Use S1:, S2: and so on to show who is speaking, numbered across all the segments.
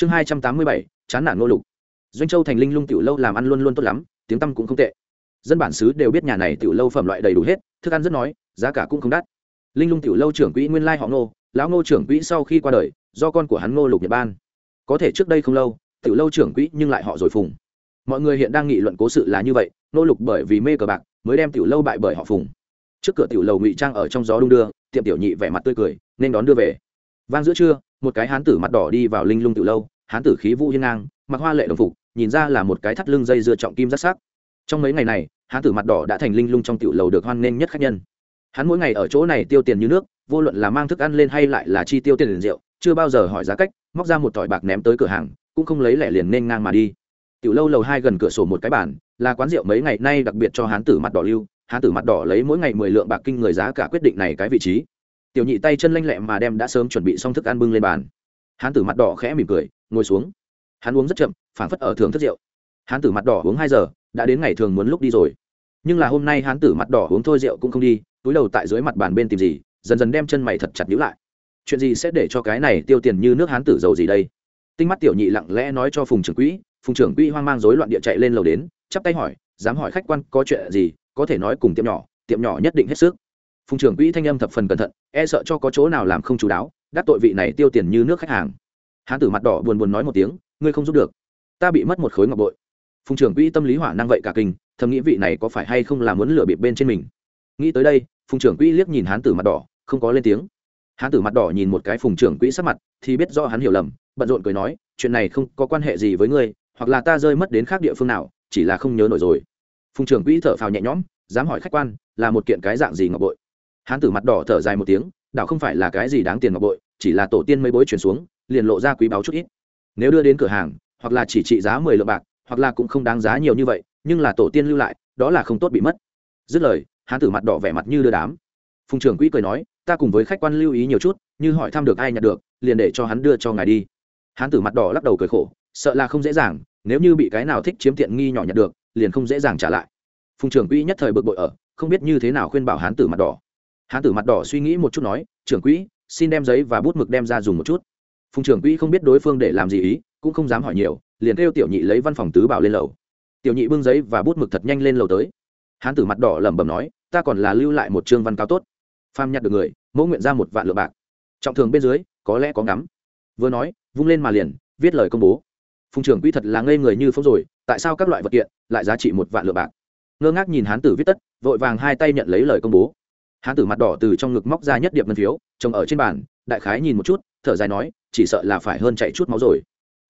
S1: chương hai trăm tám mươi bảy, chán nản ngô lục. Doanh châu thành linh lung tiểu lâu làm ăn luôn luôn tốt lắm, tiếng tăm cũng không tệ. Dân bản xứ đều biết nhà này tiểu lâu phẩm loại đầy đủ hết, thức ăn rất nói, giá cả cũng không đắt. Linh lung tiểu lâu trưởng quỹ nguyên lai họ ngô, lão ngô trưởng quỹ sau khi qua đời, do con của hắn ngô lục nhật ban. Có thể trước đây không lâu, tiểu lâu trưởng quỹ nhưng lại họ rồi phùng. Mọi người hiện đang nghị luận cố sự là như vậy, ngô lục bởi vì mê cờ bạc, mới đem tiểu lâu bại bởi họ phùng. Trước cửa tiểu lầu ngụy trang ở trong gió đung đưa, tiệm tiểu nhị vẻ mặt tươi cười, nên đón đưa về. Vang giữa trưa một cái hán tử mặt đỏ đi vào linh lung tự lâu, hán tử khí vũ hiên ngang, mặc hoa lệ đồng phục, nhìn ra là một cái thắt lưng dây dưa trọng kim rất sắc. Trong mấy ngày này, hán tử mặt đỏ đã thành linh lung trong tiểu lầu được hoan nghênh nhất khách nhân. Hắn mỗi ngày ở chỗ này tiêu tiền như nước, vô luận là mang thức ăn lên hay lại là chi tiêu tiền liền rượu, chưa bao giờ hỏi giá cách, móc ra một tỏi bạc ném tới cửa hàng, cũng không lấy lẻ liền nên ngang mà đi. Tiểu lâu lầu hai gần cửa sổ một cái bàn, là quán rượu mấy ngày nay đặc biệt cho hán tử mặt đỏ lưu. Hán tử mặt đỏ lấy mỗi ngày mười lượng bạc kinh người giá cả quyết định này cái vị trí tiểu nhị tay chân lanh lẹ mà đem đã sớm chuẩn bị xong thức ăn bưng lên bàn. Hán tử mặt đỏ khẽ mỉm cười, ngồi xuống. Hắn uống rất chậm, phảng phất ở thường thức rượu. Hán tử mặt đỏ uống hai giờ, đã đến ngày thường muốn lúc đi rồi. Nhưng là hôm nay hán tử mặt đỏ uống thôi rượu cũng không đi, túi đầu tại dưới mặt bàn bên tìm gì, dần dần đem chân mày thật chặt nhữ lại. Chuyện gì sẽ để cho cái này tiêu tiền như nước hán tử giàu gì đây? Tinh mắt tiểu nhị lặng lẽ nói cho phùng trưởng quỹ, phùng trưởng quỹ hoang mang rối loạn địa chạy lên lầu đến, chắp tay hỏi, dám hỏi khách quan có chuyện gì, có thể nói cùng tiệm nhỏ tiệm nhỏ nhất định hết sức phùng trưởng quỹ thanh âm thập phần cẩn thận e sợ cho có chỗ nào làm không chú đáo, đắc tội vị này tiêu tiền như nước khách hàng. Hán tử mặt đỏ buồn buồn nói một tiếng, ngươi không giúp được, ta bị mất một khối ngọc bội. Phùng trưởng quỹ tâm lý hỏa năng vậy cả kinh, thầm nghĩ vị này có phải hay không là muốn lừa bịp bên trên mình. Nghĩ tới đây, phùng trưởng quỹ liếc nhìn hán tử mặt đỏ, không có lên tiếng. Hán tử mặt đỏ nhìn một cái phùng trưởng quỹ sắc mặt, thì biết do hắn hiểu lầm, bận rộn cười nói, chuyện này không có quan hệ gì với ngươi, hoặc là ta rơi mất đến khác địa phương nào, chỉ là không nhớ nổi rồi. Phùng trưởng quỹ thở phào nhẹ nhõm, dám hỏi khách quan, là một kiện cái dạng gì ngọc bội? Hán tử mặt đỏ thở dài một tiếng đạo không phải là cái gì đáng tiền ngọc bội, chỉ là tổ tiên mấy bối chuyển xuống, liền lộ ra quý báu chút ít. Nếu đưa đến cửa hàng, hoặc là chỉ trị giá mười lượng bạc, hoặc là cũng không đáng giá nhiều như vậy, nhưng là tổ tiên lưu lại, đó là không tốt bị mất. Dứt lời, hán tử mặt đỏ vẻ mặt như đưa đám. Phùng trưởng quỹ cười nói, ta cùng với khách quan lưu ý nhiều chút, như hỏi thăm được ai nhặt được, liền để cho hắn đưa cho ngài đi. Hán tử mặt đỏ lắc đầu cười khổ, sợ là không dễ dàng, nếu như bị cái nào thích chiếm tiện nghi nhỏ nhặt được, liền không dễ dàng trả lại. Phùng trưởng quỹ nhất thời bực bội ở, không biết như thế nào khuyên bảo hán tử mặt đỏ hán tử mặt đỏ suy nghĩ một chút nói, trưởng quỹ, xin đem giấy và bút mực đem ra dùng một chút. Phùng trưởng quỹ không biết đối phương để làm gì ý, cũng không dám hỏi nhiều, liền kêu tiểu nhị lấy văn phòng tứ bảo lên lầu. Tiểu nhị bưng giấy và bút mực thật nhanh lên lầu tới. Hán tử mặt đỏ lẩm bẩm nói, ta còn là lưu lại một chương văn cao tốt. Pham nhặt được người, mẫu nguyện ra một vạn lượng bạc. Trọng thường bên dưới, có lẽ có ngắm. Vừa nói, vung lên mà liền, viết lời công bố. Phùng trưởng quỹ thật là ngây người như phóng rồi, tại sao các loại vật kiện lại giá trị một vạn lượng bạc? Ngơ ngác nhìn hán tử viết tất, vội vàng hai tay nhận lấy lời công bố hán tử mặt đỏ từ trong ngực móc ra nhất điệp ngân phiếu trồng ở trên bàn, đại khái nhìn một chút, thở dài nói, chỉ sợ là phải hơn chạy chút máu rồi.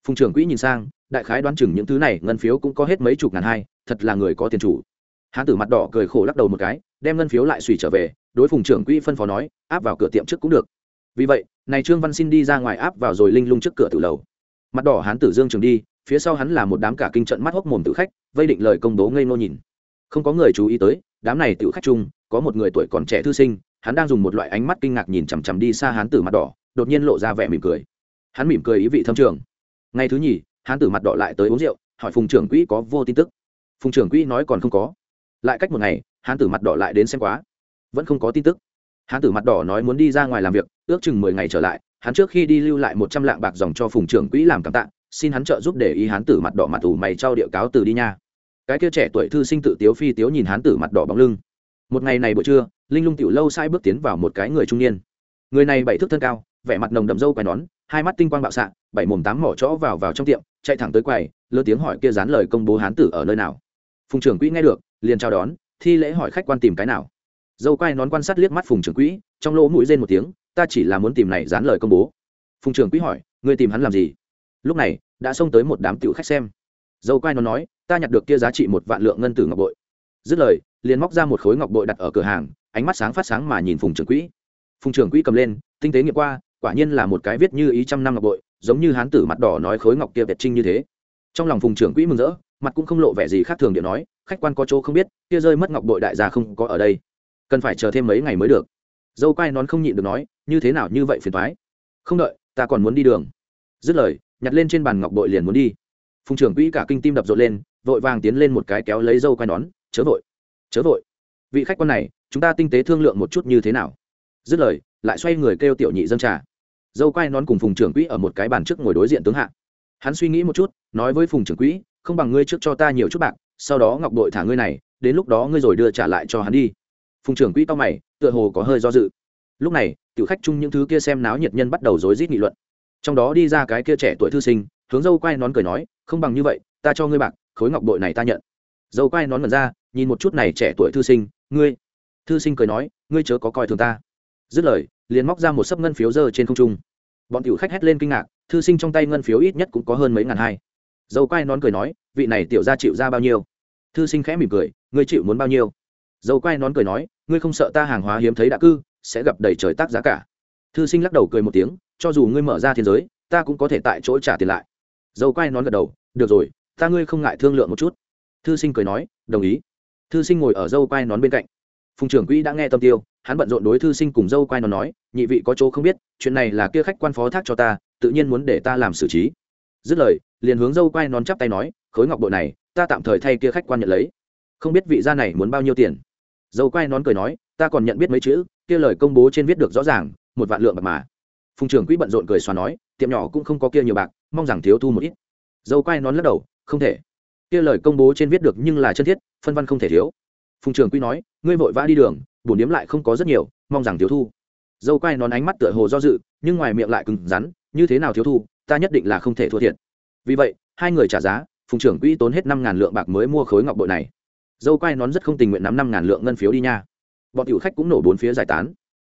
S1: Phùng trưởng quỹ nhìn sang, đại khái đoán chừng những thứ này ngân phiếu cũng có hết mấy chục ngàn hai, thật là người có tiền chủ. Hán tử mặt đỏ cười khổ lắc đầu một cái, đem ngân phiếu lại xùy trở về, đối phùng trưởng quỹ phân phó nói, áp vào cửa tiệm trước cũng được. Vì vậy, này trương văn xin đi ra ngoài áp vào rồi linh lung trước cửa tử lầu. Mặt đỏ hán tử dương trường đi, phía sau hắn là một đám cả kinh trận mắt hốc mồm tự khách, vây định lời công bố ngây ngô nhìn. Không có người chú ý tới, đám này tự khách chung có một người tuổi còn trẻ thư sinh, hắn đang dùng một loại ánh mắt kinh ngạc nhìn chằm chằm đi xa hán tử mặt đỏ, đột nhiên lộ ra vẻ mỉm cười. Hắn mỉm cười ý vị thâm trường. Ngày thứ nhì, hán tử mặt đỏ lại tới uống rượu, hỏi phùng trưởng quỹ có vô tin tức. Phùng trưởng quỹ nói còn không có. Lại cách một ngày, hán tử mặt đỏ lại đến xem quá. Vẫn không có tin tức. Hán tử mặt đỏ nói muốn đi ra ngoài làm việc, ước chừng mười ngày trở lại, hắn trước khi đi lưu lại một trăm lạng bạc dòng cho phùng trưởng quỹ làm cảm tạ, xin hắn trợ giúp để ý hán tử mặt đỏ mặt ủ mày trao địa cáo từ đi nha. Cái kia trẻ tuổi thư sinh tự tiếu phi tiếu nhìn hán tử mặt đỏ bóng lưng một ngày này buổi trưa, linh lung tiểu lâu sai bước tiến vào một cái người trung niên. Người này bảy thước thân cao, vẻ mặt nồng đậm râu quai nón, hai mắt tinh quang bạo xạ, bảy mồm tám mỏ chó vào vào trong tiệm, chạy thẳng tới quầy lơ tiếng hỏi kia dán lời công bố hán tử ở nơi nào. Phùng trưởng quỹ nghe được, liền chào đón, thi lễ hỏi khách quan tìm cái nào. Dâu quai nón quan sát liếc mắt phùng trưởng quỹ, trong lỗ mũi rên một tiếng, ta chỉ là muốn tìm này dán lời công bố. Phùng trưởng quỹ hỏi, ngươi tìm hắn làm gì? Lúc này, đã xông tới một đám tiểu khách xem. Dâu quai nón nói, ta nhặt được kia giá trị một vạn lượng ngân tử ngọc bội. Dứt lời liền móc ra một khối ngọc bội đặt ở cửa hàng, ánh mắt sáng phát sáng mà nhìn phùng trưởng quỹ. Phùng trưởng quỹ cầm lên, tinh tế nghiệm qua, quả nhiên là một cái viết như ý trăm năm ngọc bội, giống như hán tử mặt đỏ nói khối ngọc kia việt trinh như thế. Trong lòng phùng trưởng quỹ mừng rỡ, mặt cũng không lộ vẻ gì khác thường điện nói, khách quan có chỗ không biết, kia rơi mất ngọc bội đại gia không có ở đây. Cần phải chờ thêm mấy ngày mới được. Dâu quai nón không nhịn được nói, như thế nào như vậy phiền thoái không đợi, ta còn muốn đi đường. Dứt lời, nhặt lên trên bàn ngọc bội liền muốn đi. Phùng trưởng quỹ cả kinh tim đập rộn lên, vội vàng tiến lên một cái kéo lấy dâu quai nón, chớ vội chớ vội. Vị khách quan này, chúng ta tinh tế thương lượng một chút như thế nào? Dứt lời, lại xoay người kêu tiểu nhị dâng trà. Dâu quai nón cùng phùng trưởng quỹ ở một cái bàn trước ngồi đối diện tướng hạ. Hắn suy nghĩ một chút, nói với phùng trưởng quỹ, không bằng ngươi trước cho ta nhiều chút bạc, sau đó ngọc đội thả ngươi này, đến lúc đó ngươi rồi đưa trả lại cho hắn đi. Phùng trưởng quỹ to mày, tựa hồ có hơi do dự. Lúc này, tiểu khách chung những thứ kia xem náo nhiệt nhân bắt đầu rối rít nghị luận. Trong đó đi ra cái kia trẻ tuổi thư sinh, hướng dâu quay nón cười nói, không bằng như vậy, ta cho ngươi bạc, khối ngọc bội này ta nhận. Dâu quay nón mật ra nhìn một chút này trẻ tuổi thư sinh, ngươi, thư sinh cười nói, ngươi chớ có coi thường ta. Dứt lời, liền móc ra một sấp ngân phiếu dơ trên không trung. Bọn tiểu khách hét lên kinh ngạc, thư sinh trong tay ngân phiếu ít nhất cũng có hơn mấy ngàn hai. Dâu quai nón cười nói, vị này tiểu ra chịu ra bao nhiêu? Thư sinh khẽ mỉm cười, ngươi chịu muốn bao nhiêu? Dâu quai nón cười nói, ngươi không sợ ta hàng hóa hiếm thấy đã cư, sẽ gặp đầy trời tác giá cả. Thư sinh lắc đầu cười một tiếng, cho dù ngươi mở ra thiên giới, ta cũng có thể tại chỗ trả tiền lại. Dâu quai nón gật đầu, được rồi, ta ngươi không ngại thương lượng một chút. Thư sinh cười nói, đồng ý thư sinh ngồi ở dâu quai nón bên cạnh. Phùng trưởng quỹ đã nghe tâm tiêu, hắn bận rộn đối thư sinh cùng dâu quai nón nói, nhị vị có chỗ không biết, chuyện này là kia khách quan phó thác cho ta, tự nhiên muốn để ta làm xử trí. Dứt lời, liền hướng dâu quai nón chắp tay nói, khối ngọc bội này, ta tạm thời thay kia khách quan nhận lấy. Không biết vị gia này muốn bao nhiêu tiền? Dâu quai nón cười nói, ta còn nhận biết mấy chữ, kia lời công bố trên viết được rõ ràng, một vạn lượng bạc mà. Phùng trưởng quỹ bận rộn cười xóa nói, tiệm nhỏ cũng không có kia nhiều bạc, mong rằng thiếu thu một ít. Dâu quai nón lắc đầu, không thể. Kia lời công bố trên viết được nhưng là chân thiết phân văn không thể thiếu. Phùng trường quy nói, ngươi vội vã đi đường, bổn điếm lại không có rất nhiều, mong rằng thiếu thu. Dâu quay nón ánh mắt tựa hồ do dự, nhưng ngoài miệng lại cứng rắn, như thế nào thiếu thu, ta nhất định là không thể thua thiệt. Vì vậy, hai người trả giá, phùng trưởng quỹ tốn hết năm ngàn lượng bạc mới mua khối ngọc bội này. Dâu quay nón rất không tình nguyện nắm năm ngàn lượng ngân phiếu đi nha. Bọn tiểu khách cũng nổ bốn phía giải tán.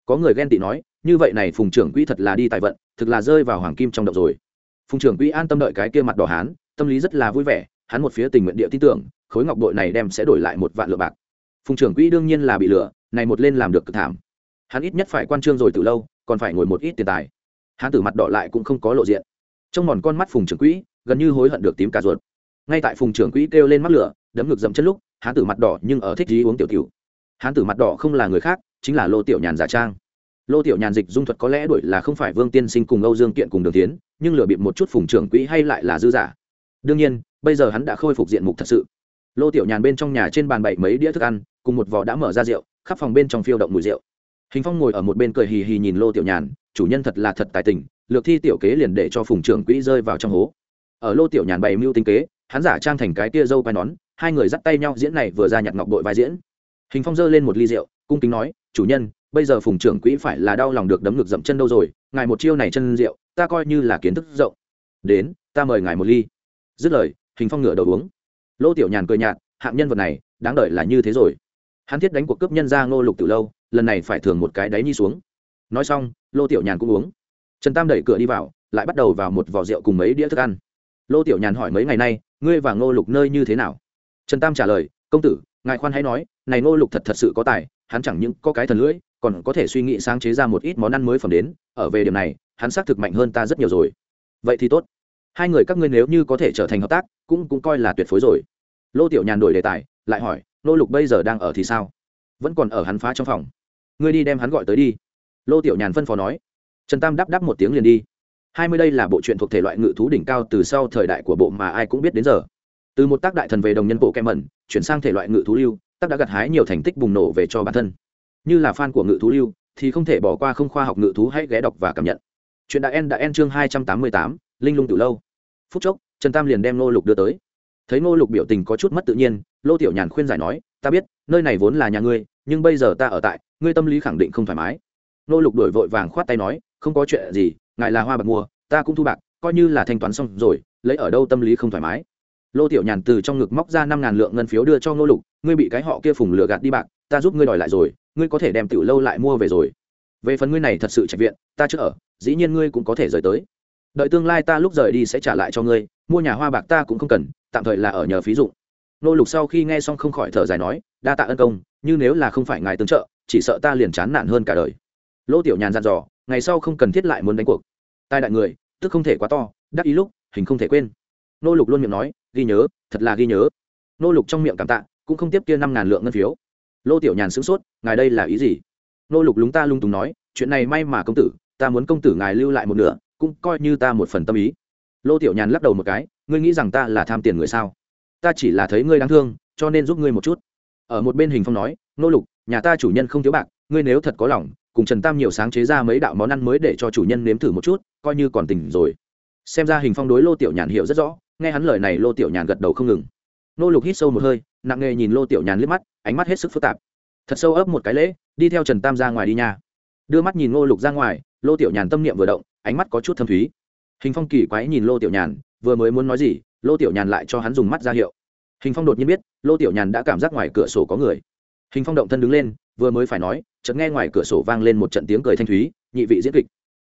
S1: Có người ghen tị nói, như vậy này phùng trưởng quỹ thật là đi tài vận, thực là rơi vào hoàng kim trong động rồi. Phùng trưởng quỹ an tâm đợi cái kia mặt đỏ hán, tâm lý rất là vui vẻ, hắn một phía tình nguyện địa tin tưởng khối ngọc bội này đem sẽ đổi lại một vạn lượng bạc. Phùng trưởng quỹ đương nhiên là bị lừa, này một lên làm được cực thảm. Hắn ít nhất phải quan trương rồi từ lâu, còn phải ngồi một ít tiền tài. Hắn tử mặt đỏ lại cũng không có lộ diện. Trong mòn con mắt phùng trưởng quỹ, gần như hối hận được tím cả ruột. Ngay tại phùng trưởng quỹ kêu lên mắt lửa, đấm ngực dậm chân lúc, hắn tử mặt đỏ nhưng ở thích gì uống tiểu tiểu. Hắn tử mặt đỏ không là người khác, chính là lô tiểu nhàn giả trang. Lô tiểu nhàn dịch dung thuật có lẽ đuổi là không phải vương tiên sinh cùng âu dương kiện cùng đường tiến, nhưng lừa bịp một chút phùng trưởng quỹ hay lại là dư giả. Đương nhiên, bây giờ hắn đã khôi phục diện mục thật sự lô tiểu nhàn bên trong nhà trên bàn bậy mấy đĩa thức ăn, cùng một vỏ đã mở ra rượu, khắp phòng bên trong phiêu động mùi rượu. Hình phong ngồi ở một bên cười hì hì nhìn lô tiểu nhàn, chủ nhân thật là thật tài tình, lược thi tiểu kế liền để cho phùng trưởng quỹ rơi vào trong hố. Ở lô tiểu nhàn bày mưu tinh kế, hắn giả trang thành cái tia dâu quai nón, hai người dắt tay nhau diễn này vừa ra nhặt ngọc đội vai diễn. Hình phong giơ lên một ly rượu, cung kính nói, chủ nhân, bây giờ phùng trưởng quỹ phải là đau lòng được đấm ngực dậm chân đâu rồi, ngài một chiêu này chân rượu, ta coi như là kiến thức rộng. Đến, ta mời ngài một ly. Dứt lời, hình phong ngửa đầu uống lô tiểu nhàn cười nhạt, hạng nhân vật này, đáng đợi là như thế rồi. Hắn thiết đánh cuộc cướp nhân ra ngô lục từ lâu, lần này phải thường một cái đáy nhi xuống. Nói xong, lô tiểu nhàn cũng uống. Trần tam đẩy cửa đi vào, lại bắt đầu vào một vỏ rượu cùng mấy đĩa thức ăn. Lô tiểu nhàn hỏi mấy ngày nay, ngươi và ngô lục nơi như thế nào? Trần tam trả lời, công tử, ngài khoan hãy nói, này ngô lục thật thật sự có tài, hắn chẳng những có cái thần lưỡi, còn có thể suy nghĩ sáng chế ra một ít món ăn mới phẩm đến, ở về điểm này, hắn xác thực mạnh hơn ta rất nhiều rồi. Vậy thì tốt. Hai người các ngươi nếu như có thể trở thành hợp tác, cũng cũng coi là tuyệt phối rồi lô tiểu nhàn đổi đề tài, lại hỏi, nô lục bây giờ đang ở thì sao? Vẫn còn ở hắn phá trong phòng. Ngươi đi đem hắn gọi tới đi. Lô tiểu nhàn phân phó nói. Trần tam đáp đáp một tiếng liền đi. Hai mươi đây là bộ truyện thuộc thể loại ngự thú đỉnh cao từ sau thời đại của bộ mà ai cũng biết đến giờ. Từ một tác đại thần về đồng nhân bộ kem mẩn, chuyển sang thể loại ngự thú lưu, tác đã gặt hái nhiều thành tích bùng nổ về cho bản thân. Như là fan của ngự thú lưu, thì không thể bỏ qua không khoa học ngự thú hãy ghé đọc và cảm nhận. Chuyện đã en đã en chương hai trăm tám mươi tám, linh lung từ lâu. Phút chốc, trần tam liền đem nô lục đưa tới thấy Ngô lục biểu tình có chút mất tự nhiên, lô tiểu nhàn khuyên giải nói, ta biết, nơi này vốn là nhà ngươi, nhưng bây giờ ta ở tại, ngươi tâm lý khẳng định không thoải mái. Ngô lục đổi vội vàng khoát tay nói, không có chuyện gì, ngài là hoa bạc mua, ta cũng thu bạc, coi như là thanh toán xong rồi, lấy ở đâu tâm lý không thoải mái. Lô tiểu nhàn từ trong ngực móc ra năm ngàn lượng ngân phiếu đưa cho ngô lục, ngươi bị cái họ kia phùng lừa gạt đi bạc, ta giúp ngươi đòi lại rồi, ngươi có thể đem tiểu lâu lại mua về rồi. Về phần ngươi này thật sự trạch viện, ta chưa ở, dĩ nhiên ngươi cũng có thể rời tới. Đợi tương lai ta lúc rời đi sẽ trả lại cho ngươi, mua nhà hoa bạc ta cũng không cần tạm thời là ở nhờ phí dụng. Nô lục sau khi nghe xong không khỏi thở dài nói, đa tạ ân công, như nếu là không phải ngài tương trợ, chỉ sợ ta liền chán nản hơn cả đời. Lô tiểu nhàn dặn dò, ngày sau không cần thiết lại muốn đánh cuộc. Tai đại người, tức không thể quá to, đắc ý lúc, hình không thể quên. Nô lục luôn miệng nói, ghi nhớ, thật là ghi nhớ. Nô lục trong miệng cảm tạ, cũng không tiếp kia năm ngàn lượng ngân phiếu. Lô tiểu nhàn sửng sốt, ngài đây là ý gì? Nô lục lúng ta lung túng nói, chuyện này may mà công tử, ta muốn công tử ngài lưu lại một nửa, cũng coi như ta một phần tâm ý lô tiểu nhàn lắc đầu một cái, ngươi nghĩ rằng ta là tham tiền người sao? Ta chỉ là thấy ngươi đáng thương, cho nên giúp ngươi một chút. Ở một bên hình phong nói, nô lục, nhà ta chủ nhân không thiếu bạc, ngươi nếu thật có lòng, cùng trần tam nhiều sáng chế ra mấy đạo món ăn mới để cho chủ nhân nếm thử một chút, coi như còn tỉnh rồi. Xem ra hình phong đối lô tiểu nhàn hiểu rất rõ, nghe hắn lời này lô tiểu nhàn gật đầu không ngừng. Nô lục hít sâu một hơi, nặng nề nhìn lô tiểu nhàn liếc mắt, ánh mắt hết sức phức tạp. Thật sâu ấp một cái lễ, đi theo trần tam ra ngoài đi nha. Đưa mắt nhìn nô lục ra ngoài, lô tiểu nhàn tâm niệm vừa động, ánh mắt có chút thâm thúy hình phong kỳ quái nhìn lô tiểu nhàn, vừa mới muốn nói gì, lô tiểu nhàn lại cho hắn dùng mắt ra hiệu. Hình phong đột nhiên biết, lô tiểu nhàn đã cảm giác ngoài cửa sổ có người. Hình phong động thân đứng lên, vừa mới phải nói, chợt nghe ngoài cửa sổ vang lên một trận tiếng cười thanh thúy, nhị vị diễn kịch.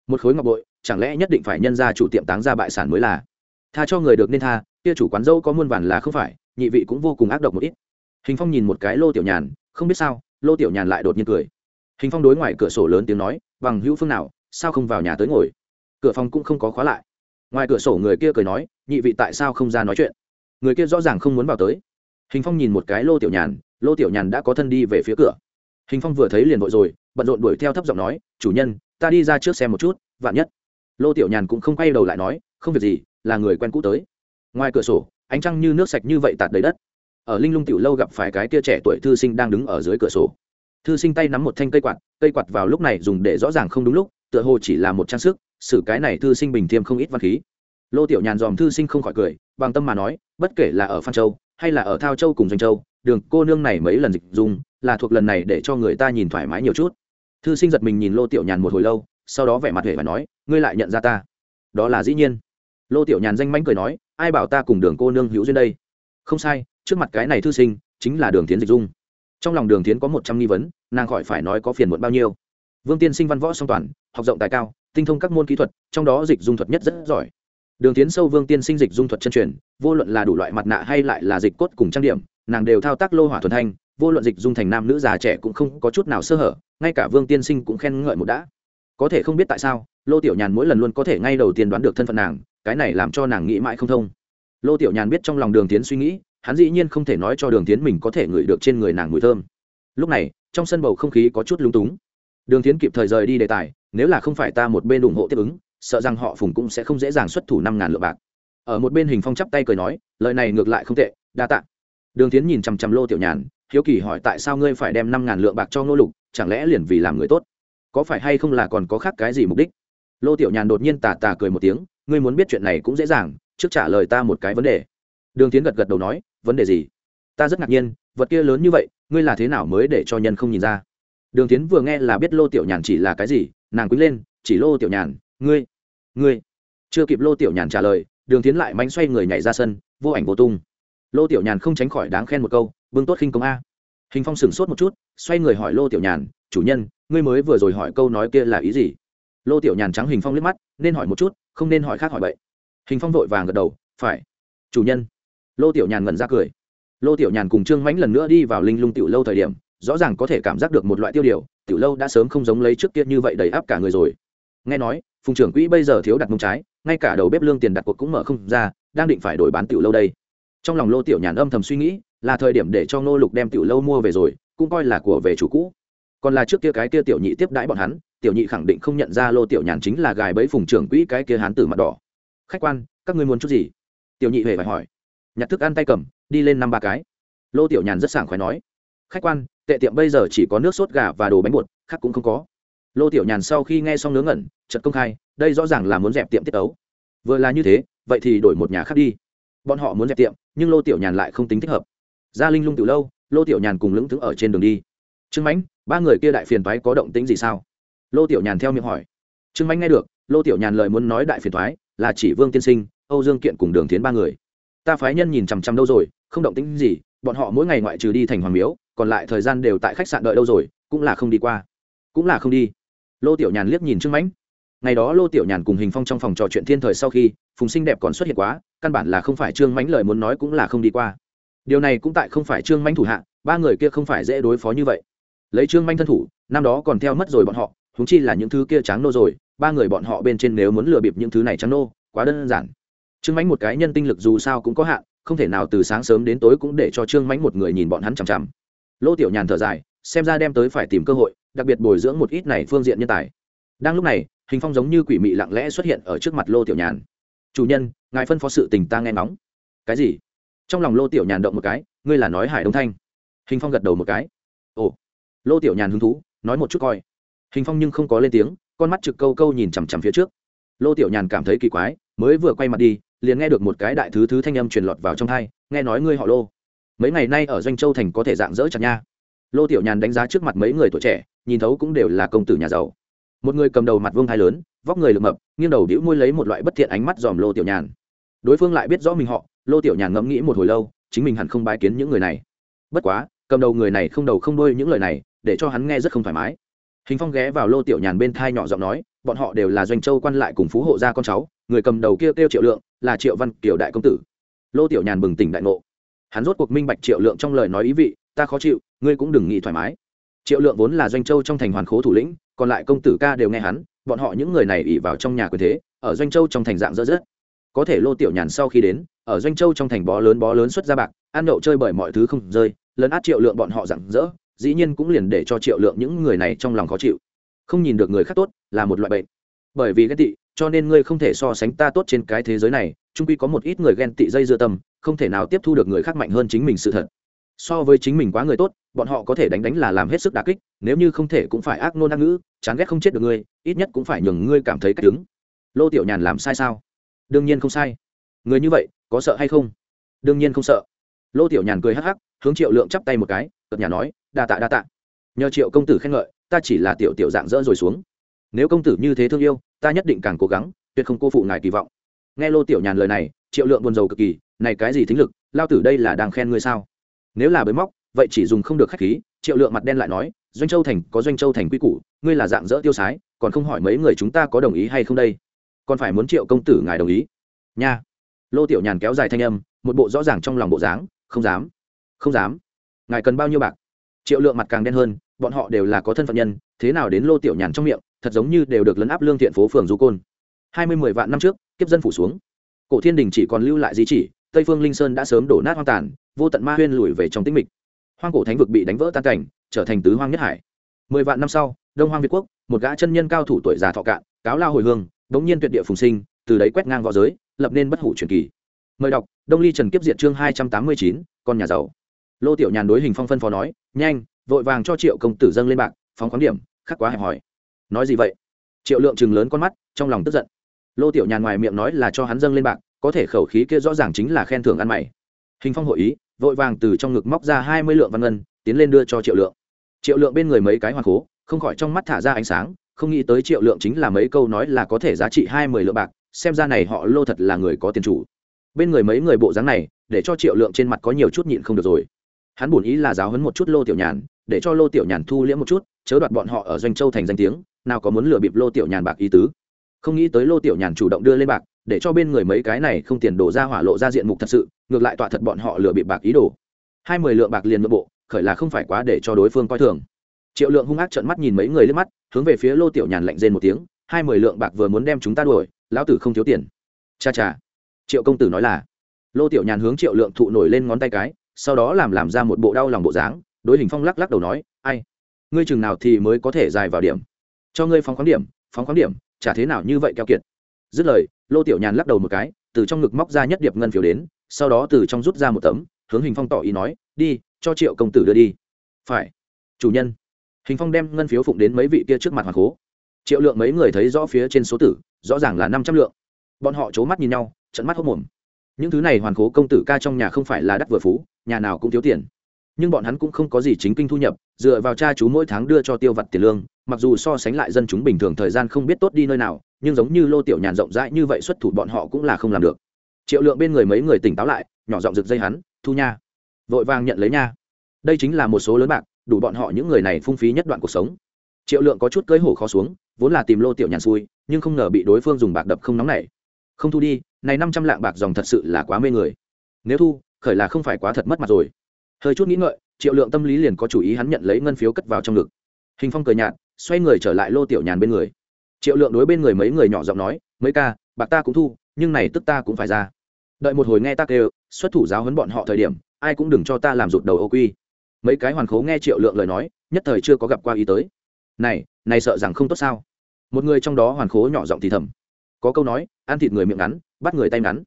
S1: Một khối ngọc bội, chẳng lẽ nhất định phải nhân ra chủ tiệm táng ra bại sản mới là? Tha cho người được nên tha, kia chủ quán dâu có muôn vàn là không phải, nhị vị cũng vô cùng ác độc một ít. Hình phong nhìn một cái lô tiểu nhàn, không biết sao, lô tiểu nhàn lại đột nhiên cười. Hình phong đối ngoài cửa sổ lớn tiếng nói, bằng hữu phương nào, sao không vào nhà tới ngồi? Cửa phòng cũng không có khóa lại. Ngoài cửa sổ người kia cười nói, nhị vị tại sao không ra nói chuyện? Người kia rõ ràng không muốn vào tới. Hình phong nhìn một cái lô tiểu nhàn, lô tiểu nhàn đã có thân đi về phía cửa. Hình phong vừa thấy liền vội rồi, bận rộn đuổi theo thấp giọng nói, chủ nhân, ta đi ra trước xem một chút, vạn nhất. Lô tiểu nhàn cũng không quay đầu lại nói, không việc gì, là người quen cũ tới. Ngoài cửa sổ, ánh trăng như nước sạch như vậy tạt đầy đất. Ở linh lung tiểu lâu gặp phải cái kia trẻ tuổi thư sinh đang đứng ở dưới cửa sổ. Thư sinh tay nắm một thanh cây quạt cây quạt vào lúc này dùng để rõ ràng không đúng lúc, tựa hồ chỉ là một trang sức xử cái này thư sinh bình thiêm không ít văn khí. Lô tiểu nhàn dòm thư sinh không khỏi cười, bằng tâm mà nói, bất kể là ở phan châu, hay là ở thao châu cùng doanh châu, đường cô nương này mấy lần dịch dùng là thuộc lần này để cho người ta nhìn thoải mái nhiều chút. Thư sinh giật mình nhìn lô tiểu nhàn một hồi lâu, sau đó vẻ mặt hề và nói, ngươi lại nhận ra ta? Đó là dĩ nhiên. Lô tiểu nhàn danh mánh cười nói, ai bảo ta cùng đường cô nương hữu duyên đây? Không sai, trước mặt cái này thư sinh, chính là đường tiến dịch dung. Trong lòng đường tiến có một trăm nghi vấn, nàng khỏi phải nói có phiền muộn bao nhiêu. Vương tiên sinh văn võ song toàn, học rộng tài cao tinh thông các môn kỹ thuật, trong đó dịch dung thuật nhất rất giỏi. Đường tiến sâu vương tiên sinh dịch dung thuật chân truyền, vô luận là đủ loại mặt nạ hay lại là dịch cốt cùng trang điểm, nàng đều thao tác lô hỏa thuần thanh, vô luận dịch dung thành nam nữ già trẻ cũng không có chút nào sơ hở, ngay cả vương tiên sinh cũng khen ngợi một đã. Có thể không biết tại sao, lô tiểu nhàn mỗi lần luôn có thể ngay đầu tiên đoán được thân phận nàng, cái này làm cho nàng nghĩ mãi không thông. Lô tiểu nhàn biết trong lòng đường tiến suy nghĩ, hắn dĩ nhiên không thể nói cho đường tiến mình có thể ngửi được trên người nàng mùi thơm. Lúc này, trong sân bầu không khí có chút lung túng đường tiến kịp thời rời đi đề tài, nếu là không phải ta một bên ủng hộ tiếp ứng, sợ rằng họ phùng cũng sẽ không dễ dàng xuất thủ năm ngàn lượng bạc. Ở một bên hình phong chắp tay cười nói, lời này ngược lại không tệ, đa tạ. Đường tiến nhìn chằm chằm lô tiểu nhàn, hiếu kỳ hỏi tại sao ngươi phải đem năm ngàn lượng bạc cho ngô lục, chẳng lẽ liền vì làm người tốt? Có phải hay không là còn có khác cái gì mục đích? Lô tiểu nhàn đột nhiên tà tà cười một tiếng, ngươi muốn biết chuyện này cũng dễ dàng, trước trả lời ta một cái vấn đề. Đường tiến gật gật đầu nói, vấn đề gì? Ta rất ngạc nhiên, vật kia lớn như vậy, ngươi là thế nào mới để cho nhân không nhìn ra? Đường tiến vừa nghe là biết lô tiểu nhàn chỉ là cái gì, nàng quý lên, chỉ lô tiểu nhàn, ngươi ngươi. Chưa kịp lô tiểu nhàn trả lời, đường tiến lại mánh xoay người nhảy ra sân, vô ảnh vô tung. Lô tiểu nhàn không tránh khỏi đáng khen một câu bưng tốt khinh công a. Hình phong sửng sốt một chút, xoay người hỏi lô tiểu nhàn, chủ nhân, ngươi mới vừa rồi hỏi câu nói kia là ý gì? Lô tiểu nhàn trắng hình phong liếc mắt, nên hỏi một chút, không nên hỏi khác hỏi vậy hình phong vội vàng gật đầu, phải. Chủ nhân. Lô tiểu nhàn ngẩn ra cười. Lô tiểu nhàn cùng trương mãnh lần nữa đi vào linh lung tiểu lâu thời điểm rõ ràng có thể cảm giác được một loại tiêu điều, tiểu lâu đã sớm không giống lấy trước kia như vậy đầy áp cả người rồi. Nghe nói, phùng trưởng quỹ bây giờ thiếu đặt mông trái, ngay cả đầu bếp lương tiền đặt cuộc cũng mở không ra, đang định phải đổi bán tiểu lâu đây. Trong lòng lô tiểu nhàn âm thầm suy nghĩ, là thời điểm để cho ngô lục đem tiểu lâu mua về rồi, cũng coi là của về chủ cũ. Còn là trước kia cái kia tiểu nhị tiếp đãi bọn hắn, tiểu nhị khẳng định không nhận ra lô tiểu nhàn chính là gài bẫy phùng trưởng quỹ cái kia hán tử mặt đỏ. Khách quan, các ngươi muốn chút gì? Tiểu nhị hề phải hỏi. Nhặt thức ăn tay cầm, đi lên năm ba cái. Lô tiểu nhàn rất sảng khoái nói. Khách quan tệ tiệm bây giờ chỉ có nước sốt gà và đồ bánh bột, khác cũng không có. Lô tiểu nhàn sau khi nghe xong nướng ngẩn chật công khai, đây rõ ràng là muốn dẹp tiệm tiết ấu vừa là như thế, vậy thì đổi một nhà khác đi. Bọn họ muốn dẹp tiệm, nhưng lô tiểu nhàn lại không tính thích hợp. Gia linh lung từ lâu, lô tiểu nhàn cùng lững thững ở trên đường đi. Trương mãnh, ba người kia đại phiền thoái có động tính gì sao? Lô tiểu nhàn theo miệng hỏi. Trương mãnh nghe được, lô tiểu nhàn lời muốn nói đại phiền thoái là chỉ vương tiên sinh, âu dương kiện cùng đường tiến ba người. Ta phái nhân nhìn chằm chằm đâu rồi, không động tính gì bọn họ mỗi ngày ngoại trừ đi thành hoàng miếu, còn lại thời gian đều tại khách sạn đợi đâu rồi, cũng là không đi qua. Cũng là không đi. Lô tiểu nhàn liếc nhìn trương mãnh. Ngày đó lô tiểu nhàn cùng hình phong trong phòng trò chuyện thiên thời sau khi, phùng sinh đẹp còn xuất hiện quá, căn bản là không phải trương mãnh lời muốn nói cũng là không đi qua. Điều này cũng tại không phải trương mãnh thủ hạ, ba người kia không phải dễ đối phó như vậy. Lấy trương mãnh thân thủ, năm đó còn theo mất rồi bọn họ húng chi là những thứ kia trắng nô rồi, ba người bọn họ bên trên nếu muốn lừa bịp những thứ này trắng nô, quá đơn giản. Trương mãnh một cái nhân tinh lực dù sao cũng có hạn không thể nào từ sáng sớm đến tối cũng để cho trương mãnh một người nhìn bọn hắn chằm chằm. Lô tiểu nhàn thở dài, xem ra đem tới phải tìm cơ hội, đặc biệt bồi dưỡng một ít này phương diện nhân tài. Đang lúc này, hình phong giống như quỷ mị lặng lẽ xuất hiện ở trước mặt lô tiểu nhàn. Chủ nhân, ngài phân phó sự tình ta nghe nóng cái gì? Trong lòng lô tiểu nhàn động một cái, ngươi là nói hải đông thanh. Hình phong gật đầu một cái. Ồ. Lô tiểu nhàn hứng thú, nói một chút coi. Hình phong nhưng không có lên tiếng, con mắt trực câu câu nhìn chằm chằm phía trước. Lô tiểu nhàn cảm thấy kỳ quái, mới vừa quay mặt đi liền nghe được một cái đại thứ thứ thanh âm truyền lọt vào trong thai nghe nói ngươi họ lô. Mấy ngày nay ở doanh châu thành có thể dạng dỡ chặt nha. Lô tiểu nhàn đánh giá trước mặt mấy người tuổi trẻ nhìn thấu cũng đều là công tử nhà giàu. Một người cầm đầu mặt vương thai lớn vóc người lực mập nghiêng đầu đĩu môi lấy một loại bất thiện ánh mắt dòm lô tiểu nhàn. Đối phương lại biết rõ mình họ lô tiểu nhàn ngẫm nghĩ một hồi lâu chính mình hẳn không bái kiến những người này. Bất quá cầm đầu người này không đầu không đôi những lời này để cho hắn nghe rất không thoải mái. Hình phong ghé vào lô tiểu nhàn bên thai nhỏ giọng nói bọn họ đều là doanh châu quan lại cùng phú hộ gia con cháu người cầm đầu kia kêu, kêu triệu lượng là triệu văn kiều đại công tử. Lô tiểu nhàn bừng tỉnh đại ngộ. Hắn rốt cuộc minh bạch triệu lượng trong lời nói ý vị, ta khó chịu, ngươi cũng đừng nghĩ thoải mái. Triệu lượng vốn là doanh châu trong thành hoàn khố thủ lĩnh, còn lại công tử ca đều nghe hắn, bọn họ những người này ỉ vào trong nhà quyền thế, ở doanh châu trong thành dạng dỡ dứt. Có thể lô tiểu nhàn sau khi đến, ở doanh châu trong thành bó lớn bó lớn xuất ra bạc, ăn nhậu chơi bởi mọi thứ không rơi, lấn át triệu lượng bọn họ dạng dỡ, dĩ nhiên cũng liền để cho triệu lượng những người này trong lòng khó chịu. Không nhìn được người khác tốt là một loại bệnh. Bởi vì ghét tị cho nên ngươi không thể so sánh ta tốt trên cái thế giới này trung quy có một ít người ghen tị dây dưa tâm, không thể nào tiếp thu được người khác mạnh hơn chính mình sự thật. So với chính mình quá người tốt, bọn họ có thể đánh đánh là làm hết sức đà kích, nếu như không thể cũng phải ác nôn ác ngữ, chán ghét không chết được ngươi, ít nhất cũng phải nhường ngươi cảm thấy cách đứng. Lô tiểu nhàn làm sai sao? Đương nhiên không sai. Người như vậy, có sợ hay không? Đương nhiên không sợ. Lô tiểu nhàn cười hắc hắc, hướng triệu lượng chắp tay một cái, cợt nhà nói, đa tạ đa tạ. Nhờ triệu công tử khen ngợi, ta chỉ là tiểu tiểu dạng dỡ rồi xuống nếu công tử như thế thương yêu, ta nhất định càng cố gắng, tuyệt không cô phụ ngài kỳ vọng. Nghe lô tiểu nhàn lời này, triệu lượng buồn rầu cực kỳ, này cái gì thính lực, lao tử đây là đang khen ngươi sao? Nếu là bới móc, vậy chỉ dùng không được khách khí. Triệu lượng mặt đen lại nói, doanh châu thành có doanh châu thành quy củ, ngươi là dạng dỡ tiêu sái, còn không hỏi mấy người chúng ta có đồng ý hay không đây? Còn phải muốn triệu công tử ngài đồng ý. Nha. Lô tiểu nhàn kéo dài thanh âm, một bộ rõ ràng trong lòng bộ dáng, không dám không dám. Ngài cần bao nhiêu bạc? Triệu lượng mặt càng đen hơn bọn họ đều là có thân phận nhân, thế nào đến lô tiểu nhàn trong miệng, thật giống như đều được lấn áp lương thiện phố phường du côn. Hai mươi mười vạn năm trước, kiếp dân phủ xuống. Cổ thiên đình chỉ còn lưu lại di chỉ, tây phương linh sơn đã sớm đổ nát hoang tàn, vô tận ma huyên lùi về trong tĩnh mịch. Hoang cổ thánh vực bị đánh vỡ tan cảnh, trở thành tứ hoang nhất hải. Mười vạn năm sau, đông hoang việt quốc, một gã chân nhân cao thủ tuổi già thọ cạn, cáo lao hồi hương, đống nhiên tuyệt địa phùng sinh, từ đấy quét ngang v õ giới, lập nên bất hủ truyền kỳ. Mời đọc, đông ly trần kiếp diện chương hai trăm tám mươi chín, con nhà giàu. Lô tiểu nhàn đối hình phong phân phó nói, nhanh vội vàng cho triệu công tử dâng lên bạc, phóng khoáng điểm, khắc quá hẹp hòi. Nói gì vậy? Triệu lượng chừng lớn con mắt, trong lòng tức giận. Lô tiểu nhàn ngoài miệng nói là cho hắn dâng lên bạc, có thể khẩu khí kia rõ ràng chính là khen thưởng ăn mày. Hình phong hội ý, vội vàng từ trong ngực móc ra hai mươi lượng văn ngân, tiến lên đưa cho triệu lượng. Triệu lượng bên người mấy cái hoàng cố, không khỏi trong mắt thả ra ánh sáng, không nghĩ tới triệu lượng chính là mấy câu nói là có thể giá trị hai mươi lượng bạc, xem ra này họ lô thật là người có tiền chủ. Bên người mấy người bộ dáng này, để cho triệu lượng trên mặt có nhiều chút nhịn không được rồi. Hắn bổn ý là giáo hấn một chút lô tiểu nhàn để cho lô tiểu nhàn thu liễm một chút, chớ đoạt bọn họ ở doanh châu thành danh tiếng, nào có muốn lừa bịp lô tiểu nhàn bạc ý tứ. Không nghĩ tới lô tiểu nhàn chủ động đưa lên bạc, để cho bên người mấy cái này không tiền đổ ra hỏa lộ ra diện mục thật sự, ngược lại tọa thật bọn họ lừa bịp bạc ý đồ. Hai mươi lượng bạc liền nội bộ, khởi là không phải quá để cho đối phương coi thường. Triệu lượng hung ác trợn mắt nhìn mấy người lên mắt, hướng về phía lô tiểu nhàn lạnh rên một tiếng, hai mươi lượng bạc vừa muốn đem chúng ta đuổi, lão tử không thiếu tiền. Cha cha. Triệu công tử nói là. Lô tiểu nhàn hướng triệu lượng thụ nổi lên ngón tay cái, sau đó làm làm ra một bộ đau lòng bộ dáng đối hình phong lắc lắc đầu nói, ai? Ngươi chừng nào thì mới có thể dài vào điểm? Cho ngươi phóng khoáng điểm, phóng khoáng điểm, chả thế nào như vậy keo kiệt. Dứt lời, lô tiểu nhàn lắc đầu một cái, từ trong ngực móc ra nhất điệp ngân phiếu đến, sau đó từ trong rút ra một tấm, hướng hình phong tỏ ý nói, đi, cho triệu công tử đưa đi. Phải. Chủ nhân. Hình phong đem ngân phiếu phụng đến mấy vị kia trước mặt hoàng cố. Triệu lượng mấy người thấy rõ phía trên số tử, rõ ràng là năm trăm lượng. Bọn họ c h ố mắt nhìn nhau trận mắt hốc mồm. Những thứ này hoàn cố công tử ca trong nhà không phải là đắt vừa phú, nhà nào cũng thiếu tiền nhưng bọn hắn cũng không có gì chính kinh thu nhập, dựa vào cha chú mỗi tháng đưa cho tiêu vặt tiền lương, mặc dù so sánh lại dân chúng bình thường thời gian không biết tốt đi nơi nào, nhưng giống như lô tiểu nhàn rộng rãi như vậy xuất thủ bọn họ cũng là không làm được. Triệu lượng bên người mấy người tỉnh táo lại, nhỏ giọng rực dây hắn, thu nha. Vội vàng nhận lấy nha. Đây chính là một số lớn bạc, đủ bọn họ những người này phung phí nhất đoạn cuộc sống. Triệu lượng có chút cưới hổ khó xuống, vốn là tìm lô tiểu nhàn xui, nhưng không ngờ bị đối phương dùng bạc đập không nóng này không thu đi, này năm trăm lạng bạc dòng thật sự là quá mê người. Nếu thu, khởi là không phải quá thật mất mặt rồi hơi chút nghĩ ngợi, triệu lượng tâm lý liền có chủ ý hắn nhận lấy ngân phiếu cất vào trong ngực. Hình phong cười nhạt, xoay người trở lại lô tiểu nhàn bên người. Triệu lượng đối bên người mấy người nhỏ giọng nói, mấy ca, bạc ta cũng thu, nhưng này tức ta cũng phải ra. Đợi một hồi nghe ta kêu, xuất thủ giáo hấn bọn họ thời điểm, ai cũng đừng cho ta làm rụt đầu ô quy. Mấy cái hoàn khố nghe triệu lượng lời nói, nhất thời chưa có gặp qua ý tới. Này này sợ rằng không tốt sao? Một người trong đó hoàn khố nhỏ giọng thì thầm. Có câu nói, ăn thịt người miệng ngắn, bắt người tay ngắn.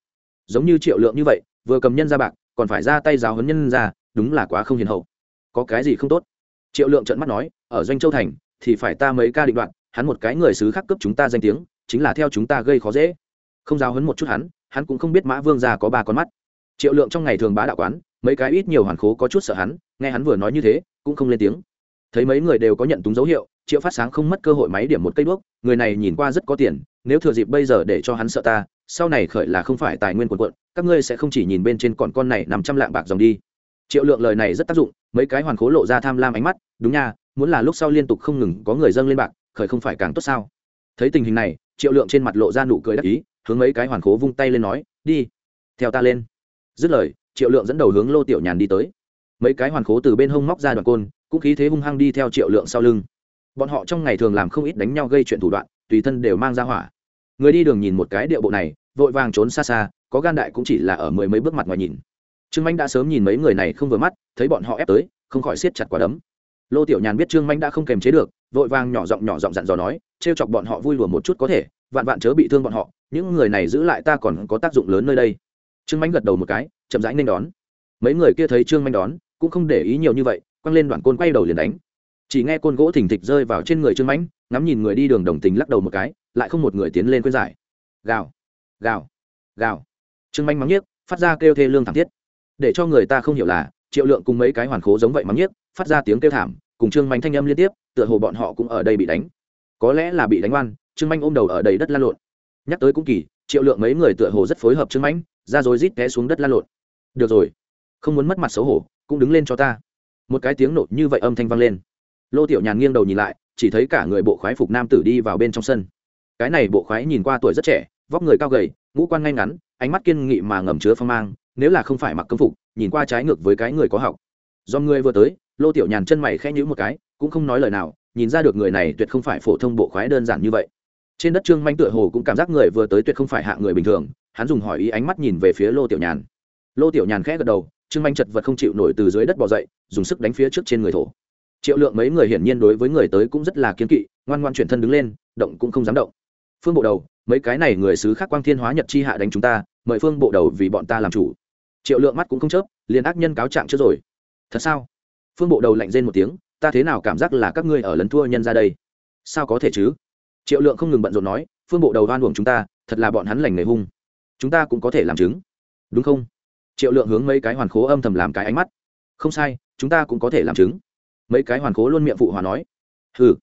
S1: Giống như triệu lượng như vậy, vừa cầm nhân ra bạc, còn phải ra tay giáo hấn nhân ra đúng là quá không hiền hậu. Có cái gì không tốt? Triệu lượng trợn mắt nói, ở doanh châu thành, thì phải ta mấy ca định đoạn hắn một cái người xứ khác cấp chúng ta danh tiếng, chính là theo chúng ta gây khó dễ. Không giáo hấn một chút hắn hắn cũng không biết mã vương gia có ba con mắt. Triệu lượng trong ngày thường bá đạo quán, mấy cái ít nhiều hoàn khố có chút sợ hắn, nghe hắn vừa nói như thế, cũng không lên tiếng. Thấy mấy người đều có nhận túng dấu hiệu, triệu phát sáng không mất cơ hội máy điểm một cây đuốc, người này nhìn qua rất có tiền, nếu thừa dịp bây giờ để cho hắn sợ ta, sau này khởi là không phải tài nguyên quần quận các ngươi sẽ không chỉ nhìn bên trên còn con này nằm trăm lạng bạc dòng đi triệu lượng lời này rất tác dụng, mấy cái hoàn khố lộ ra tham lam ánh mắt, đúng nha, muốn là lúc sau liên tục không ngừng có người dâng lên bạc, khởi không phải càng tốt sao? Thấy tình hình này, triệu lượng trên mặt lộ ra nụ cười đắc ý, hướng mấy cái hoàn khố vung tay lên nói, đi, theo ta lên. Dứt lời, triệu lượng dẫn đầu hướng lô tiểu nhàn đi tới. Mấy cái hoàn khố từ bên hông móc ra đoàn côn, cũng khí thế hung hăng đi theo triệu lượng sau lưng. Bọn họ trong ngày thường làm không ít đánh nhau gây chuyện thủ đoạn, tùy thân đều mang ra hỏa. Người đi đường nhìn một cái điệu bộ này, vội vàng trốn xa xa, có gan đại cũng chỉ là ở mười mấy bước mặt ngoài nhìn trương manh đã sớm nhìn mấy người này không vừa mắt, thấy bọn họ ép tới, không khỏi siết chặt quả đấm. Lô tiểu nhàn biết trương manh đã không kềm chế được, vội vàng nhỏ giọng nhỏ giọng dặn dò nói, trêu chọc bọn họ vui lùa một chút có thể, vạn vạn chớ bị thương bọn họ, những người này giữ lại ta còn có tác dụng lớn nơi đây. Trương manh gật đầu một cái, chậm rãi nên đón. Mấy người kia thấy trương manh đón, cũng không để ý nhiều như vậy, quăng lên đoạn côn quay đầu liền đánh. Chỉ nghe côn gỗ thình thịch rơi vào trên người trương mãnh ngắm nhìn người đi đường đồng tình lắc đầu một cái, lại không một người tiến lên khuyên giải. Gào gào gào. Trương mãnh mắng nhiếc, phát ra kêu thê lương thảm thiết để cho người ta không hiểu là, triệu lượng cùng mấy cái hoàn khố giống vậy mắng nhiếc, phát ra tiếng kêu thảm, cùng trương manh thanh âm liên tiếp, tựa hồ bọn họ cũng ở đây bị đánh. Có lẽ là bị đánh oan, trương manh ôm đầu ở đầy đất lan lộn. Nhắc tới cũng kỳ, triệu lượng mấy người tựa hồ rất phối hợp trương manh ra rồi rít té xuống đất lan lộn. Được rồi, không muốn mất mặt xấu hổ, cũng đứng lên cho ta. Một cái tiếng nổ như vậy âm thanh vang lên. Lô tiểu nhàn nghiêng đầu nhìn lại, chỉ thấy cả người bộ khoái phục nam tử đi vào bên trong sân. Cái này bộ khoái nhìn qua tuổi rất trẻ, vóc người cao gầy, ngũ quan ngay ngắn, ánh mắt kiên nghị mà ngầm chứa phong mang nếu là không phải mặc công phục, nhìn qua trái ngược với cái người có học. Do người vừa tới, lô tiểu nhàn chân mày khẽ nhữ một cái, cũng không nói lời nào, nhìn ra được người này tuyệt không phải phổ thông bộ khoái đơn giản như vậy. Trên đất trương manh tựa hồ cũng cảm giác người vừa tới tuyệt không phải hạ người bình thường, hắn dùng hỏi ý ánh mắt nhìn về phía lô tiểu nhàn. Lô tiểu nhàn khẽ gật đầu, trương manh chật vật không chịu nổi từ dưới đất bỏ dậy, dùng sức đánh phía trước trên người thổ. Triệu lượng mấy người hiển nhiên đối với người tới cũng rất là kiên kỵ, ngoan ngoan chuyển thân đứng lên, động cũng không dám động. Phương bộ đầu, mấy cái này người xứ khác quang thiên hóa nhật chi hạ đánh chúng ta, mời phương bộ đầu vì bọn ta làm chủ triệu lượng mắt cũng không chớp, liền ác nhân cáo trạng chưa rồi. Thật sao? Phương bộ đầu lạnh rên một tiếng, ta thế nào cảm giác là các ngươi ở lần thua nhân ra đây? Sao có thể chứ? Triệu lượng không ngừng bận rộn nói, phương bộ đầu đoan uổng chúng ta, thật là bọn hắn lành nghề hung. Chúng ta cũng có thể làm chứng. Đúng không? Triệu lượng hướng mấy cái hoàn khố âm thầm làm cái ánh mắt. Không sai, chúng ta cũng có thể làm chứng. Mấy cái hoàn khố luôn miệng phụ hòa nói. Hừ.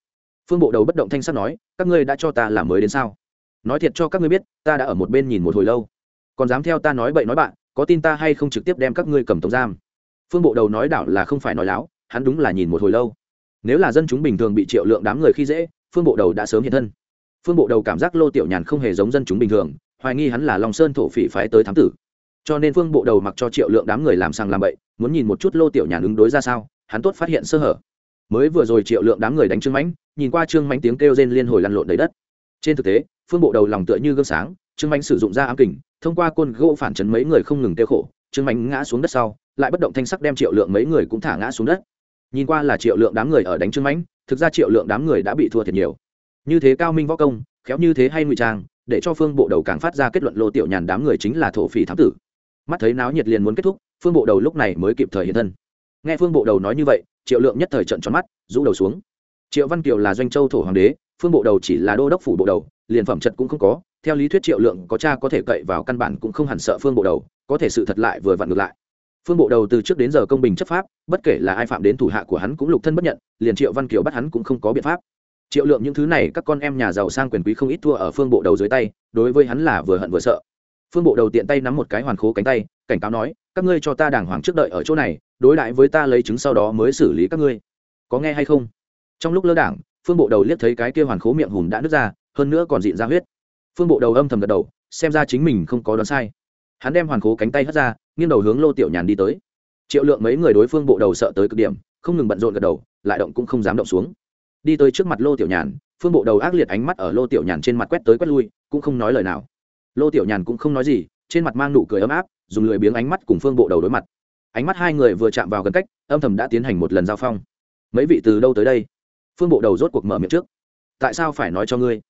S1: phương bộ đầu bất động thanh sắt nói, các ngươi đã cho ta làm mới đến sao? Nói thiệt cho các ngươi biết, ta đã ở một bên nhìn một hồi lâu. Còn dám theo ta nói bậy nói bạn có tin ta hay không trực tiếp đem các ngươi cầm tống giam? Phương bộ đầu nói đảo là không phải nói láo, hắn đúng là nhìn một hồi lâu. Nếu là dân chúng bình thường bị triệu lượng đám người khi dễ, phương bộ đầu đã sớm hiện thân. Phương bộ đầu cảm giác lô tiểu nhàn không hề giống dân chúng bình thường, hoài nghi hắn là long sơn thổ phỉ phái tới thám tử. Cho nên phương bộ đầu mặc cho triệu lượng đám người làm sang làm bậy, muốn nhìn một chút lô tiểu nhàn ứng đối ra sao, hắn tốt phát hiện sơ hở. Mới vừa rồi triệu lượng đám người đánh trương mãnh, nhìn qua trương mãnh tiếng kêu rên liên hồi lăn lộn đầy đất. Trên thực tế, phương bộ đầu lòng tựa như gương sáng, trương mãnh sử dụng ra ám kình thông qua côn gỗ phản chấn mấy người không ngừng tiêu khổ, trương mạnh ngã xuống đất sau, lại bất động thanh sắc đem triệu lượng mấy người cũng thả ngã xuống đất. Nhìn qua là triệu lượng đám người ở đánh trương mạnh, thực ra triệu lượng đám người đã bị thua thiệt nhiều. Như thế cao minh võ công, khéo như thế hay ngụy trang, để cho phương bộ đầu càng phát ra kết luận lô tiểu nhàn đám người chính là thổ phỉ thám tử. Mắt thấy náo nhiệt liền muốn kết thúc, phương bộ đầu lúc này mới kịp thời hiện thân. Nghe phương bộ đầu nói như vậy, triệu lượng nhất thời trận tròn mắt, rũ đầu xuống. Triệu văn kiều là doanh châu thổ hoàng đế, phương bộ đầu chỉ là đô đốc phủ bộ đầu, liền phẩm trật cũng không có theo lý thuyết triệu lượng có cha có thể cậy vào căn bản cũng không hẳn sợ phương bộ đầu, có thể sự thật lại vừa vặn ngược lại. Phương bộ đầu từ trước đến giờ công bình chấp pháp, bất kể là ai phạm đến thủ hạ của hắn cũng lục thân bất nhận, liền triệu văn kiều bắt hắn cũng không có biện pháp. Triệu lượng những thứ này các con em nhà giàu sang quyền quý không ít thua ở phương bộ đầu dưới tay, đối với hắn là vừa hận vừa sợ. Phương bộ đầu tiện tay nắm một cái hoàn khố cánh tay, cảnh cáo nói, các ngươi cho ta đàng hoàng trước đợi ở chỗ này, đối đãi với ta lấy chứng sau đó mới xử lý các ngươi. Có nghe hay không? Trong lúc lơ đảng, phương bộ đầu liếc thấy cái kia hoàn khố miệng hùm đã nứt ra, hơn nữa còn dịn ra huyết phương bộ đầu âm thầm gật đầu, xem ra chính mình không có đoán sai. Hắn đem hoàn cố cánh tay hất ra, nghiêng đầu hướng lô tiểu nhàn đi tới. Triệu lượng mấy người đối phương bộ đầu sợ tới cực điểm, không ngừng bận rộn gật đầu, lại động cũng không dám động xuống. Đi tới trước mặt lô tiểu nhàn, phương bộ đầu ác liệt ánh mắt ở lô tiểu nhàn trên mặt quét tới quét lui, cũng không nói lời nào. Lô tiểu nhàn cũng không nói gì, trên mặt mang nụ cười ấm áp, dùng lười biếng ánh mắt cùng phương bộ đầu đối mặt. Ánh mắt hai người vừa chạm vào gần cách, âm thầm đã tiến hành một lần giao phong. Mấy vị từ đâu tới đây? Phương bộ đầu rốt cuộc mở miệng trước. Tại sao phải nói cho ngươi?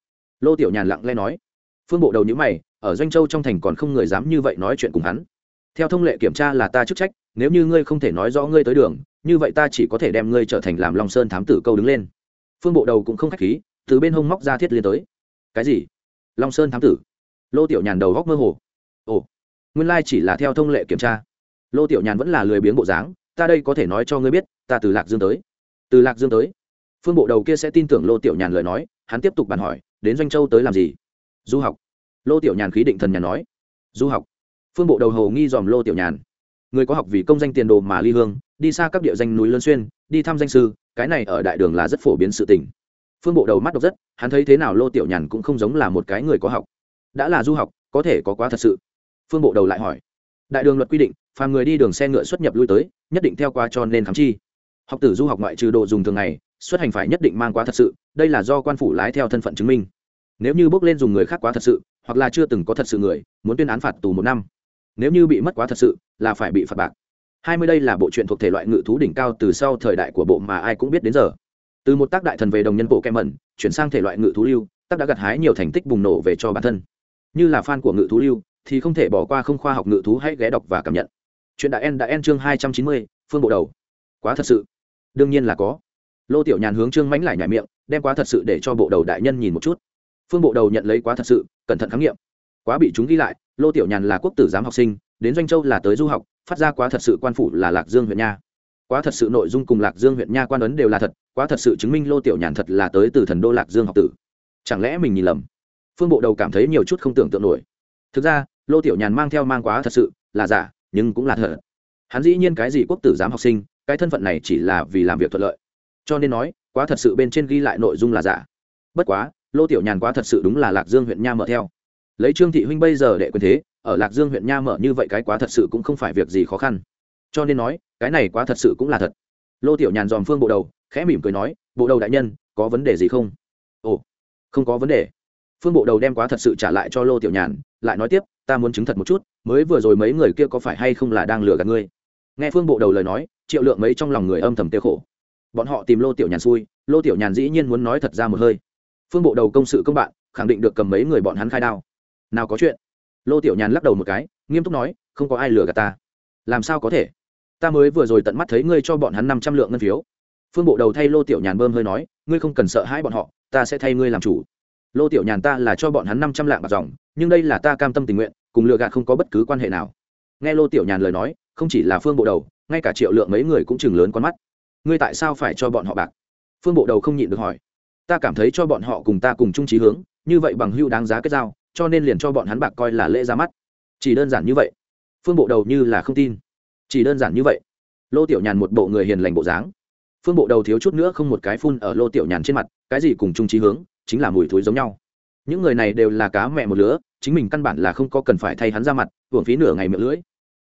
S1: Lô tiểu nhàn lặng lẽ nói phương bộ đầu nhữ mày, ở doanh châu trong thành còn không người dám như vậy nói chuyện cùng hắn. Theo thông lệ kiểm tra là ta chức trách, nếu như ngươi không thể nói rõ ngươi tới đường, như vậy ta chỉ có thể đem ngươi trở thành làm long sơn thám tử câu đứng lên. Phương bộ đầu cũng không k h á c h khí, từ bên hông móc ra thiết liên tới. Cái gì? Long sơn thám tử? Lô tiểu nhàn đầu góc mơ hồ. Ồ, nguyên lai chỉ là theo thông lệ kiểm tra. Lô tiểu nhàn vẫn là lười biếng bộ dáng, ta đây có thể nói cho ngươi biết, ta từ lạc dương tới. Từ lạc dương tới. Phương bộ đầu kia sẽ tin tưởng lô tiểu nhàn lời nói, hắn tiếp tục bàn hỏi, đến doanh châu tới làm gì? Du học. Lô tiểu nhàn khí định thần nhàn nói. Du học. Phương bộ đầu hầu nghi dòm lô tiểu nhàn. Người có học vì công danh tiền đồ mà ly hương, đi xa các địa danh núi lân xuyên, đi thăm danh sư, cái này ở đại đường là rất phổ biến sự tình. Phương bộ đầu mắt độc rất, hắn thấy thế nào lô tiểu nhàn cũng không giống là một cái người có học. Đã là du học, có thể có quá thật sự. Phương bộ đầu lại hỏi. Đại đường luật quy định, phàm người đi đường xe ngựa xuất nhập lui tới, nhất định theo qua cho nên khám chi. Học tử du học ngoại trừ đồ dùng thường ngày, xuất hành phải nhất định mang quá thật sự, đây là do quan phủ lái theo thân phận chứng minh nếu như bước lên dùng người khác quá thật sự, hoặc là chưa từng có thật sự người, muốn tuyên án phạt tù một năm. Nếu như bị mất quá thật sự, là phải bị phạt bạc. Hai mươi đây là bộ truyện thuộc thể loại ngự thú đỉnh cao từ sau thời đại của bộ mà ai cũng biết đến giờ. Từ một tác đại thần về đồng nhân bộ kem mẩn, chuyển sang thể loại ngự thú lưu, tác đã gặt hái nhiều thành tích bùng nổ về cho bản thân. Như là fan của ngự thú lưu, thì không thể bỏ qua không khoa học ngự thú hãy ghé đọc và cảm nhận. Chuyện đại en đã en chương hai trăm chín mươi, phương bộ đầu. Quá thật sự. Đương nhiên là có. Lô tiểu nhàn hướng trương mãnh lại nhảy miệng, đem quá thật sự để cho bộ đầu đại nhân nhìn một chút phương bộ đầu nhận lấy quá thật sự, cẩn thận khám nghiệm. Quá bị chúng ghi lại, lô tiểu nhàn là quốc tử giám học sinh, đến doanh châu là tới du học, phát ra quá thật sự quan phủ là lạc dương huyện nha. Quá thật sự nội dung cùng lạc dương huyện nha quan ấn đều là thật, quá thật sự chứng minh lô tiểu nhàn thật là tới từ thần đô lạc dương học tử. Chẳng lẽ mình nhìn lầm? Phương bộ đầu cảm thấy nhiều chút không tưởng tượng nổi. Thực ra, lô tiểu nhàn mang theo mang quá thật sự, là giả, nhưng cũng là thật. Hắn dĩ nhiên cái gì quốc tử giám học sinh, cái thân phận này chỉ là vì làm việc thuận lợi. Cho nên nói, quá thật sự bên trên ghi lại nội dung là giả. Bất quá lô tiểu nhàn quá thật sự đúng là lạc dương huyện nha mở theo. Lấy trương thị huynh bây giờ đệ quyền thế, ở lạc dương huyện nha mở như vậy cái quá thật sự cũng không phải việc gì khó khăn. Cho nên nói, cái này quá thật sự cũng là thật. Lô tiểu nhàn dòm phương bộ đầu, khẽ mỉm cười nói, bộ đầu đại nhân, có vấn đề gì không? Ồ, không có vấn đề. Phương bộ đầu đem quá thật sự trả lại cho lô tiểu nhàn, lại nói tiếp, ta muốn chứng thật một chút, mới vừa rồi mấy người kia có phải hay không là đang lừa gạt ngươi? Nghe phương bộ đầu lời nói, triệu lượng mấy trong lòng người âm thầm tiêu khổ. Bọn họ tìm lô tiểu nhàn xui, lô tiểu nhàn dĩ nhiên muốn nói thật ra một hơi phương bộ đầu công sự công bạn, khẳng định được cầm mấy người bọn hắn khai đao. Nào có chuyện? Lô tiểu nhàn lắc đầu một cái, nghiêm túc nói, không có ai lừa gạt ta. Làm sao có thể? Ta mới vừa rồi tận mắt thấy ngươi cho bọn hắn năm trăm lượng ngân phiếu. Phương bộ đầu thay lô tiểu nhàn bơm hơi nói, ngươi không cần sợ hãi bọn họ, ta sẽ thay ngươi làm chủ. Lô tiểu nhàn ta là cho bọn hắn năm trăm lạng bạc dòng, nhưng đây là ta cam tâm tình nguyện, cùng lừa gạt không có bất cứ quan hệ nào. Nghe lô tiểu nhàn lời nói, không chỉ là phương bộ đầu, ngay cả triệu lượng mấy người cũng chừng lớn con mắt. Ngươi tại sao phải cho bọn họ bạc? Phương bộ đầu không nhịn được hỏi ta cảm thấy cho bọn họ cùng ta cùng chung trí hướng, như vậy bằng hưu đáng giá kết giao, cho nên liền cho bọn hắn bạc coi là lễ ra mắt. Chỉ đơn giản như vậy. Phương bộ đầu như là không tin. Chỉ đơn giản như vậy. Lô tiểu nhàn một bộ người hiền lành bộ dáng. Phương bộ đầu thiếu chút nữa không một cái phun ở lô tiểu nhàn trên mặt, cái gì cùng chung trí hướng, chính là mùi thối giống nhau. Những người này đều là cá mẹ một lứa, chính mình căn bản là không có cần phải thay hắn ra mặt, hưởng phí nửa ngày miệng lưỡi.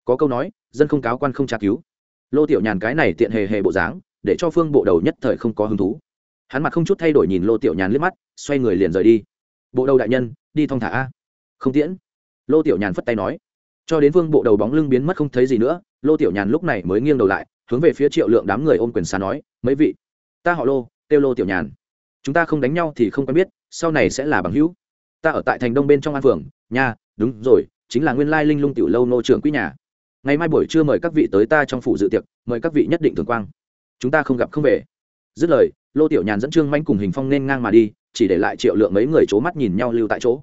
S1: Có câu nói, dân không cáo quan không tra cứu. Lô tiểu nhàn cái này tiện hề hề bộ dáng, để cho phương bộ đầu nhất thời không có hứng thú hắn mặt không chút thay đổi nhìn lô tiểu nhàn liếc mắt, xoay người liền rời đi. Bộ đầu đại nhân, đi thong thả a. Không tiễn. Lô tiểu nhàn phất tay nói. Cho đến vương bộ đầu bóng lưng biến mất không thấy gì nữa, lô tiểu nhàn lúc này mới nghiêng đầu lại, hướng về phía triệu lượng đám người ôm quyền xa nói, mấy vị, ta họ lô têu lô tiểu nhàn. Chúng ta không đánh nhau thì không quen biết, sau này sẽ là bằng hữu. Ta ở tại thành đông bên trong an phường, nha, đúng rồi, chính là nguyên lai linh lung tiểu lâu nô trưởng quý nhà. Ngày mai buổi trưa mời các vị tới ta trong phủ dự tiệc, mời các vị nhất định thường quang. Chúng ta không gặp không về. Dứt lời lô tiểu nhàn dẫn trương manh cùng hình phong nên ngang mà đi, chỉ để lại triệu lượng mấy người c h ố mắt nhìn nhau lưu tại chỗ.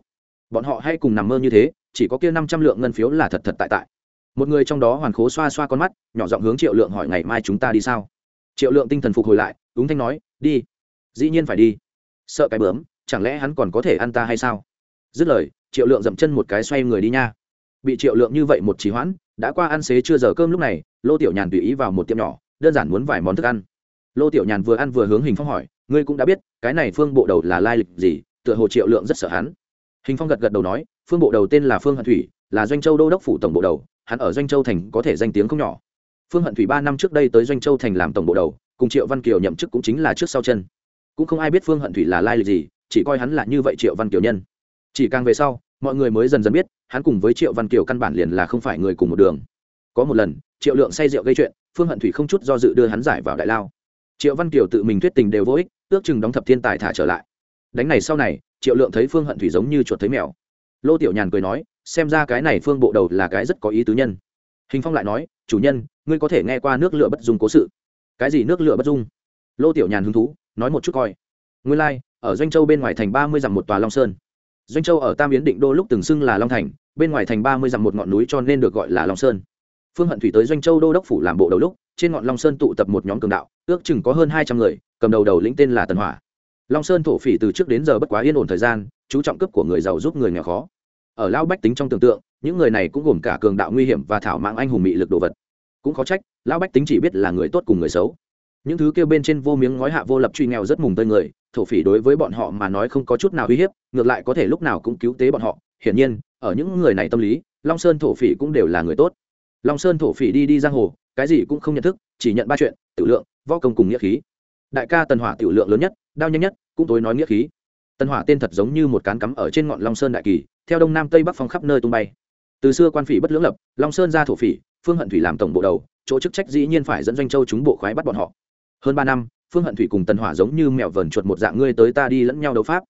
S1: Bọn họ hay cùng nằm mơ như thế, chỉ có kia năm trăm lượng ngân phiếu là thật thật tại tại. Một người trong đó hoàn khố xoa xoa con mắt, nhỏ giọng hướng triệu lượng hỏi ngày mai chúng ta đi sao? Triệu lượng tinh thần phục hồi lại ứng thanh nói, đi. Dĩ nhiên phải đi. Sợ cái bướm, chẳng lẽ hắn còn có thể ăn ta hay sao? Dứt lời, triệu lượng dậm chân một cái xoay người đi nha. Bị triệu lượng như vậy một trí hoãn, đã qua ăn xế chưa giờ cơm lúc này, lô tiểu nhàn tùy ý vào một tiệm nhỏ, đơn giản muốn vài món thức ăn lô tiểu nhàn vừa ăn vừa hướng hình phong hỏi, ngươi cũng đã biết, cái này phương bộ đầu là lai lịch gì, tựa hồ triệu lượng rất sợ hắn. Hình phong gật gật đầu nói, phương bộ đầu tên là phương hận thủy, là doanh châu đô đốc phủ tổng bộ đầu, hắn ở doanh châu thành có thể danh tiếng không nhỏ. Phương hận thủy ba năm trước đây tới doanh châu thành làm tổng bộ đầu, cùng triệu văn kiều nhậm chức cũng chính là trước sau chân. Cũng không ai biết phương hận thủy là lai lịch gì, chỉ coi hắn là như vậy triệu văn kiều nhân. Chỉ càng về sau, mọi người mới dần dần biết, hắn cùng với triệu văn kiều căn bản liền là không phải người cùng một đường. Có một lần, triệu lượng say rượu gây chuyện, phương hận thủy không chút do dự đưa hắn giải vào đại lao triệu văn kiều tự mình thuyết tình đều vô ích ước chừng đóng thập thiên tài thả trở lại. Đánh này sau này triệu lượng thấy phương hận thủy giống như chuột thấy mèo. Lô tiểu nhàn cười nói xem ra cái này phương bộ đầu là cái rất có ý tứ nhân. Hình phong lại nói chủ nhân ngươi có thể nghe qua nước lửa bất dung cố sự. Cái gì nước lửa bất dung? Lô tiểu nhàn hứng thú nói một chút coi. Ngươi lai、like, ở doanh châu bên ngoài thành ba mươi dặm một tòa long sơn. Doanh châu ở tam yến định đô lúc từng xưng là long thành bên ngoài thành ba mươi dặm một ngọn núi cho nên được gọi là long sơn. Phương hận thủy tới doanh châu đô đốc phủ làm bộ đầu lúc trên ngọn long sơn tụ tập một nhóm cường đạo ước chừng có hơn hai trăm người, cầm đầu đầu lĩnh tên là tần hỏa. Long sơn thổ phỉ từ trước đến giờ bất quá yên ổn thời gian, chú trọng cấp của người giàu giúp người nghèo khó. Ở lao bách tính trong tưởng tượng, những người này cũng gồm cả cường đạo nguy hiểm và thảo mạng anh hùng mị lực đồ vật. Cũng khó trách, lao bách tính chỉ biết là người tốt cùng người xấu. Những thứ kêu bên trên vô miếng ngói hạ vô lập truy nghèo rất mùng tơi người, thổ phỉ đối với bọn họ mà nói không có chút nào uy hiếp, ngược lại có thể lúc nào cũng cứu tế bọn họ. Hiển nhiên, ở những người này tâm lý, long sơn thổ phỉ cũng đều là người tốt. Long sơn thổ phỉ đi đi giang hồ, cái gì cũng không nhận thức chỉ nhận ba chuyện, tiểu lượng, võ công cùng nghĩa khí. Đại ca tần hỏa tiểu lượng lớn nhất, đao nhanh nhất, cũng tối nói nghĩa khí. Tần hỏa tên thật giống như một cán cắm ở trên ngọn long sơn đại kỳ, theo đông nam tây bắc phong khắp nơi tung bay. Từ xưa quan phỉ bất lưỡng lập, long sơn ra thổ phỉ, phương hận thủy làm tổng bộ đầu, chỗ chức trách dĩ nhiên phải dẫn doanh châu chúng bộ khoái bắt bọn họ. Hơn ba năm, phương hận thủy cùng tần hỏa giống như mẹo vờn chuột một dạng ngươi tới ta đi lẫn nhau đấu pháp.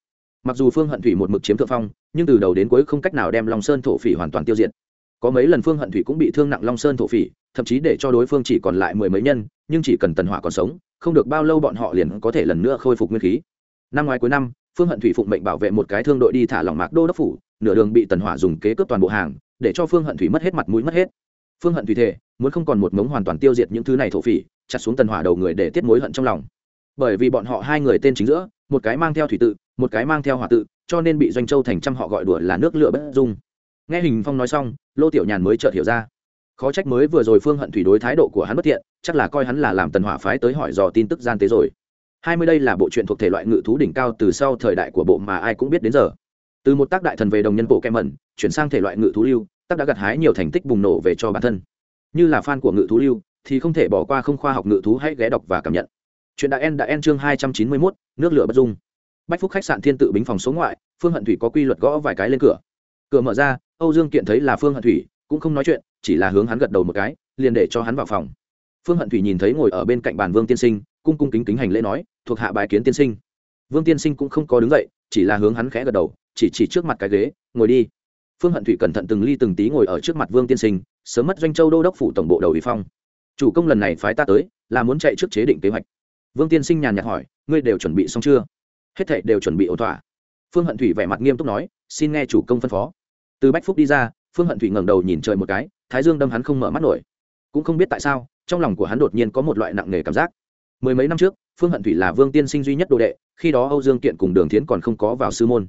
S1: Mặc dù phương hận thủy một mực chiếm thượng phong, nhưng từ đầu đến cuối không cách nào đem long sơn thổ phỉ hoàn toàn tiêu diệt. Có mấy lần phương hận thủy cũng bị thương nặng long sơn thổ phỉ thậm chí để cho đối phương chỉ còn lại mười mấy nhân, nhưng chỉ cần tần hỏa còn sống, không được bao lâu bọn họ liền có thể lần nữa khôi phục nguyên khí. Năm ngoái cuối năm, phương hận thủy phụng mệnh bảo vệ một cái thương đội đi thả lỏng mạc đô đốc phủ, nửa đường bị tần hỏa dùng kế cướp toàn bộ hàng, để cho phương hận thủy mất hết mặt mũi mất hết. Phương hận thủy thể muốn không còn một mống hoàn toàn tiêu diệt những thứ này thổ phỉ, chặt xuống tần hỏa đầu người để tiết mối hận trong lòng. Bởi vì bọn họ hai người tên chính giữa, một cái mang theo thủy tự, một cái mang theo hỏa tự, cho nên bị doanh châu thành trăm họ gọi đùa là nước lửa bất dung. Nghe hình phong nói xong, lô tiểu nhàn mới chợt hiểu ra khó trách mới vừa rồi phương hận thủy đối thái độ của hắn bất thiện, chắc là coi hắn là làm tần hỏa phái tới hỏi dò tin tức gian tế rồi. Hai mươi đây là bộ truyện thuộc thể loại ngự thú đỉnh cao từ sau thời đại của bộ mà ai cũng biết đến giờ. Từ một tác đại thần về đồng nhân bộ kem mẩn, chuyển sang thể loại ngự thú lưu, tác đã gặt hái nhiều thành tích bùng nổ về cho bản thân. Như là fan của ngự thú lưu, thì không thể bỏ qua không khoa học ngự thú hãy ghé đọc và cảm nhận. Chuyện đã en đã en chương hai trăm chín mươi mốt, nước lửa bất dung. Bách phúc khách sạn thiên tự bính phòng số ngoại, phương hận thủy có quy luật gõ vài cái lên cửa. Cửa mở ra, âu dương kiện thấy là phương hận thủy cũng không nói chuyện, chỉ là hướng hắn gật đầu một cái, liền để cho hắn vào phòng. Phương hận thủy nhìn thấy ngồi ở bên cạnh bàn vương tiên sinh, cung cung kính kính hành lễ nói, thuộc hạ bài kiến tiên sinh. Vương tiên sinh cũng không có đứng dậy, chỉ là hướng hắn khẽ gật đầu, chỉ chỉ trước mặt cái ghế, ngồi đi. Phương hận thủy cẩn thận từng ly từng tí ngồi ở trước mặt vương tiên sinh, sớm mất doanh châu đô đốc phủ tổng bộ đầu ủy phong. Chủ công lần này phái ta tới, là muốn chạy trước chế định kế hoạch. Vương tiên sinh nhàn nhạt hỏi, ngươi đều chuẩn bị xong chưa? Hết thảy đều chuẩn bị ổn thỏa. Phương hận thủy vẻ mặt nghiêm túc nói, xin nghe chủ công phân phó. Từ bách phúc đi ra phương hận thủy ngẩng đầu nhìn trời một cái, thái dương đâm hắn không mở mắt nổi. Cũng không biết tại sao, trong lòng của hắn đột nhiên có một loại nặng nề cảm giác. Mười mấy năm trước, phương hận thủy là vương tiên sinh duy nhất đồ đệ, khi đó âu dương kiện cùng đường thiến còn không có vào sư môn.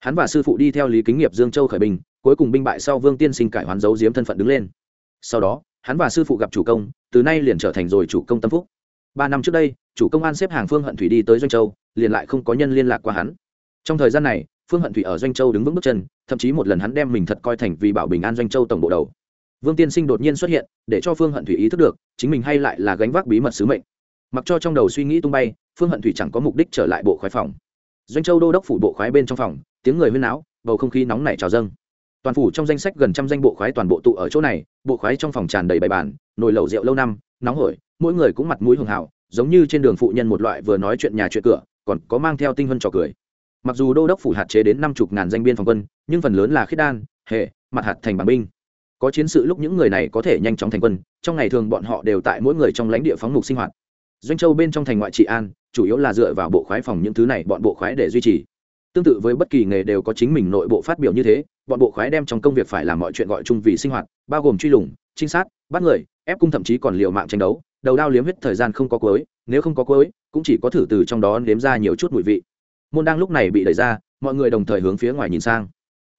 S1: Hắn và sư phụ đi theo lý kính nghiệp dương châu khởi binh, cuối cùng binh bại sau vương tiên sinh cải hoán giấu giếm thân phận đứng lên. Sau đó, hắn và sư phụ gặp chủ công, từ nay liền trở thành rồi chủ công tâm phúc. Ba năm trước đây, chủ công an xếp hàng phương hận thủy đi tới doanh châu, liền lại không có nhân liên lạc qua hắn. Trong thời gian này phương hận thủy ở doanh châu đứng vững bước chân, thậm chí một lần hắn đem mình thật coi thành vì bảo bình an doanh châu tổng bộ đầu. Vương tiên sinh đột nhiên xuất hiện, để cho phương hận thủy ý thức được, chính mình hay lại là gánh vác bí mật sứ mệnh. Mặc cho trong đầu suy nghĩ tung bay, phương hận thủy chẳng có mục đích trở lại bộ khoái phòng. Doanh châu đô đốc phủ bộ khoái bên trong phòng, tiếng người huyên náo, bầu không khí nóng nảy trào dâng. Toàn phủ trong danh sách gần trăm danh bộ khoái toàn bộ tụ ở chỗ này, bộ khoái trong phòng tràn đầy bài bản, nồi lẩu rượu lâu năm, nóng hổi, mỗi người cũng mặt mũi hường hảo giống như trên đường phụ nhân một loại vừa nói chuyện nhà chuyện cửa, còn có mang theo tinh vân trò cười mặc dù đô đốc phủ hạt chế đến năm chục ngàn danh biên phòng quân, nhưng phần lớn là khiết đan, hệ, mặt hạt thành bằng binh. Có chiến sự lúc những người này có thể nhanh chóng thành quân, trong ngày thường bọn họ đều tại mỗi người trong lãnh địa phóng mục sinh hoạt. Doanh châu bên trong thành ngoại trị an, chủ yếu là dựa vào bộ khoái phòng những thứ này bọn bộ khoái để duy trì. Tương tự với bất kỳ nghề đều có chính mình nội bộ phát biểu như thế, bọn bộ khoái đem trong công việc phải làm mọi chuyện gọi chung vì sinh hoạt, bao gồm truy lùng, trinh sát, bắt người, ép cung thậm chí còn liều mạng tranh đấu, đầu đao liếm hết thời gian không có cuối, nếu không có cuối, cũng chỉ có thử từ trong đó nếm ra nhiều chút mùi vị môn đang lúc này bị đẩy ra, mọi người đồng thời hướng phía ngoài nhìn sang.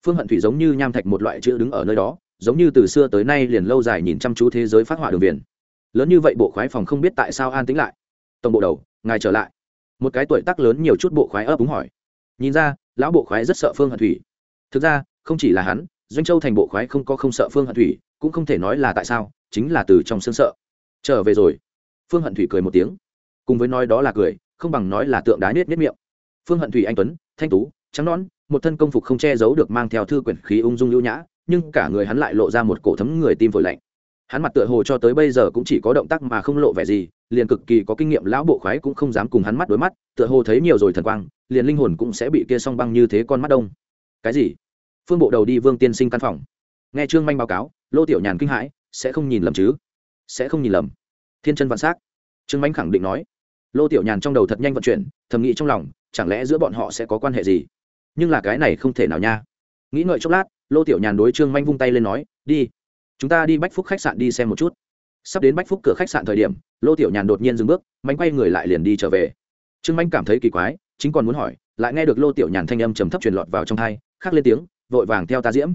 S1: Phương hận thủy giống như nham thạch một loại chữ đứng ở nơi đó, giống như từ xưa tới nay liền lâu dài nhìn chăm chú thế giới phát họa đường viền. Lớn như vậy bộ khoái phòng không biết tại sao an tính lại. Tổng bộ đầu, ngài trở lại. Một cái tuổi tác lớn nhiều chút bộ khoái ấp úng hỏi. Nhìn ra, lão bộ khoái rất sợ phương hận thủy. Thực ra, không chỉ là hắn, doanh châu thành bộ khoái không có không sợ phương hận thủy, cũng không thể nói là tại sao, chính là từ trong xương sợ. Trở về rồi. Phương hận thủy cười một tiếng. Cùng với nói đó là cười, không bằng nói là tượng đá nết nết miệng phương hận thủy anh tuấn, thanh tú, trắng nón một thân công phục không che giấu được mang theo thư quyển khí ung dung lưu nhã, nhưng cả người hắn lại lộ ra một cổ thấm người tim vội lạnh. Hắn mặt tựa hồ cho tới bây giờ cũng chỉ có động tác mà không lộ vẻ gì, liền cực kỳ có kinh nghiệm lão bộ khoái cũng không dám cùng hắn mắt đối mắt, tựa hồ thấy nhiều rồi thần quang, liền linh hồn cũng sẽ bị kia song băng như thế con mắt đông. Cái gì? Phương bộ đầu đi vương tiên sinh căn phòng. Nghe trương manh báo cáo, lô tiểu nhàn kinh hãi, sẽ không nhìn lầm chứ? Sẽ không nhìn lầm. Thiên chân vạn s á c trương manh khẳng định nói. Lô tiểu nhàn trong đầu thật nhanh vận chuyển, thầm nghĩ trong lòng chẳng lẽ giữa bọn họ sẽ có quan hệ gì? Nhưng là cái này không thể nào nha. Nghĩ ngợi chốc lát, lô tiểu nhàn đối trương manh vung tay lên nói, đi, chúng ta đi bách phúc khách sạn đi xem một chút. Sắp đến bách phúc cửa khách sạn thời điểm, lô tiểu nhàn đột nhiên dừng bước manh quay người lại liền đi trở về. Trương manh cảm thấy kỳ quái, chính còn muốn hỏi, lại nghe được lô tiểu nhàn thanh âm trầm thấp truyền lọt vào trong thai khác lên tiếng, vội vàng theo ta diễm.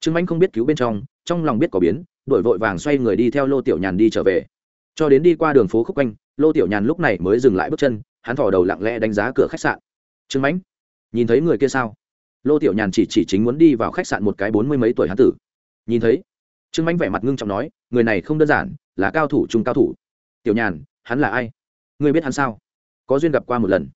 S1: Trương manh không biết cứu bên trong trong lòng biết có biến, đổi vội vàng xoay người đi theo lô tiểu nhàn đi trở về. Cho đến đi qua đường phố khúc quanh, lô tiểu nhàn lúc này mới dừng lại bước chân hắn thỏ đầu lặng lẽ đánh giá cửa khách sạn. Trương mãnh, nhìn thấy người kia sao? Lô tiểu nhàn chỉ chỉ chính muốn đi vào khách sạn một cái bốn mươi mấy tuổi hán tử. Nhìn thấy? Trương mãnh vẻ mặt ngưng trọng nói, người này không đơn giản, là cao thủ trung cao thủ. Tiểu nhàn, hắn là ai? Ngươi biết hắn sao? Có duyên gặp qua một lần.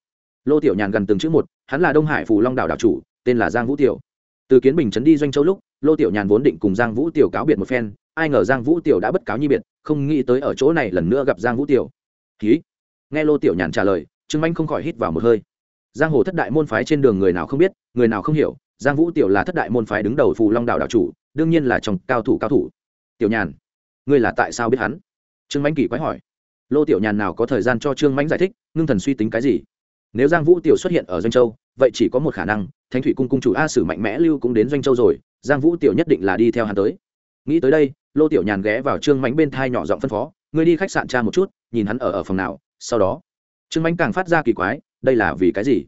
S1: Lô tiểu nhàn gần từng chữ một, hắn là đông hải phù long đảo đảo chủ, tên là giang vũ tiểu. Từ kiến bình trấn đi doanh châu lúc, lô tiểu nhàn vốn định cùng giang vũ tiểu cáo biệt một phen, ai ngờ giang vũ tiểu đã bất cáo nhi biệt, không nghĩ tới ở chỗ này lần nữa gặp giang vũ tiểu. Ký nghe lô tiểu nhàn trả lời trương anh không khỏi hít vào một hơi. Giang hồ thất đại môn phái trên đường người nào không biết, người nào không hiểu, giang vũ tiểu là thất đại môn phái đứng đầu phù long đạo đạo chủ, đương nhiên là trong cao thủ cao thủ. Tiểu nhàn, ngươi là tại sao biết hắn? Trương mãnh kỳ quái hỏi. Lô tiểu nhàn nào có thời gian cho trương mãnh giải thích, ngưng thần suy tính cái gì? Nếu giang vũ tiểu xuất hiện ở doanh châu, vậy chỉ có một khả năng, thánh thủy cung cung chủ a sử mạnh mẽ lưu cũng đến doanh châu rồi, giang vũ tiểu nhất định là đi theo hắn tới. Nghĩ tới đây, lô tiểu nhàn ghé vào trương mãnh bên thai nhỏ giọng phân phó, ngươi đi khách sạn cha một chút, nhìn hắn ở ở phòng nào, sau đó trương mãnh càng phát ra kỳ quái, đây là vì cái gì?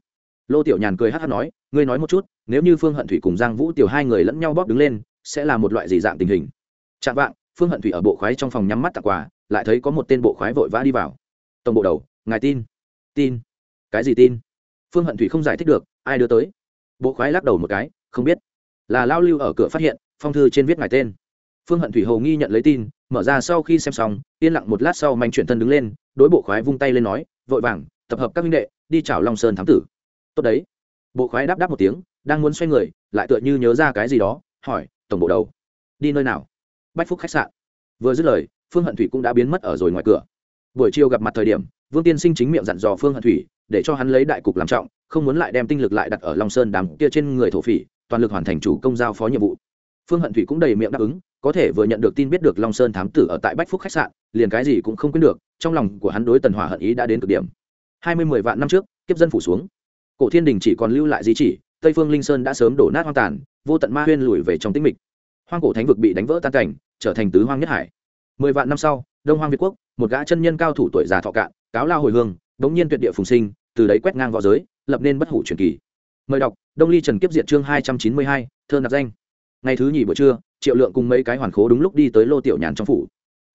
S1: Lô tiểu nhàn cười hát hát nói, ngươi nói một chút, nếu như phương hận thủy cùng giang vũ tiểu hai người lẫn nhau bóp đứng lên, sẽ là một loại gì dạng tình hình? Chạm vạng, phương hận thủy ở bộ khoái trong phòng nhắm mắt tặng quà, lại thấy có một tên bộ khoái vội vã đi vào. Tổng bộ đầu, ngài tin? Tin. Cái gì tin? Phương hận thủy không giải thích được, ai đưa tới? Bộ khoái lắc đầu một cái, không biết. Là lao lưu ở cửa phát hiện, phong thư trên viết ngài tên. Phương hận thủy hầu nghi nhận lấy tin, mở ra sau khi xem xong, yên lặng một lát sau manh chuyển thân đứng lên, đối bộ khoái vung tay lên nói vội vàng, tập hợp các huynh đệ, đi chào long sơn thám tử. Tốt đấy. Bộ khoái đáp đáp một tiếng, đang muốn xoay người, lại tựa như nhớ ra cái gì đó, hỏi, tổng bộ đầu, đi nơi nào? Bách phúc khách sạn. Vừa dứt lời, phương hận thủy cũng đã biến mất ở rồi ngoài cửa. Buổi chiều gặp mặt thời điểm, vương tiên sinh chính miệng dặn dò phương hận thủy, để cho hắn lấy đại cục làm trọng, không muốn lại đem tinh lực lại đặt ở long sơn đám kia trên người thổ phỉ, toàn lực hoàn thành chủ công giao phó nhiệm vụ phương hận thủy cũng đầy miệng đáp ứng, có thể vừa nhận được tin biết được long sơn thám tử ở tại bách phúc khách sạn, liền cái gì cũng không quên được, trong lòng của hắn đối tần hỏa hận ý đã đến cực điểm. Hai mươi mười vạn năm trước, kiếp dân phủ xuống. Cổ thiên đình chỉ còn lưu lại di chỉ, tây phương linh sơn đã sớm đổ nát hoang tàn, vô tận ma huyên lùi về trong tĩnh mịch. Hoang cổ thánh vực bị đánh vỡ tan cảnh, trở thành tứ hoang nhất hải. Mười vạn năm sau, đông hoang việt quốc, một gã chân nhân cao thủ tuổi già thọ cạn, cáo lao hồi hương, đống nhiên tuyệt địa phùng sinh, từ đấy quét ngang v õ giới, lập nên bất hủ truyền kỳ. Mời đọc, đông ly trần kiếp diệt chương hai trăm chín mươi hai, thơ nạp danh ngày thứ nhì buổi trưa, triệu lượng cùng mấy cái hoàn khố đúng lúc đi tới lô tiểu nhàn trong phủ.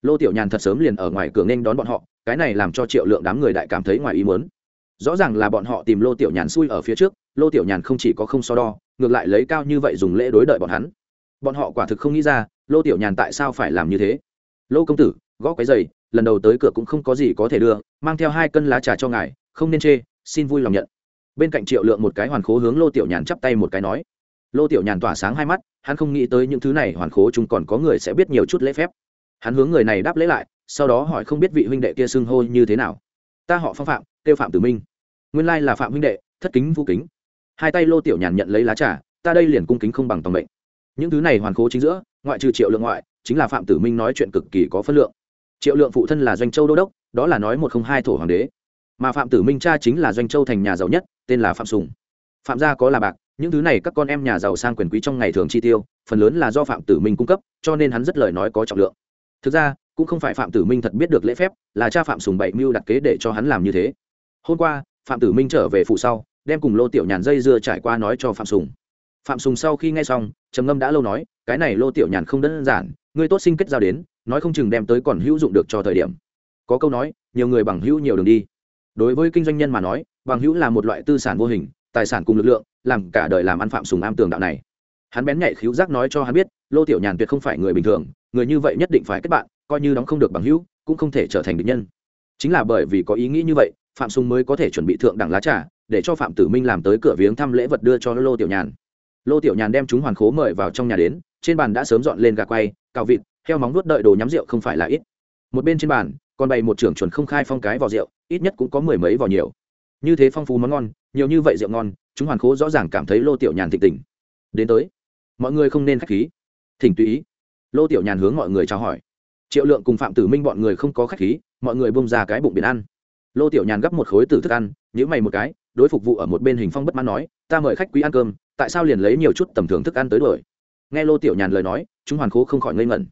S1: Lô tiểu nhàn thật sớm liền ở ngoài cửa nghênh đón bọn họ, cái này làm cho triệu lượng đám người đại cảm thấy ngoài ý muốn. Rõ ràng là bọn họ tìm lô tiểu nhàn xui ở phía trước, lô tiểu nhàn không chỉ có không so đo, ngược lại lấy cao như vậy dùng lễ đối đợi bọn hắn. Bọn họ quả thực không nghĩ ra, lô tiểu nhàn tại sao phải làm như thế. Lô công tử, gõ cái giày, lần đầu tới cửa cũng không có gì có thể đưa, mang theo hai cân lá trà cho ngài, không nên chê, xin vui lòng nhận. Bên cạnh triệu lượng một cái hoàn khố hướng lô tiểu nhàn chắp tay một cái nói lô tiểu nhàn tỏa sáng hai mắt, hắn không nghĩ tới những thứ này, hoàn khố chúng còn có người sẽ biết nhiều chút lễ phép. Hắn hướng người này đáp lễ lại, sau đó hỏi không biết vị huynh đệ kia xưng hô như thế nào. Ta họ phong phạm, kêu phạm tử minh. Nguyên lai là phạm huynh đệ, thất kính vũ kính. Hai tay lô tiểu nhàn nhận lấy lá trà, ta đây liền cung kính không bằng tòng mệnh. Những thứ này hoàn khố chính giữa, ngoại trừ triệu lượng ngoại, chính là phạm tử minh nói chuyện cực kỳ có phân lượng. Triệu lượng phụ thân là doanh châu đô đốc, đó là nói một không hai thổ hoàng đế. Mà phạm tử minh cha chính là doanh châu thành nhà giàu nhất, tên là phạm sùng. Phạm gia có là bạc những thứ này các con em nhà giàu sang quyền quý trong ngày thường chi tiêu, phần lớn là do phạm tử minh cung cấp, cho nên hắn rất lời nói có trọng lượng. Thực ra, cũng không phải phạm tử minh thật biết được lễ phép, là cha phạm sùng bảy mưu đặt kế để cho hắn làm như thế. Hôm qua, phạm tử minh trở về phụ sau, đem cùng lô tiểu nhàn dây dưa trải qua nói cho phạm sùng. Phạm sùng sau khi nghe xong, trầm ngâm đã lâu nói, cái này lô tiểu nhàn không đơn giản ngươi tốt sinh kết giao đến, nói không chừng đem tới còn hữu dụng được cho thời điểm. Có câu nói, nhiều người bằng hữu nhiều đường đi. Đối với kinh doanh nhân mà nói, bằng hữu là một loại tư sản vô hình tài sản cùng lực lượng, làm cả đời làm ăn phạm sùng am tường đạo này. Hắn bén nhạy khiếu giác nói cho hắn biết, lô tiểu nhàn tuyệt không phải người bình thường, người như vậy nhất định phải kết bạn, coi như đóng không được bằng hữu, cũng không thể trở thành địch nhân. Chính là bởi vì có ý nghĩ như vậy, phạm sùng mới có thể chuẩn bị thượng đẳng lá trà, để cho phạm tử minh làm tới cửa viếng thăm lễ vật đưa cho lô tiểu nhàn. Lô tiểu nhàn đem chúng hoàn khố mời vào trong nhà đến, trên bàn đã sớm dọn lên gà quay, cào vịt, heo móng nuốt đợi đồ nhắm rượu không phải là ít. Một bên trên bàn, còn bày một trưởng chuẩn không khai phong cái vỏ rượu, ít nhất cũng có mười mấy vỏ nhiều như thế phong phú món ngon, nhiều như vậy rượu ngon, chúng hoàn khố rõ ràng cảm thấy lô tiểu nhàn thịnh tình. Đến tới. Mọi người không nên k h á c h khí. Thỉnh tùy ý. Lô tiểu nhàn hướng mọi người chào hỏi. Triệu lượng cùng phạm tử minh bọn người không có k h á c h khí, mọi người bông ra cái bụng biển ăn. Lô tiểu nhàn gấp một khối tử thức ăn nhữ mày một cái, đối phục vụ ở một bên hình phong bất mãn nói, ta mời khách quý ăn cơm, tại sao liền lấy nhiều chút tầm thường thức ăn tới đổi nghe lô tiểu nhàn lời nói, chúng hoàn khố không khỏi ngây ngẩn.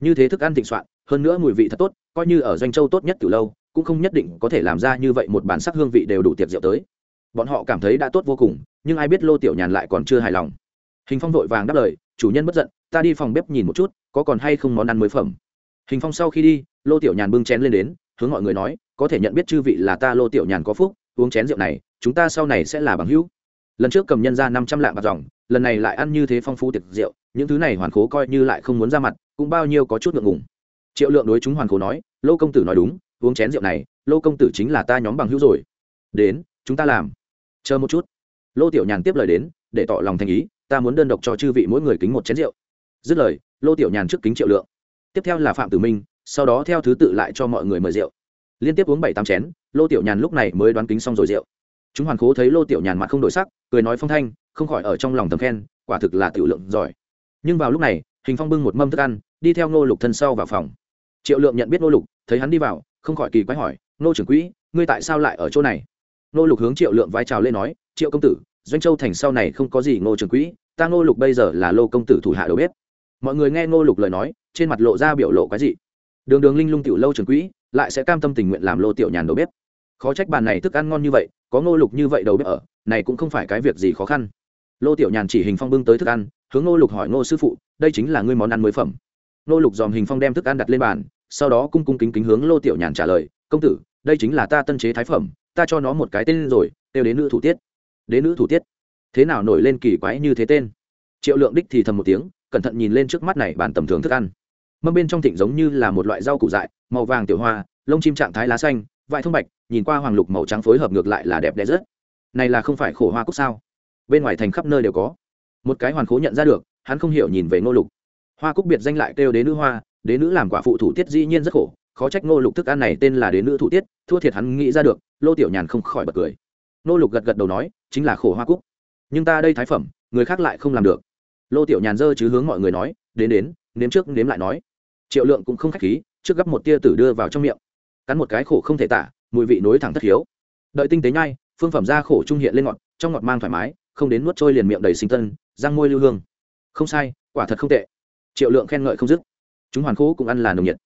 S1: Như thế thức ăn thịnh soạn, hơn nữa mùi vị thật tốt, coi như ở doanh châu tốt nhất từ lâu cũng không nhất định có thể làm ra như vậy một bản sắc hương vị đều đủ tiệc rượu tới. Bọn họ cảm thấy đã tốt vô cùng, nhưng ai biết lô tiểu nhàn lại còn chưa hài lòng. Hình phong vội vàng đáp lời, chủ nhân bất giận, ta đi phòng bếp nhìn một chút, có còn hay không món ăn mới phẩm? Hình phong sau khi đi, lô tiểu nhàn bưng chén lên đến, hướng mọi người nói, có thể nhận biết chư vị là ta lô tiểu nhàn có phúc, uống chén rượu này, chúng ta sau này sẽ là bằng hữu. Lần trước cầm nhân ra năm trăm lạng bạc dòng, lần này lại ăn như thế phong phú tiệc rượu, những thứ này hoàn khố coi như lại không muốn ra mặt, cũng bao nhiêu có chút ngượng ngùng. Triệu lượng đối chúng hoàn khố nói, lô công tử nói đúng uống chén rượu này, lô công tử chính là ta nhóm bằng hữu rồi. Đến, chúng ta làm. Chờ một chút. Lô tiểu nhàn tiếp lời đến, để tỏ lòng thành ý, ta muốn đơn độc cho chư vị mỗi người kính một chén rượu. Dứt lời, lô tiểu nhàn trước kính triệu lượng. Tiếp theo là phạm tử minh, sau đó theo thứ tự lại cho mọi người mời rượu. Liên tiếp uống bảy tám chén, lô tiểu nhàn lúc này mới đoán kính xong rồi rượu. Chúng hoàn khố thấy lô tiểu nhàn mặt không đổi sắc, cười nói phong thanh, không khỏi ở trong lòng thầm khen, quả thực là tiểu lượng giỏi. Nhưng vào lúc này, hình phong bưng một mâm thức ăn, đi theo ngô lục thân sau vào phòng. Triệu lượng nhận biết ngô lục, thấy hắn đi vào không khỏi kỳ quái hỏi ngô trưởng quỹ, ngươi tại sao lại ở chỗ này? Ngô lục hướng triệu lượng vai trào lên nói, triệu công tử, doanh châu thành sau này không có gì ngô trưởng quỹ, ta ngô lục bây giờ là lô công tử thủ hạ đầu bếp. Mọi người nghe ngô lục lời nói, trên mặt lộ ra biểu lộ cái gì đường đường linh lung tiểu lâu trưởng quỹ, lại sẽ cam tâm tình nguyện làm lô tiểu nhàn đầu bếp. Khó trách bàn này thức ăn ngon như vậy, có ngô lục như vậy đầu bếp ở, này cũng không phải cái việc gì khó khăn. Lô tiểu nhàn chỉ hình phong bưng tới thức ăn, hướng ngô lục hỏi ngô sư phụ, đây chính là ngươi món ăn mới phẩm. Ngô lục dòm hình phong đem thức ăn đặt lên bàn sau đó cung cung kính kính hướng lô tiểu nhàn trả lời, công tử, đây chính là ta tân chế thái phẩm, ta cho nó một cái tên rồi, kêu đến nữ thủ tiết. Đến nữ thủ tiết? Thế nào nổi lên kỳ quái như thế tên? Triệu lượng đích thì thầm một tiếng, cẩn thận nhìn lên trước mắt này bàn tầm thường thức ăn. Mâm bên trong thịnh giống như là một loại rau củ dại, màu vàng tiểu hoa, lông chim trạng thái lá xanh, vải thông bạch, nhìn qua hoàng lục màu trắng phối hợp ngược lại là đẹp đẽ rất. Này là không phải khổ hoa cúc sao? Bên ngoài thành khắp nơi đều có. Một cái hoàn khố nhận ra được, hắn không hiểu nhìn về ngô lục hoa cúc biệt danh lại kêu đế nữ hoa, đế nữ làm quả phụ thủ tiết dĩ nhiên rất khổ, khó trách ngô lục thức ăn này tên là đế nữ thủ tiết, thua thiệt hắn nghĩ ra được, lô tiểu nhàn không khỏi bật cười. Ngô lục gật gật đầu nói, chính là khổ hoa cúc. Nhưng ta đây thái phẩm, người khác lại không làm được. Lô tiểu nhàn dơ chứ hướng mọi người nói, đến đến, nếm trước, nếm lại nói. Triệu lượng cũng không k h á c h khí, trước gấp một tia tử đưa vào trong miệng. Cắn một cái khổ không thể tả, mùi vị nối thẳng thất hiếu. Đợi tinh tế nhai, phương phẩm ra khổ trung hiện lên ngọt trong ngọt mang thoải mái, không đến nuốt trôi liền miệng đầy sinh tân, răng môi lưu hương. Không sai, quả thật không tệ triệu lượng khen ngợi không dứt. Chúng hoàn khố cũng ăn là nồng nhiệt.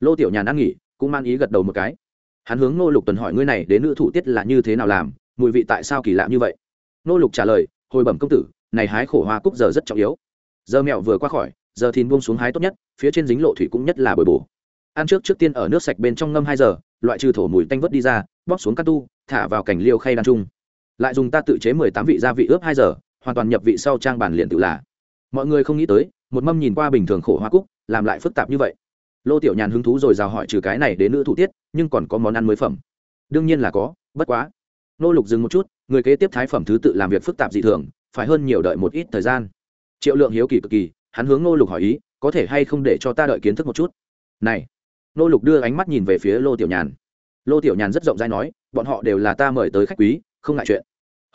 S1: Lô tiểu nhàn ăn nghỉ, cũng mang ý gật đầu một cái. Hắn hướng nô lục tuần hỏi ngươi này đến nữ thủ tiết là như thế nào làm, mùi vị tại sao kỳ lạ như vậy? Nô lục trả lời, hồi bẩm công tử, này hái khổ hoa cúc giờ rất trọng yếu. Giờ mẹo vừa qua khỏi, giờ thìn buông xuống hái tốt nhất, phía trên dính lộ thủy cũng nhất là bồi bổ. Ăn trước trước tiên ở nước sạch bên trong ngâm hai giờ, loại trừ thổ mùi tanh vớt đi ra, bóp xuống cát tu, thả vào cảnh liêu khay đan trung. Lại dùng ta tự chế mười tám vị gia vị ướp hai giờ, hoàn toàn nhập vị sau trang bản liền tự là. Mọi người không nghĩ tới một mâm nhìn qua bình thường khổ hoa cúc, làm lại phức tạp như vậy. Lô tiểu nhàn hứng thú rồi rào hỏi trừ cái này đến nữ thủ tiết, nhưng còn có món ăn mới phẩm. Đương nhiên là có, bất quá. Nô lục dừng một chút, người kế tiếp thái phẩm thứ tự làm việc phức tạp dị thường, phải hơn nhiều đợi một ít thời gian. Triệu lượng hiếu kỳ cực kỳ, hắn hướng nô lục hỏi ý, có thể hay không để cho ta đợi kiến thức một chút? Này! Nô lục đưa ánh mắt nhìn về phía lô tiểu nhàn. Lô tiểu nhàn rất rộng rãi nói, bọn họ đều là ta mời tới khách quý, không ngại chuyện.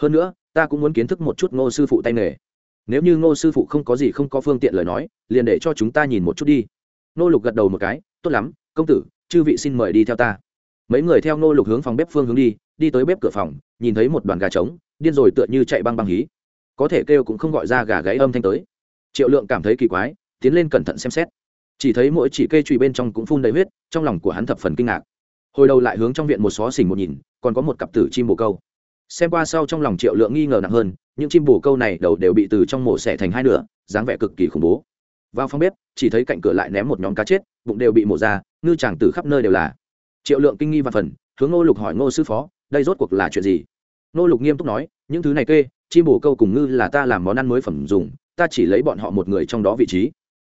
S1: Hơn nữa, ta cũng muốn kiến thức một chút ngô sư phụ tay nghề nếu như ngô sư phụ không có gì không có phương tiện lời nói, liền để cho chúng ta nhìn một chút đi. Nô lục gật đầu một cái, tốt lắm, công tử, chư vị xin mời đi theo ta. Mấy người theo nô lục hướng phòng bếp phương hướng đi đi tới bếp cửa phòng, nhìn thấy một đoàn gà trống, điên rồi tựa như chạy băng băng hí. Có thể kêu cũng không gọi ra gà gáy âm thanh tới. Triệu lượng cảm thấy kỳ quái, tiến lên cẩn thận xem xét. Chỉ thấy mỗi chỉ cây trụy bên trong cũng phun đầy huyết, trong lòng của hắn thập phần kinh ngạc. Hồi đầu lại hướng trong viện một xó xỉnh một nhìn, còn có một cặp tử chim bồ câu. Xem qua sau trong lòng triệu lượng nghi ngờ nặng hơn những chim bồ câu này đầu đều bị từ trong mổ xẻ thành hai nửa dáng vẻ cực kỳ khủng bố. Vào phòng bếp chỉ thấy cạnh cửa lại ném một nhóm cá chết bụng đều bị mổ ra ngư tràng từ khắp nơi đều là. Triệu lượng kinh nghi và phần hướng ngô lục hỏi ngô sư phó đây rốt cuộc là chuyện gì? Ngô lục nghiêm túc nói những thứ này kê chim bồ câu cùng ngư là ta làm món ăn mới phẩm dùng ta chỉ lấy bọn họ một người trong đó vị trí.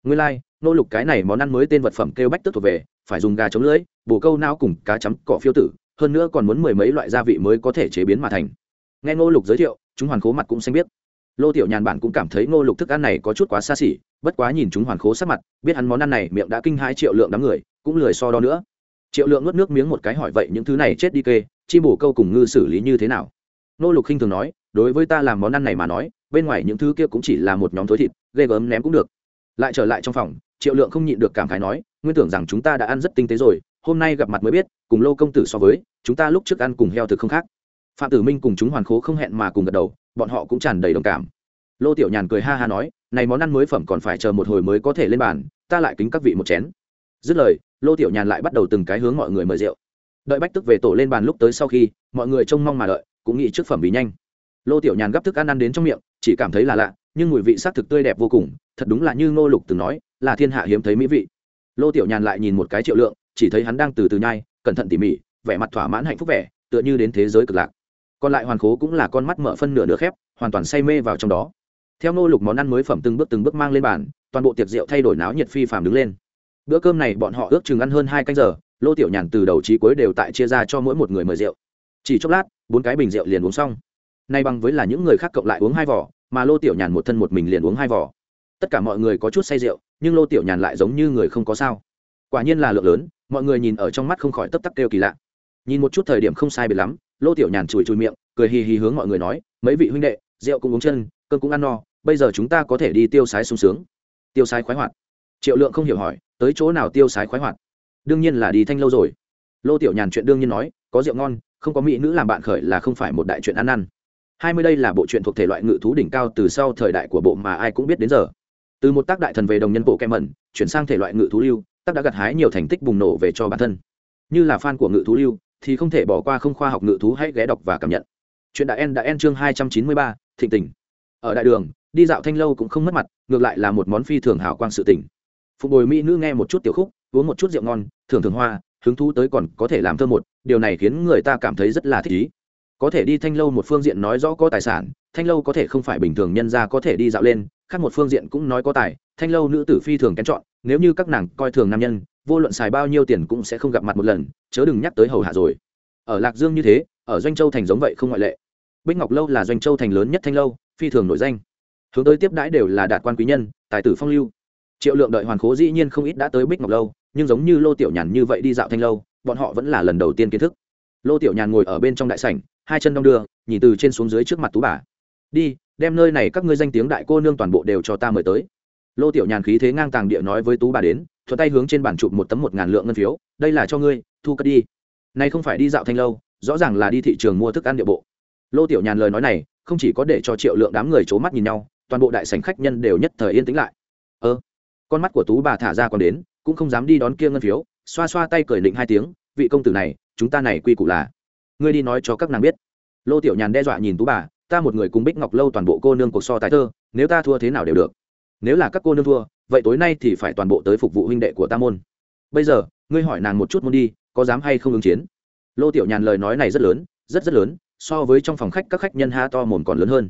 S1: Nguyên lai、like, Ngô lục cái này món ăn mới tên vật phẩm kêu bách tức thuộc về phải dùng gà chống lưỡi bồ câu nao cùng cá chấm cỏ phiêu tử hơn nữa còn muốn mười mấy loại gia vị mới có thể chế biến mà thành. Nghe ngô lục giới thiệu chúng hoàn khố mặt cũng xanh biết lô tiểu nhàn bản cũng cảm thấy ngô lục thức ăn này có chút quá xa xỉ, bất quá nhìn chúng hoàn khố sắc mặt, biết hắn món ăn này miệng đã kinh hai triệu lượng đám người, cũng lười so đo nữa. Triệu lượng nuốt nước miếng một cái hỏi vậy những thứ này chết đi kê, chi bổ câu cùng ngư xử lý như thế nào? Ngô lục khinh thường nói, đối với ta làm món ăn này mà nói, bên ngoài những thứ kia cũng chỉ là một nhóm thối thịt, ghê gớm ném cũng được. Lại trở lại trong phòng, triệu lượng không nhịn được cảm khái nói, nguyên tưởng rằng chúng ta đã ăn rất tinh tế rồi, hôm nay gặp mặt mới biết, cùng lô công tử so với, chúng ta lúc trước ăn cùng heo thực không khác phạm tử minh cùng chúng hoàn khố không hẹn mà cùng gật đầu, bọn họ cũng tràn đầy đồng cảm. Lô tiểu nhàn cười ha ha nói, này món ăn mới phẩm còn phải chờ một hồi mới có thể lên bàn, ta lại kính các vị một chén. Dứt lời, lô tiểu nhàn lại bắt đầu từng cái hướng mọi người mời rượu. Đợi bách tức về tổ lên bàn lúc tới sau khi, mọi người trông mong mà đợi, cũng nghĩ trước phẩm bí nhanh. Lô tiểu nhàn gấp thức ăn ăn đến trong miệng, chỉ cảm thấy là lạ, nhưng mùi vị s ắ c thực tươi đẹp vô cùng, thật đúng là như ngô lục từng nói, là thiên hạ hiếm thấy mỹ vị. Lô tiểu nhàn lại nhìn một cái triệu lượng, chỉ thấy hắn đang từ từ nhai, cẩn thận tỉ mỉ, vẻ mặt thỏa mãn hạnh phúc vẻ, tựa như đến thế giới cực lạc còn lại hoàn khố cũng là con mắt mở phân nửa nửa khép, hoàn toàn say mê vào trong đó. Theo nô lục món ăn mới phẩm từng bước từng bước mang lên bàn, toàn bộ tiệc rượu thay đổi náo nhiệt phi phàm đứng lên. Bữa cơm này bọn họ ước chừng ăn hơn hai canh giờ, lô tiểu nhàn từ đầu trí cuối đều tại chia ra cho mỗi một người mời rượu. Chỉ chốc lát, bốn cái bình rượu liền uống xong. Nay bằng với là những người khác cộng lại uống hai vỏ mà lô tiểu nhàn một thân một mình liền uống hai vỏ tất cả mọi người có chút say rượu, nhưng lô tiểu nhàn lại giống như người không có sao. Quả nhiên là lượng lớn, mọi người nhìn ở trong mắt không khỏi tấp tắc kêu kỳ lạ. Nhìn một chút thời điểm không sai biệt lắm lô tiểu nhàn chùi chùi miệng, cười hì hì hướng mọi người nói, mấy vị huynh đệ, rượu cũng uống chân, cơm cũng ăn no, bây giờ chúng ta có thể đi tiêu sái sung sướng. Tiêu sái khoái hoạt. Triệu lượng không hiểu hỏi, tới chỗ nào tiêu sái khoái hoạt? Đương nhiên là đi thanh lâu rồi. Lô tiểu nhàn chuyện đương nhiên nói, có rượu ngon, không có mỹ nữ làm bạn khởi là không phải một đại chuyện ăn ăn hai mươi đây là bộ truyện thuộc thể loại ngự thú đỉnh cao từ sau thời đại của bộ mà ai cũng biết đến giờ. Từ một tác đại thần về đồng nhân bộ kem mẩn, chuyển sang thể loại ngự thú lưu, tác đã gặt hái nhiều thành tích bùng nổ về cho bản thân. Như là fan của ngự thú lưu thì không thể bỏ qua không khoa học ngự thú hãy ghé đọc và cảm nhận. Chuyện đại en đã en chương hai trăm chín mươi ba, thịnh tình. Ở đại đường, đi dạo thanh lâu cũng không mất mặt, ngược lại là một món phi thường hảo quang sự tình. Phục bồi mỹ nữ nghe một chút tiểu khúc, uống một chút rượu ngon thường thường hoa, hứng thú tới còn có thể làm thơ một, điều này khiến người ta cảm thấy rất là thích ý. Có thể đi thanh lâu một phương diện nói rõ có tài sản, thanh lâu có thể không phải bình thường nhân ra có thể đi dạo lên, khác một phương diện cũng nói có tài, thanh lâu nữ tử phi thường kén chọn, nếu như các nàng coi thường nam nhân vô luận xài bao nhiêu tiền cũng sẽ không gặp mặt một lần, chớ đừng nhắc tới hầu hạ rồi. Ở lạc dương như thế, ở doanh châu thành giống vậy không ngoại lệ. Bích ngọc lâu là doanh châu thành lớn nhất thanh lâu, phi thường nổi danh. Hướng tới tiếp đãi đều là đạt quan quý nhân, tài tử phong lưu. Triệu lượng đợi hoàn khố dĩ nhiên không ít đã tới bích ngọc lâu, nhưng giống như lô tiểu nhàn như vậy đi dạo thanh lâu, bọn họ vẫn là lần đầu tiên kiến thức. Lô tiểu nhàn ngồi ở bên trong đại sảnh, hai chân đong đưa, nhìn từ trên xuống dưới trước mặt tú bà. Đi, đem nơi này các ngươi danh tiếng đại cô nương toàn bộ đều cho ta mời tới. Lô tiểu nhàn khí thế ngang tàng địa nói với tú bà đến thuận tay hướng trên bản chụp một tấm một ngàn lượng ngân phiếu, đây là cho ngươi, thu cất đi. Nay không phải đi dạo thanh lâu, rõ ràng là đi thị trường mua thức ăn địa bộ. Lô tiểu nhàn lời nói này, không chỉ có để cho triệu lượng đám người c h ố mắt nhìn nhau, toàn bộ đại sảnh khách nhân đều nhất thời yên tĩnh lại. Ơ. Con mắt của tú bà thả ra còn đến, cũng không dám đi đón kia ngân phiếu, xoa xoa tay cười định hai tiếng, vị công tử này, chúng ta này quy củ là, ngươi đi nói cho các nàng biết. Lô tiểu nhàn đe dọa nhìn tú bà, ta một người cùng bích ngọc lâu toàn bộ cô nương cuộc so tài thơ, nếu ta thua thế nào đều được. Nếu là các cô nương thua vậy tối nay thì phải toàn bộ tới phục vụ huynh đệ của ta môn. Bây giờ, ngươi hỏi nàng một chút môn đi, có dám hay không ứng chiến? Lô tiểu nhàn lời nói này rất lớn, rất rất lớn, so với trong phòng khách các khách nhân ha to mồm còn lớn hơn.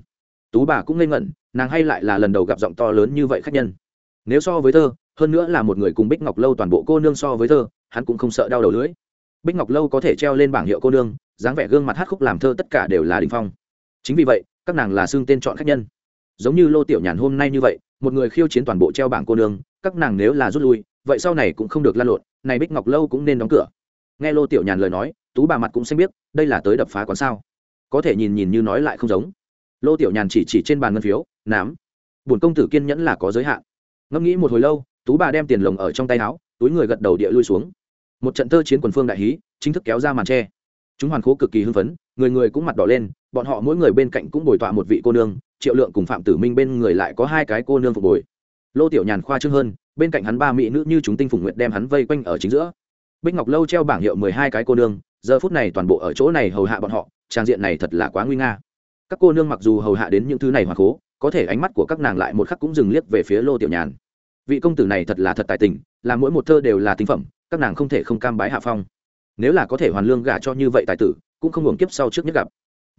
S1: Tú bà cũng ngây ngẩn, nàng hay lại là lần đầu gặp giọng to lớn như vậy khách nhân. Nếu so với thơ, hơn nữa là một người cùng bích ngọc lâu toàn bộ cô nương so với thơ, hắn cũng không sợ đau đầu lưỡi. Bích ngọc lâu có thể treo lên bảng hiệu cô nương, dáng vẻ gương mặt hát khúc làm thơ tất cả đều là đình phong. Chính vì vậy, các nàng là xương tên chọn khách nhân giống như lô tiểu nhàn hôm nay như vậy, một người khiêu chiến toàn bộ treo bảng cô nương, các nàng nếu là rút lui, vậy sau này cũng không được lan lộn, này bích ngọc lâu cũng nên đóng cửa. Nghe lô tiểu nhàn lời nói, tú bà mặt cũng xanh biết đây là tới đập phá quán sao? Có thể nhìn nhìn như nói lại không giống. Lô tiểu nhàn chỉ chỉ trên bàn ngân phiếu, nám. Bổn công tử kiên nhẫn là có giới hạn. Ngẫm nghĩ một hồi lâu, tú bà đem tiền lồng ở trong tay áo, túi người gật đầu địa lui xuống. Một trận tơ chiến quần phương đại hí, chính thức kéo ra màn tre. Chúng hoàn khố cực kỳ hưng phấn, người người cũng mặt đỏ lên, bọn họ mỗi người bên cạnh cũng bồi tọa một vị cô nương triệu lượng cùng phạm tử minh bên người lại có hai cái cô nương phục bồi lô tiểu nhàn khoa trương hơn, bên cạnh hắn ba mỹ nữ như chúng tinh phùng nguyệt đem hắn vây quanh ở chính giữa. Bích ngọc lâu treo bảng hiệu mười hai cái cô nương, giờ phút này toàn bộ ở chỗ này hầu hạ bọn họ, trang diện này thật là quá nguy nga. Các cô nương mặc dù hầu hạ đến những thứ này hoặc cố có thể ánh mắt của các nàng lại một khắc cũng dừng liếc về phía lô tiểu nhàn. Vị công tử này thật là thật tài tình, là mỗi một thơ đều là tinh phẩm, các nàng không thể không cam bái hạ phong. Nếu là có thể hoàn lương gả cho như vậy tài tử, cũng không hưởng kiếp sau trước nhất gặp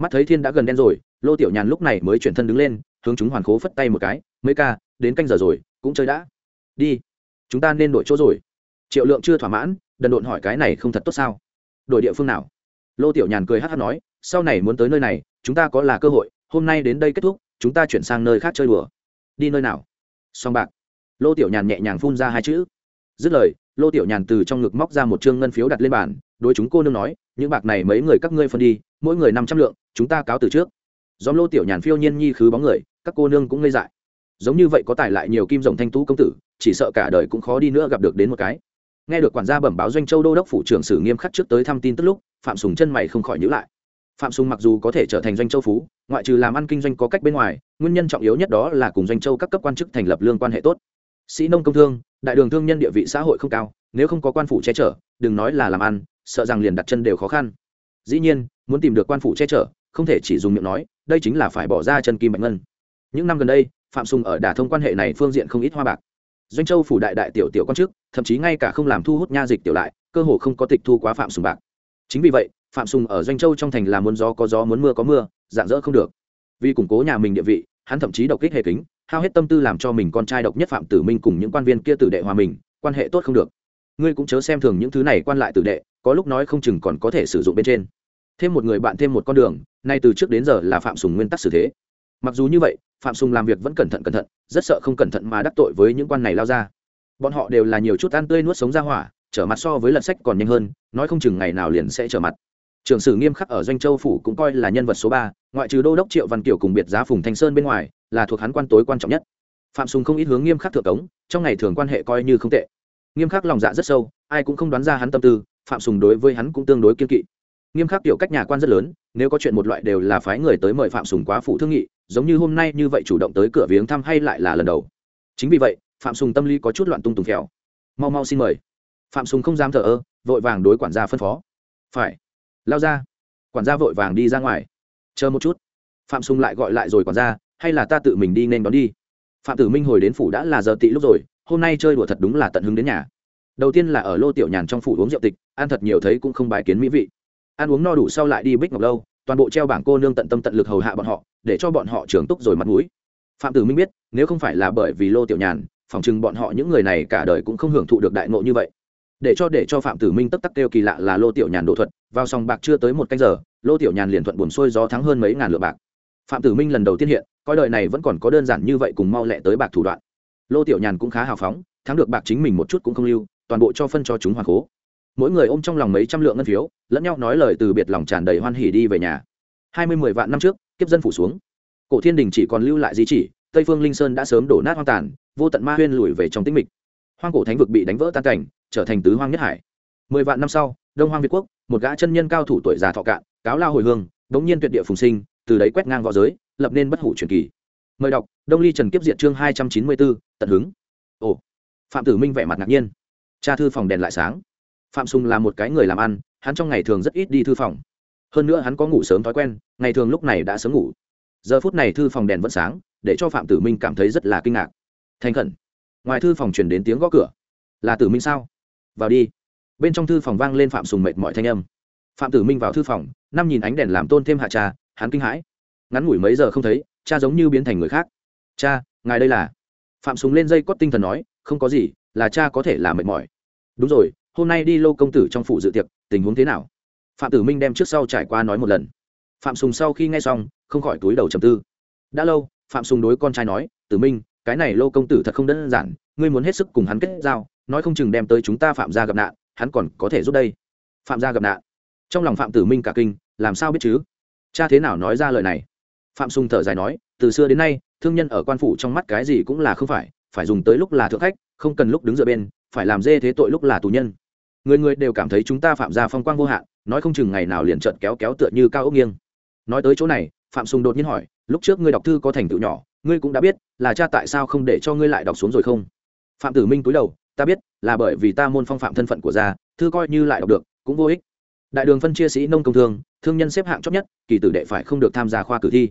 S1: mắt thấy thiên đã gần đen rồi, lô tiểu nhàn lúc này mới chuyển thân đứng lên, hướng chúng hoàn khố phất tay một cái, mấy ca, đến canh giờ rồi, cũng chơi đã. Đi, chúng ta nên đổi chỗ rồi. Triệu lượng chưa thỏa mãn, đần độn hỏi cái này không thật tốt sao? Đổi địa phương nào? Lô tiểu nhàn cười hát hát nói, sau này muốn tới nơi này, chúng ta có là cơ hội, hôm nay đến đây kết thúc, chúng ta chuyển sang nơi khác chơi đùa. Đi nơi nào? Song bạc. Lô tiểu nhàn nhẹ nhàng phun ra hai chữ. Dứt lời, lô tiểu nhàn từ trong ngực móc ra một chương ngân phiếu đặt lên bàn, đối chúng cô nương nói những bạc này mấy người các ngươi phân đi, mỗi người năm trăm lượng, chúng ta cáo từ trước. Dòm lô tiểu nhàn phiêu nhiên nhi khứ bóng người, các cô nương cũng ngây dại. Giống như vậy có tài lại nhiều kim rồng thanh tú công tử, chỉ sợ cả đời cũng khó đi nữa gặp được đến một cái. Nghe được quản gia bẩm báo doanh châu đô đốc phủ trưởng sử nghiêm khắc trước tới thăm tin tức lúc, phạm sùng chân mày không khỏi nhữ lại. Phạm sùng mặc dù có thể trở thành doanh châu phú, ngoại trừ làm ăn kinh doanh có cách bên ngoài, nguyên nhân trọng yếu nhất đó là cùng doanh châu các cấp quan chức thành lập lương quan hệ tốt. Sĩ nông công thương, đại đường thương nhân địa vị xã hội không cao, nếu không có quan phủ che chở, đừng nói là làm ăn sợ rằng liền đặt chân đều khó khăn. Dĩ nhiên, muốn tìm được quan phủ che chở, không thể chỉ dùng miệng nói, đây chính là phải bỏ ra chân kim bạch ngân. Những năm gần đây, phạm sùng ở đả thông quan hệ này phương diện không ít hoa bạc. Doanh châu phủ đại đại tiểu tiểu quan chức, thậm chí ngay cả không làm thu hút nha dịch tiểu lại, cơ hồ không có tịch thu quá phạm sùng bạc. Chính vì vậy, phạm sùng ở doanh châu trong thành là muốn gió có gió muốn mưa có mưa, dạng dỡ không được. Vì củng cố nhà mình địa vị, hắn thậm chí độc kích hệ kính, hao hết tâm tư làm cho mình con trai độc nhất phạm tử minh cùng những quan viên kia tử đệ hòa mình, quan hệ tốt không được. Ngươi cũng chớ xem thường những thứ này quan lại tử đệ có lúc nói không chừng còn có thể sử dụng bên trên. Thêm một người bạn, thêm một con đường, nay từ trước đến giờ là phạm sùng nguyên tắc xử thế. Mặc dù như vậy, phạm sùng làm việc vẫn cẩn thận cẩn thận, rất sợ không cẩn thận mà đắc tội với những quan này lao ra. Bọn họ đều là nhiều chút ăn tươi nuốt sống ra hỏa, trở mặt so với lật sách còn nhanh hơn, nói không chừng ngày nào liền sẽ trở mặt. Trường sử nghiêm khắc ở doanh châu phủ cũng coi là nhân vật số ba, ngoại trừ đô đốc triệu văn kiều cùng biệt giá phùng thanh sơn bên ngoài, là thuộc hắn quan tối quan trọng nhất. Phạm sùng không ít hướng nghiêm khắc thượng cống, trong ngày thường quan hệ coi như không tệ. Nghiêm khắc lòng dạ rất sâu, ai cũng không đoán ra hắn tâm tư phạm sùng đối với hắn cũng tương đối kiên kỵ. Nghiêm khắc tiểu cách nhà quan rất lớn, nếu có chuyện một loại đều là phái người tới mời phạm sùng quá phụ thương nghị, giống như hôm nay như vậy chủ động tới cửa viếng thăm hay lại là lần đầu. Chính vì vậy, phạm sùng tâm lý có chút loạn tung tùng kẹo mau mau xin mời. Phạm sùng không dám thờ ơ, vội vàng đối quản gia phân phó. Phải. Lao ra. Quản gia vội vàng đi ra ngoài. Chờ một chút. Phạm sùng lại gọi lại rồi quản gia, hay là ta tự mình đi nên đón đi. Phạm tử minh hồi đến phủ đã là giờ tị lúc rồi, hôm nay chơi đùa thật đúng là tận hứng đến nhà đầu tiên là ở lô tiểu nhàn trong phủ uống rượu tịch, ăn thật nhiều thấy cũng không bài kiến mỹ vị. Ăn uống no đủ sau lại đi bích ngọc lâu, toàn bộ treo bảng cô nương tận tâm tận lực hầu hạ bọn họ, để cho bọn họ trưởng túc rồi mặt mũi. Phạm tử minh biết, nếu không phải là bởi vì lô tiểu nhàn, phỏng chừng bọn họ những người này cả đời cũng không hưởng thụ được đại ngộ như vậy. Để cho để cho phạm tử minh tất tắc kêu kỳ lạ là lô tiểu nhàn đổ thuật, vào sòng bạc chưa tới một canh giờ, lô tiểu nhàn liền thuận buồn xuôi gió thắng hơn mấy ngàn lượng bạc. Phạm tử minh lần đầu tiên hiện, coi đời này vẫn còn có đơn giản như vậy cùng mau lẹ tới bạc thủ đoạn. Lô tiểu nhàn cũng khá hào phóng, thắng được bạc chính mình một chút cũng không lưu toàn bộ cho phân cho chúng hoàng cố. Mỗi người ôm trong lòng mấy trăm lượng ngân phiếu, lẫn nhau nói lời từ biệt lòng tràn đầy hoan hỉ đi về nhà. Hai mươi mười vạn năm trước, kiếp dân phủ xuống. Cổ thiên đình chỉ còn lưu lại di chỉ, tây phương linh sơn đã sớm đổ nát hoang tàn, vô tận ma huyên lùi về trong tĩnh mịch. Hoang cổ thánh vực bị đánh vỡ tan cảnh, trở thành tứ hoang nhất hải. Mười vạn năm sau, đông hoang việt quốc, một gã chân nhân cao thủ tuổi già thọ cạn, cáo lao hồi hương, đống nhiên tuyệt địa phùng sinh, từ đấy quét ngang v õ giới, lập nên bất hủ truyền kỳ. Mời đọc, đông ly trần kiếp diện chương hai trăm chín mươi bốn, tận hứng. Ồ, phạm tử minh vẻ mặt ngạc nhiên cha thư phòng đèn lại sáng. Phạm sùng là một cái người làm ăn, hắn trong ngày thường rất ít đi thư phòng. Hơn nữa hắn có ngủ sớm thói quen, ngày thường lúc này đã sớm ngủ. Giờ phút này thư phòng đèn vẫn sáng, để cho phạm tử minh cảm thấy rất là kinh ngạc. Thành khẩn. Ngoài thư phòng truyền đến tiếng gõ cửa. Là tử minh sao? Vào đi. Bên trong thư phòng vang lên phạm sùng mệt mọi thanh âm. Phạm tử minh vào thư phòng, năm nhìn ánh đèn làm tôn thêm hạ cha, hắn kinh hãi. Ngắn ngủi mấy giờ không thấy, cha giống như biến thành người khác. Cha, ngài đây là? Phạm sùng lên dây cót tinh thần nói, không có gì là cha có thể là mệt mỏi. Đúng rồi, hôm nay đi lô công tử trong phủ dự tiệc, tình huống thế nào? Phạm tử minh đem trước sau trải qua nói một lần. Phạm sùng sau khi nghe xong, không khỏi túi đầu trầm tư. Đã lâu, phạm sùng đối con trai nói, tử minh, cái này lô công tử thật không đơn giản, ngươi muốn hết sức cùng hắn kết giao, nói không chừng đem tới chúng ta phạm gia gặp nạn, hắn còn có thể giúp đây. Phạm gia gặp nạn. Trong lòng phạm tử minh cả kinh, làm sao biết chứ? Cha thế nào nói ra lời này? Phạm sùng thở dài nói, từ xưa đến nay, thương nhân ở quan phủ trong mắt cái gì cũng là không phải phải dùng tới lúc là thượng khách, không cần lúc đứng dựa bên, phải làm dê thế tội lúc là tù nhân. Người người đều cảm thấy chúng ta phạm ra phong quang vô hạn, nói không chừng ngày nào liền trợt kéo kéo tựa như cao ốc nghiêng. Nói tới chỗ này, phạm sùng đột nhiên hỏi, lúc trước ngươi đọc thư có thành tựu nhỏ, ngươi cũng đã biết là cha tại sao không để cho ngươi lại đọc xuống rồi không? Phạm tử minh cúi đầu, ta biết, là bởi vì ta môn phong phạm thân phận của gia, thư coi như lại đọc được, cũng vô ích. Đại đường phân chia sĩ nông công thương thương nhân xếp hạng chót nhất, kỳ tử đệ phải không được tham gia khoa cử thi.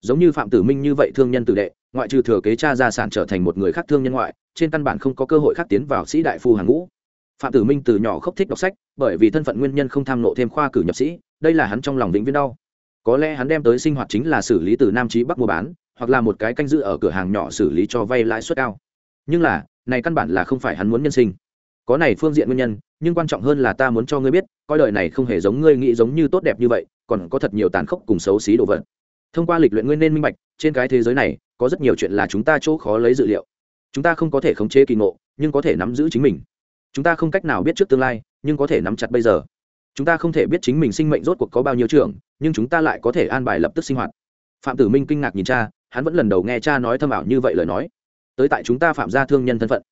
S1: Giống như phạm tử minh như vậy thương nhân tử đệ ngoại trừ thừa kế cha gia sản trở thành một người khác thương nhân ngoại, trên căn bản không có cơ hội khác tiến vào sĩ đại phu hàng ngũ. Phạm tử minh từ nhỏ không thích đọc sách, bởi vì thân phận nguyên nhân không tham nộ thêm khoa cử nhập sĩ, đây là hắn trong lòng vĩnh viễn đau. Có lẽ hắn đem tới sinh hoạt chính là xử lý từ nam trí bắc mua bán, hoặc là một cái canh giữ ở cửa hàng nhỏ xử lý cho vay lãi suất cao. Nhưng là, này căn bản là không phải hắn muốn nhân sinh. Có này phương diện nguyên nhân, nhưng quan trọng hơn là ta muốn cho ngươi biết, coi đời này không hề giống ngươi nghĩ giống như tốt đẹp như vậy, còn có thật nhiều tàn khốc cùng xấu xí đồ vật. Thông qua lịch luyện ngươi nên minh bạch, trên cái thế giới này có rất nhiều chuyện là chúng ta chỗ khó lấy dự liệu. Chúng ta không có thể khống chế kỳ ngộ, nhưng có thể nắm giữ chính mình. Chúng ta không cách nào biết trước tương lai, nhưng có thể nắm chặt bây giờ. Chúng ta không thể biết chính mình sinh mệnh rốt cuộc có bao nhiêu trường nhưng chúng ta lại có thể an bài lập tức sinh hoạt. Phạm tử minh kinh ngạc nhìn cha, hắn vẫn lần đầu nghe cha nói thâm ảo như vậy lời nói. Tới tại chúng ta phạm gia thương nhân thân phận.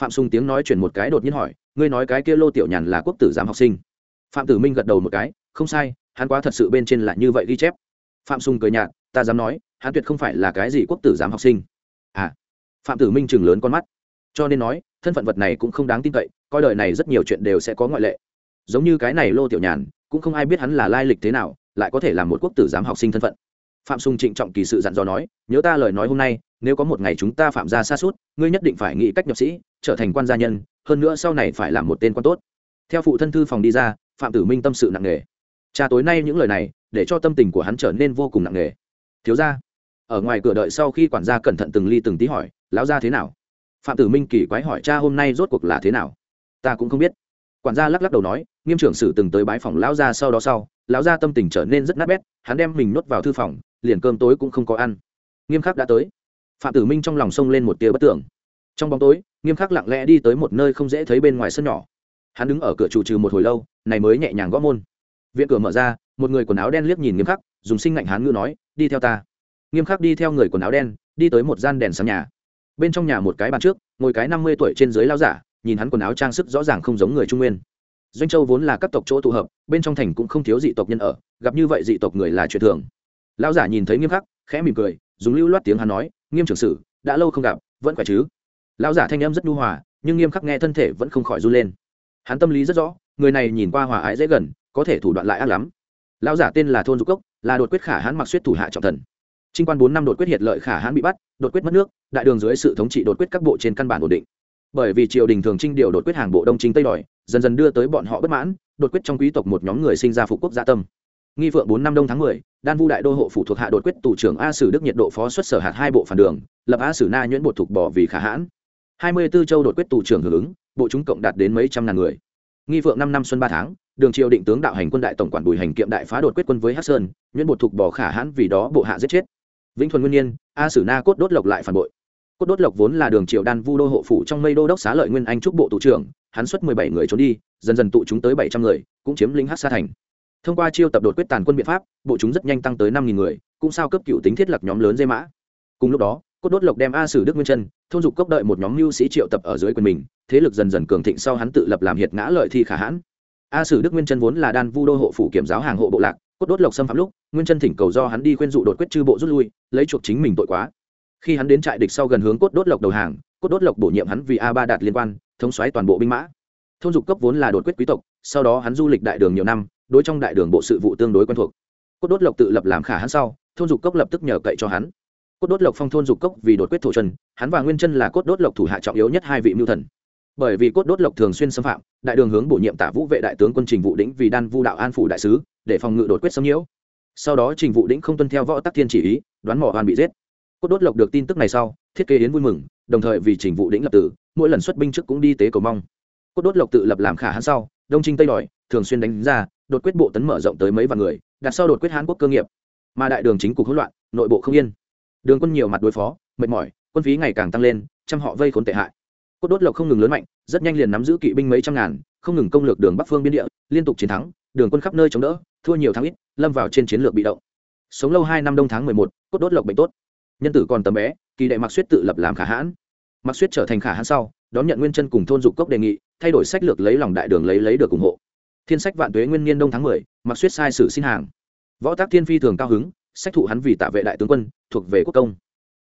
S1: Phạm sùng tiếng nói chuyển một cái đột nhiên hỏi, ngươi nói cái kia lô tiểu nhàn là quốc tử giám học sinh. Phạm tử minh gật đầu một cái, không sai, hắn quá thật sự bên trên là như vậy ghi chép. Phạm sùng cười nhạt, ta dám nói hắn tuyệt không phải là cái gì quốc tử giám học sinh. À phạm tử minh chừng lớn con mắt. Cho nên nói, thân phận vật này cũng không đáng tin cậy, coi đời này rất nhiều chuyện đều sẽ có ngoại lệ. Giống như cái này lô tiểu nhàn, cũng không ai biết hắn là lai lịch thế nào, lại có thể là một quốc tử giám học sinh thân phận. Phạm sùng trịnh trọng kỳ sự dặn dò nói, nhớ ta lời nói hôm nay, nếu có một ngày chúng ta phạm ra xa suốt ngươi nhất định phải nghĩ cách nhập sĩ, trở thành quan gia nhân, hơn nữa sau này phải làm một tên quan tốt. Theo phụ thân thư phòng đi ra, phạm tử minh tâm sự nặng nề. Cha tối nay những lời này, để cho tâm tình của hắn trở nên vô cùng nặng nề. Thiếu ra ở ngoài cửa đợi sau khi quản gia cẩn thận từng ly từng tí hỏi, lão ra thế nào? Phạm tử minh kỳ quái hỏi, cha hôm nay rốt cuộc là thế nào? Ta cũng không biết. Quản gia lắc lắc đầu nói, nghiêm trưởng sử từng tới bái phòng lão gia sau đó sau, lão gia tâm tình trở nên rất nát bét, hắn đem mình nuốt vào thư phòng, liền cơm tối cũng không có ăn. Nghiêm khắc đã tới. Phạm tử minh trong lòng sông lên một tia bất tưởng. Trong bóng tối, nghiêm khắc lặng lẽ đi tới một nơi không dễ thấy bên ngoài sân nhỏ. Hắn đứng ở cửa chủ trừ một hồi lâu, này mới nhẹ nhàng gõ môn. Viện cửa mở ra, một người quần áo đen liếc nhìn nghiêm khắc, dùng sinh ngạnh hán ngữ nói, đi theo ta nghiêm khắc đi theo người quần áo đen, đi tới một gian đèn sáng nhà. Bên trong nhà một cái bàn trước, ngồi cái năm mươi tuổi trên dưới lao giả, nhìn hắn quần áo trang sức rõ ràng không giống người trung nguyên. Doanh châu vốn là các tộc chỗ tụ hợp, bên trong thành cũng không thiếu dị tộc nhân ở, gặp như vậy dị tộc người là chuyện thường. Lao giả nhìn thấy nghiêm khắc, khẽ mỉm cười, dùng lưu loát tiếng hắn nói, nghiêm trưởng sử, đã lâu không gặp, vẫn khỏe chứ? Lao giả thanh âm rất nhu hòa, nhưng nghiêm khắc nghe thân thể vẫn không khỏi run lên. Hắn tâm lý rất rõ, người này nhìn qua hòa ái dễ gần, có thể thủ đoạn lại ác lắm. Lao giả tên là thôn dục cốc, là đột quyết khả hắn mặc suýt thủ hạ trọng thần trinh quan bốn năm đột quyết hiệt lợi khả hãn bị bắt, đột quyết mất nước, đại đường dưới sự thống trị đột quyết các bộ trên căn bản ổn định. Bởi vì triều đình thường trinh điều đột quyết hàng bộ đông chính tây đòi, dần dần đưa tới bọn họ bất mãn, đột quyết trong quý tộc một nhóm người sinh ra phục quốc gia tâm. Nghi phượng bốn năm đông tháng mười, đan vu đại đô hộ phụ thuộc hạ đột quyết tù trưởng a sử đức nhiệt độ phó xuất sở hạt hai bộ phản đường, lập a sử na nhuyễn bột thuộc bỏ vì khả hãn. Hai mươi 24 châu đột quyết tù trưởng hưởng ứng, bộ chúng cộng đạt đến mấy trăm ngàn người. Nghi phượng năm năm xuân ba tháng, đường triều định tướng đạo hành quân đại tổng quản bùi hành kiệm đại phá đột quyết quân với hắc sơn, nhuyễn bột thuộc bỏ khả hãn vì đó bộ hạ giết chết vĩnh thuần nguyên nhiên, a sử na cốt đốt lộc lại phản bội. Cốt đốt lộc vốn là đường triều đan vu đô hộ phủ trong mây đô đốc xá lợi nguyên anh trúc bộ tụ trưởng, hắn xuất mười bảy người trốn đi, dần dần tụ chúng tới bảy trăm người, cũng chiếm lĩnh hát sa thành. Thông qua chiêu tập đột quyết tàn quân biện pháp, bộ chúng rất nhanh tăng tới năm nghìn người, cũng sao cấp cựu tính thiết lập nhóm lớn dây mã. Cùng lúc đó, cốt đốt lộc đem a sử đức nguyên chân, thôn dục cốc đợi một nhóm mưu sĩ triệu tập ở dưới quyền mình, thế lực dần dần cường thịnh sau hắn tự lập làm hiệt ngã lợi thi khả hãn. A sử đức nguyên chân vốn là đan vu đô hộ phủ kiểm giáo hàng hộ bộ lạc cốt đốt lộc xâm phạm lúc, nguyên chân thỉnh cầu do hắn đi khuyên dụ đột quyết chư bộ rút lui, lấy chuộc chính mình tội quá. Khi hắn đến trại địch sau gần hướng cốt đốt lộc đầu hàng, cốt đốt lộc bổ nhiệm hắn vì a ba đạt liên quan, thống xoáy toàn bộ binh mã. Thôn dục cấp vốn là đột quyết quý tộc, sau đó hắn du lịch đại đường nhiều năm, đối trong đại đường bộ sự vụ tương đối quen thuộc. Cốt đốt lộc tự lập làm khả hắn sau, thôn dục cốc lập tức nhờ cậy cho hắn. Cốt đốt lộc phong thôn dục cốc vì đột quyết thổ chân hắn và nguyên chân là cốt đốt lộc thủ hạ trọng yếu nhất hai vị mưu thần bởi vì cốt đốt lộc thường xuyên xâm phạm, đại đường hướng bổ nhiệm tả vũ vệ đại tướng quân trình vụ đĩnh vì đan vu đạo an phủ đại sứ, để phòng ngự đột quyết xâm nhiễu. Sau đó trình vụ đĩnh không tuân theo võ tắc thiên chỉ ý, đoán mỏ hoàn bị giết. Cốt đốt lộc được tin tức này sau, thiết kế yến vui mừng, đồng thời vì trình vụ đĩnh lập tử, mỗi lần xuất binh trước cũng đi tế cầu mong. Cốt đốt lộc tự lập làm khả hãn sau, đông trinh tây đòi, thường xuyên đánh ra, đột quyết bộ tấn mở rộng tới mấy vạn người, đặt sau đột quyết hán quốc cơ nghiệp. Mà đại đường chính cục hỗn loạn, nội bộ không yên. Đường quân nhiều mặt đối phó, mệt mỏi, quân phí ngày càng tăng lên, trăm họ vây khốn tệ hại cốt đốt lộc không ngừng lớn mạnh, rất nhanh liền nắm giữ kỵ binh mấy trăm ngàn, không ngừng công lược đường bắc phương biên địa, liên tục chiến thắng, đường quân khắp nơi chống đỡ, thua nhiều tháng ít, lâm vào trên chiến lược bị động. Sống lâu hai năm đông tháng mười một, cốt đốt lộc bệnh tốt. Nhân tử còn tầm bé, kỳ đệ mặc suýt tự lập làm khả hãn. Mặc suýt trở thành khả hãn sau, đón nhận nguyên chân cùng thôn dục cốc đề nghị, thay đổi sách lược lấy lòng đại đường lấy lấy được ủng hộ. Thiên sách vạn tuế nguyên niên đông tháng mười mặc suýt sai sử xin hàng. Võ tác thiên phi thường cao hứng, sách thụ hắn vì tạ vệ đại tướng quân, thuộc về quốc công.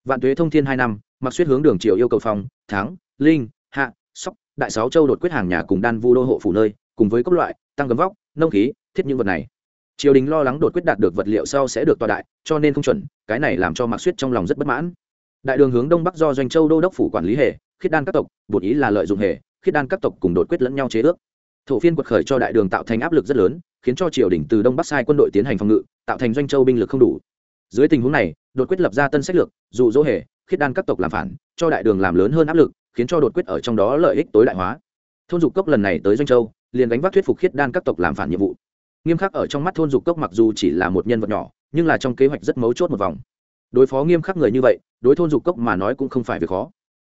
S1: Vạn tuế thông thiên hai năm mặc suýt hướng đường triều yêu cầu phòng thắng, linh, hạ, sóc, đại sáu châu đột quyết hàng nhà cùng đan vu đô hộ phủ nơi, cùng với các loại, tăng gấm vóc, nông khí, thiết những vật này. Triều đình lo lắng đột quyết đạt được vật liệu sau sẽ được tọa đại, cho nên không chuẩn, cái này làm cho mạc suýt trong lòng rất bất mãn. Đại đường hướng đông bắc do doanh châu đô đốc phủ quản lý hệ, khiết đan các tộc bột ý là lợi dụng hệ, khiết đan các tộc cùng đột quyết lẫn nhau chế ước. Thổ phiên quật khởi cho đại đường tạo thành áp lực rất lớn, khiến cho triều đình từ đông bắc sai quân đội tiến hành phòng ngự, tạo thành doanh châu binh lực không đủ. Dưới tình huống này, đột quyết lập ra tân sách lược, dụ dỗ hệ khiết đan các tộc làm phản, cho đại đường làm lớn hơn áp lực, khiến cho đột quyết ở trong đó lợi ích tối đại hóa. Thôn dục cốc lần này tới doanh châu, liền đánh vác thuyết phục khiết đan các tộc làm phản nhiệm vụ. Nghiêm khắc ở trong mắt thôn dục cốc mặc dù chỉ là một nhân vật nhỏ, nhưng là trong kế hoạch rất mấu chốt một vòng. Đối phó nghiêm khắc người như vậy, đối thôn dục cốc mà nói cũng không phải việc khó.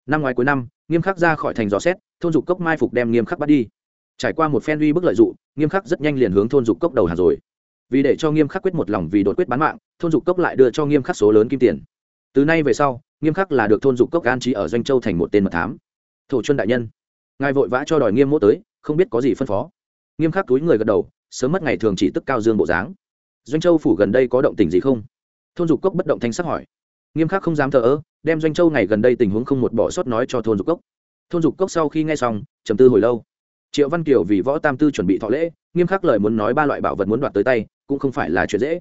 S1: Năm ngoài cuối năm, nghiêm khắc ra khỏi thành dò xét, thôn dục cốc mai phục đem nghiêm khắc bắt đi. Trải qua một phen uy bức lợi dụng, nghiêm khắc rất nhanh liền hướng thôn dục cốc đầu hàng rồi. Vì để cho nghiêm khắc quyết một lòng vì đột quyết bán mạng, thôn dục cốc lại đưa cho nghiêm khắc số lớn kim tiền từ nay về sau, nghiêm khắc là được thôn dục cốc an trí ở doanh châu thành một tên mật thám. Thổ chuân đại nhân, ngài vội vã cho đòi nghiêm mỗ tới, không biết có gì phân phó. Nghiêm khắc túi người gật đầu, sớm mất ngày thường chỉ tức cao dương bộ dáng. Doanh châu phủ gần đây có động tình gì không? Thôn dục cốc bất động thanh sắc hỏi. Nghiêm khắc không dám thờ ơ, đem doanh châu ngày gần đây tình huống không một bỏ sót nói cho thôn dục cốc. Thôn dục cốc sau khi nghe xong, trầm tư hồi lâu. Triệu văn kiều vì võ tam tư chuẩn bị thọ lễ, nghiêm khắc lời muốn nói ba loại bảo vật muốn đoạt tới tay, cũng không phải là chuyện dễ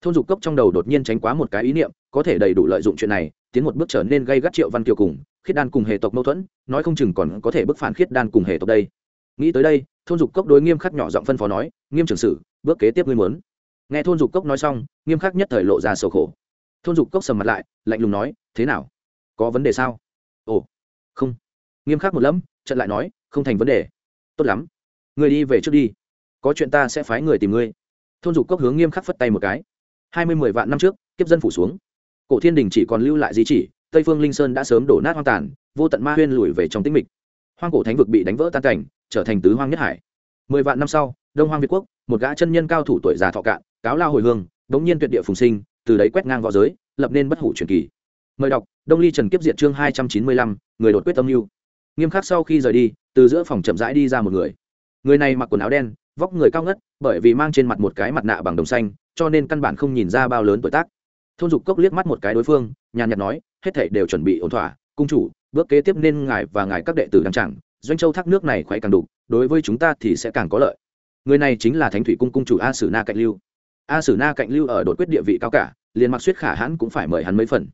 S1: thôn dục cốc trong đầu đột nhiên tránh quá một cái ý niệm, có thể đầy đủ lợi dụng chuyện này, tiến một bước trở nên gây gắt triệu văn kiều cùng khiết đan cùng hệ tộc mâu thuẫn, nói không chừng còn có thể bức phản khiết đan cùng hệ tộc đây. Nghĩ tới đây, thôn dục cốc đối nghiêm khắc nhỏ giọng phân phó nói, nghiêm trưởng sử bước kế tiếp ngươi muốn. Nghe thôn dục cốc nói xong, nghiêm khắc nhất thời lộ ra sầu khổ. Thôn dục cốc sầm mặt lại, lạnh lùng nói, thế nào? Có vấn đề sao? Ồ, không. Nghiêm khắc một lẫm trận lại nói, không thành vấn đề. Tốt lắm. Người đi về trước đi. Có chuyện ta sẽ phái người tìm ngươi. Thôn dục cốc hướng nghiêm khắc phất tay một cái hai mươi mười vạn năm trước, kiếp dân phủ xuống. Cổ thiên đình chỉ còn lưu lại di chỉ, tây phương linh sơn đã sớm đổ nát hoang tàn, vô tận ma huyên lùi về trong tĩnh mịch. Hoang cổ thánh vực bị đánh vỡ tan cảnh, trở thành tứ hoang nhất hải. Mười vạn năm sau, đông hoang việt quốc, một gã chân nhân cao thủ tuổi già thọ cạn, cáo lao hồi hương, đống nhiên tuyệt địa phùng sinh, từ đấy quét ngang v õ giới, lập nên bất hủ truyền kỳ. Mời đọc, đông ly trần kiếp diện chương hai trăm chín mươi lăm, người đột quyết tâm mưu. Nghiêm khắc sau khi rời đi, từ giữa phòng chậm rãi đi ra một người. Người này mặc quần áo đen, vóc người cao ngất, bởi vì mang trên mặt một cái mặt nạ bằng đồng xanh cho nên căn bản không nhìn ra bao lớn tuổi tác. Thôn dục cốc liếc mắt một cái đối phương, nhàn nhạt nói, hết thảy đều chuẩn bị ổn thỏa, cung chủ, bước kế tiếp nên ngài và ngài các đệ tử đăng chẳng doanh châu thác nước này khỏe càng đủ, đối với chúng ta thì sẽ càng có lợi. Người này chính là thánh thủy cung cung chủ a sử na cạnh lưu. A sử na cạnh lưu ở đột quyết địa vị cao cả, liền mặc suýt khả hãn cũng phải mời hắn mấy phần.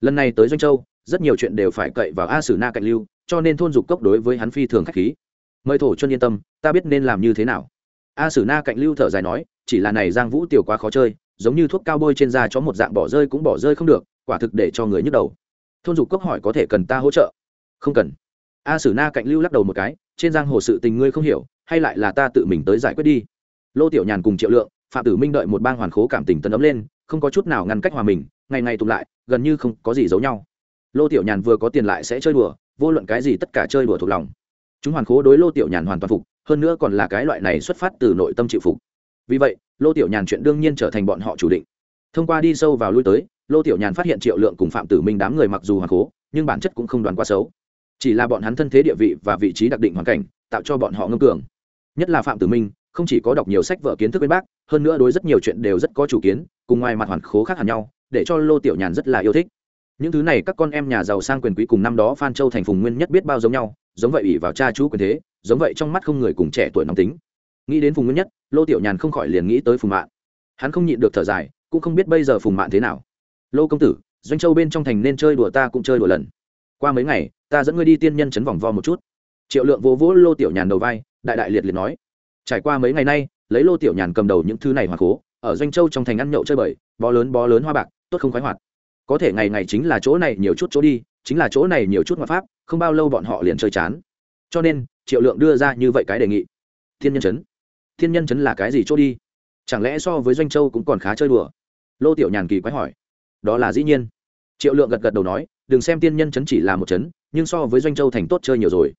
S1: Lần này tới doanh châu, rất nhiều chuyện đều phải cậy vào a sử na cạnh lưu, cho nên thôn dục cốc đối với hắn phi thường k h á c h khí. Mời thổ chân yên tâm, ta biết nên làm như thế nào. A sử na cạnh lưu thở dài nói chỉ là này giang vũ tiểu quá khó chơi, giống như thuốc cao bôi trên da cho một dạng bỏ rơi cũng bỏ rơi không được, quả thực để cho người nhức đầu. Thôn dục cốc hỏi có thể cần ta hỗ trợ? Không cần. A sử na cạnh lưu lắc đầu một cái, trên giang hồ sự tình ngươi không hiểu, hay lại là ta tự mình tới giải quyết đi. Lô tiểu nhàn cùng triệu lượng, phạm tử minh đợi một bang hoàn khố cảm tình tân ấm lên, không có chút nào ngăn cách hòa mình, ngày ngày tụng lại, gần như không có gì giấu nhau. Lô tiểu nhàn vừa có tiền lại sẽ chơi đùa, vô luận cái gì tất cả chơi đùa thuộc lòng. Chúng hoàn khố đối lô tiểu nhàn hoàn toàn phục, hơn nữa còn là cái loại này xuất phát từ nội tâm chịu phục vì vậy lô tiểu nhàn chuyện đương nhiên trở thành bọn họ chủ định. Thông qua đi sâu vào lui tới lô tiểu nhàn phát hiện triệu lượng cùng phạm tử minh đám người mặc dù hoàn cố, nhưng bản chất cũng không đoàn quá xấu. Chỉ là bọn hắn thân thế địa vị và vị trí đặc định hoàn cảnh tạo cho bọn họ ngâm cường. Nhất là phạm tử minh không chỉ có đọc nhiều sách vở kiến thức bên bác hơn nữa đối rất nhiều chuyện đều rất có chủ kiến cùng ngoài mặt hoàn khố khác hẳn nhau để cho lô tiểu nhàn rất là yêu thích. Những thứ này các con em nhà giàu sang quyền quý cùng năm đó phan châu thành phùng nguyên nhất biết bao giống nhau giống vậy ủy vào cha chú quyền thế giống vậy trong mắt không người cùng trẻ tuổi nóng tính nghĩ đến phùng nguyên nhất, lô tiểu nhàn không khỏi liền nghĩ tới phùng mạng hắn không nhịn được thở dài, cũng không biết bây giờ phùng mạng thế nào. Lô công tử, doanh châu bên trong thành nên chơi đùa ta cũng chơi đùa lần. Qua mấy ngày, ta dẫn ngươi đi tiên nhân chấn vòng vo một chút. Triệu lượng vỗ vỗ lô tiểu nhàn đầu vai, đại đại liệt liệt nói. Trải qua mấy ngày nay, lấy lô tiểu nhàn cầm đầu những thứ này hoặc cố, ở doanh châu trong thành ăn nhậu chơi bời, bó lớn bó lớn hoa bạc, tốt không khoái hoạt. Có thể ngày ngày chính là chỗ này nhiều chút chỗ đi, chính là chỗ này nhiều chút ngoại pháp, không bao lâu bọn họ liền chơi chán. Cho nên, triệu lượng đưa ra như vậy cái đề nghị. Thiên nhân chấn thiên nhân chấn là cái gì chỗ đi? Chẳng lẽ so với doanh châu cũng còn khá chơi đùa? Lô tiểu nhàn kỳ quái hỏi. Đó là dĩ nhiên. Triệu lượng gật gật đầu nói, đừng xem tiên nhân chấn chỉ là một chấn, nhưng so với doanh châu thành tốt chơi nhiều rồi.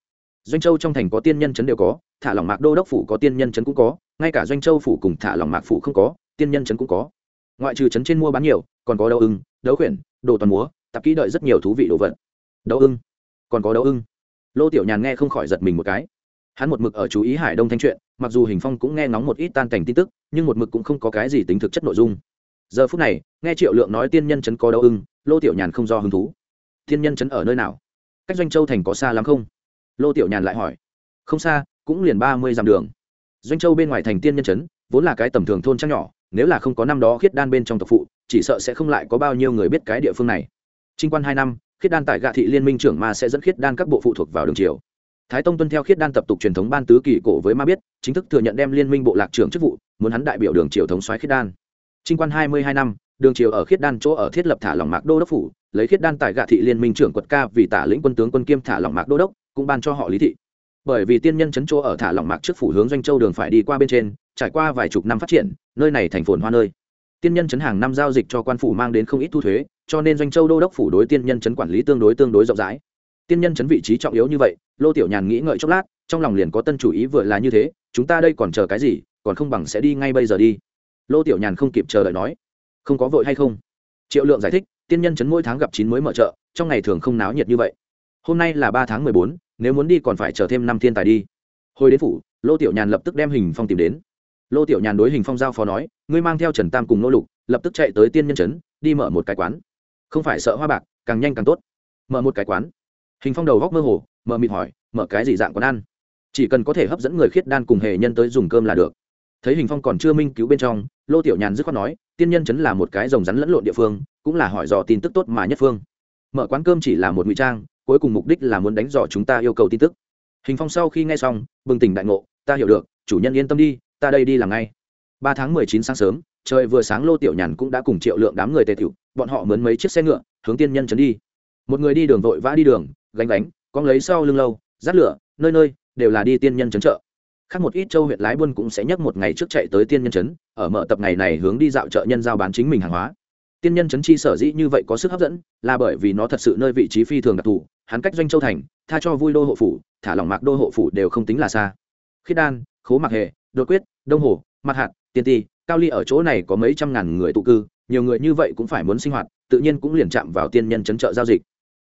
S1: Doanh châu trong thành có tiên nhân chấn đều có, thả lỏng mạc đô đốc phủ có tiên nhân chấn cũng có, ngay cả doanh châu phủ cùng thả lỏng mạc phủ không có, tiên nhân chấn cũng có. Ngoại trừ chấn trên mua bán nhiều, còn có đấu ưng, đấu khuyển, đồ toàn múa, tạp kỹ đợi rất nhiều thú vị đồ vật. Đấu ưng. Còn có đấu ưng. Lô tiểu nhàn nghe không khỏi giật mình một cái. Hắn một mực ở chú ý hải đông thanh chuyện mặc dù hình phong cũng nghe ngóng một ít tan cảnh tin tức, nhưng một mực cũng không có cái gì tính thực chất nội dung. Giờ phút này, nghe triệu lượng nói tiên nhân chấn có đau ưng, lô tiểu nhàn không do hứng thú. Tiên nhân chấn ở nơi nào? Cách doanh châu thành có xa lắm không? Lô tiểu nhàn lại hỏi. Không xa, cũng liền ba mươi dặm đường. Doanh châu bên ngoài thành tiên nhân chấn, vốn là cái tầm thường thôn trang nhỏ, nếu là không có năm đó khiết đan bên trong tộc phụ, chỉ sợ sẽ không lại có bao nhiêu người biết cái địa phương này. Trinh quan hai năm, khiết đan tại gạ thị liên minh trưởng ma sẽ dẫn khiết đan các bộ phụ thuộc vào đường triều thái tông tuân theo khiết đan tập tục truyền thống ban tứ kỳ cổ với ma biết, chính thức thừa nhận đem liên minh bộ lạc trưởng chức vụ, muốn hắn đại biểu đường triều thống soái khiết đan. Trinh quan hai mươi hai năm, đường triều ở khiết đan chỗ ở thiết lập thả lòng mạc đô đốc phủ, lấy khiết đan tại gạ thị liên minh trưởng quật ca vì tả lĩnh quân tướng quân kiêm thả lòng mạc đô đốc, cũng ban cho họ lý thị. Bởi vì tiên nhân chấn chỗ ở thả lòng mạc trước phủ hướng doanh châu đường phải đi qua bên trên, trải qua vài chục năm phát triển, nơi này thành phồn hoa nơi. Tiên nhân chấn hàng năm giao dịch cho quan phủ mang đến không ít thu thuế, cho nên doanh châu đô đốc phủ đối tiên nhân chấn quản lý tương đối tương đối rộng rãi tiên nhân chấn vị trí trọng yếu như vậy lô tiểu nhàn nghĩ ngợi chốc lát trong lòng liền có tân chủ ý vừa là như thế chúng ta đây còn chờ cái gì còn không bằng sẽ đi ngay bây giờ đi. Lô tiểu nhàn không kịp chờ đợi nói không có vội hay không? Triệu lượng giải thích tiên nhân chấn mỗi tháng gặp chín mới mở chợ trong ngày thường không náo nhiệt như vậy. Hôm nay là ba tháng mười bốn nếu muốn đi còn phải chờ thêm năm thiên tài đi. Hồi đến phủ lô tiểu nhàn lập tức đem hình phong tìm đến. Lô tiểu nhàn đối hình phong giao phó nói ngươi mang theo trần tam cùng nô lục lập tức chạy tới tiên nhân Chấn, đi mở một cái quán. Không phải sợ hoa bạc càng nhanh càng tốt. Mở một cái quán hình phong đầu góc mơ hồ, mở mịt hỏi, mở cái gì dạng quán ăn? Chỉ cần có thể hấp dẫn người khiết đan cùng hề nhân tới dùng cơm là được. Thấy hình phong còn chưa minh cứu bên trong, lô tiểu nhàn dứt khoát nói, tiên nhân chấn là một cái rồng rắn lẫn lộn địa phương, cũng là hỏi dò tin tức tốt mà nhất phương. Mở quán cơm chỉ là một ngụy trang, cuối cùng mục đích là muốn đánh dò chúng ta yêu cầu tin tức. Hình phong sau khi nghe xong, bừng tỉnh đại ngộ, ta hiểu được, chủ nhân yên tâm đi, ta đây đi làm ngay. Ba tháng mười chín sáng sớm, trời vừa sáng lô tiểu nhàn cũng đã cùng triệu lượng đám người tề tiểu, bọn họ mướn mấy chiếc xe ngựa, hướng tiên nhân chấn đi. Một người đi đường vội vã đi đường gánh gánh con lấy sau lưng lâu, rát lửa, nơi nơi, đều là đi tiên nhân chấn chợ khác một ít châu huyện lái buôn cũng sẽ nhắc một ngày trước chạy tới tiên nhân chấn, ở mở tập ngày này hướng đi dạo chợ nhân giao bán chính mình hàng hóa. Tiên nhân chấn chi sở dĩ như vậy có sức hấp dẫn, là bởi vì nó thật sự nơi vị trí phi thường đặc thù, hắn cách doanh châu thành, tha cho vui đô hộ phủ, thả lỏng mạc đô hộ phủ đều không tính là xa. Khiết đan, khố mạc hề, đột quyết, đông hồ mặt hạt, tiên ti, cao ly ở chỗ này có mấy trăm ngàn người tụ cư, nhiều người như vậy cũng phải muốn sinh hoạt, tự nhiên cũng liền chạm vào tiên nhân chấn chợ giao dịch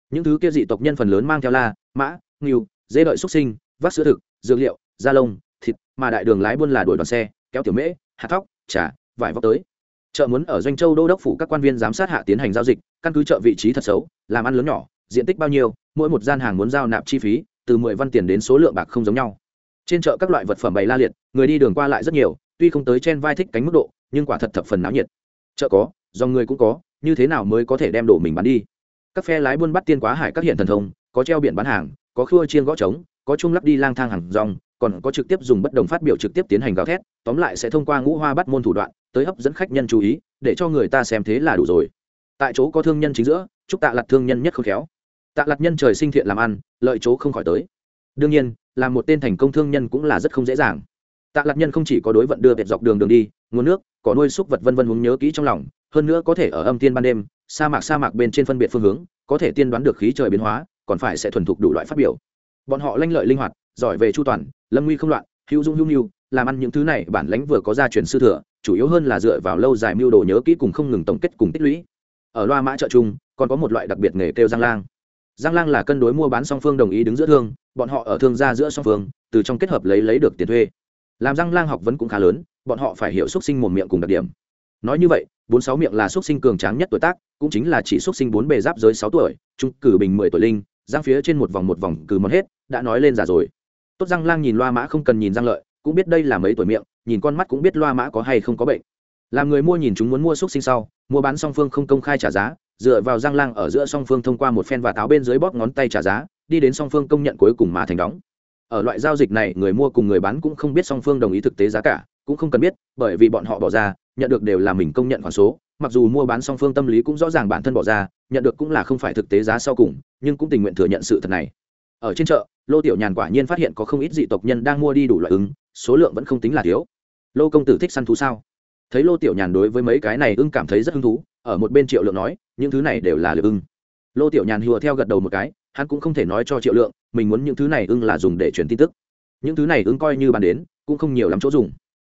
S1: những thứ kia dị tộc nhân phần lớn mang theo la, mã, ngưu dễ đợi xuất sinh, vác sữa thực, dược liệu, da lông, thịt, mà đại đường lái buôn là đuổi đoàn xe, kéo tiểu mễ hạt thóc, trà, vải vóc tới. Chợ muốn ở doanh châu đô đốc phủ các quan viên giám sát hạ tiến hành giao dịch, căn cứ chợ vị trí thật xấu, làm ăn lớn nhỏ, diện tích bao nhiêu, mỗi một gian hàng muốn giao nạp chi phí, từ mười văn tiền đến số lượng bạc không giống nhau. Trên chợ các loại vật phẩm bày la liệt, người đi đường qua lại rất nhiều, tuy không tới trên vai thích cánh mức độ, nhưng quả thật thập phần náo nhiệt. Chợ có do người cũng có, như thế nào mới có thể đem đồ mình bán đi? Các phe lái buôn bắt tiên quá hải các hiện thần thông, có treo biển bán hàng, có khua chiên gõ trống, có chung lắp đi lang thang hàng rong, còn có trực tiếp dùng bất đồng phát biểu trực tiếp tiến hành gào thét, tóm lại sẽ thông qua ngũ hoa bắt môn thủ đoạn, tới hấp dẫn khách nhân chú ý, để cho người ta xem thế là đủ rồi. Tại chỗ có thương nhân chính giữa, chúc tạ lặt thương nhân nhất không khéo. Tạ lặt nhân trời sinh thiện làm ăn, lợi chỗ không khỏi tới. Đương nhiên là một tên thành công thương nhân cũng là rất không dễ dàng. Tạ lặt nhân không chỉ có đối vận đưa vẹt dọc đường đường đi, nguồn nước có nuôi súc vật vân vân huống nhớ kỹ trong lòng, hơn nữa có thể ở âm tiên ban đêm sa mạc sa mạc bên trên phân biệt phương hướng, có thể tiên đoán được khí trời biến hóa, còn phải sẽ thuần thục đủ loại phát biểu. Bọn họ lanh lợi linh hoạt, giỏi về chu toàn, lâm nguy không loạn, hữu dung hữu nhu, làm ăn những thứ này bản lãnh vừa có gia truyền sư thừa, chủ yếu hơn là dựa vào lâu dài mưu đồ nhớ kỹ cùng không ngừng tổng kết cùng tích lũy. Ở loa mã chợ chung, còn có một loại đặc biệt nghề kêu giang lang. Giang lang là cân đối mua bán song phương đồng ý đứng giữa thương, bọn họ ở thương gia giữa song phương, từ trong kết hợp lấy lấy được tiền thuê. Làm giang lang học vấn cũng khá lớn, bọn họ phải hiểu xúc sinh một miệng cùng đặc điểm. Nói như vậy bốn sáu miệng là xuất sinh cường tráng nhất tuổi tác, cũng chính là chỉ xuất sinh bốn bề giáp dưới sáu tuổi, trung cử bình mười tuổi linh, giang phía trên một vòng một vòng cử món hết, đã nói lên giả rồi. Tốt răng lang nhìn loa mã không cần nhìn răng lợi, cũng biết đây là mấy tuổi miệng, nhìn con mắt cũng biết loa mã có hay không có bệnh. Làm người mua nhìn chúng muốn mua xúc sinh sau, mua bán song phương không công khai trả giá, dựa vào răng lang ở giữa song phương thông qua một phen và táo bên dưới bóp ngón tay trả giá, đi đến song phương công nhận cuối cùng mà thành đóng. Ở loại giao dịch này, người mua cùng người bán cũng không biết song phương đồng ý thực tế giá cả, cũng không cần biết, bởi vì bọn họ bỏ ra nhận được đều là mình công nhận khoản số, mặc dù mua bán song phương tâm lý cũng rõ ràng bản thân bỏ ra, nhận được cũng là không phải thực tế giá sau cùng, nhưng cũng tình nguyện thừa nhận sự thật này. Ở trên chợ, lô tiểu nhàn quả nhiên phát hiện có không ít dị tộc nhân đang mua đi đủ loại ứng, số lượng vẫn không tính là thiếu. Lô công tử thích săn thú sao? Thấy lô tiểu nhàn đối với mấy cái này ưng cảm thấy rất hứng thú, ở một bên triệu lượng nói, những thứ này đều là lượt ưng lô tiểu nhàn hùa theo gật đầu một cái, hắn cũng không thể nói cho triệu lượng, mình muốn những thứ này ưng là dùng để truyền tin tức. Những thứ này ưng coi như bàn đến, cũng không nhiều lắm chỗ dùng.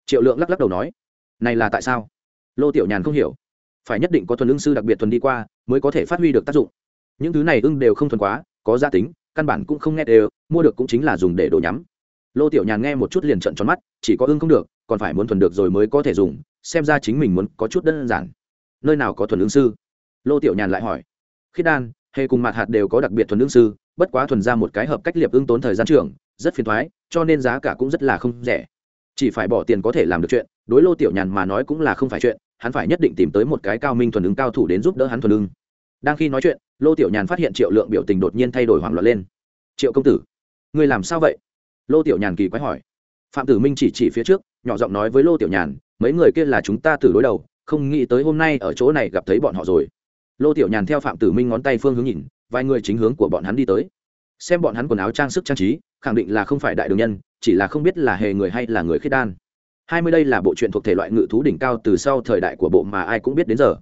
S1: Triệu lượng lắc lắc đầu nói này là tại sao? Lô tiểu nhàn không hiểu. Phải nhất định có thuần ưng sư đặc biệt thuần đi qua mới có thể phát huy được tác dụng. Những thứ này ưng đều không thuần quá, có gia tính, căn bản cũng không nghe đều, mua được cũng chính là dùng để đổ nhắm. Lô tiểu nhàn nghe một chút liền trận tròn mắt, chỉ có ưng không được, còn phải muốn thuần được rồi mới có thể dùng, xem ra chính mình muốn có chút đơn giản. Nơi nào có thuần ứng sư? Lô tiểu nhàn lại hỏi. Khiết đan, hề cùng mặt hạt đều có đặc biệt thuần ứng sư, bất quá thuần ra một cái hợp cách liệp ưng tốn thời gian trưởng, rất phiền thoái, cho nên giá cả cũng rất là không rẻ chỉ phải bỏ tiền có thể làm được chuyện, đối lô tiểu nhàn mà nói cũng là không phải chuyện, hắn phải nhất định tìm tới một cái cao minh thuần ứng cao thủ đến giúp đỡ hắn thuần ứng. Đang khi nói chuyện, lô tiểu nhàn phát hiện triệu lượng biểu tình đột nhiên thay đổi hoảng loạn lên. Triệu công tử người làm sao vậy? Lô tiểu nhàn kỳ quái hỏi. Phạm tử minh chỉ chỉ phía trước, nhỏ giọng nói với lô tiểu nhàn, mấy người kia là chúng ta từ đối đầu, không nghĩ tới hôm nay ở chỗ này gặp thấy bọn họ rồi. Lô tiểu nhàn theo phạm tử minh ngón tay phương hướng nhìn, vài người chính hướng của bọn hắn đi tới. Xem bọn hắn quần áo trang sức trang trí, khẳng định là không phải đại đường nhân chỉ là không biết là hề người hay là người khiết đan. Hai mươi đây là bộ truyện thuộc thể loại ngự thú đỉnh cao từ sau thời đại của bộ mà ai cũng biết đến giờ.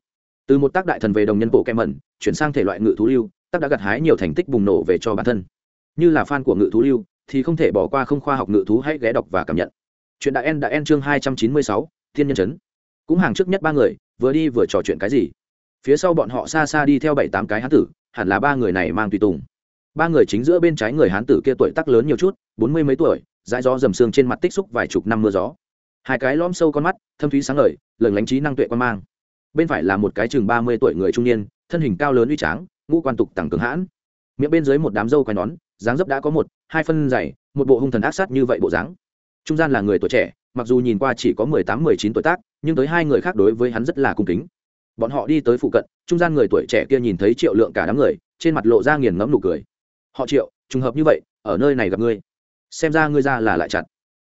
S1: Từ một tác đại thần về đồng nhân bộ kem mẩn chuyển sang thể loại ngự thú lưu, tác đã gặt hái nhiều thành tích bùng nổ về cho bản thân. Như là fan của ngự thú lưu, thì không thể bỏ qua không khoa học ngự thú hãy ghé đọc và cảm nhận. Chuyện đại en đã en chương hai trăm chín mươi sáu, thiên nhân chấn. Cũng hàng trước nhất ba người, vừa đi vừa trò chuyện cái gì? Phía sau bọn họ xa xa đi theo bảy tám cái hán tử, hẳn là ba người này mang tùy tùng. Ba người chính giữa bên trái người hán tử kia tuổi tác lớn nhiều chút, bốn mươi mấy tuổi dãi gió dầm sương trên mặt tích xúc vài chục năm mưa gió. Hai cái lõm sâu con mắt, thâm thúy sáng ngời, lừng lánh trí năng tuệ quan mang. Bên phải là một cái chừng ba mươi tuổi người trung niên, thân hình cao lớn uy tráng, ngũ quan tục tặng cường hãn. Miệng bên dưới một đám râu quai nón, dáng dấp đã có một, hai phân dày, một bộ hung thần ác sát như vậy bộ dáng. Trung gian là người tuổi trẻ, mặc dù nhìn qua chỉ có mười tám, mười chín tuổi tác, nhưng tới hai người khác đối với hắn rất là cung kính. Bọn họ đi tới phụ cận, trung gian người tuổi trẻ kia nhìn thấy triệu lượng cả đám người, trên mặt lộ ra nghiền ngẫm nụ cười. Họ triệu, trùng hợp như vậy, ở nơi này gặp ngươi xem ra ngươi ra là lại chặt.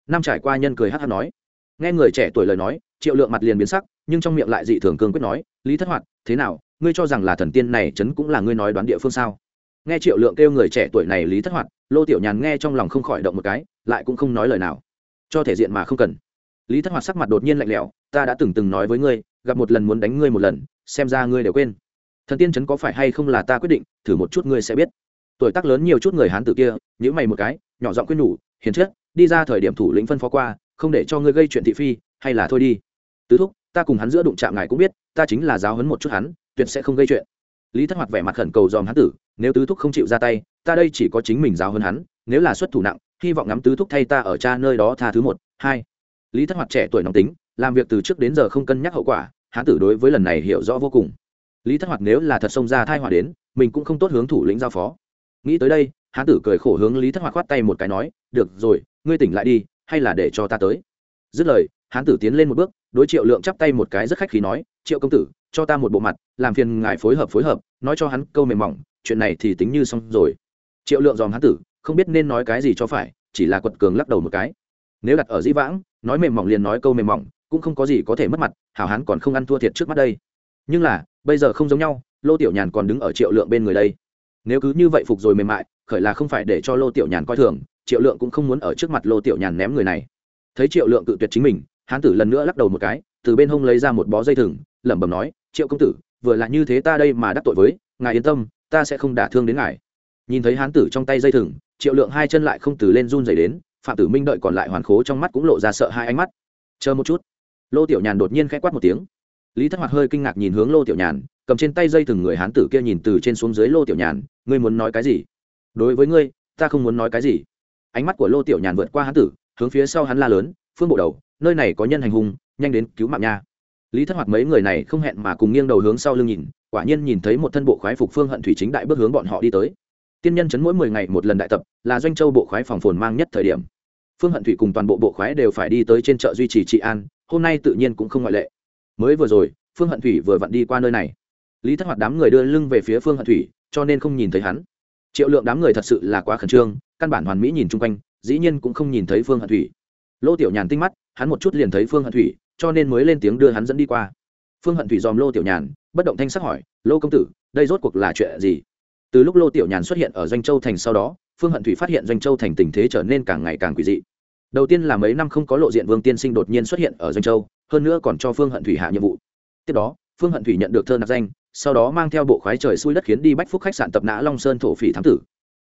S1: Năm trải qua nhân cười hát hát nói. Nghe người trẻ tuổi lời nói, triệu lượng mặt liền biến sắc, nhưng trong miệng lại dị thường cương quyết nói, lý thất hoạt, thế nào? Ngươi cho rằng là thần tiên này chấn cũng là ngươi nói đoán địa phương sao? Nghe triệu lượng kêu người trẻ tuổi này lý thất hoạt, lô tiểu nhàn nghe trong lòng không khỏi động một cái, lại cũng không nói lời nào. Cho thể diện mà không cần. Lý thất hoạt sắc mặt đột nhiên lạnh lẽo, ta đã từng từng nói với ngươi, gặp một lần muốn đánh ngươi một lần, xem ra ngươi đều quên. Thần tiên chấn có phải hay không là ta quyết định, thử một chút ngươi sẽ biết. Tuổi tác lớn nhiều chút người hán tử kia nhữ mày một cái nhỏ giọng khuyên nhủ, hiền chết, đi ra thời điểm thủ lĩnh phân phó qua, không để cho ngươi gây chuyện thị phi, hay là thôi đi. Tứ thúc, ta cùng hắn giữa đụng chạm ngài cũng biết, ta chính là giáo hấn một chút hắn, tuyệt sẽ không gây chuyện. Lý thất hoạt vẻ mặt khẩn cầu dòm hắn tử, nếu tứ thúc không chịu ra tay, ta đây chỉ có chính mình giáo hơn hắn, nếu là xuất thủ nặng, hy vọng ngắm tứ thúc thay ta ở cha nơi đó tha thứ một, hai. Lý thất hoạt trẻ tuổi nóng tính, làm việc từ trước đến giờ không cân nhắc hậu quả hán tử đối với lần này hiểu rõ vô cùng. Lý thất hoạt nếu là thật xông ra thai hòa đến, mình cũng không tốt hướng thủ lĩnh giao phó. Nghĩ tới đây hán tử cười khổ hướng lý thất hoạt khoát tay một cái nói, được rồi, ngươi tỉnh lại đi, hay là để cho ta tới? Dứt lời, hán tử tiến lên một bước, đối triệu lượng chắp tay một cái rất khách khí nói, triệu công tử, cho ta một bộ mặt, làm phiền ngài phối hợp phối hợp, nói cho hắn câu mềm mỏng, chuyện này thì tính như xong rồi. Triệu lượng dòm hán tử, không biết nên nói cái gì cho phải, chỉ là quật cường lắc đầu một cái. Nếu đặt ở dĩ vãng, nói mềm mỏng liền nói câu mềm mỏng, cũng không có gì có thể mất mặt, hảo hán còn không ăn thua thiệt trước mắt đây. Nhưng là, bây giờ không giống nhau, lô tiểu nhàn còn đứng ở triệu lượng bên người đây. Nếu cứ như vậy phục rồi mềm mại khởi là không phải để cho lô tiểu nhàn coi thường, triệu lượng cũng không muốn ở trước mặt lô tiểu nhàn ném người này. Thấy triệu lượng cự tuyệt chính mình, hán tử lần nữa lắc đầu một cái, từ bên hông lấy ra một bó dây thừng, lẩm bẩm nói, triệu công tử, vừa là như thế ta đây mà đắc tội với, ngài yên tâm, ta sẽ không đả thương đến ngài. Nhìn thấy hán tử trong tay dây thừng, triệu lượng hai chân lại không từ lên run dày đến, phạm tử minh đợi còn lại hoàn khố trong mắt cũng lộ ra sợ hai ánh mắt. Chờ một chút. Lô tiểu nhàn đột nhiên k h ẽ quát một tiếng. Lý thất hoạt hơi kinh ngạc nhìn hướng lô tiểu nhàn, cầm trên tay dây thừng người hán tử kia nhìn từ trên xuống dưới lô tiểu nhàn, ngươi muốn nói cái gì? Đối với ngươi, ta không muốn nói cái gì. Ánh mắt của lô tiểu nhàn vượt qua hán tử, hướng phía sau hắn la lớn, phương bộ đầu, nơi này có nhân hành hung, nhanh đến cứu mạng nha. Lý thất hoạt mấy người này không hẹn mà cùng nghiêng đầu hướng sau lưng nhìn, quả nhiên nhìn thấy một thân bộ khoái phục phương hận thủy chính đại bước hướng bọn họ đi tới. Tiên nhân chấn mỗi mười ngày một lần đại tập, là doanh châu bộ khoái phòng phồn mang nhất thời điểm. Phương hận thủy cùng toàn bộ bộ khoái đều phải đi tới trên chợ duy trì trị an, hôm nay tự nhiên cũng không ngoại lệ. Mới vừa rồi, phương hận thủy vừa vặn đi qua nơi này. Lý thất hoạt đám người đưa lưng về phía phương hận thủy, cho nên không nhìn thấy hắn triệu lượng đám người thật sự là quá khẩn trương, căn bản hoàn mỹ nhìn chung quanh, dĩ nhiên cũng không nhìn thấy phương hận thủy. Lô tiểu nhàn tinh mắt, hắn một chút liền thấy phương hận thủy, cho nên mới lên tiếng đưa hắn dẫn đi qua. Phương hận thủy dòm lô tiểu nhàn, bất động thanh sắc hỏi, lô công tử, đây rốt cuộc là chuyện gì? Từ lúc lô tiểu nhàn xuất hiện ở doanh châu thành sau đó, phương hận thủy phát hiện doanh châu thành tình thế trở nên càng ngày càng quỷ dị. Đầu tiên là mấy năm không có lộ diện vương tiên sinh đột nhiên xuất hiện ở doanh châu, hơn nữa còn cho phương hận thủy hạ nhiệm vụ. Tiếp đó, phương hận thủy nhận được thơ nạp danh sau đó mang theo bộ khoái trời xuôi đất khiến đi bách phúc khách sạn tập nã long sơn thổ phỉ thám tử.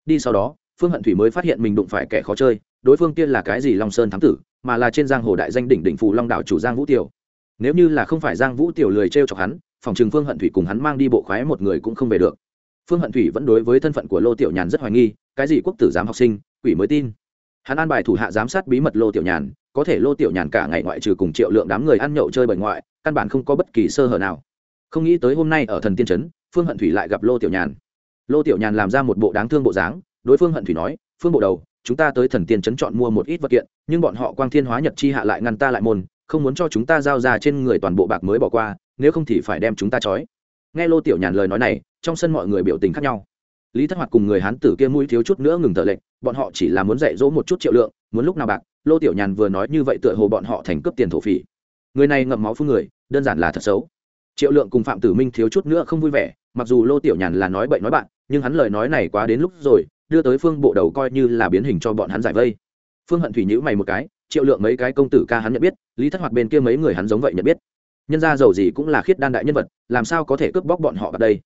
S1: Đi sau đó, phương hận thủy mới phát hiện mình đụng phải kẻ khó chơi, đối phương kia là cái gì long sơn thám tử, mà là trên giang hồ đại danh đỉnh đỉnh phù long đạo chủ giang vũ tiểu. Nếu như là không phải giang vũ tiểu lười t chọc hắn, phòng chừng phương hận thủy cùng hắn mang đi bộ khoái một người cũng không về được. Phương hận thủy vẫn đối với thân phận của lô tiểu nhàn rất hoài nghi, cái gì quốc tử giám học sinh, quỷ mới tin. Hắn an bài thủ hạ giám sát bí mật lô tiểu nhàn, có thể lô tiểu nhàn cả ngày ngoại trừ cùng triệu lượng đám người ăn nhậu chơi bởi ngoại, căn bản không có bất kỳ sơ hở nào không nghĩ tới hôm nay ở thần tiên trấn, phương hận thủy lại gặp lô tiểu nhàn. Lô tiểu nhàn làm ra một bộ đáng thương bộ dáng, đối phương hận thủy nói, phương bộ đầu, chúng ta tới thần tiên trấn chọn mua một ít vật kiện, nhưng bọn họ quang thiên hóa nhật chi hạ lại ngăn ta lại môn, không muốn cho chúng ta giao ra trên người toàn bộ bạc mới bỏ qua, nếu không thì phải đem chúng ta trói. Nghe lô tiểu nhàn lời nói này, trong sân mọi người biểu tình khác nhau. Lý thất hoạt cùng người hán tử kia mũi thiếu chút nữa ngừng thở lệnh bọn họ chỉ là muốn dạy dỗ một chút triệu lượng, muốn lúc nào bạc, lô tiểu nhàn vừa nói như vậy tựa hồ bọn họ thành cướp tiền thổ phỉ. Người này ngậm máu phun người, đơn giản là thật xấu triệu lượng cùng phạm tử minh thiếu chút nữa không vui vẻ, mặc dù lô tiểu nhàn là nói bậy nói bạn, nhưng hắn lời nói này quá đến lúc rồi, đưa tới phương bộ đầu coi như là biến hình cho bọn hắn giải vây. Phương hận thủy nhữ mày một cái, triệu lượng mấy cái công tử ca hắn nhận biết, lý thất hoạt bên kia mấy người hắn giống vậy nhận biết. Nhân ra giàu gì cũng là khiết đan đại nhân vật, làm sao có thể cướp bóc bọn họ ở đây?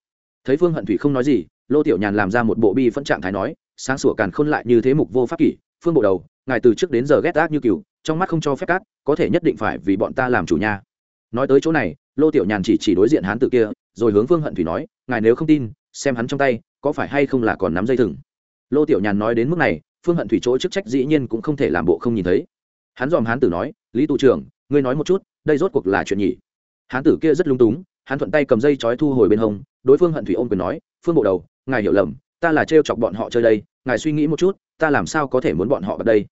S1: Thấy phương hận thủy không nói gì, lô tiểu nhàn làm ra một bộ bi phân trạng thái nói, sáng sủa càn khôn lại như thế mục vô pháp kỷ, phương bộ đầu, ngài từ trước đến giờ ghét ác như cừu, trong mắt không cho phép cát, có thể nhất định phải vì bọn ta làm chủ nhà nói tới chỗ này lô tiểu nhàn chỉ chỉ đối diện Hán tử kia, rồi hướng phương hận thủy nói, ngài nếu không tin, xem hắn trong tay, có phải hay không là còn nắm dây thừng? Lô tiểu nhàn nói đến mức này, phương hận thủy chỗ chức trách dĩ nhiên cũng không thể làm bộ không nhìn thấy. Hắn dòm hán tử nói, lý tụ trưởng, ngươi nói một chút, đây rốt cuộc là chuyện nhỉ? Hán tử kia rất lung túng, hắn thuận tay cầm dây chói thu hồi bên hông, đối phương hận thủy ôm quyền nói, phương bộ đầu, ngài hiểu lầm, ta là trêu chọc bọn họ chơi đây, ngài suy nghĩ một chút, ta làm sao có thể muốn bọn họ ở đây?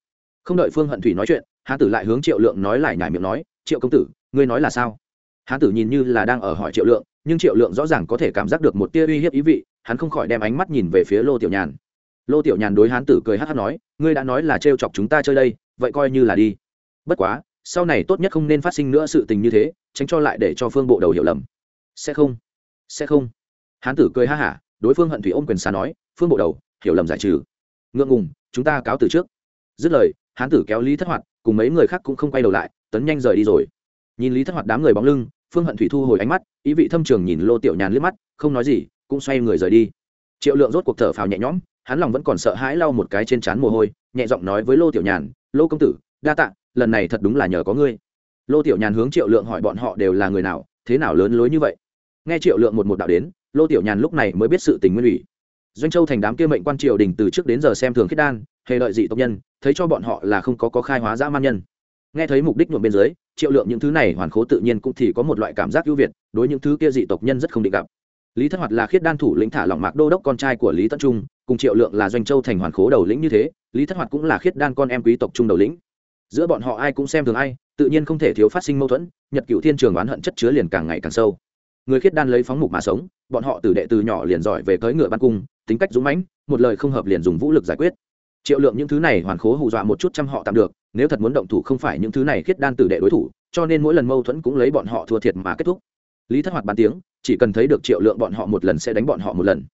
S1: Không đợi phương hận thủy nói chuyện, hán tử lại hướng triệu lượng nói lại nhải miệng nói, triệu công tử, ngươi nói là sao? Hán tử nhìn như là đang ở hỏi triệu lượng, nhưng triệu lượng rõ ràng có thể cảm giác được một tia uy hiếp ý vị, hắn không khỏi đem ánh mắt nhìn về phía lô tiểu nhàn. Lô tiểu nhàn đối hán tử cười hát hát nói, ngươi đã nói là trêu chọc chúng ta chơi đây, vậy coi như là đi. Bất quá, sau này tốt nhất không nên phát sinh nữa sự tình như thế, tránh cho lại để cho phương bộ đầu hiểu lầm. Sẽ không sẽ không. Hán tử cười ha hả, đối phương hận thủy ôm quyền xá nói, phương bộ đầu, hiểu lầm giải trừ. Ngượng ngùng, chúng ta cáo từ trước. Dứt lời, hán tử kéo lý thất hoạt, cùng mấy người khác cũng không quay đầu lại, tấn nhanh rời đi rồi nhìn lý thất hoạt đám người bóng lưng, phương hận thủy thu hồi ánh mắt, ý vị thâm trường nhìn lô tiểu nhàn liếc mắt, không nói gì, cũng xoay người rời đi. Triệu lượng rốt cuộc thở phào nhẹ nhõm, hắn lòng vẫn còn sợ hãi lau một cái trên trán mồ hôi, nhẹ giọng nói với lô tiểu nhàn, lô công tử, đa tạ, lần này thật đúng là nhờ có ngươi. Lô tiểu nhàn hướng triệu lượng hỏi bọn họ đều là người nào, thế nào lớn lối như vậy. Nghe triệu lượng một một đạo đến, lô tiểu nhàn lúc này mới biết sự tình nguyên ủy. Doanh châu thành đám kia mệnh quan triều đình từ trước đến giờ xem thường khiết đan, hề lợi dị tộc nhân, thấy cho bọn họ là không có có khai hóa dã man nhân. Nghe thấy mục đích nhuộm bên dưới triệu lượng những thứ này hoàn khố tự nhiên cũng thì có một loại cảm giác ưu việt, đối những thứ kia dị tộc nhân rất không định gặp. Lý thất hoạt là khiết đan thủ lĩnh thả lỏng mạc đô đốc con trai của lý tân trung, cùng triệu lượng là doanh châu thành hoàn khố đầu lĩnh như thế, lý thất hoạt cũng là khiết đan con em quý tộc trung đầu lĩnh. Giữa bọn họ ai cũng xem thường ai, tự nhiên không thể thiếu phát sinh mâu thuẫn, nhật cựu thiên trường oán hận chất chứa liền càng ngày càng sâu. Người khiết đan lấy phóng mục mà sống, bọn họ từ đệ từ nhỏ liền giỏi về cưỡi ngựa ban cung, tính cách dũng mãnh, một lời không hợp liền dùng vũ lực giải quyết triệu lượng những thứ này hoàn khố hù dọa một chút trăm họ tạm được, nếu thật muốn động thủ không phải những thứ này khiết đan tử đệ đối thủ, cho nên mỗi lần mâu thuẫn cũng lấy bọn họ thua thiệt mà kết thúc. Lý thất hoạt bàn tiếng, chỉ cần thấy được triệu lượng bọn họ một lần sẽ đánh bọn họ một lần.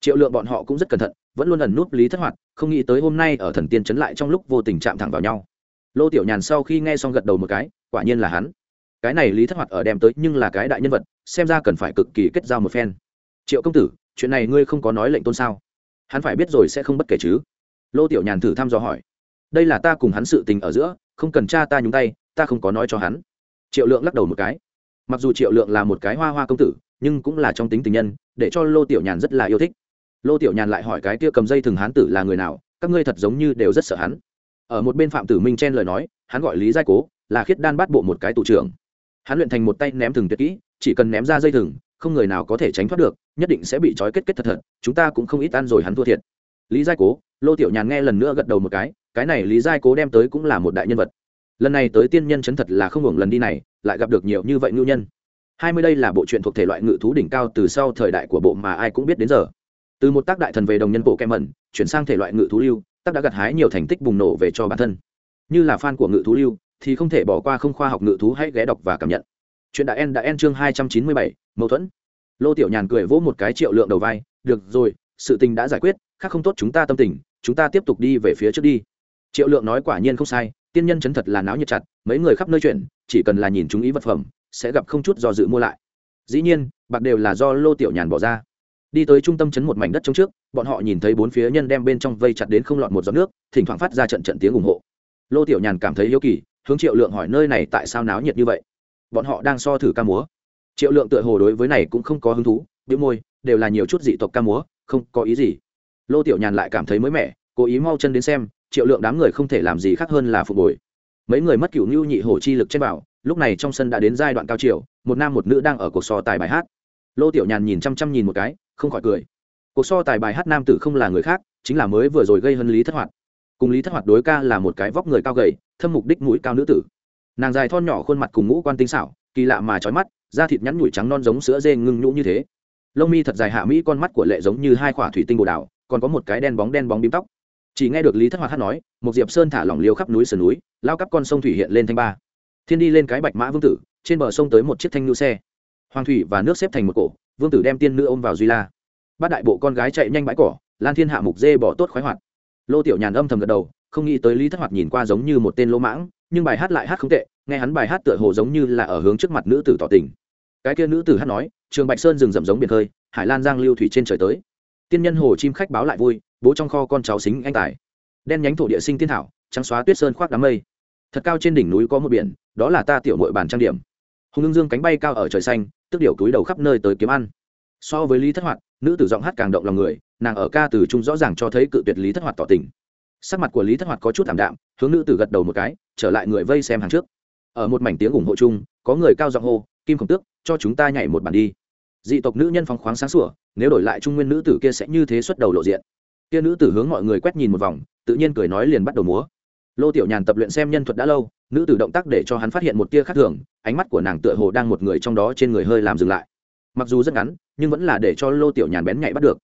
S1: Triệu lượng bọn họ cũng rất cẩn thận, vẫn luôn ẩn núp lý thất hoạt, không nghĩ tới hôm nay ở thần tiên chấn lại trong lúc vô tình chạm thẳng vào nhau. Lô tiểu nhàn sau khi nghe xong gật đầu một cái, quả nhiên là hắn. Cái này lý thất hoạt ở đem tới nhưng là cái đại nhân vật, xem ra cần phải cực kỳ kết giao một phen. Triệu công tử, chuyện này ngươi không có nói lệnh tôn sao? Hắn phải biết rồi sẽ không bất kể chứ lô tiểu nhàn thử thăm dò hỏi. Đây là ta cùng hắn sự tình ở giữa, không cần cha ta nhúng tay, ta không có nói cho hắn. Triệu lượng lắc đầu một cái. Mặc dù triệu lượng là một cái hoa hoa công tử, nhưng cũng là trong tính tình nhân, để cho lô tiểu nhàn rất là yêu thích. Lô tiểu nhàn lại hỏi cái kia cầm dây thừng hán tử là người nào, các ngươi thật giống như đều rất sợ hắn. Ở một bên phạm tử minh chen lời nói, hắn gọi lý giai cố, là khiết đan bắt bộ một cái tù trưởng. Hắn luyện thành một tay ném thừng tuyệt kỹ, chỉ cần ném ra dây thừng, không người nào có thể tránh thoát được, nhất định sẽ bị trói kết kết thật thật, chúng ta cũng không ít ăn rồi hắn thua thiệt. Lý giai cố lô tiểu nhàn nghe lần nữa gật đầu một cái cái này lý giai cố đem tới cũng là một đại nhân vật. Lần này tới tiên nhân chấn thật là không hưởng lần đi này, lại gặp được nhiều như vậy ngưu nhân. Hai mươi đây là bộ truyện thuộc thể loại ngự thú đỉnh cao từ sau thời đại của bộ mà ai cũng biết đến giờ. Từ một tác đại thần về đồng nhân bộ kem mẩn, chuyển sang thể loại ngự thú lưu, tác đã gặt hái nhiều thành tích bùng nổ về cho bản thân. Như là fan của ngự thú lưu, thì không thể bỏ qua không khoa học ngự thú hãy ghé đọc và cảm nhận. Chuyện đã en đã en chương hai trăm chín mươi bảy, mâu thuẫn. Lô tiểu nhàn cười vỗ một cái triệu lượng đầu vai, được rồi, sự tình đã giải quyết, khác không tốt chúng ta tâm tình chúng ta tiếp tục đi về phía trước đi. Triệu lượng nói quả nhiên không sai tiên nhân chấn thật là náo nhiệt chặt mấy người khắp nơi chuyển, chỉ cần là nhìn chúng ý vật phẩm sẽ gặp không chút do dự mua lại. Dĩ nhiên bạc đều là do lô tiểu nhàn bỏ ra. Đi tới trung tâm chấn một mảnh đất trống trước bọn họ nhìn thấy bốn phía nhân đem bên trong vây chặt đến không lọt một giọt nước thỉnh thoảng phát ra trận trận tiếng ủng hộ. Lô tiểu nhàn cảm thấy hiếu kỳ hướng triệu lượng hỏi nơi này tại sao náo nhiệt như vậy? Bọn họ đang so thử ca múa. Triệu lượng tựa hồ đối với này cũng không có hứng thú biếu môi đều là nhiều chút dị tộc ca múa không có ý gì lô tiểu nhàn lại cảm thấy mới mẻ, cố ý mau chân đến xem, triệu lượng đám người không thể làm gì khác hơn là phục hồi. Mấy người mất cựu ngưu nhị hổ chi lực trên bảo, lúc này trong sân đã đến giai đoạn cao chiều, một nam một nữ đang ở cuộc so tài bài hát. Lô tiểu nhàn nhìn chăm chăm nhìn một cái, không khỏi cười. Cuộc so tài bài hát nam tử không là người khác, chính là mới vừa rồi gây hân lý thất hoạt. Cùng lý thất hoạt đối ca là một cái vóc người cao gầy, thâm mục đích mũi cao nữ tử. Nàng dài thon nhỏ khuôn mặt cùng ngũ quan tinh xảo, kỳ lạ mà trói mắt, da thịt nhắn nhủi trắng non giống sữa dê ngưng nhũ như thế. Lông mi thật dài hạ mỹ, con mắt của lệ giống như hai quả thủy tinh bồ đào còn có một cái đen bóng đen bóng bím tóc. Chỉ nghe được lý thất hoạt hát nói một diệp sơn thả lỏng liều khắp núi sườn núi, lao cắp con sông thủy hiện lên thanh ba. Thiên đi lên cái bạch mã vương tử, trên bờ sông tới một chiếc thanh ngư xe. Hoàng thủy và nước xếp thành một cổ, vương tử đem tiên nữ ôm vào duy la. Bát đại bộ con gái chạy nhanh bãi cỏ, lan thiên hạ mục dê bỏ tốt khoái hoạt. Lô tiểu nhàn âm thầm gật đầu, không nghĩ tới lý thất hoạt nhìn qua giống như một tên lỗ mãng, nhưng bài hát lại hát không tệ, nghe hắn bài hát tựa hồ giống như là ở hướng trước mặt nữ tử tỏ tình. Cái kia nữ tử hát nói, trường bạch sơn rừng rậm giống biển khơi, hải lan giang lưu thủy trên trời tới tiên nhân hồ chim khách báo lại vui, bố trong kho con cháu xính anh tài. Đen nhánh thổ địa sinh tiên thảo, trắng xóa tuyết sơn khoác đám mây. Thật cao trên đỉnh núi có một biển, đó là ta tiểu mội bàn trang điểm. Hùng ưng dương cánh bay cao ở trời xanh, tức điệu túi đầu khắp nơi tới kiếm ăn. So với lý thất hoạt, nữ tử giọng hát càng động lòng người, nàng ở ca từ trung rõ ràng cho thấy cự tuyệt lý thất hoạt tỏ tình. Sắc mặt của lý thất hoạt có chút thảm đạm, hướng nữ tử gật đầu một cái, trở lại người vây xem hàng trước. Ở một mảnh tiếng ủng hộ chung, có người cao giọng hô, kim khổng tước, cho chúng ta nhảy một bản đi dị tộc nữ nhân phóng khoáng sáng sủa, nếu đổi lại trung nguyên nữ tử kia sẽ như thế xuất đầu lộ diện. Kia nữ tử hướng mọi người quét nhìn một vòng, tự nhiên cười nói liền bắt đầu múa. Lô tiểu nhàn tập luyện xem nhân thuật đã lâu, nữ tử động tác để cho hắn phát hiện một tia khác thường, ánh mắt của nàng tựa hồ đang một người trong đó trên người hơi làm dừng lại. Mặc dù rất ngắn, nhưng vẫn là để cho lô tiểu nhàn bén nhạy bắt được.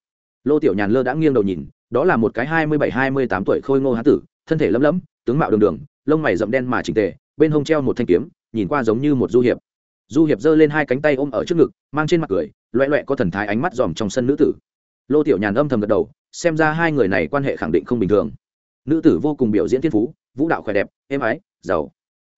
S1: Lô tiểu nhàn lơ đã nghiêng đầu nhìn, đó là một cái hai mươi bảy, hai mươi tám tuổi khôi ngô hán tử, thân thể lấm lấm, tướng mạo đường đường, lông mày rậm đen mà chỉnh tề, bên hông treo một thanh kiếm, nhìn qua giống như một du hiệp du hiệp giơ lên hai cánh tay ôm ở trước ngực, mang trên mặt cười, loẹ loẹ có thần thái ánh mắt dòm trong sân nữ tử. Lô tiểu nhàn âm thầm gật đầu, xem ra hai người này quan hệ khẳng định không bình thường. Nữ tử vô cùng biểu diễn thiên phú, vũ đạo khỏe đẹp, êm ái, giàu,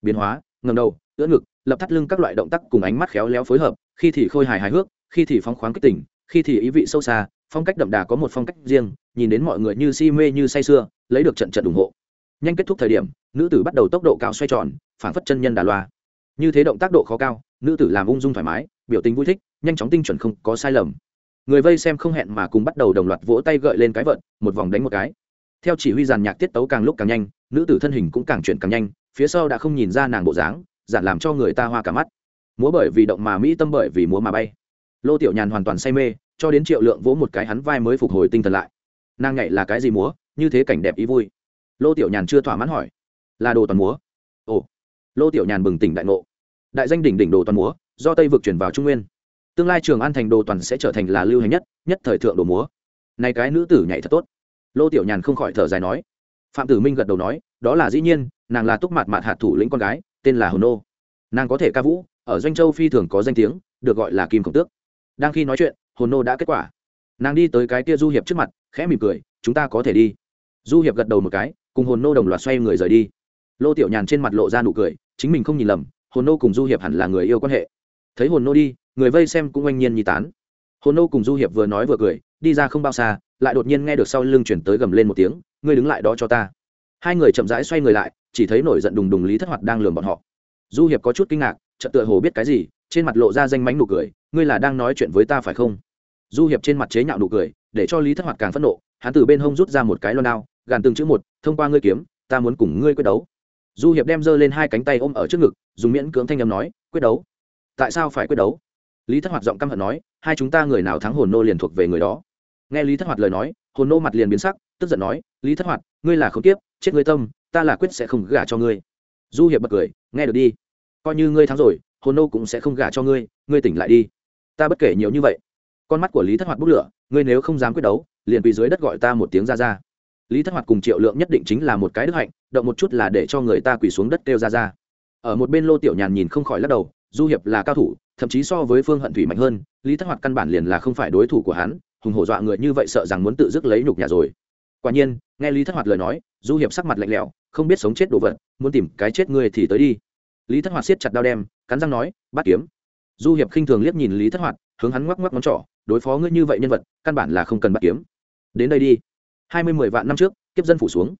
S1: biến hóa ngầm đầu, ưỡn ngực, lập thắt lưng các loại động tác cùng ánh mắt khéo léo phối hợp, khi thì khôi hài hài hước, khi thì phóng khoáng kích tỉnh khi thì ý vị sâu xa, phong cách đậm đà có một phong cách riêng, nhìn đến mọi người như si mê như say sưa, lấy được trận trận ủng hộ. Nhanh kết thúc thời điểm, nữ tử bắt đầu tốc độ cao xoay tròn phản phất chân nhân đà loa như thế động tác độ khó cao, nữ tử làm ung dung thoải mái, biểu tình vui thích, nhanh chóng tinh chuẩn không có sai lầm. Người vây xem không hẹn mà cùng bắt đầu đồng loạt vỗ tay gợi lên cái vợt, một vòng đánh một cái. Theo chỉ huy giàn nhạc tiết tấu càng lúc càng nhanh, nữ tử thân hình cũng càng chuyển càng nhanh, phía sau đã không nhìn ra nàng bộ dáng giản làm cho người ta hoa cả mắt. Múa bởi vì động mà mỹ tâm bởi vì múa mà bay. Lô tiểu nhàn hoàn toàn say mê, cho đến triệu lượng vỗ một cái hắn vai mới phục hồi tinh thần lại. Nàng nhảy là cái gì múa? Như thế cảnh đẹp ý vui. Lô tiểu nhàn chưa thỏa mãn hỏi. Là đồ toàn múa lô tiểu nhàn bừng tỉnh đại ngộ. Đại danh đỉnh đỉnh đồ toàn múa, do tây vực chuyển vào trung nguyên. Tương lai trường an thành đồ toàn sẽ trở thành là lưu hành nhất nhất thời thượng đồ múa. Này cái nữ tử nhảy thật tốt. Lô tiểu nhàn không khỏi thở dài nói. Phạm tử minh gật đầu nói, đó là dĩ nhiên, nàng là túc mặt mạt hạt thủ lĩnh con gái, tên là hồn nô. Nàng có thể ca vũ, ở doanh châu phi thường có danh tiếng, được gọi là kim khổng tước. Đang khi nói chuyện hồn nô đã kết quả. Nàng đi tới cái kia du hiệp trước mặt, khẽ mỉm cười, chúng ta có thể đi. Du hiệp gật đầu một cái, cùng hồn nô đồng loạt xoay người rời đi. Lô tiểu nhàn trên mặt lộ ra nụ cười chính mình không nhìn lầm, hồn nô cùng du hiệp hẳn là người yêu quan hệ. Thấy hồn nô đi, người vây xem cũng oanh nhiên nhi tán. Hồn nô cùng du hiệp vừa nói vừa cười, đi ra không bao xa, lại đột nhiên nghe được sau lưng chuyển tới gầm lên một tiếng, ngươi đứng lại đó cho ta. Hai người chậm rãi xoay người lại, chỉ thấy nổi giận đùng đùng lý thất hoạt đang lường bọn họ. Du hiệp có chút kinh ngạc, chợt tựa hồ biết cái gì, trên mặt lộ ra danh mánh nụ cười, ngươi là đang nói chuyện với ta phải không? Du hiệp trên mặt chế nhạo nụ cười, để cho lý thất hoạt càng phẫn nộ, hắn từ bên hông rút ra một cái lo nao gàn từng chữ một, thông qua ngươi kiếm, ta muốn cùng ngươi quyết đấu du hiệp đem giơ lên hai cánh tay ôm ở trước ngực dùng miễn cưỡng thanh âm nói quyết đấu. Tại sao phải quyết đấu? Lý thất hoạt giọng căm hận nói hai chúng ta người nào thắng hồn nô liền thuộc về người đó. Nghe lý thất hoạt lời nói hồn nô mặt liền biến sắc tức giận nói lý thất hoạt ngươi là không kiếp, chết ngươi tâm ta là quyết sẽ không gả cho ngươi. Du hiệp bật cười nghe được đi. Coi như ngươi thắng rồi hồn nô cũng sẽ không gả cho ngươi ngươi tỉnh lại đi. Ta bất kể nhiều như vậy. Con mắt của lý thất hoạt bốc lửa ngươi nếu không dám quyết đấu liền vì dưới đất gọi ta một tiếng ra ra lý thất hoạt cùng triệu lượng nhất định chính là một cái đức hạnh, động một chút là để cho người ta quỳ xuống đất kêu ra ra. Ở một bên lô tiểu nhàn nhìn không khỏi lắc đầu, du hiệp là cao thủ, thậm chí so với phương hận thủy mạnh hơn, lý thất hoạt căn bản liền là không phải đối thủ của hắn, hùng hổ dọa người như vậy sợ rằng muốn tự dứt lấy nhục nhà rồi. Quả nhiên, nghe lý thất hoạt lời nói, du hiệp sắc mặt lạnh lẽo, không biết sống chết đồ vật, muốn tìm cái chết ngươi thì tới đi. Lý thất hoạt siết chặt đao đem, cắn răng nói, bắt kiếm. Du hiệp khinh thường liếc nhìn lý thất hoạt, hướng hắn ngoắc ngoắc ngón trỏ, đối phó ngươi như vậy nhân vật, căn bản là không cần bắt kiếm. Đến đây đi hai mươi mười vạn năm trước, kiếp dân phủ xuống.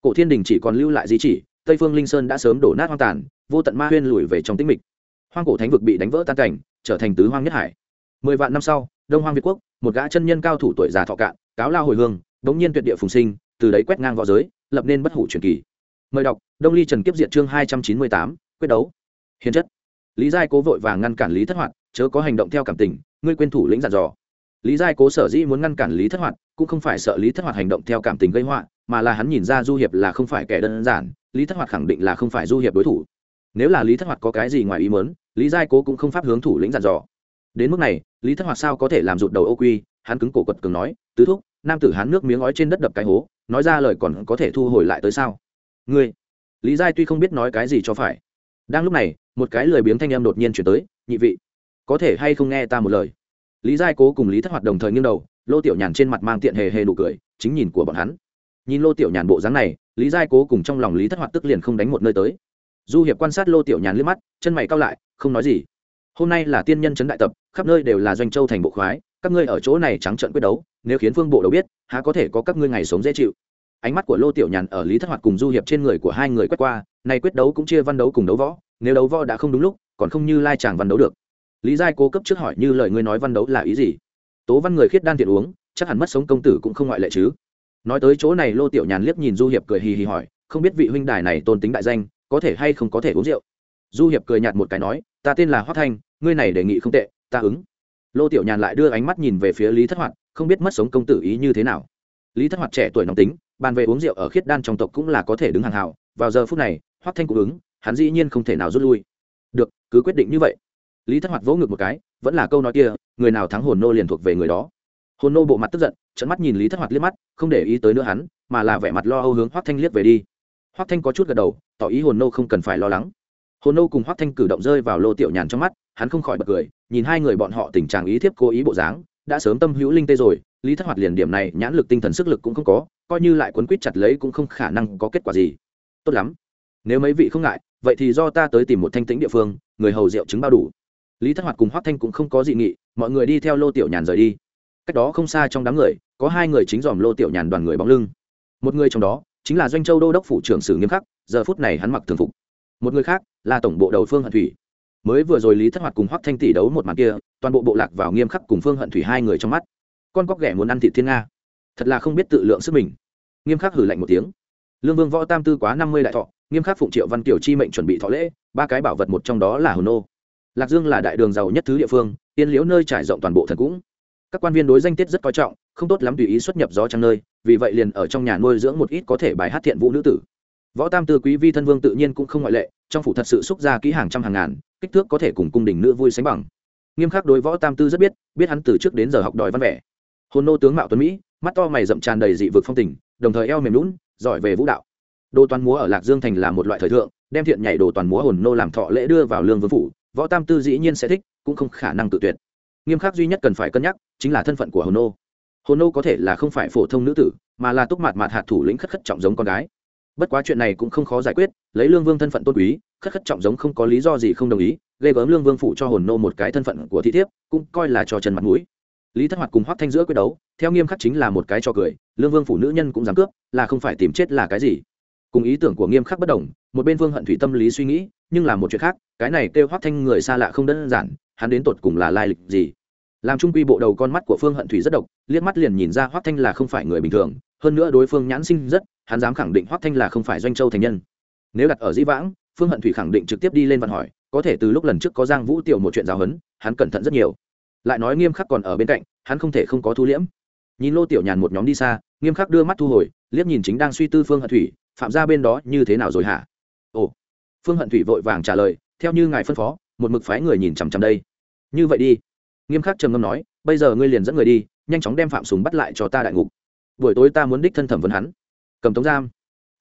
S1: Cổ thiên đình chỉ còn lưu lại di chỉ, tây phương linh sơn đã sớm đổ nát hoang tàn, vô tận ma huyên lùi về trong tĩnh mịch. Hoang cổ thánh vực bị đánh vỡ tan cảnh, trở thành tứ hoang nhất hải. Mười vạn năm sau, đông hoang việt quốc, một gã chân nhân cao thủ tuổi già thọ cạn, cáo lao hồi hương, đống nhiên tuyệt địa phùng sinh, từ đấy quét ngang v õ giới, lập nên bất hủ truyền kỳ. Mời đọc, đông ly trần kiếp diện chương hai trăm chín mươi tám, quyết đấu. Hiền chất. Lý giai cố vội vàng ngăn cản lý thất hoạt, chớ có hành động theo cảm tình, ngươi quên thủ lĩnh dặn dò. Lý giai cố sở dĩ muốn ngăn cản lý thất hoạt cũng không phải sợ lý thất hoạt hành động theo cảm tình gây họa, mà là hắn nhìn ra du hiệp là không phải kẻ đơn giản, lý thất hoạt khẳng định là không phải du hiệp đối thủ. Nếu là lý thất hoạt có cái gì ngoài ý mớn lý giai cố cũng không pháp hướng thủ lĩnh dặn dò. Đến mức này, lý thất hoạt sao có thể làm rụt đầu ô quy, hắn cứng cổ quật cường nói, tứ thúc, nam tử hắn nước miếng ói trên đất đập cái hố, nói ra lời còn có thể thu hồi lại tới sao? Ngươi? Lý giai tuy không biết nói cái gì cho phải. Đang lúc này, một cái lười biếng thanh em đột nhiên chuyển tới, nhị vị, có thể hay không nghe ta một lời? Lý giai cố cùng lý thất hoạt đồng thời nghiêng đầu, lô tiểu nhàn trên mặt mang tiện hề hề nụ cười, chính nhìn của bọn hắn. Nhìn lô tiểu nhàn bộ dáng này, lý giai cố cùng trong lòng lý thất hoạt tức liền không đánh một nơi tới. Du hiệp quan sát lô tiểu nhàn liếc mắt, chân mày cao lại, không nói gì. Hôm nay là tiên nhân Trấn đại tập, khắp nơi đều là doanh châu thành bộ khoái, các ngươi ở chỗ này trắng trợn quyết đấu, nếu khiến phương bộ đầu biết, há có thể có các ngươi ngày sống dễ chịu. Ánh mắt của lô tiểu nhàn ở lý thất hoạt cùng du hiệp trên người của hai người quét qua này quyết đấu cũng chia văn đấu cùng đấu võ, nếu đấu võ đã không đúng lúc, còn không như lai chàng văn đấu được lý giai cố cấp trước hỏi như lời ngươi nói văn đấu là ý gì? Tố văn người khiết đan tiện uống, chắc hẳn mất sống công tử cũng không ngoại lệ chứ. Nói tới chỗ này lô tiểu nhàn liếc nhìn du hiệp cười hì hì hỏi, không biết vị huynh đài này tôn tính đại danh, có thể hay không có thể uống rượu? Du hiệp cười nhạt một cái nói, ta tên là hoác thanh, ngươi này đề nghị không tệ, ta ứng. Lô tiểu nhàn lại đưa ánh mắt nhìn về phía lý thất hoạt, không biết mất sống công tử ý như thế nào. Lý thất hoạt trẻ tuổi nóng tính, bàn về uống rượu ở khiết đan trong tộc cũng là có thể đứng hàng hào, vào giờ phút này hoác thanh cũng ứng, hắn dĩ nhiên không thể nào rút lui. Được, cứ quyết định như vậy lý thất hoạt vỗ ngực một cái, vẫn là câu nói kia, người nào thắng hồn nô liền thuộc về người đó. Hồn nô bộ mặt tức giận trận mắt nhìn lý thất hoạt liếc mắt, không để ý tới nữa hắn, mà là vẻ mặt lo âu hướng hoác thanh liếc về đi. Hoác thanh có chút gật đầu, tỏ ý hồn nô không cần phải lo lắng. Hồn nô cùng hoác thanh cử động rơi vào lô tiểu nhàn trong mắt, hắn không khỏi bật cười, nhìn hai người bọn họ tình trạng ý thiếp cố ý bộ dáng, đã sớm tâm hữu linh tê rồi, lý thất hoạt liền điểm này nhãn lực tinh thần sức lực cũng không có, coi như lại quấn quýt chặt lấy cũng không khả năng có kết quả gì. Tốt lắm. Nếu mấy vị không ngại, vậy thì do ta tới tìm một thanh tĩnh địa phương, người hầu rượu chứng bao đủ lý thất hoạt cùng hoác thanh cũng không có dị nghị, mọi người đi theo lô tiểu nhàn rời đi. Cách đó không xa trong đám người, có hai người chính dòm lô tiểu nhàn đoàn người bóng lưng. Một người trong đó, chính là doanh châu đô đốc phủ trưởng sử nghiêm khắc, giờ phút này hắn mặc thường phục. Một người khác, là tổng bộ đầu phương hận thủy. Mới vừa rồi lý thất hoạt cùng hoắc thanh tỷ đấu một màn kia, toàn bộ bộ lạc vào nghiêm khắc cùng phương hận thủy hai người trong mắt. Con cóc ghẻ muốn ăn thịt thiên nga. Thật là không biết tự lượng sức mình. Nghiêm khắc hử lạnh một tiếng. Lương vương võ tam tư quá năm mươi đại thọ, nghiêm khắc phụng triệu văn kiểu chi mệnh chuẩn bị thọ lễ, ba cái bảo vật một trong đó là hồn nô lạc dương là đại đường giàu nhất thứ địa phương, tiên liễu nơi trải rộng toàn bộ thần cũng. Các quan viên đối danh tiết rất coi trọng, không tốt lắm tùy ý xuất nhập gió trăng nơi, vì vậy liền ở trong nhà nuôi dưỡng một ít có thể bài hát thiện vũ nữ tử. Võ tam tư quý vi thân vương tự nhiên cũng không ngoại lệ, trong phủ thật sự xúc ra kỹ hàng trăm hàng ngàn, kích thước có thể cùng cung đình nữ vui sánh bằng. Nghiêm khắc đối võ tam tư rất biết biết hắn từ trước đến giờ học đòi văn vẻ. Hồn nô tướng mạo tuấn mỹ, mắt to mày rậm tràn đầy dị vực phong tình, đồng thời eo mềm lún giỏi về vũ đạo. Đồ toàn múa ở lạc dương thành là một loại thời thượng, đem thiện nhảy đồ toàn múa hồn nô làm thọ lễ đưa vào lương vương phủ võ tam tư dĩ nhiên sẽ thích, cũng không khả năng tự tuyệt. Nghiêm khắc duy nhất cần phải cân nhắc, chính là thân phận của hồn nô. Hồn nô có thể là không phải phổ thông nữ tử, mà là túc mạt mạt hạt thủ lĩnh khất khất trọng giống con gái. Bất quá chuyện này cũng không khó giải quyết, lấy lương vương thân phận tôn quý, khất khất trọng giống không có lý do gì không đồng ý, ghê gớm lương vương phụ cho hồn nô một cái thân phận của thị thiếp, cũng coi là cho trần mặt mũi. Lý thất hoạt cùng hoắc thanh giữa quyết đấu, theo nghiêm khắc chính là một cái cho cười, lương vương phủ nữ nhân cũng dám cướp, là không phải tìm chết là cái gì. Cùng ý tưởng của nghiêm khắc bất đồng, một bên vương hận thủy tâm lý suy nghĩ nhưng là một chuyện khác, cái này kêu hoắc thanh người xa lạ không đơn giản, hắn đến tột cùng là lai lịch gì? Làm trung quy bộ đầu con mắt của phương hận thủy rất độc, liếc mắt liền nhìn ra hoắc thanh là không phải người bình thường, hơn nữa đối phương nhãn sinh rất, hắn dám khẳng định hoắc thanh là không phải doanh châu thành nhân. Nếu đặt ở dĩ vãng, phương hận thủy khẳng định trực tiếp đi lên văn hỏi, có thể từ lúc lần trước có giang vũ tiểu một chuyện giáo huấn, hắn cẩn thận rất nhiều. Lại nói nghiêm khắc còn ở bên cạnh, hắn không thể không có thu liễm. Nhìn lô tiểu nhàn một nhóm đi xa, nghiêm khắc đưa mắt thu hồi, liếc nhìn chính đang suy tư phương hận thủy, phạm ra bên đó như thế nào rồi hả? Phương hận thủy vội vàng trả lời, theo như ngài phân phó, một mực phái người nhìn chằm chằm đây. Như vậy đi. Nghiêm khắc trầm ngâm nói, bây giờ ngươi liền dẫn người đi, nhanh chóng đem phạm súng bắt lại cho ta đại ngục. Buổi tối ta muốn đích thân thẩm vấn hắn. Cầm tống giam.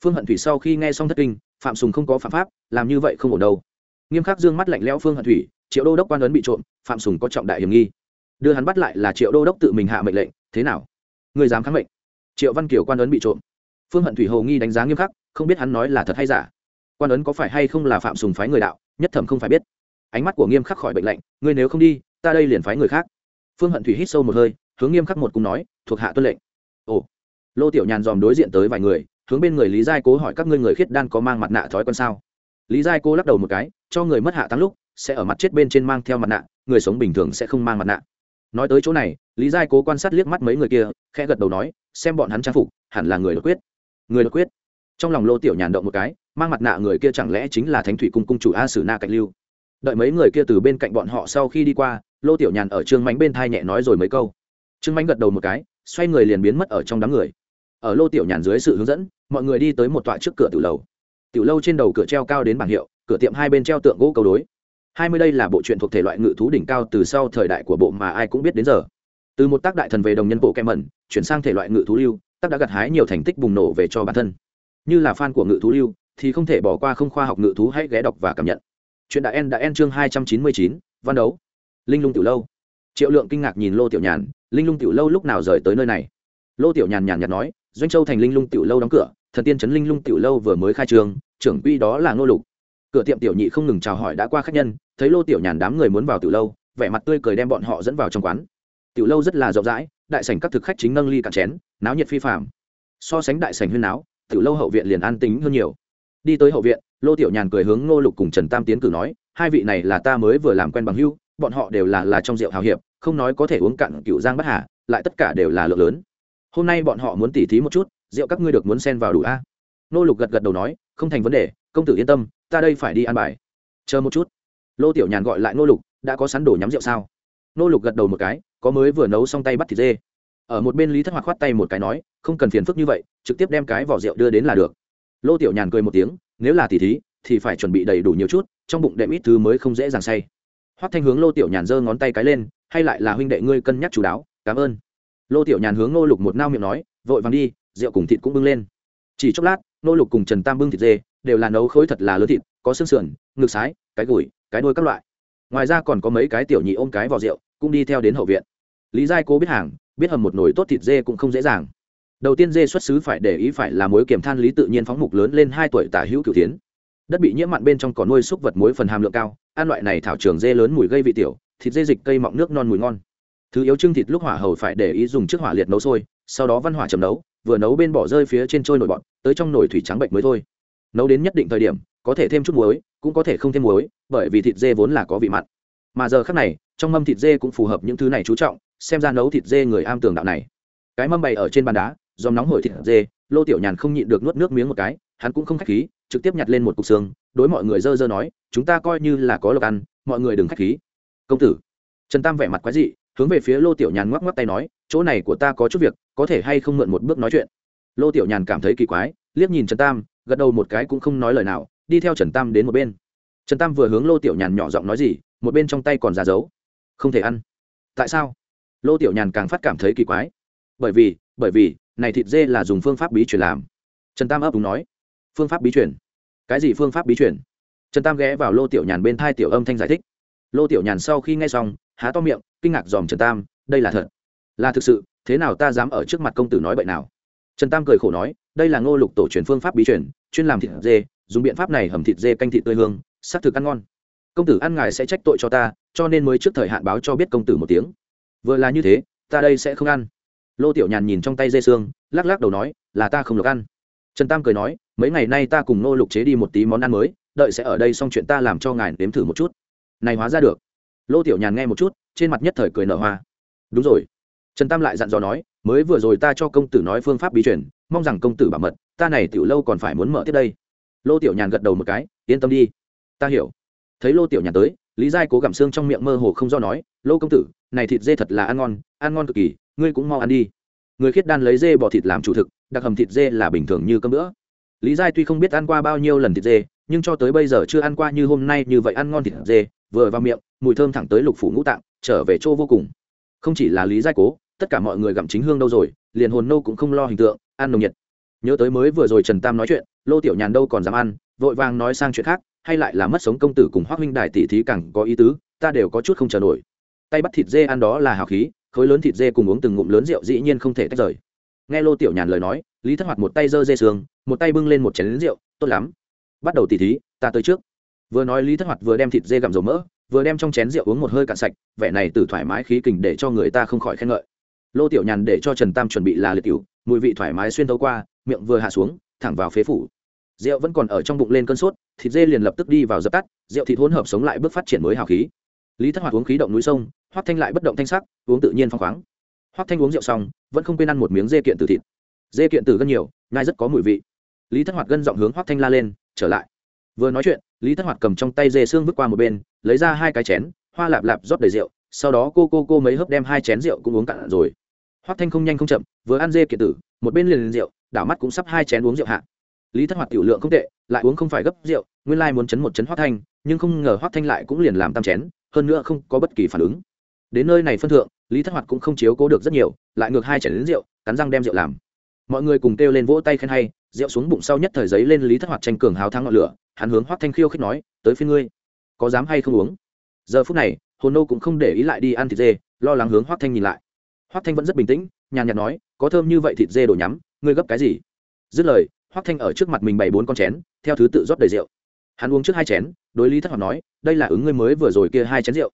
S1: Phương hận thủy sau khi nghe xong thất kinh, phạm sùng không có phạm pháp, làm như vậy không ổn đâu. Nghiêm khắc dương mắt lạnh lẽo phương hận thủy, triệu đô đốc quan ấn bị trộm, phạm sùng có trọng đại hiểm nghi. Đưa hắn bắt lại là triệu đô đốc tự mình hạ mệnh lệnh, thế nào? Người dám kháng mệnh? Triệu văn kiều quan ấn bị trộm. Phương hận thủy hầu nghi đánh giá nghiêm khắc, không biết hắn nói là thật hay giả quan ấn có phải hay không là phạm sùng phái người đạo, nhất thẩm không phải biết. Ánh mắt của nghiêm khắc khỏi bệnh lạnh, ngươi nếu không đi, ta đây liền phái người khác. Phương hận thủy hít sâu một hơi, hướng nghiêm khắc một cùng nói, thuộc hạ tuân lệnh. Ồ. Lô tiểu nhàn dòm đối diện tới vài người, hướng bên người lý giai cố hỏi các ngươi người khiết đan có mang mặt nạ thói quen sao? Lý giai cố lắc đầu một cái, cho người mất hạ tăng lúc, sẽ ở mặt chết bên trên mang theo mặt nạ, người sống bình thường sẽ không mang mặt nạ. Nói tới chỗ này, lý giai cố quan sát liếc mắt mấy người kia, khẽ gật đầu nói, xem bọn hắn trang phục, hẳn là người đột quyết. Người đột quyết? Trong lòng lô tiểu nhàn động một cái, mang mặt nạ người kia chẳng lẽ chính là thánh thủy cung cung chủ a sử na cạnh lưu? Đợi mấy người kia từ bên cạnh bọn họ sau khi đi qua, lô tiểu nhàn ở trương mánh bên thai nhẹ nói rồi mấy câu. Trương mánh gật đầu một cái, xoay người liền biến mất ở trong đám người. Ở lô tiểu nhàn dưới sự hướng dẫn, mọi người đi tới một tọa trước cửa tiểu lầu. Tiểu lâu trên đầu cửa treo cao đến bảng hiệu, cửa tiệm hai bên treo tượng gỗ cầu đối. Hai mươi đây là bộ truyện thuộc thể loại ngự thú đỉnh cao từ sau thời đại của bộ mà ai cũng biết đến giờ. Từ một tác đại thần về đồng nhân bộ kem mẩn, chuyển sang thể loại ngự thú lưu, tác đã gặt hái nhiều thành tích bùng nổ về cho bản thân như là fan của ngự thú lưu, thì không thể bỏ qua không khoa học ngự thú hãy ghé đọc và cảm nhận. Chuyện đã en đã en chương hai trăm chín mươi chín, văn đấu. Linh lung tiểu lâu. Triệu lượng kinh ngạc nhìn lô tiểu nhàn, linh lung tiểu lâu lúc nào rời tới nơi này? Lô tiểu nhàn nhàn nhạt nói, doanh châu thành linh lung tiểu lâu đóng cửa, thần tiên trấn linh lung tiểu lâu vừa mới khai trương trưởng quy đó là ngô lục. Cửa tiệm tiểu nhị không ngừng chào hỏi đã qua khách nhân, thấy lô tiểu nhàn đám người muốn vào tiểu lâu, vẻ mặt tươi cười đem bọn họ dẫn vào trong quán. Tiểu lâu rất là rộng rãi, đại sảnh các thực khách chính nâng ly cạn chén, náo nhiệt phi phạm so sánh đại sảnh huyên náo tiểu lâu hậu viện liền an tính hơn nhiều. Đi tới hậu viện, lô tiểu nhàn cười hướng ngô lục cùng trần tam tiến cử nói, hai vị này là ta mới vừa làm quen bằng hưu bọn họ đều là là trong rượu hào hiệp, không nói có thể uống cạn cựu giang bất hà, lại tất cả đều là lượng lớn. Hôm nay bọn họ muốn tỉ thí một chút, rượu các ngươi được muốn xen vào đủ a? Nô lục gật gật đầu nói, không thành vấn đề, công tử yên tâm, ta đây phải đi ăn bài. Chờ một chút. Lô tiểu nhàn gọi lại nô lục, đã có sắn đồ nhắm rượu sao? Nô lục gật đầu một cái, có mới vừa nấu xong tay bắt thịt dê ở một bên lý thất hoạt khoát tay một cái nói, không cần phiền phức như vậy, trực tiếp đem cái vỏ rượu đưa đến là được. Lô tiểu nhàn cười một tiếng, nếu là tỉ thí, thì phải chuẩn bị đầy đủ nhiều chút, trong bụng đệm ít thứ mới không dễ dàng say. Hoắc thanh hướng lô tiểu nhàn giơ ngón tay cái lên, hay lại là huynh đệ ngươi cân nhắc chú đáo, cảm ơn. Lô tiểu nhàn hướng nô lục một nao miệng nói, vội vàng đi, rượu cùng thịt cũng bưng lên. Chỉ chốc lát nô lục cùng trần tam bưng thịt dê, đều là nấu khối thật là lớn thịt, có xương sườn, ngực sái, cái gùi, cái đuôi các loại. Ngoài ra còn có mấy cái tiểu nhị ôm cái vỏ rượu, cũng đi theo đến hậu viện. Lý giai cố biết hàng biết hầm một nồi tốt thịt dê cũng không dễ dàng. Đầu tiên dê xuất xứ phải để ý phải là mối kiểm than lý tự nhiên phóng mục lớn lên hai tuổi tả hữu cửu tiến. Đất bị nhiễm mặn bên trong có nuôi súc vật muối phần hàm lượng cao ăn loại này thảo trường dê lớn mùi gây vị tiểu thịt dê dịch cây mọng nước non mùi ngon. Thứ yếu trưng thịt lúc hỏa hầu phải để ý dùng trước hỏa liệt nấu sôi sau đó văn hỏa chầm nấu vừa nấu bên bỏ rơi phía trên trôi nổi bọt, tới trong nồi thủy trắng bệnh mới thôi. Nấu đến nhất định thời điểm có thể thêm chút muối cũng có thể không thêm muối bởi vì thịt dê vốn là có vị mặn. Mà giờ khác này trong mâm thịt dê cũng phù hợp những thứ này chú trọng xem ra nấu thịt dê người am tường đạo này. Cái mâm bày ở trên bàn đá dòm nóng hổi thịt dê, lô tiểu nhàn không nhịn được nuốt nước miếng một cái, hắn cũng không khách khí, trực tiếp nhặt lên một cục xương, đối mọi người dơ dơ nói, chúng ta coi như là có lộc ăn, mọi người đừng khách khí. Công tử. Trần tam vẻ mặt quái dị, hướng về phía lô tiểu nhàn ngoắc ngoắc tay nói, chỗ này của ta có chút việc, có thể hay không mượn một bước nói chuyện? Lô tiểu nhàn cảm thấy kỳ quái, liếc nhìn trần tam, gật đầu một cái cũng không nói lời nào, đi theo trần tam đến một bên. Trần tam vừa hướng lô tiểu nhàn nhỏ giọng nói gì, một bên trong tay còn ra giấu không thể ăn. Tại sao? Lô tiểu nhàn càng phát cảm thấy kỳ quái. Bởi vì bởi vì, này thịt dê là dùng phương pháp bí truyền làm. Trần tam ấp đúng nói. Phương pháp bí truyền? Cái gì phương pháp bí truyền? Trần tam ghé vào lô tiểu nhàn bên thai tiểu âm thanh giải thích. Lô tiểu nhàn sau khi nghe xong, há to miệng, kinh ngạc dòm trần tam, đây là thật. Là thực sự, thế nào ta dám ở trước mặt công tử nói bậy nào? Trần tam cười khổ nói, đây là ngô lục tổ truyền phương pháp bí truyền, chuyên làm thịt dê, dùng biện pháp này hầm thịt dê canh thịt tươi hương s ắ c thực ăn ngon. Công tử ăn ngài sẽ trách tội cho ta, cho nên mới trước thời hạn báo cho biết công tử một tiếng vừa là như thế, ta đây sẽ không ăn. Lô tiểu nhàn nhìn trong tay dê xương, lắc lắc đầu nói, là ta không được ăn. Trần tam cười nói, mấy ngày nay ta cùng nô lục chế đi một tí món ăn mới, đợi sẽ ở đây xong chuyện ta làm cho ngài nếm thử một chút. Này hóa ra được. Lô tiểu nhàn nghe một chút, trên mặt nhất thời cười nở hoa. Đúng rồi. Trần tam lại dặn dò nói, mới vừa rồi ta cho công tử nói phương pháp bí truyền, mong rằng công tử bảo mật, ta này tiểu lâu còn phải muốn mở tiếp đây. Lô tiểu nhàn gật đầu một cái, yên tâm đi. Ta hiểu. Thấy lô tiểu nhàn tới lý giai cố gặm xương trong miệng mơ hồ không do nói, lô công tử, này thịt dê thật là ăn ngon ăn ngon cực kỳ, ngươi cũng mau ăn đi. Người khiết đan lấy dê bỏ thịt làm chủ thực, đặc hầm thịt dê là bình thường như cơm nữa lý giai tuy không biết ăn qua bao nhiêu lần thịt dê, nhưng cho tới bây giờ chưa ăn qua như hôm nay như vậy ăn ngon thịt dê, vừa vào miệng, mùi thơm thẳng tới lục phủ ngũ tạng, trở về chỗ vô cùng. Không chỉ là lý giai cố, tất cả mọi người gặm chính hương đâu rồi, liền hồn nô cũng không lo hình tượng, ăn nồng nhiệt. Nhớ tới mới vừa rồi trần tam nói chuyện, lô tiểu nhàn đâu còn dám ăn, vội vàng nói sang chuyện khác hay lại là mất sống công tử cùng hoác huynh đài tỷ thí càng có ý tứ, ta đều có chút không chờ nổi. Tay bắt thịt dê ăn đó là hào khí, khối lớn thịt dê cùng uống từng ngụm lớn rượu dĩ nhiên không thể tách rời. Nghe lô tiểu nhàn lời nói, lý thất hoạt một tay giơ dê sương một tay bưng lên một chén lính rượu, tốt lắm. Bắt đầu tỉ thí, ta tới trước. Vừa nói lý thất hoạt vừa đem thịt dê gặm dầu mỡ, vừa đem trong chén rượu uống một hơi cạn sạch, vẻ này từ thoải mái khí kình để cho người ta không khỏi khen ngợi. Lô tiểu nhàn để cho trần tam chuẩn bị là liệt cựu mùi vị thoải mái xuyên thấu qua, miệng vừa hạ xuống, thẳng vào phế phủ. Rượu vẫn còn ở trong bụng lên cơn sốt thịt dê liền lập tức đi vào dập tắt rượu thịt hỗn hợp sống lại bước phát triển mới hào khí. Lý thất hoạt uống khí động núi sông hoắc thanh lại bất động thanh sắc uống tự nhiên phong khoáng. Hoắc thanh uống rượu xong vẫn không quên ăn một miếng dê kiện từ thịt. Dê kiện từ gân nhiều ngai rất có mùi vị. Lý thất hoạt gân giọng hướng hoắc thanh la lên trở lại. Vừa nói chuyện lý thất hoạt cầm trong tay dê xương vứt qua một bên lấy ra hai cái chén hoa lạp lạp rót đầy rượu sau đó cô cô cô mấy hớp đem hai chén rượu cũng uống cạn rồi. Hoắc thanh không nhanh không chậm vừa ăn dê kiện tử một bên liền, liền rượu đảo mắt cũng sắp hai chén uống rượu hạ lý thất hoạt tiểu lượng không tệ, lại uống không phải gấp rượu, nguyên lai muốn chấn một chấn hoắc thanh, nhưng không ngờ hoắc thanh lại cũng liền làm tam chén, hơn nữa không có bất kỳ phản ứng. Đến nơi này phân thượng, lý thất hoạt cũng không chiếu cố được rất nhiều, lại ngược hai chén đến rượu, cắn răng đem rượu làm. Mọi người cùng kêu lên vỗ tay khen hay, rượu xuống bụng sau nhất thời giấy lên lý thất hoạt tranh cường hào thắng ngọn lửa, hắn hướng hoắc thanh khiêu khích nói, tới phía ngươi, có dám hay không uống? Giờ phút này, hồn nô cũng không để ý lại đi ăn thịt dê, lo lắng hướng hoắc thanh nhìn lại. Hoắc thanh vẫn rất bình tĩnh, nhàn nhạt nói, có thơm như vậy thịt dê đổ nhắm, ngươi gấp cái gì? Dứt lời hoắc thanh ở trước mặt mình bày bốn con chén, theo thứ tự rót đầy rượu. Hắn uống trước hai chén, đối lý thất hoạt nói, đây là ứng ngươi mới vừa rồi kia hai chén rượu.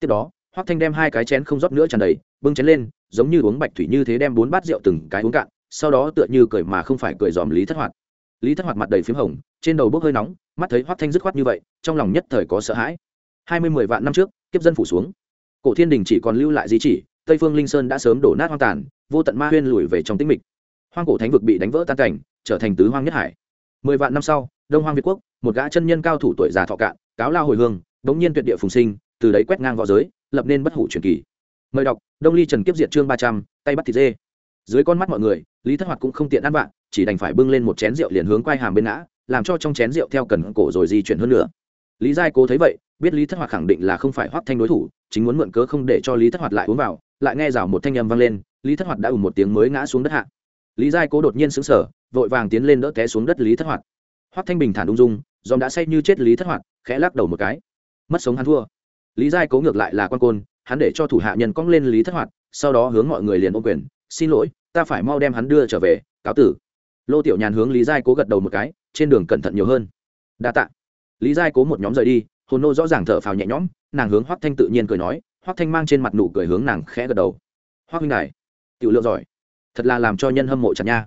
S1: Tiếp đó, hoắc thanh đem hai cái chén không rót nữa tràn đầy, bưng chén lên, giống như uống bạch thủy như thế đem bốn bát rượu từng cái uống cạn, sau đó tựa như cười mà không phải cười dòm lý thất hoạt. Lý thất hoạt mặt đầy p h í m hồng, trên đầu bốc hơi nóng, mắt thấy hoắc thanh dứt khoát như vậy, trong lòng nhất thời có sợ hãi. Hai mươi mười vạn năm trước, kiếp dân phủ xuống. Cổ thiên đình chỉ còn lưu lại di chỉ, tây phương linh sơn đã sớm đổ nát hoang tàn, vô tận ma huyên lùi về trong tĩnh mịch. Hoang cổ thánh vực bị đánh vỡ tan cảnh trở thành tứ hoang nhất hải. Mười vạn năm sau, đông hoang việt quốc, một gã chân nhân cao thủ tuổi già thọ cạn, cáo lao hồi hương bỗng nhiên tuyệt địa phùng sinh, từ đấy quét ngang v õ giới, lập nên bất hủ truyền kỳ. Mời đọc, đông ly trần kiếp diệt chương ba trăm, tay bắt thịt dê. Dưới con mắt mọi người, lý thất hoạt cũng không tiện ăn bạn chỉ đành phải bưng lên một chén rượu liền hướng quay hàm bên ngã, làm cho trong chén rượu theo cần cổ rồi di chuyển hơn nữa lý giai cố thấy vậy, biết lý thất hoạt khẳng định là không phải hoắc thanh đối thủ, chính muốn mượn cớ không để cho lý thất hoạt lại uống vào, lại nghe rào một thanh âm vang lên, lý thất hoạt đã ủ một tiếng mới ngã xuống đất hạ lý giai cố đột nhiên sững sờ, vội vàng tiến lên đỡ té xuống đất lý thất hoạt. Hoắc thanh bình thản ung dung, dòm đã say như chết lý thất hoạt, khẽ lắc đầu một cái. Mất sống hắn thua. Lý giai cố ngược lại là quan côn, hắn để cho thủ hạ nhân cong lên lý thất hoạt, sau đó hướng mọi người liền ôm quyền, xin lỗi, ta phải mau đem hắn đưa trở về, cáo tử. Lô tiểu nhàn hướng lý giai cố gật đầu một cái, trên đường cẩn thận nhiều hơn. Đa tạ. Lý giai cố một nhóm rời đi, hồn nô rõ ràng thở phào nhẹ nhõm, nàng hướng hoắc thanh tự nhiên cười nói hoắc thanh mang trên mặt nụ cười hướng nàng khẽ gật đầu. Hoắc huynh này tiểu lượng giỏi thật là làm cho nhân hâm mộ chặt nha.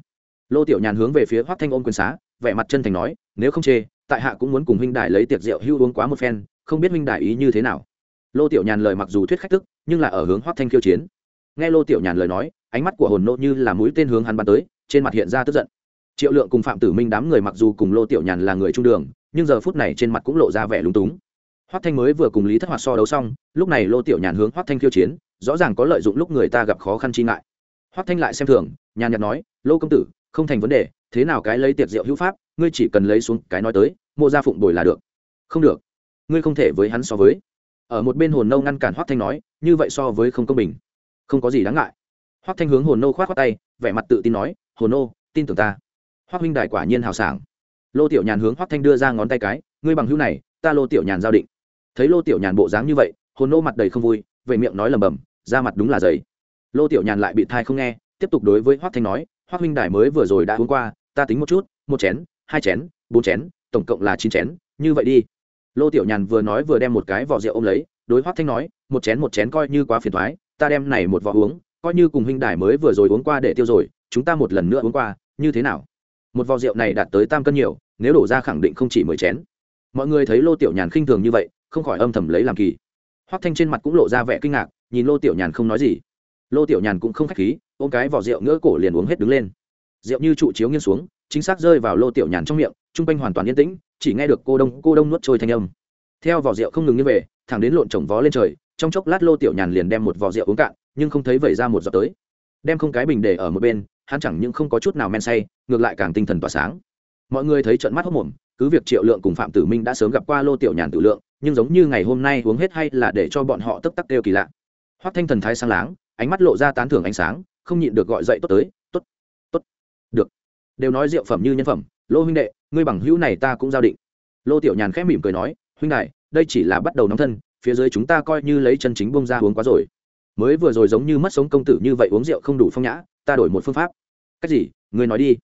S1: Lô tiểu nhàn hướng về phía hoắc thanh ôm quyền xá, vẻ mặt chân thành nói, nếu không chê, tại hạ cũng muốn cùng huynh đài lấy tiệc rượu hưu uống quá một phen, không biết huynh đài ý như thế nào. Lô tiểu nhàn lời mặc dù thuyết khách tức, nhưng là ở hướng hoắc thanh khiêu chiến. Nghe lô tiểu nhàn lời nói, ánh mắt của hồn nô như là mũi tên hướng hắn bắn tới, trên mặt hiện ra tức giận. Triệu lượng cùng phạm tử minh đám người mặc dù cùng lô tiểu nhàn là người trung đường, nhưng giờ phút này trên mặt cũng lộ ra vẻ lúng túng. Hoắc thanh mới vừa cùng lý thất hoạt so đấu xong, lúc này lô tiểu nhàn hướng hoắc thanh khiêu chiến, rõ ràng có lợi dụng lúc người ta gặp khó khăn chi ngại hoắc thanh lại xem thường, nhàn nhạt nói, lô công tử, không thành vấn đề, thế nào cái lấy tiệc rượu hữu pháp, ngươi chỉ cần lấy xuống cái nói tới, mộ gia phụng bồi là được. Không được, ngươi không thể với hắn so với. Ở một bên hồn nâu ngăn cản hoắc thanh nói, như vậy so với không công bình, không có gì đáng ngại. Hoắc thanh hướng hồn nâu khoát khoát tay, vẻ mặt tự tin nói, hồn nô, tin tưởng ta. Hoắc huynh đại quả nhiên hào sảng. Lô tiểu nhàn hướng hoắc thanh đưa ra ngón tay cái, ngươi bằng hữu này, ta lô tiểu nhàn giao định. Thấy lô tiểu nhàn bộ dáng như vậy, hồn nô mặt đầy không vui về miệng nói lầm bầm ra mặt đúng là dày lô tiểu nhàn lại bị thai không nghe, tiếp tục đối với hoắc thanh nói hoắc huynh đài mới vừa rồi đã uống qua, ta tính một chút, một chén, hai chén, bốn chén, tổng cộng là chín chén, như vậy đi. Lô tiểu nhàn vừa nói vừa đem một cái vỏ rượu ôm lấy, đối hoắc thanh nói, một chén một chén coi như quá phiền thoái ta đem này một vỏ uống, coi như cùng huynh đài mới vừa rồi uống qua để tiêu rồi, chúng ta một lần nữa uống qua, như thế nào? Một vò rượu này đạt tới tam cân nhiều, nếu đổ ra khẳng định không chỉ mười chén. Mọi người thấy lô tiểu nhàn khinh thường như vậy, không khỏi âm thầm lấy làm kỳ. Hoắc thanh trên mặt cũng lộ ra vẻ kinh ngạc, nhìn lô tiểu nhàn không nói gì lô tiểu nhàn cũng không khách khí, ôm cái vỏ rượu ngỡ cổ liền uống hết đứng lên. Rượu như trụ chiếu nghiêng xuống, chính xác rơi vào lô tiểu nhàn trong miệng, trung quanh hoàn toàn yên tĩnh, chỉ nghe được cô đông cô đông nuốt trôi thanh âm. Theo vỏ rượu không ngừng như về, thẳng đến lộn trồng vó lên trời, trong chốc lát lô tiểu nhàn liền đem một vỏ rượu uống cạn, nhưng không thấy vẩy ra một giọt tới. Đem không cái bình để ở một bên, hắn chẳng những không có chút nào men say, ngược lại càng tinh thần tỏa sáng. Mọi người thấy trận mắt hốc mồm, cứ việc triệu lượng cùng phạm tử minh đã sớm gặp qua lô tiểu nhàn tử lượng, nhưng giống như ngày hôm nay uống hết hay là để cho bọn họ tức tắc kêu kỳ lạ. Hoắc thanh thần thái sang láng ánh mắt lộ ra tán thưởng ánh sáng, không nhịn được gọi dậy tốt tới, tốt tốt, được. Đều nói rượu phẩm như nhân phẩm, lô huynh đệ, ngươi bằng hữu này ta cũng giao định. Lô tiểu nhàn khẽ mỉm cười nói, huynh đại đây chỉ là bắt đầu nóng thân, phía dưới chúng ta coi như lấy chân chính bông ra uống quá rồi. Mới vừa rồi giống như mất sống công tử như vậy uống rượu không đủ phong nhã, ta đổi một phương pháp. Cách gì? Ngươi nói đi.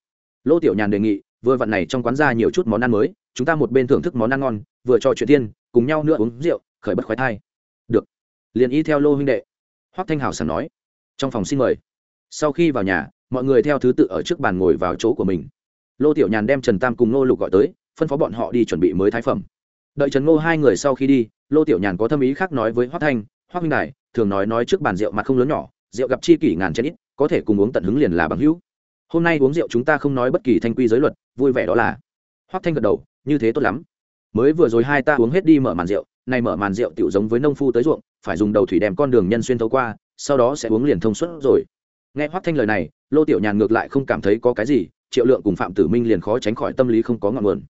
S1: Lô tiểu nhàn đề nghị, vừa vặn này trong quán ra nhiều chút món ăn mới, chúng ta một bên thưởng thức món ăn ngon, vừa trò chuyện tiên cùng nhau nữa uống rượu, khởi bất khoái thai. Được. Liền y theo lô huynh đệ hoắc thanh hào sảng nói, trong phòng xin mời. Sau khi vào nhà, mọi người theo thứ tự ở trước bàn ngồi vào chỗ của mình. Lô tiểu nhàn đem trần tam cùng nô lục gọi tới, phân phó bọn họ đi chuẩn bị mới thái phẩm. Đợi trần ngô hai người sau khi đi, lô tiểu nhàn có tâm ý khác nói với hoắc thanh, hoắc huynh đài, thường nói nói trước bàn rượu mặt không lớn nhỏ, rượu gặp chi kỷ ngàn chén ít, có thể cùng uống tận hứng liền là bằng hữu. Hôm nay uống rượu chúng ta không nói bất kỳ thanh quy giới luật, vui vẻ đó là. Hoắc thanh gật đầu, như thế tốt lắm. Mới vừa rồi hai ta uống hết đi mở màn rượu, nay mở màn rượu tiểu giống với nông phu tới ruộng phải dùng đầu thủy đem con đường nhân xuyên thấu qua, sau đó sẽ uống liền thông suốt rồi. Nghe hoắc thanh lời này, lô tiểu nhàn ngược lại không cảm thấy có cái gì, triệu lượng cùng phạm tử minh liền khó tránh khỏi tâm lý không có ngọn nguồn.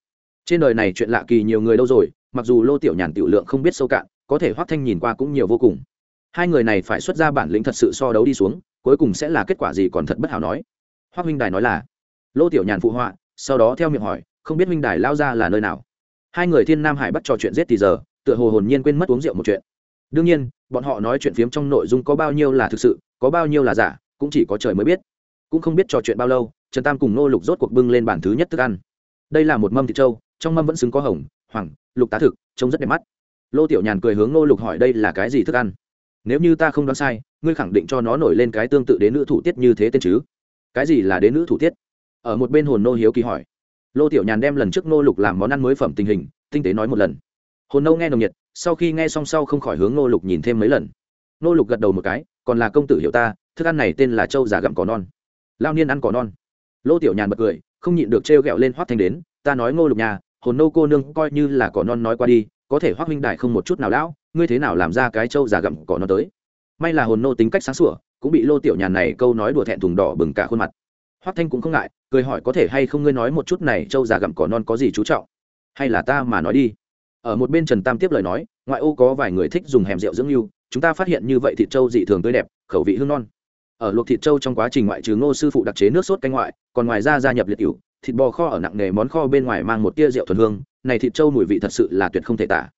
S1: Trên đời này chuyện lạ kỳ nhiều người đâu rồi, mặc dù lô tiểu nhàn tiểu lượng không biết sâu cạn, có thể hoắc thanh nhìn qua cũng nhiều vô cùng. Hai người này phải xuất ra bản lĩnh thật sự so đấu đi xuống, cuối cùng sẽ là kết quả gì còn thật bất hảo nói. Hoắc huynh đài nói là, lô tiểu nhàn phụ họa, sau đó theo miệng hỏi, không biết huynh đài lao ra là nơi nào. Hai người thiên nam hải bắt trò chuyện giết thì giờ, tựa hồ hồn nhiên quên mất uống rượu một chuyện đương nhiên, bọn họ nói chuyện phiếm trong nội dung có bao nhiêu là thực sự, có bao nhiêu là giả, cũng chỉ có trời mới biết. Cũng không biết trò chuyện bao lâu, trần tam cùng nô lục rốt cuộc bưng lên bản thứ nhất thức ăn. Đây là một mâm thịt trâu, trong mâm vẫn xứng có hồng, hoàng, lục tá thực, trông rất đẹp mắt. Lô tiểu nhàn cười hướng nô lục hỏi đây là cái gì thức ăn? Nếu như ta không đoán sai, ngươi khẳng định cho nó nổi lên cái tương tự đến nữ thủ tiết như thế tên chứ? Cái gì là đến nữ thủ tiết? Ở một bên hồn nô hiếu kỳ hỏi. Lô tiểu nhàn đem lần trước nô lục làm món ăn mới phẩm tình hình, tinh tế nói một lần. Hồn nâu nghe nồng nhiệt sau khi nghe xong sau không khỏi hướng nô lục nhìn thêm mấy lần. Nô lục gật đầu một cái, còn là công tử hiểu ta, thức ăn này tên là trâu già gặm cỏ non. Lao niên ăn cỏ non. Lô tiểu nhàn bật cười, không nhịn được trêu ghẹo lên hoắt thanh đến, ta nói ngô lục nhà, hồn nô cô nương coi như là cỏ non nói qua đi, có thể hoác huynh đại không một chút nào lão, ngươi thế nào làm ra cái trâu già gặm cỏ non tới? May là hồn nô tính cách sáng sủa, cũng bị lô tiểu nhàn này câu nói đùa thẹn thùng đỏ bừng cả khuôn mặt. Hoác thanh cũng không ngại, cười hỏi, có thể hay không ngươi nói một chút này trâu già gặm cỏ non có gì chú trọng? Hay là ta mà nói đi? Ở một bên trần tam tiếp lời nói, ngoại ô có vài người thích dùng hèm rượu dưỡng lưu, chúng ta phát hiện như vậy thịt trâu dị thường tươi đẹp, khẩu vị hương non. Ở luộc thịt trâu trong quá trình ngoại trừ ngô sư phụ đặc chế nước sốt canh ngoại, còn ngoài ra gia nhập liệt cựu thịt bò kho ở nặng nề món kho bên ngoài mang một tia rượu thuần hương, này thịt trâu mùi vị thật sự là tuyệt không thể tả.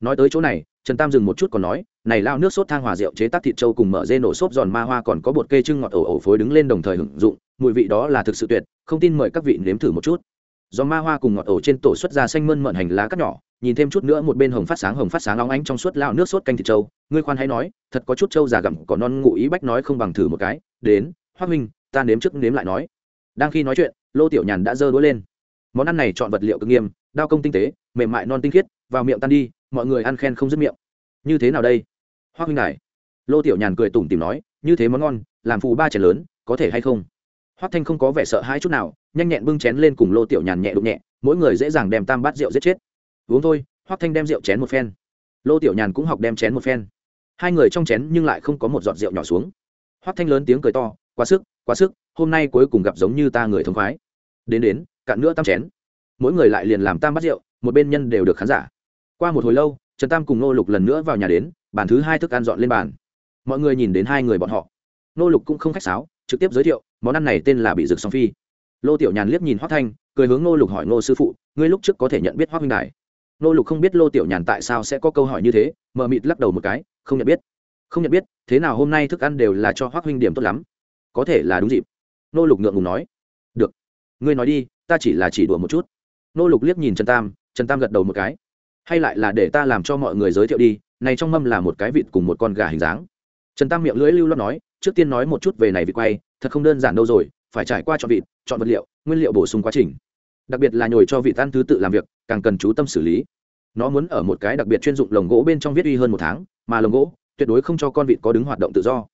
S1: Nói tới chỗ này, trần tam dừng một chút còn nói, này lao nước sốt thang hòa rượu chế tác thịt trâu cùng mở dê nổ xốp giòn ma hoa còn có bột kê trưng ngọt ổ ổ phối đứng lên đồng thời hưởng dụng, mùi vị đó là thực sự tuyệt, không tin mời các vị nếm thử một chút. Do ma hoa cùng ngọt ổ trên tổ xuất ra xanh mơn mận hành lá cắt nhỏ nhìn thêm chút nữa một bên hồng phát sáng, hồng phát sáng óng ánh trong suốt lao nước sốt canh thịt trâu. Ngươi khoan hãy nói, thật có chút trâu già gặm có non ngụ ý bách nói không bằng thử một cái. Đến hoa minh ta nếm trước nếm lại nói. Đang khi nói chuyện, lô tiểu nhàn đã giơ đũa lên. Món ăn này chọn vật liệu cực nghiêm, đao công tinh tế, mềm mại non tinh khiết, vào miệng tan đi, mọi người ăn khen không dứt miệng. Như thế nào đây? Hoa huynh này. Lô tiểu nhàn cười tủm tìm nói, như thế món ngon, làm phù ba chén lớn, có thể hay không? Hoắc thanh không có vẻ sợ hãi chút nào, nhanh nhẹn bưng chén lên cùng lô tiểu nhàn nhẹ đụng nhẹ, mỗi người dễ dàng đem tam bát rượu giết chết uống thôi, hoắc thanh đem rượu chén một phen. Lô tiểu nhàn cũng học đem chén một phen. Hai người trong chén nhưng lại không có một giọt rượu nhỏ xuống. Hoắc thanh lớn tiếng cười to, quá sức quá sức, hôm nay cuối cùng gặp giống như ta người thông khoái. Đến đến, cạn nữa tam chén. Mỗi người lại liền làm tam bát rượu, một bên nhân đều được khán giả. Qua một hồi lâu, trần tam cùng nô lục lần nữa vào nhà đến, bàn thứ hai thức ăn dọn lên bàn. Mọi người nhìn đến hai người bọn họ. Nô lục cũng không khách sáo, trực tiếp giới thiệu, món ăn này tên là bị rực song phi. Lô tiểu nhàn liếc nhìn hoác thanh, cười hướng nô lục hỏi nô sư phụ, ngươi lúc trước có thể nhận biết hoác minh đài? Nô lục không biết lô tiểu nhàn tại sao sẽ có câu hỏi như thế, mờ mịt lắc đầu một cái, không nhận biết. Không nhận biết, thế nào hôm nay thức ăn đều là cho hoác huynh điểm tốt lắm? Có thể là đúng dịp. Nô lục ngượng ngùng nói. Được. Ngươi nói đi, ta chỉ là chỉ đùa một chút. Nô lục liếc nhìn trần tam trần tam gật đầu một cái. Hay lại là để ta làm cho mọi người giới thiệu đi, này trong mâm là một cái vịt cùng một con gà hình dáng. Trần tam miệng lưỡi lưu loát nói, trước tiên nói một chút về này vịt quay, thật không đơn giản đâu rồi, phải trải qua chọn vịt, chọn vật liệu, nguyên liệu bổ sung quá trình đặc biệt là nhồi cho vị tan thứ tự làm việc, càng cần chú tâm xử lý. Nó muốn ở một cái đặc biệt chuyên dụng lồng gỗ bên trong viết uy hơn một tháng, mà lồng gỗ tuyệt đối không cho con vịt có đứng hoạt động tự do.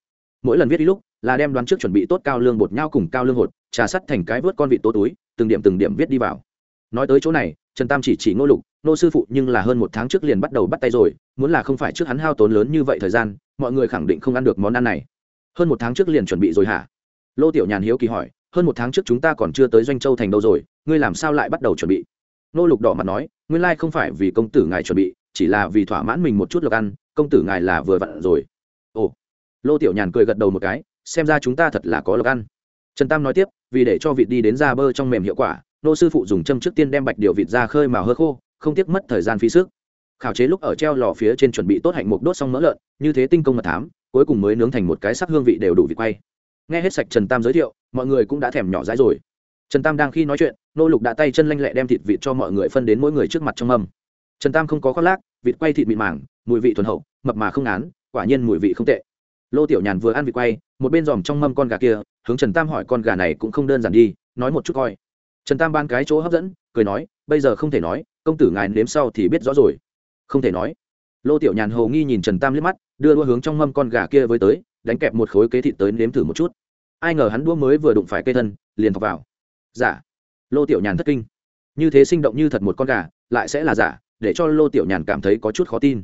S1: Mỗi lần viết uy lúc là đem đoán trước chuẩn bị tốt cao lương bột nhau cùng cao lương hột, trà sắt thành cái vớt con vịt tố túi, từng điểm từng điểm viết đi vào. Nói tới chỗ này, trần tam chỉ chỉ ngô lục nô sư phụ, nhưng là hơn một tháng trước liền bắt đầu bắt tay rồi, muốn là không phải trước hắn hao tốn lớn như vậy thời gian, mọi người khẳng định không ăn được món ăn này. Hơn một tháng trước liền chuẩn bị rồi hả? Lô tiểu nhàn hiếu kỳ hỏi hơn một tháng trước chúng ta còn chưa tới doanh châu thành đâu rồi, ngươi làm sao lại bắt đầu chuẩn bị? Nô lục đỏ mặt nói, nguyên lai không phải vì công tử ngài chuẩn bị, chỉ là vì thỏa mãn mình một chút lộc ăn, công tử ngài là vừa vặn rồi. Ồ. Lô tiểu nhàn cười gật đầu một cái, xem ra chúng ta thật là có lộc ăn. Trần tam nói tiếp, vì để cho vịt đi đến ra bơ trong mềm hiệu quả, nô sư phụ dùng châm trước tiên đem bạch điều vịt ra khơi mà hơ khô, không tiếc mất thời gian phí sức. Khảo chế lúc ở treo lò phía trên chuẩn bị tốt hạnh mục đốt xong mỡ lợn, như thế tinh công mật thám, cuối cùng mới nướng thành một cái sắc hương vị đều đủ vị quay nghe hết sạch trần tam giới thiệu, mọi người cũng đã thèm nhỏ dãi rồi. Trần tam đang khi nói chuyện, nô lục đã tay chân lanh lẹ đem thịt vịt cho mọi người phân đến mỗi người trước mặt trong mâm. Trần tam không có khoác lác, vịt quay thịt mịn màng, mùi vị thuần hậu, mập mà không án quả nhiên mùi vị không tệ. Lô tiểu nhàn vừa ăn vịt quay, một bên dòm trong mâm con gà kia, hướng trần tam hỏi con gà này cũng không đơn giản đi, nói một chút coi. Trần tam ban cái chỗ hấp dẫn, cười nói, bây giờ không thể nói, công tử ngài nếm sau thì biết rõ rồi. Không thể nói. Lô tiểu nhàn hầu nghi nhìn trần tam liếc mắt, đưa đua hướng trong mâm con gà kia với tới đánh kẹp một khối kế thịt tới nếm thử một chút. Ai ngờ hắn đua mới vừa đụng phải cây thân, liền thọc vào. Giả. Lô tiểu nhàn thất kinh. Như thế sinh động như thật một con gà, lại sẽ là giả, để cho lô tiểu nhàn cảm thấy có chút khó tin.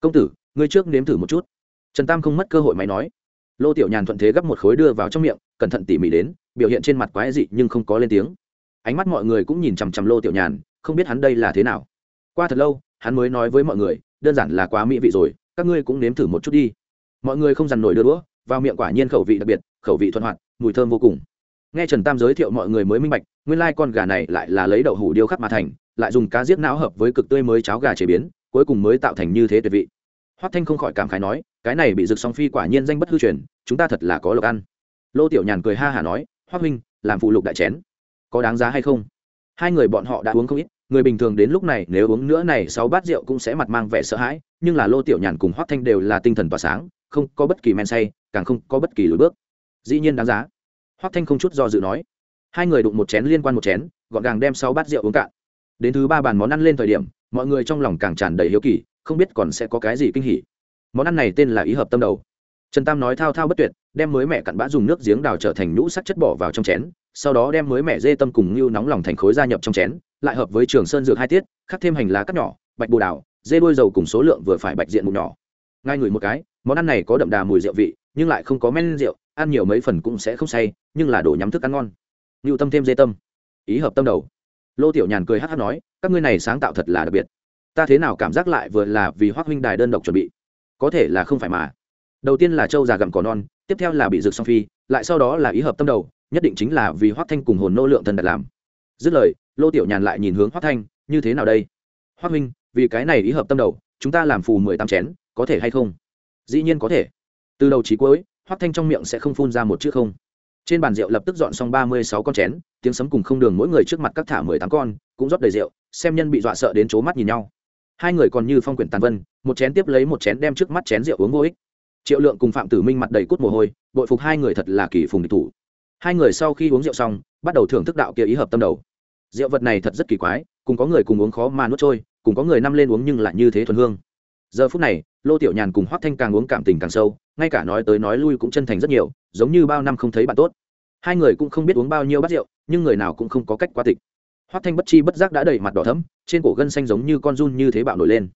S1: Công tử, ngươi trước nếm thử một chút. Trần tam không mất cơ hội máy nói. Lô tiểu nhàn thuận thế gấp một khối đưa vào trong miệng, cẩn thận tỉ mỉ đến, biểu hiện trên mặt quái dị nhưng không có lên tiếng. Ánh mắt mọi người cũng nhìn chằm chằm lô tiểu nhàn, không biết hắn đây là thế nào. Qua thật lâu, hắn mới nói với mọi người, đơn giản là quá mỹ vị rồi, các ngươi cũng nếm thử một chút đi mọi người không dằn nổi đưa đũa, vào miệng quả nhiên khẩu vị đặc biệt, khẩu vị thuận hoạt, mùi thơm vô cùng. Nghe trần tam giới thiệu mọi người mới minh bạch, nguyên lai con gà này lại là lấy đậu hủ điêu khắc mà thành, lại dùng cá giết não hợp với cực tươi mới cháo gà chế biến, cuối cùng mới tạo thành như thế tuyệt vị. Hoắc thanh không khỏi cảm khái nói, cái này bị rực song phi quả nhiên danh bất hư truyền, chúng ta thật là có lộc ăn. Lô tiểu nhàn cười ha hả nói, hoắc huynh, làm phụ lục đại chén. Có đáng giá hay không? Hai người bọn họ đã uống không ít, người bình thường đến lúc này nếu uống nữa này, sáu bát rượu cũng sẽ mặt mang vẻ sợ hãi, nhưng là lô tiểu nhàn cùng hoắc thanh đều là tinh thần tỏa sáng không có bất kỳ men say, càng không có bất kỳ lối bước. Dĩ nhiên đáng giá. Hoắc thanh không chút do dự nói. Hai người đụng một chén liên quan một chén, gọn gàng đem sáu bát rượu uống cạn. Đến thứ ba bàn món ăn lên thời điểm, mọi người trong lòng càng tràn đầy hiếu kỳ, không biết còn sẽ có cái gì kinh hỉ. Món ăn này tên là ý hợp tâm đầu. Trần tam nói thao thao bất tuyệt, đem mới mẹ cặn bã dùng nước giếng đào trở thành nhũ sắc chất bỏ vào trong chén, sau đó đem mới mẹ dê tâm cùng ngưu nóng lòng thành khối gia nhập trong chén, lại hợp với trường sơn dược hai tiết, khắc thêm hành lá cắt nhỏ, bạch bồ đào, dê đuôi dầu cùng số lượng vừa phải bạch diện mụn nhỏ ngay ngửi một cái, món ăn này có đậm đà mùi rượu vị, nhưng lại không có men rượu, ăn nhiều mấy phần cũng sẽ không say, nhưng là đồ nhắm thức ăn ngon. Ngưu tâm thêm dê tâm. Ý hợp tâm đầu. Lô tiểu nhàn cười hát hát nói, các ngươi này sáng tạo thật là đặc biệt. Ta thế nào cảm giác lại vừa là vì hoác huynh đài đơn độc chuẩn bị. Có thể là không phải mà. Đầu tiên là châu già gặm cỏ non, tiếp theo là bị rực song phi, lại sau đó là ý hợp tâm đầu, nhất định chính là vì hoác thanh cùng hồn nô lượng thần đặt làm. Dứt lời, lô tiểu nhàn lại nhìn hướng hoác thanh, như thế nào đây? Hoác huynh, vì cái này ý hợp tâm đầu, chúng ta làm phù mười tám chén có thể hay không? Dĩ nhiên có thể. Từ đầu chí cuối, hoắc thanh trong miệng sẽ không phun ra một chữ không. Trên bàn rượu lập tức dọn xong ba mươi sáu con chén, tiếng sấm cùng không đường mỗi người trước mặt các thả mười tám con, cũng rót đầy rượu, xem nhân bị dọa sợ đến c mắt nhìn nhau. Hai người còn như phong quyển tàn vân, một chén tiếp lấy một chén đem trước mắt chén rượu uống vô ích. Triệu lượng cùng phạm tử minh mặt đầy cút mồ hôi bội phục hai người thật là kỳ phùng địch thủ. Hai người sau khi uống rượu xong, bắt đầu thưởng thức đạo kia ý hợp tâm đầu. Rượu vật này thật rất kỳ quái, cùng có người cùng uống khó mà nuốt trôi, cùng có người năm lên uống nhưng lại như thế thuần hương. Giờ phút này lô tiểu nhàn cùng hoác thanh càng uống cảm tình càng sâu, ngay cả nói tới nói lui cũng chân thành rất nhiều, giống như bao năm không thấy bạn tốt. Hai người cũng không biết uống bao nhiêu bát rượu, nhưng người nào cũng không có cách quá tịch. Hoác thanh bất chi bất giác đã đầy mặt đỏ thấm trên cổ gân xanh giống như con run như thế bạo nổi lên.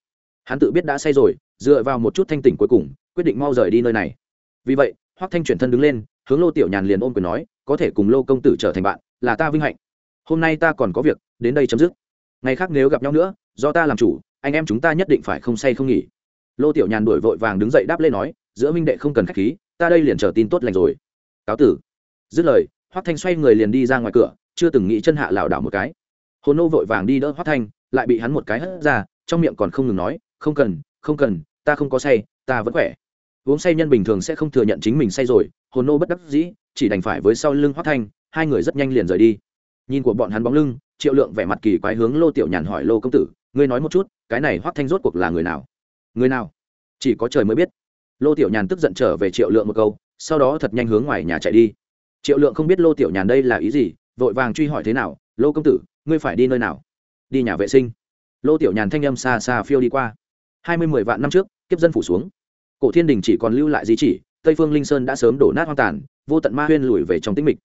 S1: Hắn tự biết đã say rồi, dựa vào một chút thanh tỉnh cuối cùng, quyết định mau rời đi nơi này. Vì vậy hoác thanh chuyển thân đứng lên, hướng lô tiểu nhàn liền ôm quyền nói, có thể cùng lô công tử trở thành bạn, là ta vinh hạnh. Hôm nay ta còn có việc, đến đây chấm dứt. Ngày khác nếu gặp nhau nữa, do ta làm chủ, anh em chúng ta nhất định phải không say không nghỉ lô tiểu nhàn đuổi vội vàng đứng dậy đáp lên nói, giữa minh đệ không cần k h á c h khí, ta đây liền chờ tin tốt lành rồi. Cáo tử. Dứt lời, Hoắc thanh xoay người liền đi ra ngoài cửa, chưa từng nghĩ chân hạ lảo đảo một cái. Hồn nô vội vàng đi đỡ Hoắc thanh, lại bị hắn một cái hất ra, trong miệng còn không ngừng nói, không cần không cần, ta không có say, ta vẫn khỏe. Uống say nhân bình thường sẽ không thừa nhận chính mình say rồi, hồn nô bất đắc dĩ, chỉ đành phải với sau lưng Hoắc thanh, hai người rất nhanh liền rời đi. Nhìn của bọn hắn bóng lưng, triệu lượng vẻ mặt kỳ quái hướng lô tiểu nhàn hỏi lô công tử, ngươi nói một chút, cái này Hoắc thanh rốt cuộc là người nào? Người nào? Chỉ có trời mới biết. Lô tiểu nhàn tức giận trở về triệu lượng một câu, sau đó thật nhanh hướng ngoài nhà chạy đi. Triệu lượng không biết lô tiểu nhàn đây là ý gì, vội vàng truy hỏi thế nào, lô công tử, ngươi phải đi nơi nào? Đi nhà vệ sinh. Lô tiểu nhàn thanh âm xa xa phiêu đi qua. Hai mươi mười vạn năm trước, kiếp dân phủ xuống. Cổ thiên đình chỉ còn lưu lại di chỉ, tây phương linh sơn đã sớm đổ nát hoang tàn, vô tận ma huyên lùi về trong tĩnh mịch.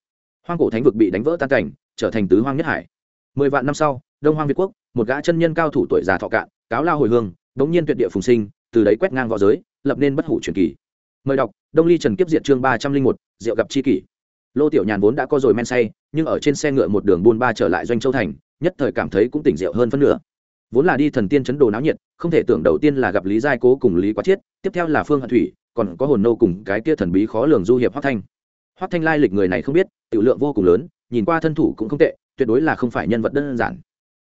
S1: Hoang cổ thánh vực bị đánh vỡ tan cảnh, trở thành tứ hoang nhất hải. Mười vạn năm sau, đông hoang việt quốc, một gã chân nhân cao thủ tuổi già thọ cạn, cáo lao hồi hương đống nhiên tuyệt địa phùng sinh, từ đấy quét ngang võ giới, lập nên bất hủ truyền kỳ. Mời đọc, đông ly trần kiếp diệt chương ba trăm linh một rượu gặp chi kỷ. Lô tiểu nhàn vốn đã có rồi men say, nhưng ở trên xe ngựa một đường buôn ba trở lại doanh châu thành, nhất thời cảm thấy cũng tỉnh rượu hơn phân nửa. Vốn là đi thần tiên chấn đồ náo nhiệt, không thể tưởng đầu tiên là gặp lý giai cố cùng lý quá chiết, tiếp theo là phương hận thủy, còn có hồn nô cùng cái kia thần bí khó lường du hiệp Hoắc thanh. Hoắc thanh lai lịch người này không biết, tiểu lượng vô cùng lớn, nhìn qua thân thủ cũng không tệ, tuyệt đối là không phải nhân vật đơn giản.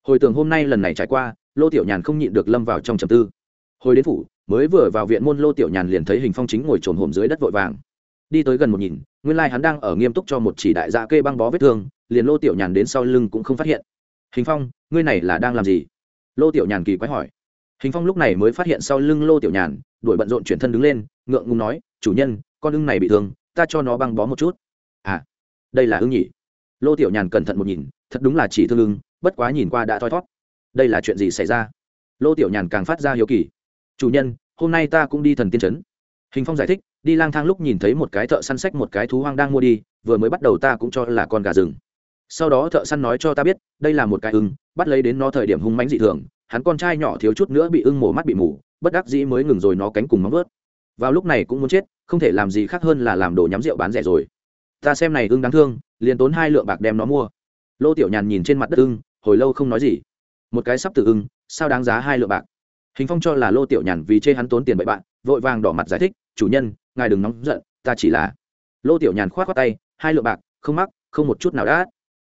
S1: Hồi tưởng hôm nay lần này trải qua lô tiểu nhàn không nhịn được lâm vào trong trầm tư. Hồi đến phủ, mới vừa vào viện môn lô tiểu nhàn liền thấy hình phong chính ngồi trồn hổm dưới đất vội vàng. Đi tới gần một nhìn, nguyên lai hắn đang ở nghiêm túc cho một chỉ đại dạ kê băng bó vết thương, liền lô tiểu nhàn đến sau lưng cũng không phát hiện. Hình phong, ngươi này là đang làm gì? Lô tiểu nhàn kỳ quái hỏi. Hình phong lúc này mới phát hiện sau lưng lô tiểu nhàn, đuổi bận rộn chuyển thân đứng lên, ngượng ngùng nói, chủ nhân, con ưng này bị thương, ta cho nó băng bó một chút. À đây là ưng nhỉ? Lô tiểu nhàn cẩn thận một nhìn, thật đúng là chỉ thương ưng, bất quá nhìn qua đã thoi thót đây là chuyện gì xảy ra? Lô tiểu nhàn càng phát ra hiếu kỳ. Chủ nhân, hôm nay ta cũng đi thần tiên trấn. Hình phong giải thích, đi lang thang lúc nhìn thấy một cái thợ săn sách một cái thú hoang đang mua đi, vừa mới bắt đầu ta cũng cho là con gà rừng. Sau đó thợ săn nói cho ta biết, đây là một cái ưng, bắt lấy đến nó thời điểm hung mãnh dị thường, hắn con trai nhỏ thiếu chút nữa bị ưng mổ mắt bị mù, bất đắc dĩ mới ngừng rồi nó cánh cùng móng vớt vào lúc này cũng muốn chết, không thể làm gì khác hơn là làm đồ nhắm rượu bán rẻ rồi. Ta xem này ưng đáng thương, liền tốn hai lượng bạc đem nó mua. Lô tiểu nhàn nhìn trên mặt đất ưng, hồi lâu không nói gì một cái sắp từ ưng, sao đáng giá hai lượng bạc? Hình phong cho là lô tiểu nhàn vì chê hắn tốn tiền bậy bạn, vội vàng đỏ mặt giải thích, chủ nhân, ngài đừng nóng giận, ta chỉ là lô tiểu nhàn k h o á t khoác tay, hai lượng bạc, không mắc, không một chút nào đã.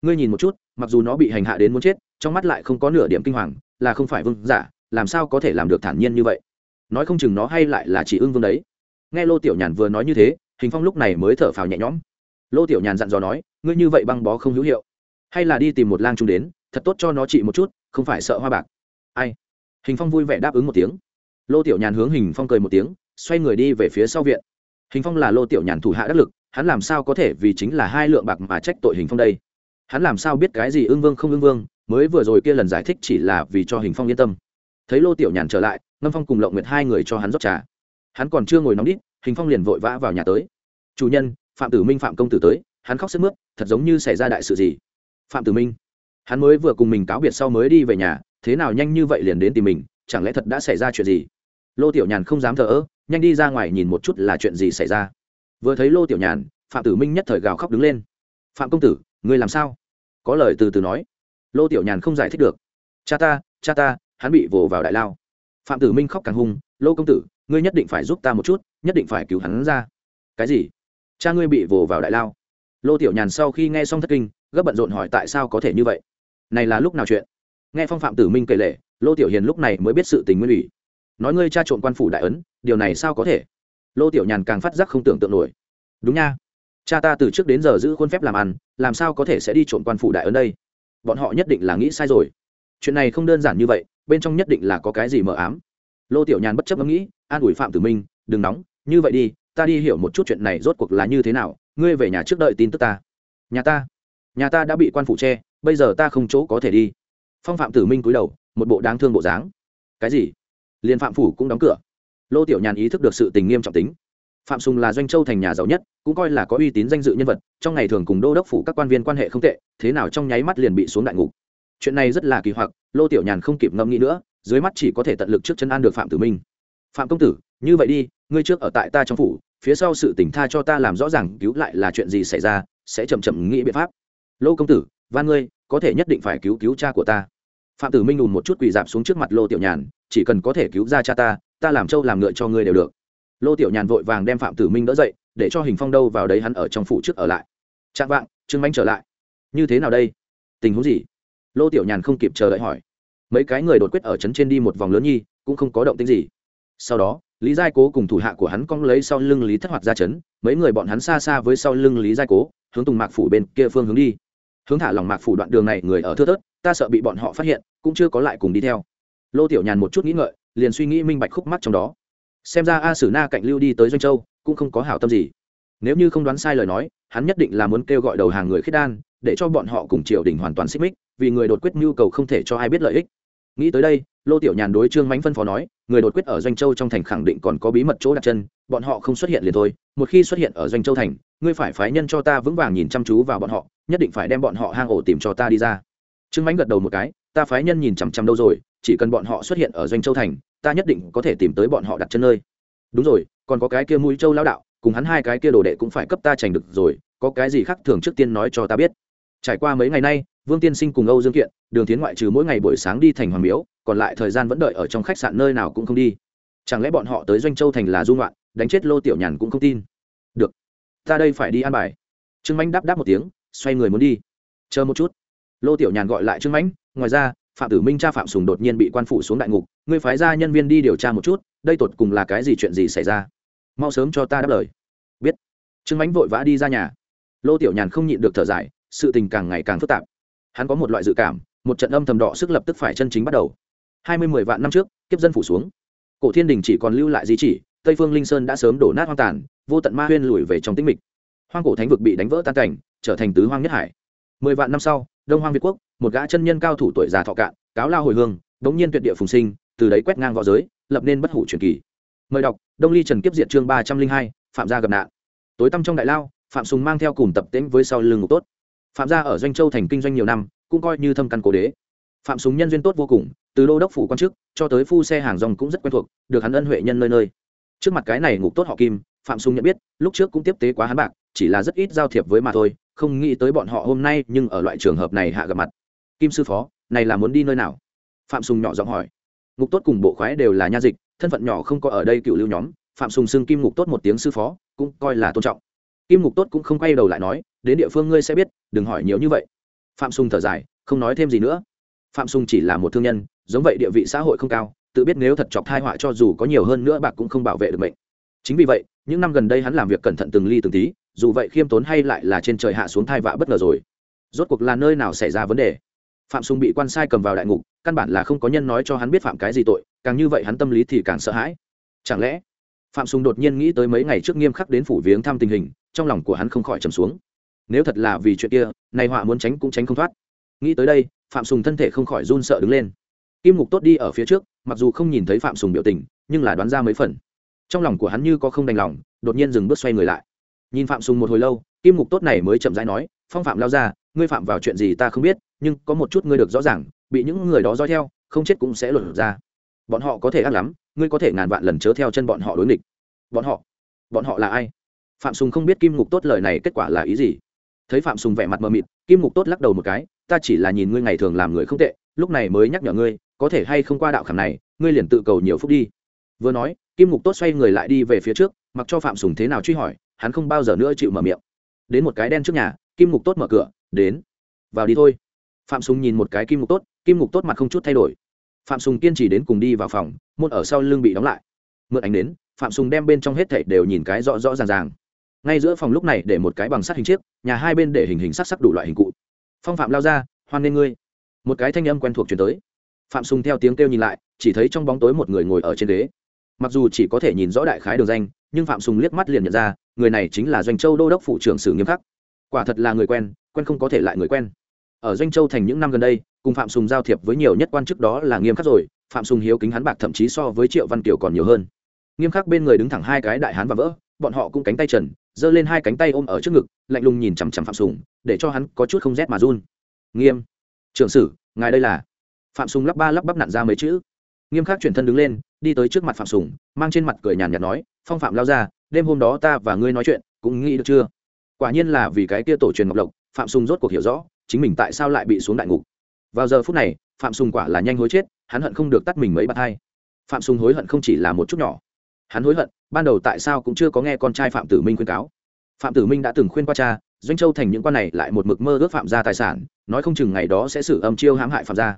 S1: Ngươi nhìn một chút, mặc dù nó bị hành hạ đến muốn chết, trong mắt lại không có nửa điểm kinh hoàng, là không phải vương giả, làm sao có thể làm được thản nhiên như vậy? Nói không chừng nó hay lại là chỉ ưng vương đấy. Nghe lô tiểu nhàn vừa nói như thế, hình phong lúc này mới thở phào nhẹ nhõm. Lô tiểu nhàn dặn dò nói, ngươi như vậy băng bó không hữu hiệu. Hay là đi tìm một lang trung đến thật tốt cho nó trị một chút, không phải sợ hoa bạc. Ai? Hình phong vui vẻ đáp ứng một tiếng. Lô tiểu nhàn hướng hình phong cười một tiếng, xoay người đi về phía sau viện. Hình phong là lô tiểu nhàn thủ hạ đắc lực, hắn làm sao có thể vì chính là hai lượng bạc mà trách tội hình phong đây? Hắn làm sao biết cái gì ưng vương không ưng vương, mới vừa rồi kia lần giải thích chỉ là vì cho hình phong yên tâm. Thấy lô tiểu nhàn trở lại, ngâm phong cùng lộng nguyệt hai người cho hắn rót trà. Hắn còn chưa ngồi nóng đít, hình phong liền vội vã vào nhà tới. Chủ nhân, phạm tử minh phạm công tử tới, hắn khóc sức mướt, thật giống như xảy ra đại sự gì? Phạm tử minh hắn mới vừa cùng mình cáo biệt sau mới đi về nhà, thế nào nhanh như vậy liền đến tìm mình, chẳng lẽ thật đã xảy ra chuyện gì? Lô tiểu nhàn không dám thờ ơ, nhanh đi ra ngoài nhìn một chút là chuyện gì xảy ra. Vừa thấy lô tiểu nhàn, phạm tử minh nhất thời gào khóc đứng lên. Phạm công tử, ngươi làm sao? Có lời từ từ nói. Lô tiểu nhàn không giải thích được. Cha ta cha ta, hắn bị vồ vào đại lao. Phạm tử minh khóc càng hung. Lô công tử, ngươi nhất định phải giúp ta một chút, nhất định phải cứu hắn ra. Cái gì? Cha ngươi bị vồ vào đại lao? Lô tiểu nhàn sau khi nghe xong thất kinh, gấp bận rộn hỏi tại sao có thể như vậy này là lúc nào chuyện? Nghe phong phạm tử minh kể lệ lô tiểu hiền lúc này mới biết sự tình nguyên ủy. Nói ngươi cha trộm quan phủ đại ấn, điều này sao có thể? Lô tiểu nhàn càng phát giác không tưởng tượng nổi. Đúng nha. Cha ta từ trước đến giờ giữ khuôn phép làm ăn, làm sao có thể sẽ đi trộm quan phủ đại ấn đây? Bọn họ nhất định là nghĩ sai rồi. Chuyện này không đơn giản như vậy, bên trong nhất định là có cái gì mờ ám. Lô tiểu nhàn bất chấp ngẫm nghĩ, an ủi phạm tử minh, đừng nóng, như vậy đi, ta đi hiểu một chút chuyện này rốt cuộc là như thế nào, ngươi về nhà trước đợi tin tức ta. Nhà ta? Nhà ta đã bị quan phủ che bây giờ ta không chỗ có thể đi. Phong phạm tử minh cúi đầu, một bộ đáng thương bộ dáng. Cái gì? Liên phạm phủ cũng đóng cửa. Lô tiểu nhàn ý thức được sự tình nghiêm trọng tính. Phạm sùng là doanh châu thành nhà giàu nhất, cũng coi là có uy tín danh dự nhân vật, trong ngày thường cùng đô đốc phủ các quan viên quan hệ không tệ, thế nào trong nháy mắt liền bị xuống đại ngục. Chuyện này rất là kỳ hoặc, lô tiểu nhàn không kịp ngẫm nghĩ nữa, dưới mắt chỉ có thể tận lực trước chân an được phạm tử minh. Phạm công tử, như vậy đi, ngươi trước ở tại ta trong phủ, phía sau sự tỉnh tha cho ta làm rõ ràng, cứu lại là chuyện gì xảy ra, sẽ chậm chậm nghĩ biện pháp. Lô công tử van ngươi, có thể nhất định phải cứu cứu cha của ta. Phạm tử minh ùn một chút quỳ dạp xuống trước mặt lô tiểu nhàn, chỉ cần có thể cứu ra cha ta ta làm trâu làm ngựa cho ngươi đều được. Lô tiểu nhàn vội vàng đem phạm tử minh đỡ dậy, để cho hình phong đâu vào đấy hắn ở trong phủ trước ở lại. Trạng vạng, trương bánh trở lại. Như thế nào đây? Tình huống gì? Lô tiểu nhàn không kịp chờ đợi hỏi. Mấy cái người đột quyết ở trấn trên đi một vòng lớn nhi, cũng không có động tính gì. Sau đó, lý giai cố cùng thủ hạ của hắn cong lấy sau lưng lý thất hoạt ra trấn, mấy người bọn hắn xa xa với sau lưng lý giai cố, hướng tùng mạc phủ bên kia phương hướng đi hướng thả lòng mạc phủ đoạn đường này người ở thưa thớt, ta sợ bị bọn họ phát hiện, cũng chưa có lại cùng đi theo. Lô tiểu nhàn một chút nghĩ ngợi, liền suy nghĩ minh bạch khúc mắt trong đó. Xem ra a sử na cạnh lưu đi tới doanh châu, cũng không có hảo tâm gì. Nếu như không đoán sai lời nói, hắn nhất định là muốn kêu gọi đầu hàng người khiết đan, để cho bọn họ cùng triều đình hoàn toàn xích mích, vì người đột quyết nhu cầu không thể cho ai biết lợi ích. Nghĩ tới đây, lô tiểu nhàn đối trương mánh phân phó nói, người đột quyết ở doanh châu trong thành khẳng định còn có bí mật chỗ đặt chân, bọn họ không xuất hiện liền thôi, một khi xuất hiện ở doanh châu thành, ngươi phải phái nhân cho ta vững vàng nhìn chăm chú vào bọn họ nhất định phải đem bọn họ hang ổ tìm cho ta đi ra. Trương mãnh gật đầu một cái, ta phái nhân nhìn chằm chằm đâu rồi, chỉ cần bọn họ xuất hiện ở doanh châu thành, ta nhất định có thể tìm tới bọn họ đặt chân nơi. Đúng rồi, còn có cái kia mũi châu lao đạo, cùng hắn hai cái kia đồ đệ cũng phải cấp ta trành được rồi, có cái gì khác thường trước tiên nói cho ta biết. Trải qua mấy ngày nay, vương tiên sinh cùng âu dương kiện, đường tiến ngoại trừ mỗi ngày buổi sáng đi thành hoàng miếu, còn lại thời gian vẫn đợi ở trong khách sạn nơi nào cũng không đi. Chẳng lẽ bọn họ tới doanh châu thành là dung loạn đánh chết lô tiểu nhàn cũng không tin? Được, ta đây phải đi an bài. Trương mãnh đáp đáp một tiếng xoay người muốn đi. Chờ một chút. Lô tiểu nhàn gọi lại trương mãnh, ngoài ra, phạm tử minh cha phạm sùng đột nhiên bị quan phủ xuống đại ngục, ngươi phái ra nhân viên đi điều tra một chút, đây tột cùng là cái gì chuyện gì xảy ra? Mau sớm cho ta đáp lời. Biết. Trương mãnh vội vã đi ra nhà. Lô tiểu nhàn không nhịn được thở dài, sự tình càng ngày càng phức tạp. Hắn có một loại dự cảm, một trận âm thầm đỏ sức lập tức phải chân chính bắt đầu. Hai mươi mười vạn năm trước, kiếp dân phủ xuống. Cổ thiên đình chỉ còn lưu lại di chỉ, tây phương linh sơn đã sớm đổ nát hoang tàn, vô tận ma huyên lùi về trong tĩnh mịch. Hoang cổ thánh vực bị đánh vỡ tan cảnh trở thành tứ hoang nhất hải. Mười vạn năm sau, đông hoang việt quốc, một gã chân nhân cao thủ tuổi già thọ cạn, cáo lao hồi hương, đống nhiên tuyệt địa phùng sinh, từ đấy quét ngang v õ giới, lập nên bất hủ truyền kỳ. Mời đọc, đông ly trần kiếp diệt chương ba trăm linh hai, phạm gia gặp nạn. Tối tăm trong đại lao, phạm sùng mang theo cùng tập tễnh với sau lưng ngục tốt. Phạm gia ở doanh châu thành kinh doanh nhiều năm, cũng coi như thâm căn cố đế. Phạm sùng nhân duyên tốt vô cùng, từ đô đốc phủ quan chức, cho tới phu xe hàng rong cũng rất quen thuộc, được hắn ân huệ nhân nơi nơi. Trước mặt cái này ngục tốt họ kim, phạm sùng nhận biết, lúc trước cũng tiếp tế quá hắn bạc, chỉ là rất ít giao thiệp với mà thôi không nghĩ tới bọn họ hôm nay nhưng ở loại trường hợp này hạ gặp mặt. Kim sư phó, này là muốn đi nơi nào? Phạm sùng nhỏ giọng hỏi. Ngục tốt cùng bộ khoái đều là nha dịch, thân phận nhỏ không có ở đây cựu lưu nhóm, phạm sùng xưng kim ngục tốt một tiếng sư phó, cũng coi là tôn trọng. Kim ngục tốt cũng không quay đầu lại nói, đến địa phương ngươi sẽ biết, đừng hỏi nhiều như vậy. Phạm sùng thở dài, không nói thêm gì nữa. Phạm sùng chỉ là một thương nhân, giống vậy địa vị xã hội không cao, tự biết nếu thật chọc thai họa cho dù có nhiều hơn nữa bạc cũng không bảo vệ được mệnh. Chính vì vậy, những năm gần đây hắn làm việc cẩn thận từng ly từng tí dù vậy khiêm tốn hay lại là trên trời hạ xuống thai vạ bất ngờ rồi. Rốt cuộc là nơi nào xảy ra vấn đề? Phạm sùng bị quan sai cầm vào đại ngục, căn bản là không có nhân nói cho hắn biết phạm cái gì tội, càng như vậy hắn tâm lý thì càng sợ hãi. Chẳng lẽ, phạm sùng đột nhiên nghĩ tới mấy ngày trước nghiêm khắc đến phủ viếng thăm tình hình, trong lòng của hắn không khỏi trầm xuống. Nếu thật là vì chuyện kia, này họa muốn tránh cũng tránh không thoát. Nghĩ tới đây, phạm sùng thân thể không khỏi run sợ đứng lên. Kim ngục tốt đi ở phía trước, mặc dù không nhìn thấy phạm sùng biểu tình, nhưng là đoán ra mấy phần. Trong lòng của hắn như có không đành lòng, đột nhiên dừng bước xoay người lại nhìn phạm sùng một hồi lâu, kim ngục tốt này mới chậm rãi nói, phong phạm lao ra, ngươi phạm vào chuyện gì ta không biết, nhưng có một chút ngươi được rõ ràng, bị những người đó dõi theo, không chết cũng sẽ lột ra. Bọn họ có thể ác lắm, ngươi có thể ngàn vạn lần chớ theo chân bọn họ đối nghịch. Bọn họ? Bọn họ là ai? Phạm sùng không biết kim ngục tốt lời này kết quả là ý gì. Thấy phạm sùng vẻ mặt mờ mịt, kim ngục tốt lắc đầu một cái, ta chỉ là nhìn ngươi ngày thường làm người không tệ, lúc này mới nhắc nhở ngươi, có thể hay không qua đạo khảm này, ngươi liền tự cầu nhiều phúc đi. Vừa nói, kim ngục tốt xoay người lại đi về phía trước, mặc cho phạm sùng thế nào truy hỏi hắn không bao giờ nữa chịu mở miệng. Đến một cái đen trước nhà, kim ngục tốt mở cửa, đến. Vào đi thôi. Phạm sùng nhìn một cái kim ngục tốt, kim ngục tốt mặt không chút thay đổi. Phạm sùng kiên trì đến cùng đi vào phòng môn ở sau lưng bị đóng lại. Mượn ánh đến, phạm sùng đem bên trong hết thảy đều nhìn cái rõ rõ ràng ràng. Ngay giữa phòng lúc này để một cái bằng sắt hình chiếc, nhà hai bên để hình hình sắc sắc đủ loại hình cụ. Phong phạm lao ra, hoan nghê ngươi. Một cái thanh âm quen thuộc chuyển tới. Phạm sùng theo tiếng kêu nhìn lại, chỉ thấy trong bóng tối một người ngồi ở trên ghế. Mặc dù chỉ có thể nhìn rõ đại khái đường danh nhưng phạm sùng liếc mắt liền nhận ra, người này chính là doanh châu đô đốc phụ trưởng sử nghiêm khắc. Quả thật là người quen quen không có thể lại người quen. Ở doanh châu thành những năm gần đây, cùng phạm sùng giao thiệp với nhiều nhất quan chức đó là nghiêm khắc rồi, phạm sùng hiếu kính hắn bạc thậm chí so với triệu văn kiều còn nhiều hơn. Nghiêm khắc bên người đứng thẳng hai cái đại hán và vỡ, bọn họ cũng cánh tay trần, giơ lên hai cánh tay ôm ở trước ngực, lạnh lùng nhìn chằm chằm phạm sùng, để cho hắn có chút không rét mà run. Nghiêm trưởng sử, ngài đây là? Phạm sùng lắp ba lắp bắp nặn ra mấy chữ. Nghiêm khắc chuyển thân đứng lên, đi tới trước mặt phạm sùng, mang trên mặt cười nhàn nhạt nói phong phạm lao ra, đêm hôm đó ta và ngươi nói chuyện, cũng nghĩ được chưa? Quả nhiên là vì cái kia tổ truyền ngọc lộc, phạm sùng rốt cuộc hiểu rõ, chính mình tại sao lại bị xuống đại ngục. Vào giờ phút này, phạm sùng quả là nhanh hối chết, hắn hận không được tắt mình mấy bàn thai phạm sùng hối hận không chỉ là một chút nhỏ, hắn hối hận, ban đầu tại sao cũng chưa có nghe con trai phạm tử minh khuyên cáo. Phạm tử minh đã từng khuyên qua cha, doanh châu thành những quan này lại một mực mơ ước phạm gia tài sản, nói không chừng ngày đó sẽ xử âm chiêu hãm hại phạm gia.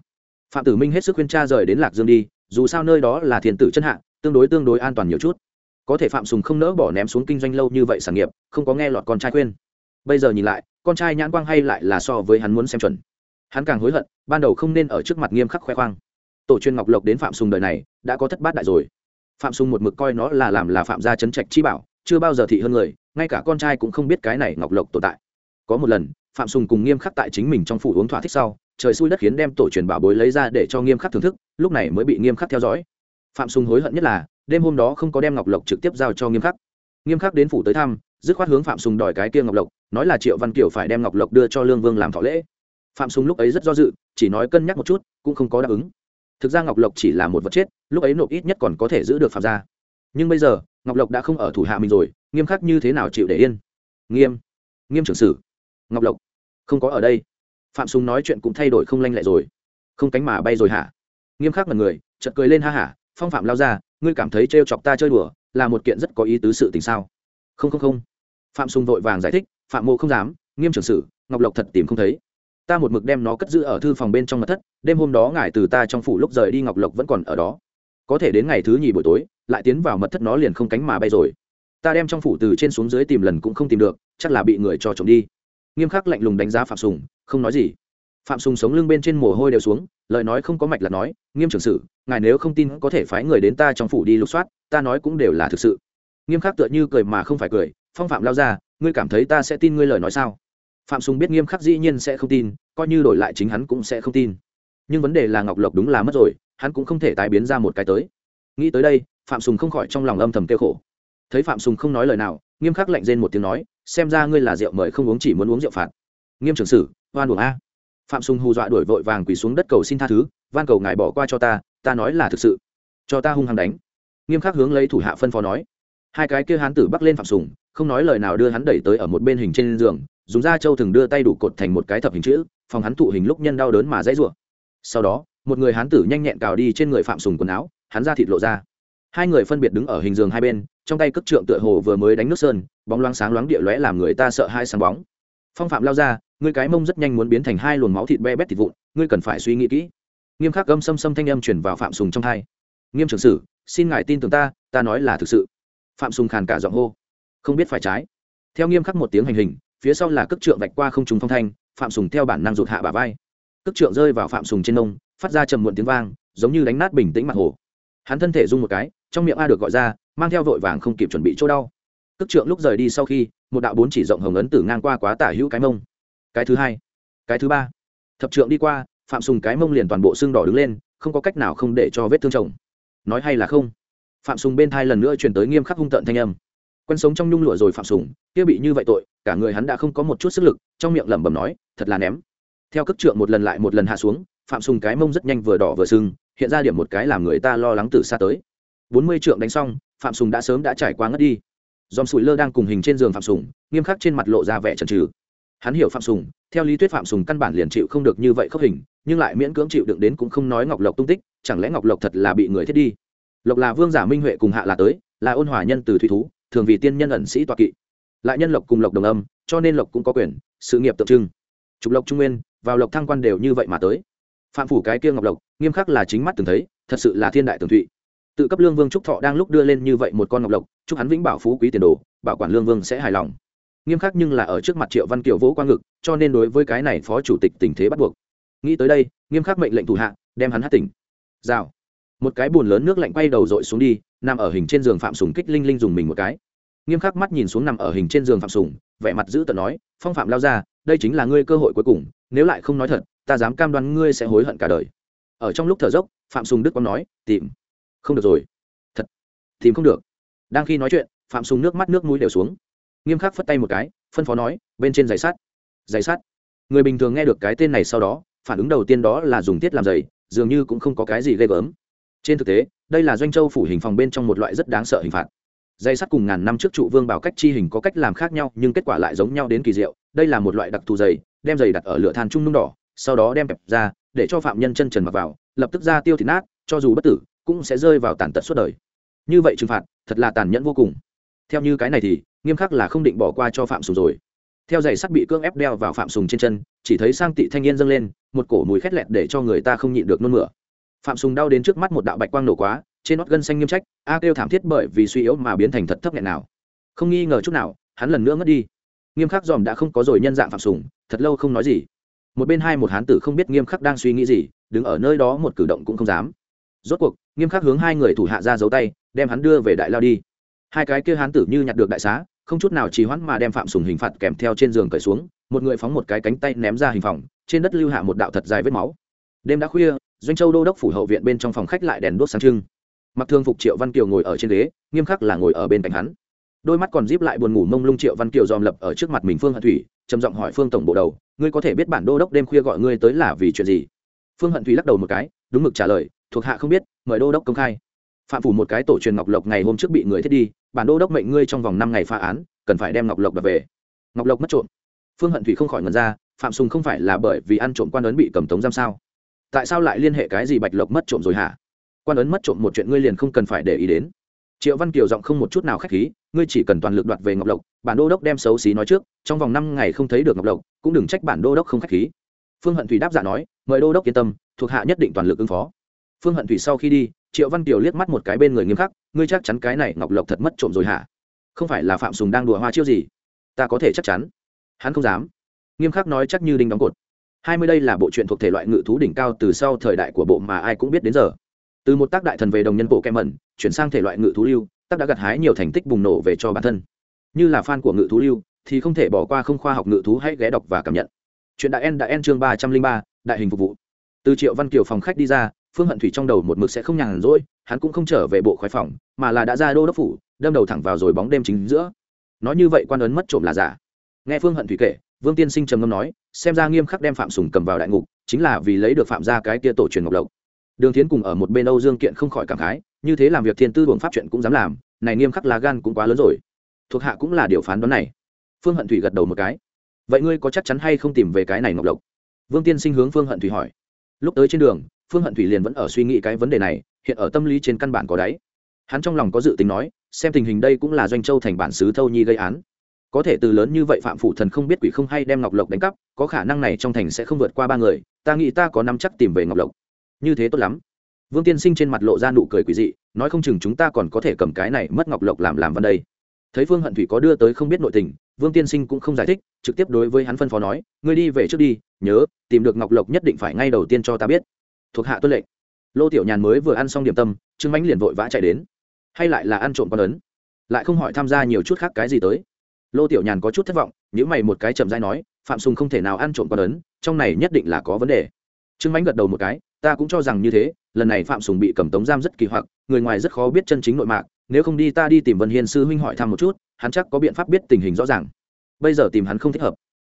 S1: Phạm tử minh hết sức khuyên cha rời đến lạc dương đi, dù sao nơi đó là thiền tử chân hạ, tương đối tương đối an toàn nhiều chút có thể phạm sùng không nỡ bỏ ném xuống kinh doanh lâu như vậy sản nghiệp, không có nghe lọt con trai khuyên. Bây giờ nhìn lại, con trai nhãn quang hay lại là so với hắn muốn xem chuẩn. Hắn càng hối hận, ban đầu không nên ở trước mặt nghiêm khắc khoe khoang. Tổ chuyên ngọc lộc đến phạm sùng đời này, đã có thất bát đại rồi. Phạm sùng một mực coi nó là làm là phạm gia chấn trạch chi bảo, chưa bao giờ thị hơn người, ngay cả con trai cũng không biết cái này ngọc lộc tồn tại. Có một lần, phạm sùng cùng nghiêm khắc tại chính mình trong phủ uống thỏa thích sau, trời xui đất khiến đem tổ truyền bảo bối lấy ra để cho nghiêm khắc thưởng thức, lúc này mới bị nghiêm khắc theo dõi. Phạm sùng hối hận nhất là đêm hôm đó không có đem ngọc lộc trực tiếp giao cho nghiêm khắc. Nghiêm khắc đến phủ tới thăm, dứt khoát hướng phạm sùng đòi cái kia ngọc lộc, nói là triệu văn kiều phải đem ngọc lộc đưa cho lương vương làm thọ lễ. Phạm sùng lúc ấy rất do dự, chỉ nói cân nhắc một chút, cũng không có đáp ứng. Thực ra ngọc lộc chỉ là một vật chết, lúc ấy nộp ít nhất còn có thể giữ được phạm gia. Nhưng bây giờ, ngọc lộc đã không ở thủ hạ mình rồi, nghiêm khắc như thế nào chịu để yên? Nghiêm nghiêm trưởng sử, ngọc lộc, không có ở đây. Phạm sùng nói chuyện cũng thay đổi không lanh lẹ rồi. Không cánh mà bay rồi hả? Nghiêm khắc là người, chợt cười lên ha hả, phong phạm lao ra ngươi cảm thấy trêu chọc ta chơi đùa là một kiện rất có ý tứ sự tình sao? Không không không. Phạm sùng vội vàng giải thích, phạm mộ không dám, nghiêm trưởng sử ngọc lộc thật tìm không thấy. Ta một mực đem nó cất giữ ở thư phòng bên trong mật thất, đêm hôm đó ngài từ ta trong phủ lúc rời đi ngọc lộc vẫn còn ở đó. Có thể đến ngày thứ nhì buổi tối, lại tiến vào mật thất nó liền không cánh mà bay rồi. Ta đem trong phủ từ trên xuống dưới tìm lần cũng không tìm được, chắc là bị người cho trộm đi. Nghiêm khắc lạnh lùng đánh giá phạm sùng, không nói gì. Phạm sùng sống lưng bên trên mồ hôi đều xuống lời nói không có mạch là nói, nghiêm trưởng sử, ngài nếu không tin có thể phái người đến ta trong phủ đi lục soát, ta nói cũng đều là thực sự. Nghiêm khắc tựa như cười mà không phải cười, phong phạm lao ra, ngươi cảm thấy ta sẽ tin ngươi lời nói sao? Phạm sùng biết nghiêm khắc dĩ nhiên sẽ không tin, coi như đổi lại chính hắn cũng sẽ không tin. Nhưng vấn đề là ngọc lộc đúng là mất rồi, hắn cũng không thể tái biến ra một cái tới. Nghĩ tới đây, phạm sùng không khỏi trong lòng âm thầm kêu khổ. Thấy phạm sùng không nói lời nào, nghiêm khắc lạnh rên một tiếng nói, xem ra ngươi là rượu mời không uống chỉ muốn uống rượu phạt. Nghiêm trưởng sử oan uổng a phạm sùng hù dọa đuổi vội vàng quỳ xuống đất cầu xin tha thứ, van cầu ngài bỏ qua cho ta ta nói là thực sự. Cho ta hung hăng đánh. Nghiêm khắc hướng lấy thủ hạ phân phó nói. Hai cái kia hán tử bắc lên phạm sùng, không nói lời nào đưa hắn đẩy tới ở một bên hình trên giường, dùng da châu thường đưa tay đủ cột thành một cái thập hình chữ, phòng hắn thụ hình lúc nhân đau đớn mà dãy rủa. Sau đó, một người hán tử nhanh nhẹn cào đi trên người phạm sùng quần áo, hắn ra thịt lộ ra. Hai người phân biệt đứng ở hình giường hai bên, trong tay cất trượng tựa hồ vừa mới đánh nước sơn, bóng loáng sáng loáng địa lóe làm người ta sợ hai sáng bóng. Phong phạm lao ra ngươi cái mông rất nhanh muốn biến thành hai luồng máu thịt be bét thịt vụn, ngươi cần phải suy nghĩ kỹ. Nghiêm khắc gâm xâm xâm thanh âm chuyển vào phạm sùng trong thai. Nghiêm trưởng sử, xin ngài tin tưởng ta ta nói là thực sự. Phạm sùng khàn cả giọng hô. Không biết phải trái. Theo nghiêm khắc một tiếng hành hình, phía sau là cước trượng vạch qua không trùng phong thanh, phạm sùng theo bản năng rụt hạ bà vai. Cước trượng rơi vào phạm sùng trên nông phát ra trầm muộn tiếng vang, giống như đánh nát bình tĩnh mặt hồ. Hắn thân thể rung một cái, trong miệng a được gọi ra, mang theo vội vàng không kịp chuẩn bị chỗ đau. Cước trượng lúc rời đi sau khi, một đạo bốn chỉ rộng hồng ấn tử ngang qua quá tả hữu cái mông cái thứ hai, cái thứ ba. Thập trượng đi qua, phạm sùng cái mông liền toàn bộ xương đỏ đứng lên, không có cách nào không để cho vết thương chồng. Nói hay là không? Phạm sùng bên thai lần nữa chuyển tới nghiêm khắc hung tợn thanh âm. Quen sống trong nhung lụa rồi phạm sùng, kia bị như vậy tội, cả người hắn đã không có một chút sức lực, trong miệng lẩm bẩm nói, thật là ném. Theo cước trượng một lần lại một lần hạ xuống, phạm sùng cái mông rất nhanh vừa đỏ vừa sưng, hiện ra điểm một cái làm người ta lo lắng từ xa tới. Bốn mươi trượng đánh xong, phạm sùng đã sớm đã trải qua ngất đi. Dòm sủi lơ đang cùng hình trên giường phạm sùng, nghiêm khắc trên mặt lộ ra vẻ trần trừ hắn hiểu phạm sùng, theo lý thuyết phạm sùng căn bản liền chịu không được như vậy khốc hình, nhưng lại miễn cưỡng chịu đựng đến cũng không nói ngọc lộc tung tích, chẳng lẽ ngọc lộc thật là bị người thiết đi? Lộc là vương giả minh huệ cùng hạ là tới, là ôn hòa nhân từ thủy thú, thường vì tiên nhân ẩn sĩ toạ kỵ. Lại nhân lộc cùng lộc đồng âm, cho nên lộc cũng có quyền, sự nghiệp tượng trưng. Trục lộc trung nguyên, vào lộc thăng quan đều như vậy mà tới. Phạm phủ cái kia ngọc lộc, nghiêm khắc là chính mắt từng thấy, thật sự là thiên đại tường thụy. Tự cấp lương vương trúc thọ đang lúc đưa lên như vậy một con ngọc lộc, chúc hắn vĩnh bảo phú quý tiền đồ, bảo quản lương vương sẽ hài lòng nghiêm khắc nhưng là ở trước mặt triệu văn kiều vỗ qua ngực, cho nên đối với cái này phó chủ tịch tình thế bắt buộc. Nghĩ tới đây, nghiêm khắc mệnh lệnh thủ hạ, đem hắn hát tỉnh. Rào. Một cái bùn lớn nước lạnh quay đầu dội xuống đi, nằm ở hình trên giường phạm sùng kích linh linh dùng mình một cái. Nghiêm khắc mắt nhìn xuống nằm ở hình trên giường phạm sùng, vẻ mặt giữ tận nói, phong phạm lao ra, đây chính là ngươi cơ hội cuối cùng, nếu lại không nói thật, ta dám cam đoan ngươi sẽ hối hận cả đời. Ở trong lúc thở dốc, phạm sùng đức quang nói, tìm. Không được rồi. Thật. Tìm không được. Đang khi nói chuyện, phạm sùng nước mắt nước mũi đều xuống nghiêm khắc phất tay một cái, phân phó nói, bên trên giày sắt. Giày sắt? Người bình thường nghe được cái tên này sau đó, phản ứng đầu tiên đó là dùng tiết làm giày, dường như cũng không có cái gì ghê gớm. Trên thực tế, đây là doanh châu phủ hình phòng bên trong một loại rất đáng sợ hình phạt. Dây sắt cùng ngàn năm trước trụ vương bảo cách chi hình có cách làm khác nhau, nhưng kết quả lại giống nhau đến kỳ diệu. Đây là một loại đặc thù dày đem dày đặt ở lửa than trung nung đỏ, sau đó đem bẹp ra, để cho phạm nhân chân trần mặc vào, lập tức ra tiêu thịt nát, cho dù bất tử, cũng sẽ rơi vào tàn tật suốt đời. Như vậy trừng phạt, thật là tàn nhẫn vô cùng theo như cái này thì, nghiêm khắc là không định bỏ qua cho phạm sùng rồi. Theo giày sắt bị cưỡng ép đeo vào phạm sùng trên chân, chỉ thấy sang tị thanh niên dâng lên, một cổ mùi khét lẹt để cho người ta không nhịn được nôn mửa. Phạm sùng đau đến trước mắt một đạo bạch quang nổ quá, trên nót gân xanh nghiêm trách, a kêu thảm thiết bởi vì suy yếu mà biến thành thật thấp nghẹn nào. Không nghi ngờ chút nào, hắn lần nữa ngất đi. Nghiêm khắc dòm đã không có rồi nhân dạng phạm sùng, thật lâu không nói gì. Một bên hai một hán tử không biết nghiêm khắc đang suy nghĩ gì, đứng ở nơi đó một cử động cũng không dám. Rốt cuộc, nghiêm khắc hướng hai người thủ hạ ra giấu tay, đem hắn đưa về đại lao đi hai cái kia hán tử như nhặt được đại xá, không chút nào trì hoãn mà đem phạm sùng hình phạt kèm theo trên giường cởi xuống, một người phóng một cái cánh tay ném ra hình phòng, trên đất lưu hạ một đạo thật dài vết máu. Đêm đã khuya, doanh châu đô đốc phủ hậu viện bên trong phòng khách lại đèn đốt sáng trưng. Mặc thương phục triệu văn kiều ngồi ở trên ghế, nghiêm khắc là ngồi ở bên cạnh hắn. Đôi mắt còn díp lại buồn ngủ mông lung triệu văn kiều dòm lập ở trước mặt mình phương hận thủy, trầm giọng hỏi phương tổng bộ đầu, ngươi có thể biết bản đô đốc đêm khuya gọi ngươi tới là vì chuyện gì? Phương hận thủy lắc đầu một cái, đúng mực trả lời, thuộc hạ không biết, mời đô đốc công khai. Phạm phủ một cái tổ truyền ngọc lộc ngày hôm trước bị người thiết đi bản đô đốc mệnh ngươi trong vòng năm ngày phá án, cần phải đem ngọc lộc đập về. Ngọc lộc mất trộm. Phương hận thủy không khỏi ngần ra, phạm sùng không phải là bởi vì ăn trộm quan ấn bị cầm tống giam sao? Tại sao lại liên hệ cái gì bạch lộc mất trộm rồi hả? Quan ấn mất trộm một chuyện ngươi liền không cần phải để ý đến. Triệu văn kiều giọng không một chút nào k h á c h khí, ngươi chỉ cần toàn lực đoạt về ngọc lộc, bản đô đốc đem xấu xí nói trước, trong vòng năm ngày không thấy được ngọc lộc, cũng đừng trách bản đô đốc không k h á c h khí. Phương hận thủy đáp giả nói, mời đô đốc yên tâm, thuộc hạ nhất định toàn lực ứng phó. Phương hận thủy sau khi đi triệu văn kiều liếc mắt một cái bên người nghiêm khắc, ngươi chắc chắn cái này ngọc lộc thật mất trộm rồi hả? Không phải là phạm sùng đang đùa hoa chiêu gì? Ta có thể chắc chắn. Hắn không dám. Nghiêm khắc nói chắc như đinh đóng cột. Hai mươi đây là bộ truyện thuộc thể loại ngự thú đỉnh cao từ sau thời đại của bộ mà ai cũng biết đến giờ. Từ một tác đại thần về đồng nhân bộ kem mẩn, chuyển sang thể loại ngự thú lưu, tác đã gặt hái nhiều thành tích bùng nổ về cho bản thân. Như là fan của ngự thú lưu, thì không thể bỏ qua không khoa học ngự thú hãy ghé đọc và cảm nhận. Chuyện đại en đã en chương ba trăm linh ba, đại hình phục vụ. Từ triệu văn kiều phòng khách đi ra phương hận thủy trong đầu một mực sẽ không nhàn rỗi, hắn cũng không trở về bộ khoái phòng, mà là đã ra đô đốc phủ, đâm đầu thẳng vào rồi bóng đêm chính giữa. Nói như vậy quan ấn mất trộm là giả. Nghe phương hận thủy kể, vương tiên sinh trầm ngâm nói, xem ra nghiêm khắc đem phạm sùng cầm vào đại ngục, chính là vì lấy được phạm ra cái tia tổ truyền ngọc lộc. Đường tiến cùng ở một bên âu dương kiện không khỏi cảm khái, như thế làm việc thiên tư buồng pháp chuyện cũng dám làm, này nghiêm khắc là gan cũng quá lớn rồi. Thuộc hạ cũng là điều phán đoán này. Phương hận thủy gật đầu một cái. Vậy ngươi có chắc chắn hay không tìm về cái này ngọc lộc? Vương tiên sinh hướng phương hận thủy hỏi. Lúc tới trên đường phương hận thủy liền vẫn ở suy nghĩ cái vấn đề này, hiện ở tâm lý trên căn bản có đáy. Hắn trong lòng có dự tính nói, xem tình hình đây cũng là doanh châu thành bản xứ thâu nhi gây án. Có thể từ lớn như vậy phạm phủ thần không biết quỷ không hay đem ngọc lộc đánh cắp, có khả năng này trong thành sẽ không vượt qua ba người, ta nghĩ ta có năm chắc tìm về ngọc lộc. Như thế tốt lắm. Vương tiên sinh trên mặt lộ ra nụ cười quỷ dị, nói không chừng chúng ta còn có thể cầm cái này mất ngọc lộc làm làm văn đây. Thấy phương hận thủy có đưa tới không biết nội tình, vương tiên sinh cũng không giải thích, trực tiếp đối với hắn phân phó nói, ngươi đi về trước đi, nhớ, tìm được ngọc lộc nhất định phải ngay đầu tiên cho ta biết thuộc hạ tuân lệnh. Lô tiểu nhàn mới vừa ăn xong điểm tâm, trương mãnh liền vội vã chạy đến. Hay lại là ăn trộm con ấn? Lại không hỏi tham gia nhiều chút khác cái gì tới. Lô tiểu nhàn có chút thất vọng nếu mày một cái chậm dai nói, phạm sùng không thể nào ăn trộm con ấn, trong này nhất định là có vấn đề. Trương mãnh gật đầu một cái, ta cũng cho rằng như thế, lần này phạm sùng bị cầm tống giam rất kỳ hoặc, người ngoài rất khó biết chân chính nội mạc, nếu không đi ta đi tìm vân hiên sư huynh hỏi thăm một chút, hắn chắc có biện pháp biết tình hình rõ ràng. Bây giờ tìm hắn không thích hợp.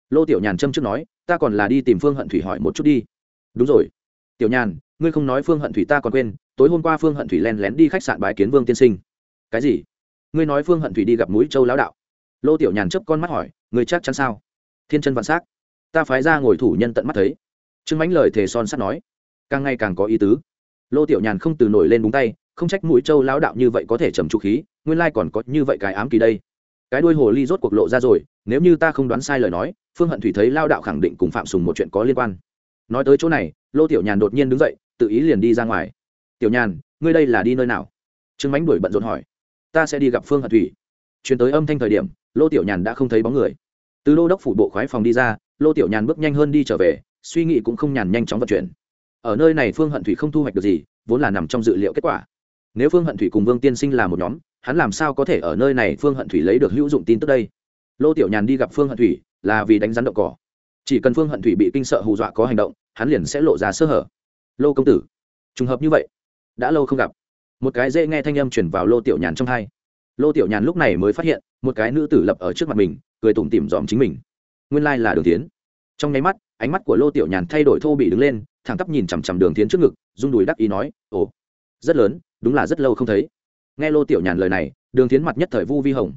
S1: Lô tiểu nhàn châm trước nói, ta còn là đi tìm phương hận thủy hỏi một chút đi. Đúng rồi tiểu nhàn, ngươi không nói phương hận thủy ta còn quên, tối hôm qua phương hận thủy len lén đi khách sạn bái kiến vương tiên sinh. Cái gì? Ngươi nói phương hận thủy đi gặp mũi châu lão đạo. Lô tiểu nhàn chấp con mắt hỏi, ngươi chắc chắn sao? Thiên chân vạn s á c ta phái ra ngồi thủ nhân tận mắt thấy. Trương mãnh lời thề son sắt nói. Càng ngày càng có ý tứ. Lô tiểu nhàn không từ nổi lên búng tay, không trách mũi châu lão đạo như vậy có thể trầm trụ khí, nguyên lai còn có như vậy cái ám kỳ đây. Cái đuôi hồ ly rốt cuộc lộ ra rồi, nếu như ta không đoán sai lời nói, phương hận thủy thấy lao đạo khẳng định cùng phạm sùng một chuyện có liên quan nói tới chỗ này, lô tiểu nhàn đột nhiên đứng dậy, tự ý liền đi ra ngoài. Tiểu nhàn, ngươi đây là đi nơi nào? Trương mánh đuổi bận rộn hỏi. Ta sẽ đi gặp phương hận thủy. Chuyển tới âm thanh thời điểm, lô tiểu nhàn đã không thấy bóng người. Từ lô đốc phủ bộ khoái phòng đi ra, lô tiểu nhàn bước nhanh hơn đi trở về, suy nghĩ cũng không nhàn nhanh chóng vận chuyển. Ở nơi này phương hận thủy không thu hoạch được gì, vốn là nằm trong dự liệu kết quả. Nếu phương hận thủy cùng vương tiên sinh là một nhóm, hắn làm sao có thể ở nơi này phương hận thủy lấy được hữu dụng tin tức đây? Lô tiểu nhàn đi gặp phương hận thủy là vì đánh rắn đậu cỏ chỉ cần phương hận thủy bị kinh sợ hù dọa có hành động, hắn liền sẽ lộ ra sơ hở. Lô công tử, trùng hợp như vậy, đã lâu không gặp. Một cái dễ nghe thanh âm chuyển vào lô tiểu nhàn trong hai. Lô tiểu nhàn lúc này mới phát hiện, một cái nữ tử lập ở trước mặt mình, cười tủm tỉm dòm chính mình. Nguyên lai là đường tiến trong nháy mắt, ánh mắt của lô tiểu nhàn thay đổi thô bị đứng lên, thẳng tắp nhìn chằm chằm đường tiến trước ngực, rung đùi đắc ý nói, ồ, rất lớn, đúng là rất lâu không thấy. Nghe lô tiểu nhàn lời này, đường tiến mặt nhất thời vu vi hồng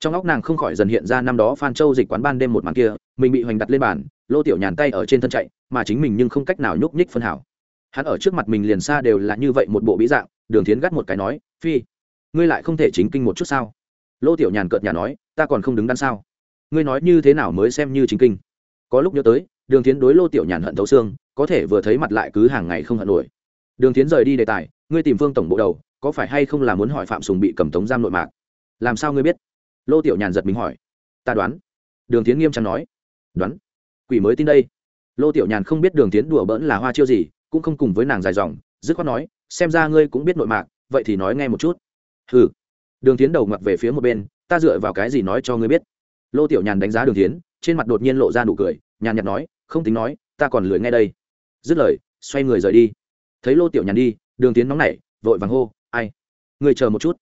S1: trong óc nàng không khỏi dần hiện ra năm đó phan châu dịch quán ban đêm một màn kia, mình bị hoành đặt lên bàn, lô tiểu nhàn tay ở trên thân chạy, mà chính mình nhưng không cách nào nhúc nhích phân hảo. Hắn ở trước mặt mình liền xa đều là như vậy một bộ bí dạng, đường tiến gắt một cái nói, phi, ngươi lại không thể chính kinh một chút sao? Lô tiểu nhàn cợt nhà nói, ta còn không đứng đắn sao? Ngươi nói như thế nào mới xem như chính kinh? Có lúc nhớ tới, đường tiến đối lô tiểu nhàn hận thấu xương, có thể vừa thấy mặt lại cứ hàng ngày không hận nổi. Đường tiến rời đi đề tài, ngươi tìm phương tổng bộ đầu, có phải hay không là muốn hỏi phạm sùng bị cầm tống giam nội mạc? Làm sao ngươi biết? Lô tiểu nhàn giật mình hỏi, ta đoán. Đường tiến nghiêm trang nói, đoán. Quỷ mới tin đây. Lô tiểu nhàn không biết đường tiến đùa bỡn là hoa chiêu gì, cũng không cùng với nàng dài dòng, dứt khoát nói, xem ra ngươi cũng biết nội mạc, vậy thì nói nghe một chút. Hừ. Đường tiến đầu ngặt về phía một bên, ta dựa vào cái gì nói cho ngươi biết? Lô tiểu nhàn đánh giá đường tiến, trên mặt đột nhiên lộ ra nụ cười, nhàn nhạt nói, không tính nói, ta còn lười nghe đây. Dứt lời, xoay người rời đi. Thấy lô tiểu nhàn đi, đường tiến nóng nảy, vội vàng hô, ai? Người chờ một chút.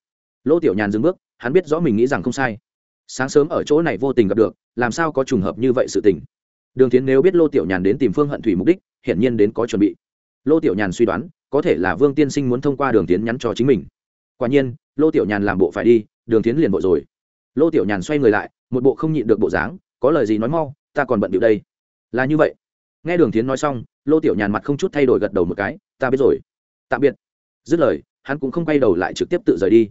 S1: Lô tiểu nhàn dừng bước hắn biết rõ mình nghĩ rằng không sai. Sáng sớm ở chỗ này vô tình gặp được, làm sao có trùng hợp như vậy sự tình? Đường tiến nếu biết lô tiểu nhàn đến tìm phương hận thủy mục đích, hiển nhiên đến có chuẩn bị. Lô tiểu nhàn suy đoán, có thể là vương tiên sinh muốn thông qua đường tiến nhắn cho chính mình. Quả nhiên, lô tiểu nhàn làm bộ phải đi, đường tiến liền bộ rồi. Lô tiểu nhàn xoay người lại, một bộ không nhịn được bộ dáng, có lời gì nói mau, ta còn bận điệu đây. Là như vậy. Nghe đường tiến nói xong, lô tiểu nhàn mặt không chút thay đổi gật đầu một cái, ta biết rồi. Tạm biệt. Dứt lời, hắn cũng không quay đầu lại trực tiếp tự rời đi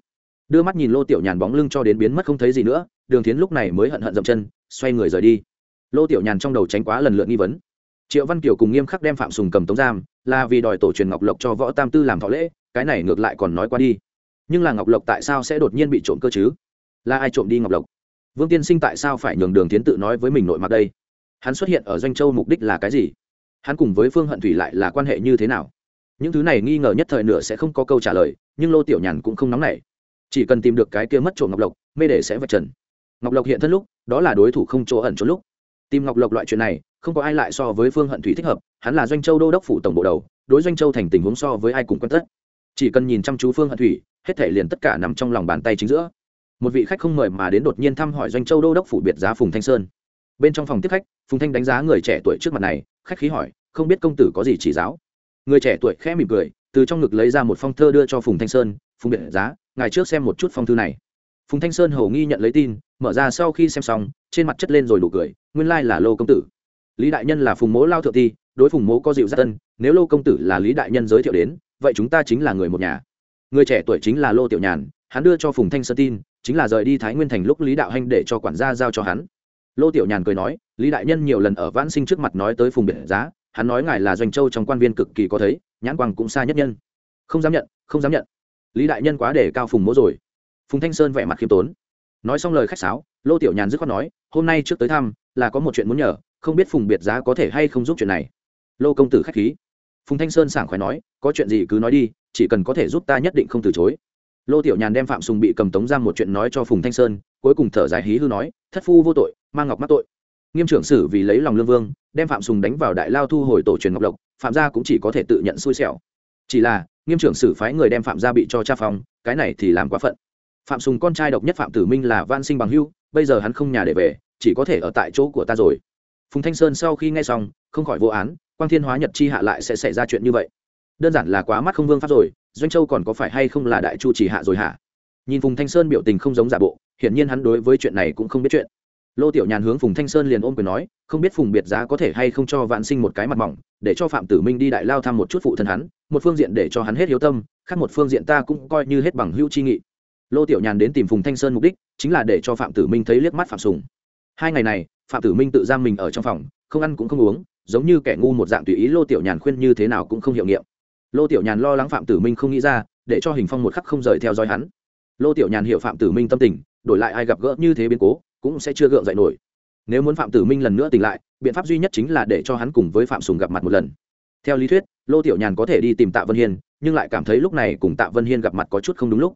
S1: đưa mắt nhìn lô tiểu nhàn bóng lưng cho đến biến mất không thấy gì nữa, đường tiến lúc này mới hận hận dậm chân, xoay người rời đi. Lô tiểu nhàn trong đầu tránh quá lần lượt nghi vấn. Triệu văn kiều cùng nghiêm khắc đem phạm sùng cầm tống giam, là vì đòi tổ truyền ngọc lộc cho võ tam tư làm thọ lễ, cái này ngược lại còn nói qua đi. Nhưng là ngọc lộc tại sao sẽ đột nhiên bị trộm cơ chứ? Là ai trộm đi ngọc lộc? Vương tiên sinh tại sao phải nhường đường tiến tự nói với mình nội mặt đây? Hắn xuất hiện ở doanh châu mục đích là cái gì? Hắn cùng với phương hận thủy lại là quan hệ như thế nào? Những thứ này nghi ngờ nhất thời nửa sẽ không có câu trả lời, nhưng lô tiểu nhàn cũng không nóng nảy chỉ cần tìm được cái kia mất trộm ngọc lộc, mê để sẽ vạch trần. Ngọc lộc hiện thân lúc, đó là đối thủ không chỗ ẩn chỗ lúc. Tìm ngọc lộc loại chuyện này, không có ai lại so với phương hận thủy thích hợp, hắn là doanh châu đô đốc phủ tổng bộ đầu, đối doanh châu thành tình huống so với ai cùng quan tất. Chỉ cần nhìn chăm chú phương hận thủy, hết thể liền tất cả nằm trong lòng bàn tay chính giữa. Một vị khách không mời mà đến đột nhiên thăm hỏi doanh châu đô đốc phủ biệt giá phùng thanh sơn. Bên trong phòng tiếp khách, phùng thanh đánh giá người trẻ tuổi trước mặt này, khách khí hỏi, không biết công tử có gì chỉ giáo? Người trẻ tuổi khẽ mỉm cười từ trong ngực lấy ra một phong thơ đưa cho phùng thanh sơn, phùng biệt giá, ngài trước xem một chút phong thư này. Phùng thanh sơn hầu nghi nhận lấy tin, mở ra sau khi xem xong, trên mặt chất lên rồi đủ cười, nguyên lai là lô công tử. Lý đại nhân là phùng mố lao thượng ti, đối phùng mố có dịu gia tân nếu lô công tử là lý đại nhân giới thiệu đến, vậy chúng ta chính là người một nhà. Người trẻ tuổi chính là lô tiểu nhàn, hắn đưa cho phùng thanh sơn tin, chính là rời đi thái nguyên thành lúc lý đạo hanh để cho quản gia giao cho hắn. Lô tiểu nhàn cười nói, lý đại nhân nhiều lần ở vãn sinh trước mặt nói tới phùng biệt giá hắn nói ngài là doanh châu trong quan viên cực kỳ có thấy, nhãn quang cũng xa nhất nhân. Không dám nhận, không dám nhận. Lý đại nhân quá để cao phùng mỗ rồi. Phùng thanh sơn vẻ mặt khiêm tốn. Nói xong lời khách sáo, lô tiểu nhàn dứt khoát nói, hôm nay trước tới thăm, là có một chuyện muốn nhờ, không biết phùng biệt giá có thể hay không giúp chuyện này. Lô công tử k h á c h khí. Phùng thanh sơn sảng khoái nói, có chuyện gì cứ nói đi, chỉ cần có thể giúp ta nhất định không từ chối. Lô tiểu nhàn đem phạm sùng bị cầm tống giam một chuyện nói cho phùng thanh sơn, cuối cùng thở dài hí hư nói, thất phu vô tội mang ngọc mắc tội nghiêm trưởng sử vì lấy lòng lương vương, đem phạm sùng đánh vào đại lao thu hồi tổ truyền ngọc lộc phạm gia cũng chỉ có thể tự nhận xui xẻo. Chỉ là, nghiêm trưởng sử phái người đem phạm gia bị cho cha phòng cái này thì làm quá phận. Phạm sùng con trai độc nhất phạm tử minh là van sinh bằng hưu bây giờ hắn không nhà để về, chỉ có thể ở tại chỗ của ta rồi. Phùng thanh sơn sau khi nghe xong, không khỏi vô án, quang thiên hóa nhật chi hạ lại sẽ xảy ra chuyện như vậy. Đơn giản là quá mắt không vương pháp rồi, doanh châu còn có phải hay không là đại chu chỉ hạ rồi hả? Nhìn phùng thanh sơn biểu tình không giống giả bộ, hiển nhiên hắn đối với chuyện này cũng không biết chuyện lô tiểu nhàn hướng phùng thanh sơn liền ôm quyền nói, không biết phùng biệt giá có thể hay không cho vạn sinh một cái mặt mỏng, để cho phạm tử minh đi đại lao thăm một chút phụ thân hắn, một phương diện để cho hắn hết hiếu tâm, khác một phương diện ta cũng coi như hết bằng hữu chi nghị. Lô tiểu nhàn đến tìm phùng thanh sơn mục đích, chính là để cho phạm tử minh thấy liếc mắt phạm sùng. Hai ngày này, phạm tử minh tự giam mình ở trong phòng, không ăn cũng không uống, giống như kẻ ngu một dạng tùy ý lô tiểu nhàn khuyên như thế nào cũng không hiệu nghiệm. Lô tiểu nhàn lo lắng phạm tử minh không nghĩ ra, để cho hình phong một khắc không rời theo dõi hắn. Lô tiểu nhàn hiểu phạm tử minh tâm tình, đổi lại ai gặp gỡ như thế biến cố cũng sẽ chưa gượng dậy nổi. Nếu muốn phạm tử minh lần nữa tỉnh lại, biện pháp duy nhất chính là để cho hắn cùng với phạm sùng gặp mặt một lần. Theo lý thuyết, lô tiểu nhàn có thể đi tìm tạ vân hiên, nhưng lại cảm thấy lúc này cùng tạ vân hiên gặp mặt có chút không đúng lúc.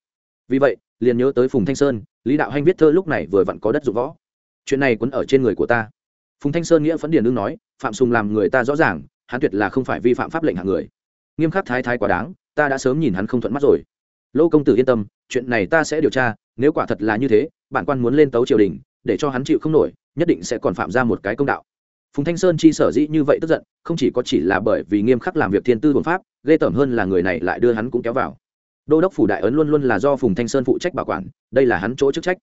S1: Vì vậy, liền nhớ tới phùng thanh sơn, lý đạo hanh viết thơ lúc này vừa vặn có đất dụng võ. Chuyện này quấn ở trên người của ta. Phùng thanh sơn nghĩa phấn điền đương nói, phạm sùng làm người ta rõ ràng, hắn tuyệt là không phải vi phạm pháp lệnh hạng người. Nghiêm khắc thái thái quá đáng, ta đã sớm nhìn hắn không thuận mắt rồi. Lô công tử yên tâm, chuyện này ta sẽ điều tra, nếu quả thật là như thế, bản quan muốn lên tấu triều đình để cho hắn chịu không nổi, nhất định sẽ còn phạm ra một cái công đạo. Phùng thanh sơn chi sở dĩ như vậy tức giận, không chỉ có chỉ là bởi vì nghiêm khắc làm việc thiên tư thuần pháp, ghê tởm hơn là người này lại đưa hắn cũng kéo vào. Đô đốc phủ đại ấn luôn luôn là do phùng thanh sơn phụ trách bảo quản, đây là hắn chỗ chức trách.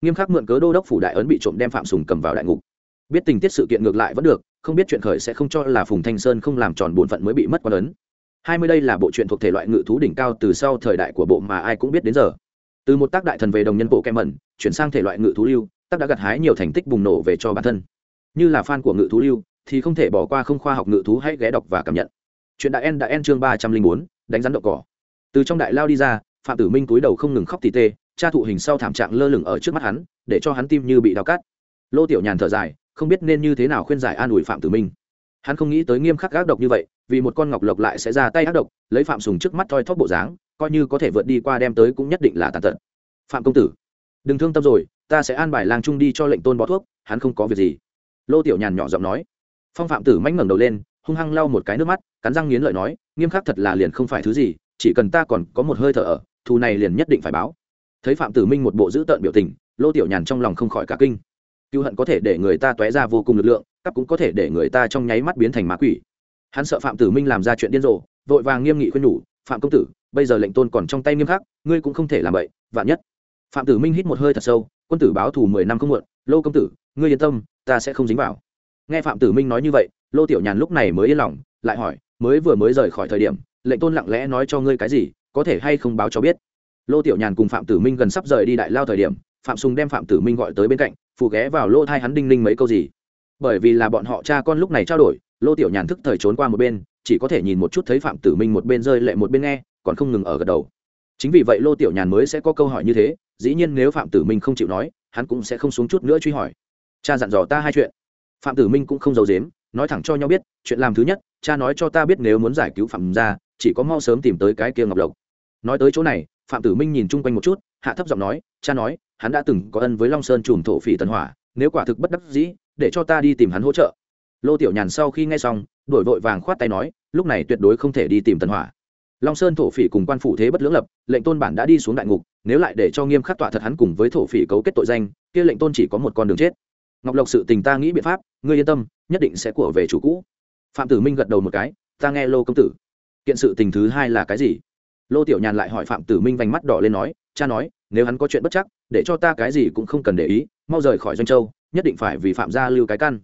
S1: Nghiêm khắc mượn cớ đô đốc phủ đại ấn bị trộm đem phạm sùng cầm vào đại ngục. Biết tình tiết sự kiện ngược lại vẫn được, không biết chuyện khởi sẽ không cho là phùng thanh sơn không làm tròn bổn phận mới bị mất quan ấn. Hai mươi đây là bộ truyện thuộc thể loại ngự thú đỉnh cao từ sau thời đại của bộ mà ai cũng biết đến giờ. Từ một tác đại thần về đồng nhân bộ kem mẩn, chuyển sang thể loại ngự thú lưu tác đã gặt hái nhiều thành tích bùng nổ về cho bản thân. Như là fan của ngự thú lưu, thì không thể bỏ qua không khoa học ngự thú hãy ghé đọc và cảm nhận. Chuyện đại en đã en chương ba trăm linh bốn, đánh rắn đậu cỏ. Từ trong đại lao đi ra, phạm tử minh túi đầu không ngừng khóc tỉ tê, cha thụ hình sau thảm trạng lơ lửng ở trước mắt hắn, để cho hắn tim như bị đau cắt. Lô tiểu nhàn thở dài, không biết nên như thế nào khuyên giải an ủi phạm tử minh. Hắn không nghĩ tới nghiêm khắc gác độc như vậy, vì một con ngọc lộc lại sẽ ra tay ác độc, lấy phạm sùng trước mắt thoi thóp bộ dáng, coi như có thể vượt đi qua đem tới cũng nhất định là tàn tật. Phạm công tử, đừng thương tâm rồi ta sẽ an bài lang trung đi cho lệnh tôn bó thuốc, hắn không có việc gì. Lô tiểu nhàn nhỏ giọng nói. Phong phạm tử mánh ngẩng đầu lên, hung hăng lau một cái nước mắt, cắn răng nghiến lợi nói, nghiêm khắc thật là liền không phải thứ gì, chỉ cần ta còn có một hơi thở ở, thù này liền nhất định phải báo. Thấy phạm tử minh một bộ dữ tợn biểu tình, lô tiểu nhàn trong lòng không khỏi cả kinh. Cựu hận có thể để người ta t ra vô cùng lực lượng, cắp cũng có thể để người ta trong nháy mắt biến thành má quỷ. Hắn sợ phạm tử minh làm ra chuyện điên rồ, vội vàng nghiêm nghị khuyên nhủ, phạm công tử, bây giờ lệnh tôn còn trong tay nghiêm khắc, ngươi cũng không thể làm vậy vạn nhất. Phạm tử minh hít một hơi thật sâu quân tử báo thù mười năm không muộn, lô công tử, ngươi yên tâm, ta sẽ không dính vào. Nghe phạm tử minh nói như vậy, lô tiểu nhàn lúc này mới yên lòng, lại hỏi, mới vừa mới rời khỏi thời điểm, lệnh tôn lặng lẽ nói cho ngươi cái gì, có thể hay không báo cho biết? Lô tiểu nhàn cùng phạm tử minh gần sắp rời đi đại lao thời điểm, phạm sùng đem phạm tử minh gọi tới bên cạnh, phụ ghé vào lô thai hắn đinh ninh mấy câu gì. Bởi vì là bọn họ cha con lúc này trao đổi, lô tiểu nhàn thức thời trốn qua một bên, chỉ có thể nhìn một chút thấy phạm tử minh một bên rơi lệ một bên nghe, còn không ngừng ở gật đầu. Chính vì vậy lô tiểu nhàn mới sẽ có câu hỏi như thế dĩ nhiên nếu phạm tử minh không chịu nói, hắn cũng sẽ không xuống chút nữa truy hỏi. Cha dặn dò ta hai chuyện. Phạm tử minh cũng không giấu dếm nói thẳng cho nhau biết, chuyện làm thứ nhất, cha nói cho ta biết nếu muốn giải cứu phạm ra chỉ có mau sớm tìm tới cái kia ngọc lộc. Nói tới chỗ này, phạm tử minh nhìn chung quanh một chút, hạ thấp giọng nói, cha nói, hắn đã từng có ân với long sơn chùm thổ phỉ tần hỏa, nếu quả thực bất đắc dĩ, để cho ta đi tìm hắn hỗ trợ. Lô tiểu nhàn sau khi nghe xong, đổi vội vàng khoát tay nói, lúc này tuyệt đối không thể đi tìm tần hỏa. Long sơn thổ phỉ cùng quan phủ thế bất lưỡng lập, lệnh tôn bản đã đi xuống đại ngục nếu lại để cho nghiêm khắc tọa thật hắn cùng với thổ phỉ cấu kết tội danh, kia lệnh tôn chỉ có một con đường chết. Ngọc lộc sự tình ta nghĩ biện pháp, ngươi yên tâm, nhất định sẽ của về chủ cũ. Phạm tử minh gật đầu một cái, ta nghe lô công tử. Kiện sự tình thứ hai là cái gì? Lô tiểu nhàn lại hỏi phạm tử minh vành mắt đỏ lên nói, cha nói, nếu hắn có chuyện bất chắc, để cho ta cái gì cũng không cần để ý, mau rời khỏi doanh châu, nhất định phải vì phạm gia lưu cái căn.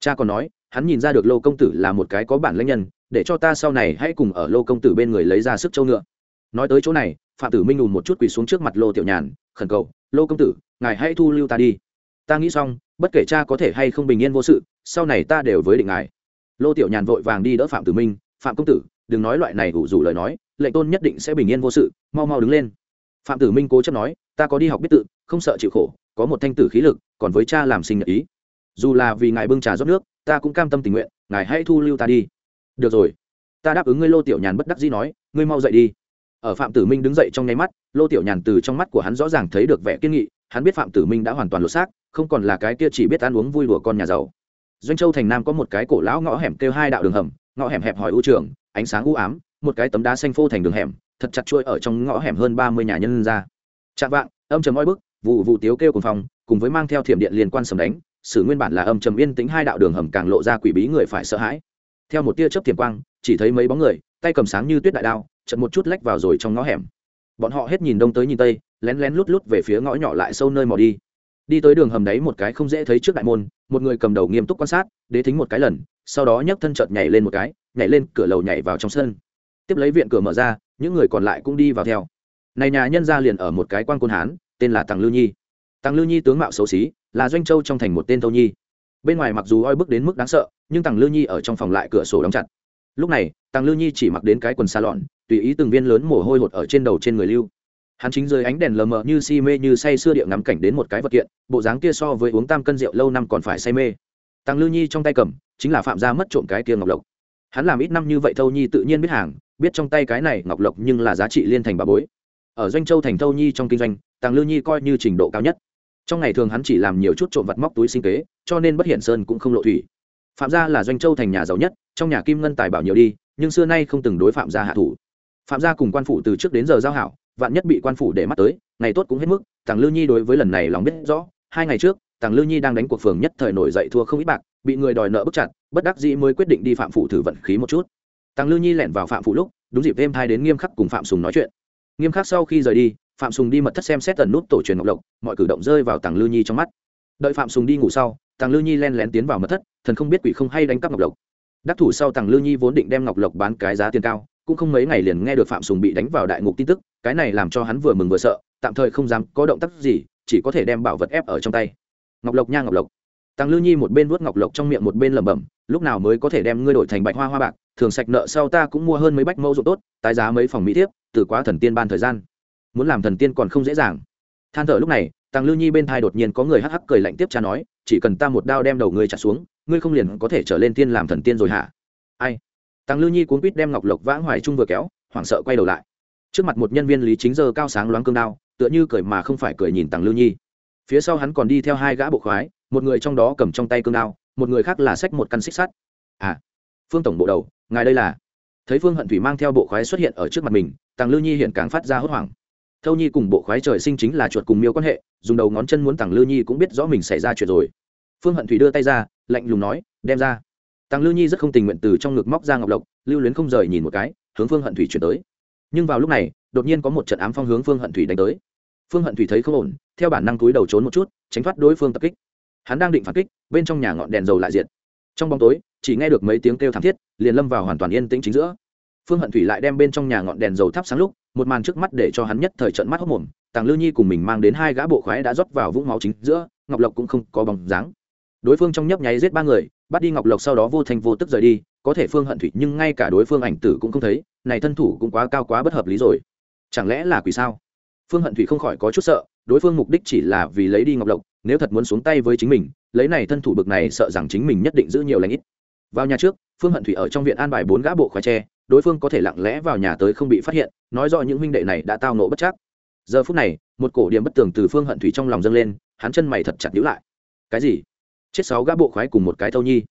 S1: Cha còn nói, hắn nhìn ra được lô công tử là một cái có bản lãnh nhân, để cho ta sau này hãy cùng ở lô công tử bên người lấy ra sức châu ngựa nói tới chỗ này, phạm tử minh ùn một chút quỳ xuống trước mặt lô tiểu nhàn, khẩn cầu, lô công tử, ngài hãy thu lưu ta đi. Ta nghĩ xong, bất kể cha có thể hay không bình yên vô sự, sau này ta đều với định ngài. Lô tiểu nhàn vội vàng đi đỡ phạm tử minh, phạm công tử, đừng nói loại này ủ rủ lời nói, lệnh tôn nhất định sẽ bình yên vô sự, mau mau đứng lên. Phạm tử minh cố chấp nói, ta có đi học biết tự, không sợ chịu khổ, có một thanh tử khí lực, còn với cha làm sinh nhật ý. Dù là vì ngài bưng trà rót nước, ta cũng cam tâm tình nguyện, ngài hãy thu lưu ta đi. Được rồi. Ta đáp ứng ngươi. Lô tiểu nhàn bất đắc dĩ nói, ngươi mau dậy đi ở phạm tử minh đứng dậy trong nháy mắt, lô tiểu nhàn từ trong mắt của hắn rõ ràng thấy được vẻ kiên nghị, hắn biết phạm tử minh đã hoàn toàn lột xác, không còn là cái kia chỉ biết ăn uống vui đùa con nhà giàu. Doanh châu thành nam có một cái cổ lão ngõ hẻm kêu hai đạo đường hầm, ngõ hẻm hẹp hỏi ưu trường, ánh sáng u ám, một cái tấm đá xanh phô thành đường hẻm, thật chặt chuỗi ở trong ngõ hẻm hơn ba mươi nhà nhân ra. Chạm vạng, âm trầm oi bức, vụ vụ tiếu kêu cùng phòng, cùng với mang theo thiểm điện liên quan sầm đánh sử nguyên bản là âm trầm yên tính hai đạo đường hầm càng lộ ra quỷ bí người phải sợ hãi. Theo một tia chớp thiểm quang, chỉ thấy mấy bóng người, tay cầm sáng như tuyết đại đao chật một chút lách vào rồi trong ngõ hẻm. Bọn họ hết nhìn đông tới nhìn tây, lén lén lút lút về phía ngõ nhỏ lại sâu nơi mò đi. Đi tới đường hầm đấy một cái không dễ thấy trước đại môn, một người cầm đầu nghiêm túc quan sát, đế thính một cái lần, sau đó nhấc thân chợt nhảy lên một cái, nhảy lên, cửa lầu nhảy vào trong sân. Tiếp lấy viện cửa mở ra, những người còn lại cũng đi vào theo. Này nhà nhân gia liền ở một cái quan côn hán, tên là tàng lư nhi. Tàng lư nhi tướng mạo xấu xí, là doanh châu trong thành một tên thâu nhi. Bên ngoài mặc dù oi bức đến mức đáng sợ, nhưng tàng lư nhi ở trong phòng lại cửa sổ đóng chặt. Lúc này tàng lư nhi chỉ mặc đến cái quần xa lọn tùy ý từng viên lớn mồ hôi hột ở trên đầu trên người lưu. Hắn chính dưới ánh đèn lờ mờ như si mê như say sưa địa ngắm cảnh đến một cái vật kiện, bộ dáng kia so với uống tam cân rượu lâu năm còn phải say mê. Tăng lư nhi trong tay cầm, chính là phạm gia mất trộm cái kia ngọc lộc. Hắn làm ít năm như vậy thâu nhi tự nhiên biết hàng, biết trong tay cái này ngọc lộc nhưng là giá trị liên thành bà bối. Ở doanh châu thành thâu nhi trong kinh doanh, tăng lư nhi coi như trình độ cao nhất. Trong ngày thường hắn chỉ làm nhiều chút trộm vặt móc túi sinh kế, cho nên bất hiển sơn cũng không lộ thủy. Phạm gia là doanh châu thành nhà giàu nhất, trong nhà kim ngân tài bảo nhiều đi, nhưng xưa nay không từng đối phạm gia hạ thủ phạm gia cùng quan phủ từ trước đến giờ giao hảo, vạn nhất bị quan phủ để mắt tới, ngày tốt cũng hết mức tàng lư nhi đối với lần này lòng biết rõ, hai ngày trước tàng lư nhi đang đánh cuộc phường nhất thời nổi dậy thua không ít bạc, bị người đòi nợ bức chặt, bất đắc dĩ mới quyết định đi phạm phủ thử vận khí một chút. Tàng lư nhi lẻn vào phạm phủ lúc, đúng dịp thêm thai đến nghiêm khắc cùng phạm sùng nói chuyện. Nghiêm khắc sau khi rời đi, phạm sùng đi mật thất xem xét tần nút tổ truyền ngọc lộc mọi cử động rơi vào tàng lư nhi trong mắt. Đợi phạm sùng đi ngủ sau tàng lư nhi len lén tiến vào mật thất, thần không biết quỷ không hay đánh cắp ngọc lộc đắc thủ sau tàng lư nhi vốn định đem ngọc lộc bán cái giá tiền cao cũng không mấy ngày liền nghe được phạm sùng bị đánh vào đại ngục tin tức, cái này làm cho hắn vừa mừng vừa sợ, tạm thời không dám có động tác gì, chỉ có thể đem bảo vật ép ở trong tay. Ngọc lộc nha ngọc lộc. Tàng lư nhi một bên vuốt ngọc lộc trong miệng một bên lẩm bẩm, lúc nào mới có thể đem ngươi đổi thành bạch hoa hoa bạc, thường sạch nợ sau ta cũng mua hơn mấy bách mẫu ruộng tốt, tái giá mấy phòng mỹ thiếp, từ quá thần tiên ban thời gian. Muốn làm thần tiên còn không dễ dàng. Than thở lúc này, tàng lư nhi bên thai đột nhiên có người hắc hắc cười lạnh tiếp cha nói, chỉ cần ta một đao đem đầu ngươi chặt xuống, ngươi không liền có thể trở lên tiên làm thần tiên rồi hả? Ai? Tàng lư nhi cuốn quýt đem ngọc lộc vãng hoài trung vừa kéo, hoảng sợ quay đầu lại. Trước mặt một nhân viên lý chính giờ cao sáng loáng cương đao, tựa như cười mà không phải cười nhìn tàng lư nhi. Phía sau hắn còn đi theo hai gã bộ khoái, một người trong đó cầm trong tay cương đao, một người khác là xách một căn xích sắt. À phương tổng bộ đầu, ngài đây là? Thấy phương hận thủy mang theo bộ khoái xuất hiện ở trước mặt mình, tàng lư nhi hiện càng phát ra hốt hoảng. Thâu nhi cùng bộ khoái trời sinh chính là chuột cùng miêu quan hệ, dùng đầu ngón chân muốn tàng lư nhi cũng biết rõ mình xảy ra chuyện rồi. Phương hận thủy đưa tay ra, lạnh lùng nói, đem ra tàng Lưu nhi rất không tình nguyện từ trong ngực móc ra ngọc lộc, lưu luyến không rời nhìn một cái, hướng phương hận thủy chuyển tới. Nhưng vào lúc này, đột nhiên có một trận ám phong hướng phương hận thủy đánh tới. Phương hận thủy thấy không ổn, theo bản năng túi đầu trốn một chút, tránh thoát đối phương tập kích. Hắn đang định phản kích, bên trong nhà ngọn đèn dầu lại diệt. Trong bóng tối, chỉ nghe được mấy tiếng kêu thảm thiết, liền lâm vào hoàn toàn yên tĩnh chính giữa. Phương hận thủy lại đem bên trong nhà ngọn đèn dầu thắp sáng lúc, một màn trước mắt để cho hắn nhất thời trận mắt hốc mồm. Tàng Lưu nhi cùng mình mang đến hai gã bộ khoái đã rót vào vũng máu chính giữa, ngọc lộc cũng không có bóng dáng đối phương trong nhấp nháy giết ba người, bắt đi ngọc lộc sau đó vô thành vô tức rời đi, có thể phương hận thủy nhưng ngay cả đối phương ảnh tử cũng không thấy, này thân thủ cũng quá cao quá bất hợp lý rồi. Chẳng lẽ là quỷ sao? Phương hận thủy không khỏi có chút sợ, đối phương mục đích chỉ là vì lấy đi ngọc lộc, nếu thật muốn xuống tay với chính mình, lấy này thân thủ bực này sợ rằng chính mình nhất định giữ nhiều lãnh ít. Vào nhà trước, phương hận thủy ở trong viện an bài bốn gã bộ khoái tre, đối phương có thể lặng lẽ vào nhà tới không bị phát hiện, nói rõ những huynh đệ này đã tao nộ bất chắc. Giờ phút này, một cổ điểm bất tường từ phương hận thủy trong lòng dâng lên, hắn chân mày thật chặt nhữ lại. Cái gì? Chết sáu gã bộ khoái cùng một cái thâu nhi.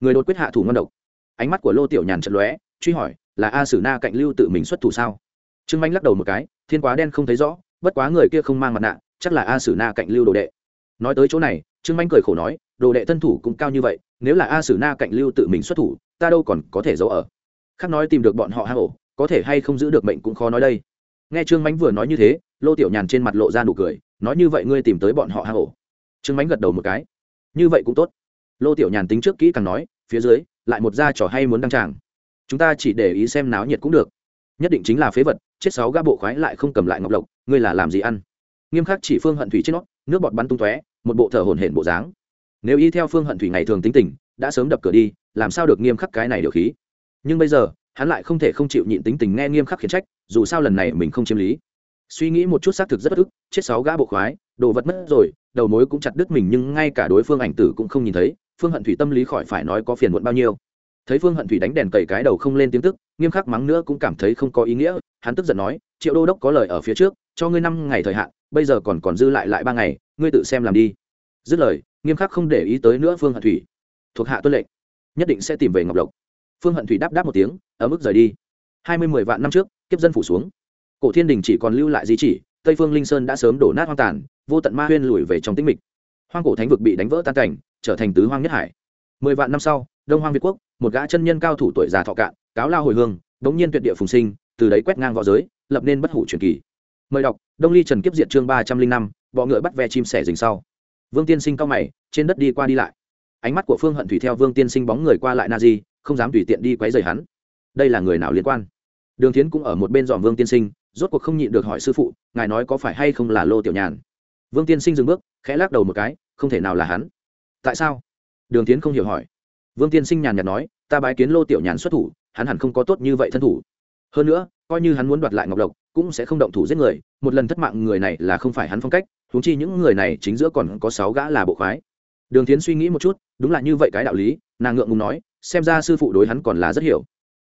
S1: Người đột quyết hạ thủ ngon độc. Ánh mắt của lô tiểu nhàn chật lóe, truy hỏi, là a sử na cạnh lưu tự mình xuất thủ sao? Trương manh lắc đầu một cái, thiên quá đen không thấy rõ, bất quá người kia không mang mặt nạ, chắc là a sử na cạnh lưu đồ đệ. Nói tới chỗ này, trương manh cười khổ nói, đồ đệ thân thủ cũng cao như vậy, nếu là a sử na cạnh lưu tự mình xuất thủ, ta đâu còn có thể giấu ở? Khác nói tìm được bọn họ hang ổ, có thể hay không giữ được mệnh cũng khó nói đây. Nghe trương mánh vừa nói như thế, lô tiểu nhàn trên mặt lộ ra nụ cười, nói như vậy ngươi tìm tới bọn họ hang ổ. Trương mánh gật đầu một cái như vậy cũng tốt. Lô tiểu nhàn tính trước kỹ càng nói, phía dưới, lại một gia trò hay muốn đăng tràng. Chúng ta chỉ để ý xem náo nhiệt cũng được. Nhất định chính là phế vật, chết sáu gã bộ khoái lại không cầm lại ngọc lộc, ngươi là làm gì ăn? Nghiêm khắc chỉ phương hận thủy trên nó, nước bọt bắn tung tóe, một bộ thở hổn hển bộ dáng. Nếu y theo phương hận thủy ngày thường tính tình, đã sớm đập cửa đi, làm sao được nghiêm khắc cái này điều khí? Nhưng bây giờ, hắn lại không thể không chịu nhịn tính tình nghe nghiêm khắc khiển trách, dù sao lần này mình không chiếm lý suy nghĩ một chút xác thực rất bất ức, chết sáu gã bộ khoái, đồ vật mất rồi, đầu mối cũng chặt đứt mình nhưng ngay cả đối phương ảnh tử cũng không nhìn thấy, phương hận thủy tâm lý khỏi phải nói có phiền muộn bao nhiêu. Thấy phương hận thủy đánh đèn cầy cái đầu không lên tiếng tức, nghiêm khắc mắng nữa cũng cảm thấy không có ý nghĩa, hắn tức giận nói, triệu đô đốc có lời ở phía trước, cho ngươi năm ngày thời hạn, bây giờ còn còn dư lại lại ba ngày, ngươi tự xem làm đi. Dứt lời, nghiêm khắc không để ý tới nữa phương hận thủy. Thuộc hạ tuân lệnh, nhất định sẽ tìm về ngọc lộc. Phương hận thủy đáp đáp một tiếng ở mức rời đi. Hai mươi mười vạn năm trước, kiếp dân phủ xuống cổ thiên đình chỉ còn lưu lại di chỉ, tây phương linh sơn đã sớm đổ nát hoang tàn, vô tận ma huyên lùi về trong tĩnh mịch. Hoang cổ thánh vực bị đánh vỡ tan cảnh, trở thành tứ hoang nhất hải. Mười vạn năm sau, đông hoang việt quốc, một gã chân nhân cao thủ tuổi già thọ cạn, cáo lao hồi hương, đống nhiên tuyệt địa phùng sinh, từ đấy quét ngang v õ giới, lập nên bất hủ truyền kỳ. Mời đọc, đông ly trần kiếp diệt chương ba trăm linh năm, bọ ngựa bắt ve chim sẻ rình sau. Vương tiên sinh cao mày, trên đất đi qua đi lại. Ánh mắt của phương hận thủy theo vương tiên sinh bóng người qua lại na di, không dám tùy tiện đi quấy rầy hắn. Đây là người nào liên quan? Đường tiến cũng ở một bên dòm vương tiên sinh rốt cuộc không nhịn được hỏi sư phụ, ngài nói có phải hay không là lô tiểu nhàn? Vương tiên sinh dừng bước, khẽ lắc đầu một cái, không thể nào là hắn. Tại sao? Đường tiến không hiểu hỏi. Vương tiên sinh nhàn nhạt nói, ta bái kiến lô tiểu nhàn xuất thủ, hắn hẳn không có tốt như vậy thân thủ. Hơn nữa, coi như hắn muốn đoạt lại ngọc lộc, cũng sẽ không động thủ giết người, một lần thất mạng người này là không phải hắn phong cách, huống chi những người này chính giữa còn có sáu gã là bộ khoái. Đường tiến suy nghĩ một chút, đúng là như vậy cái đạo lý. Nàng ngượng ngùng nói, xem ra sư phụ đối hắn còn là rất hiểu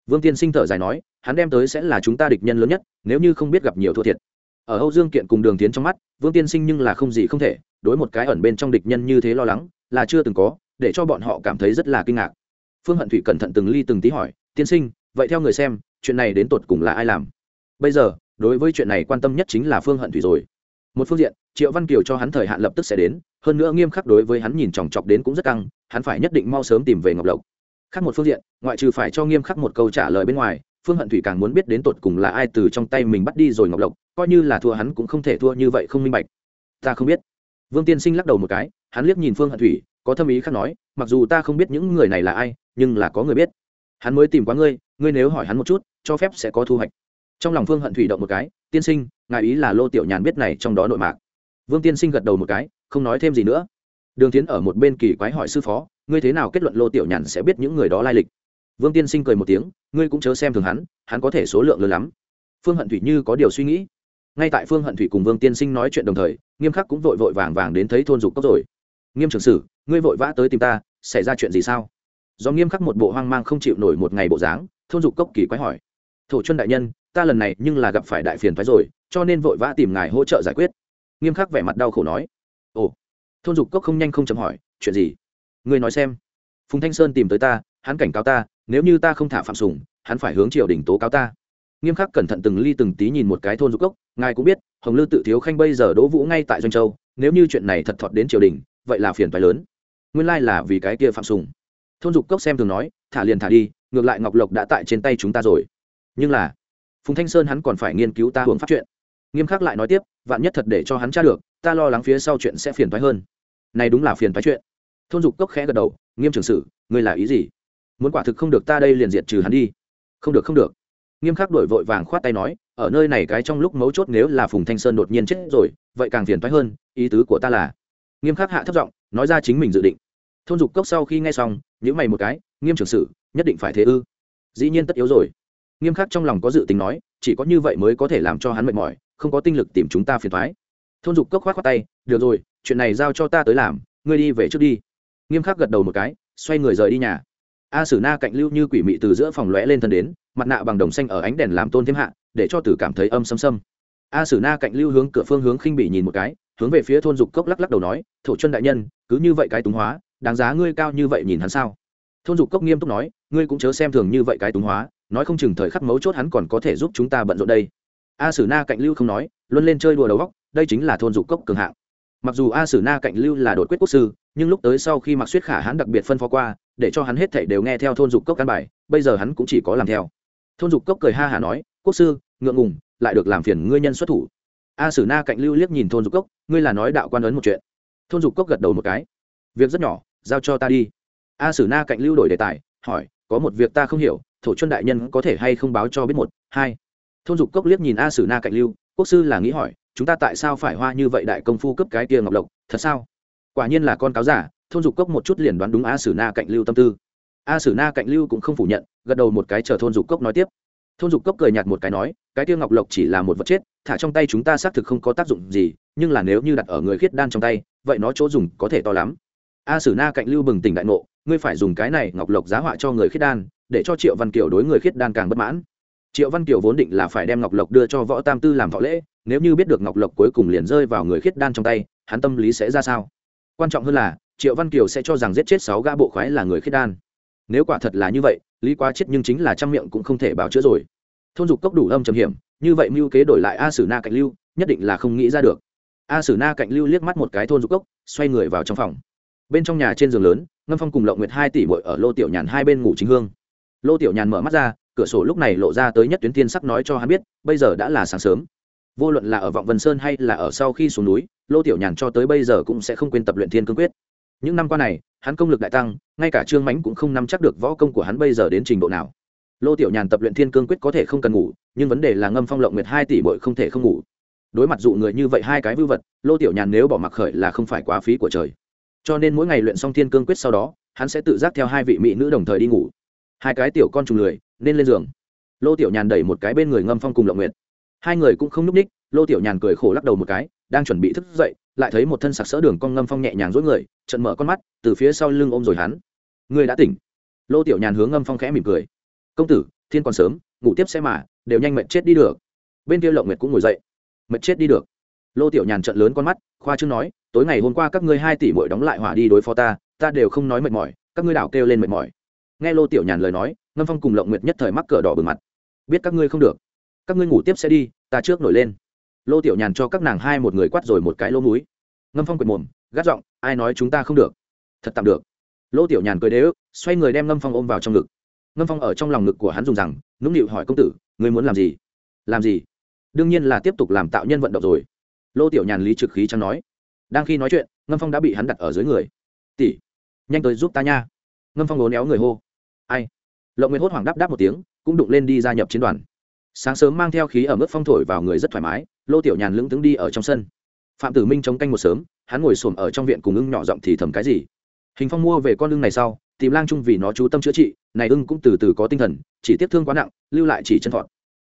S1: vương tiên sinh thở dài nói, hắn đem tới sẽ là chúng ta địch nhân lớn nhất, nếu như không biết gặp nhiều thua thiệt. Ở âu dương kiện cùng đường tiến trong mắt, vương tiên sinh nhưng là không gì không thể, đối một cái ẩn bên trong địch nhân như thế lo lắng, là chưa từng có, để cho bọn họ cảm thấy rất là kinh ngạc. Phương hận thủy cẩn thận từng ly từng tí hỏi, tiên sinh, vậy theo người xem, chuyện này đến tột cùng là ai làm? Bây giờ, đối với chuyện này quan tâm nhất chính là phương hận thủy rồi. Một phương diện, triệu văn kiều cho hắn thời hạn lập tức sẽ đến, hơn nữa nghiêm khắc đối với hắn nhìn chòng chọc đến cũng rất căng, hắn phải nhất định mau sớm tìm về ngọc lộc khác một phương diện, ngoại trừ phải cho nghiêm khắc một câu trả lời bên ngoài, phương hận thủy càng muốn biết đến tột cùng là ai từ trong tay mình bắt đi rồi ngọc lộc, coi như là thua hắn cũng không thể thua như vậy không minh bạch. Ta không biết. Vương tiên sinh lắc đầu một cái, hắn liếc nhìn phương hận thủy, có thâm ý khác nói, mặc dù ta không biết những người này là ai, nhưng là có người biết. Hắn mới tìm quá ngươi ngươi nếu hỏi hắn một chút, cho phép sẽ có thu hoạch. Trong lòng phương hận thủy động một cái, tiên sinh, ngài ý là lô tiểu nhàn biết này trong đó nội mạc? Vương tiên sinh gật đầu một cái, không nói thêm gì nữa. Đường tiến ở một bên kỳ quái hỏi sư phó ngươi thế nào kết luận lô tiểu nhàn sẽ biết những người đó lai lịch? Vương tiên sinh cười một tiếng, ngươi cũng chớ xem thường hắn hắn có thể số lượng lớn lắm. Phương hận thủy như có điều suy nghĩ. Ngay tại phương hận thủy cùng vương tiên sinh nói chuyện đồng thời, nghiêm khắc cũng vội vội vàng vàng đến thấy thôn dục cốc rồi. Nghiêm trưởng sử, ngươi vội vã tới tìm ta, xảy ra chuyện gì sao? Do nghiêm khắc một bộ hoang mang không chịu nổi một ngày bộ dáng, thôn dục cốc kỳ quái hỏi. Thổ chuân đại nhân, ta lần này nhưng là gặp phải đại phiền thoái rồi, cho nên vội vã tìm ngài hỗ trợ giải quyết. Nghiêm khắc vẻ mặt đau khổ nói. Ồ. Thôn dục cốc không nhanh không chấm hỏi, chuyện gì? Ngươi nói xem. Phùng thanh sơn tìm tới ta, hắn cảnh cáo ta, nếu như ta không thả phạm sùng, hắn phải hướng triều đình tố cáo ta. Nghiêm khắc cẩn thận từng ly từng tí nhìn một cái thôn dục cốc ngài cũng biết, hồng lư tự thiếu khanh bây giờ đỗ vũ ngay tại doanh châu, nếu như chuyện này thật thọt đến triều đình, vậy là phiền phái lớn. Nguyên lai là vì cái kia phạm sùng. Thôn dục cốc xem thường nói, thả liền thả đi, ngược lại ngọc lộc đã tại trên tay chúng ta rồi. Nhưng là, phùng thanh sơn hắn còn phải nghiên cứu ta hướng phát chuyện. Nghiêm khắc lại nói tiếp, vạn nhất thật để cho hắn tra được, ta lo lắng phía sau chuyện sẽ phiền thoái hơn. Này đúng là phiền thoái chuyện thôn dục cốc khẽ gật đầu, nghiêm trường sử, ngươi là ý gì? Muốn quả thực không được ta đây liền diệt trừ hắn đi. Không được không được. Nghiêm khắc đổi vội vàng khoát tay nói, ở nơi này cái trong lúc mấu chốt nếu là phùng thanh sơn đột nhiên chết rồi, vậy càng phiền thoái hơn, ý tứ của ta là. Nghiêm khắc hạ thấp giọng, nói ra chính mình dự định. Thôn dục cốc sau khi nghe xong nhữ mày một cái, nghiêm trường sử, nhất định phải thế ư? Dĩ nhiên tất yếu rồi. Nghiêm khắc trong lòng có dự tính nói, chỉ có như vậy mới có thể làm cho hắn mệt mỏi, không có tinh lực tìm chúng ta phiền thoái thôn dục cốc khoát khoát tay, được rồi, chuyện này giao cho ta tới làm, ngươi đi về trước đi nghiêm khắc gật đầu một cái, xoay người rời đi nhà. A sử na cạnh lưu như quỷ mị từ giữa phòng lóe lên thân đến, mặt nạ bằng đồng xanh ở ánh đèn làm tôn thêm hạ, để cho tử cảm thấy âm xâm xâm a sử na cạnh lưu hướng cửa phương hướng khinh bị nhìn một cái, hướng về phía thôn dục cốc lắc lắc đầu nói, thổ chân đại nhân, cứ như vậy cái túng hóa, đáng giá ngươi cao như vậy nhìn hắn sao? Thôn dục cốc nghiêm túc nói, ngươi cũng chớ xem thường như vậy cái túng hóa, nói không chừng thời khắc mấu chốt hắn còn có thể giúp chúng ta bận rộn đây. A sử na cạnh lưu không nói luôn lên chơi đùa đầu góc đây chính là thôn dục cốc cường hạng mặc dù a sử na cạnh lưu là đột quyết quốc sư, nhưng lúc tới sau khi mặc suyết khả hắn đặc biệt phân phó qua, để cho hắn hết thảy đều nghe theo thôn dục cốc căn bài, bây giờ hắn cũng chỉ có làm theo. Thôn dục cốc cười ha hả nói, quốc sư, ngượng ngùng, lại được làm phiền ngươi nhân xuất thủ. A sử na cạnh lưu liếc nhìn thôn dục cốc, ngươi là nói đạo quan ấn một chuyện. Thôn dục cốc gật đầu một cái, việc rất nhỏ, giao cho ta đi. A sử na cạnh lưu đổi đề tài, hỏi, có một việc ta không hiểu, thổ chuân đại nhân có thể hay không báo cho biết một, hai? Thôn dục cốc liếc nhìn a sử na cạnh lưu, quốc sư là nghĩ hỏi chúng ta tại sao phải hoa như vậy đại công phu cấp cái kia ngọc lộc, thật sao? Quả nhiên là con cáo giả, thôn dục cốc một chút liền đoán đúng a sử na cạnh lưu tâm tư. A sử na cạnh lưu cũng không phủ nhận, gật đầu một cái chờ thôn dục cốc nói tiếp. Thôn dục cốc cười nhạt một cái nói, cái kia ngọc lộc chỉ là một vật chết, thả trong tay chúng ta xác thực không có tác dụng gì, nhưng là nếu như đặt ở người khiết đan trong tay, vậy nó chỗ dùng có thể to lắm. A sử na cạnh lưu bừng tỉnh đại ngộ, ngươi phải dùng cái này ngọc lộc giá họa cho người khiết đan, để cho triệu văn kiều đối người khiết đan càng bất mãn. Triệu văn kiều vốn định là phải đem ngọc lộc đưa cho võ tam tư làm võ lễ nếu như biết được ngọc lộc cuối cùng liền rơi vào người khiết đan trong tay, hắn tâm lý sẽ ra sao? Quan trọng hơn là, triệu văn kiều sẽ cho rằng giết chết sáu gã bộ khoái là người khiết đan. Nếu quả thật là như vậy, lý quá chết nhưng chính là trăm miệng cũng không thể báo chữa rồi. Thôn dục cốc đủ âm trầm hiểm, như vậy mưu kế đổi lại a sử na cạnh lưu, nhất định là không nghĩ ra được. A sử na cạnh lưu liếc mắt một cái thôn dục cốc, xoay người vào trong phòng. Bên trong nhà trên giường lớn, ngâm phong cùng lộng nguyệt hai tỷ bội ở lô tiểu nhàn hai bên ngủ chính hương. Lô tiểu nhàn mở mắt ra, cửa sổ lúc này lộ ra tới nhất tuyến tiên sắc nói cho hắn biết, bây giờ đã là sáng sớm vô luận là ở vọng vân sơn hay là ở sau khi xuống núi, lô tiểu nhàn cho tới bây giờ cũng sẽ không quên tập luyện thiên cương quyết. Những năm qua này, hắn công lực đại tăng, ngay cả trương mánh cũng không nắm chắc được võ công của hắn bây giờ đến trình độ nào. Lô tiểu nhàn tập luyện thiên cương quyết có thể không cần ngủ, nhưng vấn đề là ngâm phong lộng nguyệt hai tỷ bội không thể không ngủ. Đối mặt dụ người như vậy hai cái vư vật, lô tiểu nhàn nếu bỏ mặc khởi là không phải quá phí của trời. Cho nên mỗi ngày luyện xong thiên cương quyết sau đó, hắn sẽ tự giác theo hai vị mỹ nữ đồng thời đi ngủ. Hai cái tiểu con trùng lười, nên lên giường. Lô tiểu nhàn đẩy một cái bên người ngâm phong cùng lộng nguyệt hai người cũng không n ú c ních, lô tiểu nhàn cười khổ lắc đầu một cái, đang chuẩn bị thức dậy, lại thấy một thân sặc sỡ đường con ngâm phong nhẹ nhàng dối người trận mở con mắt, từ phía sau lưng ôm rồi hắn. Người đã tỉnh. Lô tiểu nhàn hướng ngâm phong khẽ mỉm cười. Công tử, thiên còn sớm, ngủ tiếp xe mà, đều nhanh mệt chết đi được. Bên kia lộng nguyệt cũng ngồi dậy. Mệt chết đi được. Lô tiểu nhàn trận lớn con mắt, khoa chương nói, tối ngày hôm qua các ngươi hai tỷ bội đóng lại hỏa đi đối phó ta ta đều không nói mệt mỏi, các ngươi đảo kêu lên mệt mỏi. Nghe lô tiểu nhàn lời nói, ngâm phong cùng lộng nguyệt nhất thời mắc cờ đỏ bừng mặt. Biết các ngươi không được các ngươi ngủ tiếp sẽ đi, ta trước nổi lên. Lô tiểu nhàn cho các nàng hai một người quát rồi một cái lô múi ngâm phong quyệt mồm, gắt giọng, ai nói chúng ta không được? Thật tạm được. Lô tiểu nhàn cười đế ức xoay người đem ngâm phong ôm vào trong ngực. Ngâm phong ở trong lòng ngực của hắn dùng rằng, nũng nịu hỏi công tử, ngươi muốn làm gì? Làm gì? Đương nhiên là tiếp tục làm tạo nhân vận động rồi. Lô tiểu nhàn lý trực khí chẳng nói. Đang khi nói chuyện, ngâm phong đã bị hắn đặt ở dưới người. Tỷ, nhanh tới giúp ta nha. Ngâm phong lố éo người hô. Ai? Lộng Nguyên hốt hoảng đáp đáp một tiếng, cũng đụng lên đi gia nhập chiến đoàn sáng sớm mang theo khí ở mức phong thổi vào người rất thoải mái, lô tiểu nhàn lững tướng đi ở trong sân. Phạm tử minh chống canh một sớm, hắn ngồi xổm ở trong viện cùng ưng nhỏ giọng thì thầm cái gì? Hình phong mua về con ưng này sau, tìm lang trung vì nó chú tâm chữa trị, này ưng cũng từ từ có tinh thần, chỉ tiếp thương quá nặng, lưu lại chỉ chân thọt.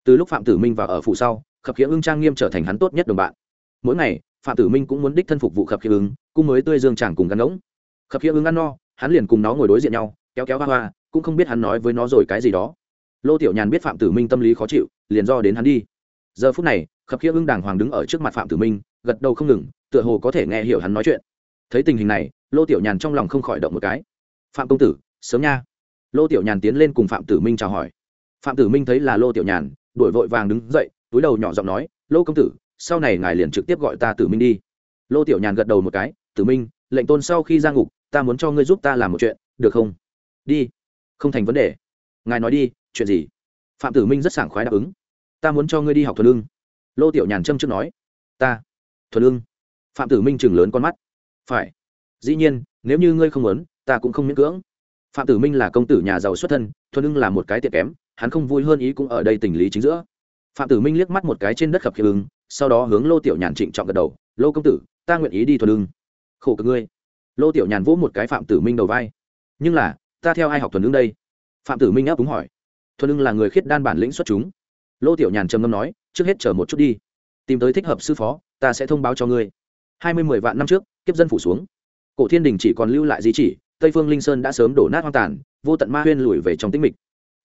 S1: Từ lúc phạm tử minh vào ở phủ sau, khập khiễng ưng trang nghiêm trở thành hắn tốt nhất đồng bạn. Mỗi ngày, phạm tử minh cũng muốn đích thân phục vụ khập khiễng ưng, cũng mới tươi dương chàng cùng gắn ngỗng. Khập khiễng ưng ăn no, hắn liền cùng nó ngồi đối diện nhau, kéo kéo hoa hoa, cũng không biết hắn nói với nó rồi cái gì đó lô tiểu nhàn biết phạm tử minh tâm lý khó chịu, liền do đến hắn đi. Giờ phút này, khập khiễng ưng đàng hoàng đứng ở trước mặt phạm tử minh, gật đầu không ngừng, tựa hồ có thể nghe hiểu hắn nói chuyện. Thấy tình hình này, lô tiểu nhàn trong lòng không khỏi động một cái. Phạm công tử, sớm nha. Lô tiểu nhàn tiến lên cùng phạm tử minh chào hỏi. Phạm tử minh thấy là lô tiểu nhàn, đuổi vội vàng đứng dậy, túi đầu nhỏ giọng nói, lô công tử, sau này ngài liền trực tiếp gọi ta tử minh đi. Lô tiểu nhàn gật đầu một cái, tử minh, lệnh tôn sau khi ra ngục, ta muốn cho ngươi giúp ta làm một chuyện, được không? Đi. Không thành vấn đề. Ngài nói đi chuyện gì? Phạm tử minh rất sảng khoái đáp ứng. Ta muốn cho ngươi đi học thuần lương lô tiểu nhàn trâm trước nói. Ta. Thuần lương phạm tử minh chừng lớn con mắt. Phải. Dĩ nhiên, nếu như ngươi không muốn, ta cũng không miễn cưỡng. Phạm tử minh là công tử nhà giàu xuất thân, thuần lương là một cái tiệc kém, hắn không vui hơn ý cũng ở đây tình lý chính giữa. Phạm tử minh liếc mắt một cái trên đất khập khiễng ứng sau đó hướng lô tiểu nhàn trịnh trọng gật đầu, lô công tử, ta nguyện ý đi thuần lương khổ cực ngươi. Lô tiểu nhàn vỗ một cái phạm tử minh đầu vai. Nhưng là, ta theo ai học thuần lương đây? Phạm tử minh áp đúng hỏi thuần lương là người khiết đan bản lĩnh xuất chúng. Lô tiểu nhàn trầm ngâm nói, trước hết chờ một chút đi. Tìm tới thích hợp sư phó, ta sẽ thông báo cho ngươi. Hai mươi mười vạn năm trước, kiếp dân phủ xuống. Cổ thiên đình chỉ còn lưu lại di chỉ, tây phương linh sơn đã sớm đổ nát hoang tàn, vô tận ma huyên lùi về trong tĩnh mịch.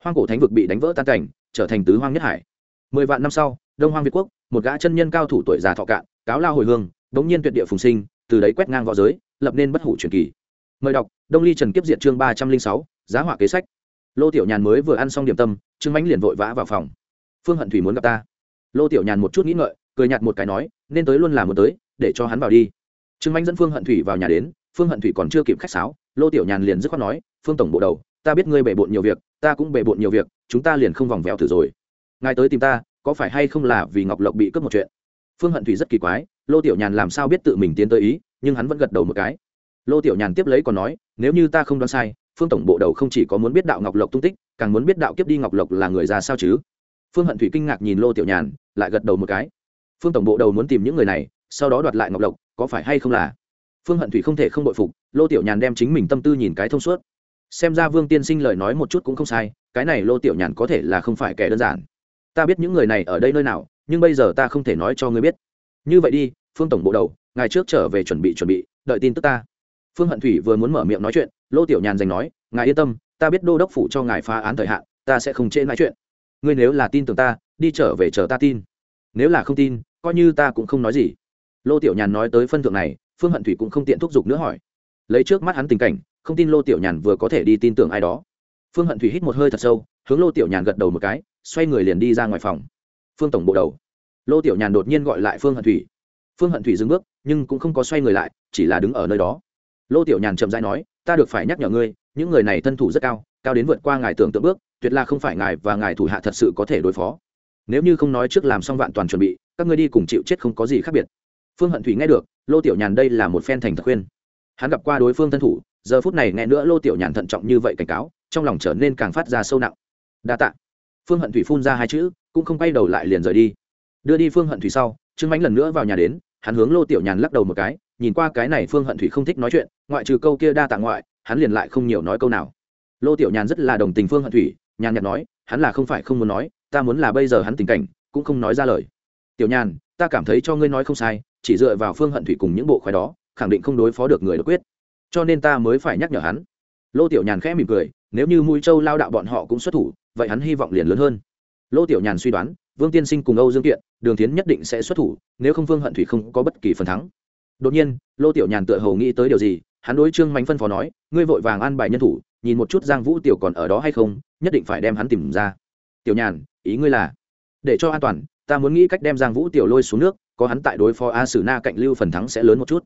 S1: Hoang cổ thánh vực bị đánh vỡ tan cảnh, trở thành tứ hoang nhất hải. Mười vạn năm sau, đông hoang việt quốc, một gã chân nhân cao thủ tuổi già thọ cạn, cáo lao hồi hương bỗng nhiên tuyệt địa phùng sinh, từ đấy quét ngang v õ giới, lập nên bất hủ truyền kỳ. Mời đọc, đông ly trần kiếp diệt chương ba trăm linh sáu, giá họa kế sách lô tiểu nhàn mới vừa ăn xong điểm tâm, trương mãnh liền vội vã vào phòng. Phương hận thủy muốn gặp ta. Lô tiểu nhàn một chút nghĩ ngợi, cười nhạt một cái nói, nên tới luôn là muốn tới, để cho hắn vào đi. Trương mãnh dẫn phương hận thủy vào nhà đến, phương hận thủy còn chưa kịp khách sáo, lô tiểu nhàn liền dứt khoát nói, phương tổng bộ đầu, ta biết ngươi bề bộn nhiều việc, ta cũng bề bộn nhiều việc, chúng ta liền không vòng vèo thử rồi. Ngài tới tìm ta, có phải hay không là vì ngọc lộc bị cướp một chuyện? Phương hận thủy rất kỳ quái, lô tiểu nhàn làm sao biết tự mình tiến tới ý, nhưng hắn vẫn gật đầu một cái. Lô tiểu nhàn tiếp lấy còn nói, nếu như ta không đoán sai phương tổng bộ đầu không chỉ có muốn biết đạo ngọc lộc tung tích, càng muốn biết đạo kiếp đi ngọc lộc là người ra sao chứ? Phương hận thủy kinh ngạc nhìn lô tiểu nhàn, lại gật đầu một cái. Phương tổng bộ đầu muốn tìm những người này, sau đó đoạt lại ngọc lộc, có phải hay không là? Phương hận thủy không thể không bội phục, lô tiểu nhàn đem chính mình tâm tư nhìn cái thông suốt. Xem ra vương tiên sinh lời nói một chút cũng không sai, cái này lô tiểu nhàn có thể là không phải kẻ đơn giản. Ta biết những người này ở đây nơi nào, nhưng bây giờ ta không thể nói cho ngươi biết. Như vậy đi, phương tổng bộ đầu, ngày trước trở về chuẩn bị chuẩn bị, đợi tin tức ta phương hận thủy vừa muốn mở miệng nói chuyện, lô tiểu nhàn giành nói, ngài yên tâm, ta biết đô đốc phủ cho ngài phá án thời hạn, ta sẽ không trễ nói chuyện. Ngươi nếu là tin tưởng ta, đi trở về chờ ta tin. Nếu là không tin, coi như ta cũng không nói gì. Lô tiểu nhàn nói tới phân thượng này, phương hận thủy cũng không tiện thúc giục nữa hỏi. Lấy trước mắt hắn tình cảnh, không tin lô tiểu nhàn vừa có thể đi tin tưởng ai đó. Phương hận thủy hít một hơi thật sâu, hướng lô tiểu nhàn gật đầu một cái, xoay người liền đi ra ngoài phòng. Phương tổng bộ đầu. Lô tiểu nhàn đột nhiên gọi lại phương hận thủy. Phương hận thủy dừng bước, nhưng cũng không có xoay người lại, chỉ là đứng ở nơi đó lô tiểu nhàn chậm rãi nói, ta được phải nhắc nhở ngươi, những người này thân thủ rất cao cao đến vượt qua ngài tưởng tượng bước, tuyệt là không phải ngài và ngài thủ hạ thật sự có thể đối phó. Nếu như không nói trước làm xong vạn toàn chuẩn bị, các ngươi đi cùng chịu chết không có gì khác biệt. Phương hận thủy nghe được, lô tiểu nhàn đây là một phen thành thật khuyên. Hắn gặp qua đối phương thân thủ, giờ phút này nghe nữa lô tiểu nhàn thận trọng như vậy cảnh cáo, trong lòng trở nên càng phát ra sâu nặng. Đa tạ. Phương hận thủy phun ra hai chữ, cũng không quay đầu lại liền rời đi. Đưa đi phương hận thủy sau, trương mánh lần nữa vào nhà đến hắn hướng lô tiểu nhàn lắc đầu một cái, nhìn qua cái này phương hận thủy không thích nói chuyện, ngoại trừ câu kia đa tạ ngoại, hắn liền lại không nhiều nói câu nào. Lô tiểu nhàn rất là đồng tình phương hận thủy, nhàn nhạt nói, hắn là không phải không muốn nói, ta muốn là bây giờ hắn tình cảnh, cũng không nói ra lời. Tiểu nhàn, ta cảm thấy cho ngươi nói không sai, chỉ dựa vào phương hận thủy cùng những bộ khoái đó, khẳng định không đối phó được người đột quyết. Cho nên ta mới phải nhắc nhở hắn. Lô tiểu nhàn khẽ mỉm cười, nếu như mũi châu lao đạo bọn họ cũng xuất thủ, vậy hắn hy vọng liền lớn hơn. Lô tiểu nhàn suy đoán vương tiên sinh cùng âu dương kiện, đường tiến nhất định sẽ xuất thủ, nếu không vương hận thủy không có bất kỳ phần thắng. Đột nhiên, lô tiểu nhàn tựa hồ nghĩ tới điều gì, hắn đối trương Mạnh phân phó nói, ngươi vội vàng an bài nhân thủ, nhìn một chút giang vũ tiểu còn ở đó hay không, nhất định phải đem hắn tìm ra. Tiểu nhàn, ý ngươi là? Để cho an toàn, ta muốn nghĩ cách đem giang vũ tiểu lôi xuống nước, có hắn tại đối phó a sử na cạnh lưu phần thắng sẽ lớn một chút.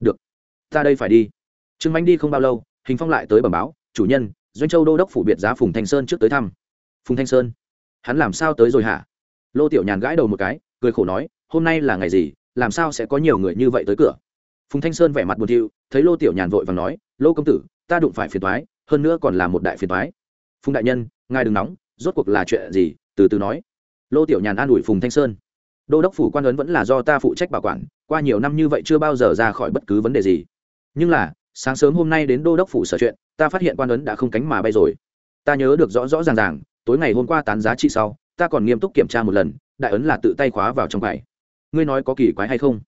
S1: Được, ta đây phải đi. Trương Mạnh đi không bao lâu, hình phong lại tới bẩm báo, chủ nhân, doanh châu đô đốc phủ biệt giá phùng thanh sơn trước tới thăm. Phùng thanh sơn? Hắn làm sao tới rồi hả? Lô tiểu nhàn gãi đầu một cái, cười khổ nói, hôm nay là ngày gì, làm sao sẽ có nhiều người như vậy tới cửa? Phùng thanh sơn vẻ mặt buồn thiu, thấy lô tiểu nhàn vội và nói, lô công tử, ta đụng phải phiền thoái hơn nữa còn là một đại phiền thoái phùng đại nhân, ngài đừng nóng, rốt cuộc là chuyện gì? từ từ nói. Lô tiểu nhàn an ủi phùng thanh sơn, đô đốc phủ quan ấn vẫn là do ta phụ trách bảo quản, qua nhiều năm như vậy chưa bao giờ ra khỏi bất cứ vấn đề gì. Nhưng là, sáng sớm hôm nay đến đô đốc phủ sở chuyện, ta phát hiện quan ấn đã không cánh mà bay rồi. Ta nhớ được rõ rõ ràng ràng, tối ngày hôm qua tán giá trị sau ta còn nghiêm túc kiểm tra một lần, đại ấn là tự tay khóa vào trong bài ngươi nói có kỳ quái hay không?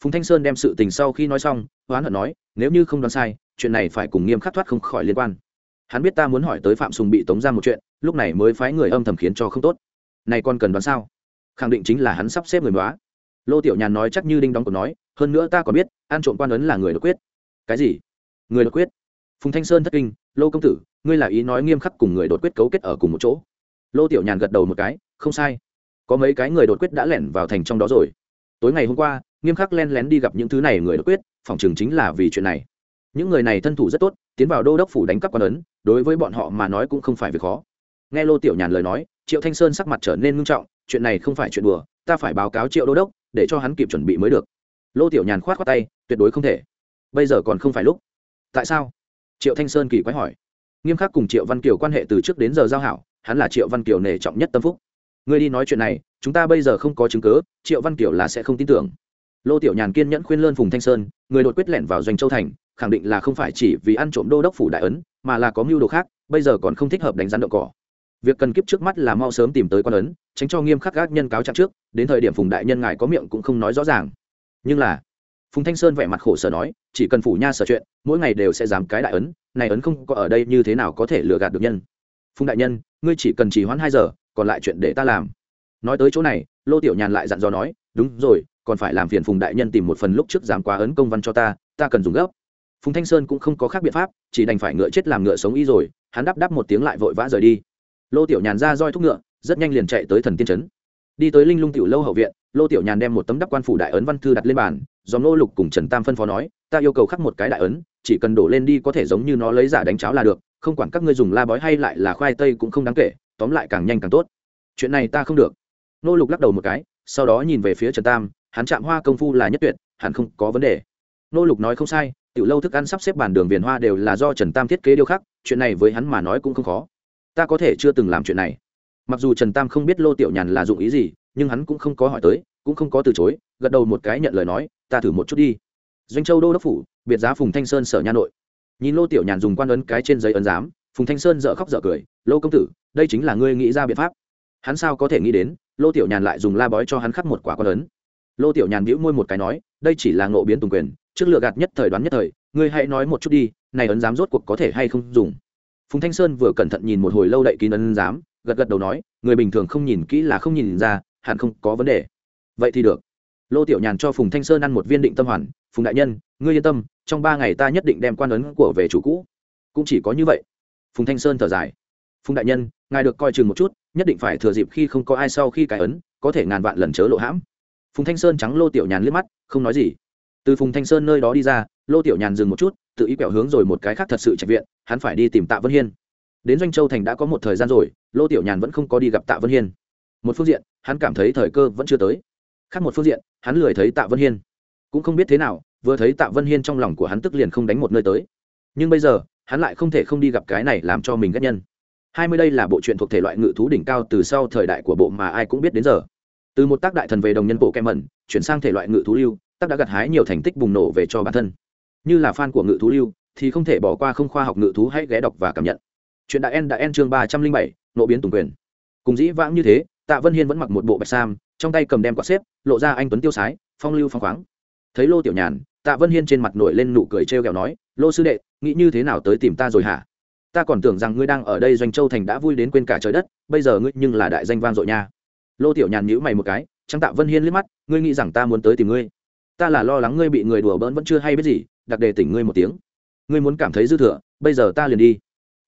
S1: Phùng thanh sơn đem sự tình sau khi nói xong, hoán hận nói, nếu như không đoán sai, chuyện này phải cùng nghiêm khắc thoát không khỏi liên quan. Hắn biết ta muốn hỏi tới phạm sùng bị tống ra một chuyện, lúc này mới phái người âm thầm khiến cho không tốt. Này còn cần đoán sao? Khẳng định chính là hắn sắp xếp người đoá. Lô tiểu nhàn nói chắc như đinh đóng cổ nói, hơn nữa ta còn biết an trộm quan ấn là người đột quyết. Cái gì? Người đột quyết? Phùng thanh sơn thất kinh, lô công tử, ngươi là ý nói nghiêm khắc cùng người đột quyết cấu kết ở cùng một chỗ lô tiểu nhàn gật đầu một cái, không sai. Có mấy cái người đột quyết đã lẻn vào thành trong đó rồi. Tối ngày hôm qua, nghiêm khắc len lén đi gặp những thứ này người đột quyết, phòng chừng chính là vì chuyện này. Những người này thân thủ rất tốt, tiến vào đô đốc phủ đánh cắp quan ấn, đối với bọn họ mà nói cũng không phải việc khó. Nghe lô tiểu nhàn lời nói, triệu thanh sơn sắc mặt trở nên ngưng trọng, chuyện này không phải chuyện đùa, ta phải báo cáo triệu đô đốc, để cho hắn kịp chuẩn bị mới được. Lô tiểu nhàn khoát khoát tay, tuyệt đối không thể. Bây giờ còn không phải lúc. Tại sao? Triệu thanh sơn kỳ quái hỏi. Nghiêm khắc cùng triệu văn kiều quan hệ từ trước đến giờ giao hảo hắn là triệu văn kiều nể trọng nhất tâm phúc. Ngươi đi nói chuyện này, chúng ta bây giờ không có chứng cứ, triệu văn kiều là sẽ không tin tưởng. Lô tiểu nhàn kiên nhẫn khuyên lơn phùng thanh sơn, người đột quyết lẻn vào doanh châu thành, khẳng định là không phải chỉ vì ăn trộm đô đốc phủ đại ấn, mà là có mưu đồ khác, bây giờ còn không thích hợp đánh rắn đậu cỏ. Việc cần kiếp trước mắt là mau sớm tìm tới quan ấn, tránh cho nghiêm khắc gác nhân cáo trạng trước, đến thời điểm phùng đại nhân ngài có miệng cũng không nói rõ ràng. Nhưng là, phùng thanh sơn vẻ mặt khổ sở nói, chỉ cần phủ nha sở chuyện, mỗi ngày đều sẽ dám cái đại ấn, này ấn không có ở đây như thế nào có thể lừa gạt được nhân phùng đại nhân, ngươi chỉ cần trì hoãn hai giờ, còn lại chuyện để ta làm. Nói tới chỗ này, lô tiểu nhàn lại dặn dò nói, đúng rồi, còn phải làm phiền phùng đại nhân tìm một phần lúc trước dám quá ấn công văn cho ta ta cần dùng gấp. Phùng thanh sơn cũng không có khác biện pháp, chỉ đành phải ngựa chết làm ngựa sống y rồi, hắn đắp đắp một tiếng lại vội vã rời đi. Lô tiểu nhàn ra roi thúc ngựa, rất nhanh liền chạy tới thần tiên trấn. Đi tới linh lung tiểu lâu hậu viện, lô tiểu nhàn đem một tấm đắp quan phủ đại ấn văn thư đặt lên bàn dòm nô lục cùng trần tam phân phó nói, ta yêu cầu khắc một cái đại ấn, chỉ cần đổ lên đi có thể giống như nó lấy giả đánh cháo là được, không quản các ngươi dùng la bói hay lại là khoai tây cũng không đáng kể, tóm lại càng nhanh càng tốt. Chuyện này ta không được. Nô lục lắc đầu một cái, sau đó nhìn về phía trần tam, hắn chạm hoa công phu là nhất tuyệt, hẳn không có vấn đề. Nô lục nói không sai, tiểu lâu thức ăn sắp xếp bàn đường viền hoa đều là do trần tam thiết kế điêu khắc, chuyện này với hắn mà nói cũng không khó. Ta có thể chưa từng làm chuyện này. Mặc dù trần tam không biết lô tiểu nhàn là dụng ý gì, nhưng hắn cũng không có hỏi tới cũng không có từ chối, gật đầu một cái nhận lời nói, ta thử một chút đi. Doanh châu đô đốc phủ, biệt giá phùng thanh sơn sở nha nội. Nhìn lô tiểu nhàn dùng quan ấn cái trên giấy ấn giám, phùng thanh sơn dợ khóc dợ cười, lô công tử, đây chính là ngươi nghĩ ra biện pháp. Hắn sao có thể nghĩ đến, lô tiểu nhàn lại dùng la bói cho hắn khắc một quả quan ấn. Lô tiểu nhàn bĩu môi một cái nói, đây chỉ là ngộ biến tùng quyền, trước lựa gạt nhất thời đoán nhất thời, ngươi hãy nói một chút đi, này ấn giám rốt cuộc có thể hay không dùng? Phùng thanh sơn vừa cẩn thận nhìn một hồi lâu đậy kín ấn giám, gật gật đầu nói, người bình thường không nhìn kỹ là không nhìn ra, hẳn không có vấn đề vậy thì được. Lô tiểu nhàn cho phùng thanh sơn ăn một viên định tâm hoàn. Phùng đại nhân, ngươi yên tâm, trong ba ngày ta nhất định đem quan ấn của về chủ cũ. Cũng chỉ có như vậy. Phùng thanh sơn thở dài. Phùng đại nhân, ngài được coi chừng một chút, nhất định phải thừa dịp khi không có ai sau khi cài ấn, có thể ngàn vạn lần chớ lộ hãm. Phùng thanh sơn trắng lô tiểu nhàn liếc mắt, không nói gì. Từ phùng thanh sơn nơi đó đi ra, lô tiểu nhàn dừng một chút, tự ý quẹo hướng rồi một cái khác thật sự trạch viện, hắn phải đi tìm tạ vân hiên. Đến doanh châu thành đã có một thời gian rồi, lô tiểu nhàn vẫn không có đi gặp tạ vân hiên. Một phương diện, hắn cảm thấy thời cơ vẫn chưa tới khác một phương diện, hắn lười thấy tạ vân hiên. Cũng không biết thế nào, vừa thấy tạ vân hiên trong lòng của hắn tức liền không đánh một nơi tới. Nhưng bây giờ, hắn lại không thể không đi gặp cái này làm cho mình ghét nhân. Hai mươi đây là bộ truyện thuộc thể loại ngự thú đỉnh cao từ sau thời đại của bộ mà ai cũng biết đến giờ. Từ một tác đại thần về đồng nhân bộ kem mẩn, chuyển sang thể loại ngự thú lưu, tác đã gặt hái nhiều thành tích bùng nổ về cho bản thân. Như là fan của ngự thú lưu, thì không thể bỏ qua không khoa học ngự thú hãy ghé đọc và cảm nhận. Chuyện đại en đã en chương ba trăm linh bảy, nộ biến tùng quyền. Cùng dĩ vãng như thế tạ vân hiên vẫn mặc một bộ bạch sam, trong tay cầm đem quạt xếp, lộ ra anh tuấn tiêu sái, phong lưu phong khoáng. Thấy lô tiểu nhàn, tạ vân hiên trên mặt nổi lên nụ cười trêu ghẹo nói, lô sư đệ, nghĩ như thế nào tới tìm ta rồi hả? Ta còn tưởng rằng ngươi đang ở đây doanh châu thành đã vui đến quên cả trời đất, bây giờ ngươi nhưng là đại danh vang dội nha. Lô tiểu nhàn nhữ mày một cái, trắng tạ vân hiên liếc mắt, ngươi nghĩ rằng ta muốn tới tìm ngươi? Ta là lo lắng ngươi bị người đùa bỡn vẫn chưa hay biết gì, đặc đề tỉnh ngươi một tiếng. Ngươi muốn cảm thấy dư thừa, bây giờ ta liền đi.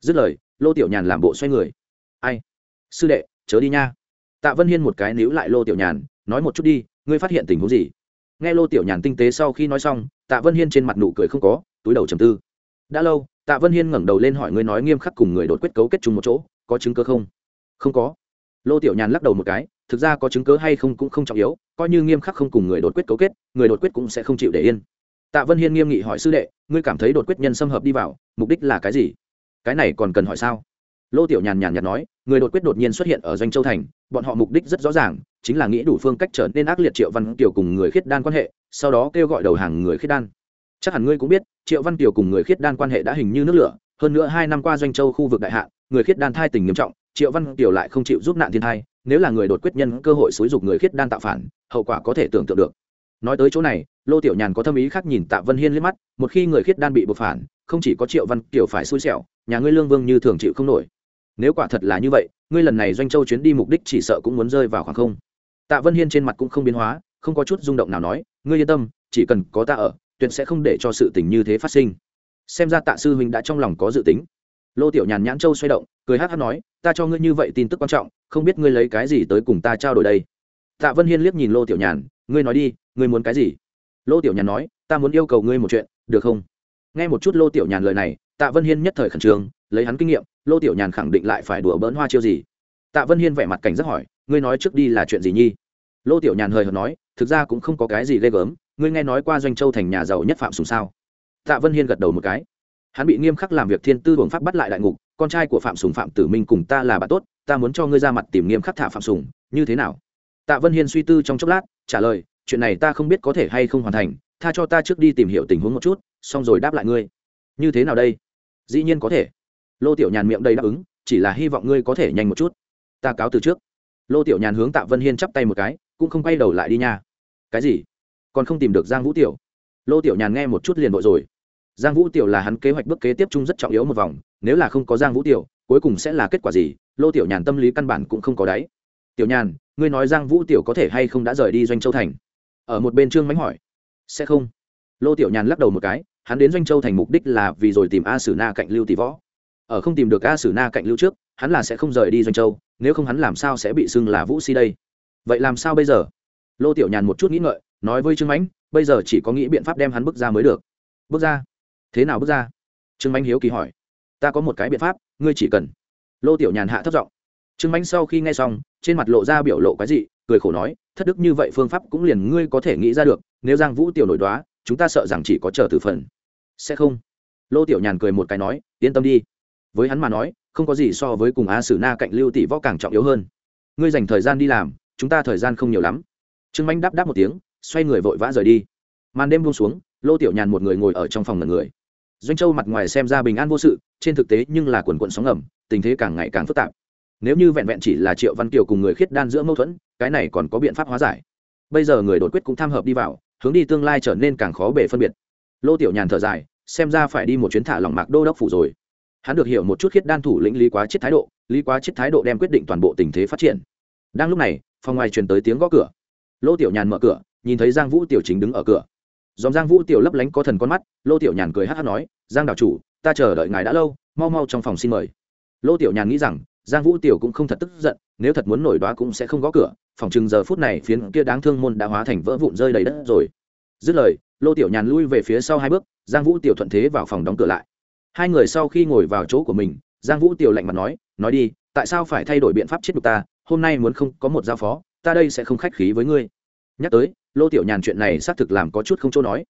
S1: Dứt lời, lô tiểu nhàn làm bộ xoay người. Ai? Sư đệ, chớ đi nha tạ vân hiên một cái níu lại lô tiểu nhàn, nói một chút đi, ngươi phát hiện tình huống gì? Nghe lô tiểu nhàn tinh tế sau khi nói xong, tạ vân hiên trên mặt nụ cười không có, túi đầu trầm tư. Đã lâu, tạ vân hiên ngẩng đầu lên hỏi ngươi nói nghiêm khắc cùng người đột quyết cấu kết chung một chỗ, có chứng cớ không? Không có. Lô tiểu nhàn lắc đầu một cái, thực ra có chứng cớ hay không cũng không trọng yếu, coi như nghiêm khắc không cùng người đột quyết cấu kết, người đột quyết cũng sẽ không chịu để yên. Tạ vân hiên nghiêm nghị hỏi sư đệ, ngươi cảm thấy đột quyết nhân xâm hợp đi vào, mục đích là cái gì? Cái này còn cần hỏi sao? Lô tiểu nhàn nhàn nhạt nói, người đột quyết đột nhiên xuất hiện ở doanh châu thành, bọn họ mục đích rất rõ ràng, chính là nghĩ đủ phương cách trở nên ác liệt triệu văn kiều cùng người khiết đan quan hệ, sau đó kêu gọi đầu hàng người khiết đan. Chắc hẳn ngươi cũng biết, triệu văn kiều cùng người khiết đan quan hệ đã hình như nước lửa, hơn nữa hai năm qua doanh châu khu vực đại hạ, người khiết đan thai tình nghiêm trọng, triệu văn kiều lại không chịu giúp nạn thiên thai, nếu là người đột quyết nhân cơ hội xúi dục người khiết đan tạo phản, hậu quả có thể tưởng tượng được. Nói tới chỗ này, lô tiểu nhàn có tâm ý khác nhìn tạ vân hiên liếc mắt, một khi người khiết đan bị bộc phản, không chỉ có triệu văn kiều phải xui xẻo, nhà ngươi lương vương như thường chịu không nổi nếu quả thật là như vậy, ngươi lần này doanh châu chuyến đi mục đích chỉ sợ cũng muốn rơi vào khoảng không. Tạ vân hiên trên mặt cũng không biến hóa, không có chút rung động nào nói, ngươi yên tâm, chỉ cần có ta ở, tuyệt sẽ không để cho sự tình như thế phát sinh. Xem ra tạ sư huynh đã trong lòng có dự tính. Lô tiểu nhàn nhãn châu xoay động, cười hát hát nói, ta cho ngươi như vậy tin tức quan trọng, không biết ngươi lấy cái gì tới cùng ta trao đổi đây. Tạ vân hiên liếc nhìn lô tiểu nhàn, ngươi nói đi, ngươi muốn cái gì? Lô tiểu nhàn nói, ta muốn yêu cầu ngươi một chuyện, được không? Nghe một chút lô tiểu nhàn lời này, tạ vân hiên nhất thời khẩn trương lấy hắn kinh nghiệm, lô tiểu nhàn khẳng định lại phải đùa bỡn hoa chiêu gì. Tạ vân hiên vẻ mặt cảnh giác hỏi, ngươi nói trước đi là chuyện gì nhi? Lô tiểu nhàn hời hợt nói, thực ra cũng không có cái gì ghê gớm, ngươi nghe nói qua doanh châu thành nhà giàu nhất phạm sùng sao? Tạ vân hiên gật đầu một cái. Hắn bị nghiêm khắc làm việc thiên tư buồng pháp bắt lại đại ngục, con trai của phạm sùng phạm tử minh cùng ta là bạn tốt, ta muốn cho ngươi ra mặt tìm nghiêm khắc thả phạm sùng, như thế nào? Tạ vân hiên suy tư trong chốc lát, trả lời, chuyện này ta không biết có thể hay không hoàn thành, tha cho ta trước đi tìm hiểu tình huống một chút, xong rồi đáp lại ngươi. Như thế nào đây? Dĩ nhiên có thể lô tiểu nhàn miệng đầy đáp ứng, chỉ là hy vọng ngươi có thể nhanh một chút. Ta cáo từ trước. Lô tiểu nhàn hướng tạ vân hiên chắp tay một cái, cũng không quay đầu lại đi nha. Cái gì? Còn không tìm được giang vũ tiểu? Lô tiểu nhàn nghe một chút liền vội rồi. Giang vũ tiểu là hắn kế hoạch bước kế tiếp chung rất trọng yếu một vòng, nếu là không có giang vũ tiểu, cuối cùng sẽ là kết quả gì? Lô tiểu nhàn tâm lý căn bản cũng không có đáy. Tiểu nhàn, ngươi nói giang vũ tiểu có thể hay không đã rời đi doanh châu thành? Ở một bên trương mánh hỏi. Sẽ không. Lô tiểu nhàn lắc đầu một cái, hắn đến doanh châu thành mục đích là vì rồi tìm a sử na cạnh lưu tỷ võ ở không tìm được a sử na cạnh lưu trước, hắn là sẽ không rời đi doanh châu, nếu không hắn làm sao sẽ bị xưng là vũ si đây? Vậy làm sao bây giờ? Lô tiểu nhàn một chút nghĩ ngợi, nói với trương mãnh, bây giờ chỉ có nghĩ biện pháp đem hắn bước ra mới được. Bước ra? Thế nào bước ra? Trương mãnh hiếu kỳ hỏi. Ta có một cái biện pháp, ngươi chỉ cần. Lô tiểu nhàn hạ thấp giọng. Trương mãnh sau khi nghe xong, trên mặt lộ ra biểu lộ cái gì cười khổ nói, thất đức như vậy phương pháp cũng liền ngươi có thể nghĩ ra được, nếu giang vũ tiểu nổi đoá, chúng ta sợ rằng chỉ có chờ từ phần. Sẽ không. Lô tiểu nhàn cười một cái nói, yên tâm đi với hắn mà nói, không có gì so với cùng a sử na cạnh lưu tỷ võ càng trọng yếu hơn. Ngươi dành thời gian đi làm, chúng ta thời gian không nhiều lắm. Trương manh đáp đáp một tiếng, xoay người vội vã rời đi. Màn đêm buông xuống, lô tiểu nhàn một người ngồi ở trong phòng ngần người. Doanh châu mặt ngoài xem ra bình an vô sự, trên thực tế nhưng là quần quận sóng ngầm, tình thế càng ngày càng phức tạp. Nếu như vẹn vẹn chỉ là triệu văn kiều cùng người khiết đan giữa mâu thuẫn, cái này còn có biện pháp hóa giải. Bây giờ người đột quyết cũng tham hợp đi vào, hướng đi tương lai trở nên càng khó bể phân biệt. Lô tiểu nhàn thở dài, xem ra phải đi một chuyến thả lòng mạc đô đốc phủ rồi hắn được hiểu một chút khiết đan thủ lĩnh lý quá chết thái độ, lý quá chết thái độ đem quyết định toàn bộ tình thế phát triển. Đang lúc này, phòng ngoài truyền tới tiếng gõ cửa. Lô tiểu nhàn mở cửa, nhìn thấy giang vũ tiểu chính đứng ở cửa. Dòng giang vũ tiểu lấp lánh có thần con mắt, lô tiểu nhàn cười hát hát nói, giang đảo chủ, ta chờ đợi ngài đã lâu, mau mau trong phòng xin mời. Lô tiểu nhàn nghĩ rằng, giang vũ tiểu cũng không thật tức giận, nếu thật muốn nổi đoá cũng sẽ không gõ cửa, phòng chừng giờ phút này phiến kia đáng thương môn đã hóa thành vỡ vụn rơi đầy đất rồi. Dứt lời, lô tiểu nhàn lui về phía sau hai bước, giang vũ tiểu thuận thế vào phòng đóng cửa lại hai người sau khi ngồi vào chỗ của mình, giang vũ tiều lạnh mặt nói nói đi, tại sao phải thay đổi biện pháp chết đục ta? Hôm nay muốn không có một giao phó, ta đây sẽ không khách khí với ngươi. Nhắc tới, lô tiểu nhàn chuyện này xác thực làm có chút không chỗ nói.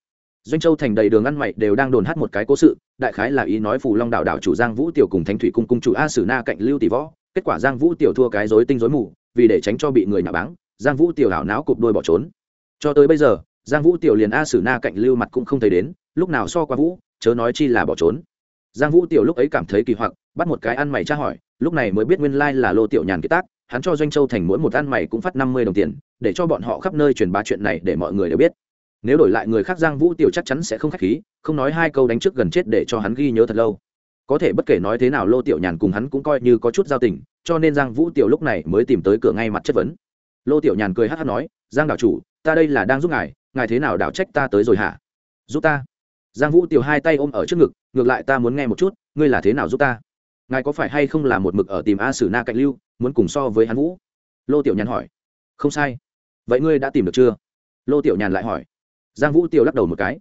S1: Doanh châu thành đầy đường ăn mày đều đang đồn hát một cái cố sự, đại khái là ý nói phù long đảo đảo chủ giang vũ tiểu cùng thánh thủy cung cung chủ a sử na cạnh lưu tỷ võ. Kết quả giang vũ tiểu thua cái dối tinh dối mù, vì để tránh cho bị người nhà báng, giang vũ tiểu hảo náo cụp đôi bỏ trốn. Cho tới bây giờ, giang vũ tiểu liền a sử na cạnh lưu mặt cũng không thấy đến, lúc nào so qua vũ, chớ nói chi là bỏ trốn giang vũ tiểu lúc ấy cảm thấy kỳ hoặc, bắt một cái ăn mày tra hỏi, lúc này mới biết nguyên lai là lô tiểu nhàn kiệt tác, hắn cho doanh châu thành mỗi một ăn mày cũng phát năm mươi đồng tiền, để cho bọn họ khắp nơi truyền bá chuyện này để mọi người đều biết. Nếu đổi lại người khác giang vũ tiểu chắc chắn sẽ không k h á c h khí, không nói hai câu đánh trước gần chết để cho hắn ghi nhớ thật lâu. Có thể bất kể nói thế nào lô tiểu nhàn cùng hắn cũng coi như có chút giao tình, cho nên giang vũ tiểu lúc này mới tìm tới cửa ngay mặt chất vấn. Lô tiểu nhàn cười hát hát nói, giang đảo chủ, ta đây là đang giúp ngài ngài thế nào đảo trách ta tới rồi hả? Giúp ta. Giang vũ tiểu hai tay ôm ở trước ngực ngược lại ta muốn nghe một chút, ngươi là thế nào giúp ta? Ngài có phải hay không là một mực ở tìm a sử na cạnh lưu, muốn cùng so với hắn vũ? Lô tiểu nhàn hỏi. Không sai. Vậy ngươi đã tìm được chưa? Lô tiểu nhàn lại hỏi. Giang vũ tiểu lắc đầu một cái.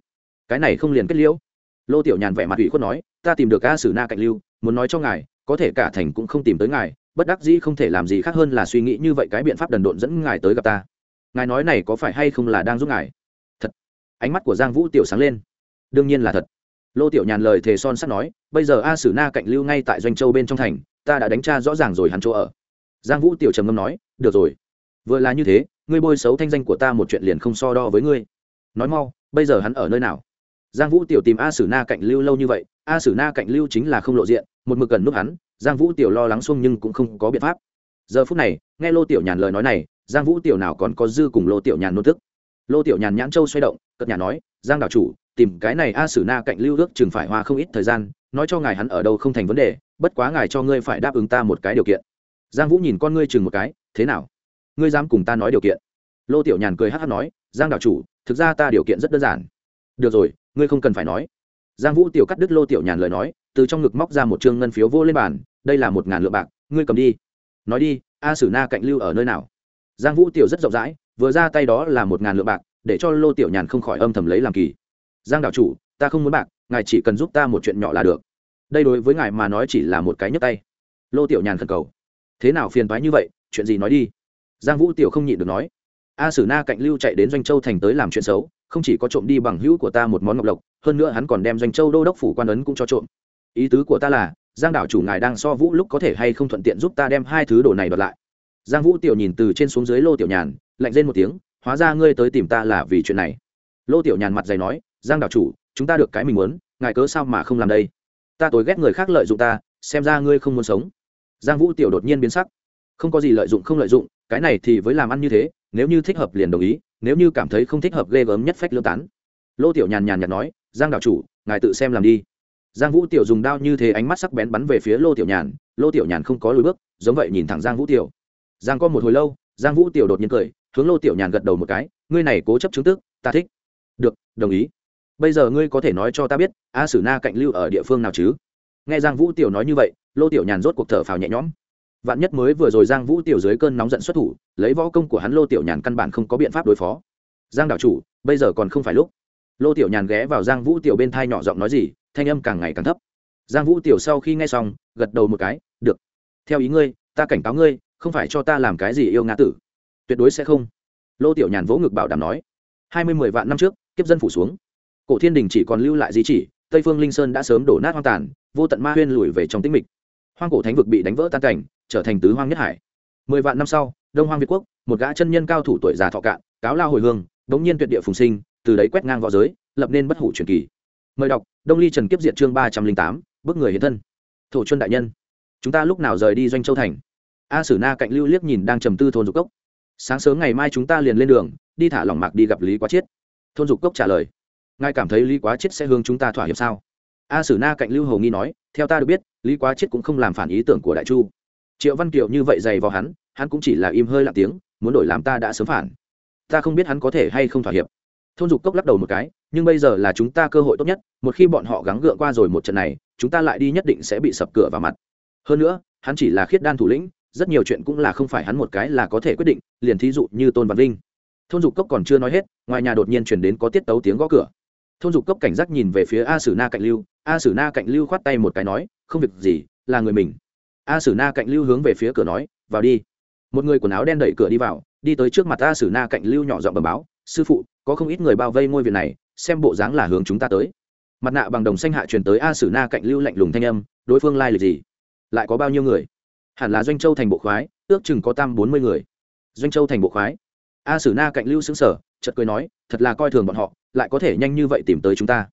S1: Cái này không liền kết liễu? Lô tiểu nhàn vẻ mặt ủy khuất nói, ta tìm được a sử na cạnh lưu, muốn nói cho ngài, có thể cả thành cũng không tìm tới ngài, bất đắc dĩ không thể làm gì khác hơn là suy nghĩ như vậy cái biện pháp đần độn dẫn ngài tới gặp ta. Ngài nói này có phải hay không là đang giúp ngài? Thật. Ánh mắt của giang vũ tiểu sáng lên. Đương nhiên là thật lô tiểu nhàn lời thề son sắt nói, bây giờ a sử na cạnh lưu ngay tại doanh châu bên trong thành, ta đã đánh tra rõ ràng rồi hắn chỗ ở. Giang vũ tiểu trầm ngâm nói, được rồi. Vừa là như thế, ngươi bôi xấu thanh danh của ta một chuyện liền không so đo với ngươi. Nói mau, bây giờ hắn ở nơi nào? Giang vũ tiểu tìm a sử na cạnh lưu lâu như vậy, a sử na cạnh lưu chính là không lộ diện, một mực gần núp hắn, giang vũ tiểu lo lắng xuông nhưng cũng không có biện pháp. Giờ phút này, nghe lô tiểu nhàn lời nói này, giang vũ tiểu nào còn có dư cùng lô tiểu nhàn nôn thức. Lô tiểu nhàn nhãn châu xoay động, cất nhà nói, giang đạo chủ tìm cái này a sử na cạnh lưu ước chừng phải hoa không ít thời gian, nói cho ngài hắn ở đâu không thành vấn đề, bất quá ngài cho ngươi phải đáp ứng ta một cái điều kiện. Giang vũ nhìn con ngươi chừng một cái, thế nào? Ngươi dám cùng ta nói điều kiện? Lô tiểu nhàn cười hát hát nói, giang đạo chủ, thực ra ta điều kiện rất đơn giản. Được rồi, ngươi không cần phải nói. Giang vũ tiểu cắt đứt lô tiểu nhàn lời nói, từ trong ngực móc ra một chương ngân phiếu vô lên bàn, đây là một ngàn lượng bạc, ngươi cầm đi. Nói đi, a sử na cạnh lưu ở nơi nào? Giang vũ tiểu rất rộng rãi, vừa ra tay đó là một ngàn lượng bạc, để cho lô tiểu nhàn không khỏi âm thầm lấy làm kỳ giang đạo chủ, ta không muốn bạc, ngài chỉ cần giúp ta một chuyện nhỏ là được. Đây đối với ngài mà nói chỉ là một cái nhấp tay. Lô tiểu nhàn khẩn cầu. Thế nào phiền thoái như vậy, chuyện gì nói đi. Giang vũ tiểu không nhịn được nói. A sử na cạnh lưu chạy đến doanh châu thành tới làm chuyện xấu, không chỉ có trộm đi bằng hữu của ta một món ngọc lộc hơn nữa hắn còn đem doanh châu đô đốc phủ quan ấn cũng cho trộm. Ý tứ của ta là, giang đảo chủ ngài đang so vũ lúc có thể hay không thuận tiện giúp ta đem hai thứ đồ này đoạt lại. Giang vũ tiểu nhìn từ trên xuống dưới lô tiểu nhàn, lạnh lên một tiếng, hóa ra ngươi tới tìm ta là vì chuyện này. Lô tiểu nhàn mặt dày nói giang đảo chủ, chúng ta được cái mình muốn, ngài cớ sao mà không làm đây? Ta tối ghét người khác lợi dụng ta, xem ra ngươi không muốn sống. Giang vũ tiểu đột nhiên biến sắc. Không có gì lợi dụng không lợi dụng, cái này thì với làm ăn như thế, nếu như thích hợp liền đồng ý, nếu như cảm thấy không thích hợp ghê gớm nhất phách lương tán. Lô tiểu nhàn nhàn nhạt nói, giang đạo chủ, ngài tự xem làm đi. Giang vũ tiểu dùng đao như thế ánh mắt sắc bén bắn về phía lô tiểu nhàn, lô tiểu nhàn không có lùi bước, giống vậy nhìn thẳng giang vũ tiểu. Giang có một hồi lâu, giang vũ tiểu đột nhiên cười, hướng lô tiểu nhàn gật đầu một cái, ngươi này cố chấp chứng tức, ta thích. Được, đồng ý bây giờ ngươi có thể nói cho ta biết, a sử na cạnh lưu ở địa phương nào chứ? Nghe giang vũ tiểu nói như vậy, lô tiểu nhàn rốt cuộc thở phào nhẹ nhõm. Vạn nhất mới vừa rồi giang vũ tiểu dưới cơn nóng giận xuất thủ, lấy võ công của hắn lô tiểu nhàn căn bản không có biện pháp đối phó. Giang đạo chủ, bây giờ còn không phải lúc. Lô tiểu nhàn ghé vào giang vũ tiểu bên thai nhỏ giọng nói gì, thanh âm càng ngày càng thấp. Giang vũ tiểu sau khi nghe xong, gật đầu một cái, được. Theo ý ngươi, ta cảnh cáo ngươi, không phải cho ta làm cái gì yêu ngã tử. Tuyệt đối sẽ không. Lô tiểu nhàn vỗ ngực bảo đảm nói. Hai mươi mười vạn năm trước, kiếp dân phủ xuống cổ thiên đình chỉ còn lưu lại di chỉ, tây phương linh sơn đã sớm đổ nát hoang tàn, vô tận ma huyên lùi về trong tĩnh mịch. Hoang cổ thánh vực bị đánh vỡ tan cảnh, trở thành tứ hoang nhất hải. Mười vạn năm sau, đông hoang việt quốc, một gã chân nhân cao thủ tuổi già thọ cạn, cáo lao hồi hương bỗng nhiên tuyệt địa phùng sinh, từ đấy quét ngang v õ giới, lập nên bất hủ truyền kỳ. Mời đọc, đông ly trần kiếp diện chương ba trăm linh tám bức người hiện thân. Thổ chuân đại nhân. Chúng ta lúc nào rời đi doanh châu thành? A sử na cạnh lưu liếc nhìn đang trầm tư thôn dục cốc. Sáng sớm ngày mai chúng ta liền lên đường, đi thả lỏng mạc đi gặp lý quá chiết. Thôn dục cốc trả lời ngài cảm thấy lý quá chiết sẽ hướng chúng ta thỏa hiệp sao? A sử na cạnh lưu hầu nghi nói, theo ta được biết, lý quá chiết cũng không làm phản ý tưởng của đại chu. Triệu văn kiều như vậy dày vào hắn hắn cũng chỉ là im hơi lặng tiếng, muốn đổi làm ta đã sớm phản. Ta không biết hắn có thể hay không thỏa hiệp. Thôn dục cốc lắc đầu một cái, nhưng bây giờ là chúng ta cơ hội tốt nhất, một khi bọn họ gắng gượng qua rồi một trận này, chúng ta lại đi nhất định sẽ bị sập cửa vào mặt. Hơn nữa, hắn chỉ là khiết đan thủ lĩnh, rất nhiều chuyện cũng là không phải hắn một cái là có thể quyết định, liền thí dụ như tôn văn vinh. Thôn dục cốc còn chưa nói hết, ngoài nhà đột nhiên chuyển đến có tiết tấu tiếng gõ cửa thôn dục cốc cảnh giác nhìn về phía a sử na cạnh lưu. A sử na cạnh lưu khoát tay một cái nói, không việc gì, là người mình. A sử na cạnh lưu hướng về phía cửa nói, vào đi. Một người quần áo đen đẩy cửa đi vào, đi tới trước mặt a sử na cạnh lưu nhỏ giọng bầm báo, sư phụ, có không ít người bao vây ngôi viện này, xem bộ dáng là hướng chúng ta tới. Mặt nạ bằng đồng xanh hạ truyền tới a sử na cạnh lưu lạnh lùng thanh âm, đối phương lai lịch gì? Lại có bao nhiêu người? Hẳn là doanh châu thành bộ khoái, ước chừng có tam bốn mươi người. Doanh châu thành bộ khoái? A sử na cạnh lưu xứng sở chật cười nói, thật là coi thường bọn họ lại có thể nhanh như vậy tìm tới chúng ta.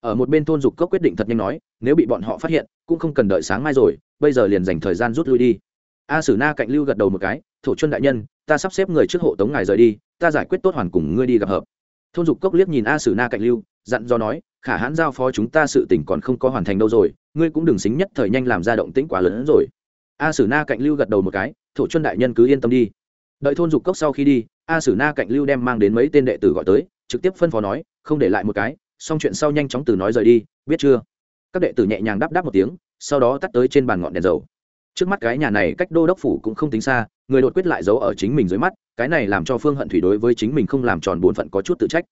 S1: Ở một bên thôn dục cốc quyết định thật nhanh nói, nếu bị bọn họ phát hiện, cũng không cần đợi sáng mai rồi, bây giờ liền dành thời gian rút lui đi. A sử na cạnh lưu gật đầu một cái, thổ chân đại nhân, ta sắp xếp người trước hộ tống ngài rời đi, ta giải quyết tốt hoàn cùng ngươi đi gặp hợp. Thôn dục cốc liếc nhìn a sử na cạnh lưu, dặn do nói, khả hãn giao phó chúng ta sự tỉnh còn không có hoàn thành đâu rồi, ngươi cũng đừng xính nhất thời nhanh làm ra động tĩnh quá lớn hơn rồi. A sử na cạnh lưu gật đầu một cái, thổ chân đại nhân cứ yên tâm đi. Đợi thôn dục cốc sau khi đi, a sử na cạnh lưu đem mang đến mấy tên đệ tử gọi tới trực tiếp phân phó nói, không để lại một cái, xong chuyện sau nhanh chóng từ nói rời đi, biết chưa? Các đệ tử nhẹ nhàng đáp đáp một tiếng, sau đó tắt tới trên bàn ngọn đèn dầu. Trước mắt cái nhà này cách đô đốc phủ cũng không tính xa, người đột quyết lại giấu ở chính mình dưới mắt, cái này làm cho phương hận thủy đối với chính mình không làm tròn bổn phận có chút tự trách.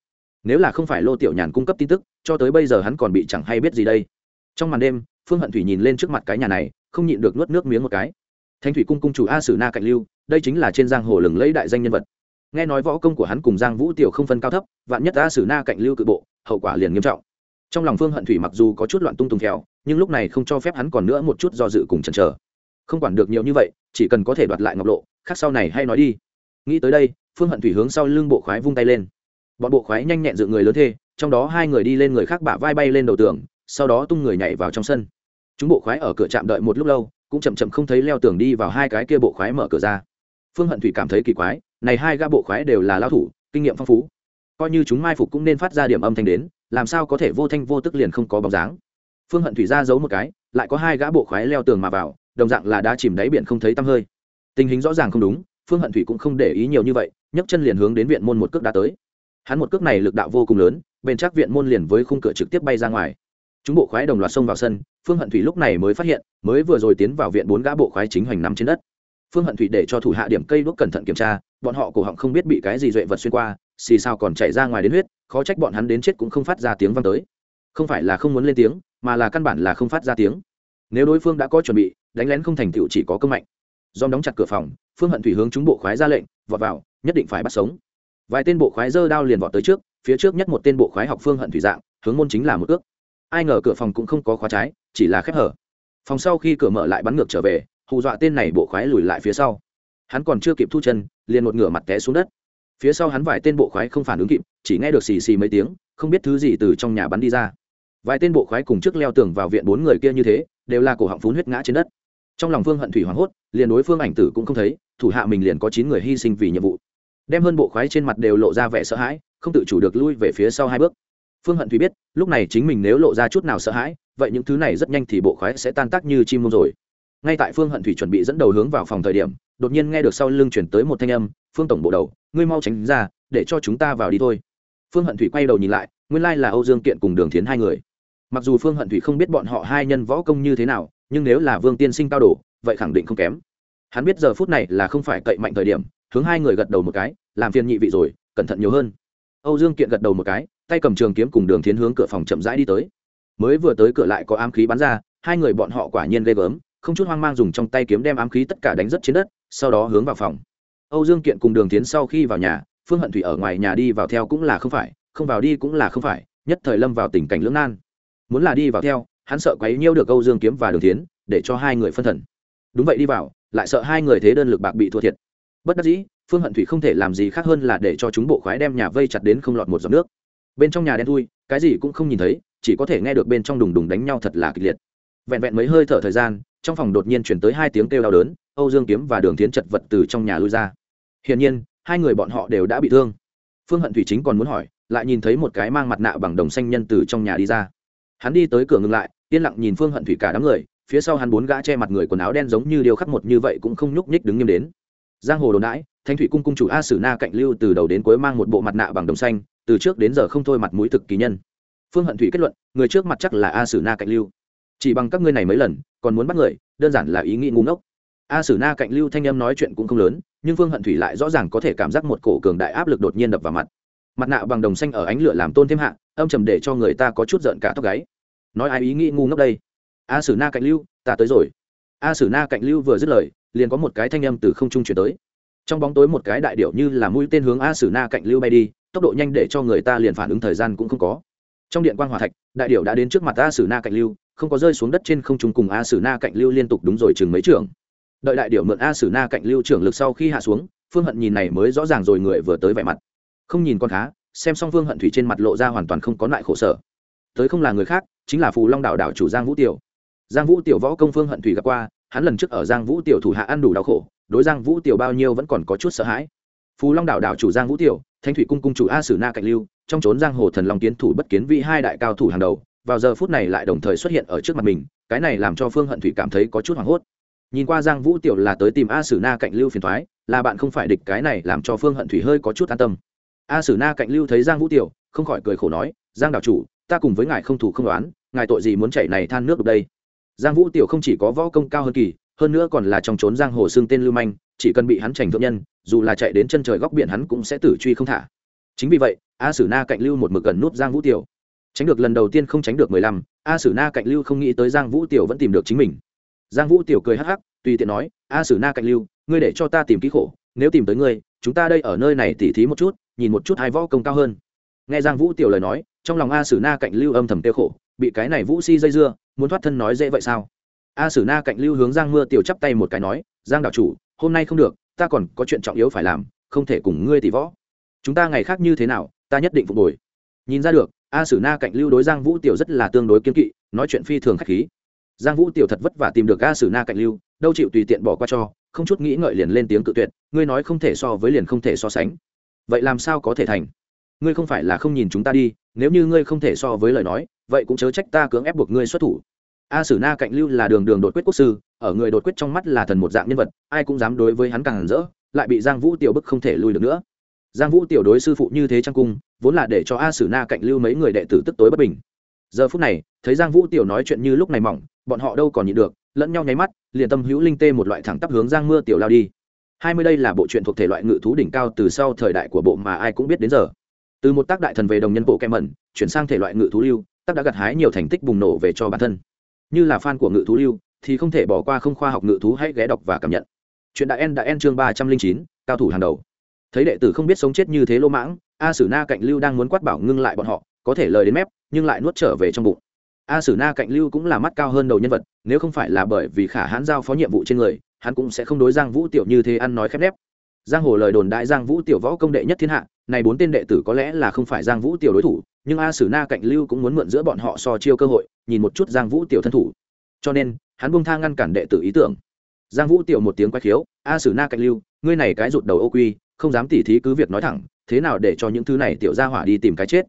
S1: Nếu là không phải lô tiểu nhàn cung cấp tin tức, cho tới bây giờ hắn còn bị chẳng hay biết gì đây. Trong màn đêm, phương hận thủy nhìn lên trước mặt cái nhà này, không nhịn được nuốt nước miếng một cái. Thanh thủy cung cung chủ a sử na cạnh lưu, đây chính là trên giang hồ lừng lấy đại danh nhân vật nghe nói võ công của hắn cùng giang vũ tiểu không phân cao thấp, vạn nhất ta xử na cạnh lưu cự bộ, hậu quả liền nghiêm trọng. Trong lòng phương hận thủy mặc dù có chút loạn tung tùng theo nhưng lúc này không cho phép hắn còn nữa một chút do dự cùng chần chờ. Không quản được nhiều như vậy, chỉ cần có thể đoạt lại ngọc lộ khác sau này hay nói đi. Nghĩ tới đây, phương hận thủy hướng sau lưng bộ khoái vung tay lên. Bọn bộ khoái nhanh nhẹn dựng người lớn thê, trong đó hai người đi lên người khác bả vai bay lên đầu tường, sau đó tung người nhảy vào trong sân. Chúng bộ khoái ở cửa trạm đợi một lúc lâu, cũng chậm chậm không thấy leo tường đi vào hai cái kia bộ khoái mở cửa ra. Phương hận thủy cảm thấy kỳ quái này hai ga bộ khoái đều là lao thủ, kinh nghiệm phong phú. Coi như chúng mai phục cũng nên phát ra điểm âm thanh đến, làm sao có thể vô thanh vô tức liền không có bóng dáng. Phương hận thủy ra giấu một cái, lại có hai gã bộ khoái leo tường mà vào, đồng dạng là đã chìm đáy biển không thấy tăm hơi. Tình hình rõ ràng không đúng, phương hận thủy cũng không để ý nhiều như vậy, nhấc chân liền hướng đến viện môn một cước đã tới. Hắn một cước này lực đạo vô cùng lớn, bên chắc viện môn liền với khung cửa trực tiếp bay ra ngoài. Chúng bộ khoái đồng loạt xông vào sân, phương hận thủy lúc này mới phát hiện, mới vừa rồi tiến vào viện bốn gã bộ khoái chính hoành nằm trên đất phương hận thủy để cho thủ hạ điểm cây đuốc cẩn thận kiểm tra, bọn họ cổ họng không biết bị cái gì duệ vật xuyên qua, xì sao còn chảy ra ngoài đến huyết, khó trách bọn hắn đến chết cũng không phát ra tiếng vang tới. Không phải là không muốn lên tiếng, mà là căn bản là không phát ra tiếng. Nếu đối phương đã có chuẩn bị, đánh lén không thành tựu chỉ có công mạnh. Dòm đóng chặt cửa phòng, phương hận thủy hướng chúng bộ khoái ra lệnh, vọt vào, nhất định phải bắt sống. Vài tên bộ khoái dơ đao liền vọt tới trước, phía trước nhất một tên bộ khoái học phương hận thủy dạng, hướng môn chính là một ước. Ai ngờ cửa phòng cũng không có khóa trái, chỉ là khép hở. Phòng sau khi cửa mở lại bắn ngược trở về hù dọa tên này bộ khoái lùi lại phía sau. Hắn còn chưa kịp thu chân, liền một ngửa mặt té xuống đất. Phía sau hắn vài tên bộ khoái không phản ứng kịp, chỉ nghe được xì xì mấy tiếng, không biết thứ gì từ trong nhà bắn đi ra. Vài tên bộ khoái cùng trước leo tường vào viện bốn người kia như thế, đều là cổ họng phun huyết ngã trên đất. Trong lòng phương hận thủy hoảng hốt, liền đối phương ảnh tử cũng không thấy, thủ hạ mình liền có chín người hy sinh vì nhiệm vụ. Đem hơn bộ khoái trên mặt đều lộ ra vẻ sợ hãi, không tự chủ được lui về phía sau hai bước. Phương hận thủy biết, lúc này chính mình nếu lộ ra chút nào sợ hãi, vậy những thứ này rất nhanh thì bộ khoái sẽ tan tác như chim mông rồi ngay tại phương hận thủy chuẩn bị dẫn đầu hướng vào phòng thời điểm, đột nhiên nghe được sau lưng chuyển tới một thanh âm, phương tổng bộ đầu, ngươi mau tránh ra, để cho chúng ta vào đi thôi. Phương hận thủy quay đầu nhìn lại, nguyên lai là âu dương kiện cùng đường thiến hai người. Mặc dù phương hận thủy không biết bọn họ hai nhân võ công như thế nào, nhưng nếu là vương tiên sinh cao đổ vậy khẳng định không kém. Hắn biết giờ phút này là không phải cậy mạnh thời điểm, hướng hai người gật đầu một cái, làm phiền nhị vị rồi, cẩn thận nhiều hơn. Âu dương kiện gật đầu một cái, tay cầm trường kiếm cùng đường thiến hướng cửa phòng chậm rãi đi tới. Mới vừa tới cửa lại có ám khí bắn ra, hai người bọn họ quả nhiên ghê gớm không chút hoang mang dùng trong tay kiếm đem ám khí tất cả đánh rất trên đất, sau đó hướng vào phòng. Âu dương kiện cùng đường tiến sau khi vào nhà, phương hận thủy ở ngoài nhà đi vào theo cũng là không phải, không vào đi cũng là không phải, nhất thời lâm vào tình cảnh lưỡng nan. Muốn là đi vào theo, hắn sợ quấy nhiêu được âu dương kiếm và đường tiến để cho hai người phân thần. Đúng vậy đi vào, lại sợ hai người thế đơn lực bạc bị thua thiệt. Bất đắc dĩ, phương hận thủy không thể làm gì khác hơn là để cho chúng bộ khoái đem nhà vây chặt đến không lọt một giọt nước. Bên trong nhà đen thui, cái gì cũng không nhìn thấy, chỉ có thể nghe được bên trong đùng đùng đánh nhau thật là kịch liệt. Vẹn vẹn mấy hơi thở thời gian trong phòng đột nhiên chuyển tới hai tiếng kêu đau đớn, âu dương kiếm và đường tiến chật vật từ trong nhà lui ra. Hiển nhiên, hai người bọn họ đều đã bị thương. Phương hận thủy chính còn muốn hỏi, lại nhìn thấy một cái mang mặt nạ bằng đồng xanh nhân từ trong nhà đi ra. Hắn đi tới cửa ngừng lại, yên lặng nhìn phương hận thủy cả đám người, phía sau hắn bốn gã che mặt người quần áo đen giống như điều khắc một như vậy cũng không nhúc nhích đứng nghiêm đến. Giang hồ đồn đãi thanh thủy cung cung chủ a sử na cạnh lưu từ đầu đến cuối mang một bộ mặt nạ bằng đồng xanh, từ trước đến giờ không thôi mặt mũi thực kỳ nhân. Phương hận thủy kết luận, người trước mặt chắc là a sử na cạnh lưu chỉ bằng các ngươi này mấy lần, còn muốn bắt người, đơn giản là ý nghĩ ngu ngốc. A sử na cạnh lưu thanh âm nói chuyện cũng không lớn, nhưng phương hận thủy lại rõ ràng có thể cảm giác một cổ cường đại áp lực đột nhiên đập vào mặt. Mặt nạ bằng đồng xanh ở ánh lửa làm tôn thêm hạ, âm trầm để cho người ta có chút giận cả tóc gáy. Nói ai ý nghĩ ngu ngốc đây? A sử na cạnh lưu, ta tới rồi. A sử na cạnh lưu vừa dứt lời, liền có một cái thanh âm từ không trung chuyển tới. Trong bóng tối một cái đại điệu như là mũi tên hướng a sử na cạnh lưu bay đi, tốc độ nhanh để cho người ta liền phản ứng thời gian cũng không có. Trong điện quan hòa thạch, đại điệu đã đến trước mặt a sử na cạnh lưu không có rơi xuống đất trên không trung cùng a sử na cạnh lưu liên tục đúng rồi chừng mấy trường. Đợi đại điệu mượn a sử na cạnh lưu trưởng lực sau khi hạ xuống, phương hận nhìn này mới rõ ràng rồi người vừa tới vẻ mặt. Không nhìn con khá, xem xong phương hận thủy trên mặt lộ ra hoàn toàn không có lại khổ sở. Tới không là người khác, chính là phù long đảo đảo chủ giang vũ tiểu. Giang vũ tiểu võ công phương hận thủy gặp qua, hắn lần trước ở giang vũ tiểu thủ hạ ăn đủ đau khổ, đối giang vũ tiểu bao nhiêu vẫn còn có chút sợ hãi. Phù long đảo đảo chủ giang vũ tiểu thanh thủy cung cung chủ a sử na cạnh lưu, trong trốn giang hồ thần long kiến thủ bất kiến vị hai đại cao thủ hàng đầu vào giờ phút này lại đồng thời xuất hiện ở trước mặt mình, cái này làm cho phương hận thủy cảm thấy có chút hoảng hốt. Nhìn qua giang vũ tiểu là tới tìm a sử na cạnh lưu phiền thoái, là bạn không phải địch, cái này làm cho phương hận thủy hơi có chút an tâm. A sử na cạnh lưu thấy giang vũ tiểu, không khỏi cười khổ nói, giang đạo chủ, ta cùng với ngài không thủ không đoán ngài tội gì muốn chạy này than nước được đây? Giang vũ tiểu không chỉ có võ công cao hơn kỳ, hơn nữa còn là trong trốn giang hồ xương tên lưu manh, chỉ cần bị hắn trành thượng nhân, dù là chạy đến chân trời góc biển hắn cũng sẽ tử truy không thả. Chính vì vậy, a sử na cạnh lưu một mực gần nút giang vũ tiểu tránh được lần đầu tiên không tránh được mười lăm, a sử na cạnh lưu không nghĩ tới giang vũ tiểu vẫn tìm được chính mình. Giang vũ tiểu cười hắc hắc, tùy tiện nói, a sử na cạnh lưu, ngươi để cho ta tìm kỹ khổ, nếu tìm tới ngươi, chúng ta đây ở nơi này tỉ thí một chút, nhìn một chút hai võ công cao hơn. Nghe giang vũ tiểu lời nói, trong lòng a sử na cạnh lưu âm thầm tiêu khổ, bị cái này vũ si dây dưa, muốn thoát thân nói dễ vậy sao? A sử na cạnh lưu hướng giang mưa tiểu chắp tay một cái nói, giang đạo chủ, hôm nay không được, ta còn có chuyện trọng yếu phải làm, không thể cùng ngươi tỷ võ. Chúng ta ngày khác như thế nào, ta nhất định phục hồi. Nhìn ra được a sử na cạnh lưu đối giang vũ tiểu rất là tương đối kiên kỵ, nói chuyện phi thường k h á c h khí. Giang vũ tiểu thật vất vả tìm được a sử na cạnh lưu, đâu chịu tùy tiện bỏ qua cho, không chút nghĩ ngợi liền lên tiếng cự tuyệt, ngươi nói không thể so với liền không thể so sánh. Vậy làm sao có thể thành? Ngươi không phải là không nhìn chúng ta đi, nếu như ngươi không thể so với lời nói, vậy cũng chớ trách ta cưỡng ép buộc ngươi xuất thủ. A sử na cạnh lưu là đường đường đột quyết quốc sư, ở người đột quyết trong mắt là thần một dạng nhân vật, ai cũng dám đối với hắn càng hẳn rỡ, lại bị giang vũ tiểu bức không thể lui được nữa. Giang vũ tiểu đối sư phụ như thế trang cung vốn là để cho a sử na cạnh lưu mấy người đệ tử tức tối bất bình. Giờ phút này, thấy giang vũ tiểu nói chuyện như lúc này mỏng, bọn họ đâu còn nhịn được, lẫn nhau nháy mắt, liền tâm hữu linh tê một loại thẳng tắp hướng giang mưa tiểu lao đi. Hai mươi đây là bộ truyện thuộc thể loại ngự thú đỉnh cao từ sau thời đại của bộ mà ai cũng biết đến giờ. Từ một tác đại thần về đồng nhân bộ kem mẩn, chuyển sang thể loại ngự thú lưu, tác đã gặt hái nhiều thành tích bùng nổ về cho bản thân. Như là fan của ngự thú lưu, thì không thể bỏ qua không khoa học ngự thú hãy ghé đọc và cảm nhận. Chuyện đại en đã en chương ba trăm linh chín, cao thủ hàng đầu. Thấy đệ tử không biết sống chết như thế lô mãng a sử na cạnh lưu đang muốn quát bảo ngưng lại bọn họ, có thể lời đến mép, nhưng lại nuốt trở về trong bụng. A sử na cạnh lưu cũng là mắt cao hơn đầu nhân vật, nếu không phải là bởi vì khả hãn giao phó nhiệm vụ trên người, hắn cũng sẽ không đối giang vũ tiểu như thế ăn nói khép nép. Giang hồ lời đồn đại giang vũ tiểu võ công đệ nhất thiên hạ, này bốn tên đệ tử có lẽ là không phải giang vũ tiểu đối thủ, nhưng a sử na cạnh lưu cũng muốn mượn giữa bọn họ so chiêu cơ hội, nhìn một chút giang vũ tiểu thân thủ. Cho nên, hắn buông tha ngăn cản đệ tử ý tưởng. Giang vũ tiểu một tiếng quay khiếu, a sử na cạnh lưu, ngươi này cái rụt đầu ô quy, không dám tỉ thí cứ việc nói thẳng thế nào để cho những thứ này tiểu ra hỏa đi tìm cái chết?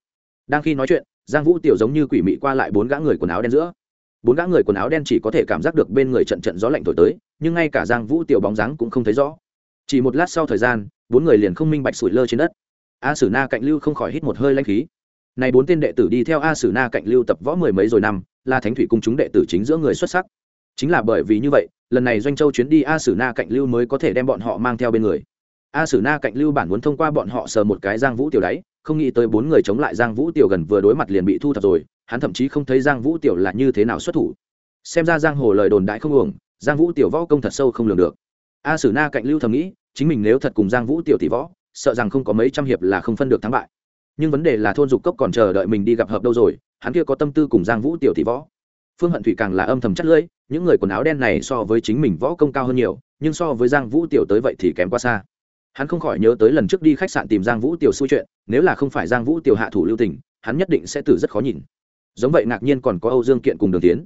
S1: Đang khi nói chuyện, giang vũ tiểu giống như quỷ mị qua lại bốn gã người quần áo đen giữa. Bốn gã người quần áo đen chỉ có thể cảm giác được bên người trận trận gió lạnh thổi tới, nhưng ngay cả giang vũ tiểu bóng dáng cũng không thấy rõ. Chỉ một lát sau thời gian, bốn người liền không minh bạch sủi lơ trên đất. A sử na cạnh lưu không khỏi hít một hơi lanh khí. Này bốn tên đệ tử đi theo a sử na cạnh lưu tập võ mười mấy rồi năm, là thánh thủy cung chúng đệ tử chính giữa người xuất sắc. Chính là bởi vì như vậy, lần này doanh châu chuyến đi a sử na cạnh lưu mới có thể đem bọn họ mang theo bên người a sử na cạnh lưu bản muốn thông qua bọn họ sờ một cái giang vũ tiểu đáy, không nghĩ tới bốn người chống lại giang vũ tiểu gần vừa đối mặt liền bị thu thập rồi, hắn thậm chí không thấy giang vũ tiểu là như thế nào xuất thủ. Xem ra giang hồ lời đồn đại không uổng, giang vũ tiểu võ công thật sâu không lường được. A sử na cạnh lưu thầm nghĩ, chính mình nếu thật cùng giang vũ tiểu tỷ võ, sợ rằng không có mấy trăm hiệp là không phân được thắng bại. Nhưng vấn đề là thôn dục cốc còn chờ đợi mình đi gặp hợp đâu rồi, hắn kia có tâm tư cùng giang vũ tiểu tỷ võ. Phương hận thủy càng là âm thầm chất lưỡi, những người quần áo đen này so với chính mình võ công cao hơn nhiều, nhưng so với giang vũ tiểu tới vậy thì kém quá xa hắn không khỏi nhớ tới lần trước đi khách sạn tìm giang vũ tiểu xui chuyện, nếu là không phải giang vũ tiểu hạ thủ lưu tình, hắn nhất định sẽ tử rất khó nhìn. Giống vậy ngạc nhiên còn có âu dương kiện cùng đường tiến.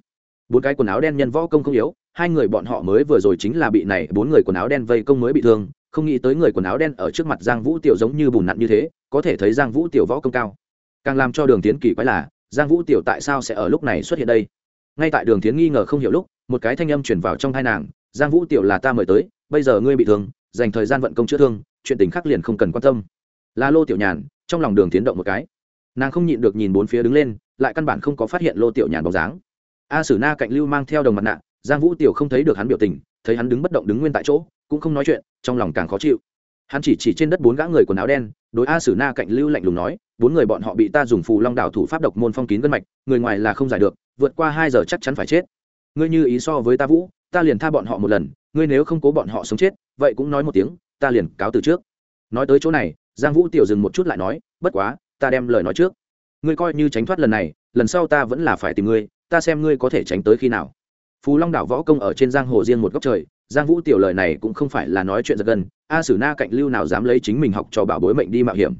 S1: Bốn cái quần áo đen nhân võ công không yếu, hai người bọn họ mới vừa rồi chính là bị này bốn người quần áo đen vây công mới bị thương, không nghĩ tới người quần áo đen ở trước mặt giang vũ tiểu giống như bùn nặn như thế, có thể thấy giang vũ tiểu võ công cao. Càng làm cho đường tiến kỳ quái là, giang vũ tiểu tại sao sẽ ở lúc này xuất hiện đây? Ngay tại đường tiến nghi ngờ không hiểu lúc, một cái thanh âm chuyển vào trong hai nàng, giang vũ tiểu là ta mời tới, bây giờ ngươi bị thương dành thời gian vận công chữa thương, chuyện tình khác liền không cần quan tâm. Là lô tiểu nhàn, trong lòng đường tiến động một cái. Nàng không nhịn được nhìn bốn phía đứng lên, lại căn bản không có phát hiện lô tiểu nhàn bóng dáng. A sử na cạnh lưu mang theo đồng mặt nạ, giang vũ tiểu không thấy được hắn biểu tình, thấy hắn đứng bất động đứng nguyên tại chỗ, cũng không nói chuyện, trong lòng càng khó chịu. Hắn chỉ chỉ trên đất bốn gã người quần áo đen, đối a sử na cạnh lưu lạnh lùng nói, bốn người bọn họ bị ta dùng phù long đảo thủ pháp độc môn phong kín gân mạch, người ngoài là không giải được, vượt qua hai giờ chắc chắn phải chết. Ngươi như ý so với ta vũ, ta liền tha bọn họ một lần ngươi nếu không cố bọn họ sống chết, vậy cũng nói một tiếng, ta liền cáo từ trước. Nói tới chỗ này, giang vũ tiểu dừng một chút lại nói, bất quá, ta đem lời nói trước. Ngươi coi như tránh thoát lần này, lần sau ta vẫn là phải tìm ngươi, ta xem ngươi có thể tránh tới khi nào. Phú long đảo võ công ở trên giang hồ riêng một góc trời, giang vũ tiểu lời này cũng không phải là nói chuyện giật gần a sử na cạnh lưu nào dám lấy chính mình học cho bảo bối mệnh đi mạo hiểm.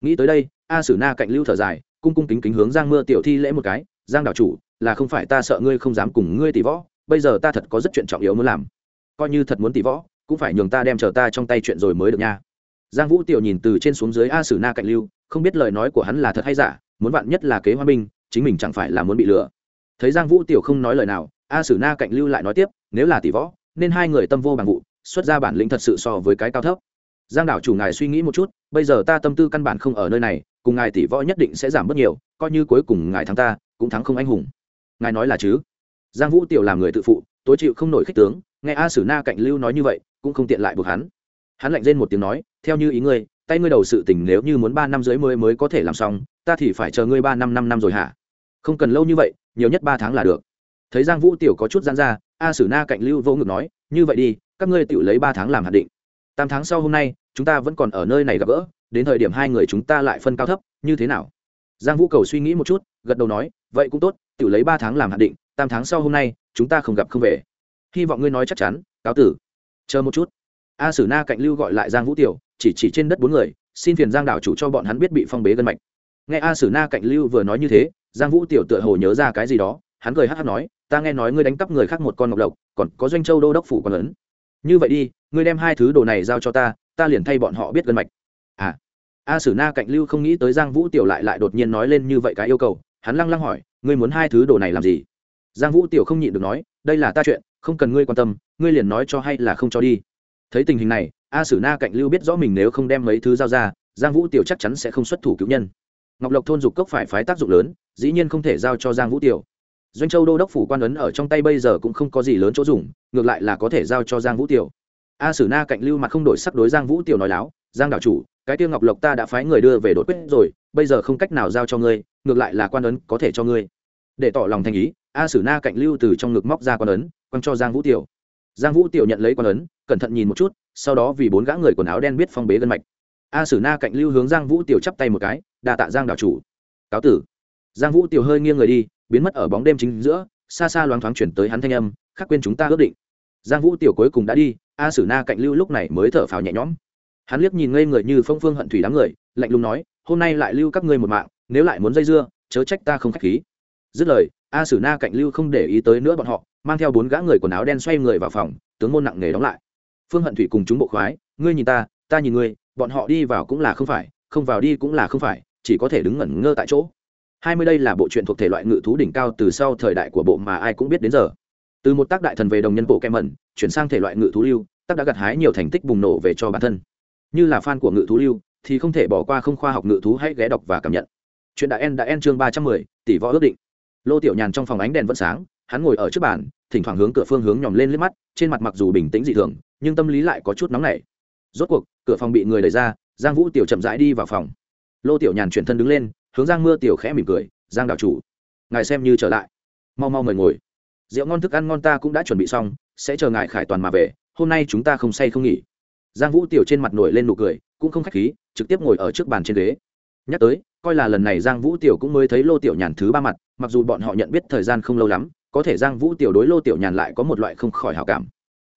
S1: Nghĩ tới đây, a sử na cạnh lưu thở dài, cung cung kính kính hướng giang mưa tiểu thi lễ một cái, giang đảo chủ, là không phải ta sợ ngươi không dám cùng ngươi tỷ võ, bây giờ ta thật có rất chuyện trọng yếu muốn làm coi như thật muốn tỷ võ, cũng phải nhường ta đem chờ ta trong tay chuyện rồi mới được nha. Giang vũ tiểu nhìn từ trên xuống dưới a sử na cạnh lưu, không biết lời nói của hắn là thật hay giả, muốn vạn nhất là kế hoa binh chính mình chẳng phải là muốn bị lừa. Thấy giang vũ tiểu không nói lời nào, a sử na cạnh lưu lại nói tiếp, nếu là tỷ võ, nên hai người tâm vô bằng vụ, xuất ra bản lĩnh thật sự so với cái cao thấp. Giang đảo chủ ngài suy nghĩ một chút, bây giờ ta tâm tư căn bản không ở nơi này, cùng ngài tỷ võ nhất định sẽ giảm bớt nhiều, coi như cuối cùng ngài thắng ta, cũng thắng không anh hùng. Ngài nói là chứ? Giang vũ tiểu làm người tự phụ, tối chịu không nổi khích tướng nghe a sử na cạnh lưu nói như vậy, cũng không tiện lại buộc hắn. Hắn lạnh lên một tiếng nói, theo như ý ngươi, tay ngươi đầu sự tình nếu như muốn ba năm dưới mới mới có thể làm xong, ta thì phải chờ ngươi ba năm năm năm rồi hả? Không cần lâu như vậy, nhiều nhất ba tháng là được. Thấy giang vũ tiểu có chút gian ra, a sử na cạnh lưu vô ngực nói, như vậy đi, các ngươi tự lấy ba tháng làm hạt định. Tám tháng sau hôm nay, chúng ta vẫn còn ở nơi này gặp gỡ, đến thời điểm hai người chúng ta lại phân cao thấp, như thế nào? Giang vũ cầu suy nghĩ một chút, gật đầu nói, vậy cũng tốt tự lấy ba tháng làm hạt định, tám tháng sau hôm nay, chúng ta không gặp không về hy vọng ngươi nói chắc chắn, cáo tử. Chờ một chút. A sử na cạnh lưu gọi lại giang vũ tiểu, chỉ chỉ trên đất bốn người, xin phiền giang đảo chủ cho bọn hắn biết bị phong bế gân mạch. Nghe a sử na cạnh lưu vừa nói như thế, giang vũ tiểu tựa hồ nhớ ra cái gì đó, hắn cười hát hát nói, ta nghe nói ngươi đánh cắp người khác một con ngọc lộc còn có doanh châu đô đốc phủ còn lớn. Như vậy đi, ngươi đem hai thứ đồ này giao cho ta ta liền thay bọn họ biết gân mạch. À. A sử na cạnh lưu không nghĩ tới giang vũ tiểu lại lại đột nhiên nói lên như vậy cái yêu cầu, hắn lăng lăng hỏi, ngươi muốn hai thứ đồ này làm gì? Giang vũ tiểu không nhịn được nói, đây là ta chuyện không cần ngươi quan tâm, ngươi liền nói cho hay là không cho đi. Thấy tình hình này, a sử na cạnh lưu biết rõ mình nếu không đem mấy thứ giao ra, giang vũ tiểu chắc chắn sẽ không xuất thủ cứu nhân. Ngọc lộc thôn dục cốc phải phái tác dụng lớn, dĩ nhiên không thể giao cho giang vũ tiểu. Doanh châu đô đốc phủ quan ấn ở trong tay bây giờ cũng không có gì lớn chỗ dùng, ngược lại là có thể giao cho giang vũ tiểu. A sử na cạnh lưu mặt không đổi sắc đối giang vũ tiểu nói láo, giang đảo chủ, cái tiêu ngọc lộc ta đã phái người đưa về đột quyết rồi, bây giờ không cách nào giao cho ngươi, ngược lại là quan ấn có thể cho ngươi để tỏ lòng thành ý, a sử na cạnh lưu từ trong ngực móc ra quan ấn, quăng cho giang vũ tiểu. Giang vũ tiểu nhận lấy quan ấn, cẩn thận nhìn một chút, sau đó vì bốn gã người quần áo đen biết phong bế gân mạch. A sử na cạnh lưu hướng giang vũ tiểu chắp tay một cái đà tạ giang đảo chủ. Cáo tử. Giang vũ tiểu hơi nghiêng người đi, biến mất ở bóng đêm chính giữa, xa xa loáng thoáng chuyển tới hắn thanh âm, khắc quên chúng ta ước định. Giang vũ tiểu cuối cùng đã đi, a sử na cạnh lưu lúc này mới thở phào nhẹ nhõm. Hắn liếc nhìn ngây người như phong phương hận thủy đám người, lạnh lùng nói, hôm nay lại lưu các ngươi một mạng, nếu lại muốn dây dưa, chớ trách ta không k h á c h khí dứt lời, a sử na cạnh lưu không để ý tới nữa bọn họ, mang theo bốn gã người quần áo đen xoay người vào phòng, tướng môn nặng nề đóng lại. Phương hận thủy cùng chúng bộ khoái, ngươi nhìn ta ta nhìn ngươi, bọn họ đi vào cũng là không phải, không vào đi cũng là không phải, chỉ có thể đứng ngẩn ngơ tại chỗ. Hai mươi đây là bộ truyện thuộc thể loại ngự thú đỉnh cao từ sau thời đại của bộ mà ai cũng biết đến giờ. Từ một tác đại thần về đồng nhân bộ kem mẩn, chuyển sang thể loại ngự thú lưu, tác đã gặt hái nhiều thành tích bùng nổ về cho bản thân. Như là fan của ngự thú lưu, thì không thể bỏ qua không khoa học ngự thú hãy ghé đọc và cảm nhận. Chuyện đại en đã en chương ba trăm mười, tỷ võ ước định lô tiểu nhàn trong phòng ánh đèn vẫn sáng, hắn ngồi ở trước bàn, thỉnh thoảng hướng cửa phương hướng nhòm lên liếc mắt, trên mặt mặc dù bình tĩnh dị thường, nhưng tâm lý lại có chút nóng nảy. Rốt cuộc, cửa phòng bị người đẩy ra, giang vũ tiểu chậm rãi đi vào phòng. Lô tiểu nhàn chuyển thân đứng lên, hướng giang mưa tiểu khẽ mỉm cười, giang đạo chủ, ngài xem như trở lại. Mau mau mời ngồi. Rượu ngon thức ăn ngon ta cũng đã chuẩn bị xong, sẽ chờ ngài khải toàn mà về, hôm nay chúng ta không say không nghỉ. Giang vũ tiểu trên mặt nổi lên nụ cười, cũng không khách khí, trực tiếp ngồi ở trước bàn trên ghế. Nhắc tới, coi là lần này giang vũ tiểu cũng mới thấy lô tiểu nhàn thứ ba mặt mặc dù bọn họ nhận biết thời gian không lâu lắm, có thể giang vũ tiểu đối lô tiểu nhàn lại có một loại không khỏi hảo cảm.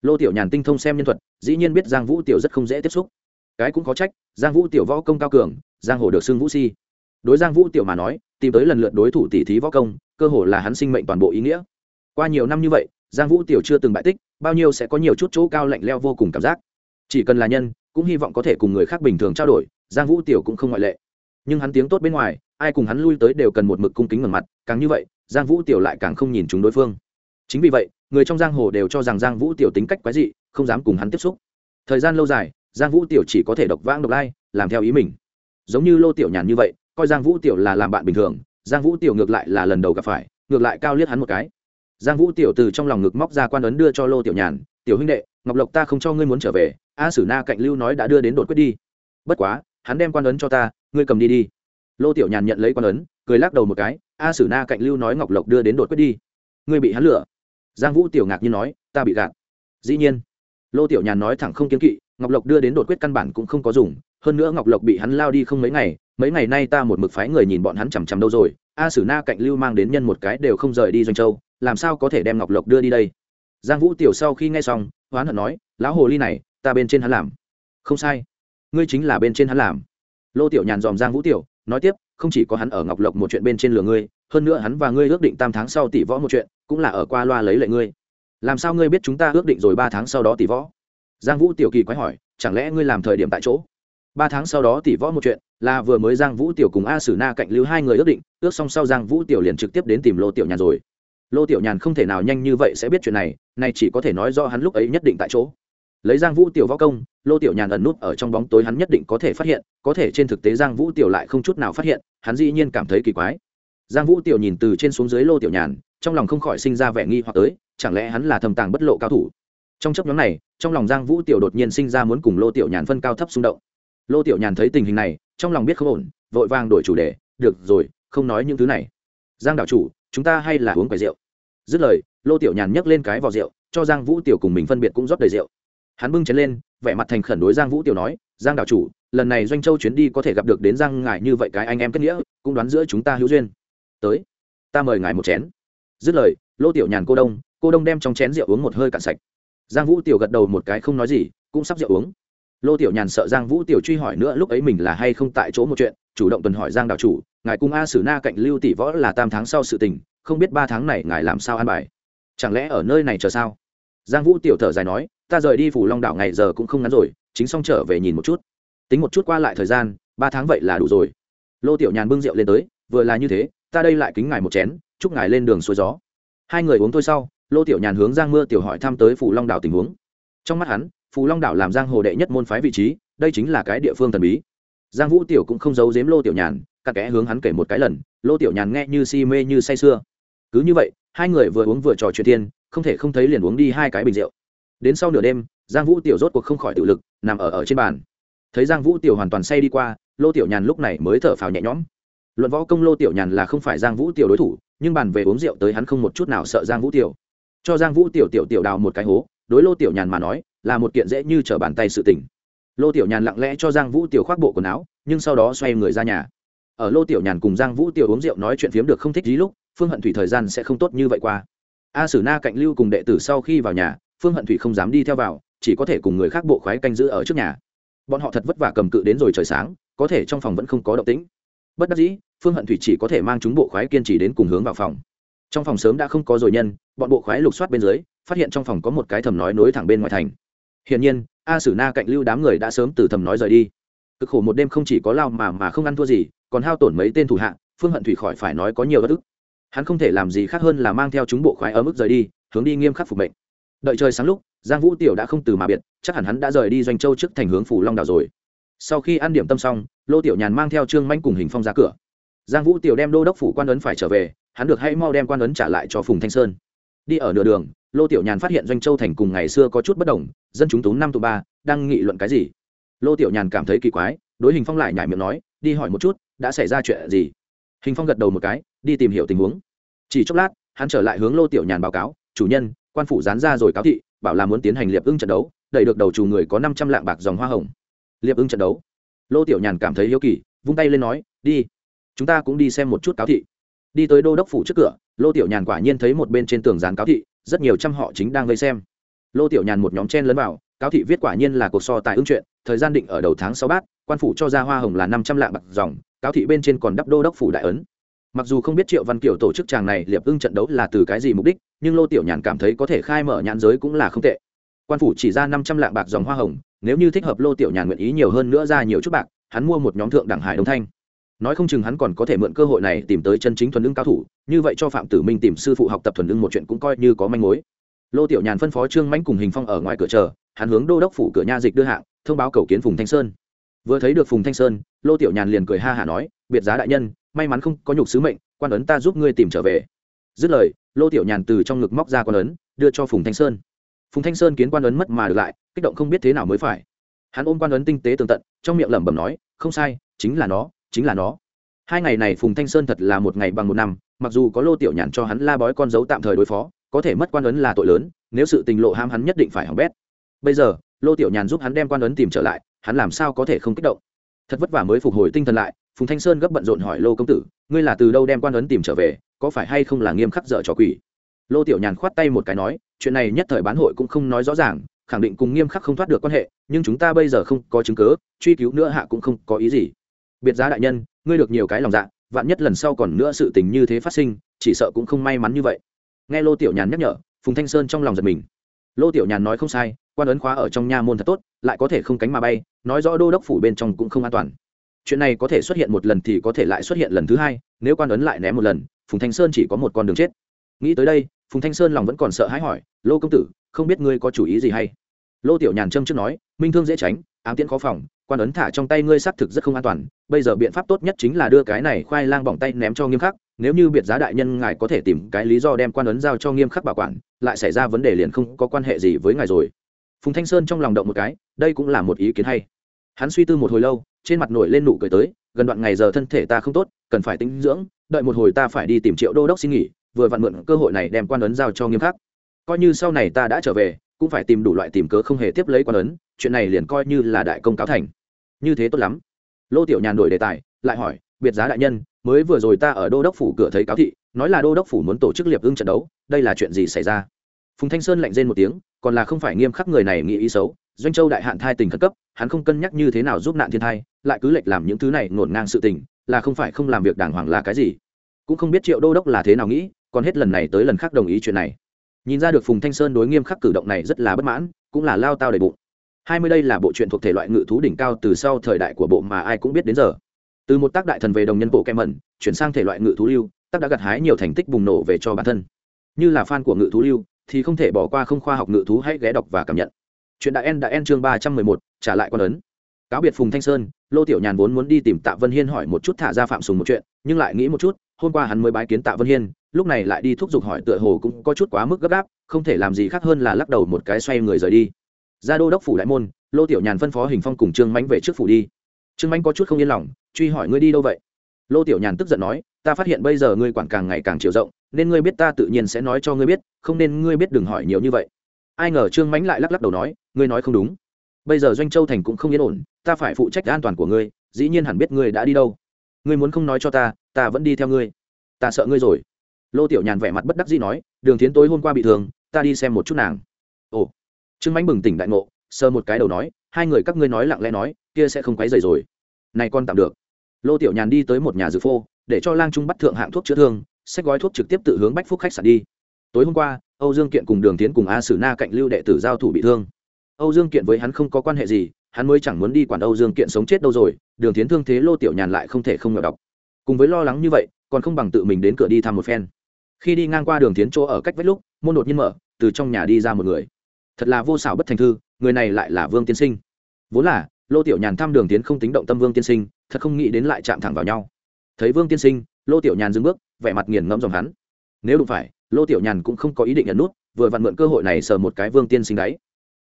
S1: Lô tiểu nhàn tinh thông xem nhân thuật, dĩ nhiên biết giang vũ tiểu rất không dễ tiếp xúc. Cái cũng có trách, giang vũ tiểu võ công cao cường, giang hồ được xưng vũ si. Đối giang vũ tiểu mà nói, tìm tới lần lượt đối thủ tỷ thí võ công, cơ hồ là hắn sinh mệnh toàn bộ ý nghĩa. Qua nhiều năm như vậy, giang vũ tiểu chưa từng bại tích, bao nhiêu sẽ có nhiều chút chỗ cao lạnh leo vô cùng cảm giác. Chỉ cần là nhân, cũng hy vọng có thể cùng người khác bình thường trao đổi, giang vũ tiểu cũng không ngoại lệ. Nhưng hắn tiếng tốt bên ngoài ai cùng hắn lui tới đều cần một mực cung kính ngẩng mặt, càng như vậy, giang vũ tiểu lại càng không nhìn chúng đối phương. Chính vì vậy, người trong giang hồ đều cho rằng giang vũ tiểu tính cách quái dị, không dám cùng hắn tiếp xúc. Thời gian lâu dài, giang vũ tiểu chỉ có thể độc vãng độc lai, làm theo ý mình. Giống như lô tiểu nhàn như vậy, coi giang vũ tiểu là làm bạn bình thường, giang vũ tiểu ngược lại là lần đầu gặp phải, ngược lại cao liếc hắn một cái. Giang vũ tiểu từ trong lòng ngực móc ra quan ấn đưa cho lô tiểu nhàn, tiểu huynh đệ, ngọc lộc ta không cho ngươi muốn trở về, a sử na cạnh lưu nói đã đưa đến đột quyết đi. Bất quá, hắn đem quan ấn cho ta, ngươi cầm đi đi lô tiểu nhàn nhận lấy quan ấn, cười lắc đầu một cái, a sử na cạnh lưu nói ngọc lộc đưa đến đột quyết đi. Ngươi bị hắn lửa giang vũ tiểu ngạc như nói, ta bị gạt. Dĩ nhiên, lô tiểu nhàn nói thẳng không kiếm kỵ, ngọc lộc đưa đến đột quyết căn bản cũng không có dùng. Hơn nữa ngọc lộc bị hắn lao đi không mấy ngày mấy ngày nay ta một mực phái người nhìn bọn hắn chằm chằm đâu rồi. A sử na cạnh lưu mang đến nhân một cái đều không rời đi doanh châu, làm sao có thể đem ngọc lộc đưa đi đây? Giang vũ tiểu sau khi nghe xong, hoán hận nói, lão hồ ly này, ta bên trên hắn làm. Không sai, ngươi chính là bên trên hắn làm. Lô tiểu nhàn dòm giang vũ tiểu nói tiếp, không chỉ có hắn ở ngọc lộc một chuyện bên trên lừa ngươi, hơn nữa hắn và ngươi ước định tam tháng sau tỷ võ một chuyện, cũng là ở qua loa lấy lệ ngươi. Làm sao ngươi biết chúng ta ước định rồi ba tháng sau đó tỷ võ? Giang vũ tiểu kỳ quái hỏi, chẳng lẽ ngươi làm thời điểm tại chỗ? Ba tháng sau đó tỷ võ một chuyện, là vừa mới giang vũ tiểu cùng a sử na cạnh lưu hai người ước định, ước xong sau giang vũ tiểu liền trực tiếp đến tìm lô tiểu nhàn rồi. Lô tiểu nhàn không thể nào nhanh như vậy sẽ biết chuyện này này chỉ có thể nói do hắn lúc ấy nhất định tại chỗ lấy giang vũ tiểu võ công, lô tiểu nhàn ẩn nút ở trong bóng tối hắn nhất định có thể phát hiện, có thể trên thực tế giang vũ tiểu lại không chút nào phát hiện, hắn dĩ nhiên cảm thấy kỳ quái. Giang vũ tiểu nhìn từ trên xuống dưới lô tiểu nhàn, trong lòng không khỏi sinh ra vẻ nghi hoặc tới, chẳng lẽ hắn là thầm tàng bất lộ cao thủ? Trong chấp nhóm này, trong lòng giang vũ tiểu đột nhiên sinh ra muốn cùng lô tiểu nhàn phân cao thấp xung động. Lô tiểu nhàn thấy tình hình này, trong lòng biết không ổn, vội vàng đổi chủ đề, được rồi, không nói những thứ này. Giang đạo chủ, chúng ta hay là uống quầy rượu. Dứt lời, lô tiểu nhàn nhấc lên cái vỏ rượu, cho giang vũ tiểu cùng mình phân biệt cũng rót đầy rượu hắn bưng chén lên, vẻ mặt thành khẩn đối giang vũ tiểu nói, giang đạo chủ, lần này doanh châu chuyến đi có thể gặp được đến giang ngài như vậy cái anh em kết nghĩa, cũng đoán giữa chúng ta hữu duyên. Tới, ta mời ngài một chén. Dứt lời, lô tiểu nhàn cô đông cô đông đem trong chén rượu uống một hơi cạn sạch. Giang vũ tiểu gật đầu một cái không nói gì, cũng sắp rượu uống. Lô tiểu nhàn sợ giang vũ tiểu truy hỏi nữa, lúc ấy mình là hay không tại chỗ một chuyện, chủ động tuần hỏi giang đạo chủ, ngài cung a sử na cạnh lưu tỷ võ là tam tháng sau sự tình, không biết ba tháng này ngài làm sao an bài? Chẳng lẽ ở nơi này chờ sao? Giang vũ tiểu thở dài nói ta rời đi phủ long đảo ngày giờ cũng không ngắn rồi, chính xong trở về nhìn một chút. Tính một chút qua lại thời gian, ba tháng vậy là đủ rồi. Lô tiểu nhàn bưng rượu lên tới, vừa là như thế, ta đây lại kính ngài một chén, chúc ngài lên đường xuôi gió. Hai người uống thôi sau, lô tiểu nhàn hướng giang mưa tiểu hỏi thăm tới phủ long đảo tình huống. Trong mắt hắn phù long đảo làm giang hồ đệ nhất môn phái vị trí, đây chính là cái địa phương thần bí. Giang vũ tiểu cũng không giấu giếm lô tiểu nhàn các kẽ hướng hắn kể một cái lần, lô tiểu nhàn nghe như si mê như say sưa. Cứ như vậy, hai người vừa uống vừa trò chuyện thiên, không thể không thấy liền uống đi hai cái bình rượu đến sau nửa đêm, giang vũ tiểu rốt cuộc không khỏi tự lực, nằm ở ở trên bàn. Thấy giang vũ tiểu hoàn toàn say đi qua, lô tiểu nhàn lúc này mới thở phào nhẹ nhõm. Luận võ công lô tiểu nhàn là không phải giang vũ tiểu đối thủ, nhưng bàn về uống rượu tới hắn không một chút nào sợ giang vũ tiểu. Cho giang vũ tiểu tiểu tiểu đào một cái hố, đối lô tiểu nhàn mà nói, là một kiện dễ như trở bàn tay sự tình. Lô tiểu nhàn lặng lẽ cho giang vũ tiểu khoác bộ quần áo, nhưng sau đó xoay người ra nhà. Ở lô tiểu nhàn cùng giang vũ tiểu uống rượu nói chuyện phiếm được không thích gì lúc, phương hận thủy thời gian sẽ không tốt như vậy qua. A sử na cạnh lưu cùng đệ tử sau khi vào nhà phương hận thủy không dám đi theo vào, chỉ có thể cùng người khác bộ khoái canh giữ ở trước nhà. Bọn họ thật vất vả cầm cự đến rồi trời sáng, có thể trong phòng vẫn không có động tĩnh. Bất đắc dĩ, phương hận thủy chỉ có thể mang chúng bộ khoái kiên trì đến cùng hướng vào phòng. Trong phòng sớm đã không có rồi nhân, bọn bộ khoái lục soát bên dưới, phát hiện trong phòng có một cái thầm nói nối thẳng bên ngoài thành. Hiển nhiên, a sử na cạnh lưu đám người đã sớm từ thầm nói rời đi. Cực khổ một đêm không chỉ có lao mà mà không ăn thua gì, còn hao tổn mấy tên thủ hạ, phương hận thủy khỏi phải nói có nhiều bất ức. Hắn không thể làm gì khác hơn là mang theo chúng bộ khoái ở mức rời đi, hướng đi nghiêm khắc phục mệnh đợi trời sáng lúc, giang vũ tiểu đã không từ mà biệt, chắc hẳn hắn đã rời đi doanh châu trước thành hướng phủ long đảo rồi. Sau khi ăn điểm tâm xong, lô tiểu nhàn mang theo trương manh cùng hình phong ra cửa. Giang vũ tiểu đem đô đốc phủ quan ấn phải trở về, hắn được hãy mau đem quan ấn trả lại cho phùng thanh sơn. Đi ở nửa đường, lô tiểu nhàn phát hiện doanh châu thành cùng ngày xưa có chút bất đồng, dân chúng tú năm tụ ba, đang nghị luận cái gì? Lô tiểu nhàn cảm thấy kỳ quái, đối hình phong lại nhảy miệng nói, đi hỏi một chút, đã xảy ra chuyện gì? Hình phong gật đầu một cái, đi tìm hiểu tình huống. Chỉ chốc lát, hắn trở lại hướng lô tiểu nhàn báo cáo, chủ nhân quan phủ dán ra rồi cáo thị, bảo là muốn tiến hành liệp ưng trận đấu, đẩy được đầu chủ người có năm trăm lạng bạc dòng hoa hồng. Liệp ưng trận đấu. Lô tiểu nhàn cảm thấy hiếu kỳ, vung tay lên nói, đi, chúng ta cũng đi xem một chút cáo thị. Đi tới đô đốc phủ trước cửa, lô tiểu nhàn quả nhiên thấy một bên trên tường dán cáo thị, rất nhiều trăm họ chính đang vây xem. Lô tiểu nhàn một nhóm chen lấn vào cáo thị viết quả nhiên là cuộc so tài ứng chuyện, thời gian định ở đầu tháng sáu bát, quan phủ cho ra hoa hồng là năm trăm lạng bạc dòng, cáo thị bên trên còn đắp đô đốc phủ đại ấn mặc dù không biết triệu văn kiều tổ chức tràng này liệp ưng trận đấu là từ cái gì mục đích, nhưng lô tiểu nhàn cảm thấy có thể khai mở nhãn giới cũng là không tệ. Quan phủ chỉ ra năm trăm lạng bạc dòng hoa hồng, nếu như thích hợp lô tiểu nhàn nguyện ý nhiều hơn nữa ra nhiều chút bạc, hắn mua một nhóm thượng đẳng hải đông thanh. Nói không chừng hắn còn có thể mượn cơ hội này tìm tới chân chính thuần ưng cao thủ, như vậy cho phạm tử minh tìm sư phụ học tập thuần ưng một chuyện cũng coi như có manh mối. Lô tiểu nhàn phân phó trương mãnh cùng hình phong ở ngoài cửa chờ, hắn hướng đô đốc phủ cửa nha dịch đưa hạng, thông báo cầu kiến phùng thanh sơn. Vừa thấy được phùng thanh sơn, lô tiểu nhàn liền cười ha hả nói biệt giá đại nhân, may mắn không có nhục sứ mệnh, quan ấn ta giúp ngươi tìm trở về. Dứt lời, lô tiểu nhàn từ trong ngực móc ra quan ấn, đưa cho phùng thanh sơn. Phùng thanh sơn kiến quan ấn mất mà được lại, kích động không biết thế nào mới phải. Hắn ôm quan ấn tinh tế tường tận, trong miệng lẩm bẩm nói, không sai, chính là nó, chính là nó. Hai ngày này phùng thanh sơn thật là một ngày bằng một năm, mặc dù có lô tiểu nhàn cho hắn la bói con dấu tạm thời đối phó, có thể mất quan ấn là tội lớn, nếu sự tình lộ ham hắn nhất định phải hỏng bét. Bây giờ, lô tiểu nhàn giúp hắn đem quan ấn tìm trở lại, hắn làm sao có thể không kích động? Thật vất vả mới phục hồi tinh thần lại phùng thanh sơn gấp bận rộn hỏi lô công tử, ngươi là từ đâu đem quan ấn tìm trở về, có phải hay không là nghiêm khắc dở trò quỷ? Lô tiểu nhàn khoát tay một cái nói, chuyện này nhất thời bán hội cũng không nói rõ ràng, khẳng định cùng nghiêm khắc không thoát được quan hệ, nhưng chúng ta bây giờ không có chứng cớ truy cứu nữa hạ cũng không có ý gì. Biệt giá đại nhân, ngươi được nhiều cái lòng dạ vạn nhất lần sau còn nữa sự tình như thế phát sinh, chỉ sợ cũng không may mắn như vậy. Nghe lô tiểu nhàn nhắc nhở, phùng thanh sơn trong lòng giật mình. Lô tiểu nhàn nói không sai, quan ấn khóa ở trong nha môn thật tốt, lại có thể không cánh mà bay, nói rõ đô đốc phủ bên trong cũng không an toàn chuyện này có thể xuất hiện một lần thì có thể lại xuất hiện lần thứ hai, nếu quan ấn lại ném một lần, phùng thanh sơn chỉ có một con đường chết. Nghĩ tới đây, phùng thanh sơn lòng vẫn còn sợ hãi hỏi, lô công tử, không biết ngươi có chủ ý gì hay? Lô tiểu nhàn trâm trước nói, minh thương dễ tránh, ám tiễn khó phòng, quan ấn thả trong tay ngươi xác thực rất không an toàn, bây giờ biện pháp tốt nhất chính là đưa cái này khoai lang bỏng tay ném cho nghiêm khắc, nếu như biệt giá đại nhân ngài có thể tìm cái lý do đem quan ấn giao cho nghiêm khắc bảo quản, lại xảy ra vấn đề liền không có quan hệ gì với ngài rồi. Phùng thanh sơn trong lòng động một cái, đây cũng là một ý kiến hay. Hắn suy tư một hồi lâu trên mặt nổi lên nụ cười tới, gần đoạn ngày giờ thân thể ta không tốt, cần phải tinh dưỡng, đợi một hồi ta phải đi tìm triệu đô đốc xin nghỉ, vừa vặn mượn cơ hội này đem quan ấn giao cho nghiêm khắc. Coi như sau này ta đã trở về, cũng phải tìm đủ loại tìm cớ không hề tiếp lấy quan ấn, chuyện này liền coi như là đại công cáo thành. Như thế tốt lắm. Lô tiểu nhàn đổi đề tài, lại hỏi, biệt giá đại nhân, mới vừa rồi ta ở đô đốc phủ cửa thấy cáo thị, nói là đô đốc phủ muốn tổ chức liệp ưng trận đấu, đây là chuyện gì xảy ra? Phùng thanh sơn lạnh rên một tiếng, còn là không phải nghiêm khắc người này nghĩ ý xấu, doanh châu đại hạn thai tình khẩn cấp hắn không cân nhắc như thế nào giúp nạn thiên thai, lại cứ lệch làm những thứ này ngổn ngang sự tình, là không phải không làm việc đàng hoàng là cái gì. Cũng không biết triệu đô đốc là thế nào nghĩ, còn hết lần này tới lần khác đồng ý chuyện này. Nhìn ra được phùng thanh sơn đối nghiêm khắc cử động này rất là bất mãn, cũng là lao tao đầy bụng. Hai mươi đây là bộ truyện thuộc thể loại ngự thú đỉnh cao từ sau thời đại của bộ mà ai cũng biết đến giờ. Từ một tác đại thần về đồng nhân bộ kem mẩn, chuyển sang thể loại ngự thú lưu, tác đã gặt hái nhiều thành tích bùng nổ về cho bản thân. Như là fan của ngự thú lưu, thì không thể bỏ qua không khoa học ngự thú hãy ghé đọc và cảm nhận chuyện đại en đã en chương ba trăm mười một, trả lại quan ấn. Cáo biệt phùng thanh sơn, lô tiểu nhàn vốn muốn đi tìm tạ vân hiên hỏi một chút thả ra phạm sùng một chuyện, nhưng lại nghĩ một chút, hôm qua hắn mới bái kiến tạ vân hiên, lúc này lại đi thúc giục hỏi tựa hồ cũng có chút quá mức gấp gáp, không thể làm gì khác hơn là lắc đầu một cái xoay người rời đi. Ra đô đốc phủ đại môn, lô tiểu nhàn phân phó hình phong cùng trương mánh về trước phủ đi. Trương mánh có chút không yên lòng, truy hỏi ngươi đi đâu vậy? Lô tiểu nhàn tức giận nói, ta phát hiện bây giờ ngươi quản càng ngày càng chiều rộng, nên ngươi biết ta tự nhiên sẽ nói cho ngươi biết, không nên ngươi biết đừng hỏi nhiều như vậy. Ai ngờ trương mánh lại lắc lắc đầu nói ngươi nói không đúng. Bây giờ doanh châu thành cũng không yên ổn, ta phải phụ trách an toàn của ngươi, dĩ nhiên hẳn biết ngươi đã đi đâu. Ngươi muốn không nói cho ta ta vẫn đi theo ngươi. Ta sợ ngươi rồi. Lô tiểu nhàn vẻ mặt bất đắc dĩ nói, đường tiến tối hôm qua bị thương, ta đi xem một chút nàng. Ồ. Trương mánh bừng tỉnh đại ngộ, sờ một cái đầu nói, hai người các ngươi nói lặng lẽ nói, kia sẽ không quấy dày rồi. Này con tạm được. Lô tiểu nhàn đi tới một nhà dược phô, để cho lang trung bắt thượng hạng thuốc chữa thương sách gói thuốc trực tiếp tự hướng bách phúc khách sạn đi. Tối hôm qua, âu dương kiện cùng đường tiến cùng a sử na cạnh lưu đệ tử giao thủ bị thương âu dương kiện với hắn không có quan hệ gì, hắn mới chẳng muốn đi quản âu dương kiện sống chết đâu rồi, đường Thiến thương thế lô tiểu nhàn lại không thể không nhỏ đọc. Cùng với lo lắng như vậy, còn không bằng tự mình đến cửa đi thăm một phen. Khi đi ngang qua đường Thiến chỗ ở cách vách lúc, môn đột nhiên mở, từ trong nhà đi ra một người. Thật là vô xảo bất thành thư, người này lại là vương tiên sinh. Vốn là, lô tiểu nhàn thăm đường Thiến không tính động tâm vương tiên sinh, thật không nghĩ đến lại chạm thẳng vào nhau. Thấy vương tiên sinh, lô tiểu nhàn dừng bước, vẻ mặt nghiền ngẫm dòng hắn. Nếu đúng phải, lô tiểu nhàn cũng không có ý định ẩn nút, vừa vặn mượn cơ hội này sờ một cái vương tiên sinh đấy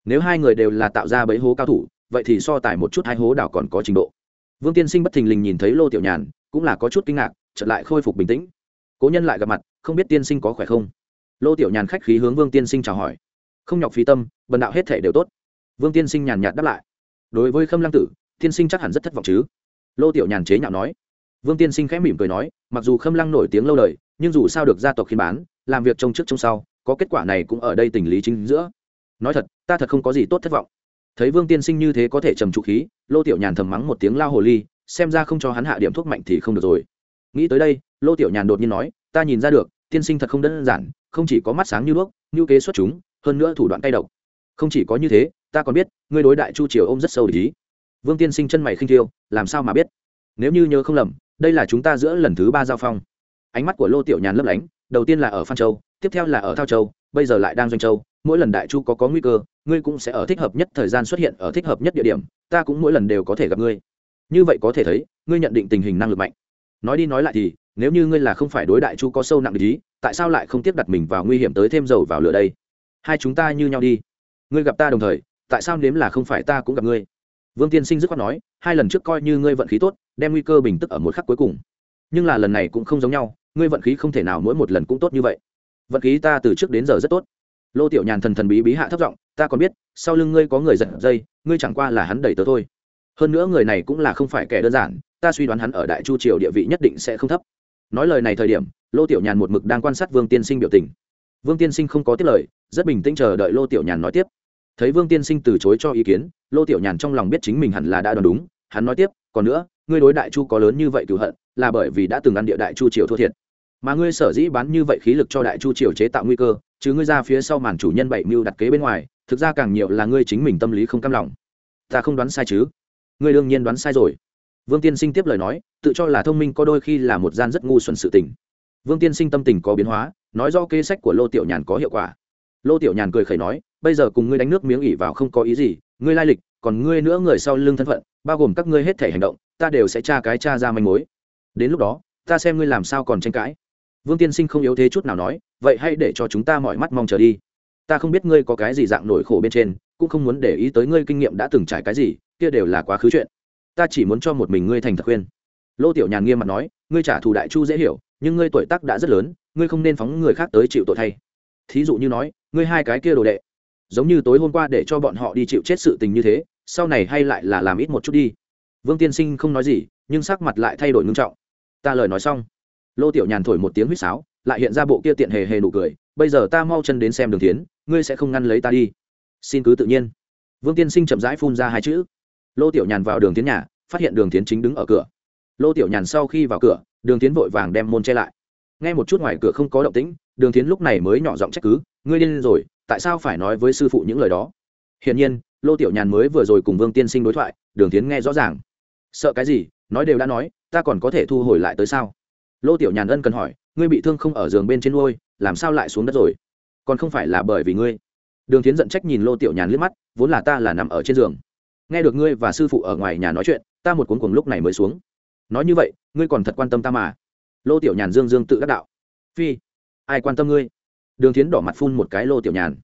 S1: nếu hai người đều là tạo ra bẫy hố cao thủ, vậy thì so tài một chút hai hố đảo còn có trình độ. Vương tiên sinh bất thình lình nhìn thấy lô tiểu nhàn, cũng là có chút kinh ngạc, chợt lại khôi phục bình tĩnh. Cố nhân lại gặp mặt, không biết tiên sinh có khỏe không? Lô tiểu nhàn khách khí hướng vương tiên sinh chào hỏi. Không nhọc phí tâm, bần đạo hết thể đều tốt. Vương tiên sinh nhàn nhạt đáp lại. Đối với khâm lăng tử, tiên sinh chắc hẳn rất thất vọng chứ? Lô tiểu nhàn chế nhạo nói. Vương tiên sinh khẽ mỉm cười nói, mặc dù khâm lăng nổi tiếng lâu đời, nhưng dù sao được gia tộc khiên bán, làm việc trông trước trông sau, có kết quả này cũng ở đây tình lý chính giữa nói thật, ta thật không có gì tốt thất vọng. Thấy vương tiên sinh như thế có thể trầm trụ khí, lô tiểu nhàn thầm mắng một tiếng lao hồ ly, xem ra không cho hắn hạ điểm thuốc mạnh thì không được rồi. Nghĩ tới đây, lô tiểu nhàn đột nhiên nói, ta nhìn ra được, tiên sinh thật không đơn giản, không chỉ có mắt sáng như đuốc, như kế xuất chúng, hơn nữa thủ đoạn tay độc. Không chỉ có như thế, ta còn biết, ngươi đối đại chu triều ôm rất sâu để ý. Vương tiên sinh chân mày khinh thiêu, làm sao mà biết? Nếu như nhớ không lầm, đây là chúng ta giữa lần thứ ba giao phong. Ánh mắt của lô tiểu nhàn lấp lánh, đầu tiên là ở phan châu, tiếp theo là ở thao châu, bây giờ lại đang doanh châu mỗi lần đại chu có có nguy cơ, ngươi cũng sẽ ở thích hợp nhất thời gian xuất hiện ở thích hợp nhất địa điểm, ta cũng mỗi lần đều có thể gặp ngươi. Như vậy có thể thấy, ngươi nhận định tình hình năng lực mạnh. Nói đi nói lại thì, nếu như ngươi là không phải đối đại chu có sâu nặng lý tại sao lại không tiếp đặt mình vào nguy hiểm tới thêm dầu vào lửa đây? Hai chúng ta như nhau đi. Ngươi gặp ta đồng thời, tại sao nếm là không phải ta cũng gặp ngươi? Vương tiên sinh dứt khoát nói, hai lần trước coi như ngươi vận khí tốt, đem nguy cơ bình tức ở một khắc cuối cùng. Nhưng là lần này cũng không giống nhau, ngươi vận khí không thể nào mỗi một lần cũng tốt như vậy. Vận khí ta từ trước đến giờ rất tốt lô tiểu nhàn thần thần bí bí hạ thấp giọng, ta còn biết, sau lưng ngươi có người giật dây, ngươi chẳng qua là hắn đẩy tớ thôi. Hơn nữa người này cũng là không phải kẻ đơn giản, ta suy đoán hắn ở đại chu triều địa vị nhất định sẽ không thấp. Nói lời này thời điểm, lô tiểu nhàn một mực đang quan sát vương tiên sinh biểu tình. Vương tiên sinh không có tiết lời, rất bình tĩnh chờ đợi lô tiểu nhàn nói tiếp. Thấy vương tiên sinh từ chối cho ý kiến, lô tiểu nhàn trong lòng biết chính mình hẳn là đã đoán đúng, hắn nói tiếp, còn nữa, ngươi đối đại chu có lớn như vậy cựu hận, là bởi vì đã từng ăn địa đại chu triều thua thiệt mà ngươi sở dĩ bán như vậy khí lực cho đại chu triều chế tạo nguy cơ, chứ ngươi ra phía sau màn chủ nhân bảy mưu đặt kế bên ngoài, thực ra càng nhiều là ngươi chính mình tâm lý không cam lòng. Ta không đoán sai chứ? Ngươi đương nhiên đoán sai rồi. Vương tiên sinh tiếp lời nói, tự cho là thông minh có đôi khi là một gian rất ngu xuẩn sự tình. Vương tiên sinh tâm tình có biến hóa, nói do kế sách của lô tiểu nhàn có hiệu quả. Lô tiểu nhàn cười khẩy nói, bây giờ cùng ngươi đánh nước miếng ỉ vào không có ý gì, ngươi lai lịch, còn ngươi nữa người sau lưng thân phận, bao gồm các ngươi hết thể hành động, ta đều sẽ tra cái tra ra manh mối. Đến lúc đó, ta xem ngươi làm sao còn tranh cãi vương tiên sinh không yếu thế chút nào nói, vậy hãy để cho chúng ta mọi mắt mong chờ đi. Ta không biết ngươi có cái gì dạng nổi khổ bên trên, cũng không muốn để ý tới ngươi kinh nghiệm đã từng trải cái gì, kia đều là quá khứ chuyện. Ta chỉ muốn cho một mình ngươi thành thật khuyên. Lô tiểu nhàn nghiêm mặt nói, ngươi trả thù đại chu dễ hiểu, nhưng ngươi tuổi tác đã rất lớn, ngươi không nên phóng người khác tới chịu tội thay. Thí dụ như nói, ngươi hai cái kia đồ đệ, giống như tối hôm qua để cho bọn họ đi chịu chết sự tình như thế, sau này hay lại là làm ít một chút đi. Vương tiên sinh không nói gì, nhưng sắc mặt lại thay đổi ngưng trọng. Ta lời nói xong lô tiểu nhàn thổi một tiếng huýt sáo, lại hiện ra bộ kia tiện hề hề nụ cười, bây giờ ta mau chân đến xem đường tiến ngươi sẽ không ngăn lấy ta đi. Xin cứ tự nhiên. Vương tiên sinh chậm rãi phun ra hai chữ. Lô tiểu nhàn vào đường tiến nhà, phát hiện đường tiến chính đứng ở cửa. Lô tiểu nhàn sau khi vào cửa, đường tiến vội vàng đem môn che lại. Nghe một chút ngoài cửa không có động tĩnh, đường tiến lúc này mới nhỏ giọng trách cứ, ngươi điên rồi, tại sao phải nói với sư phụ những lời đó? Hiển nhiên, lô tiểu nhàn mới vừa rồi cùng vương tiên sinh đối thoại, đường tiến nghe rõ ràng. Sợ cái gì? Nói đều đã nói, ta còn có thể thu hồi lại tới sao? Lô tiểu nhàn ân cần hỏi, ngươi bị thương không ở giường bên trên nuôi, làm sao lại xuống đất rồi? Còn không phải là bởi vì ngươi? Đường tiến giận trách nhìn lô tiểu nhàn liếc mắt, vốn là ta là nằm ở trên giường. Nghe được ngươi và sư phụ ở ngoài nhà nói chuyện, ta một cuốn cuồng lúc này mới xuống. Nói như vậy, ngươi còn thật quan tâm ta mà. Lô tiểu nhàn dương dương tự đắc đạo, phi, ai quan tâm ngươi? Đường tiến đỏ mặt phun một cái lô tiểu nhàn.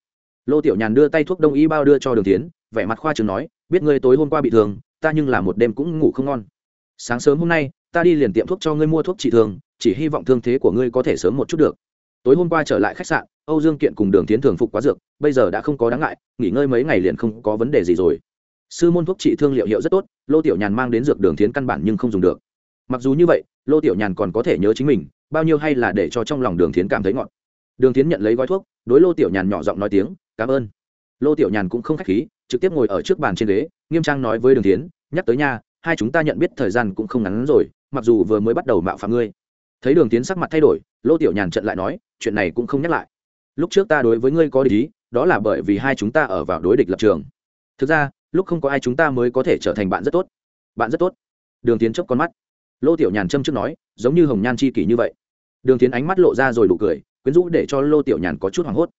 S1: Lô tiểu nhàn đưa tay thuốc đông y bao đưa cho đường tiến vẻ mặt khoa trường nói, biết ngươi tối hôm qua bị thương, ta nhưng là một đêm cũng ngủ không ngon. Sáng sớm hôm nay, ta đi liền tiệm thuốc cho ngươi mua thuốc trị thương chỉ hy vọng thương thế của ngươi có thể sớm một chút được. Tối hôm qua trở lại khách sạn, âu dương kiện cùng đường tiến thường phục quá dược, bây giờ đã không có đáng ngại, nghỉ ngơi mấy ngày liền không có vấn đề gì rồi. Sư môn thuốc trị thương liệu hiệu rất tốt, lô tiểu nhàn mang đến dược đường tiến căn bản nhưng không dùng được. Mặc dù như vậy, lô tiểu nhàn còn có thể nhớ chính mình, bao nhiêu hay là để cho trong lòng đường tiến cảm thấy ngọt. Đường tiến nhận lấy gói thuốc, đối lô tiểu nhàn nhỏ giọng nói tiếng, cảm ơn. Lô tiểu nhàn cũng không k h á c h khí, trực tiếp ngồi ở trước bàn trên ghế, nghiêm trang nói với đường tiến nhắc tới nha, hai chúng ta nhận biết thời gian cũng không ngắn rồi, mặc dù vừa mới bắt đầu mạo phạm ngươi thấy đường tiến sắc mặt thay đổi, lô tiểu nhàn trận lại nói, chuyện này cũng không nhắc lại. Lúc trước ta đối với ngươi có lý đó là bởi vì hai chúng ta ở vào đối địch lập trường. Thực ra, lúc không có ai chúng ta mới có thể trở thành bạn rất tốt. Bạn rất tốt. Đường tiến chốc con mắt. Lô tiểu nhàn châm trước nói, giống như hồng nhan c h i kỷ như vậy. Đường tiến ánh mắt lộ ra rồi đủ cười, quyến rũ để cho lô tiểu nhàn có chút hoảng hốt.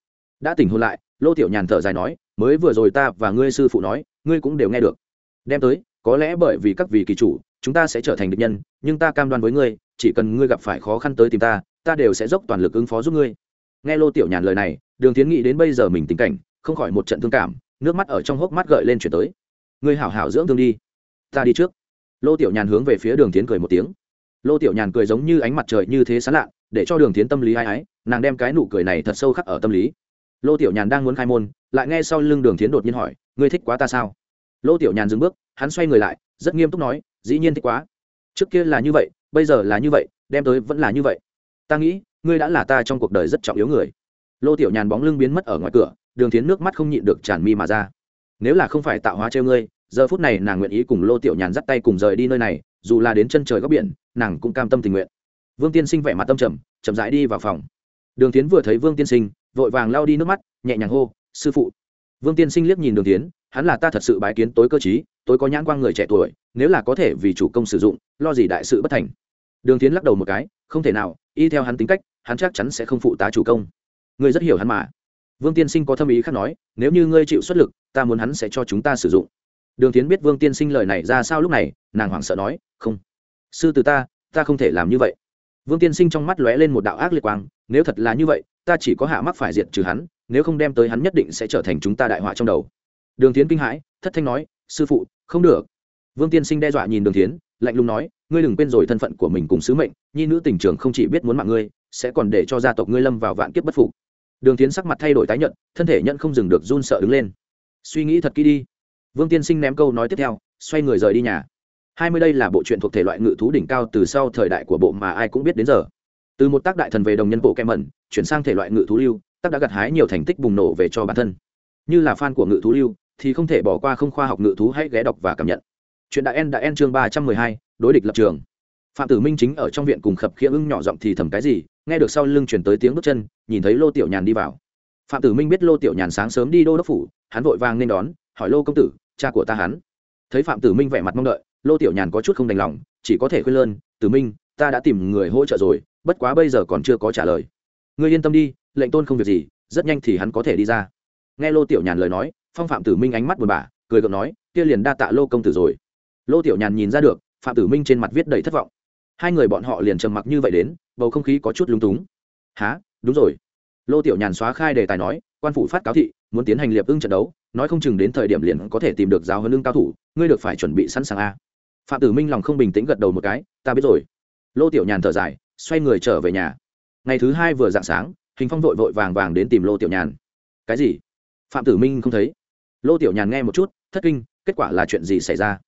S1: Đã tỉnh hôn lại, lô tiểu nhàn thở dài nói, mới vừa rồi ta và ngươi sư phụ nói, ngươi cũng đều nghe được. Đem tới, có lẽ bởi vì các vị kỳ chủ chúng ta sẽ trở thành địch nhân, nhưng ta cam đoan với ngươi, chỉ cần ngươi gặp phải khó khăn tới tìm ta ta đều sẽ dốc toàn lực ứng phó giúp ngươi. Nghe lô tiểu nhàn lời này, đường tiến nghĩ đến bây giờ mình tình cảnh, không khỏi một trận thương cảm, nước mắt ở trong hốc mắt gợi lên chuyển tới. Ngươi hảo hảo dưỡng thương đi, ta đi trước. Lô tiểu nhàn hướng về phía đường tiến cười một tiếng. Lô tiểu nhàn cười giống như ánh mặt trời như thế sán lạ, để cho đường tiến tâm lý ai ái, nàng đem cái nụ cười này thật sâu khắc ở tâm lý. Lô tiểu nhàn đang muốn khai môn, lại nghe sau lưng đường tiến đột nhiên hỏi, ngươi thích quá ta sao? Lô tiểu nhàn dừng bước, hắn xoay người lại, rất nghiêm túc nói dĩ nhiên thích quá. Trước kia là như vậy, bây giờ là như vậy, đem tới vẫn là như vậy. Ta nghĩ, ngươi đã là ta trong cuộc đời rất trọng yếu người. Lô tiểu nhàn bóng lưng biến mất ở ngoài cửa, đường tiến nước mắt không nhịn được tràn mi mà ra. Nếu là không phải tạo hóa treo ngươi, giờ phút này nàng nguyện ý cùng lô tiểu nhàn dắt tay cùng rời đi nơi này, dù là đến chân trời góc biển, nàng cũng cam tâm tình nguyện. Vương tiên sinh vẻ mặt tâm trầm, chậm rãi đi vào phòng. Đường tiến vừa thấy vương tiên sinh, vội vàng lao đi nước mắt, nhẹ nhàng hô, sư phụ. Vương tiên sinh liếc nhìn đường tiến hắn là ta thật sự bái kiến tối cơ chí tối có nhãn quang người trẻ tuổi, nếu là có thể vì chủ công sử dụng, lo gì đại sự bất thành. Đường tiến lắc đầu một cái, không thể nào, y theo hắn tính cách, hắn chắc chắn sẽ không phụ tá chủ công. Ngươi rất hiểu hắn mà. Vương tiên sinh có thâm ý khác nói, nếu như ngươi chịu xuất lực, ta muốn hắn sẽ cho chúng ta sử dụng. Đường tiến biết vương tiên sinh lời này ra sao lúc này, nàng hoảng sợ nói, không. Sư từ ta ta không thể làm như vậy. Vương tiên sinh trong mắt lóe lên một đạo ác liệt quang, nếu thật là như vậy, ta chỉ có hạ mắc phải diệt trừ hắn, nếu không đem tới hắn nhất định sẽ trở thành chúng ta đại họa trong đầu đường tiến kinh hãi, thất thanh nói, sư phụ, không được. Vương tiên sinh đe dọa nhìn đường tiến lạnh lùng nói, ngươi đừng quên rồi thân phận của mình cùng sứ mệnh, nhi nữ tình trường không chỉ biết muốn mạng ngươi, sẽ còn để cho gia tộc ngươi lâm vào vạn kiếp bất phục. Đường tiến sắc mặt thay đổi tái nhận thân thể nhận không dừng được run sợ đứng lên. Suy nghĩ thật kỹ đi. Vương tiên sinh ném câu nói tiếp theo, xoay người rời đi nhà. Hai mươi đây là bộ truyện thuộc thể loại ngự thú đỉnh cao từ sau thời đại của bộ mà ai cũng biết đến giờ. Từ một tác đại thần về đồng nhân bộ kem mẩn, chuyển sang thể loại ngự thú lưu, tác đã gặt hái nhiều thành tích bùng nổ về cho bản thân. Như là fan của ngự thú lưu thì không thể bỏ qua không khoa học ngự thú hãy ghé đọc và cảm nhận. Chuyện đại en đã en chương ba trăm mười hai, đối địch lập trường. Phạm tử minh chính ở trong viện cùng khập khiễng ưng nhỏ giọng thì thầm cái gì, nghe được sau lưng chuyển tới tiếng bước chân, nhìn thấy lô tiểu nhàn đi vào. Phạm tử minh biết lô tiểu nhàn sáng sớm đi đô đốc phủ, hắn vội vàng nên đón, hỏi lô công tử, cha của ta hắn. Thấy phạm tử minh vẻ mặt mong đợi, lô tiểu nhàn có chút không đành lòng, chỉ có thể khuyên lơn, tử minh, ta đã tìm người hỗ trợ rồi, bất quá bây giờ còn chưa có trả lời. Ngươi yên tâm đi, lệnh tôn không việc gì, rất nhanh thì hắn có thể đi ra. Nghe lô tiểu nhàn lời nói phong phạm tử minh ánh mắt buồn bã, cười gượng nói, kia liền đa tạ lô công tử rồi. Lô tiểu nhàn nhìn ra được, phạm tử minh trên mặt viết đầy thất vọng. Hai người bọn họ liền trầm mặc như vậy đến, bầu không khí có chút lúng túng. Há đúng rồi. Lô tiểu nhàn xóa khai đề tài nói, quan phủ phát cáo thị, muốn tiến hành liệp ưng trận đấu, nói không chừng đến thời điểm liền có thể tìm được giáo hơn ưng cao thủ, ngươi được phải chuẩn bị sẵn sàng a. Phạm tử minh lòng không bình tĩnh gật đầu một cái, ta biết rồi. Lô tiểu nhàn thở dài, xoay người trở về nhà. Ngày thứ hai vừa dạng sáng, hình phong vội vội vàng vàng đến tìm lô tiểu nhàn. Cái gì? Phạm tử minh không thấy lô tiểu nhàn nghe một chút, thất kinh, kết quả là chuyện gì xảy ra?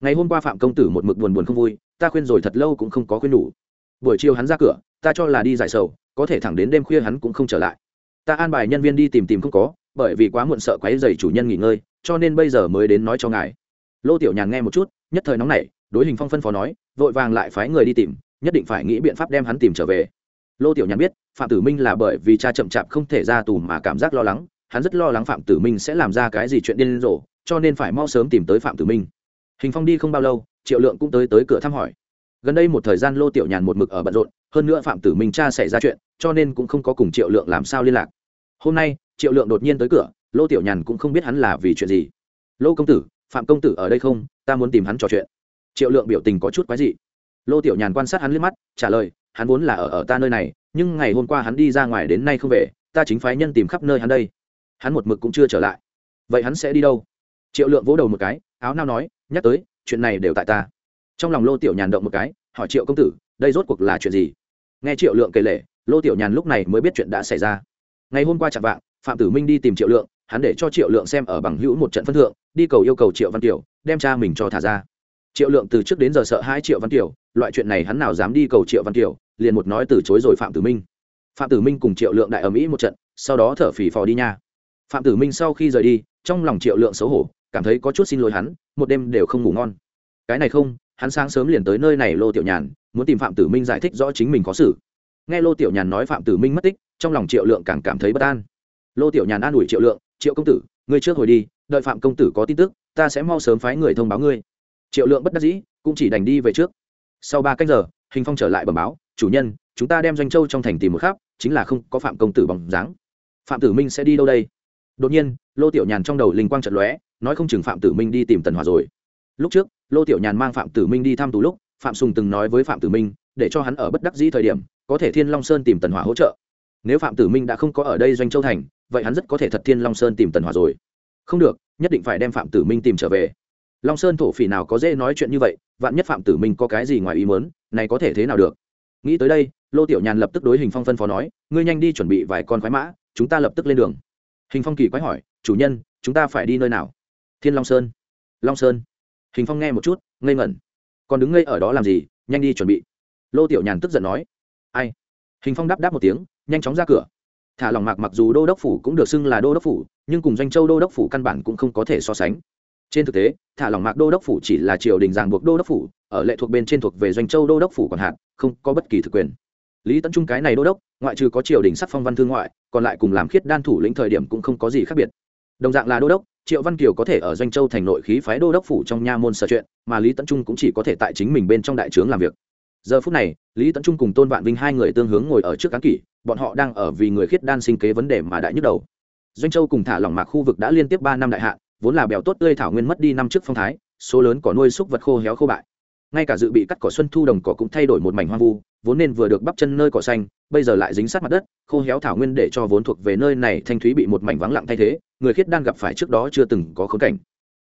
S1: Ngày hôm qua phạm công tử một mực buồn buồn không vui, ta khuyên rồi thật lâu cũng không có khuyên đủ. Buổi chiều hắn ra cửa, ta cho là đi giải sầu, có thể thẳng đến đêm khuya hắn cũng không trở lại. Ta an bài nhân viên đi tìm tìm không có, bởi vì quá muộn sợ quấy dày chủ nhân nghỉ ngơi, cho nên bây giờ mới đến nói cho ngài. Lô tiểu nhàn nghe một chút, nhất thời nóng nảy, đối hình phong phân phó nói, vội vàng lại phái người đi tìm, nhất định phải nghĩ biện pháp đem hắn tìm trở về. Lô tiểu nhàn biết, phạm tử minh là bởi vì cha chậm chạp không thể ra tù mà cảm giác lo lắng hắn rất lo lắng phạm tử minh sẽ làm ra cái gì chuyện điên rồ, cho nên phải mau sớm tìm tới phạm tử minh. Hình phong đi không bao lâu, triệu lượng cũng tới tới cửa thăm hỏi. Gần đây một thời gian lô tiểu nhàn một mực ở bận rộn, hơn nữa phạm tử minh cha xảy ra chuyện, cho nên cũng không có cùng triệu lượng làm sao liên lạc. Hôm nay, triệu lượng đột nhiên tới cửa, lô tiểu nhàn cũng không biết hắn là vì chuyện gì. Lô công tử, phạm công tử ở đây không? Ta muốn tìm hắn trò chuyện. Triệu lượng biểu tình có chút quái dị. Lô tiểu nhàn quan sát hắn liếc mắt, trả lời, hắn vốn là ở ở ta nơi này, nhưng ngày hôm qua hắn đi ra ngoài đến nay không về, ta chính phái nhân tìm khắp nơi hắn đây hắn một mực cũng chưa trở lại. Vậy hắn sẽ đi đâu? Triệu lượng vỗ đầu một cái, áo nao nói, nhắc tới, chuyện này đều tại ta. Trong lòng lô tiểu nhàn động một cái, hỏi triệu công tử, đây rốt cuộc là chuyện gì? Nghe triệu lượng kể lể, lô tiểu nhàn lúc này mới biết chuyện đã xảy ra. Ngày hôm qua chạm vạng, phạm tử minh đi tìm triệu lượng, hắn để cho triệu lượng xem ở bằng hữu một trận phân thượng, đi cầu yêu cầu triệu văn kiều, đem cha mình cho thả ra. Triệu lượng từ trước đến giờ sợ hai triệu văn kiều, loại chuyện này hắn nào dám đi cầu triệu văn kiều, liền một nói từ chối rồi phạm tử minh. Phạm tử minh cùng triệu lượng đại ở mỹ một trận, sau đó thở phì phò đi nha phạm tử minh sau khi rời đi, trong lòng triệu lượng xấu hổ, cảm thấy có chút xin lỗi hắn, một đêm đều không ngủ ngon. Cái này không, hắn sáng sớm liền tới nơi này lô tiểu nhàn, muốn tìm phạm tử minh giải thích rõ chính mình có xử. Nghe lô tiểu nhàn nói phạm tử minh mất tích, trong lòng triệu lượng càng cảm thấy bất an. Lô tiểu nhàn an ủi triệu lượng, triệu công tử, ngươi trước hồi đi, đợi phạm công tử có tin tức, ta sẽ mau sớm phái người thông báo ngươi. Triệu lượng bất đắc dĩ, cũng chỉ đành đi về trước. Sau ba cách giờ, hình phong trở lại bẩm báo, chủ nhân, chúng ta đem doanh châu trong thành tìm một khắp, chính là không có phạm công tử bằng dáng. Phạm tử minh sẽ đi đâu đây? Đột nhiên, lô tiểu nhàn trong đầu linh quang trận lóe, nói không chừng phạm tử minh đi tìm tần hòa rồi. Lúc trước, lô tiểu nhàn mang phạm tử minh đi thăm tù lúc, phạm sùng từng nói với phạm tử minh, để cho hắn ở bất đắc dĩ thời điểm, có thể thiên long sơn tìm tần hòa hỗ trợ. Nếu phạm tử minh đã không có ở đây doanh châu thành, vậy hắn rất có thể thật thiên long sơn tìm tần hòa rồi. Không được, nhất định phải đem phạm tử minh tìm trở về. Long sơn thổ phỉ nào có dễ nói chuyện như vậy, vạn nhất phạm tử minh có cái gì ngoài ý mớn này có thể thế nào được? Nghĩ tới đây, lô tiểu nhàn lập tức đối hình phong phân phó nói, ngươi nhanh đi chuẩn bị vài con khoái mã, chúng ta lập tức lên đường hình phong kỳ quái hỏi, chủ nhân, chúng ta phải đi nơi nào? Thiên long sơn. Long sơn? Hình phong nghe một chút, ngây ngẩn. Còn đứng ngây ở đó làm gì? Nhanh đi chuẩn bị. Lô tiểu nhàn tức giận nói. Ai? Hình phong đáp đáp một tiếng, nhanh chóng ra cửa. Thả lòng mạc mặc dù đô đốc phủ cũng được xưng là đô đốc phủ, nhưng cùng doanh châu đô đốc phủ căn bản cũng không có thể so sánh. Trên thực tế, thả lòng mạc đô đốc phủ chỉ là triều đình ràng buộc đô đốc phủ, ở lệ thuộc bên trên thuộc về doanh châu đô đốc phủ còn hạn, không có bất kỳ thực quyền lý tấn trung cái này đô đốc, ngoại trừ có triều đình sắc phong văn thương ngoại, còn lại cùng làm khiết đan thủ lĩnh thời điểm cũng không có gì khác biệt. Đồng dạng là đô đốc, triệu văn kiều có thể ở doanh châu thành nội khí phái đô đốc phủ trong nha môn sở chuyện, mà lý tấn trung cũng chỉ có thể tại chính mình bên trong đại trướng làm việc. Giờ phút này, lý tấn trung cùng tôn vạn vinh hai người tương hướng ngồi ở trước cán kỷ, bọn họ đang ở vì người khiết đan sinh kế vấn đề mà đại nhức đầu. Doanh châu cùng thả lỏng mạc khu vực đã liên tiếp ba năm đại hạn, vốn là bèo tốt tươi thảo nguyên mất đi năm trước phong thái, số lớn cỏ nuôi súc vật khô héo khô bại. Ngay cả dự bị cắt cỏ xuân thu đồng cỏ cũng thay đổi một mảnh hoang vu vốn nên vừa được bắp chân nơi cỏ xanh, bây giờ lại dính sát mặt đất, khô héo thảo nguyên để cho vốn thuộc về nơi này thanh thúy bị một mảnh vắng lặng thay thế, người khiết đan gặp phải trước đó chưa từng có khốn cảnh.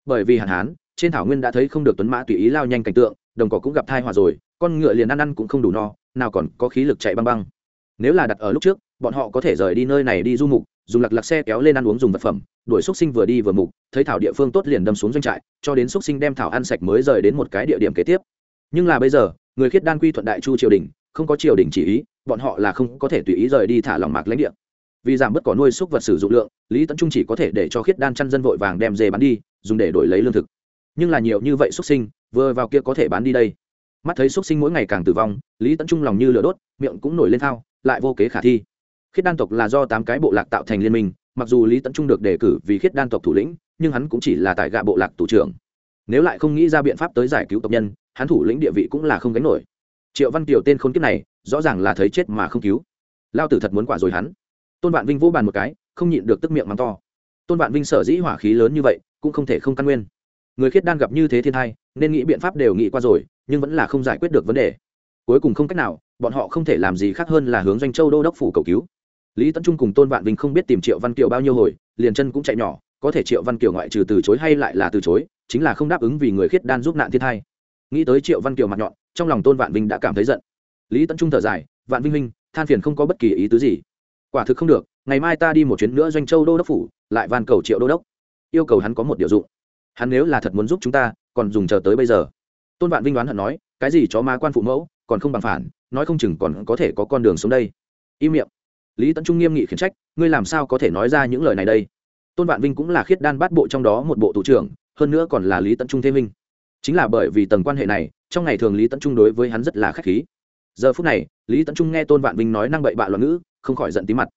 S1: Bởi vì hạn hán, trên thảo nguyên đã thấy không được tuấn mã tùy ý lao nhanh cảnh tượng, đồng cỏ cũng gặp thai họa rồi, con ngựa liền ăn ăn cũng không đủ no, nào còn có khí lực chạy băng băng. Nếu là đặt ở lúc trước, bọn họ có thể rời đi nơi này đi du mục, dùng lặc lặc xe kéo lên ăn uống dùng vật phẩm, đuổi xúc sinh vừa đi vừa mục, thấy thảo địa phương tốt liền đâm xuống doanh trại, cho đến xúc sinh đem thảo ăn sạch mới rời đến một cái địa điểm kế tiếp. Nhưng là bây giờ, người khiết đan quy thuận đại chu triều đình không có triều đình chỉ ý, bọn họ là không có thể tùy ý rời đi thả lòng mạc lãnh địa. Vì giảm bớt cỏ nuôi xúc vật sử dụng lượng, lý tấn trung chỉ có thể để cho khiết đan chăn dân vội vàng đem dê bán đi, dùng để đổi lấy lương thực. Nhưng là nhiều như vậy xúc sinh, vừa vào kia có thể bán đi đây. Mắt thấy xúc sinh mỗi ngày càng tử vong, lý tấn trung lòng như lửa đốt, miệng cũng nổi lên thao, lại vô kế khả thi. Khiết đan tộc là do tám cái bộ lạc tạo thành liên minh, mặc dù lý tấn trung được đề cử vì khiết đan tộc thủ lĩnh, nhưng hắn cũng chỉ là tại gạ bộ lạc thủ trưởng. Nếu lại không nghĩ ra biện pháp tới giải cứu tộc nhân, hắn thủ lĩnh địa vị cũng là không gánh nổi triệu văn kiều tên khốn kiếp này, rõ ràng là thấy chết mà không cứu. Lao tử thật muốn quả rồi hắn. Tôn vạn vinh vỗ bàn một cái, không nhịn được tức miệng mắng to. Tôn vạn vinh sở dĩ hỏa khí lớn như vậy, cũng không thể không căn nguyên. Người khiết đan gặp như thế thiên thai nên nghĩ biện pháp đều nghĩ qua rồi, nhưng vẫn là không giải quyết được vấn đề. Cuối cùng không cách nào, bọn họ không thể làm gì khác hơn là hướng doanh châu đô đốc phủ cầu cứu. Lý tấn trung cùng tôn vạn vinh không biết tìm triệu văn kiều bao nhiêu hồi, liền chân cũng chạy nhỏ, có thể triệu văn kiều ngoại trừ từ chối hay lại là từ chối, chính là không đáp ứng vì người khiết đan giúp nạn thiên thai nghĩ tới triệu văn kiều mặt nhọn trong lòng tôn vạn vinh đã cảm thấy giận. Lý tấn trung thở dài, vạn vinh minh than phiền không có bất kỳ ý tứ gì. Quả thực không được, ngày mai ta đi một chuyến nữa doanh châu đô đốc phủ, lại van cầu triệu đô đốc. Yêu cầu hắn có một điều dụng. Hắn nếu là thật muốn giúp chúng ta, còn dùng chờ tới bây giờ. Tôn vạn vinh đoán hận nói, cái gì chó ma quan phụ mẫu, còn không bằng phản, nói không chừng còn có thể có con đường xuống đây. Im miệng. Lý tấn trung nghiêm nghị khiển trách, ngươi làm sao có thể nói ra những lời này đây? Tôn vạn vinh cũng là khiết đan bát bộ trong đó một bộ thủ trưởng, hơn nữa còn là lý tấn trung thế minh chính là bởi vì tầng quan hệ này, trong ngày thường lý tấn trung đối với hắn rất là k h á c h khí. Giờ phút này, lý tấn trung nghe tôn vạn vinh nói năng bậy bạ loạn ngữ, không khỏi giận tí mặt.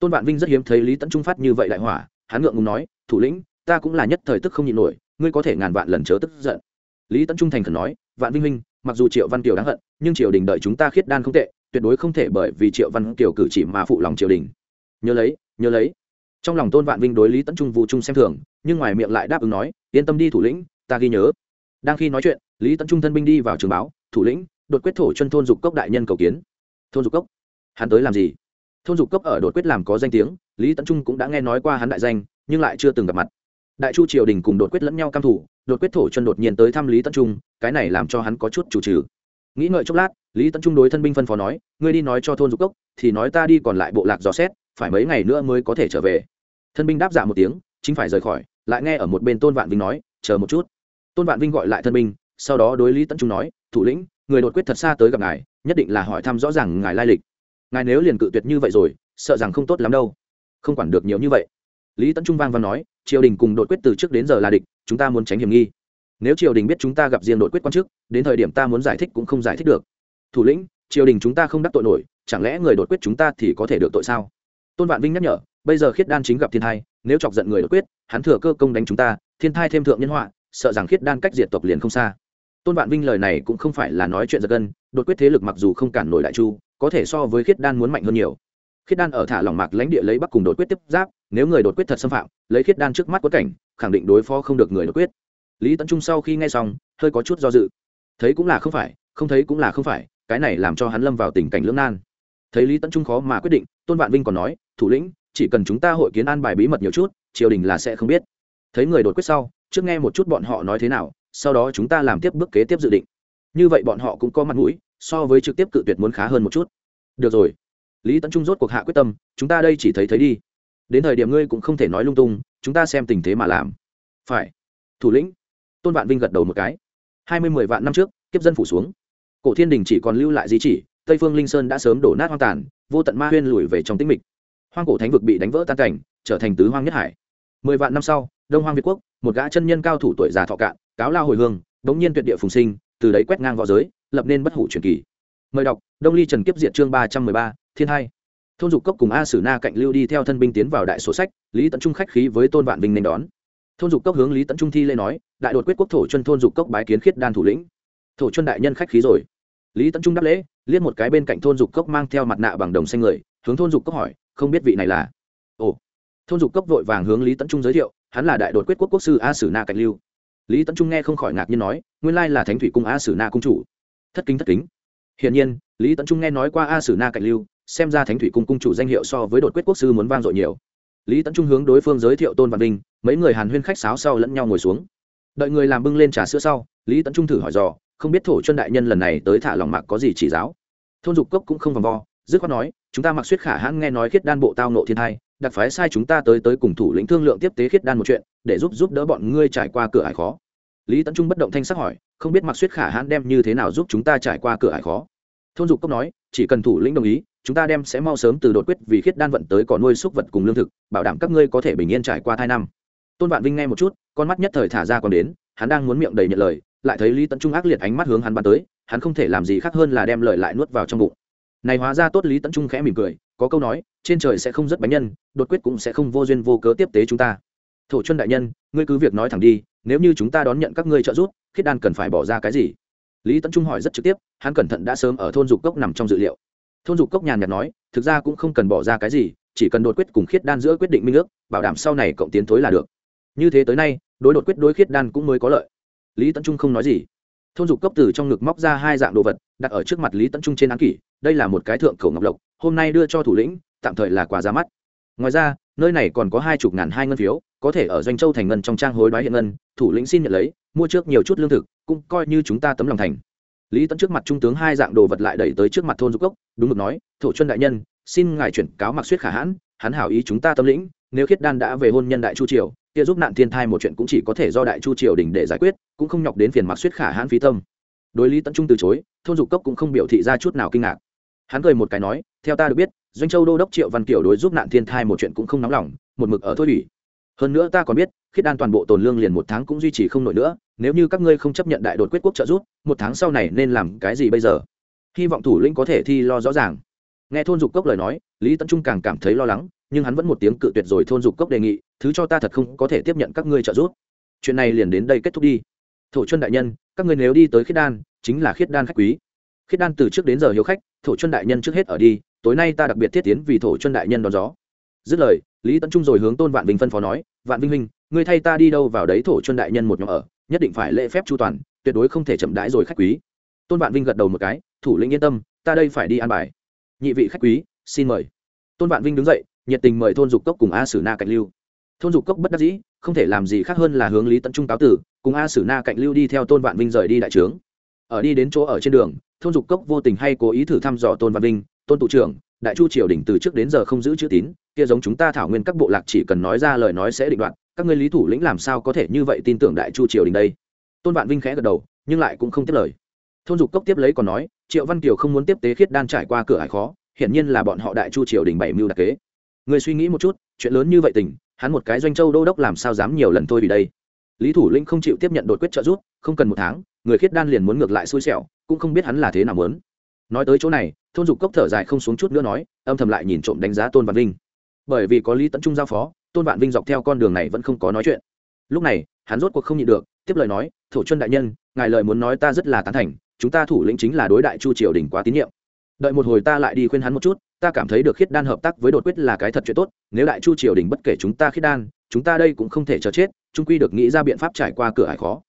S1: Tôn vạn vinh rất hiếm thấy lý tấn trung phát như vậy đại hỏa, hắn ngượng ngùng nói, thủ lĩnh, ta cũng là nhất thời tức không nhịn nổi, ngươi có thể ngàn vạn lần chớ tức giận. Lý tấn trung thành khẩn nói, vạn vinh minh mặc dù triệu văn kiều đáng hận, nhưng triều đình đợi chúng ta khiết đan không tệ, tuyệt đối không thể bởi vì triệu văn kiều cử chỉ mà phụ lòng triều đình. Nhớ lấy nhớ lấy. Trong lòng tôn vạn vinh đối lý tấn trung vụ trung xem thường, nhưng ngoài miệng lại đáp ứng nói, yên tâm đi thủ lĩnh, ta ghi nhớ đang khi nói chuyện, lý tấn trung thân binh đi vào trường báo, thủ lĩnh, đột quyết thổ chân thôn dục cốc đại nhân cầu kiến. Thôn dục cốc? Hắn tới làm gì? Thôn dục cốc ở đột quyết làm có danh tiếng, lý tấn trung cũng đã nghe nói qua hắn đại danh, nhưng lại chưa từng gặp mặt. Đại chu triều đình cùng đột quyết lẫn nhau cam thủ đột quyết thổ chân đột nhiên tới thăm lý tấn trung, cái này làm cho hắn có chút chủ trừ nghĩ ngợi chốc lát, lý tấn trung đối thân binh phân phó nói, ngươi đi nói cho thôn dục cốc, thì nói ta đi còn lại bộ lạc dò xét, phải mấy ngày nữa mới có thể trở về. Thân binh đáp dạ một tiếng, chính phải rời khỏi. Lại nghe ở một bên tôn vạn vinh nói, chờ một chút tôn vạn vinh gọi lại thân binh, sau đó đối lý tấn trung nói, thủ lĩnh, người đột quyết thật xa tới gặp ngài, nhất định là hỏi thăm rõ ràng ngài lai lịch. Ngài nếu liền cự tuyệt như vậy rồi, sợ rằng không tốt lắm đâu. Không quản được nhiều như vậy. Lý tấn trung vang và nói, triều đình cùng đột quyết từ trước đến giờ là địch, chúng ta muốn tránh hiểm nghi. Nếu triều đình biết chúng ta gặp riêng đột quyết quan chức, đến thời điểm ta muốn giải thích cũng không giải thích được. Thủ lĩnh, triều đình chúng ta không đắc tội nổi, chẳng lẽ người đột quyết chúng ta thì có thể được tội sao? Tôn vạn vinh nhắc nhở, bây giờ khiết đan chính gặp thiên thai, nếu chọc giận người đột quyết, hắn thừa cơ công đánh chúng ta, thiên thai thêm thượng nhân họa sợ rằng khiết đan cách diệt tộc liền không xa. Tôn vạn vinh lời này cũng không phải là nói chuyện giật gân, đột quyết thế lực mặc dù không cản nổi đại chu, có thể so với khiết đan muốn mạnh hơn nhiều. Khiết đan ở thả lỏng mạc lãnh địa lấy bắc cùng đột quyết tiếp giáp, nếu người đột quyết thật xâm phạm, lấy khiết đan trước mắt quất cảnh, khẳng định đối phó không được người đột quyết. Lý tấn trung sau khi nghe xong, hơi có chút do dự. Thấy cũng là không phải, không thấy cũng là không phải, cái này làm cho hắn lâm vào tình cảnh lưỡng nan. Thấy lý tấn trung khó mà quyết định, tôn vạn vinh còn nói, thủ lĩnh, chỉ cần chúng ta hội kiến an bài bí mật nhiều chút, triều đình là sẽ không biết. Thấy người đột quyết sau trước nghe một chút bọn họ nói thế nào, sau đó chúng ta làm tiếp bước kế tiếp dự định. Như vậy bọn họ cũng có mặt mũi, so với trực tiếp cự tuyệt muốn khá hơn một chút. Được rồi. Lý tấn trung rốt cuộc hạ quyết tâm, chúng ta đây chỉ thấy thấy đi. Đến thời điểm ngươi cũng không thể nói lung tung, chúng ta xem tình thế mà làm. Phải. Thủ lĩnh. Tôn vạn vinh gật đầu một cái. Hai mươi mười vạn năm trước, kiếp dân phủ xuống. Cổ thiên đình chỉ còn lưu lại di chỉ, tây phương linh sơn đã sớm đổ nát hoang tàn, vô tận ma huyên lùi về trong tĩnh mịch. Hoang cổ thánh vực bị đánh vỡ tan cảnh, trở thành tứ hoang nhất hải. Mười vạn năm sau, đông hoang việt quốc một gã chân nhân cao thủ tuổi già thọ cạn, cáo lao hồi hương, bỗng nhiên tuyệt địa phùng sinh, từ đấy quét ngang v õ giới, lập nên bất hủ truyền kỳ. Mời đọc, đông ly trần kiếp diệt chương ba trăm mười ba, thiên hai. Thôn dục cốc cùng a sử na cạnh lưu đi theo thân binh tiến vào đại sổ sách, lý tận trung khách khí với tôn vạn vinh nên đón. Thôn dục cốc hướng lý tận trung thi lê nói, đại đột quyết quốc thổ chân thôn dục cốc bái kiến khiết đan thủ lĩnh. Thổ chân đại nhân khách khí rồi. Lý tận trung đáp lễ liên một cái bên cạnh thôn dục cốc mang theo mặt nạ bằng đồng xanh người, hướng thôn dục cốc hỏi, không biết vị này là? Ồ thôn dục cốc vội vàng hướng lý tấn trung giới thiệu, hắn là đại đột quyết quốc quốc sư a sử na cạnh lưu. Lý tấn trung nghe không khỏi ngạc nhiên nói, nguyên lai là thánh thủy cung a sử na cung chủ. Thất kính thất kính. Hiển nhiên, lý tấn trung nghe nói qua a sử na cạnh lưu, xem ra thánh thủy cung cung chủ danh hiệu so với đột quyết quốc sư muốn vang dội nhiều. Lý tấn trung hướng đối phương giới thiệu tôn văn vinh, mấy người hàn huyên khách sáo sau lẫn nhau ngồi xuống. Đợi người làm bưng lên trà sữa sau, lý tấn trung thử hỏi dò, không biết thổ chân đại nhân lần này tới thả lòng mạc có gì chỉ giáo. Thôn dục cốc cũng không vòng vo, dứt khoát nói, chúng ta mặc suýt khả hãn nghe nói khiết đan bộ tao nộ thiên hai đặc phái sai chúng ta tới tới cùng thủ lĩnh thương lượng tiếp tế khiết đan một chuyện, để giúp giúp đỡ bọn ngươi trải qua cửa ải khó. Lý tấn trung bất động thanh sắc hỏi, không biết mặc suýt khả hãn đem như thế nào giúp chúng ta trải qua cửa ải khó. Thôn dục cốc nói, chỉ cần thủ lĩnh đồng ý, chúng ta đem sẽ mau sớm từ đột quyết vì khiết đan vận tới cỏ nuôi súc vật cùng lương thực, bảo đảm các ngươi có thể bình yên trải qua thai năm. Tôn vạn vinh nghe một chút, con mắt nhất thời thả ra còn đến, hắn đang muốn miệng đầy nhận lời, lại thấy lý tấn trung ác liệt ánh mắt hướng hắn bắn tới, hắn không thể làm gì khác hơn là đem lời lại nuốt vào trong bụng này hóa ra tốt lý tấn trung khẽ mỉm cười, có câu nói, trên trời sẽ không rất bánh nhân, đột quyết cũng sẽ không vô duyên vô cớ tiếp tế chúng ta. Thổ chuân đại nhân, ngươi cứ việc nói thẳng đi, nếu như chúng ta đón nhận các ngươi trợ giúp, khiết đan cần phải bỏ ra cái gì? Lý tấn trung hỏi rất trực tiếp, hắn cẩn thận đã sớm ở thôn dục cốc nằm trong dự liệu. Thôn dục cốc nhàn nhạt nói, thực ra cũng không cần bỏ ra cái gì, chỉ cần đột quyết cùng khiết đan giữa quyết định minh ước, bảo đảm sau này cộng tiến thối là được. Như thế tới nay, đối đột quyết đối khiết đan cũng mới có lợi. Lý tấn trung không nói gì thôn dục cốc từ trong ngực móc ra hai dạng đồ vật, đặt ở trước mặt lý tấn trung trên án kỷ, đây là một cái thượng khẩu ngọc lộc, hôm nay đưa cho thủ lĩnh, tạm thời là quà ra mắt. Ngoài ra, nơi này còn có hai chục ngàn hai ngân phiếu, có thể ở doanh châu thành ngân trong trang hối đoái hiện ngân, thủ lĩnh xin nhận lấy, mua trước nhiều chút lương thực, cũng coi như chúng ta tấm lòng thành. Lý tấn trước mặt trung tướng hai dạng đồ vật lại đẩy tới trước mặt thôn dục cốc, đúng mực nói, thổ chuân đại nhân, xin ngài chuyển cáo mặc suyết khả hãn, hắn hảo ý chúng ta tâm lĩnh, nếu khiết đan đã về hôn nhân đại chu triều kia giúp nạn thiên thai một chuyện cũng chỉ có thể do đại chu triều đình để giải quyết, cũng không nhọc đến phiền mặc suýt khả hãn phí tâm. Đối lý tấn trung từ chối, thôn dục cốc cũng không biểu thị ra chút nào kinh ngạc. Hắn cười một cái nói, theo ta được biết, doanh châu đô đốc triệu văn Kiểu đối giúp nạn thiên thai một chuyện cũng không nóng lòng, một mực ở thôi ủy. Hơn nữa ta còn biết, khiết đan toàn bộ tồn lương liền một tháng cũng duy trì không nổi nữa, nếu như các ngươi không chấp nhận đại đột quyết quốc trợ giúp, một tháng sau này nên làm cái gì bây giờ? Hy vọng thủ lĩnh có thể thi lo rõ ràng. Nghe thôn dục cốc lời nói, lý tấn trung càng cảm thấy lo lắng nhưng hắn vẫn một tiếng cự tuyệt rồi thôn dục cốc đề nghị, thứ cho ta thật không có thể tiếp nhận các ngươi trợ giúp. Chuyện này liền đến đây kết thúc đi. Thổ chuân đại nhân, các ngươi nếu đi tới khiết đan, chính là khiết đan khách quý. Khiết đan từ trước đến giờ hiếu khách, thổ chuân đại nhân trước hết ở đi, tối nay ta đặc biệt thiết tiến vì thổ chuân đại nhân đón gió. Dứt lời, lý tấn trung rồi hướng tôn vạn vinh phân phó nói, vạn vinh huynh, ngươi thay ta đi đâu vào đấy thổ chuân đại nhân một nhóm ở, nhất định phải lễ phép chu toàn, tuyệt đối không thể chậm đãi rồi khách quý. Tôn vạn vinh gật đầu một cái, thủ lĩnh yên tâm, ta đây phải đi an bài. Nhị vị khách quý, xin mời. Tôn vạn vinh đứng dậy nhiệt tình mời thôn dục cốc cùng a sử na cạnh lưu. Thôn dục cốc bất đắc dĩ, không thể làm gì khác hơn là hướng lý tận trung cáo tử, cùng a sử na cạnh lưu đi theo tôn vạn vinh rời đi đại trướng. Ở đi đến chỗ ở trên đường, thôn dục cốc vô tình hay cố ý thử thăm dò tôn vạn vinh, tôn tụ trưởng, đại chu triều đình từ trước đến giờ không giữ chữ tín, kia giống chúng ta thảo nguyên các bộ lạc chỉ cần nói ra lời nói sẽ định đoạt, các ngươi lý thủ lĩnh làm sao có thể như vậy tin tưởng đại chu triều đình đây? Tôn vạn vinh khẽ gật đầu, nhưng lại cũng không tiếp lời. Thôn dục cốc tiếp lấy còn nói, triệu văn kiều không muốn tiếp tế khiết đan trải qua cửa hải khó, hiển nhiên là bọn họ đại chu triều đình bảy mưu đặc kế người suy nghĩ một chút, chuyện lớn như vậy tình, hắn một cái doanh châu đô đốc làm sao dám nhiều lần thôi vì đây? Lý thủ lĩnh không chịu tiếp nhận đột quyết trợ giúp, không cần một tháng, người khiết đan liền muốn ngược lại xui xẻo, cũng không biết hắn là thế nào muốn. Nói tới chỗ này, thôn dục cốc thở dài không xuống chút nữa nói, âm thầm lại nhìn trộm đánh giá tôn vạn vinh. Bởi vì có lý tấn trung giao phó, tôn vạn vinh dọc theo con đường này vẫn không có nói chuyện. Lúc này, hắn rốt cuộc không nhịn được, tiếp lời nói, thổ chân đại nhân, ngài lời muốn nói ta rất là tán thành, chúng ta thủ lĩnh chính là đối đại chu triều đình quá tín nhiệm đợi một hồi ta lại đi khuyên hắn một chút, ta cảm thấy được khiết đan hợp tác với đột quyết là cái thật chuyện tốt, nếu đại chu triều đình bất kể chúng ta khiết đan, chúng ta đây cũng không thể chờ chết, trung quy được nghĩ ra biện pháp trải qua cửa hải khó.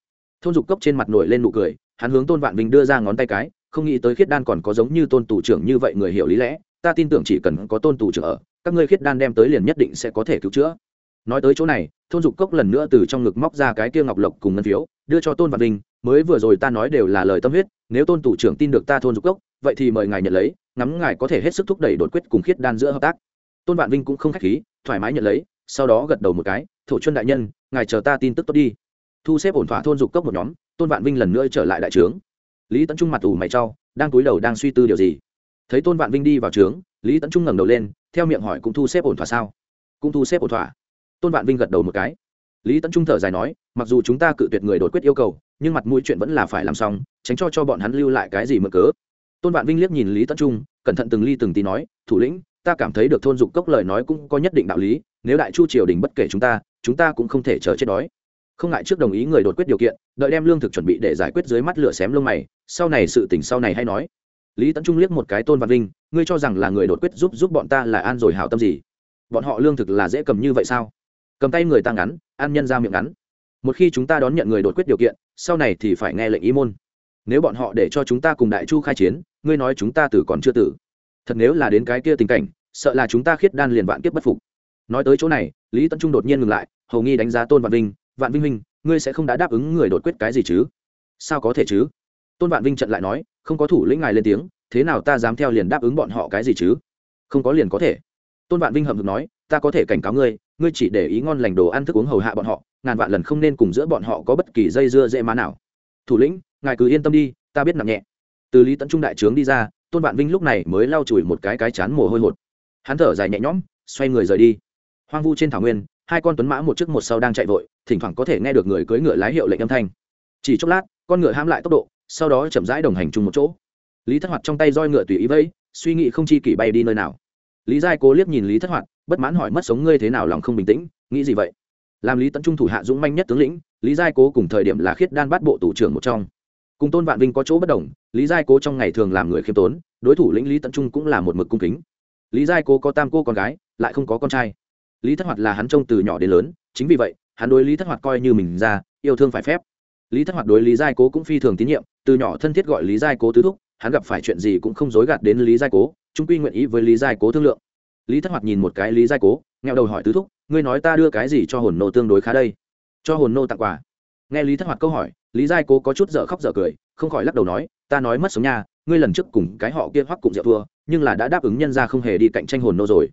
S1: Thôn dục cốc trên mặt nổi lên nụ cười, hắn hướng tôn vạn vinh đưa ra ngón tay cái, không nghĩ tới khiết đan còn có giống như tôn tù trưởng như vậy người hiểu lý lẽ, ta tin tưởng chỉ cần có tôn tù trưởng ở, các ngươi khiết đan đem tới liền nhất định sẽ có thể cứu chữa. Nói tới chỗ này, thôn dục cốc lần nữa từ trong ngực móc ra cái kia ngọc lộc cùng ngân phiếu, đưa cho tôn vạn vinh, mới vừa rồi ta nói đều là lời tâm huyết, nếu tôn tù trưởng tin được ta thôn dục cốc vậy thì mời ngài nhận lấy, ngắm ngài có thể hết sức thúc đẩy đột quyết cùng khiết đan giữa hợp tác. Tôn vạn vinh cũng không k h á c h khí, thoải mái nhận lấy, sau đó gật đầu một cái, thổ chuân đại nhân, ngài chờ ta tin tức tốt đi. Thu xếp ổn thỏa thôn dục cốc một nhóm, tôn vạn vinh lần nữa trở lại đại trướng. Lý tấn trung mặt ủ mày trau đang túi đầu đang suy tư điều gì. Thấy tôn vạn vinh đi vào trướng, lý tấn trung ngẩng đầu lên, theo miệng hỏi cũng thu xếp ổn thỏa sao? Cũng thu xếp ổn thỏa. Tôn vạn vinh gật đầu một cái. Lý tấn trung thở dài nói, mặc dù chúng ta cự tuyệt người đột quyết yêu cầu, nhưng mặt mũi chuyện vẫn là phải làm xong, tránh cho cho bọn hắn lưu lại cái gì mở cớ tôn vạn vinh liếc nhìn lý tấn trung, cẩn thận từng ly từng tí nói, thủ lĩnh, ta cảm thấy được thôn dục cốc lời nói cũng có nhất định đạo lý, nếu đại chu triều đình bất kể chúng ta chúng ta cũng không thể chờ chết đói. Không ngại trước đồng ý người đột quyết điều kiện, đợi đem lương thực chuẩn bị để giải quyết dưới mắt lửa xém lông mày, sau này sự tình sau này hay nói. Lý tấn trung liếc một cái tôn văn vinh, ngươi cho rằng là người đột quyết giúp giúp bọn ta là an rồi hảo tâm gì? Bọn họ lương thực là dễ cầm như vậy sao? Cầm tay người ta ngắn, an nhân ra miệng ngắn. Một khi chúng ta đón nhận người đột quyết điều kiện, sau này thì phải nghe lệnh ý môn. Nếu bọn họ để cho chúng ta cùng đại chu khai chiến ngươi nói chúng ta tử còn chưa tử. Thật nếu là đến cái kia tình cảnh, sợ là chúng ta khiết đan liền vạn kiếp bất phục. Nói tới chỗ này, lý tấn trung đột nhiên ngừng lại, hầu nghi đánh giá tôn vạn vinh vạn vinh huynh, ngươi sẽ không đã đáp ứng người đột quyết cái gì chứ? Sao có thể chứ? Tôn vạn vinh trận lại nói, không có thủ lĩnh ngài lên tiếng, thế nào ta dám theo liền đáp ứng bọn họ cái gì chứ? Không có liền có thể. Tôn vạn vinh hậm hực nói, ta có thể cảnh cáo ngươi ngươi chỉ để ý ngon lành đồ ăn thức uống hầu hạ bọn họ, ngàn vạn lần không nên cùng giữa bọn họ có bất kỳ dây dưa dễ má nào. Thủ lĩnh, ngài cứ yên tâm đi, ta biết nặng nhẹ từ lý tấn trung đại trướng đi ra, tôn vạn vinh lúc này mới lau chùi một cái cái chán mồ hôi hột. Hắn thở dài nhẹ nhõm, xoay người rời đi. Hoang vu trên thảo nguyên, hai con tuấn mã một trước một sau đang chạy vội, thỉnh thoảng có thể nghe được người cưỡi ngựa lái hiệu lệnh âm thanh. Chỉ chốc lát, con ngựa ham lại tốc độ, sau đó chậm rãi đồng hành chung một chỗ. Lý thất hoạt trong tay roi ngựa tùy ý vây suy nghĩ không chi kỷ bay đi nơi nào. Lý giai cố liếc nhìn lý thất hoạt, bất mãn hỏi mất sống ngươi thế nào, lòng không bình tĩnh, nghĩ gì vậy? Làm lý tấn trung thủ hạ dũng manh nhất tướng lĩnh, lý giai cố cùng thời điểm là khiết đan bắt bộ thủ trưởng một trong cùng tôn vạn vinh có chỗ bất đồng, lý giai cố trong ngày thường làm người khiêm tốn, đối thủ lĩnh lý tận trung cũng là một mực cung kính. Lý giai cố có tam cô con gái, lại không có con trai. Lý thất hoạt là hắn trông từ nhỏ đến lớn, chính vì vậy, hắn đối lý thất hoạt coi như mình ra, yêu thương phải phép. Lý thất hoạt đối lý giai cố cũng phi thường tín nhiệm, từ nhỏ thân thiết gọi lý giai cố tứ thúc, hắn gặp phải chuyện gì cũng không dối gạt đến lý giai cố trung quy nguyện ý với lý giai cố thương lượng. Lý thất hoạt nhìn một cái lý giai cố nghèo đầu hỏi tứ thúc, ngươi nói ta đưa cái gì cho hồn nô tương đối khá đây? Cho hồn nô tặng quà nghe lý thất hoạt câu hỏi, lý giai cố có chút dở khóc dở cười, không khỏi lắc đầu nói, ta nói mất sống nha, ngươi lần trước cùng cái họ kia hoắc cùng rượu thua, nhưng là đã đáp ứng nhân ra không hề đi cạnh tranh hồn nô rồi.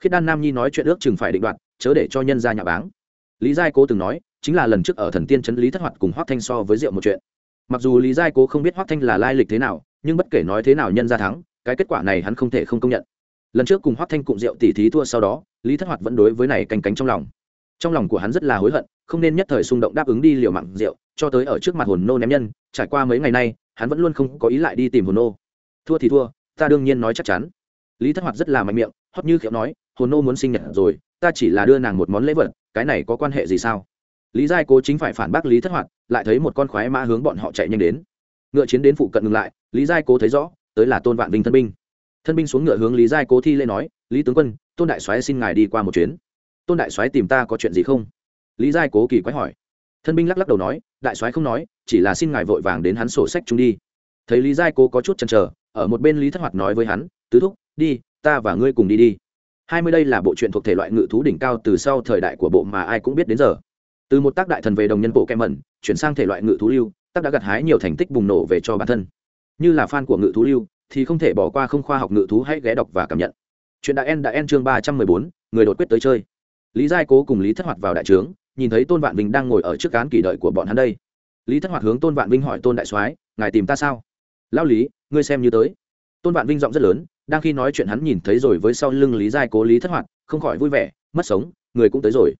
S1: Khiết đan nam nhi nói chuyện ước chừng phải định đoạt, chớ để cho nhân ra nhà báng. Lý giai cố từng nói, chính là lần trước ở thần tiên trấn lý thất hoạt cùng hoắc thanh so với rượu một chuyện. Mặc dù lý giai cố không biết hoắc thanh là lai lịch thế nào, nhưng bất kể nói thế nào nhân ra thắng, cái kết quả này hắn không thể không công nhận. Lần trước cùng hoắc thanh cụng rượu tỉ thí thua sau đó, lý thất hoạt vẫn đối với này canh cánh trong lòng trong lòng của hắn rất là hối hận, không nên nhất thời xung động đáp ứng đi liều mạng rượu, cho tới ở trước mặt hồn nô ném nhân, trải qua mấy ngày nay, hắn vẫn luôn không có ý lại đi tìm hồn nô. Thua thì thua, ta đương nhiên nói chắc chắn. Lý thất hoạt rất là mạnh miệng, hót như khiệu nói, hồn nô muốn sinh nhật rồi, ta chỉ là đưa nàng một món lễ vật, cái này có quan hệ gì sao? Lý giai cố chính phải phản bác lý thất hoạt, lại thấy một con khoái mã hướng bọn họ chạy nhanh đến. Ngựa chiến đến phụ cận ngừng lại, lý giai cố thấy rõ, tới là tôn vạn vinh thân binh. Thân binh xuống ngựa hướng lý giai cố thi lễ nói, lý tướng quân, tôn đại soái xin ngài đi qua một chuyến tôn đại soái tìm ta có chuyện gì không? Lý giai cố kỳ quái hỏi. Thân binh lắc lắc đầu nói, đại soái không nói, chỉ là xin ngài vội vàng đến hắn sổ sách chúng đi. Thấy lý giai cố có chút chần trở ở một bên lý thất hoạt nói với hắn, tứ thúc, đi, ta và ngươi cùng đi đi. Hai mươi đây là bộ truyện thuộc thể loại ngự thú đỉnh cao từ sau thời đại của bộ mà ai cũng biết đến giờ. Từ một tác đại thần về đồng nhân bộ kem mẩn, chuyển sang thể loại ngự thú lưu, tác đã gặt hái nhiều thành tích bùng nổ về cho bản thân. Như là fan của ngự thú lưu, thì không thể bỏ qua không khoa học ngự thú hãy ghé đọc và cảm nhận. Chuyện đại en đã en chương ba trăm mười bốn, người đột quyết tới chơi lý giai cố cùng lý thất hoạt vào đại trướng, nhìn thấy tôn vạn vinh đang ngồi ở trước cán kỳ đợi của bọn hắn đây. Lý thất hoạt hướng tôn vạn vinh hỏi, tôn đại soái, ngài tìm ta sao? Lao lý, ngươi xem như tới. Tôn vạn vinh giọng rất lớn, đang khi nói chuyện hắn nhìn thấy rồi với sau lưng lý giai cố lý thất hoạt, không khỏi vui vẻ, mất sống, người cũng tới rồi.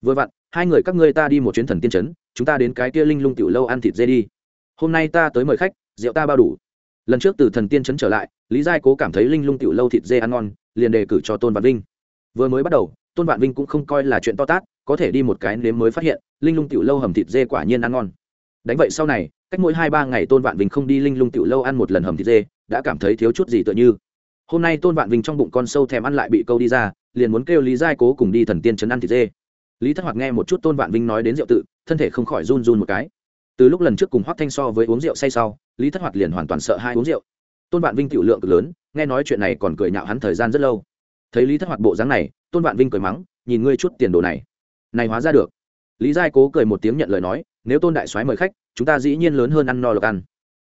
S1: Vừa vặn, hai người các ngươi ta đi một chuyến thần tiên trấn, chúng ta đến cái kia linh lung tiểu lâu ăn thịt dê đi. Hôm nay ta tới mời khách, rượu ta bao đủ. Lần trước từ thần tiên trấn trở lại, lý giai cố cảm thấy linh lung tiểu lâu thịt dê ăn ngon, liền đề cử cho tôn vạn vinh. Vừa mới bắt đầu tôn vạn vinh cũng không coi là chuyện to tát, có thể đi một cái nếm mới phát hiện, linh lung tiểu lâu hầm thịt dê quả nhiên ăn ngon. Đánh vậy sau này, cách mỗi hai ba ngày tôn vạn vinh không đi linh lung tiểu lâu ăn một lần hầm thịt dê, đã cảm thấy thiếu chút gì tựa như. Hôm nay tôn vạn vinh trong bụng con sâu thèm ăn lại bị câu đi ra, liền muốn kêu lý giai cố cùng đi thần tiên chấn ăn thịt dê. Lý thất hoạt nghe một chút tôn vạn vinh nói đến rượu tự, thân thể không khỏi run run một cái. Từ lúc lần trước cùng hoác thanh so với uống rượu say sau, lý thất hoạt liền hoàn toàn sợ hai uống rượu. Tôn vạn vinh tiểu lượng cực lớn, nghe nói chuyện này còn cười nhạo hắn thời gian rất lâu. Thấy lý thất hoạt bộ dáng này tôn vạn vinh cười mắng, nhìn ngươi chút tiền đồ này này hóa ra được. Lý giai cố cười một tiếng nhận lời nói, nếu tôn đại soái mời khách, chúng ta dĩ nhiên lớn hơn ăn no lộc ăn.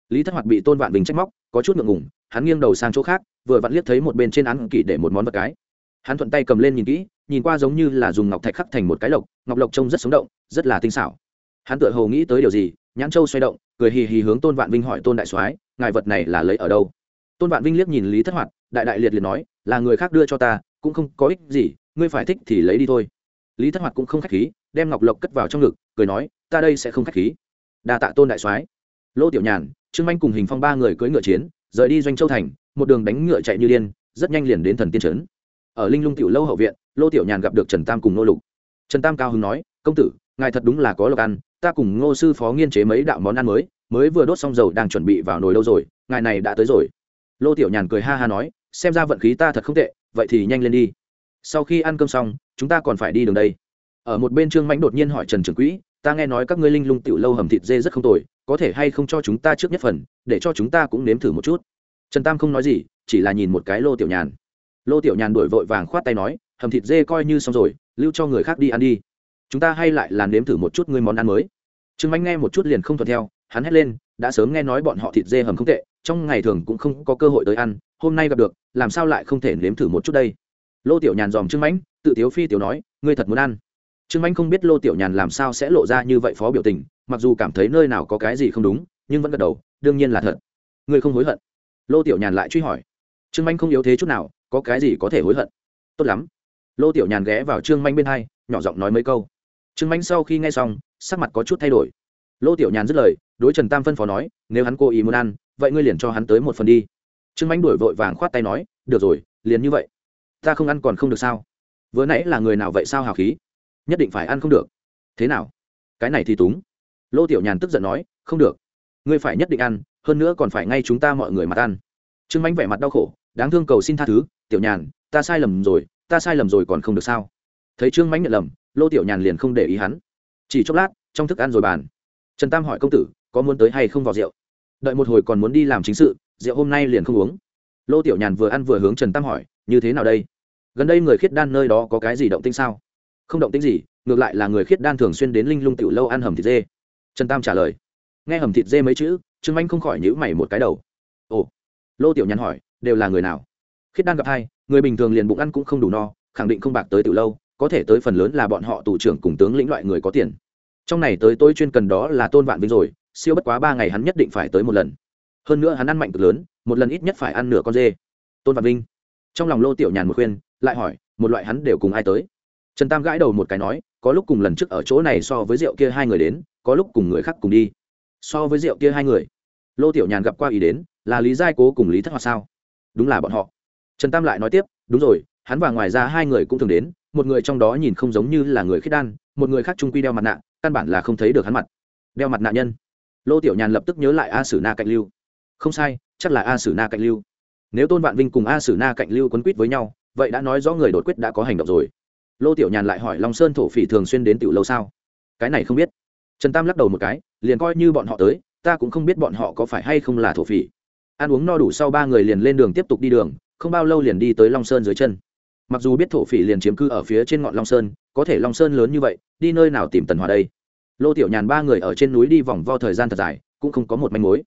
S1: Lý thất hoạt bị tôn vạn vinh trách móc, có chút ngượng ngùng, hắn nghiêng đầu sang chỗ khác, vừa vặn liếc thấy một bên trên án kỷ để một món vật cái. Hắn thuận tay cầm lên nhìn kỹ, nhìn qua giống như là dùng ngọc thạch khắc thành một cái lộc, ngọc lộc trông rất sống động, rất là tinh xảo. Hắn tựa hồ nghĩ tới điều gì, nhãn châu xoay động, cười hì hì hướng tôn vạn vinh hỏi, tôn đại soái, ngài vật này là lấy ở đâu? Tôn vạn vinh liếc nhìn lý thất hoạt, đại đại liệt liệt nói, là người khác đưa cho ta cũng không có ích gì, ngươi phải thích thì lấy đi thôi. Lý thất hoạt cũng không k h á c h khí, đem ngọc lộc cất vào trong ngực, cười nói, ta đây sẽ không k h á c h khí. Đa tạ tôn đại soái. Lô tiểu nhàn, trương anh cùng hình phong ba người cưỡi ngựa chiến, rời đi doanh châu thành, một đường đánh ngựa chạy như điên, rất nhanh liền đến thần tiên trấn. Ở linh lung tiểu lâu hậu viện, lô tiểu nhàn gặp được trần tam cùng nô lục. Trần tam cao hứng nói, công tử, ngài thật đúng là có lộc ăn, ta cùng ngô sư phó nghiên chế mấy đạo món ăn mới mới vừa đốt xong dầu đang chuẩn bị vào nồi lâu rồi, ngài này đã tới rồi. Lô tiểu nhàn cười ha ha nói xem ra vận khí ta thật không tệ, vậy thì nhanh lên đi. Sau khi ăn cơm xong, chúng ta còn phải đi đường đây. Ở một bên trương mãnh đột nhiên hỏi trần trường quỹ, ta nghe nói các ngươi linh lung tiểu lâu hầm thịt dê rất không tồi, có thể hay không cho chúng ta trước nhất phần, để cho chúng ta cũng nếm thử một chút. Trần tam không nói gì, chỉ là nhìn một cái lô tiểu nhàn. Lô tiểu nhàn đổi vội vàng khoát tay nói, hầm thịt dê coi như xong rồi, lưu cho người khác đi ăn đi. Chúng ta hay lại là nếm thử một chút ngươi món ăn mới. Trương mãnh nghe một chút liền không thuận theo, hắn hét lên, đã sớm nghe nói bọn họ thịt dê hầm không tệ trong ngày thường cũng không có cơ hội tới ăn, hôm nay gặp được, làm sao lại không thể nếm thử một chút đây? Lô tiểu nhàn dòm trương mãnh, tự tiếu phi tiểu nói, ngươi thật muốn ăn? Trương mãnh không biết lô tiểu nhàn làm sao sẽ lộ ra như vậy phó biểu tình, mặc dù cảm thấy nơi nào có cái gì không đúng, nhưng vẫn gật đầu, đương nhiên là thật. Ngươi không hối hận? Lô tiểu nhàn lại truy hỏi. Trương mãnh không yếu thế chút nào, có cái gì có thể hối hận? Tốt lắm. Lô tiểu nhàn ghé vào trương mãnh bên hai, nhỏ giọng nói mấy câu. Trương mãnh sau khi nghe xong, sắc mặt có chút thay đổi. Lô tiểu nhàn dứt lời, đối trần tam phân phó nói, nếu hắn cố ý muốn ăn vậy ngươi liền cho hắn tới một phần đi. Trương mãnh đuổi vội vàng khoát tay nói, được rồi, liền như vậy. Ta không ăn còn không được sao? Vừa nãy là người nào vậy sao hào khí? Nhất định phải ăn không được. Thế nào? Cái này thì túng. Lô tiểu nhàn tức giận nói, không được. Ngươi phải nhất định ăn, hơn nữa còn phải ngay chúng ta mọi người mặt ăn. Trương mãnh vẻ mặt đau khổ, đáng thương cầu xin tha thứ, tiểu nhàn, ta sai lầm rồi, ta sai lầm rồi còn không được sao? Thấy trương mãnh nhận lầm, lô tiểu nhàn liền không để ý hắn. Chỉ chốc lát, trong thức ăn rồi bàn. Trần tam hỏi công tử, có muốn tới hay không vào rượu? Đợi một hồi còn muốn đi làm chính sự, rượu hôm nay liền không uống. Lô tiểu nhàn vừa ăn vừa hướng trần tam hỏi, như thế nào đây? Gần đây người khiết đan nơi đó có cái gì động tinh sao? Không động tinh gì, ngược lại là người khiết đan thường xuyên đến linh lung tiểu lâu ăn hầm thịt dê. Trần tam trả lời. Nghe hầm thịt dê mấy chữ, trương anh không khỏi nhữ mày một cái đầu. Ồ. Lô tiểu nhàn hỏi, đều là người nào? Khiết đan gặp hai, người bình thường liền bụng ăn cũng không đủ no, khẳng định không bạc tới tiểu lâu, có thể tới phần lớn là bọn họ tù trưởng cùng tướng lĩnh loại người có tiền. Trong này tới tôi chuyên cần đó là tôn vạn vinh rồi siêu bất quá ba ngày hắn nhất định phải tới một lần. Hơn nữa hắn ăn mạnh cực lớn, một lần ít nhất phải ăn nửa con dê. Tôn văn vinh. Trong lòng lô tiểu nhàn một khuyên, lại hỏi, một loại hắn đều cùng ai tới? Trần tam gãi đầu một cái nói, có lúc cùng lần trước ở chỗ này so với rượu kia hai người đến, có lúc cùng người khác cùng đi. So với rượu kia hai người. Lô tiểu nhàn gặp qua ý đến, là lý giai cố cùng lý thất hoặc sao? Đúng là bọn họ. Trần tam lại nói tiếp, đúng rồi, hắn và ngoài ra hai người cũng thường đến, một người trong đó nhìn không giống như là người khiết đan, một người khác trung quy đeo mặt nạ, căn bản là không thấy được hắn mặt. Đeo mặt nạ nhân lô tiểu nhàn lập tức nhớ lại a sử na cạnh lưu. Không sai, chắc là a sử na cạnh lưu. Nếu tôn vạn vinh cùng a sử na cạnh lưu quấn quýt với nhau, vậy đã nói rõ người đột quyết đã có hành động rồi. Lô tiểu nhàn lại hỏi long sơn thổ phỉ thường xuyên đến tiểu lâu sao? Cái này không biết. Trần tam lắc đầu một cái, liền coi như bọn họ tới, ta cũng không biết bọn họ có phải hay không là thổ phỉ. Ăn uống no đủ sau ba người liền lên đường tiếp tục đi đường, không bao lâu liền đi tới long sơn dưới chân. Mặc dù biết thổ phỉ liền chiếm cư ở phía trên ngọn long sơn, có thể long sơn lớn như vậy, đi nơi nào tìm tần hòa đây? Lô tiểu nhàn ba người ở trên núi đi vòng vo thời gian thật dài, cũng không có một manh mối.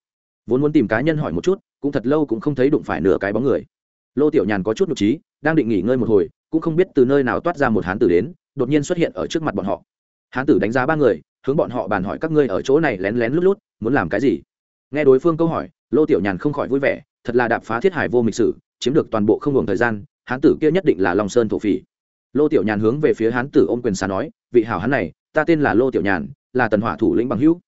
S1: Vốn muốn tìm cá nhân hỏi một chút, cũng thật lâu cũng không thấy đụng phải nửa cái bóng người. Lô tiểu nhàn có chút nhục trí, đang định nghỉ ngơi một hồi, cũng không biết từ nơi nào toát ra một hán tử đến, đột nhiên xuất hiện ở trước mặt bọn họ. Hán tử đánh giá ba người, hướng bọn họ bàn hỏi các ngươi ở chỗ này lén lén lút lút, muốn làm cái gì? Nghe đối phương câu hỏi, lô tiểu nhàn không khỏi vui vẻ, thật là đạp phá thiết hải vô mịch sử, chiếm được toàn bộ không ngừng thời gian, hán tử kia nhất định là long sơn thổ phỉ. Lô tiểu nhàn hướng về phía hán tử ôm quyền xá nói, vị hảo hán này, ta tên là lô tiểu nhàn là tần hỏa thủ lĩnh bằng hữu.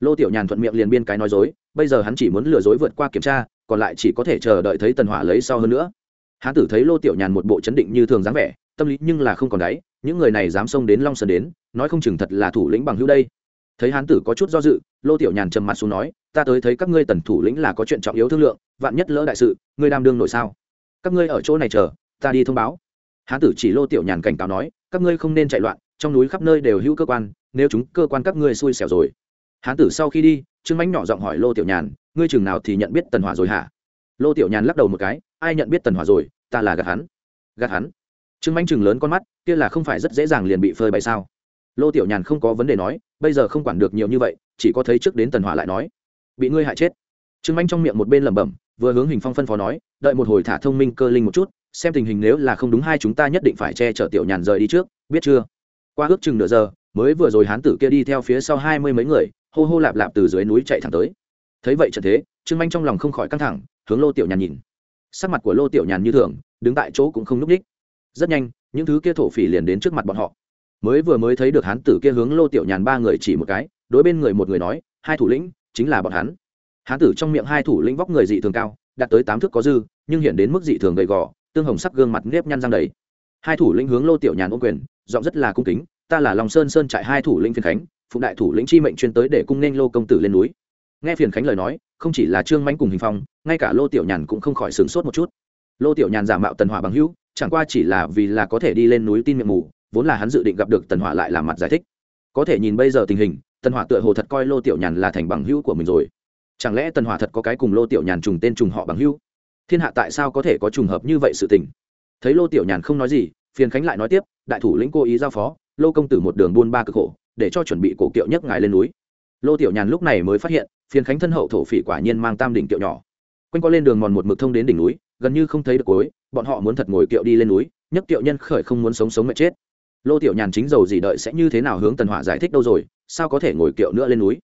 S1: Lô tiểu nhàn thuận miệng liền biên cái nói dối, bây giờ hắn chỉ muốn lừa dối vượt qua kiểm tra, còn lại chỉ có thể chờ đợi thấy tần hỏa lấy sau hơn nữa. Hán tử thấy lô tiểu nhàn một bộ chấn định như thường dáng vẻ, tâm lý nhưng là không còn đáy, những người này dám xông đến long sơn đến, nói không chừng thật là thủ lĩnh bằng hữu đây. Thấy hán tử có chút do dự, lô tiểu nhàn trầm mặt xuống nói, ta tới thấy các ngươi tần thủ lĩnh là có chuyện trọng yếu thương lượng, vạn nhất lỡ đại sự, ngươi đam đương nội sao? Các ngươi ở chỗ này chờ, ta đi thông báo. Hán tử chỉ lô tiểu nhàn cảnh cáo nói, các ngươi không nên chạy loạn, trong núi khắp nơi đều hữu cơ quan nếu chúng cơ quan các ngươi xui xẻo rồi. Hán tử sau khi đi, trương mánh nhỏ giọng hỏi lô tiểu nhàn, ngươi chừng nào thì nhận biết tần hỏa rồi hả? Lô tiểu nhàn lắc đầu một cái, ai nhận biết tần hỏa rồi, ta là gạt hắn. Gạt hắn? Trương mánh chừng lớn con mắt, kia là không phải rất dễ dàng liền bị phơi bày sao? Lô tiểu nhàn không có vấn đề nói, bây giờ không quản được nhiều như vậy, chỉ có thấy trước đến tần hỏa lại nói. Bị ngươi hại chết. Trương mánh trong miệng một bên lẩm bẩm, vừa hướng hình phong phân phó nói, đợi một hồi thả thông minh cơ linh một chút, xem tình hình nếu là không đúng hai chúng ta nhất định phải che chở tiểu nhàn rời đi trước, biết chưa? Qua ước chừng nửa giờ mới vừa rồi hán tử kia đi theo phía sau hai mươi mấy người, hô hô lạp lạp từ dưới núi chạy thẳng tới. Thấy vậy trận thế, trương manh trong lòng không khỏi căng thẳng, hướng lô tiểu nhàn nhìn. Sắc mặt của lô tiểu nhàn như thường, đứng tại chỗ cũng không n ú c ních rất nhanh, những thứ kia thổ phỉ liền đến trước mặt bọn họ. Mới vừa mới thấy được hán tử kia hướng lô tiểu nhàn ba người chỉ một cái, đối bên người một người nói, hai thủ lĩnh, chính là bọn hắn. Hán tử trong miệng hai thủ lĩnh vóc người dị thường cao đạt tới tám thước có dư, nhưng hiện đến mức dị thường gầy gò, tương hồng sắc gương mặt nếp nhăn răng đầy. Hai thủ lĩnh hướng lô tiểu nhàn ô quyền, giọng rất là cung kính ta là lòng sơn sơn trại hai thủ lĩnh phiền khánh, phụ đại thủ lĩnh chi mệnh chuyên tới để cung nên lô công tử lên núi. Nghe phiền khánh lời nói, không chỉ là trương mánh cùng hình phong, ngay cả lô tiểu nhàn cũng không khỏi sửng sốt một chút. Lô tiểu nhàn giả mạo tần hỏa bằng hữu, chẳng qua chỉ là vì là có thể đi lên núi tin miệng mù, vốn là hắn dự định gặp được tần hỏa lại làm mặt giải thích. Có thể nhìn bây giờ tình hình, tần hỏa tựa hồ thật coi lô tiểu nhàn là thành bằng hữu của mình rồi. Chẳng lẽ tần hỏa thật có cái cùng lô tiểu nhàn trùng tên trùng họ bằng hữu? Thiên hạ tại sao có thể có trùng hợp như vậy sự tình? Thấy lô tiểu nhàn không nói gì, phiền khánh lại nói tiếp, đại thủ lĩnh cố ý giao phó lô công tử một đường buôn ba cực khổ, để cho chuẩn bị cổ kiệu nhấc ngài lên núi. Lô tiểu nhàn lúc này mới phát hiện, phiền khánh thân hậu thổ phỉ quả nhiên mang tam đỉnh kiệu nhỏ. Quanh qua lên đường mòn một mực thông đến đỉnh núi, gần như không thấy được cối bọn họ muốn thật ngồi kiệu đi lên núi, nhất kiệu nhân khởi không muốn sống sống mệt chết. Lô tiểu nhàn chính dầu gì đợi sẽ như thế nào hướng tần hỏa giải thích đâu rồi, sao có thể ngồi kiệu nữa lên núi?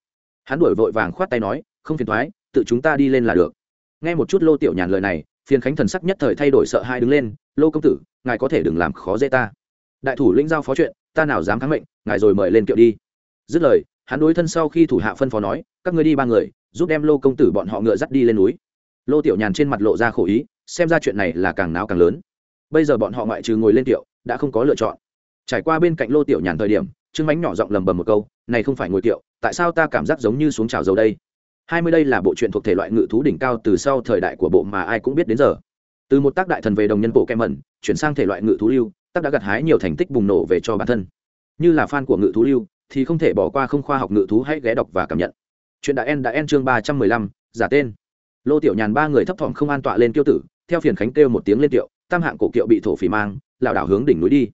S1: Hắn đuổi vội vàng khoát tay nói, không phiền thoái tự chúng ta đi lên là được. Nghe một chút lô tiểu nhàn lời này, phiền khánh thần sắc nhất thời thay đổi sợ hai đứng lên, lô công tử, ngài có thể đừng làm khó dễ ta. Đại thủ lĩnh giao phó chuyện ta nào dám kháng mệnh, ngài rồi mời lên kiệu đi. Dứt lời, hắn đối thân sau khi thủ hạ phân phó nói, các ngươi đi ba người, giúp đem lô công tử bọn họ ngựa dắt đi lên núi. Lô tiểu nhàn trên mặt lộ ra khổ ý, xem ra chuyện này là càng náo càng lớn. Bây giờ bọn họ ngoại trừ ngồi lên kiệu, đã không có lựa chọn. Trải qua bên cạnh lô tiểu nhàn thời điểm, trương mánh nhỏ giọng lầm bầm một câu, này không phải ngồi kiệu, tại sao ta cảm giác giống như xuống trào dầu đây? Hai mươi đây là bộ truyện thuộc thể loại ngự thú đỉnh cao từ sau thời đại của bộ mà ai cũng biết đến giờ. Từ một tác đại thần về đồng nhân bộ kem mẩn chuyển sang thể loại ngự thú lưu tác đã gặt hái nhiều thành tích bùng nổ về cho bản thân. Như là fan của ngự thú lưu, thì không thể bỏ qua không khoa học ngự thú hãy ghé đọc và cảm nhận. Chuyện đại en đã en chương ba trăm mười lăm, giả tên. Lô tiểu nhàn ba người thấp thỏm không an tọa lên kiêu tử, theo phiền khánh kêu một tiếng lên kiệu tam hạng cổ kiệu bị thổ phỉ mang, lảo đảo hướng đỉnh núi đi.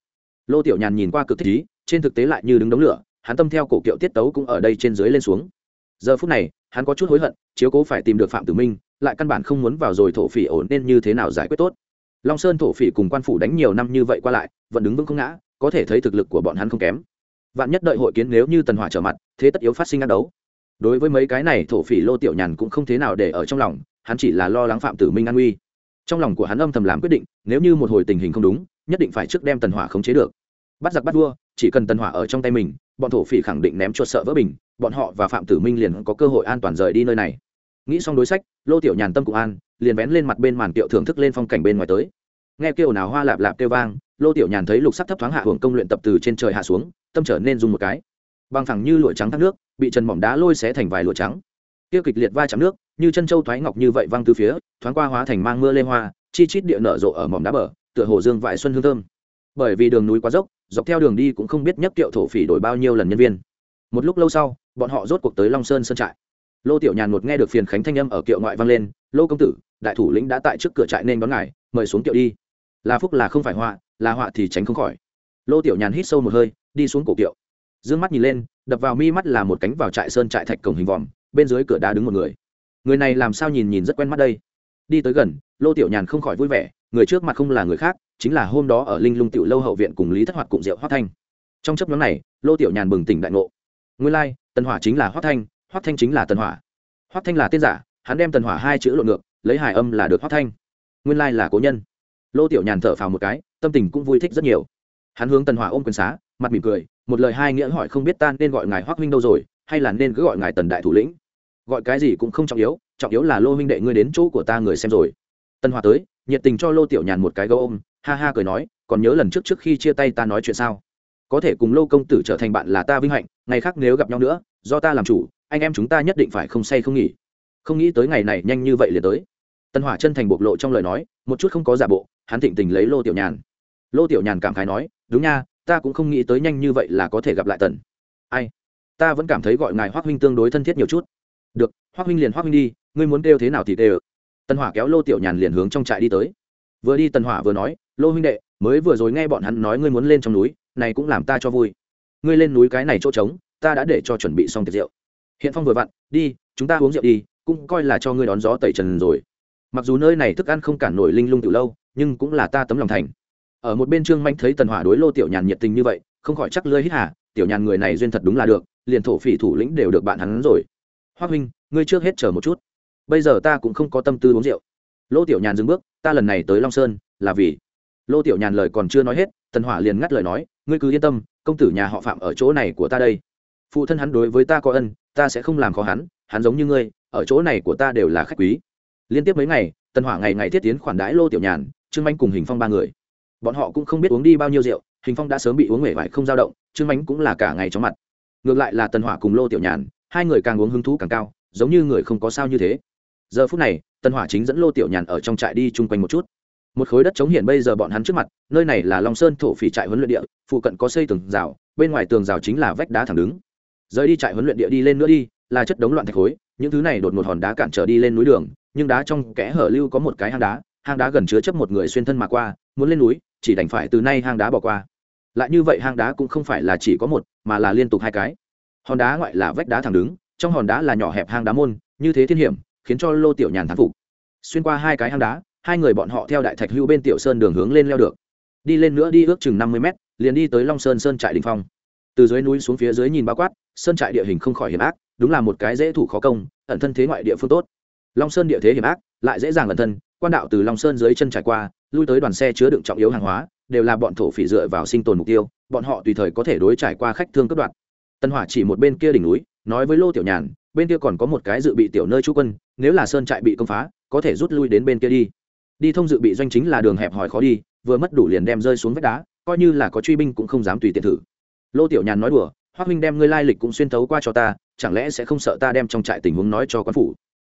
S1: Lô tiểu nhàn nhìn qua cực thích ý, trên thực tế lại như đứng đống lửa, hắn tâm theo cổ kiệu tiết tấu cũng ở đây trên dưới lên xuống. Giờ phút này, hắn có chút hối hận, chiếu cố phải tìm được phạm tử minh, lại căn bản không muốn vào rồi thổ phỉ ổn nên như thế nào giải quyết tốt long sơn thổ phỉ cùng quan phủ đánh nhiều năm như vậy qua lại, vẫn đứng vững không ngã, có thể thấy thực lực của bọn hắn không kém. Vạn nhất đợi hội kiến nếu như tần hỏa trở mặt, thế tất yếu phát sinh ác đấu. Đối với mấy cái này, thổ phỉ lô tiểu nhàn cũng không thế nào để ở trong lòng, hắn chỉ là lo lắng phạm tử minh an nguy. Trong lòng của hắn âm thầm làm quyết định, nếu như một hồi tình hình không đúng, nhất định phải trước đem tần hỏa khống chế được. Bắt giặc bắt vua, chỉ cần tần hỏa ở trong tay mình, bọn thổ phỉ khẳng định ném chuột sợ vỡ bình, bọn họ và phạm tử minh liền có cơ hội an toàn rời đi nơi này nghĩ xong đối sách, lô tiểu nhàn tâm cụ an, liền vén lên mặt bên màn kiệu thưởng thức lên phong cảnh bên ngoài tới. Nghe kêu nào hoa lạp lạp kêu vang, lô tiểu nhàn thấy lục sắc thấp thoáng hạ hưởng công luyện tập từ trên trời hạ xuống, tâm trở nên dùng một cái. Băng thẳng như lụa trắng thác nước, bị trần mỏm đá lôi xé thành vài lụa trắng. Tiêu kịch liệt va chạm nước, như chân châu thoái ngọc như vậy văng từ phía, thoáng qua hóa thành mang mưa lê hoa, chi chít địa nở rộ ở mỏm đá bờ, tựa hồ dương vại xuân hương thơm. Bởi vì đường núi quá dốc, dọc theo đường đi cũng không biết nhấc kiệu thổ phỉ đổi bao nhiêu lần nhân viên. Một lúc lâu sau, bọn họ rốt cuộc tới long sơn sơn trại lô tiểu nhàn một nghe được phiền khánh thanh âm ở kiệu ngoại vang lên, lô công tử, đại thủ lĩnh đã tại trước cửa trại nên đón ngài, mời xuống kiệu đi. Là phúc là không phải họa, là họa thì tránh không khỏi. Lô tiểu nhàn hít sâu một hơi, đi xuống cổ kiệu. D ư ơ n g mắt nhìn lên, đập vào mi mắt là một cánh vào trại sơn trại thạch cổng hình vòm, bên dưới cửa đá đứng một người. Người này làm sao nhìn nhìn rất quen mắt đây? Đi tới gần, lô tiểu nhàn không khỏi vui vẻ, người trước mặt không là người khác, chính là hôm đó ở linh lung tiểu lâu hậu viện cùng lý thất hoạt cùng Diệu hoác thanh. Trong chấp nhóm này, lô tiểu nhàn bừng tỉnh đại ngộ. Nguyên lai, tân hỏa chính là hoác thanh Hoắc thanh chính là Tần hỏa. Hoắc thanh là tên giả, hắn đem tần hỏa hai chữ lộn ngược, lấy hài âm là được Hoắc thanh. Nguyên lai là cố nhân. Lô tiểu nhàn thở phào một cái, tâm tình cũng vui thích rất nhiều. Hắn hướng tần hỏa ôm quyền xá, mặt mỉm cười, một lời hai nghĩa hỏi không biết ta nên gọi ngài Hoắc huynh đâu rồi, hay là nên cứ gọi ngài tần đại thủ lĩnh. Gọi cái gì cũng không trọng yếu trọng yếu là lô huynh đệ ngươi đến chỗ của ta người xem rồi. Tần hỏa tới, nhiệt tình cho lô tiểu nhàn một cái gấu ôm, ha ha cười nói, còn nhớ lần trước trước khi chia tay ta nói chuyện sao? Có thể cùng lô công tử trở thành bạn là ta vinh hạnh, ngày khác nếu gặp nhau nữa, do ta làm chủ anh em chúng ta nhất định phải không say không nghỉ. Không nghĩ tới ngày này nhanh như vậy liền tới. Tân hỏa chân thành bộc lộ trong lời nói, một chút không có giả bộ, hắn thịnh tình lấy lô tiểu nhàn. Lô tiểu nhàn cảm khái nói, đúng nha, ta cũng không nghĩ tới nhanh như vậy là có thể gặp lại tần. Ai? Ta vẫn cảm thấy gọi ngài hoác huynh tương đối thân thiết nhiều chút. Được hoác huynh liền hoác huynh đi, ngươi muốn kêu thế nào thì kêu. Tân hỏa kéo lô tiểu nhàn liền hướng trong trại đi tới. Vừa đi tân hỏa vừa nói, lô huynh đệ, mới vừa rồi nghe bọn hắn nói ngươi muốn lên trong núi, này cũng làm ta cho vui. Ngươi lên núi cái này chỗ trống, ta đã để cho chuẩn bị xong tiệc rượu hiện phong vừa vặn, đi, chúng ta uống rượu đi, cũng coi là cho ngươi đón gió tẩy trần rồi. Mặc dù nơi này thức ăn không cản nổi linh lung từ lâu, nhưng cũng là ta tấm lòng thành. Ở một bên trương manh thấy tần hỏa đối lô tiểu nhàn nhiệt tình như vậy, không khỏi chắc lơi hít hà, tiểu nhàn người này duyên thật đúng là được, liền thổ phỉ thủ lĩnh đều được bạn hắn rồi. Hoa huynh, ngươi trước hết chờ một chút. Bây giờ ta cũng không có tâm tư uống rượu. Lô tiểu nhàn dừng bước, ta lần này tới long sơn, là vì lô tiểu nhàn lời còn chưa nói hết, tần hỏa liền ngắt lời nói, ngươi cứ yên tâm, công tử nhà họ phạm ở chỗ này của ta đây phụ thân hắn đối với ta có ân, ta sẽ không làm khó hắn hắn giống như ngươi, ở chỗ này của ta đều là khách quý. Liên tiếp mấy ngày tân hỏa ngày ngày thiết tiến khoản đãi lô tiểu nhàn, trương manh cùng hình phong ba người. Bọn họ cũng không biết uống đi bao nhiêu rượu, hình phong đã sớm bị uống mể vải không dao động, trương manh cũng là cả ngày chóng mặt. Ngược lại là tân hỏa cùng lô tiểu nhàn, hai người càng uống hứng thú càng cao, giống như người không có sao như thế. Giờ phút này tân hỏa chính dẫn lô tiểu nhàn ở trong trại đi chung quanh một chút. Một khối đất chống hiện bây giờ bọn hắn trước mặt, nơi này là long sơn thổ phỉ trại huấn luyện địa, phụ cận có xây tường rào, bên ngoài tường rào chính là vách đá thẳng đứng rời đi trại huấn luyện địa đi lên nữa đi, là chất đống loạn thạch khối, những thứ này đột một hòn đá cản trở đi lên núi đường, nhưng đá trong kẽ hở lưu có một cái hang đá hang đá gần chứa chấp một người xuyên thân mà qua, muốn lên núi, chỉ đành phải từ nay hang đá bỏ qua. Lại như vậy hang đá cũng không phải là chỉ có một, mà là liên tục hai cái. Hòn đá ngoại là vách đá thẳng đứng, trong hòn đá là nhỏ hẹp hang đá môn, như thế thiên hiểm, khiến cho lô tiểu nhàn thán phục. Xuyên qua hai cái hang đá, hai người bọn họ theo đại thạch hưu bên tiểu sơn đường hướng lên leo được. Đi lên nữa đi ước chừng năm mươi mét, liền đi tới long sơn sơn trại đình phong từ dưới núi xuống phía dưới nhìn bao quát, sơn trại địa hình không khỏi hiểm ác, đúng là một cái dễ thủ khó công, ẩn thân thế ngoại địa phương tốt. Long sơn địa thế hiểm ác, lại dễ dàng ẩn thân, quan đạo từ long sơn dưới chân trải qua, lui tới đoàn xe chứa đựng trọng yếu hàng hóa, đều là bọn thổ phỉ dựa vào sinh tồn mục tiêu, bọn họ tùy thời có thể đối trải qua khách thương cấp đoạn. Tân hỏa chỉ một bên kia đỉnh núi, nói với lô tiểu nhàn, bên kia còn có một cái dự bị tiểu nơi trú quân, nếu là sơn trại bị công phá, có thể rút lui đến bên kia đi. Đi thông dự bị doanh chính là đường hẹp hòi khó đi, vừa mất đủ liền đem rơi xuống vách đá, coi như là có truy binh cũng không dám tùy tiện thử lô tiểu nhàn nói đùa hoác minh đem ngươi lai lịch cũng xuyên thấu qua cho ta, chẳng lẽ sẽ không sợ ta đem trong trại tình huống nói cho quan phủ?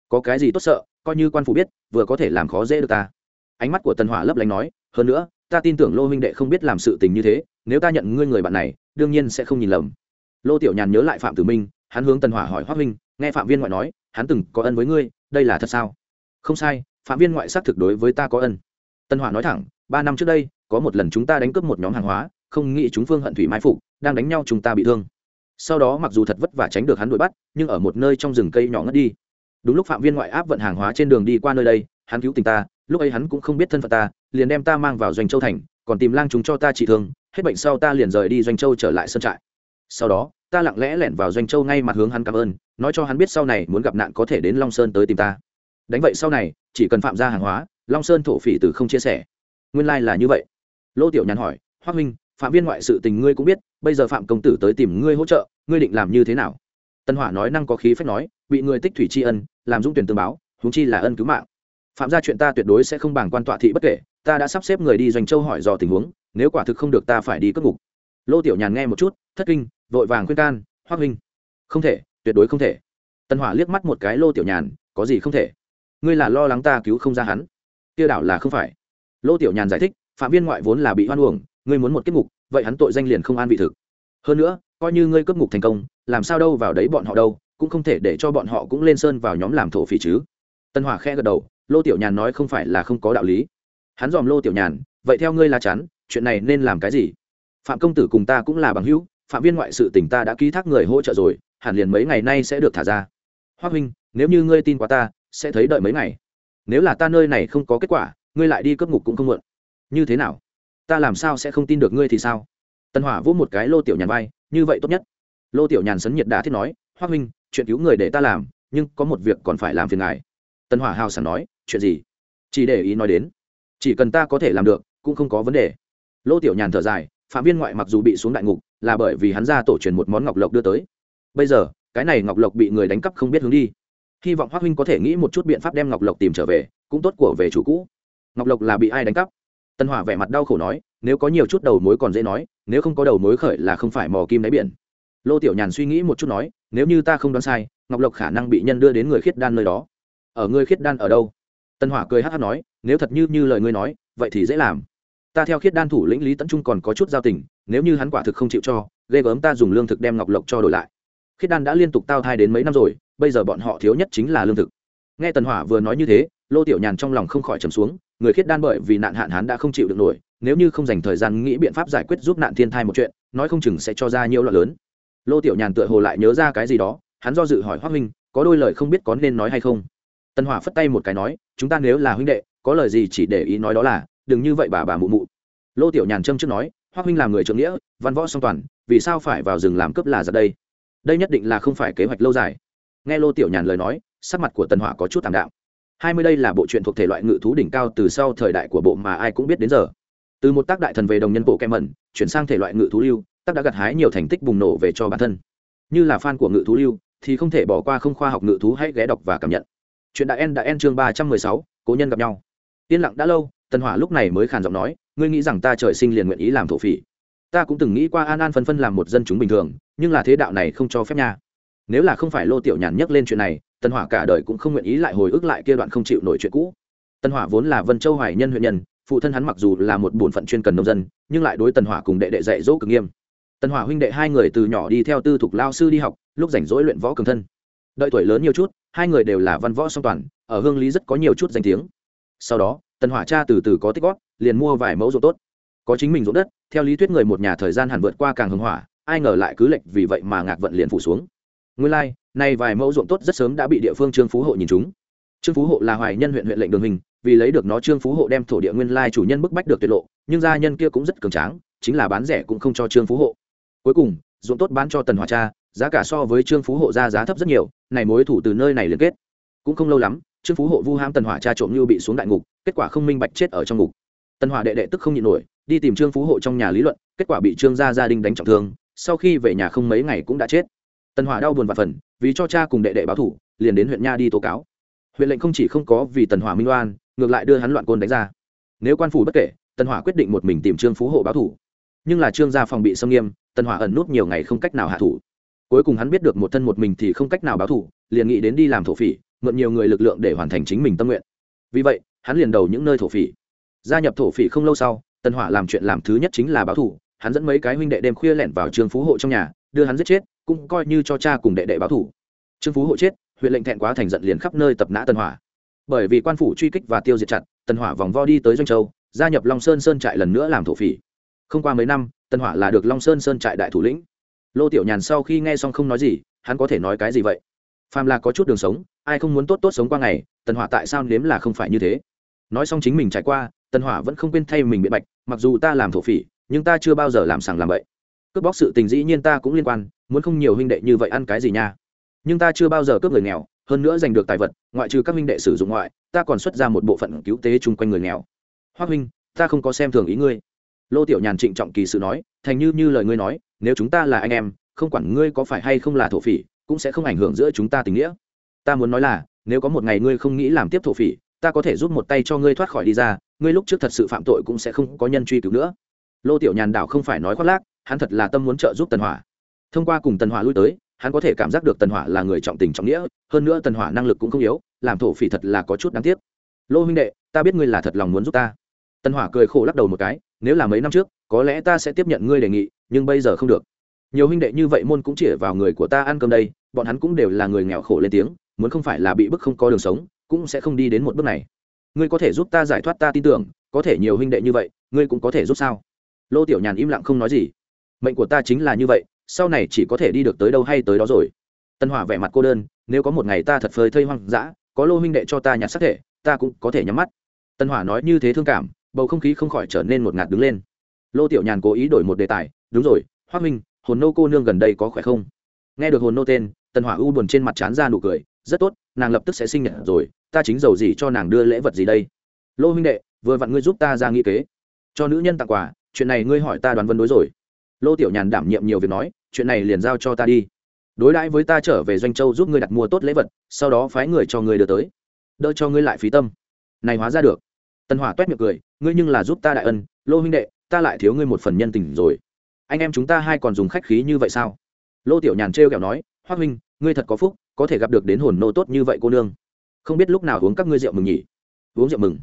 S1: Có cái gì tốt sợ, coi như quan phủ biết, vừa có thể làm khó dễ được ta. Ánh mắt của tần hỏa lấp lánh nói, hơn nữa, ta tin tưởng lô huynh đệ không biết làm sự tình như thế, nếu ta nhận ngươi người bạn này, đương nhiên sẽ không nhìn lầm. Lô tiểu nhàn nhớ lại phạm tử minh, hắn hướng tần hỏa hỏi hoác minh nghe phạm viên ngoại nói, hắn từng có ân với ngươi, đây là thật sao? Không sai, phạm viên ngoại xác thực đối với ta có ân. Tân hỏa nói thẳng, ba năm trước đây, có một lần chúng ta đánh cướp một nhóm hàng hóa, không nghĩ chúng phương hận thủy mai phục đang đánh nhau chúng ta bị thương. Sau đó mặc dù thật vất vả tránh được hắn đuổi bắt, nhưng ở một nơi trong rừng cây nhỏ ngất đi. Đúng lúc phạm viên ngoại áp vận hàng hóa trên đường đi qua nơi đây, hắn cứu tình ta, lúc ấy hắn cũng không biết thân phận ta, liền đem ta mang vào doanh châu thành, còn tìm lang chúng cho ta trị thương, hết bệnh sau ta liền rời đi doanh châu trở lại sân trại. Sau đó, ta lặng lẽ lẻn vào doanh châu ngay mặt hướng hắn cảm ơn, nói cho hắn biết sau này muốn gặp nạn có thể đến long sơn tới tìm ta. Đánh vậy sau này, chỉ cần phạm ra hàng hóa, long sơn thổ phỉ từ không chia sẻ. Nguyên lai、like、là như vậy. Lô tiểu nhàn hỏi hoác minh phạm viên ngoại sự tình ngươi cũng biết bây giờ phạm công tử tới tìm ngươi hỗ trợ, ngươi định làm như thế nào? Tân hỏa nói năng có khí phép nói, bị người tích thủy tri ân, làm dũng tuyển tương báo húng chi là ân cứu mạng. Phạm ra chuyện ta tuyệt đối sẽ không bằng quan tọa thị bất kể, ta đã sắp xếp người đi doanh châu hỏi dò tình huống, nếu quả thực không được ta phải đi cất ngục. Lô tiểu nhàn nghe một chút, thất kinh, vội vàng khuyên can hoác huynh. Không thể, tuyệt đối không thể. Tân hỏa liếc mắt một cái lô tiểu nhàn, có gì không thể? Ngươi là lo lắng ta cứu không ra hắn? Kia đảo là không phải. Lô tiểu nhàn giải thích, phạm viên ngoại vốn là bị hoan uổng, ngươi muốn một kết ngục vậy hắn tội danh liền không an vị thực. Hơn nữa, coi như ngươi cướp ngục thành công, làm sao đâu vào đấy bọn họ đâu, cũng không thể để cho bọn họ cũng lên sơn vào nhóm làm thổ phỉ chứ. Tân hỏa khe gật đầu, lô tiểu nhàn nói không phải là không có đạo lý. Hắn dòm lô tiểu nhàn, vậy theo ngươi là chắn chuyện này nên làm cái gì? Phạm công tử cùng ta cũng là bằng hữu, phạm viên ngoại sự tỉnh ta đã ký thác người hỗ trợ rồi, hẳn liền mấy ngày nay sẽ được thả ra. Hoa huynh, nếu như ngươi tin quá ta, sẽ thấy đợi mấy ngày. Nếu là ta nơi này không có kết quả, ngươi lại đi cướp ngục cũng không muộn. Như thế nào? Ta làm sao sẽ không tin được ngươi thì sao? Tân hỏa vỗ một cái lô tiểu nhàn vai, như vậy tốt nhất. Lô tiểu nhàn sấn nhiệt đã thiết nói hoác huynh, chuyện cứu người để ta làm, nhưng có một việc còn phải làm phiền ngài. Tân hỏa hào sảng nói, chuyện gì? Chỉ để ý nói đến. Chỉ cần ta có thể làm được, cũng không có vấn đề. Lô tiểu nhàn thở dài, phạm viên ngoại mặc dù bị xuống đại ngục, là bởi vì hắn ra tổ truyền một món ngọc lộc đưa tới. Bây giờ, cái này ngọc lộc bị người đánh cắp không biết hướng đi. Hy vọng hoác huynh có thể nghĩ một chút biện pháp đem ngọc lộc tìm trở về, cũng tốt của về chủ cũ. Ngọc lộc là bị ai đánh cắp? Tân hỏa vẻ mặt đau khổ nói, nếu có nhiều chút đầu mối còn dễ nói, nếu không có đầu mối khởi là không phải mò kim đáy biển. Lô tiểu nhàn suy nghĩ một chút nói, nếu như ta không đoán sai, ngọc lộc khả năng bị nhân đưa đến người khiết đan nơi đó. Ở người khiết đan ở đâu? Tân hỏa cười hát hát nói, nếu thật như như lời ngươi nói, vậy thì dễ làm. Ta theo khiết đan thủ lĩnh lý tấn trung còn có chút giao tình, nếu như hắn quả thực không chịu cho, ghê gớm ta dùng lương thực đem ngọc lộc cho đổi lại. Khiết đan đã liên tục tao thai đến mấy năm rồi, bây giờ bọn họ thiếu nhất chính là lương thực. Nghe tần hỏa vừa nói như thế, lô tiểu nhàn trong lòng không khỏi trầm xuống người khiết đan bởi vì nạn hạn hán đã không chịu được nổi, nếu như không dành thời gian nghĩ biện pháp giải quyết giúp nạn thiên thai một chuyện, nói không chừng sẽ cho ra nhiều loạn lớn. Lô tiểu nhàn tựa hồ lại nhớ ra cái gì đó, hắn do dự hỏi hoác minh, có đôi lời không biết có nên nói hay không. Tần hỏa phất tay một cái nói, chúng ta nếu là huynh đệ, có lời gì chỉ để ý nói đó là, đừng như vậy bà bà mụ mụ. Lô tiểu nhàn trâm trước nói hoác huynh làm người trưởng nghĩa, văn võ song toàn, vì sao phải vào rừng làm cướp là ra đây? Đây nhất định là không phải kế hoạch lâu dài. Nghe lô tiểu nhàn lời nói, sắc mặt của tần hỏa có chút tạm đạo hai mươi đây là bộ truyện thuộc thể loại ngự thú đỉnh cao từ sau thời đại của bộ mà ai cũng biết đến giờ. Từ một tác đại thần về đồng nhân bộ kem mẩn, chuyển sang thể loại ngự thú lưu, tác đã gặt hái nhiều thành tích bùng nổ về cho bản thân. Như là fan của ngự thú lưu, thì không thể bỏ qua không khoa học ngự thú hãy ghé đọc và cảm nhận. Chuyện đại en đã en chương ba trăm mười sáu, cố nhân gặp nhau. Yên lặng đã lâu, tần hỏa lúc này mới khàn giọng nói, ngươi nghĩ rằng ta trời sinh liền nguyện ý làm thổ phỉ? Ta cũng từng nghĩ qua an an phân phân làm một dân chúng bình thường, nhưng là thế đạo này không cho phép nha. Nếu là không phải lô tiểu nhàn nhắc lên chuyện này Tân hỏa cả đời cũng không nguyện ý lại hồi ức lại kia đoạn không chịu nổi chuyện cũ. Tân hỏa vốn là vân châu hoài nhân huyện nhân, phụ thân hắn mặc dù là một bổn phận chuyên cần nông dân, nhưng lại đối Tân hỏa cùng đệ đệ dạy dỗ cực nghiêm. Tân hỏa huynh đệ hai người từ nhỏ đi theo tư thục lao sư đi học, lúc rảnh rỗi luyện võ cường thân. Đợi tuổi lớn nhiều chút, hai người đều là văn võ song toàn, ở hương lý rất có nhiều chút danh tiếng. Sau đó, Tân hỏa cha từ từ có tích góp, liền mua vài mẫu ruộng tốt. Có chính mình ruộng đất, theo lý thuyết người một nhà thời gian hẳn vượt qua càng hưng hỏa, ai ngờ lại cứ lệch vì vậy mà ngạc vận liền phủ xuống. Nguyên lai nay vài mẫu ruộng tốt rất sớm đã bị địa phương trương phú hộ nhìn chúng. Trương phú hộ là hoài nhân huyện huyện lệnh đường hình, vì lấy được nó, trương phú hộ đem thổ địa nguyên lai chủ nhân bức bách được tiết lộ, nhưng gia nhân kia cũng rất cường tráng, chính là bán rẻ cũng không cho trương phú hộ. Cuối cùng, ruộng tốt bán cho tần hòa cha, giá cả so với trương phú hộ ra giá thấp rất nhiều, này mối thủ từ nơi này liên kết. Cũng không lâu lắm, trương phú hộ vu ham tần hỏa cha trộm như bị xuống đại ngục, kết quả không minh bạch chết ở trong ngục. Tần hỏa đệ đệ tức không nhịn nổi, đi tìm trương phú hộ trong nhà lý luận, kết quả bị trương gia gia đình đánh trọng thương, sau khi về nhà không mấy ngày cũng đã chết. Tần hỏa đau buồn và phần vì cho cha cùng đệ đệ báo thủ, liền đến huyện nha đi tố cáo. Huyện lệnh không chỉ không có vì tần hỏa minh oan, ngược lại đưa hắn loạn côn đánh ra. Nếu quan phủ bất kể, tần hỏa quyết định một mình tìm trương phú hộ báo thủ. Nhưng là trương gia phòng bị xâm nghiêm, tần hỏa ẩn nút nhiều ngày không cách nào hạ thủ. Cuối cùng hắn biết được một thân một mình thì không cách nào báo thủ, liền nghĩ đến đi làm thổ phỉ, mượn nhiều người lực lượng để hoàn thành chính mình tâm nguyện. Vì vậy, hắn liền đầu những nơi thổ phỉ. Gia nhập thổ phỉ không lâu sau, tần hỏa làm chuyện làm thứ nhất chính là báo thủ, hắn dẫn mấy cái huynh đệ đêm khuya lẻn vào trương phú hộ trong nhà, đưa hắn giết chết cũng coi như cho cha cùng đệ đệ báo thủ. Trương phú hộ chết, huyện lệnh thẹn quá thành giận liền khắp nơi tập nã tần hỏa. Bởi vì quan phủ truy kích và tiêu diệt chặt tần hỏa vòng vo đi tới doanh châu, gia nhập long sơn sơn trại lần nữa làm thổ phỉ. Không qua mấy năm tần hỏa là được long sơn sơn trại đại thủ lĩnh. Lô tiểu nhàn sau khi nghe xong không nói gì, hắn có thể nói cái gì vậy? Phàm là có chút đường sống, ai không muốn tốt tốt sống qua ngày tần hỏa tại sao nếm là không phải như thế? Nói xong chính mình trải qua tần hỏa vẫn không quên thay mình biện bạch, mặc dù ta làm thổ phỉ, nhưng ta chưa bao giờ làm sàng làm vậy cướp bóc sự tình dĩ nhiên ta cũng liên quan muốn không nhiều huynh đệ như vậy ăn cái gì nha? Nhưng ta chưa bao giờ cướp người nghèo, hơn nữa giành được tài vật, ngoại trừ các huynh đệ sử dụng ngoại, ta còn xuất ra một bộ phận cứu tế chung quanh người nghèo. Hoa huynh, ta không có xem thường ý ngươi. Lô tiểu nhàn trịnh trọng kỳ sự nói, thành như như lời ngươi nói, nếu chúng ta là anh em, không quản ngươi có phải hay không là thổ phỉ, cũng sẽ không ảnh hưởng giữa chúng ta tình nghĩa. Ta muốn nói là, nếu có một ngày ngươi không nghĩ làm tiếp thổ phỉ, ta có thể giúp một tay cho ngươi thoát khỏi đi ra, ngươi lúc trước thật sự phạm tội cũng sẽ không có nhân truy cứu nữa. Lô tiểu nhàn đảo không phải nói khoác lác, hắn thật là tâm muốn trợ giúp tần hỏa thông qua cùng tần hỏa lui tới, hắn có thể cảm giác được tần hỏa là người trọng tình trọng nghĩa, hơn nữa tần hỏa năng lực cũng không yếu, làm thổ phỉ thật là có chút đáng tiếc. Lô huynh đệ, ta biết ngươi là thật lòng muốn giúp ta. Tần hỏa cười khổ lắc đầu một cái, nếu là mấy năm trước, có lẽ ta sẽ tiếp nhận ngươi đề nghị, nhưng bây giờ không được. Nhiều huynh đệ như vậy môn cũng chỉ vào người của ta ăn cơm đây, bọn hắn cũng đều là người nghèo khổ lên tiếng, muốn không phải là bị bức không có đường sống, cũng sẽ không đi đến một bước này. Ngươi có thể giúp ta giải thoát ta tin tưởng, có thể nhiều huynh đệ như vậy, ngươi cũng có thể giúp sao? Lô tiểu nhàn im lặng không nói gì. Mệnh của ta chính là như vậy sau này chỉ có thể đi được tới đâu hay tới đó rồi. Tân hỏa vẻ mặt cô đơn, nếu có một ngày ta thật phơi thây hoang dã, có lô huynh đệ cho ta nhặt sắc thể, ta cũng có thể nhắm mắt. Tân hỏa nói như thế thương cảm, bầu không khí không khỏi trở nên một ngạt đứng lên. Lô tiểu nhàn cố ý đổi một đề tài, đúng rồi hoác minh hồn nô cô nương gần đây có khỏe không? Nghe được hồn nô tên, Tân hỏa u buồn trên mặt trán ra nụ cười, rất tốt, nàng lập tức sẽ sinh nhật rồi, ta chính giàu gì cho nàng đưa lễ vật gì đây? Lô huynh đệ, vừa vặn ngươi giúp ta ra nghi kế. Cho nữ nhân tặng quà, chuyện này ngươi hỏi ta đoán vân đối rồi lô tiểu nhàn đảm nhiệm nhiều việc nói, chuyện này liền giao cho ta đi. Đối đãi với ta trở về doanh châu giúp ngươi đặt mua tốt lễ vật, sau đó phái người cho ngươi đưa tới. Đỡ cho ngươi lại phí tâm. Này hóa ra được. Tần hỏa toét miệng cười, ngươi nhưng là giúp ta đại ân, lô huynh đệ, ta lại thiếu ngươi một phần nhân tình rồi. Anh em chúng ta hai còn dùng khách khí như vậy sao? Lô tiểu nhàn trêu kẹo nói, hoa huynh, ngươi thật có phúc, có thể gặp được đến hồn nô tốt như vậy cô nương. Không biết lúc nào uống các ngươi rượu mừng nhỉ? Uống rượu mừng.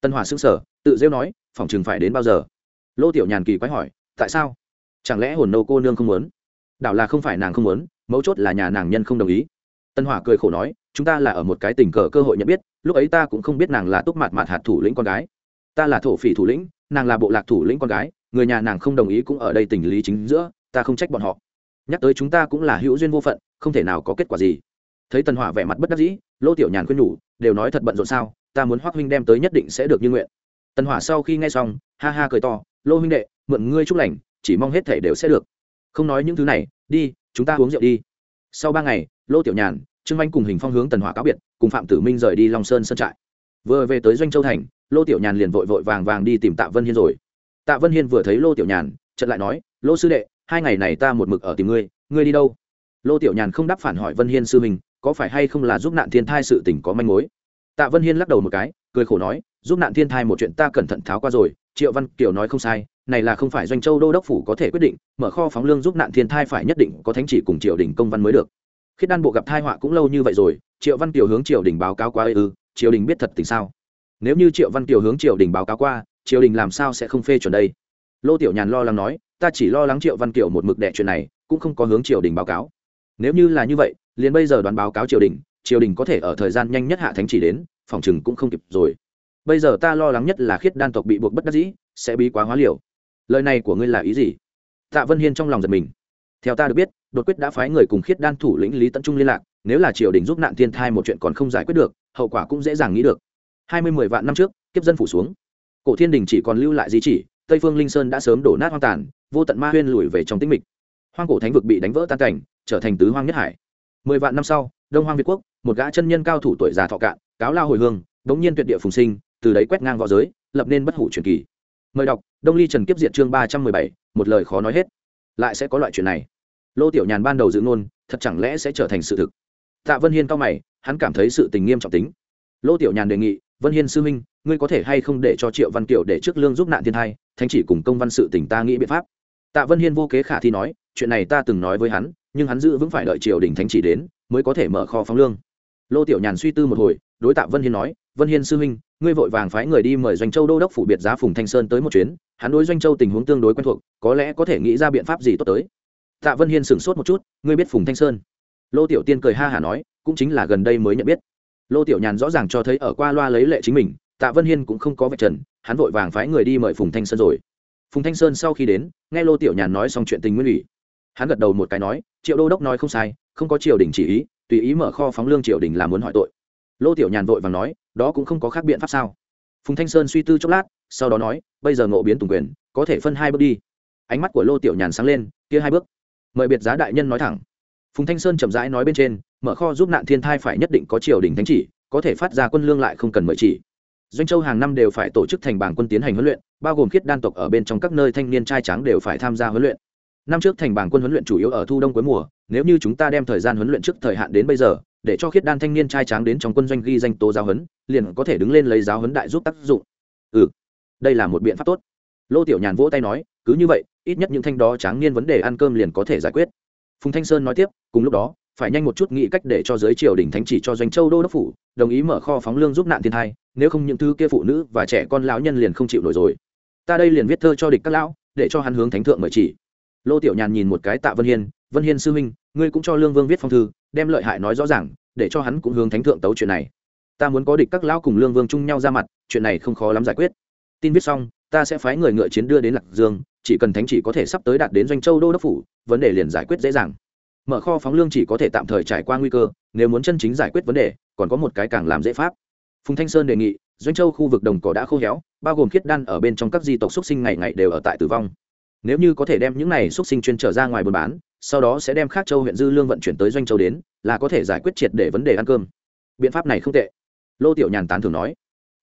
S1: Tân hòa xứng sở tự rêu nói, phòng chừng phải đến bao giờ? Lô tiểu nhàn kỳ quái hỏi, tại sao? Chẳng lẽ hồn nô cô nương không muốn? Đảo là không phải nàng không muốn, mấu chốt là nhà nàng nhân không đồng ý. Tân hỏa cười khổ nói, chúng ta là ở một cái tình cờ cơ hội nhận biết, lúc ấy ta cũng không biết nàng là túc mạt mạt hạt thủ lĩnh con gái. Ta là thổ phỉ thủ lĩnh, nàng là bộ lạc thủ lĩnh con gái, người nhà nàng không đồng ý cũng ở đây tình lý chính giữa, ta không trách bọn họ. Nhắc tới chúng ta cũng là hữu duyên vô phận, không thể nào có kết quả gì. Thấy tần hỏa vẻ mặt bất đắc dĩ, lô tiểu nhàn khuyên nhủ, đều nói thật bận rộn sao, ta muốn hoác huynh đem tới nhất định sẽ được như nguyện. Tần hỏa sau khi nghe xong, ha ha cười to, lô huynh đệ, mượn ngươi chúc lành chỉ mong hết thể đều sẽ được. Không nói những thứ này, đi, chúng ta uống rượu đi. Sau ba ngày, lô tiểu nhàn, trương anh cùng hình phong hướng tần hỏa cáo biệt, cùng phạm tử minh rời đi long sơn sân trại. Vừa về tới doanh châu thành, lô tiểu nhàn liền vội vội vàng vàng đi tìm tạ vân hiên rồi. Tạ vân hiên vừa thấy lô tiểu nhàn trận lại nói, lô sư đệ, hai ngày này ta một mực ở tìm ngươi ngươi đi đâu? Lô tiểu nhàn không đáp phản hỏi vân hiên sư mình có phải hay không là giúp nạn thiên thai sự tình có manh mối? Tạ vân hiên lắc đầu một cái, cười khổ nói, giúp nạn thiên thai một chuyện ta cẩn thận tháo qua rồi, triệu văn kiều nói không sai này là không phải doanh châu đô đốc phủ có thể quyết định, mở kho phóng lương giúp nạn thiên thai phải nhất định có thánh chỉ cùng triều đình công văn mới được. Khiết đan bộ gặp thai họa cũng lâu như vậy rồi, triệu văn kiều hướng triều đình báo cáo qua ư, triều đình biết thật tình sao? Nếu như triệu văn kiều hướng triều đình báo cáo qua, triều đình làm sao sẽ không phê chuẩn đây? Lô tiểu nhàn lo lắng nói, ta chỉ lo lắng triệu văn kiều một mực đệ chuyện này, cũng không có hướng triều đình báo cáo. Nếu như là như vậy, liền bây giờ đoán báo cáo triều đình triều đình có thể ở thời gian nhanh nhất hạ thánh chỉ đến, phòng chừng cũng không kịp rồi. Bây giờ ta lo lắng nhất là khiết đan tộc bị buộc bất đắc dĩ, sẽ bí quá hóa liều lời này của ngươi là ý gì? Tạ vân hiên trong lòng giật mình. Theo ta được biết, đột quyết đã phái người cùng khiết đan thủ lĩnh lý tận trung liên lạc, nếu là triều đình giúp nạn thiên thai một chuyện còn không giải quyết được, hậu quả cũng dễ dàng nghĩ được. Hai mươi mười vạn năm trước, kiếp dân phủ xuống. Cổ thiên đình chỉ còn lưu lại di chỉ, tây phương linh sơn đã sớm đổ nát hoang tàn, vô tận ma huyên lùi về trong tĩnh mịch. Hoang cổ thánh vực bị đánh vỡ tan cảnh, trở thành tứ hoang nhất hải. Mười vạn năm sau, đông hoang việt quốc, một gã chân nhân cao thủ tuổi già thọ cạn, cáo lao hồi hương, đống nhiên tuyệt địa phùng sinh, từ đấy quét ngang v õ giới, lập nên bất hủ truyền kỳ mời đọc, đông ly trần kiếp diệt chương ba trăm mười bảy, một lời khó nói hết. Lại sẽ có loại chuyện này. Lô tiểu nhàn ban đầu dự ngôn, thật chẳng lẽ sẽ trở thành sự thực? Tạ vân hiên cao mày, hắn cảm thấy sự tình nghiêm trọng tính. Lô tiểu nhàn đề nghị, vân hiên sư minh ngươi có thể hay không để cho triệu văn kiều để trước lương giúp nạn thiên thai, thánh chỉ cùng công văn sự tỉnh ta nghĩ biện pháp. Tạ vân hiên vô kế khả thi nói, chuyện này ta từng nói với hắn, nhưng hắn giữ vững phải đợi triều đình thánh chỉ đến, mới có thể mở kho phóng lương. Lô tiểu nhàn suy tư một hồi, đối tạ vân hiên nói vân hiên sư huynh, ngươi vội vàng phái người đi mời doanh châu đô đốc phủ biệt giá phùng thanh sơn tới một chuyến, hắn đối doanh châu tình huống tương đối quen thuộc, có lẽ có thể nghĩ ra biện pháp gì tốt tới. Tạ vân hiên sửng sốt một chút, ngươi biết phùng thanh sơn? Lô tiểu tiên cười ha hả nói, cũng chính là gần đây mới nhận biết. Lô tiểu nhàn rõ ràng cho thấy ở qua loa lấy lệ chính mình, tạ vân hiên cũng không có vạch trần, hắn vội vàng phái người đi mời phùng thanh sơn rồi. Phùng thanh sơn sau khi đến, nghe lô tiểu nhàn nói xong chuyện tình nguyên ủy, hắn gật đầu một cái nói, triệu đô đốc nói không sai, không có triều đình chỉ ý, tùy ý mở kho phóng lương triều đình là muốn hỏi tội. Lô tiểu nhàn vội vàng nói đó cũng không có khác biện pháp sao? Phùng thanh sơn suy tư chốc lát, sau đó nói, bây giờ ngộ biến tùng quyền, có thể phân hai bước đi. Ánh mắt của lô tiểu nhàn sáng lên, kia hai bước. Mời biệt giá đại nhân nói thẳng. Phùng thanh sơn chậm rãi nói bên trên, mở kho giúp nạn thiên thai phải nhất định có triều đình thánh chỉ, có thể phát ra quân lương lại không cần mời chỉ. Doanh châu hàng năm đều phải tổ chức thành bảng quân tiến hành huấn luyện, bao gồm khiết đan tộc ở bên trong các nơi thanh niên trai tráng đều phải tham gia huấn luyện. Năm trước thành bảng quân huấn luyện chủ yếu ở thu đông cuối mùa nếu như chúng ta đem thời gian huấn luyện trước thời hạn đến bây giờ, để cho khiết đan thanh niên trai tráng đến trong quân doanh ghi danh tố giáo huấn, liền có thể đứng lên lấy giáo huấn đại giúp tác dụng. Ừ đây là một biện pháp tốt. Lô tiểu nhàn vỗ tay nói, cứ như vậy, ít nhất những thanh đó tráng niên vấn đề ăn cơm liền có thể giải quyết. Phùng thanh sơn nói tiếp, cùng lúc đó, phải nhanh một chút nghĩ cách để cho giới triều đình thánh chỉ cho doanh châu đô đốc phủ, đồng ý mở kho phóng lương giúp nạn thiên thai, nếu không những thứ kia phụ nữ và trẻ con lão nhân liền không chịu nổi rồi. Ta đây liền viết thơ cho địch các lão, để cho hắn hướng thánh thượng mời chỉ. Lô tiểu nhàn nhìn một cái tạ vân hiên vân hiên sư huynh, ngươi cũng cho lương vương viết phong thư, đem lợi hại nói rõ ràng, để cho hắn cũng hướng thánh thượng tấu chuyện này. Ta muốn có địch các lão cùng lương vương chung nhau ra mặt, chuyện này không khó lắm giải quyết. Tin viết xong, ta sẽ phái người ngựa chiến đưa đến lạc dương, chỉ cần thánh chỉ có thể sắp tới đạt đến doanh châu đô đốc phủ, vấn đề liền giải quyết dễ dàng. Mở kho phóng lương chỉ có thể tạm thời trải qua nguy cơ, nếu muốn chân chính giải quyết vấn đề, còn có một cái càng làm dễ pháp. Phùng thanh sơn đề nghị, doanh châu khu vực đồng cỏ đã khô héo, bao gồm khiết đan ở bên trong các di tộc xuất sinh ngày ngày đều ở tại tử vong. Nếu như có thể đem những này xuất sinh chuyên trở ra ngoài buôn bán sau đó sẽ đem khác châu huyện dư lương vận chuyển tới doanh châu đến, là có thể giải quyết triệt để vấn đề ăn cơm. Biện pháp này không tệ. Lô tiểu nhàn tán thường nói.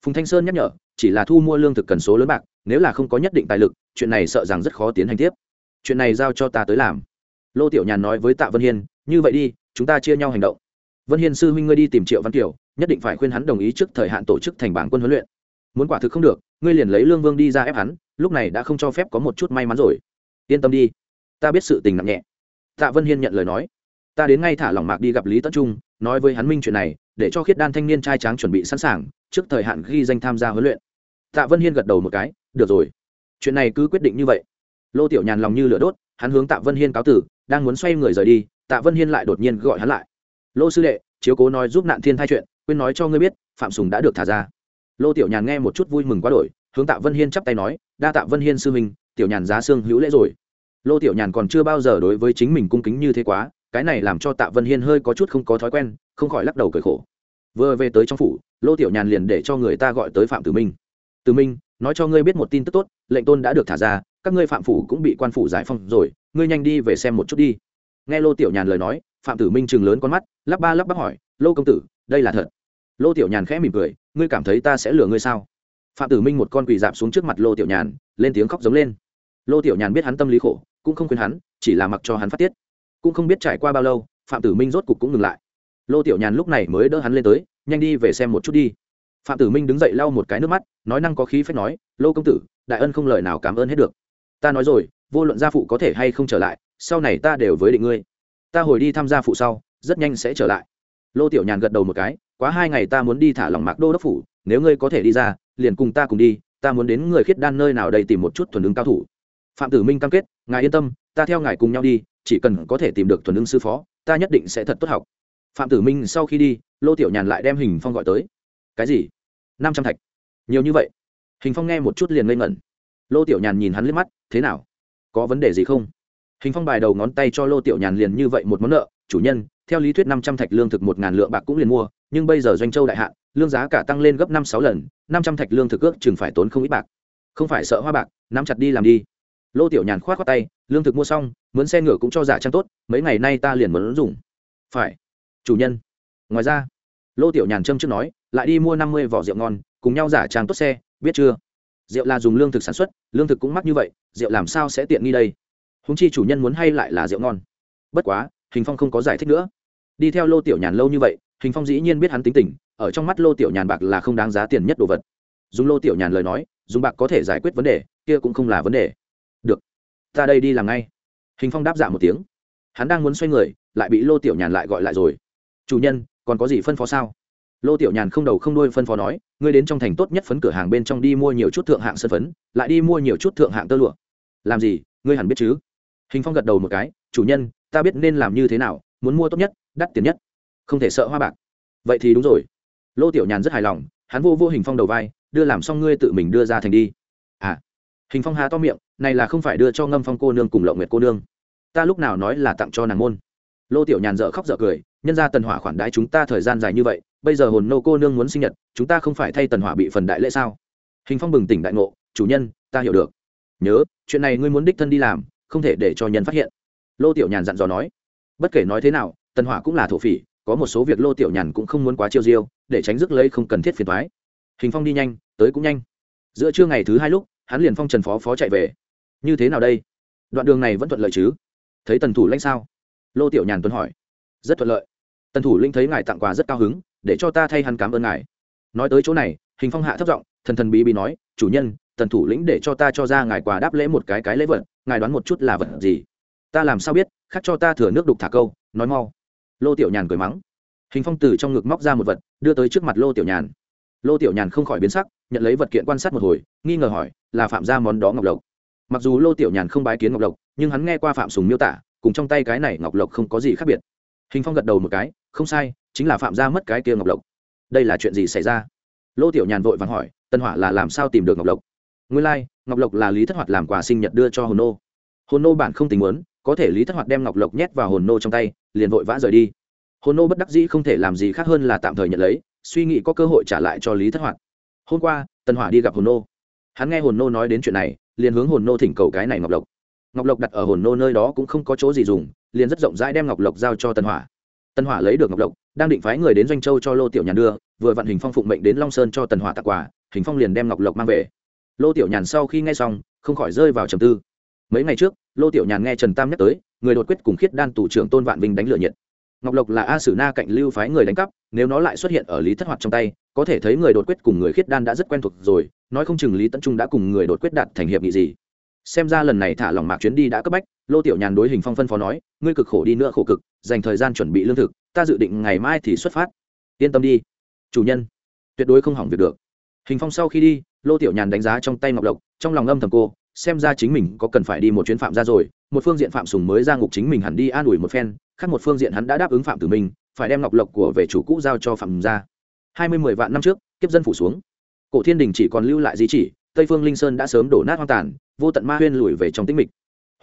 S1: Phùng thanh sơn nhắc nhở, chỉ là thu mua lương thực cần số lớn bạc, nếu là không có nhất định tài lực, chuyện này sợ rằng rất khó tiến hành tiếp. Chuyện này giao cho ta tới làm. Lô tiểu nhàn nói với tạ vân hiên, như vậy đi, chúng ta chia nhau hành động. Vân hiên sư huynh ngươi đi tìm triệu văn kiều, nhất định phải khuyên hắn đồng ý trước thời hạn tổ chức thành bảng quân huấn luyện. Muốn quả thực không được, ngươi liền lấy lương vương đi ra ép hắn, lúc này đã không cho phép có một chút may mắn rồi. Yên tâm đi, ta biết sự tình nặng nhẹ tạ vân hiên nhận lời nói. Ta đến ngay thả lỏng mạc đi gặp lý tất trung, nói với hắn minh chuyện này, để cho khiết đan thanh niên trai tráng chuẩn bị sẵn sàng, trước thời hạn ghi danh tham gia huấn luyện. Tạ vân hiên gật đầu một cái, được rồi. Chuyện này cứ quyết định như vậy. Lô tiểu nhàn lòng như lửa đốt, hắn hướng tạ vân hiên cáo tử, đang muốn xoay người rời đi, tạ vân hiên lại đột nhiên gọi hắn lại. Lô sư đệ, chiếu cố nói giúp nạn thiên thai chuyện, quên nói cho ngươi biết, phạm sùng đã được thả ra. Lô tiểu nhàn nghe một chút vui mừng quá đổi, hướng tạ vân hiên chắp tay nói, đa tạ vân hiên sư minh tiểu nhàn giá xương hữu lễ rồi lô tiểu nhàn còn chưa bao giờ đối với chính mình cung kính như thế quá, cái này làm cho tạ vân hiên hơi có chút không có thói quen, không khỏi lắc đầu cười khổ. Vừa về tới trong phủ, lô tiểu nhàn liền để cho người ta gọi tới phạm tử minh. Tử minh, nói cho ngươi biết một tin tức tốt, lệnh tôn đã được thả ra, các ngươi phạm phủ cũng bị quan phủ giải phong rồi, ngươi nhanh đi về xem một chút đi. Nghe lô tiểu nhàn lời nói, phạm tử minh chừng lớn con mắt, lắp ba lắp bắp hỏi, lô công tử, đây là thật? Lô tiểu nhàn khẽ mỉm cười, ngươi cảm thấy ta sẽ lừa ngươi sao? Phạm tử minh một con quỳ dạp xuống trước mặt lô tiểu nhàn, lên tiếng khóc giống lên. Lô tiểu nhàn biết hắn tâm lý khổ cũng không khuyên hắn, chỉ là mặc cho hắn phát tiết. Cũng không biết trải qua bao lâu, phạm tử minh rốt cục cũng ngừng lại. Lô tiểu nhàn lúc này mới đỡ hắn lên tới, nhanh đi về xem một chút đi. Phạm tử minh đứng dậy lau một cái nước mắt, nói năng có khí phép nói, lô công tử, đại ân không lời nào cảm ơn hết được. Ta nói rồi, vô luận gia phụ có thể hay không trở lại, sau này ta đều với định ngươi. Ta hồi đi tham gia phụ sau, rất nhanh sẽ trở lại. Lô tiểu nhàn gật đầu một cái, quá hai ngày ta muốn đi thả lòng mạc đô đốc phủ, nếu ngươi có thể đi ra, liền cùng ta cùng đi, ta muốn đến người khiết đan nơi nào đây tìm một chút thuần ứng cao thủ phạm tử minh cam kết, ngài yên tâm, ta theo ngài cùng nhau đi, chỉ cần có thể tìm được thuần ứng sư phó, ta nhất định sẽ thật tốt học. Phạm tử minh sau khi đi, lô tiểu nhàn lại đem hình phong gọi tới. Cái gì? Năm trăm thạch? Nhiều như vậy? Hình phong nghe một chút liền ngây ngẩn. Lô tiểu nhàn nhìn hắn liếc mắt, thế nào? Có vấn đề gì không? Hình phong bài đầu ngón tay cho lô tiểu nhàn liền như vậy một món nợ, chủ nhân, theo lý thuyết năm trăm thạch lương thực một ngàn lượng bạc cũng liền mua, nhưng bây giờ doanh châu đại hạn, lương giá cả tăng lên gấp năm sáu lần, năm trăm thạch lương thực ước chừng phải tốn không ít bạc. Không phải sợ hoa bạc, nắm chặt đi làm đi lô tiểu nhàn k h o á t tay, lương thực mua xong, mướn xe ngựa cũng cho giả trang tốt, mấy ngày nay ta liền muốn dùng. Phải. Chủ nhân. Ngoài ra, lô tiểu nhàn trâm trước nói, lại đi mua năm mươi vỏ rượu ngon, cùng nhau giả trang tốt xe, biết chưa? Rượu là dùng lương thực sản xuất, lương thực cũng mắc như vậy, rượu làm sao sẽ tiện nghi đây? Húng chi chủ nhân muốn hay lại là rượu ngon. Bất quá, hình phong không có giải thích nữa. Đi theo lô tiểu nhàn lâu như vậy, hình phong dĩ nhiên biết hắn tính tình, ở trong mắt lô tiểu nhàn bạc là không đáng giá tiền nhất đồ vật. Dùng lô tiểu nhàn lời nói, dùng bạc có thể giải quyết vấn đề, kia cũng không là vấn đề ta đây đi làm ngay. Hình phong đáp dạ một tiếng. Hắn đang muốn xoay người, lại bị lô tiểu nhàn lại gọi lại rồi. Chủ nhân, còn có gì phân phó sao? Lô tiểu nhàn không đầu không đuôi phân phó nói, ngươi đến trong thành tốt nhất phấn cửa hàng bên trong đi mua nhiều chút thượng hạng sân phấn, lại đi mua nhiều chút thượng hạng tơ lụa. Làm gì? Ngươi hẳn biết chứ? Hình phong gật đầu một cái, chủ nhân, ta biết nên làm như thế nào, muốn mua tốt nhất, đắt tiền nhất. Không thể sợ hoa bạc. Vậy thì đúng rồi. Lô tiểu nhàn rất hài lòng, hắn vô vô hình phong đầu vai, đưa làm xong ngươi tự mình đưa ra thành đi. À. Hình phong há to miệng này là không phải đưa cho ngâm phong cô nương cùng lộng nguyệt cô nương. Ta lúc nào nói là tặng cho nàng môn. Lô tiểu nhàn dở khóc dở cười, nhân ra tần hỏa khoản đãi chúng ta thời gian dài như vậy, bây giờ hồn nô cô nương muốn sinh nhật, chúng ta không phải thay tần hỏa bị phần đại lễ sao? Hình phong bừng tỉnh đại ngộ, chủ nhân, ta hiểu được. Nhớ, chuyện này ngươi muốn đích thân đi làm, không thể để cho nhân phát hiện. Lô tiểu nhàn dặn dò nói. Bất kể nói thế nào, tần hỏa cũng là thổ phỉ, có một số việc lô tiểu nhàn cũng không muốn quá chiêu diêu, để tránh rước lấy không cần thiết phiền thoái hình phong đi nhanh, tới cũng nhanh. Giữa trưa ngày thứ hai lúc, hắn liền phong trần phó phó chạy về như thế nào đây? Đoạn đường này vẫn thuận lợi chứ? Thấy tần thủ lãnh sao? Lô tiểu nhàn tuấn hỏi. Rất thuận lợi. Tần thủ linh thấy ngài tặng quà rất cao hứng, để cho ta thay hắn cảm ơn ngài. Nói tới chỗ này, hình phong hạ thấp giọng, thần thần bí bí nói, chủ nhân, tần thủ lĩnh để cho ta cho ra ngài quà đáp lễ một cái cái lễ vật, ngài đoán một chút là vật gì? Ta làm sao biết khắc cho ta thừa nước đục thả câu, nói mau. Lô tiểu nhàn cười mắng. Hình phong từ trong ngực móc ra một vật, đưa tới trước mặt lô tiểu nhàn. Lô tiểu nhàn không khỏi biến sắc, nhận lấy vật kiện quan sát một hồi, nghi ngờ hỏi, là phạm ra món đó ngọc lộc mặc dù lô tiểu nhàn không bái kiến ngọc lộc nhưng hắn nghe qua phạm sùng miêu tả cùng trong tay cái này ngọc lộc không có gì khác biệt. Hình phong gật đầu một cái không sai chính là phạm Gia mất cái kia ngọc lộc. Đây là chuyện gì xảy ra? Lô tiểu nhàn vội vàng hỏi tân hỏa là làm sao tìm được ngọc lộc? Nguyên lai、like, ngọc lộc là lý thất hoạt làm quà sinh nhật đưa cho hồn nô. Hồn nô bản không tình muốn có thể lý thất hoạt đem ngọc lộc nhét vào hồn nô trong tay liền vội vã rời đi. Hồn nô bất đắc dĩ không thể làm gì khác hơn là tạm thời nhận lấy suy nghĩ có cơ hội trả lại cho lý thất hoạt. Hôm qua tân hỏa đi gặp hồn nô. Hắn nghe hồn nô nói đến chuyện này liền hướng hồn nô thỉnh cầu cái này ngọc lộc. Ngọc lộc đặt ở hồn nô nơi đó cũng không có chỗ gì dùng, liền rất rộng rãi đem ngọc lộc giao cho tân hỏa. Tân hỏa lấy được ngọc lộc, đang định phái người đến doanh châu cho lô tiểu nhàn đưa, vừa vặn hình phong phụng mệnh đến long sơn cho tần hỏa tặng quà, hình phong liền đem ngọc lộc mang về. Lô tiểu nhàn sau khi nghe xong, không khỏi rơi vào trầm tư. Mấy ngày trước, lô tiểu nhàn nghe trần tam nhắc tới, người đột quyết cùng khiết đan tù trưởng tôn vạn vinh đánh lửa nhiệt. Ngọc lộc là a sử na cạnh lưu phái người đánh cắp, nếu nó lại xuất hiện ở lý thất hoạt trong tay, có thể thấy người đột quyết cùng người khiết đan đã rất quen thuộc rồi nói không chừng lý tấn trung đã cùng người đột quyết đạt thành hiệp nghị gì. Xem ra lần này thả lòng mạc chuyến đi đã cấp bách, lô tiểu nhàn đối hình phong phân phó nói, ngươi cực khổ đi nữa khổ cực, dành thời gian chuẩn bị lương thực, ta dự định ngày mai thì xuất phát. Yên tâm đi. Chủ nhân. Tuyệt đối không hỏng việc được. Hình phong sau khi đi, lô tiểu nhàn đánh giá trong tay ngọc lộc, trong lòng âm thầm cô, xem ra chính mình có cần phải đi một chuyến phạm ra rồi, một phương diện phạm sùng mới ra ngục chính mình hẳn đi an ủi một phen, khác một phương diện hắn đã đáp ứng phạm tử mình, phải đem ngọc lộc của về chủ cũ giao cho phạm ra hai mươi mười vạn năm trước, kiếp dân phủ xuống cổ thiên đình chỉ còn lưu lại di chỉ, tây phương linh sơn đã sớm đổ nát hoang tàn, vô tận ma huyên lùi về trong tĩnh mịch.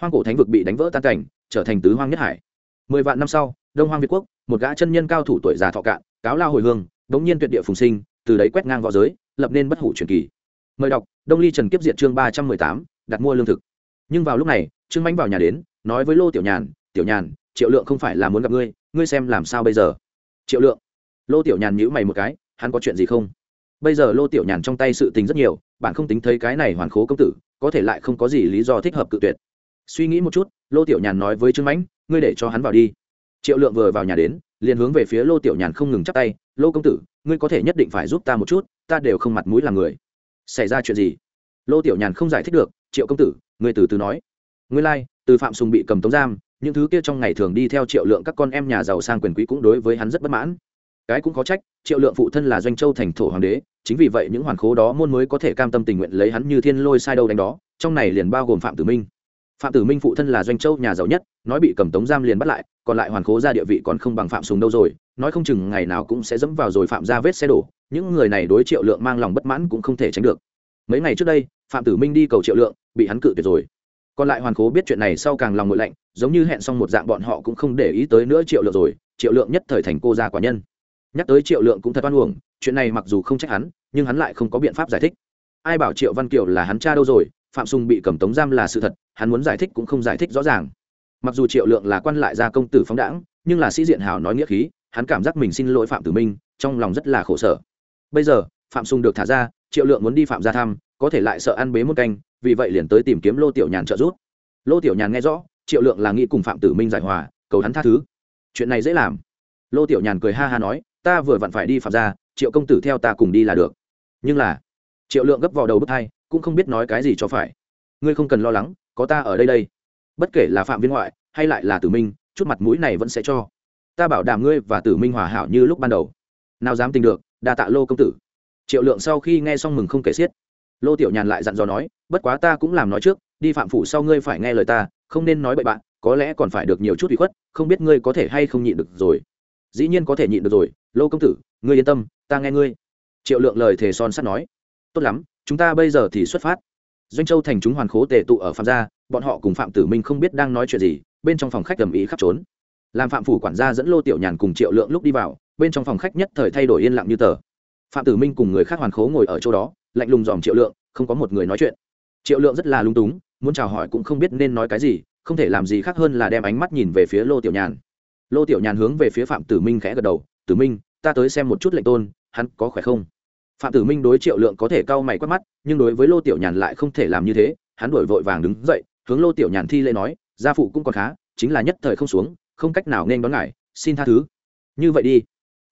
S1: Hoang cổ thánh vực bị đánh vỡ tan cảnh, trở thành tứ hoang nhất hải. Mười vạn năm sau, đông hoang việt quốc, một gã chân nhân cao thủ tuổi già thọ cạn, cáo lao hồi hương, đống nhiên tuyệt địa phùng sinh, từ đấy quét ngang v õ giới, lập nên bất hủ truyền kỳ. Mời đọc, đông ly trần kiếp Diện chương ba trăm mười tám, đặt mua lương thực. Nhưng vào lúc này, trương mánh vào nhà đến, nói với lô tiểu nhàn tiểu nhàn, triệu lượng không phải là muốn gặp ngươi ngươi xem làm sao bây giờ? Triệu lượng? Lô tiểu nhàn nhữ mày một cái, hắn có chuyện gì không? Bây giờ lô tiểu nhàn trong tay sự tình rất nhiều bạn không tính thấy cái này hoàn khố công tử có thể lại không có gì lý do thích hợp cự tuyệt. Suy nghĩ một chút lô tiểu nhàn nói với trương mãnh ngươi để cho hắn vào đi. Triệu lượng vừa vào nhà đến liền hướng về phía lô tiểu nhàn không ngừng chắp tay lô công tử ngươi có thể nhất định phải giúp ta một chút ta đều không mặt mũi làm người. Xảy ra chuyện gì? Lô tiểu nhàn không giải thích được triệu công tử ngươi từ từ nói. Ngươi lai、like, từ phạm sùng bị cầm tống giam những thứ kia trong ngày thường đi theo triệu lượng các con em nhà giàu sang quyền quý cũng đối với hắn rất bất mãn. Cái cũng có trách triệu lượng phụ thân là doanh châu thành thổ hoàng đế chính vì vậy những hoàn khố đó môn mới có thể cam tâm tình nguyện lấy hắn như thiên lôi sai đâu đánh đó, trong này liền bao gồm phạm tử minh. Phạm tử minh phụ thân là doanh châu nhà giàu nhất, nói bị cầm tống giam liền bắt lại, còn lại hoàn khố ra địa vị còn không bằng phạm sùng đâu rồi, nói không chừng ngày nào cũng sẽ dẫm vào rồi phạm ra vết xe đổ, những người này đối triệu lượng mang lòng bất mãn cũng không thể tránh được. Mấy ngày trước đây, phạm tử minh đi cầu triệu lượng, bị hắn cự tuyệt rồi. Còn lại hoàn khố biết chuyện này sau càng lòng ngội lạnh, giống như hẹn xong một dạng bọn họ cũng không để ý tới nữa triệu lượng rồi, triệu lượng nhất thời thành cô gia quả nhân. Nhắc tới triệu lượng cũng thật oan uổng chuyện này mặc dù không trách hắn, nhưng hắn lại không có biện pháp giải thích. Ai bảo triệu văn kiều là hắn cha đâu rồi, phạm sùng bị cầm tống giam là sự thật, hắn muốn giải thích cũng không giải thích rõ ràng. Mặc dù triệu lượng là quan lại gia công tử phóng đãng, nhưng là sĩ diện hào nói nghĩa khí, hắn cảm giác mình xin lỗi phạm tử minh, trong lòng rất là khổ sở. Bây giờ, phạm sùng được thả ra, triệu lượng muốn đi phạm ra thăm, có thể lại sợ ăn bế một canh, vì vậy liền tới tìm kiếm lô tiểu nhàn trợ giúp. Lô tiểu nhàn nghe rõ, triệu lượng là nghĩ cùng phạm tử minh giải hòa, cầu hắn tha thứ. Chuyện này dễ làm. Lô tiểu nhàn cười ha ha nói, ta vừa vặn phải đi phạm ra triệu công tử theo ta cùng đi là được. Nhưng là, triệu lượng gấp vào đầu bức thai, cũng không biết nói cái gì cho phải. Ngươi không cần lo lắng, có ta ở đây đây. Bất kể là phạm viên ngoại, hay lại là tử minh, chút mặt mũi này vẫn sẽ cho. Ta bảo đảm ngươi và tử minh hòa hảo như lúc ban đầu. Nào dám tình được, đa tạ lô công tử. Triệu lượng sau khi nghe xong mừng không kể xiết. Lô tiểu nhàn lại dặn dò nói, bất quá ta cũng làm nói trước, đi phạm phủ sau ngươi phải nghe lời ta, không nên nói bậy bạn, có lẽ còn phải được nhiều chút bị khuất, không biết ngươi có thể hay không nhịn được rồi. Dĩ nhiên có thể nhịn được rồi, lô công tử, ngươi yên tâm ta nghe ngươi. Triệu lượng lời thề son sắt nói. Tốt lắm, chúng ta bây giờ thì xuất phát. Doanh châu thành chúng hoàn khố tề tụ ở phạm gia, bọn họ cùng phạm tử minh không biết đang nói chuyện gì, bên trong phòng khách cầm ý khắp trốn. Làm phạm phủ quản gia dẫn lô tiểu nhàn cùng triệu lượng lúc đi vào, bên trong phòng khách nhất thời thay đổi yên lặng như tờ. Phạm tử minh cùng người khác hoàn khố ngồi ở chỗ đó, lạnh lùng dòm triệu lượng, không có một người nói chuyện. Triệu lượng rất là lung túng, muốn chào hỏi cũng không biết nên nói cái gì, không thể làm gì khác hơn là đem ánh mắt nhìn về phía lô tiểu nhàn. Lô tiểu nhàn hướng về phía phạm tử minh khẽ gật đầu, tử minh, ta tới xem một chút lệnh tôn hắn có khỏe không? Phạm tử minh đối triệu lượng có thể cau mày quát mắt, nhưng đối với lô tiểu nhàn lại không thể làm như thế, hắn đổi vội vàng đứng dậy, hướng lô tiểu nhàn thi lễ nói, gia phụ cũng còn khá, chính là nhất thời không xuống, không cách nào nên đón ngài, xin tha thứ. Như vậy đi.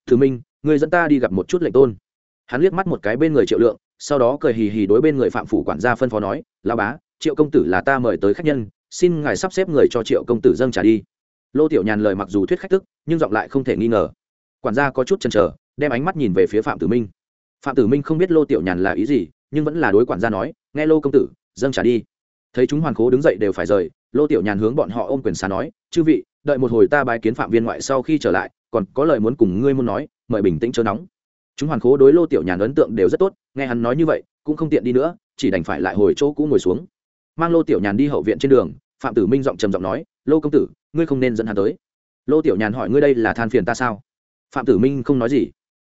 S1: Tử minh người dẫn ta đi gặp một chút lệnh tôn. Hắn liếc mắt một cái bên người triệu lượng, sau đó cười hì hì đối bên người phạm phủ quản gia phân phó nói lao bá, triệu công tử là ta mời tới khách nhân, xin ngài sắp xếp người cho triệu công tử dâng trả đi. Lô tiểu nhàn lời mặc dù thuyết khách tức, nhưng giọng lại không thể nghi ngờ. Quản gia có chút chần chờ đem ánh mắt nhìn về phía phạm tử minh. Phạm tử minh không biết lô tiểu nhàn là ý gì, nhưng vẫn là đối quản gia nói, nghe lô công tử, dâng trả đi. Thấy chúng hoàn khố đứng dậy đều phải rời, lô tiểu nhàn hướng bọn họ ôm quyền xá nói, chư vị, đợi một hồi ta bái kiến phạm viên ngoại sau khi trở lại, còn có lời muốn cùng ngươi muốn nói, mời bình tĩnh chớ nóng. Chúng hoàn khố đối lô tiểu nhàn ấn tượng đều rất tốt, nghe hắn nói như vậy, cũng không tiện đi nữa, chỉ đành phải lại hồi chỗ cũ ngồi xuống. Mang lô tiểu nhàn đi hậu viện trên đường, phạm tử minh giọng trầm giọng nói, lô công tử, ngươi không nên dẫn hắn tới. Lô tiểu nhàn hỏi, ngươi đây là than phiền ta sao? Phạm tử minh không nói gì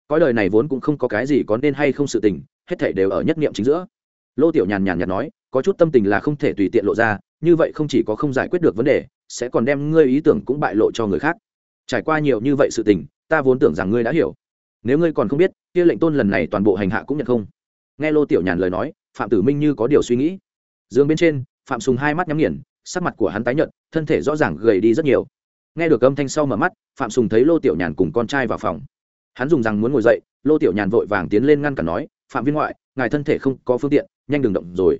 S1: cõi đời này vốn cũng không có cái gì có nên hay không sự tình, hết thể đều ở nhất niệm chính giữa. Lô tiểu nhàn nhàn nhạt nói, có chút tâm tình là không thể tùy tiện lộ ra, như vậy không chỉ có không giải quyết được vấn đề, sẽ còn đem ngươi ý tưởng cũng bại lộ cho người khác. Trải qua nhiều như vậy sự tình, ta vốn tưởng rằng ngươi đã hiểu. Nếu ngươi còn không biết, kia lệnh tôn lần này toàn bộ hành hạ cũng nhận không. Nghe lô tiểu nhàn lời nói, phạm tử minh như có điều suy nghĩ. Dương bên trên, phạm sùng hai mắt nhắm nghiền, sắc mặt của hắn tái nhợt, thân thể rõ ràng gầy đi rất nhiều. Nghe được âm thanh sau mở mắt, phạm sùng thấy lô tiểu nhàn cùng con trai vào phòng hắn dùng rằng muốn ngồi dậy, lô tiểu nhàn vội vàng tiến lên ngăn cản nói, phạm viên ngoại, ngài thân thể không có phương tiện, nhanh đừng động rồi.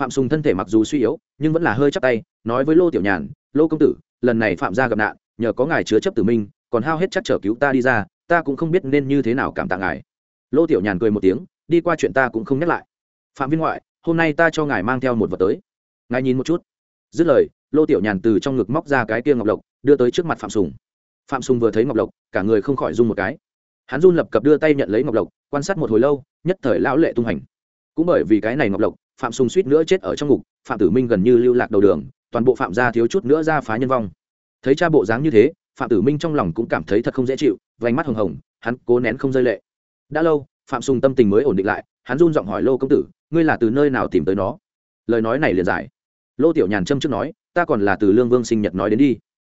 S1: Phạm sùng thân thể mặc dù suy yếu, nhưng vẫn là hơi chắc tay, nói với lô tiểu nhàn, lô công tử, lần này phạm gia gặp nạn, nhờ có ngài chứa chấp tử minh, còn hao hết chắc trở cứu ta đi ra, ta cũng không biết nên như thế nào cảm tạ ngài. Lô tiểu nhàn cười một tiếng, đi qua chuyện ta cũng không nhắc lại. Phạm viên ngoại, hôm nay ta cho ngài mang theo một vật tới. Ngài nhìn một chút. Dứt lời, lô tiểu nhàn từ trong ngực móc ra cái kia ngọc lộc, đưa tới trước mặt phạm sùng. Phạm sùng vừa thấy ngọc lộc, cả người không khỏi run một cái hắn run lập cập đưa tay nhận lấy ngọc lộc, quan sát một hồi lâu, nhất thời lão lệ tung hành. Cũng bởi vì cái này ngọc lộc, phạm sùng suýt nữa chết ở trong ngục, phạm tử minh gần như lưu lạc đầu đường, toàn bộ phạm gia thiếu chút nữa ra phá nhân vong. Thấy cha bộ dáng như thế, phạm tử minh trong lòng cũng cảm thấy thật không dễ chịu, vành mắt hồng hồng, hắn cố nén không rơi lệ. Đã lâu, phạm sùng tâm tình mới ổn định lại, hắn run giọng hỏi lô công tử, ngươi là từ nơi nào tìm tới nó? Lời nói này liền giải. Lô tiểu nhàn châm trước nói, ta còn là từ lương vương sinh nhật nói đến đi.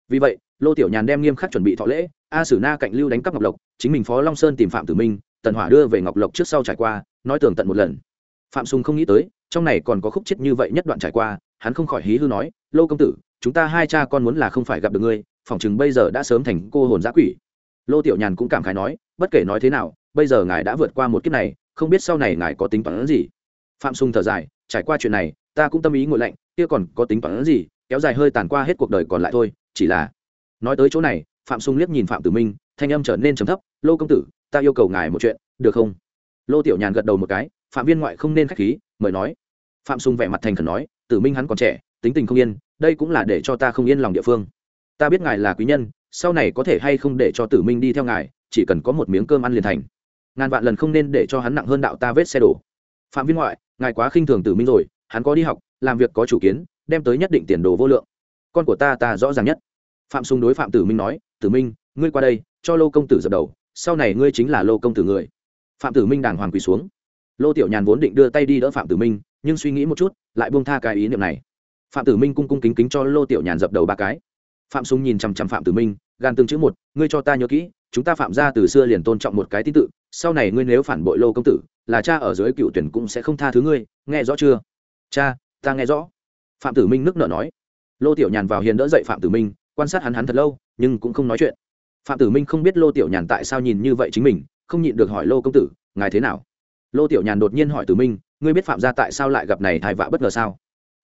S1: Vì vậy, lô tiểu nhàn đem nghiêm khắc chuẩn bị thọ lễ, a sử na cạnh lưu đánh cắp ngọc lộc chính mình phó long sơn tìm phạm tử minh, tần hỏa đưa về ngọc lộc trước sau trải qua, nói tường tận một lần. Phạm sùng không nghĩ tới, trong này còn có khúc chết như vậy nhất đoạn trải qua, hắn không khỏi hí hư nói, lô công tử, chúng ta hai cha con muốn là không phải gặp được ngươi, phỏng chừng bây giờ đã sớm thành cô hồn giã quỷ. Lô tiểu nhàn cũng cảm khái nói, bất kể nói thế nào, bây giờ ngài đã vượt qua một kiếp này, không biết sau này ngài có tính toán gì. Phạm sùng thở dài, trải qua chuyện này, ta cũng tâm ý ngội lạnh, kia còn có tính toán gì, kéo dài hơi tàn qua hết cuộc đời còn lại thôi, chỉ là nói tới chỗ này, phạm sùng liếc nhìn phạm tử minh thanh âm trở nên trầm thấp, lô công tử, ta yêu cầu ngài một chuyện, được không? Lô tiểu nhàn gật đầu một cái, phạm viên ngoại không nên k h á c h khí, mời nói. Phạm sùng vẻ mặt thành khẩn nói, tử minh hắn còn trẻ, tính tình không yên, đây cũng là để cho ta không yên lòng địa phương. Ta biết ngài là quý nhân, sau này có thể hay không để cho tử minh đi theo ngài, chỉ cần có một miếng cơm ăn liền thành. Ngàn vạn lần không nên để cho hắn nặng hơn đạo ta vết xe đổ. Phạm viên ngoại, ngài quá khinh thường tử minh rồi, hắn có đi học, làm việc có chủ kiến, đem tới nhất định tiền đồ vô lượng. Con của ta ta rõ ràng nhất. Phạm sùng đối phạm tử minh nói, tử minh, ngươi qua đây cho lô công tử dập đầu, sau này ngươi chính là lô công tử người. Phạm tử minh đàng hoàng quỳ xuống. Lô tiểu nhàn vốn định đưa tay đi đỡ phạm tử minh, nhưng suy nghĩ một chút, lại buông tha cái ý niệm này. Phạm tử minh cung cung kính kính cho lô tiểu nhàn dập đầu ba cái. Phạm súng nhìn chằm chằm phạm tử minh, gan từng chữ một, ngươi cho ta nhớ kỹ, chúng ta phạm ra từ xưa liền tôn trọng một cái tín tự, sau này ngươi nếu phản bội lô công tử, là cha ở dưới cựu tuyển cũng sẽ không tha thứ ngươi, nghe rõ chưa? Cha, ta nghe rõ. Phạm tử minh nước nở nói. Lô tiểu nhàn vào hiền đỡ dậy phạm tử minh, quan sát hắn hắn thật lâu, nhưng cũng không nói chuyện phạm tử minh không biết lô tiểu nhàn tại sao nhìn như vậy chính mình, không nhịn được hỏi lô công tử, ngài thế nào? Lô tiểu nhàn đột nhiên hỏi tử minh, ngươi biết phạm gia tại sao lại gặp này thai vạ bất ngờ sao?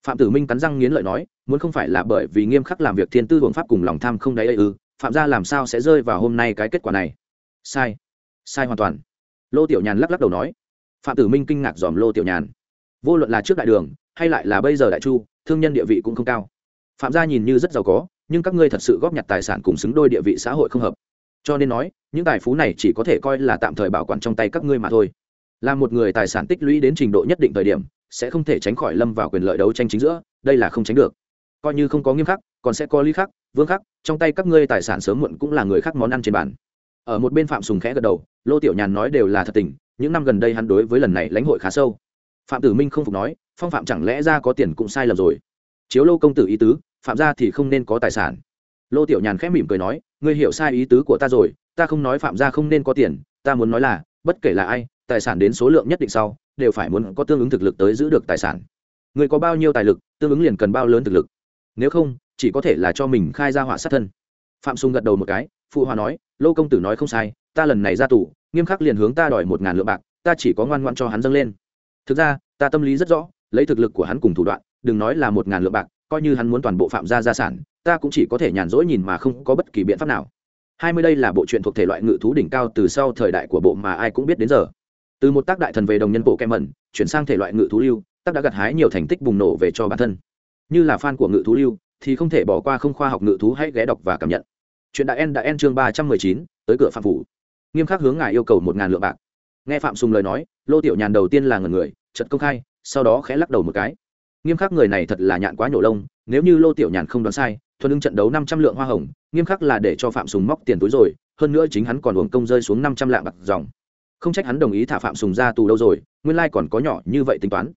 S1: Phạm tử minh cắn răng nghiến lợi nói, muốn không phải là bởi vì nghiêm khắc làm việc thiên tư hưởng pháp cùng lòng tham không đáy ấy ư, phạm gia làm sao sẽ rơi vào hôm nay cái kết quả này? Sai sai hoàn toàn. Lô tiểu nhàn lắc lắc đầu nói. Phạm tử minh kinh ngạc dòm lô tiểu nhàn. Vô luận là trước đại đường, hay lại là bây giờ đại chu, thương nhân địa vị cũng không cao. Phạm gia nhìn như rất giàu có nhưng các ngươi thật sự góp nhặt tài sản cùng xứng đôi địa vị xã hội không hợp. Cho nên nói, những tài phú này chỉ có thể coi là tạm thời bảo quản trong tay các ngươi mà thôi. Là một người tài sản tích lũy đến trình độ nhất định thời điểm, sẽ không thể tránh khỏi lâm vào quyền lợi đấu tranh chính giữa, đây là không tránh được. Coi như không có nghiêm khắc, còn sẽ có lý khắc, vương khắc, trong tay các ngươi tài sản sớm muộn cũng là người khác món ăn trên bàn. Ở một bên phạm sùng khẽ gật đầu, lô tiểu nhàn nói đều là thật tình, những năm gần đây hắn đối với lần này lãnh hội khá sâu. Phạm tử minh không phục nói, phong phạm chẳng lẽ ra có tiền cũng sai lầm rồi. Chiếu lô công tử ý tứ phạm gia thì không nên có tài sản. Lô tiểu nhàn khẽ mỉm cười nói, ngươi hiểu sai ý tứ của ta rồi, ta không nói phạm gia không nên có tiền, ta muốn nói là, bất kể là ai, tài sản đến số lượng nhất định sau, đều phải muốn có tương ứng thực lực tới giữ được tài sản. Người có bao nhiêu tài lực, tương ứng liền cần bao lớn thực lực. Nếu không, chỉ có thể là cho mình khai ra họa sát thân. Phạm sùng gật đầu một cái, phụ hòa nói, lô công tử nói không sai, ta lần này ra tù, nghiêm khắc liền hướng ta đòi một ngàn lượng bạc, ta chỉ có ngoan ngoan cho hắn dâng lên. Thực ra, ta tâm lý rất rõ, lấy thực lực của hắn cùng thủ đoạn, đừng nói là một ngàn lượng bạc coi như hắn muốn toàn bộ phạm gia gia sản, ta cũng chỉ có thể nhàn rỗi nhìn mà không có bất kỳ biện pháp nào. Hai mươi đây là bộ truyện thuộc thể loại ngự thú đỉnh cao từ sau thời đại của bộ mà ai cũng biết đến giờ. Từ một tác đại thần về đồng nhân bộ kem mẩn chuyển sang thể loại ngự thú lưu, tác đã gặt hái nhiều thành tích bùng nổ về cho bản thân. Như là fan của ngự thú lưu, thì không thể bỏ qua không khoa học ngự thú hãy ghé đọc và cảm nhận. Chuyện đại en đã en chương ba trăm mười chín, tới cửa phạm phủ. Nghiêm khắc hướng ngài yêu cầu một ngàn lượng bạc. Nghe phạm sùng lời nói, lô tiểu nhàn đầu tiên là ngần người chật công khai, sau đó khẽ lắc đầu một cái nghiêm khắc người này thật là nhạn quá nhổ lông, nếu như lô tiểu nhàn không đoán sai, thuần ưng trận đấu năm trăm lượng hoa hồng, nghiêm khắc là để cho phạm sùng móc tiền túi rồi, hơn nữa chính hắn còn uống công rơi xuống năm trăm lạng bạc dòng. Không trách hắn đồng ý thả phạm sùng ra tù đâu rồi, nguyên lai còn có nhỏ như vậy tính toán.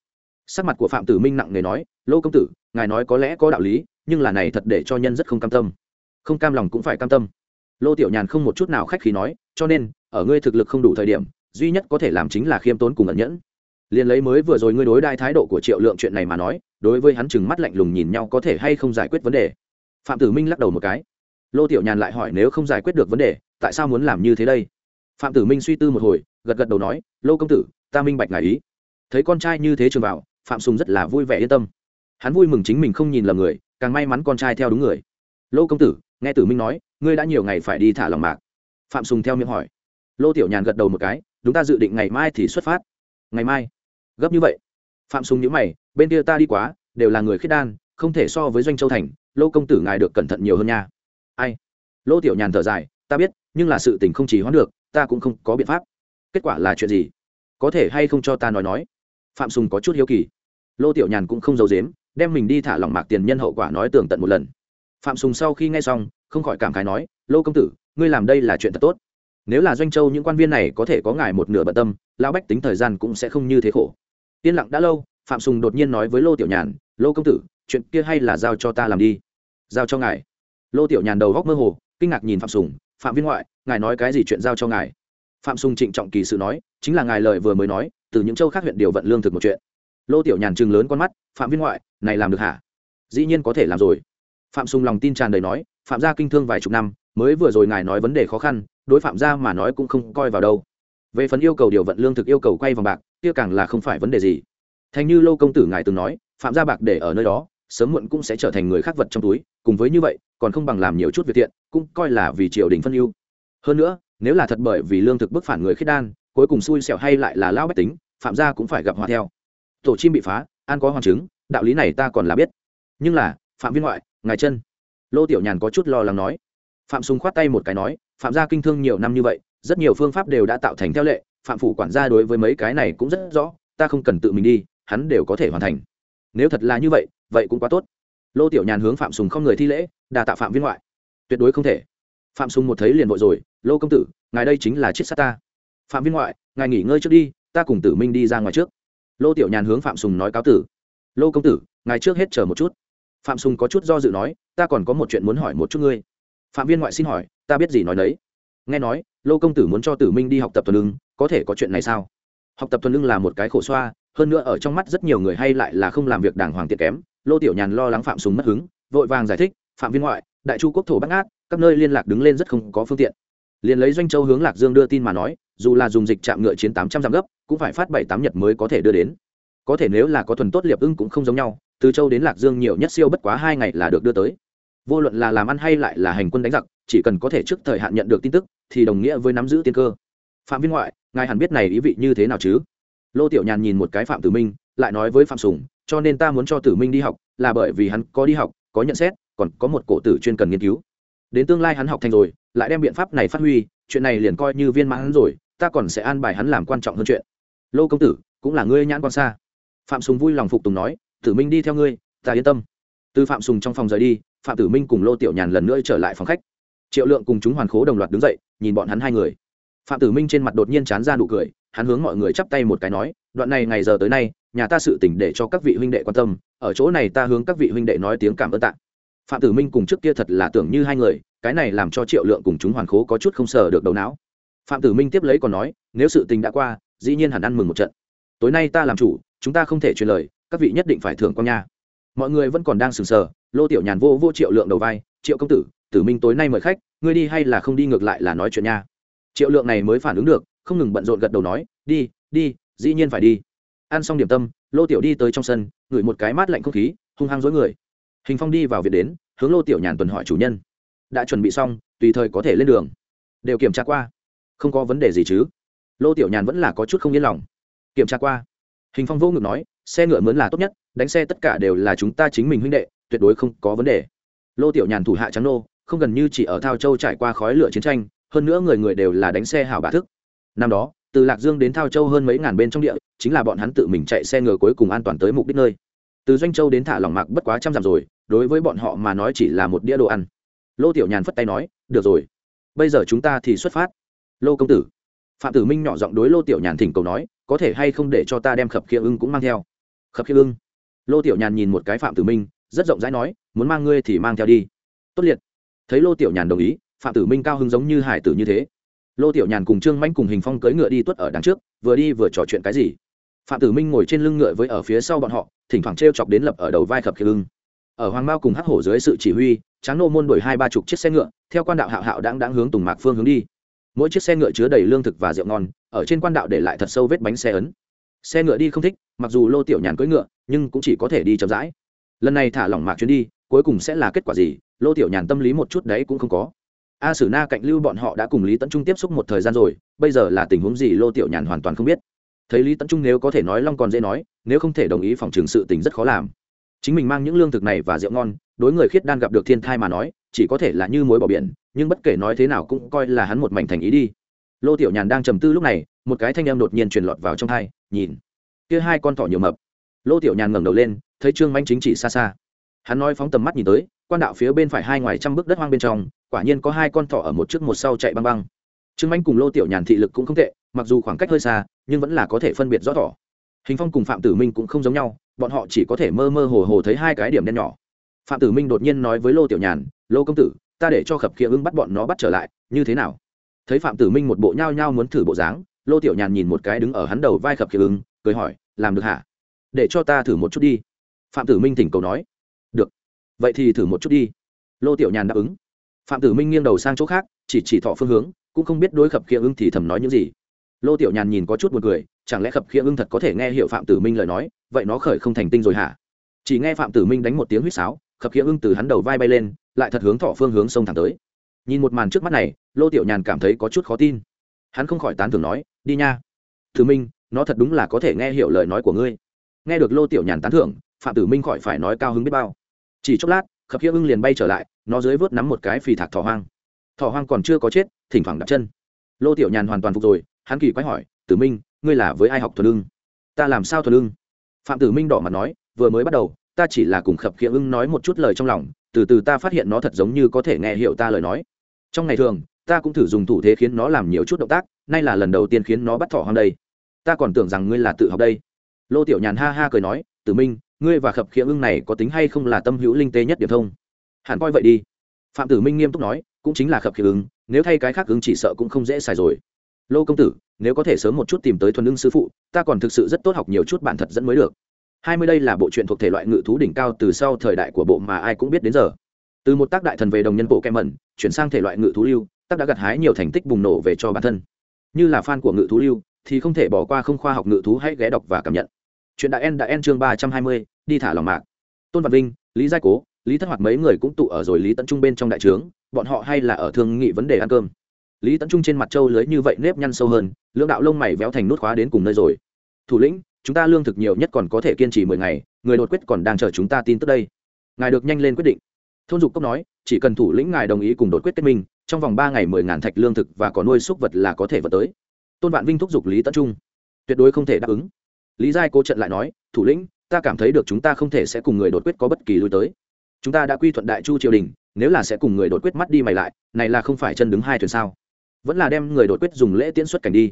S1: Sắc mặt của phạm tử minh nặng nề nói, lô công tử, ngài nói có lẽ có đạo lý, nhưng là này thật để cho nhân rất không cam tâm. Không cam lòng cũng phải cam tâm. Lô tiểu nhàn không một chút nào khách khí nói, cho nên, ở ngươi thực lực không đủ thời điểm, duy nhất có thể làm chính là khiêm tốn cùng ẩn nhẫn liền lấy mới vừa rồi ngươi đối đại thái độ của triệu lượng chuyện này mà nói, đối với hắn chừng mắt lạnh lùng nhìn nhau có thể hay không giải quyết vấn đề. Phạm tử minh lắc đầu một cái. Lô tiểu nhàn lại hỏi nếu không giải quyết được vấn đề, tại sao muốn làm như thế đây? Phạm tử minh suy tư một hồi, gật gật đầu nói, lô công tử, ta minh bạch ngài ý. Thấy con trai như thế trường vào phạm sùng rất là vui vẻ yên tâm. Hắn vui mừng chính mình không nhìn lầm người, càng may mắn con trai theo đúng người. Lô công tử, nghe tử minh nói, ngươi đã nhiều ngày phải đi thả lòng mạc. Phạm sùng theo miệng hỏi. Lô tiểu nhàn gật đầu một cái, đúng ta dự định ngày mai thì xuất phát. Ngày mai? Gấp như vậy. Phạm sùng nhữ mày, bên kia ta đi quá, đều là người khiết đan, không thể so với doanh châu thành, lô công tử ngài được cẩn thận nhiều hơn nha. Ai? Lô tiểu nhàn thở dài, ta biết, nhưng là sự tình không chỉ hoãn được, ta cũng không có biện pháp. Kết quả là chuyện gì? Có thể hay không cho ta nói nói? Phạm sùng có chút hiếu kỳ. Lô tiểu nhàn cũng không giấu dếm đem mình đi thả lỏng mạc tiền nhân hậu quả nói tường tận một lần. Phạm sùng sau khi nghe xong, không khỏi cảm khái nói, lô công tử, ngươi làm đây là chuyện thật tốt. Nếu là doanh châu những quan viên này có thể có ngài một nửa bận tâm, lão bách tính thời gian cũng sẽ không như thế khổ yên lặng đã lâu, phạm sùng đột nhiên nói với lô tiểu nhàn, lô công tử, chuyện kia hay là giao cho ta làm đi. Giao cho ngài. Lô tiểu nhàn đầu góc mơ hồ, kinh ngạc nhìn phạm sùng, phạm viên ngoại, ngài nói cái gì chuyện giao cho ngài? Phạm sùng trịnh trọng kỳ sự nói, chính là ngài lời vừa mới nói, từ những châu khác huyện điều vận lương thực một chuyện. Lô tiểu nhàn chừng lớn con mắt, phạm viên ngoại, này làm được hả? Dĩ nhiên có thể làm rồi. Phạm sùng lòng tin tràn đầy nói, phạm gia kinh thương vài chục năm, mới vừa rồi ngài nói vấn đề khó khăn, đối phạm gia mà nói cũng không coi vào đâu. Về phần yêu cầu điều vận lương thực yêu cầu quay vòng bạc kia càng là không phải vấn đề gì. Thành như lô công tử ngài từng nói, phạm gia bạc để ở nơi đó, sớm muộn cũng sẽ trở thành người khác vật trong túi, cùng với như vậy, còn không bằng làm nhiều chút việc thiện, cũng coi là vì triều đình phân ưu. Hơn nữa, nếu là thật bởi vì lương thực bức phản người khiết đan, cuối cùng xui xẻo hay lại là lão bách tính, phạm gia cũng phải gặp họa theo. Tổ chim bị phá, an có hoàn chứng, đạo lý này ta còn là biết. Nhưng là, phạm viên ngoại, ngài chân. Lô tiểu nhàn có chút lo lắng nói. Phạm sùng khoát tay một cái nói, phạm gia kinh thương nhiều năm như vậy, rất nhiều phương pháp đều đã tạo thành theo lệ phạm phủ quản gia đối với mấy cái này cũng rất rõ, ta không cần tự mình đi, hắn đều có thể hoàn thành. Nếu thật là như vậy vậy cũng quá tốt. Lô tiểu nhàn hướng phạm sùng không người thi lễ, đà tạ phạm viên ngoại. Tuyệt đối không thể. Phạm sùng một thấy liền vội rồi, lô công tử, ngài đây chính là chiết sát ta. Phạm viên ngoại, ngài nghỉ ngơi trước đi, ta cùng tử minh đi ra ngoài trước. Lô tiểu nhàn hướng phạm sùng nói cáo tử. Lô công tử, ngài trước hết chờ một chút. Phạm sùng có chút do dự nói, ta còn có một chuyện muốn hỏi một chút ngươi. Phạm viên ngoại xin hỏi, ta biết gì nói đấy? Nghe nói, lô công tử muốn cho tử minh đi học tập thuần lưng, có thể có chuyện này sao? Học tập thuần lưng là một cái khổ xoa, hơn nữa ở trong mắt rất nhiều người hay lại là không làm việc đàng hoàng tiện kém. Lô tiểu nhàn lo lắng phạm súng mất hứng, vội vàng giải thích, phạm viên ngoại, đại chu quốc thổ bắt ngát, các nơi liên lạc đứng lên rất không có phương tiện. Liền lấy doanh châu hướng lạc dương đưa tin mà nói, dù là dùng dịch chạm ngựa chiến tám trăm dặm gấp, cũng phải phát bảy tám nhật mới có thể đưa đến. Có thể nếu là có thuần tốt liệp ưng cũng không giống nhau, từ châu đến lạc dương nhiều nhất siêu bất quá hai ngày là được đưa tới vô luận là làm ăn hay lại là hành quân đánh giặc, chỉ cần có thể trước thời hạn nhận được tin tức, thì đồng nghĩa với nắm giữ tiên cơ. Phạm viên ngoại, ngài hẳn biết này ý vị như thế nào chứ? Lô tiểu nhàn nhìn một cái phạm tử minh, lại nói với phạm sùng, cho nên ta muốn cho tử minh đi học, là bởi vì hắn có đi học, có nhận xét, còn có một cổ tử chuyên cần nghiên cứu. Đến tương lai hắn học thành rồi, lại đem biện pháp này phát huy, chuyện này liền coi như viên mãn rồi, ta còn sẽ an bài hắn làm quan trọng hơn chuyện. Lô công tử, cũng là ngươi nhãn quan xa. Phạm sùng vui lòng phục tùng nói, tử minh đi theo ngươi, ta yên tâm. Từ phạm sùng trong phòng rời đi phạm tử minh cùng lô tiểu nhàn lần nữa trở lại phòng khách. Triệu lượng cùng chúng hoàn khố đồng loạt đứng dậy, nhìn bọn hắn hai người. Phạm tử minh trên mặt đột nhiên chán ra nụ cười, hắn hướng mọi người chắp tay một cái nói, đoạn này ngày giờ tới nay, nhà ta sự tỉnh để cho các vị huynh đệ quan tâm, ở chỗ này ta hướng các vị huynh đệ nói tiếng cảm ơn tạ. Phạm tử minh cùng trước kia thật là tưởng như hai người, cái này làm cho triệu lượng cùng chúng hoàn khố có chút không sờ được đầu não. Phạm tử minh tiếp lấy còn nói, nếu sự tình đã qua, dĩ nhiên hẳn ăn mừng một trận. Tối nay ta làm chủ, chúng ta không thể truyền lời, các vị nhất định phải thưởng con nha mọi người vẫn còn đang sừng sờ, lô tiểu nhàn vô vô triệu lượng đầu vai, triệu công tử tử minh tối nay mời khách, ngươi đi hay là không đi ngược lại là nói chuyện nha. Triệu lượng này mới phản ứng được, không ngừng bận rộn gật đầu nói, đi đi, dĩ nhiên phải đi. Ăn xong điểm tâm, lô tiểu đi tới trong sân, ngửi một cái mát lạnh không khí, hung hăng dối người. Hình phong đi vào việc đến, hướng lô tiểu nhàn tuần hỏi chủ nhân. Đã chuẩn bị xong, tùy thời có thể lên đường. Đều kiểm tra qua. Không có vấn đề gì chứ? Lô tiểu nhàn vẫn là có chút không yên lòng. Kiểm tra qua hình phong vô ngực nói, xe ngựa mướn là tốt nhất, đánh xe tất cả đều là chúng ta chính mình huynh đệ, tuyệt đối không có vấn đề. Lô tiểu nhàn thủ hạ trắng nô, không gần như chỉ ở thao châu trải qua khói lửa chiến tranh, hơn nữa người người đều là đánh xe hảo bá thức. Năm đó, từ lạc dương đến thao châu hơn mấy ngàn bên trong địa, chính là bọn hắn tự mình chạy xe ngựa cuối cùng an toàn tới mục đích nơi. Từ doanh châu đến thả Lòng mạc bất quá trăm dặm rồi, đối với bọn họ mà nói chỉ là một đĩa đồ ăn. Lô tiểu nhàn phất tay nói, được rồi, bây giờ chúng ta thì xuất phát. Lô công tử. Phạm tử minh nhỏ giọng đối lô tiểu nhàn thỉnh cầu nói có thể hay không để cho ta đem khập kia ưng cũng mang theo? Khập kia ưng? Lô tiểu nhàn nhìn một cái phạm tử minh, rất rộng rãi nói, muốn mang ngươi thì mang theo đi. Tốt liệt. Thấy lô tiểu nhàn đồng ý, phạm tử minh cao hứng giống như hải tử như thế. Lô tiểu nhàn cùng trương manh cùng hình phong cưỡi ngựa đi tuất ở đằng trước, vừa đi vừa trò chuyện cái gì? Phạm tử minh ngồi trên lưng ngựa với ở phía sau bọn họ, thỉnh thoảng t r e o chọc đến lập ở đầu vai khập kia ưng. Ở hoàng mao cùng hắc hổ dưới sự chỉ huy, tráng nô môn đổi hai ba chục chiếc xe ngựa, theo quan đạo hạo hạo đáng đáng hướng tùng mạc phương hướng đi mỗi chiếc xe ngựa chứa đầy lương thực và rượu ngon, ở trên quan đạo để lại thật sâu vết bánh xe ấn. Xe ngựa đi không thích, mặc dù lô tiểu nhàn cưỡi ngựa, nhưng cũng chỉ có thể đi chậm rãi. Lần này thả lỏng mạc chuyến đi, cuối cùng sẽ là kết quả gì? Lô tiểu nhàn tâm lý một chút đấy cũng không có. A sử na cạnh lưu bọn họ đã cùng lý tấn trung tiếp xúc một thời gian rồi, bây giờ là tình huống gì lô tiểu nhàn hoàn toàn không biết. Thấy lý tấn trung nếu có thể nói long còn dễ nói, nếu không thể đồng ý phòng trường sự tình rất khó làm. Chính mình mang những lương thực này và rượu ngon, đối người khiết đan gặp được thiên thai mà nói chỉ có thể là như mối bỏ biển, nhưng bất kể nói thế nào cũng coi là hắn một mảnh thành ý đi. Lô tiểu nhàn đang trầm tư lúc này, một cái thanh âm đột nhiên truyền lọt vào trong thai, nhìn. Kia hai con thỏ nhiều mập. Lô tiểu nhàn ngẩng đầu lên, thấy trương manh chính chỉ xa xa. Hắn nói phóng tầm mắt nhìn tới, quan đạo phía bên phải hai ngoài trăm bước đất hoang bên trong, quả nhiên có hai con thỏ ở một trước một sau chạy băng băng. Trương manh cùng lô tiểu nhàn thị lực cũng không tệ, mặc dù khoảng cách hơi xa, nhưng vẫn là có thể phân biệt rõ thỏ. Hình phong cùng phạm tử minh cũng không giống nhau, bọn họ chỉ có thể mơ mơ hồ hồ thấy hai cái điểm đen nhỏ phạm tử minh đột nhiên nói với lô tiểu nhàn, lô công tử, ta để cho khập kia ưng bắt bọn nó bắt trở lại, như thế nào? Thấy phạm tử minh một bộ nhao nhao muốn thử bộ dáng, lô tiểu nhàn nhìn một cái đứng ở hắn đầu vai khập kia ưng cười hỏi, làm được hả? Để cho ta thử một chút đi. Phạm tử minh thỉnh cầu nói, được. Vậy thì thử một chút đi. Lô tiểu nhàn đáp ứng. Phạm tử minh nghiêng đầu sang chỗ khác, chỉ chỉ thọ phương hướng, cũng không biết đối khập kia ưng thì thầm nói những gì. Lô tiểu nhàn nhìn có chút buồn cười, chẳng lẽ khập kia ưng thật có thể nghe hiểu phạm tử minh lời nói, vậy nó khởi không thành tinh rồi hả? Chỉ nghe phạm tử minh đánh một tiếng huýt sáo khập kia ưng từ hắn đầu vai bay lên, lại thật hướng thọ phương hướng sông thẳng tới. Nhìn một màn trước mắt này, lô tiểu nhàn cảm thấy có chút khó tin. Hắn không khỏi tán thưởng nói, đi nha. Tử minh, nó thật đúng là có thể nghe hiểu lời nói của ngươi. Nghe được lô tiểu nhàn tán thưởng, phạm tử minh khỏi phải nói cao hứng biết bao. Chỉ chốc lát, khập kia ưng liền bay trở lại, nó dưới vớt nắm một cái phì thạc thỏ hoang. Thỏ hoang còn chưa có chết, thỉnh thoảng đặt chân. Lô tiểu nhàn hoàn toàn phục rồi, hắn kỳ quái hỏi, tử minh, ngươi là với ai học thuần lưng ta làm sao thuần lưng phạm tử minh đỏ mặt nói, vừa mới bắt đầu ta chỉ là cùng khập khiễng ưng nói một chút lời trong lòng, từ từ ta phát hiện nó thật giống như có thể nghe hiểu ta lời nói. Trong ngày thường, ta cũng thử dùng thủ thế khiến nó làm nhiều chút động tác, nay là lần đầu tiên khiến nó bắt thỏ hoang đây. Ta còn tưởng rằng ngươi là tự học đây. Lô tiểu nhàn ha ha cười nói, tử minh, ngươi và khập khiễng ưng này có tính hay không là tâm hữu linh tê nhất điểm thông? Hẳn coi vậy đi. Phạm tử minh nghiêm túc nói, cũng chính là khập khiễng ưng, nếu thay cái khác ưng chỉ sợ cũng không dễ xài rồi. Lô công tử, nếu có thể sớm một chút tìm tới thuần ưng sư phụ, ta còn thực sự rất tốt học nhiều chút bản thật dẫn mới được hai mươi đây là bộ truyện thuộc thể loại ngự thú đỉnh cao từ sau thời đại của bộ mà ai cũng biết đến giờ. Từ một tác đại thần về đồng nhân bộ kem mẩn, chuyển sang thể loại ngự thú lưu, tác đã gặt hái nhiều thành tích bùng nổ về cho bản thân. Như là fan của ngự thú lưu, thì không thể bỏ qua không khoa học ngự thú hãy ghé đọc và cảm nhận. Chuyện đại en đã en chương ba trăm hai mươi, đi thả lòng mạc. Tôn văn vinh, lý gia cố, lý thất hoạt mấy người cũng tụ ở rồi lý tấn trung bên trong đại trướng, bọn họ hay là ở thương nghị vấn đề ăn cơm. Lý tấn trung trên mặt trâu lưới như vậy nếp nhăn sâu hơn, lưỡng đạo lông mày véo thành nút khóa đến cùng nơi rồi. Thủ lĩnh chúng ta lương thực nhiều nhất còn có thể kiên trì mười ngày, người đột quyết còn đang chờ chúng ta tin tức đây. Ngài được nhanh lên quyết định. Thôn dục cốc nói, chỉ cần thủ lĩnh ngài đồng ý cùng đột quyết kết minh, trong vòng ba ngày mười ngàn thạch lương thực và có nuôi súc vật là có thể vật tới. Tôn vạn vinh thúc giục lý tấn trung. Tuyệt đối không thể đáp ứng. Lý giai cố trận lại nói, thủ lĩnh, ta cảm thấy được chúng ta không thể sẽ cùng người đột quyết có bất kỳ lui tới. Chúng ta đã quy thuận đại chu triều đình, nếu là sẽ cùng người đột quyết mắt đi mày lại, này là không phải chân đứng hai thuyền sao? Vẫn là đem người đột quyết dùng lễ tiễn xuất cảnh đi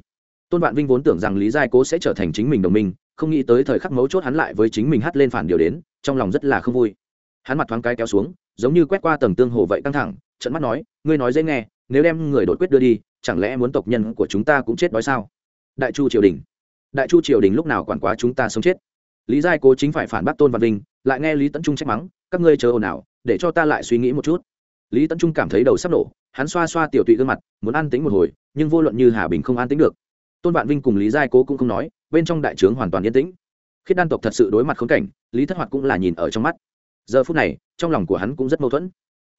S1: tôn vạn vinh vốn tưởng rằng lý giai cố sẽ trở thành chính mình đồng minh, không nghĩ tới thời khắc mấu chốt hắn lại với chính mình hắt lên phản điều đến, trong lòng rất là không vui. Hắn mặt thoáng cái kéo xuống, giống như quét qua tầng tương hồ vậy căng thẳng trận mắt nói, ngươi nói dễ nghe, nếu đem người đột quyết đưa đi, chẳng lẽ muốn tộc nhân của chúng ta cũng chết đói sao? Đại chu triều đình. Đại chu triều đình lúc nào quản quá chúng ta sống chết? Lý giai cố chính phải phản bác tôn văn vinh, lại nghe lý tấn trung trách mắng, các ngươi chờ ồn ào, để cho ta lại suy nghĩ một chút. Lý tấn trung cảm thấy đầu sắp nổ, hắn xoa xoa tiểu tụy gương mặt, muốn an tính một hồi, nhưng vô luận như hà bình không an tính được tôn vạn vinh cùng lý giai cố cũng không nói, bên trong đại trướng hoàn toàn yên tĩnh. Khiết đan tộc thật sự đối mặt khốn cảnh, lý thất hoạt cũng là nhìn ở trong mắt. Giờ phút này, trong lòng của hắn cũng rất mâu thuẫn.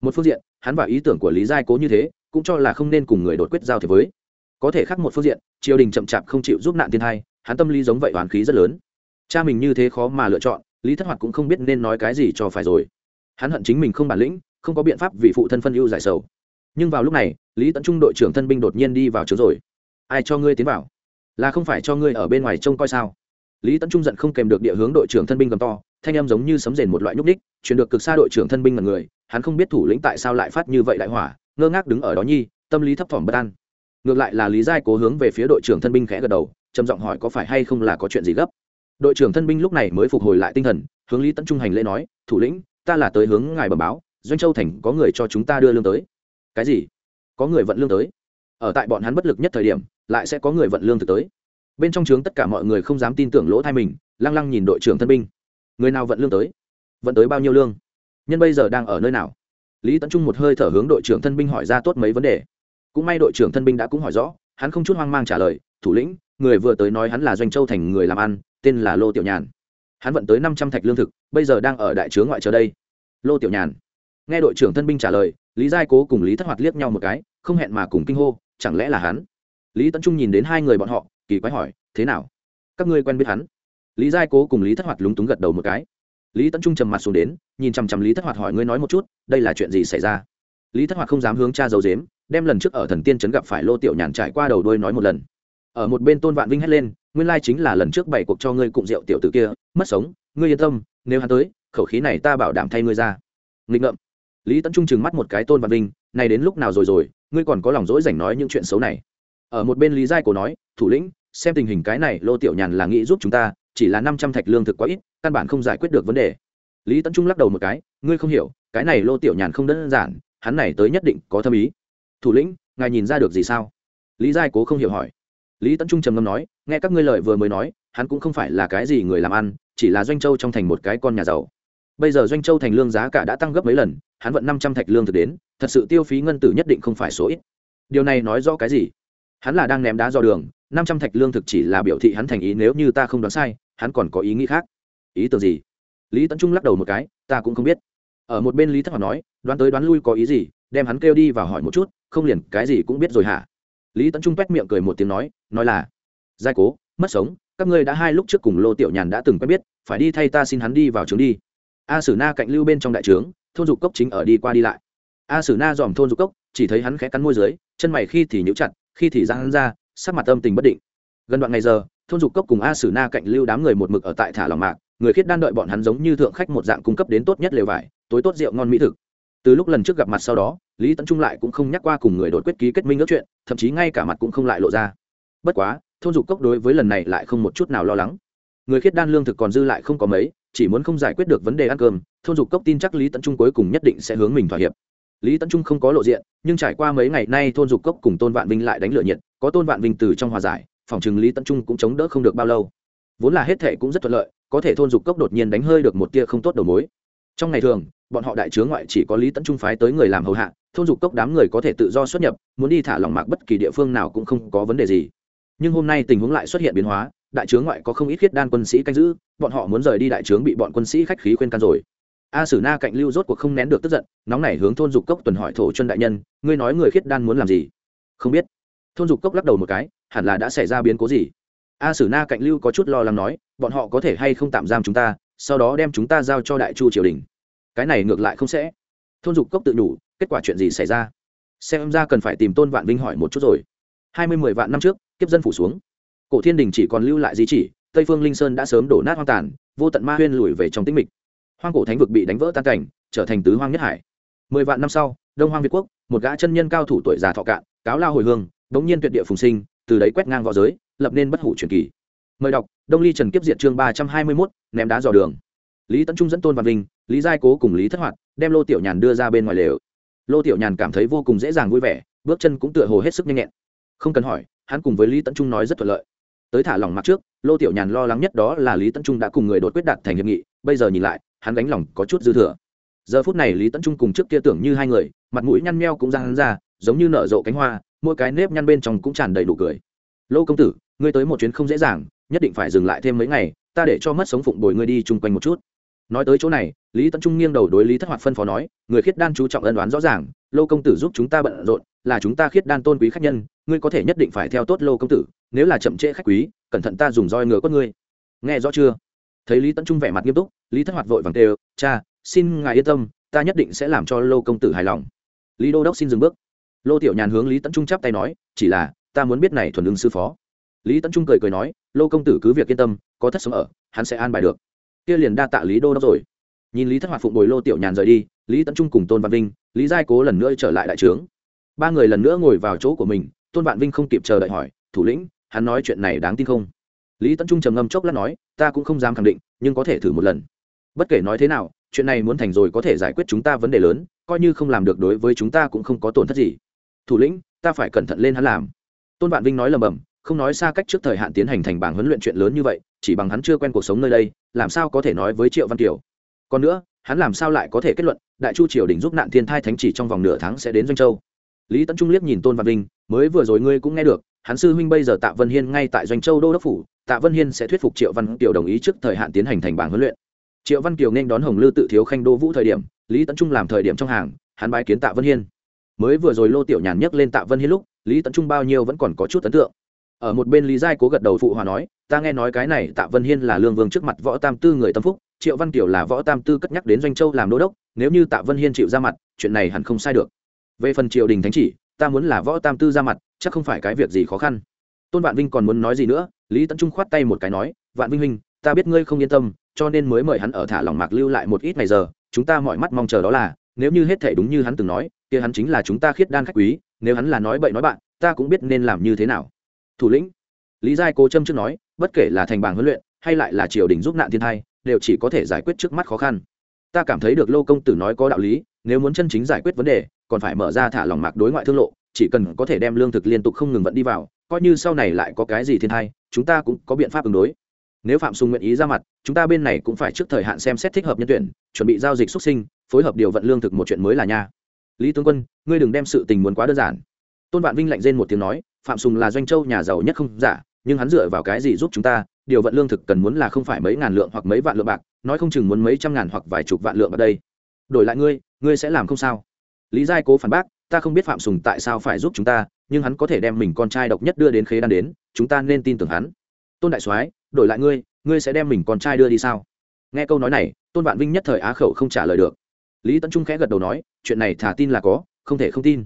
S1: Một phương diện, hắn và ý tưởng của lý giai cố như thế, cũng cho là không nên cùng người đột quyết giao thế với. Có thể khác một phương diện, triều đình chậm chạp không chịu giúp nạn thiên hai hắn tâm lý giống vậy hoàn khí rất lớn. Cha mình như thế khó mà lựa chọn, lý thất hoạt cũng không biết nên nói cái gì cho phải rồi. Hắn hận chính mình không bản lĩnh, không có biện pháp vì phụ thân phân ưu giải sầu. Nhưng vào lúc này, lý tấn trung đội trưởng thân binh đột nhiên đi vào trường rồi ai cho ngươi tiến vào? Là không phải cho ngươi ở bên ngoài trông coi sao? Lý tấn trung giận không kèm được địa hướng đội trưởng thân binh gầm to, thanh em giống như sấm rền một loại nhúc ních chuyển được cực xa đội trưởng thân binh mật người, hắn không biết thủ lĩnh tại sao lại phát như vậy đại hỏa, ngơ ngác đứng ở đó nhi, tâm lý thấp thỏm bất an. Ngược lại là lý giai cố hướng về phía đội trưởng thân binh khẽ gật đầu, trầm giọng hỏi có phải hay không là có chuyện gì gấp? Đội trưởng thân binh lúc này mới phục hồi lại tinh thần, hướng lý tấn trung hành lễ nói, thủ lĩnh, ta là tới hướng ngài bẩm báo, doanh châu thành có người cho chúng ta đưa lương tới. Cái gì? Có người vận lương tới? Ở tại bọn hắn bất lực nhất thời điểm, lại sẽ có người vận lương thực tới. Bên trong trướng tất cả mọi người không dám tin tưởng lỗ thai mình, lăng lăng nhìn đội trưởng thân binh. Người nào vận lương tới? Vận tới bao nhiêu lương? Nhân bây giờ đang ở nơi nào? Lý tấn trung một hơi thở hướng đội trưởng thân binh hỏi ra tốt mấy vấn đề. Cũng may đội trưởng thân binh đã cũng hỏi rõ, hắn không chút hoang mang trả lời, thủ lĩnh, người vừa tới nói hắn là doanh châu thành người làm ăn, tên là lô tiểu nhàn. Hắn vận tới năm trăm thạch lương thực, bây giờ đang ở đại trướng ngoại chờ đây. Lô tiểu nhàn. Nghe đội trưởng thân binh trả lời, lý giai cố cùng lý thất hoạt liếc nhau một cái, không hẹn mà cùng kinh hô chẳng lẽ là hắn? Lý tấn trung nhìn đến hai người bọn họ, kỳ quái hỏi, thế nào? Các ngươi quen biết hắn? Lý giai cố cùng lý thất hoạt lúng túng gật đầu một cái. Lý tấn trung trầm mặt xuống đến, nhìn chằm chằm lý thất hoạt hỏi, ngươi nói một chút, đây là chuyện gì xảy ra? Lý thất hoạt không dám hướng cha dầu dếm đem lần trước ở thần tiên trấn gặp phải lô tiểu nhàn trải qua đầu đôi nói một lần. Ở một bên tôn vạn vinh hét lên, nguyên lai chính là lần trước bảy cuộc cho ngươi cụng rượu tiểu tử kia, mất sống, ngươi yên tâm, nếu hắn tới, khẩu khí này ta bảo đảm thay ngươi ra. Nghịch ngợm. Lý tấn trung chừng mắt một cái tôn vạn vinh, này đến lúc nào rồi rồi ngươi còn có lòng dỗi dành nói những chuyện xấu này. Ở một bên lý giai cổ nói, thủ lĩnh, xem tình hình cái này, lô tiểu nhàn là nghĩ giúp chúng ta, chỉ là năm trăm thạch lương thực quá ít, căn bản không giải quyết được vấn đề. Lý tấn trung lắc đầu một cái, ngươi không hiểu, cái này lô tiểu nhàn không đơn giản, hắn này tới nhất định có thâm ý. Thủ lĩnh, ngài nhìn ra được gì sao? Lý giai cố không hiểu hỏi. Lý tấn trung trầm ngâm nói, nghe các ngươi lời vừa mới nói, hắn cũng không phải là cái gì người làm ăn, chỉ là doanh châu trong thành một cái con nhà giàu bây giờ doanh châu thành lương giá cả đã tăng gấp mấy lần, hắn vận năm trăm thạch lương thực đến, thật sự tiêu phí ngân tử nhất định không phải số ít. Điều này nói rõ cái gì? Hắn là đang ném đá do đường, năm trăm thạch lương thực chỉ là biểu thị hắn thành ý, nếu như ta không đoán sai, hắn còn có ý nghĩ khác. Ý tưởng gì? Lý tấn trung lắc đầu một cái, ta cũng không biết. Ở một bên lý thất hoạt nói, đoán tới đoán lui có ý gì, đem hắn kêu đi và hỏi một chút, không liền cái gì cũng biết rồi hả? Lý tấn trung quét miệng cười một tiếng nói nói là, giai cố, mất sống, các ngươi đã hai lúc trước cùng lô tiểu nhàn đã từng quen biết, phải đi thay ta xin hắn đi vào trường đi a sử na cạnh lưu bên trong đại trướng, thôn dục cốc chính ở đi qua đi lại. A sử na dòm thôn dục cốc, chỉ thấy hắn khẽ cắn môi dưới, chân mày khi thì nhũ chặt, khi thì giang hắn ra, sắc mặt âm tình bất định. Gần đoạn ngày giờ, thôn dục cốc cùng a sử na cạnh lưu đám người một mực ở tại thả lòng mạc, người khiết đan đợi bọn hắn giống như thượng khách một dạng cung cấp đến tốt nhất lều vải, tối tốt rượu ngon mỹ thực. Từ lúc lần trước gặp mặt sau đó, lý tấn trung lại cũng không nhắc qua cùng người đột quyết ký kết minh ước chuyện, thậm chí ngay cả mặt cũng không lại lộ ra. Bất quá, thôn dục cốc đối với lần này lại không một chút nào lo lắng. Người khiết đan lương thực còn dư lại không có mấy chỉ muốn không giải quyết được vấn đề ăn cơm, thôn dục cốc tin chắc lý tấn trung cuối cùng nhất định sẽ hướng mình thỏa hiệp. Lý tấn trung không có lộ diện, nhưng trải qua mấy ngày nay thôn dục cốc cùng tôn vạn vinh lại đánh lửa nhiệt, có tôn vạn vinh từ trong hòa giải, phòng chừng lý tấn trung cũng chống đỡ không được bao lâu. Vốn là hết thệ cũng rất thuận lợi, có thể thôn dục cốc đột nhiên đánh hơi được một tia không tốt đầu mối. Trong ngày thường, bọn họ đại chướng ngoại chỉ có lý tấn trung phái tới người làm hầu hạ, thôn dục cốc đám người có thể tự do xuất nhập, muốn đi thả lỏng mạc bất kỳ địa phương nào cũng không có vấn đề gì. Nhưng hôm nay tình huống lại xuất hiện biến hóa đại trướng ngoại có không ít khiết đan quân sĩ canh giữ, bọn họ muốn rời đi đại trướng bị bọn quân sĩ khách khí khuyên can rồi. A sử na cạnh lưu rốt cuộc không nén được tức giận, nóng nảy hướng thôn dục cốc tuần hỏi thổ chân đại nhân, ngươi nói người khiết đan muốn làm gì? Không biết. Thôn dục cốc lắc đầu một cái, hẳn là đã xảy ra biến cố gì? A sử na cạnh lưu có chút lo lắng nói, bọn họ có thể hay không tạm giam chúng ta, sau đó đem chúng ta giao cho đại chu triều đình. Cái này ngược lại không sẽ. Thôn dục cốc tự đủ kết quả chuyện gì xảy ra? Xem ra cần phải tìm tôn vạn vinh hỏi một chút rồi. Hai mươi mười vạn năm trước, kiếp dân phủ xuống cổ thiên đình chỉ còn lưu lại di chỉ, tây phương linh sơn đã sớm đổ nát hoang tàn, vô tận ma huyên lùi về trong tĩnh mịch. Hoang cổ thánh vực bị đánh vỡ tan cảnh, trở thành tứ hoang nhất hải. Mười vạn năm sau, đông hoang việt quốc, một gã chân nhân cao thủ tuổi già thọ cạn, cáo lao hồi hương, bỗng nhiên tuyệt địa phùng sinh, từ đấy quét ngang v õ giới, lập nên bất hủ truyền kỳ. Mời đọc, đông ly trần kiếp diện chương ba trăm hai mươi mốt, ném đá dò đường. Lý tấn trung dẫn tôn văn vinh, lý giai cố cùng lý thất hoạt, đem lô tiểu nhàn đưa ra bên ngoài lều. Lô tiểu nhàn cảm thấy vô cùng dễ dàng vui vẻ, bước chân cũng tựa hồ hết sức nhanh nhẹn. Không cần hỏi, hắn cùng với lý tấn trung nói rất thuận lợi tới thả lòng mặc trước, lô tiểu nhàn lo lắng nhất đó là lý tấn trung đã cùng người đột quyết đạt thành hiệp nghị, bây giờ nhìn lại, hắn đánh lòng có chút dư thừa. Giờ phút này lý tấn trung cùng trước kia tưởng như hai người, mặt mũi nhăn meo cũng ra hắn ra, giống như nở rộ cánh hoa, mỗi cái nếp nhăn bên trong cũng tràn đầy đủ cười. Lô công tử, ngươi tới một chuyến không dễ dàng, nhất định phải dừng lại thêm mấy ngày, ta để cho mất sống phụng bồi ngươi đi chung quanh một chút. Nói tới chỗ này, lý tấn trung nghiêng đầu đối lý thất hoạt phân phó nói, người khiết đan chú trọng ân đoán rõ ràng, lô công tử giúp chúng ta bận rộn, là chúng ta khiết đan tôn quý khách nhân ngươi có thể nhất định phải theo tốt lô công tử, nếu là chậm trễ khách quý, cẩn thận ta dùng roi ngựa quất ngươi. Nghe rõ chưa? Thấy lý tấn trung vẻ mặt nghiêm túc, lý thất hoạt vội vàng kêu, cha, xin ngài yên tâm, ta nhất định sẽ làm cho lô công tử hài lòng. Lý đô đốc xin dừng bước. Lô tiểu nhàn hướng lý tấn trung chắp tay nói, chỉ là, ta muốn biết này thuần ứng sư phó. Lý tấn trung cười cười nói, lô công tử cứ việc yên tâm, có thất sống ở, hắn sẽ an bài được. Kia liền đa tạ lý đô đốc rồi. Nhìn lý thất hoạt phụng bồi lô tiểu nhàn rời đi, lý tấn trung cùng tôn văn vinh, lý giai cố lần nữa trở lại đại trướng. Ba người lần nữa ngồi vào chỗ của mình tôn vạn vinh không kịp chờ đợi hỏi, thủ lĩnh, hắn nói chuyện này đáng tin không? Lý tấn trung trầm ngâm chốc lát nói, ta cũng không dám khẳng định, nhưng có thể thử một lần. Bất kể nói thế nào, chuyện này muốn thành rồi có thể giải quyết chúng ta vấn đề lớn, coi như không làm được đối với chúng ta cũng không có tổn thất gì. Thủ lĩnh, ta phải cẩn thận lên hắn làm. Tôn vạn vinh nói lầm bầm, không nói xa cách trước thời hạn tiến hành thành bảng huấn luyện chuyện lớn như vậy, chỉ bằng hắn chưa quen cuộc sống nơi đây, làm sao có thể nói với triệu văn kiều? Còn nữa, hắn làm sao lại có thể kết luận, đại chu triều đình giúp nạn thiên thai thánh chỉ trong vòng nửa tháng sẽ đến doanh châu? Lý tấn trung liếc nhìn tôn văn vinh, mới vừa rồi ngươi cũng nghe được, hắn sư huynh bây giờ tạ vân hiên ngay tại doanh châu đô đốc phủ, tạ vân hiên sẽ thuyết phục triệu văn kiều đồng ý trước thời hạn tiến hành thành bảng huấn luyện. Triệu văn kiều nên đón hồng lư tự thiếu khanh đô vũ thời điểm, lý tấn trung làm thời điểm trong hàng, hắn bái kiến tạ vân hiên. Mới vừa rồi lô tiểu nhàn nhấc lên tạ vân hiên lúc, lý tấn trung bao nhiêu vẫn còn có chút ấn tượng. Ở một bên lý giai cố gật đầu phụ hòa nói, ta nghe nói cái này tạ vân hiên là lương vương trước mặt võ tam tư người tâm phúc, triệu văn kiều là võ tam tư cất nhắc đến doanh châu làm đô đốc, nếu như tạ vân hiên chịu ra mặt, chuyện này hẳn không sai được về phần triều đình thánh chỉ, ta muốn là võ tam tư ra mặt, chắc không phải cái việc gì khó khăn. Tôn vạn vinh còn muốn nói gì nữa, lý tấn trung khoát tay một cái nói, vạn vinh huynh, ta biết ngươi không yên tâm, cho nên mới mời hắn ở thả lòng mạc lưu lại một ít ngày giờ, chúng ta mọi mắt mong chờ đó là, nếu như hết thể đúng như hắn từng nói, kia hắn chính là chúng ta khiết đan khách quý, nếu hắn là nói bậy nói bạn, ta cũng biết nên làm như thế nào. Thủ lĩnh, lý giai cố trâm trước nói, bất kể là thành bảng huấn luyện, hay lại là triều đình giúp nạn thiên thai, đều chỉ có thể giải quyết trước mắt khó khăn. Ta cảm thấy được lô công tử nói có đạo lý nếu muốn chân chính giải quyết vấn đề, còn phải mở ra thả lòng mạc đối ngoại thương lộ, chỉ cần có thể đem lương thực liên tục không ngừng vận đi vào, coi như sau này lại có cái gì thiên thai chúng ta cũng có biện pháp ứng đối. Nếu phạm sùng nguyện ý ra mặt, chúng ta bên này cũng phải trước thời hạn xem xét thích hợp nhân tuyển, chuẩn bị giao dịch xuất sinh, phối hợp điều vận lương thực một chuyện mới là nha. Lý tướng quân, ngươi đừng đem sự tình muốn quá đơn giản. Tôn vạn vinh lạnh rên một tiếng nói, phạm sùng là doanh châu nhà giàu nhất không giả, nhưng hắn dựa vào cái gì giúp chúng ta, điều vận lương thực cần muốn là không phải mấy ngàn lượng hoặc mấy vạn lượng bạc, nói không chừng muốn mấy trăm ngàn hoặc vài chục vạn lượng ở đây đổi lại ngươi ngươi sẽ làm không sao. Lý giai cố phản bác, ta không biết phạm sùng tại sao phải giúp chúng ta, nhưng hắn có thể đem mình con trai độc nhất đưa đến khế đan đến, chúng ta nên tin tưởng hắn. Tôn đại soái, đổi lại ngươi ngươi sẽ đem mình con trai đưa đi sao? Nghe câu nói này, tôn vạn vinh nhất thời á khẩu không trả lời được. Lý tấn trung khẽ gật đầu nói, chuyện này thả tin là có, không thể không tin.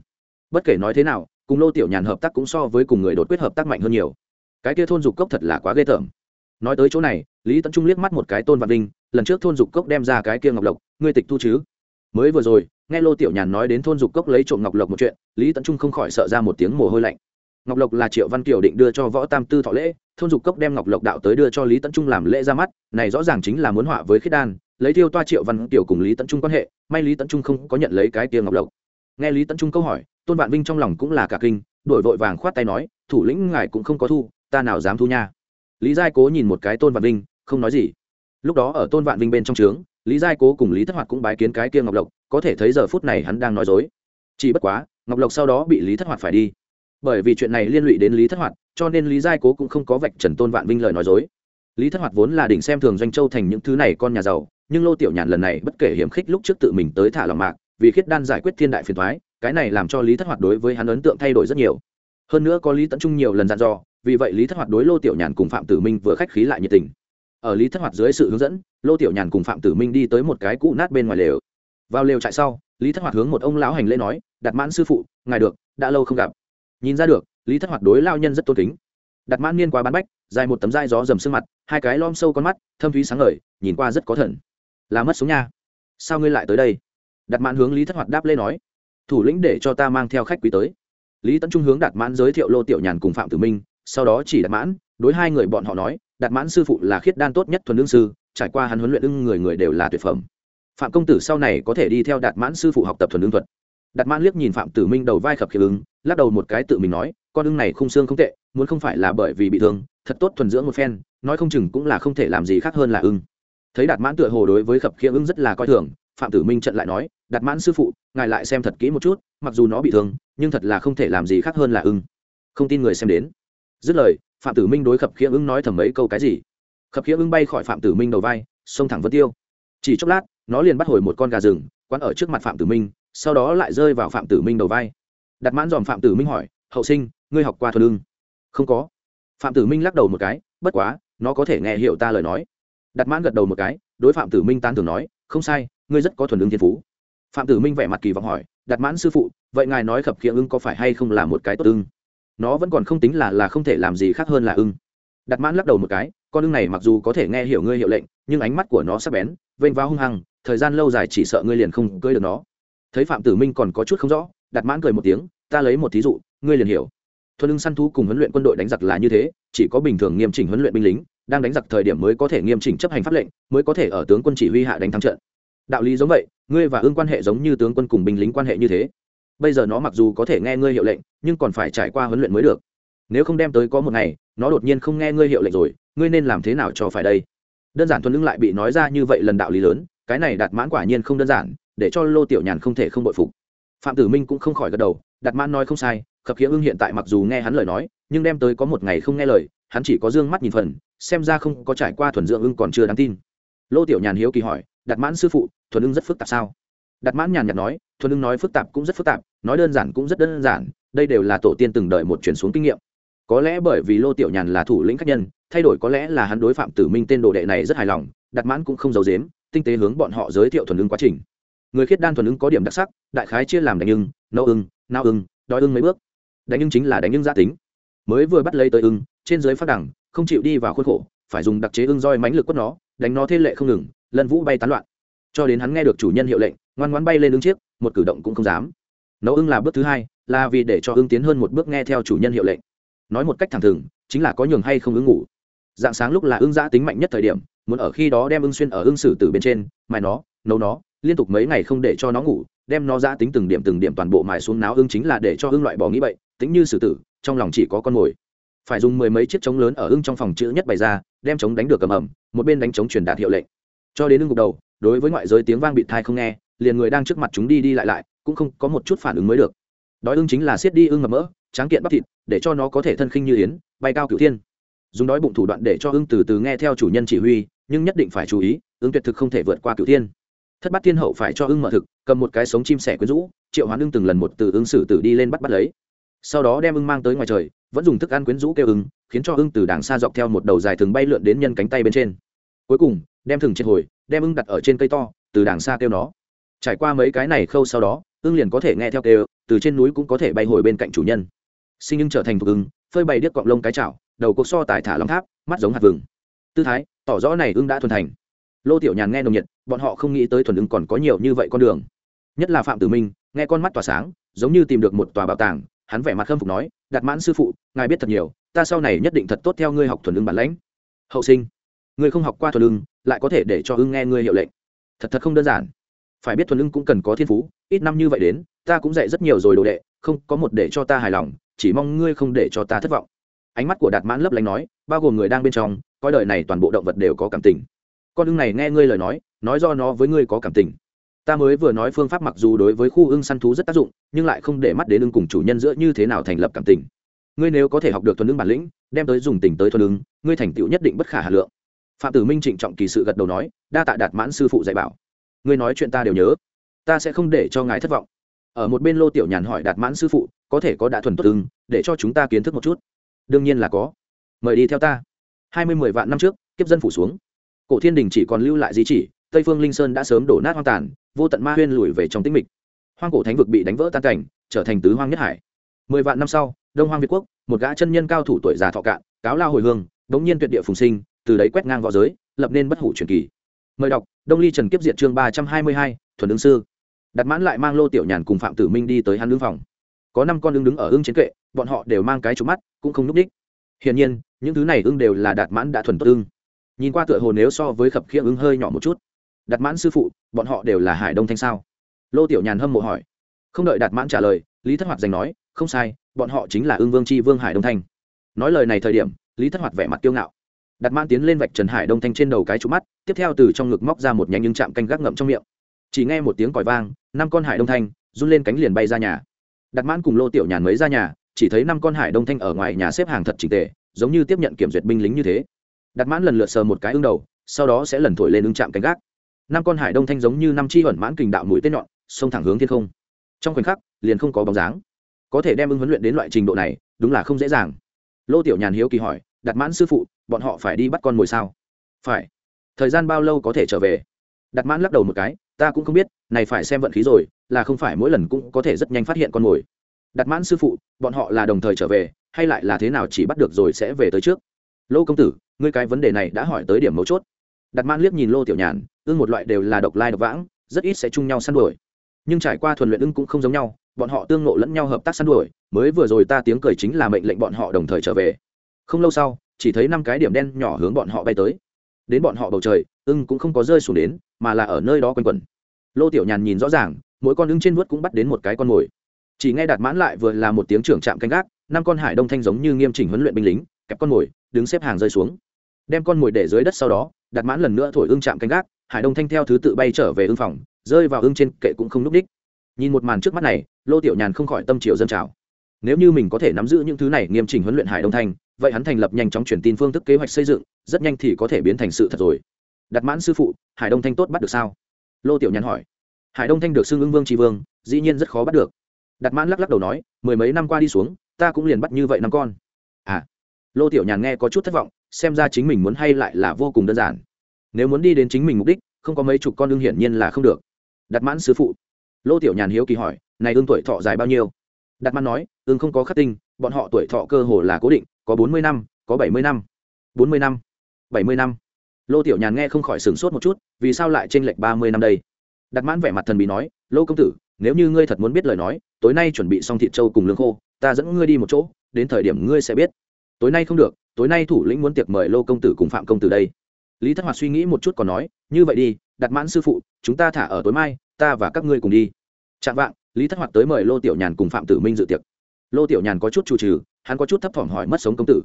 S1: Bất kể nói thế nào, cùng lô tiểu nhàn hợp tác cũng so với cùng người đột quyết hợp tác mạnh hơn nhiều. Cái kia thôn dục cốc thật là quá ghê tởm. Nói tới chỗ này, lý tấn trung liếc mắt một cái tôn vạn vinh, lần trước thôn dục cốc đem ra cái kia ngọc lộc, ngươi tịch thu chứ? Mới vừa rồi, nghe lô tiểu nhàn nói đến thôn dục cốc lấy trộm ngọc lộc một chuyện, lý tấn trung không khỏi sợ ra một tiếng mồ hôi lạnh. Ngọc lộc là triệu văn kiều định đưa cho võ tam tư thọ lễ, thôn dục cốc đem ngọc lộc đạo tới đưa cho lý tấn trung làm lễ ra mắt, này rõ ràng chính là muốn họa với khiết đan, lấy tiêu toa triệu văn kiều cùng lý tấn trung quan hệ, may lý tấn trung không có nhận lấy cái tia ngọc lộc. Nghe lý tấn trung câu hỏi, tôn vạn vinh trong lòng cũng là cả kinh, đổi vội vàng khoát tay nói, thủ lĩnh ngài cũng không có thu, ta nào dám thu nha. Lý giai cố nhìn một cái tôn vạn vinh, không nói gì. Lúc đó ở tôn vạn vinh bên trong trướng lý giai cố cùng lý thất hoạt cũng bái kiến cái kia ngọc lộc, có thể thấy giờ phút này hắn đang nói dối. Chỉ bất quá, ngọc lộc sau đó bị lý thất hoạt phải đi. Bởi vì chuyện này liên lụy đến lý thất hoạt, cho nên lý giai cố cũng không có vạch trần tôn vạn vinh lời nói dối. Lý thất hoạt vốn là đỉnh xem thường doanh châu thành những thứ này con nhà giàu, nhưng lô tiểu nhàn lần này bất kể hiểm khích lúc trước tự mình tới thả lòng mạc, vì khiết đan giải quyết thiên đại phiền thoái cái này làm cho lý thất hoạt đối với hắn ấn tượng thay đổi rất nhiều. Hơn nữa có lý tấn trung nhiều lần dặn dò, vì vậy lý thất hoạt đối lô tiểu nhàn cùng phạm tử minh vừa khách khí lại nhiệt tình ở lý thất hoạt dưới sự hướng dẫn, lô tiểu nhàn cùng phạm tử minh đi tới một cái cũ nát bên ngoài lều. Vào lều trại sau, lý thất hoạt hướng một ông lão hành lễ nói đặt mãn sư phụ, ngài được, đã lâu không gặp. Nhìn ra được, lý thất hoạt đối lao nhân rất tôn kính. Đặt mãn niên qua bán bách, dài một tấm dai gió dầm sương mặt, hai cái lom sâu con mắt, thâm thúy sáng ngời, nhìn qua rất có thần. Là mất sống nha. Sao ngươi lại tới đây? Đặt mãn hướng lý thất hoạt đáp lễ nói, thủ lĩnh để cho ta mang theo khách quý tới. Lý tấn trung hướng đạt mãn giới thiệu lô tiểu nhàn cùng phạm tử minh, sau đó chỉ đạt mãn, đối hai người bọn họ nói đạt mãn sư phụ là khiết đan tốt nhất thuần lương sư, trải qua hắn huấn luyện ưng người người đều là tuyệt phẩm. Phạm công tử sau này có thể đi theo đạt mãn sư phụ học tập thuần lương thuật. Đạt mãn liếc nhìn phạm tử minh đầu vai khập khiễng ứng, lắc đầu một cái tự mình nói, con ưng này khung xương không tệ, muốn không phải là bởi vì bị thương, thật tốt thuần dưỡng một phen, nói không chừng cũng là không thể làm gì khác hơn là ưng. Thấy đạt mãn tựa hồ đối với khập khiễng ưng rất là coi thường, phạm tử minh trận lại nói, đạt mãn sư phụ, ngài lại xem thật kỹ một chút, mặc dù nó bị thương, nhưng thật là không thể làm gì khác hơn là ưng. Không tin người xem đến dứt lời, phạm tử minh đối khập khiễng ứng nói thầm mấy câu cái gì? Khập khiễng ứng bay khỏi phạm tử minh đầu vai, xông thẳng vân tiêu. Chỉ chốc lát, nó liền bắt hồi một con gà rừng, quán ở trước mặt phạm tử minh, sau đó lại rơi vào phạm tử minh đầu vai. Đặt mãn dòm phạm tử minh hỏi, hậu sinh, ngươi học qua thuật ưng? Không có. Phạm tử minh lắc đầu một cái, bất quá, nó có thể nghe hiểu ta lời nói. Đặt mãn gật đầu một cái, đối phạm tử minh tan tưởng nói, không sai, ngươi rất có thuần lương thiên phú. Phạm tử minh vẻ mặt kỳ vọng hỏi, đặt mãn sư phụ, vậy ngài nói khập khiễng ưng có phải hay không là một cái tốt ưng? Nó vẫn còn không tính là là không thể làm gì khác hơn là ưng. Đặt mãn lắc đầu một cái, con ưng này mặc dù có thể nghe hiểu ngươi hiệu lệnh, nhưng ánh mắt của nó sắp bén, vênh vào hung hăng, thời gian lâu dài chỉ sợ ngươi liền không cưới được nó. Thấy phạm tử minh còn có chút không rõ, đặt mãn cười một tiếng, ta lấy một thí dụ, ngươi liền hiểu. Thuần ưng săn thú cùng huấn luyện quân đội đánh giặc là như thế, chỉ có bình thường nghiêm chỉnh huấn luyện binh lính, đang đánh giặc thời điểm mới có thể nghiêm chỉnh chấp hành pháp lệnh, mới có thể ở tướng quân chỉ huy hạ đánh thắng trận. Đạo lý giống vậy, ngươi và ương quan hệ giống như tướng quân cùng binh lính quan hệ như thế bây giờ nó mặc dù có thể nghe ngươi hiệu lệnh, nhưng còn phải trải qua huấn luyện mới được. Nếu không đem tới có một ngày, nó đột nhiên không nghe ngươi hiệu lệnh rồi, ngươi nên làm thế nào cho phải đây? Đơn giản thuần lưng lại bị nói ra như vậy lần đạo lý lớn, cái này đạt mãn quả nhiên không đơn giản, để cho lô tiểu nhàn không thể không bội phục. Phạm tử minh cũng không khỏi gật đầu, đạt mãn nói không sai, khập khiễng ưng hiện tại mặc dù nghe hắn lời nói, nhưng đem tới có một ngày không nghe lời, hắn chỉ có d ư ơ n g mắt nhìn phần, xem ra không có trải qua thuần dưỡng ưng còn chưa đáng tin. Lô tiểu nhàn hiếu kỳ hỏi, đạt mãn sư phụ, thuần ưng rất phức tạp sao? Đạt mãn nhàn nhạt nói, thuần ưng nói phức tạp cũng rất phức tạp, nói đơn giản cũng rất đơn giản, đây đều là tổ tiên từng đợi một chuyển xuống kinh nghiệm. Có lẽ bởi vì lô tiểu nhàn là thủ lĩnh khách nhân, thay đổi có lẽ là hắn đối phạm tử minh tên đồ đệ này rất hài lòng, đạt mãn cũng không giấu dếm tinh tế hướng bọn họ giới thiệu thuần ưng quá trình. Người khiết đan thuần ưng có điểm đặc sắc, đại khái chia làm đánh ưng, nâu ưng, nao ưng, đói ưng mấy bước. Đánh ưng chính là đánh ưng gia tính. Mới vừa bắt lấy tới ưng, trên dưới phát đẳng, không chịu đi vào khuôn khổ, phải dùng đặc chế ưng roi mánh lực quất nó, đánh nó thế lệ không ngừng, lân vũ bay tán loạn. Cho đến hắn nghe được chủ nhân hiệu lệnh ngoan ngoan bay lên ứng chiếc, một cử động cũng không dám. Nấu ưng là bước thứ hai, là vì để cho ưng tiến hơn một bước nghe theo chủ nhân hiệu lệnh. Nói một cách thẳng thừng, chính là có nhường hay không ưng ngủ. Dạng sáng lúc là ưng giã tính mạnh nhất thời điểm, muốn ở khi đó đem ưng xuyên ở ưng sử từ bên trên, mài nó, nấu nó, liên tục mấy ngày không để cho nó ngủ, đem nó giã tính từng điểm từng điểm toàn bộ mài xuống náo ưng chính là để cho ưng loại bỏ nghĩ bậy, tính như sử tử, trong lòng chỉ có con mồi. Phải dùng mười mấy chiếc trống lớn ở ưng trong phòng chữ nhất bày ra, đem trống đánh được cầm ẩm, một bên đánh trống truyền đạt hiệu lệnh. Cho đến ưng gục đầu, đối với ngoại giới tiếng vang bị thai không nghe liền người đang trước mặt chúng đi đi lại lại, cũng không có một chút phản ứng mới được. Đói ưng chính là siết đi ưng ngập mỡ, tráng kiện bắp thịt, để cho nó có thể thân khinh như yến, bay cao cửu thiên. Dùng đói bụng thủ đoạn để cho ưng từ từ nghe theo chủ nhân chỉ huy, nhưng nhất định phải chú ý, ưng tuyệt thực không thể vượt qua cửu thiên. Thất bát thiên hậu phải cho ưng mở thực, cầm một cái sống chim sẻ quyến rũ, triệu hoán ưng từng lần một từ ưng sử tử đi lên bắt bắt lấy. Sau đó đem ưng mang tới ngoài trời, vẫn dùng thức ăn quyến rũ kêu ưng, khiến cho ưng từ đàng xa dọc theo một đầu dài thường bay lượn đến nhân cánh tay bên trên. Cuối cùng, đem thừng trên hồi, đem ưng đặt ở trên cây to, từ đàng xa kêu nó trải qua mấy cái này khâu sau đó, ưng liền có thể nghe theo kêu, từ trên núi cũng có thể bay hồi bên cạnh chủ nhân. Sinh nhưng trở thành thuộc ưng, phơi bày điếc cọng lông cái chảo, đầu cuộc so tài thả lòng tháp, mắt giống hạt vừng. Tư thái, tỏ rõ này ưng đã thuần thành. Lô tiểu nhàn nghe nồng nhiệt, bọn họ không nghĩ tới thuần ưng còn có nhiều như vậy con đường. Nhất là phạm tử minh, nghe con mắt tỏa sáng, giống như tìm được một tòa bảo tàng, hắn vẻ mặt khâm phục nói đặt mãn sư phụ, ngài biết thật nhiều, ta sau này nhất định thật tốt theo ngươi học thuần ưng bản lãnh. Hậu sinh, ngươi không học qua thuần ưng, lại có thể để cho ưng nghe ngươi hiệu lệnh. Thật thật không đơn giản phải biết thuần lưng cũng cần có thiên phú, ít năm như vậy đến, ta cũng dạy rất nhiều rồi đồ đệ, không có một để cho ta hài lòng, chỉ mong ngươi không để cho ta thất vọng. Ánh mắt của đạt mãn lấp lánh nói, bao gồm người đang bên trong, coi đời này toàn bộ động vật đều có cảm tình. Con ưng này nghe ngươi lời nói nói do nó với ngươi có cảm tình. Ta mới vừa nói phương pháp mặc dù đối với khu ưng săn thú rất tác dụng, nhưng lại không để mắt đến ưng cùng chủ nhân giữa như thế nào thành lập cảm tình. Ngươi nếu có thể học được thuần ưng bản lĩnh, đem tới dùng tình tới thuần ưng, ngươi thành tựu nhất định bất khả hà lượng. Phạm tử minh trịnh trọng kỳ sự gật đầu nói, đa tạ đạt mãn sư phụ dạy bảo ngươi nói chuyện ta đều nhớ. Ta sẽ không để cho ngài thất vọng. Ở một bên lô tiểu nhàn hỏi đạt mãn sư phụ, có thể có đã thuần tốt ưng, để cho chúng ta kiến thức một chút. Đương nhiên là có. Mời đi theo ta. Hai mươi mười vạn năm trước, kiếp dân phủ xuống. Cổ thiên đình chỉ còn lưu lại di chỉ, tây phương linh sơn đã sớm đổ nát hoang tàn, vô tận ma huyên lùi về trong tĩnh mịch. Hoang cổ thánh vực bị đánh vỡ tan cảnh, trở thành tứ hoang nhất hải. Mười vạn năm sau, đông hoang việt quốc, một gã chân nhân cao thủ tuổi già thọ cạn, cáo lao hồi hương, đống nhiên tuyệt địa phùng sinh, từ đấy quét ngang v õ giới, lập nên bất hủ truyền kỳ mời đọc, đông ly trần kiếp diệt chương ba trăm hai mươi hai, thuần ứng sư. Đặt mãn lại mang lô tiểu nhàn cùng phạm tử minh đi tới hắn lương phòng. Có năm con ưng đứng ở ưng chiến kệ, bọn họ đều mang cái trúng mắt, cũng không núp đích. Hiển nhiên, những thứ này ưng đều là đạt mãn đã thuần tốt ưng. Nhìn qua tựa hồ nếu so với khập khiễng ưng hơi nhỏ một chút. Đạt mãn sư phụ, bọn họ đều là hải đông thanh sao? Lô tiểu nhàn hâm mộ hỏi. Không đợi đạt mãn trả lời, lý thất hoạt giành nói, không sai, bọn họ chính là ưng vương c h i vương hải đông thanh. Nói lời này thời điểm, lý thất hoạt vẻ mặt kiêu ngạo. Đặt mãn tiến lên vạch trần hải đông thanh trên đầu cái trụ mắt, tiếp theo từ trong ngực móc ra một nhánh nhưng chạm canh gác ngậm trong miệng. Chỉ nghe một tiếng còi vang, năm con hải đông thanh run lên cánh liền bay ra nhà. Đặt mãn cùng lô tiểu nhàn mới ra nhà, chỉ thấy năm con hải đông thanh ở ngoài nhà xếp hàng thật trình tề, giống như tiếp nhận kiểm duyệt binh lính như thế. Đặt mãn lần lượt sờ một cái ưng đầu, sau đó sẽ lần thổi lên ưng chạm cánh gác. Năm con hải đông thanh giống như năm chi ẩn mãn kình đạo mũi tên nhọn, xông thẳng hướng thiên không. Trong khoảnh khắc, liền không có bóng dáng. Có thể đem ưng huấn luyện đến loại trình độ này, đúng là không dễ dàng. Lô tiểu nhàn hiếu kỳ hỏi đặt mãn sư phụ, bọn họ phải đi bắt con mồi sao? Phải. Thời gian bao lâu có thể trở về? Đặt mãn lắc đầu một cái, ta cũng không biết, này phải xem vận khí rồi, là không phải mỗi lần cũng có thể rất nhanh phát hiện con mồi. Đặt mãn sư phụ, bọn họ là đồng thời trở về, hay lại là thế nào chỉ bắt được rồi sẽ về tới trước? Lô công tử, ngươi cái vấn đề này đã hỏi tới điểm mấu chốt. Đặt mãn liếc nhìn lô tiểu nhàn, ưng một loại đều là độc lai độc vãng, rất ít sẽ chung nhau săn đuổi. Nhưng trải qua thuần luyện ưng cũng không giống nhau, bọn họ tương nộ lẫn nhau hợp tác săn đuổi, mới vừa rồi ta tiếng cười chính là mệnh lệnh bọn họ đồng thời trở về không lâu sau, chỉ thấy năm cái điểm đen nhỏ hướng bọn họ bay tới. Đến bọn họ bầu trời, ưng cũng không có rơi xuống đến, mà là ở nơi đó quanh quẩn. Lô tiểu nhàn nhìn rõ ràng, mỗi con ưng trên vuốt cũng bắt đến một cái con mồi. Chỉ nghe đạt mãn lại vừa là một tiếng trưởng trạm canh gác, năm con hải đông thanh giống như nghiêm chỉnh huấn luyện binh lính, kẹp con mồi, đứng xếp hàng rơi xuống. Đem con mồi để dưới đất sau đó, đạt mãn lần nữa thổi ưng chạm canh gác, hải đông thanh theo thứ tự bay trở về ưng phòng, rơi vào ưng trên kệ cũng không núp đích. Nhìn một màn trước mắt này, lô tiểu nhàn không khỏi tâm triều dân trào. Nếu như mình có thể nắm giữ những thứ này nghiêm chỉnh huấn luyện hải đông thanh vậy hắn thành lập nhanh chóng truyền tin phương thức kế hoạch xây dựng, rất nhanh thì có thể biến thành sự thật rồi. Đặt mãn sư phụ, hải đông thanh tốt bắt được sao? Lô tiểu nhàn hỏi. Hải đông thanh được xưng ưng vương tri vương, dĩ nhiên rất khó bắt được. Đặt mãn lắc lắc đầu nói, mười mấy năm qua đi xuống, ta cũng liền bắt như vậy năm con. À. Lô tiểu nhàn nghe có chút thất vọng, xem ra chính mình muốn hay lại là vô cùng đơn giản. Nếu muốn đi đến chính mình mục đích, không có mấy chục con ưng hiển nhiên là không được. Đặt mãn sư phụ. Lô tiểu nhàn hiếu kỳ hỏi, này ưng tuổi thọ dài bao nhiêu? Đặt mãn nói ưng không có khắc tinh, bọn họ tuổi thọ cơ hồ là cố định có bốn mươi năm, có bảy mươi năm. bốn mươi năm, bảy mươi năm. Lô tiểu nhàn nghe không khỏi sửng sốt một chút, vì sao lại t r ê n lệch ba mươi năm đây? Đặt mãn vẻ mặt thần bí nói, lô công tử, nếu như ngươi thật muốn biết lời nói, tối nay chuẩn bị xong thịt trâu cùng lương khô, ta dẫn ngươi đi một chỗ, đến thời điểm ngươi sẽ biết. Tối nay không được, tối nay thủ lĩnh muốn tiệc mời lô công tử cùng phạm công tử đây. Lý thất hoạt suy nghĩ một chút còn nói, như vậy đi, đặt mãn sư phụ, chúng ta thả ở tối mai, ta và các ngươi cùng đi. Chạm vạng, lý thất hoạt tới mời lô tiểu nhàn cùng phạm tử minh dự tiệc lô tiểu nhàn có chút chủ trừ, hắn có chút thấp thỏm hỏi mất sống công tử.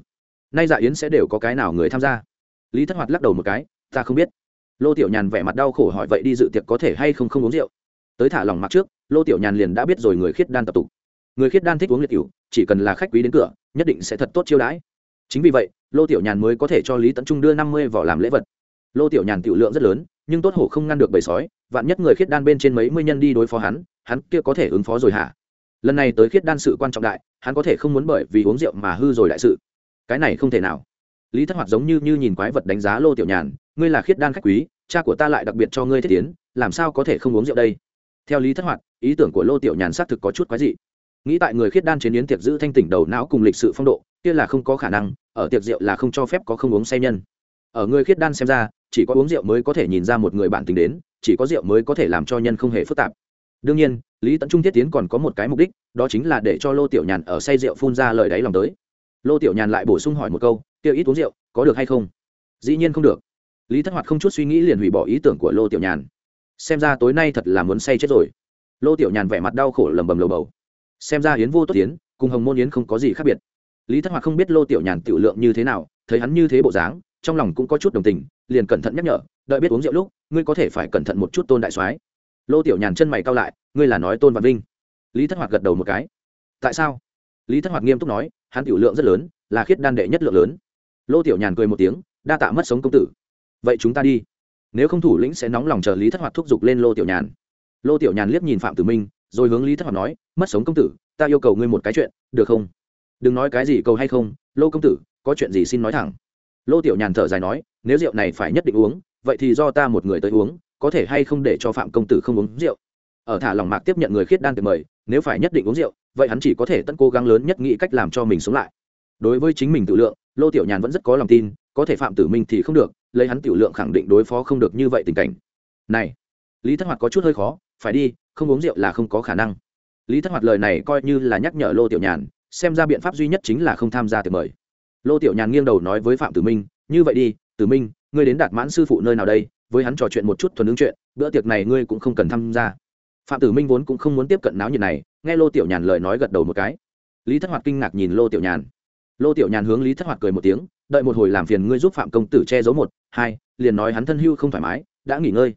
S1: Nay dạ yến sẽ đều có cái nào người tham gia? Lý thất hoạt lắc đầu một cái, ta không biết. Lô tiểu nhàn vẻ mặt đau khổ hỏi vậy đi dự tiệc có thể hay không không uống rượu? Tới thả lòng mặt trước, lô tiểu nhàn liền đã biết rồi người khiết đan tập tục. Người khiết đan thích uống liệt cựu chỉ cần là khách quý đến cửa, nhất định sẽ thật tốt chiêu đãi. Chính vì vậy, lô tiểu nhàn mới có thể cho lý tấn trung đưa năm mươi vỏ làm lễ vật. Lô tiểu nhàn tiểu lượng rất lớn, nhưng tốt hổ không ngăn được bầy sói, vạn nhất người khiết đan bên trên mấy mươi nhân đi đối phó hắn hắn kia có thể ứng phó rồi hả? Lần này tới khiết đan sự quan trọng đại hắn có thể không muốn bởi vì uống rượu mà hư rồi đại sự. Cái này không thể nào. Lý thất hoạt giống như, như nhìn quái vật đánh giá lô tiểu nhàn ngươi là khiết đan khách quý cha của ta lại đặc biệt cho ngươi thiết tiến làm sao có thể không uống rượu đây? Theo lý thất hoạt ý tưởng của lô tiểu nhàn xác thực có chút quái dị. Nghĩ tại người khiết đan chế biến tiệc giữ thanh tỉnh đầu não cùng lịch sự phong độ kia là không có khả năng ở tiệc rượu là không cho phép có không uống say nhân. Ở người khiết đan xem ra chỉ có uống rượu mới có thể nhìn ra một người bạn tính đến chỉ có rượu mới có thể làm cho nhân không hề phức tạp đương nhiên, lý tấn trung thiết tiến còn có một cái mục đích, đó chính là để cho lô tiểu nhàn ở say rượu phun ra lời đáy lòng tới. Lô tiểu nhàn lại bổ sung hỏi một câu tiêu ít uống rượu, có được hay không? Dĩ nhiên không được. Lý thất hoạt không chút suy nghĩ liền hủy bỏ ý tưởng của lô tiểu nhàn. Xem ra tối nay thật là muốn say chết rồi. Lô tiểu nhàn vẻ mặt đau khổ lầm bầm lầu bầu. Xem ra yến vô tốt tiến cùng hồng môn yến không có gì khác biệt. Lý thất hoạt không biết lô tiểu nhàn tiểu lượng như thế nào, thấy hắn như thế bộ dáng, trong lòng cũng có chút đồng tình, liền cẩn thận nhắc nhở, đợi biết uống rượu lúc, ngươi có thể phải cẩn thận một chút tôn đại soái lô tiểu nhàn chân mày cao lại, ngươi là nói tôn văn vinh? Lý thất hoạt gật đầu một cái. Tại sao? Lý thất hoạt nghiêm túc nói, hắn tiểu lượng rất lớn, là khiết đan đệ nhất lượng lớn. Lô tiểu nhàn cười một tiếng, đa tạ mất sống công tử. Vậy chúng ta đi. Nếu không thủ lĩnh sẽ nóng lòng chờ lý thất hoạt thúc giục lên lô tiểu nhàn. Lô tiểu nhàn liếc nhìn phạm tử minh, rồi hướng lý thất hoạt nói, mất sống công tử, ta yêu cầu ngươi một cái chuyện, được không? Đừng nói cái gì cầu hay không, lô công tử, có chuyện gì xin nói thẳng. Lô tiểu nhàn thở dài nói, nếu rượu này phải nhất định uống, vậy thì do ta một người tới uống có thể hay không để cho phạm công tử không uống rượu? Ở thả lòng mạc tiếp nhận người khiết đan tiệc mời, nếu phải nhất định uống rượu, vậy hắn chỉ có thể tận cố gắng lớn nhất nghĩ cách làm cho mình sống lại. Đối với chính mình tự lượng, lô tiểu nhàn vẫn rất có lòng tin, có thể phạm tử minh thì không được, lấy hắn tiểu lượng khẳng định đối phó không được như vậy tình cảnh. Này, lý thất hoạt có chút hơi khó, phải đi, không uống rượu là không có khả năng. Lý thất hoạt lời này coi như là nhắc nhở lô tiểu nhàn, xem ra biện pháp duy nhất chính là không tham gia tiệc mời. Lô tiểu nhàn nghiêng đầu nói với phạm tử minh, như vậy đi, tử minh, ngươi đến đạt mãn sư phụ nơi nào đây? Với hắn trò chuyện một chút thuần ứng chuyện, bữa tiệc này ngươi cũng không cần tham gia. Phạm tử minh vốn cũng không muốn tiếp cận náo nhiệt này, nghe lô tiểu nhàn lời nói gật đầu một cái. Lý thất hoạt kinh ngạc nhìn lô tiểu nhàn. Lô tiểu nhàn hướng lý thất hoạt cười một tiếng, đợi một hồi làm phiền ngươi giúp phạm công tử che giấu một, hai, liền nói hắn thân hưu không thoải mái, đã nghỉ ngơi.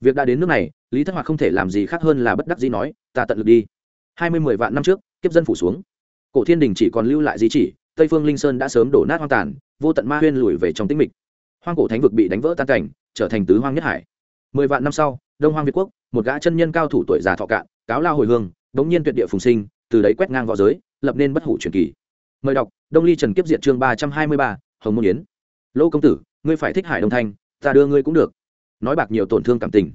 S1: Việc đã đến nước này, lý thất hoạt không thể làm gì khác hơn là bất đắc dĩ nói, ta tận lực đi. Hai mươi mười vạn năm trước, kiếp dân phủ xuống. Cổ thiên đình chỉ còn lưu lại di chỉ, tây phương linh sơn đã sớm đổ nát hoang tàn, vô tận ma huyên lùi về trong tĩnh mịch hoang cổ thánh vực bị đánh vỡ tan cảnh, trở thành tứ hoang nhất hải. Mười vạn năm sau, đông hoang việt quốc, một gã chân nhân cao thủ tuổi già thọ cạn, cáo lao hồi hương bỗng nhiên tuyệt địa phùng sinh, từ đấy quét ngang v õ giới, lập nên bất hủ truyền kỳ. Mời đọc, đông ly trần kiếp Diện chương ba trăm hai mươi ba, hồng môn yến. Lỗ công tử, ngươi phải thích hải đông thanh, ta đưa ngươi cũng được. Nói bạc nhiều tổn thương cảm tình.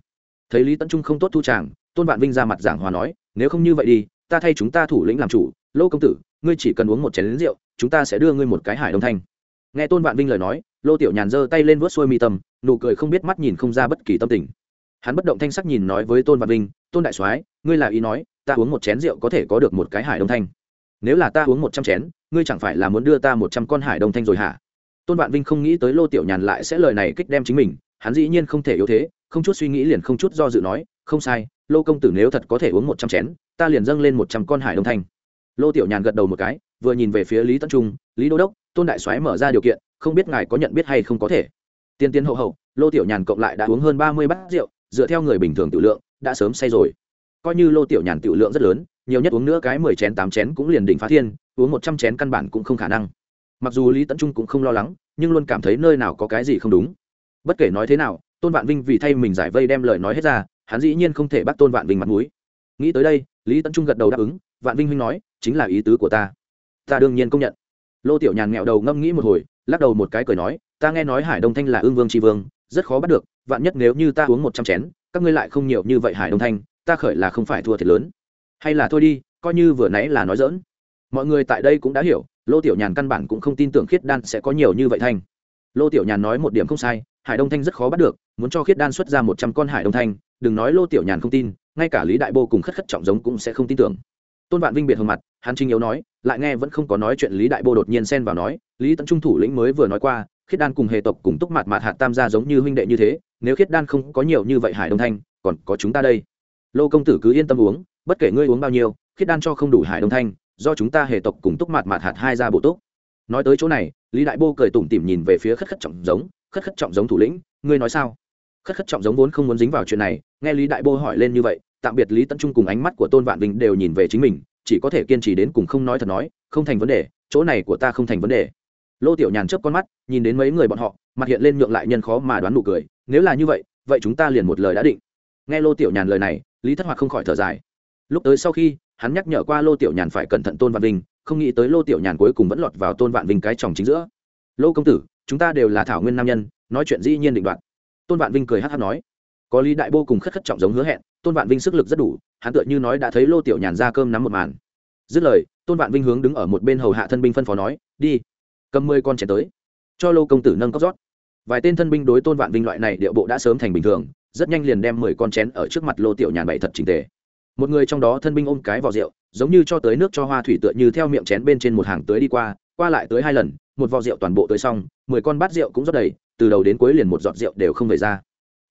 S1: Thấy lý tấn trung không tốt thu tràng, tôn vạn vinh ra mặt giảng hòa nói, nếu không như vậy đi, ta thay chúng ta thủ lĩnh làm chủ. Lô công tử, ngươi chỉ cần uống một chén lính rượu, chúng ta sẽ đưa ngươi một cái hải đông thanh. Nghe tôn vạn vinh lời nói lô tiểu nhàn giơ tay lên vớt xuôi mi tâm, nụ cười không biết mắt nhìn không ra bất kỳ tâm tình. Hắn bất động thanh sắc nhìn nói với tôn vạn vinh, tôn đại soái, ngươi là ý nói, ta uống một chén rượu có thể có được một cái hải đông thanh. Nếu là ta uống một trăm chén, ngươi chẳng phải là muốn đưa ta một trăm con hải đông thanh rồi hả? Tôn vạn vinh không nghĩ tới lô tiểu nhàn lại sẽ lời này kích đem chính mình, hắn dĩ nhiên không thể yếu thế, không chút suy nghĩ liền không chút do dự nói, không sai, lô công tử nếu thật có thể uống một trăm chén, ta liền dâng lên một trăm con hải đông thanh. Lô tiểu nhàn gật đầu một cái, vừa nhìn về phía lý tân trung, lý đô đốc, tôn đại soái mở ra điều kiện không biết ngài có nhận biết hay không có thể. Tiên tiến hậu hậu, lô tiểu nhàn cộng lại đã uống hơn ba mươi bát rượu, dựa theo người bình thường tiểu lượng, đã sớm say rồi. Coi như lô tiểu nhàn tiểu lượng rất lớn, nhiều nhất uống nữa cái mười chén, tám chén cũng liền đỉnh phá thiên, uống một trăm chén căn bản cũng không khả năng. Mặc dù lý tấn trung cũng không lo lắng, nhưng luôn cảm thấy nơi nào có cái gì không đúng. Bất kể nói thế nào, tôn vạn vinh vì thay mình giải vây đem lời nói hết ra, hắn dĩ nhiên không thể bắt tôn vạn vinh mặt mũi. Nghĩ tới đây, lý tấn trung gật đầu đáp ứng, vạn vinh huynh nói, chính là ý tứ của ta. Ta đương nhiên công nhận. Lô tiểu nhàn nghẹo đầu ngâm nghĩ một hồi lắc đầu một cái cười nói, ta nghe nói hải đông thanh là ương vương tri vương, rất khó bắt được, vạn nhất nếu như ta uống một trăm chén, các ngươi lại không nhiều như vậy hải đông thanh, ta khởi là không phải thua thiệt lớn. Hay là thôi đi, coi như vừa nãy là nói dỡn mọi người tại đây cũng đã hiểu, lô tiểu nhàn căn bản cũng không tin tưởng khiết đan sẽ có nhiều như vậy thanh. Lô tiểu nhàn nói một điểm không sai, hải đông thanh rất khó bắt được, muốn cho khiết đan xuất ra một trăm con hải đông thanh, đừng nói lô tiểu nhàn không tin, ngay cả lý đại bô cùng khất khất trọng giống cũng sẽ không tin tưởng. Tôn vạn vinh biệt hương mặt, hắn trinh yếu nói, lại nghe vẫn không có nói chuyện lý đại bô đột nhiên xen vào nói lý tấn trung thủ lĩnh mới vừa nói qua, khiết đan cùng hệ tộc cùng túc mặt mạt hạt tam gia giống như huynh đệ như thế, nếu khiết đan không có nhiều như vậy hải đông thanh, còn có chúng ta đây. Lô công tử cứ yên tâm uống, bất kể ngươi uống bao nhiêu, khiết đan cho không đủ hải đông thanh, do chúng ta hệ tộc cùng túc mặt mạt hạt hai ra bổ túc. Nói tới chỗ này, lý đại bô cười tủm tỉm nhìn về phía khất khất trọng giống, khất khất trọng giống thủ lĩnh, ngươi nói sao? Khất khất trọng giống vốn không muốn dính vào chuyện này, nghe lý đại bô hỏi lên như vậy, tạm biệt lý tấn trung cùng ánh mắt của tôn vạn vinh đều nhìn về chính mình, chỉ có thể kiên trì đến cùng không nói thật nói, không thành vấn đề, chỗ này của ta không thành vấn đề lô tiểu nhàn chớp con mắt, nhìn đến mấy người bọn họ, mặt hiện lên nhượng lại nhân khó mà đoán nụ cười, nếu là như vậy vậy chúng ta liền một lời đã định. Nghe lô tiểu nhàn lời này, lý thất hoạt không khỏi thở dài. Lúc tới sau khi, hắn nhắc nhở qua lô tiểu nhàn phải cẩn thận tôn vạn vinh, không nghĩ tới lô tiểu nhàn cuối cùng vẫn lọt vào tôn vạn vinh cái chồng chính giữa. Lô công tử, chúng ta đều là thảo nguyên nam nhân, nói chuyện dĩ nhiên định đoạt. Tôn vạn vinh cười hát hát nói. Có lý đại bô cùng khất khất trọng giống hứa hẹn, tôn vạn vinh sức lực rất đủ, hắn tựa như nói đã thấy lô tiểu nhàn ra cơm nắm một màn. Dứt lời, tôn vạn vinh hướng đứng ở một bên hầu hạ thân binh phân phó nói, đi cầm mười con chén tới, cho lô công tử nâng cốc rót. Vài tên thân binh đối tôn vạn vinh loại này điệu bộ đã sớm thành bình thường, rất nhanh liền đem mười con chén ở trước mặt lô tiểu nhàn bày thật trình tề. Một người trong đó thân binh ôm cái vào rượu, giống như cho tới nước cho hoa thủy tựa như theo miệng chén bên trên một hàng tới đi qua qua lại tới hai lần, một vò rượu toàn bộ tới xong, mười con bát rượu cũng rót đầy, từ đầu đến cuối liền một giọt rượu đều không về ra.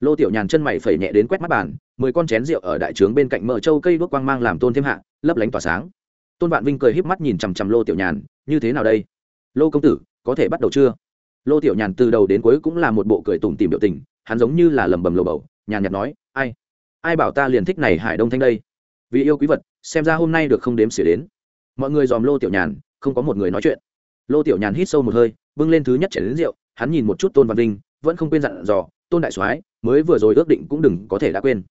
S1: Lô tiểu nhàn chân mày phẩy nhẹ đến quét mắt bàn, mười con chén rượu ở đại trướng bên cạnh mở châu cây đuốc quang mang làm tôn thêm hạ, lấp lánh tỏa sáng. Tôn vạn vinh cười híp mắt nhìn chằm chằm lô tiểu nhàn, như thế nào đây? Lô công tử, có thể bắt đầu chưa? Lô tiểu nhàn từ đầu đến cuối cũng là một bộ cười tủm tìm biểu tình, hắn giống như là lầm bầm lồ bầu, nhàn nhạt nói, ai? Ai bảo ta liền thích này hải đông thanh đây? Vì yêu quý vật, xem ra hôm nay được không đếm xỉa đến. Mọi người dòm lô tiểu nhàn, không có một người nói chuyện. Lô tiểu nhàn hít sâu một hơi, bưng lên thứ nhất chảy đến rượu, hắn nhìn một chút tôn văn vinh, vẫn không quên dặn dò, tôn đại soái, mới vừa rồi ước định cũng đừng có thể đã quên.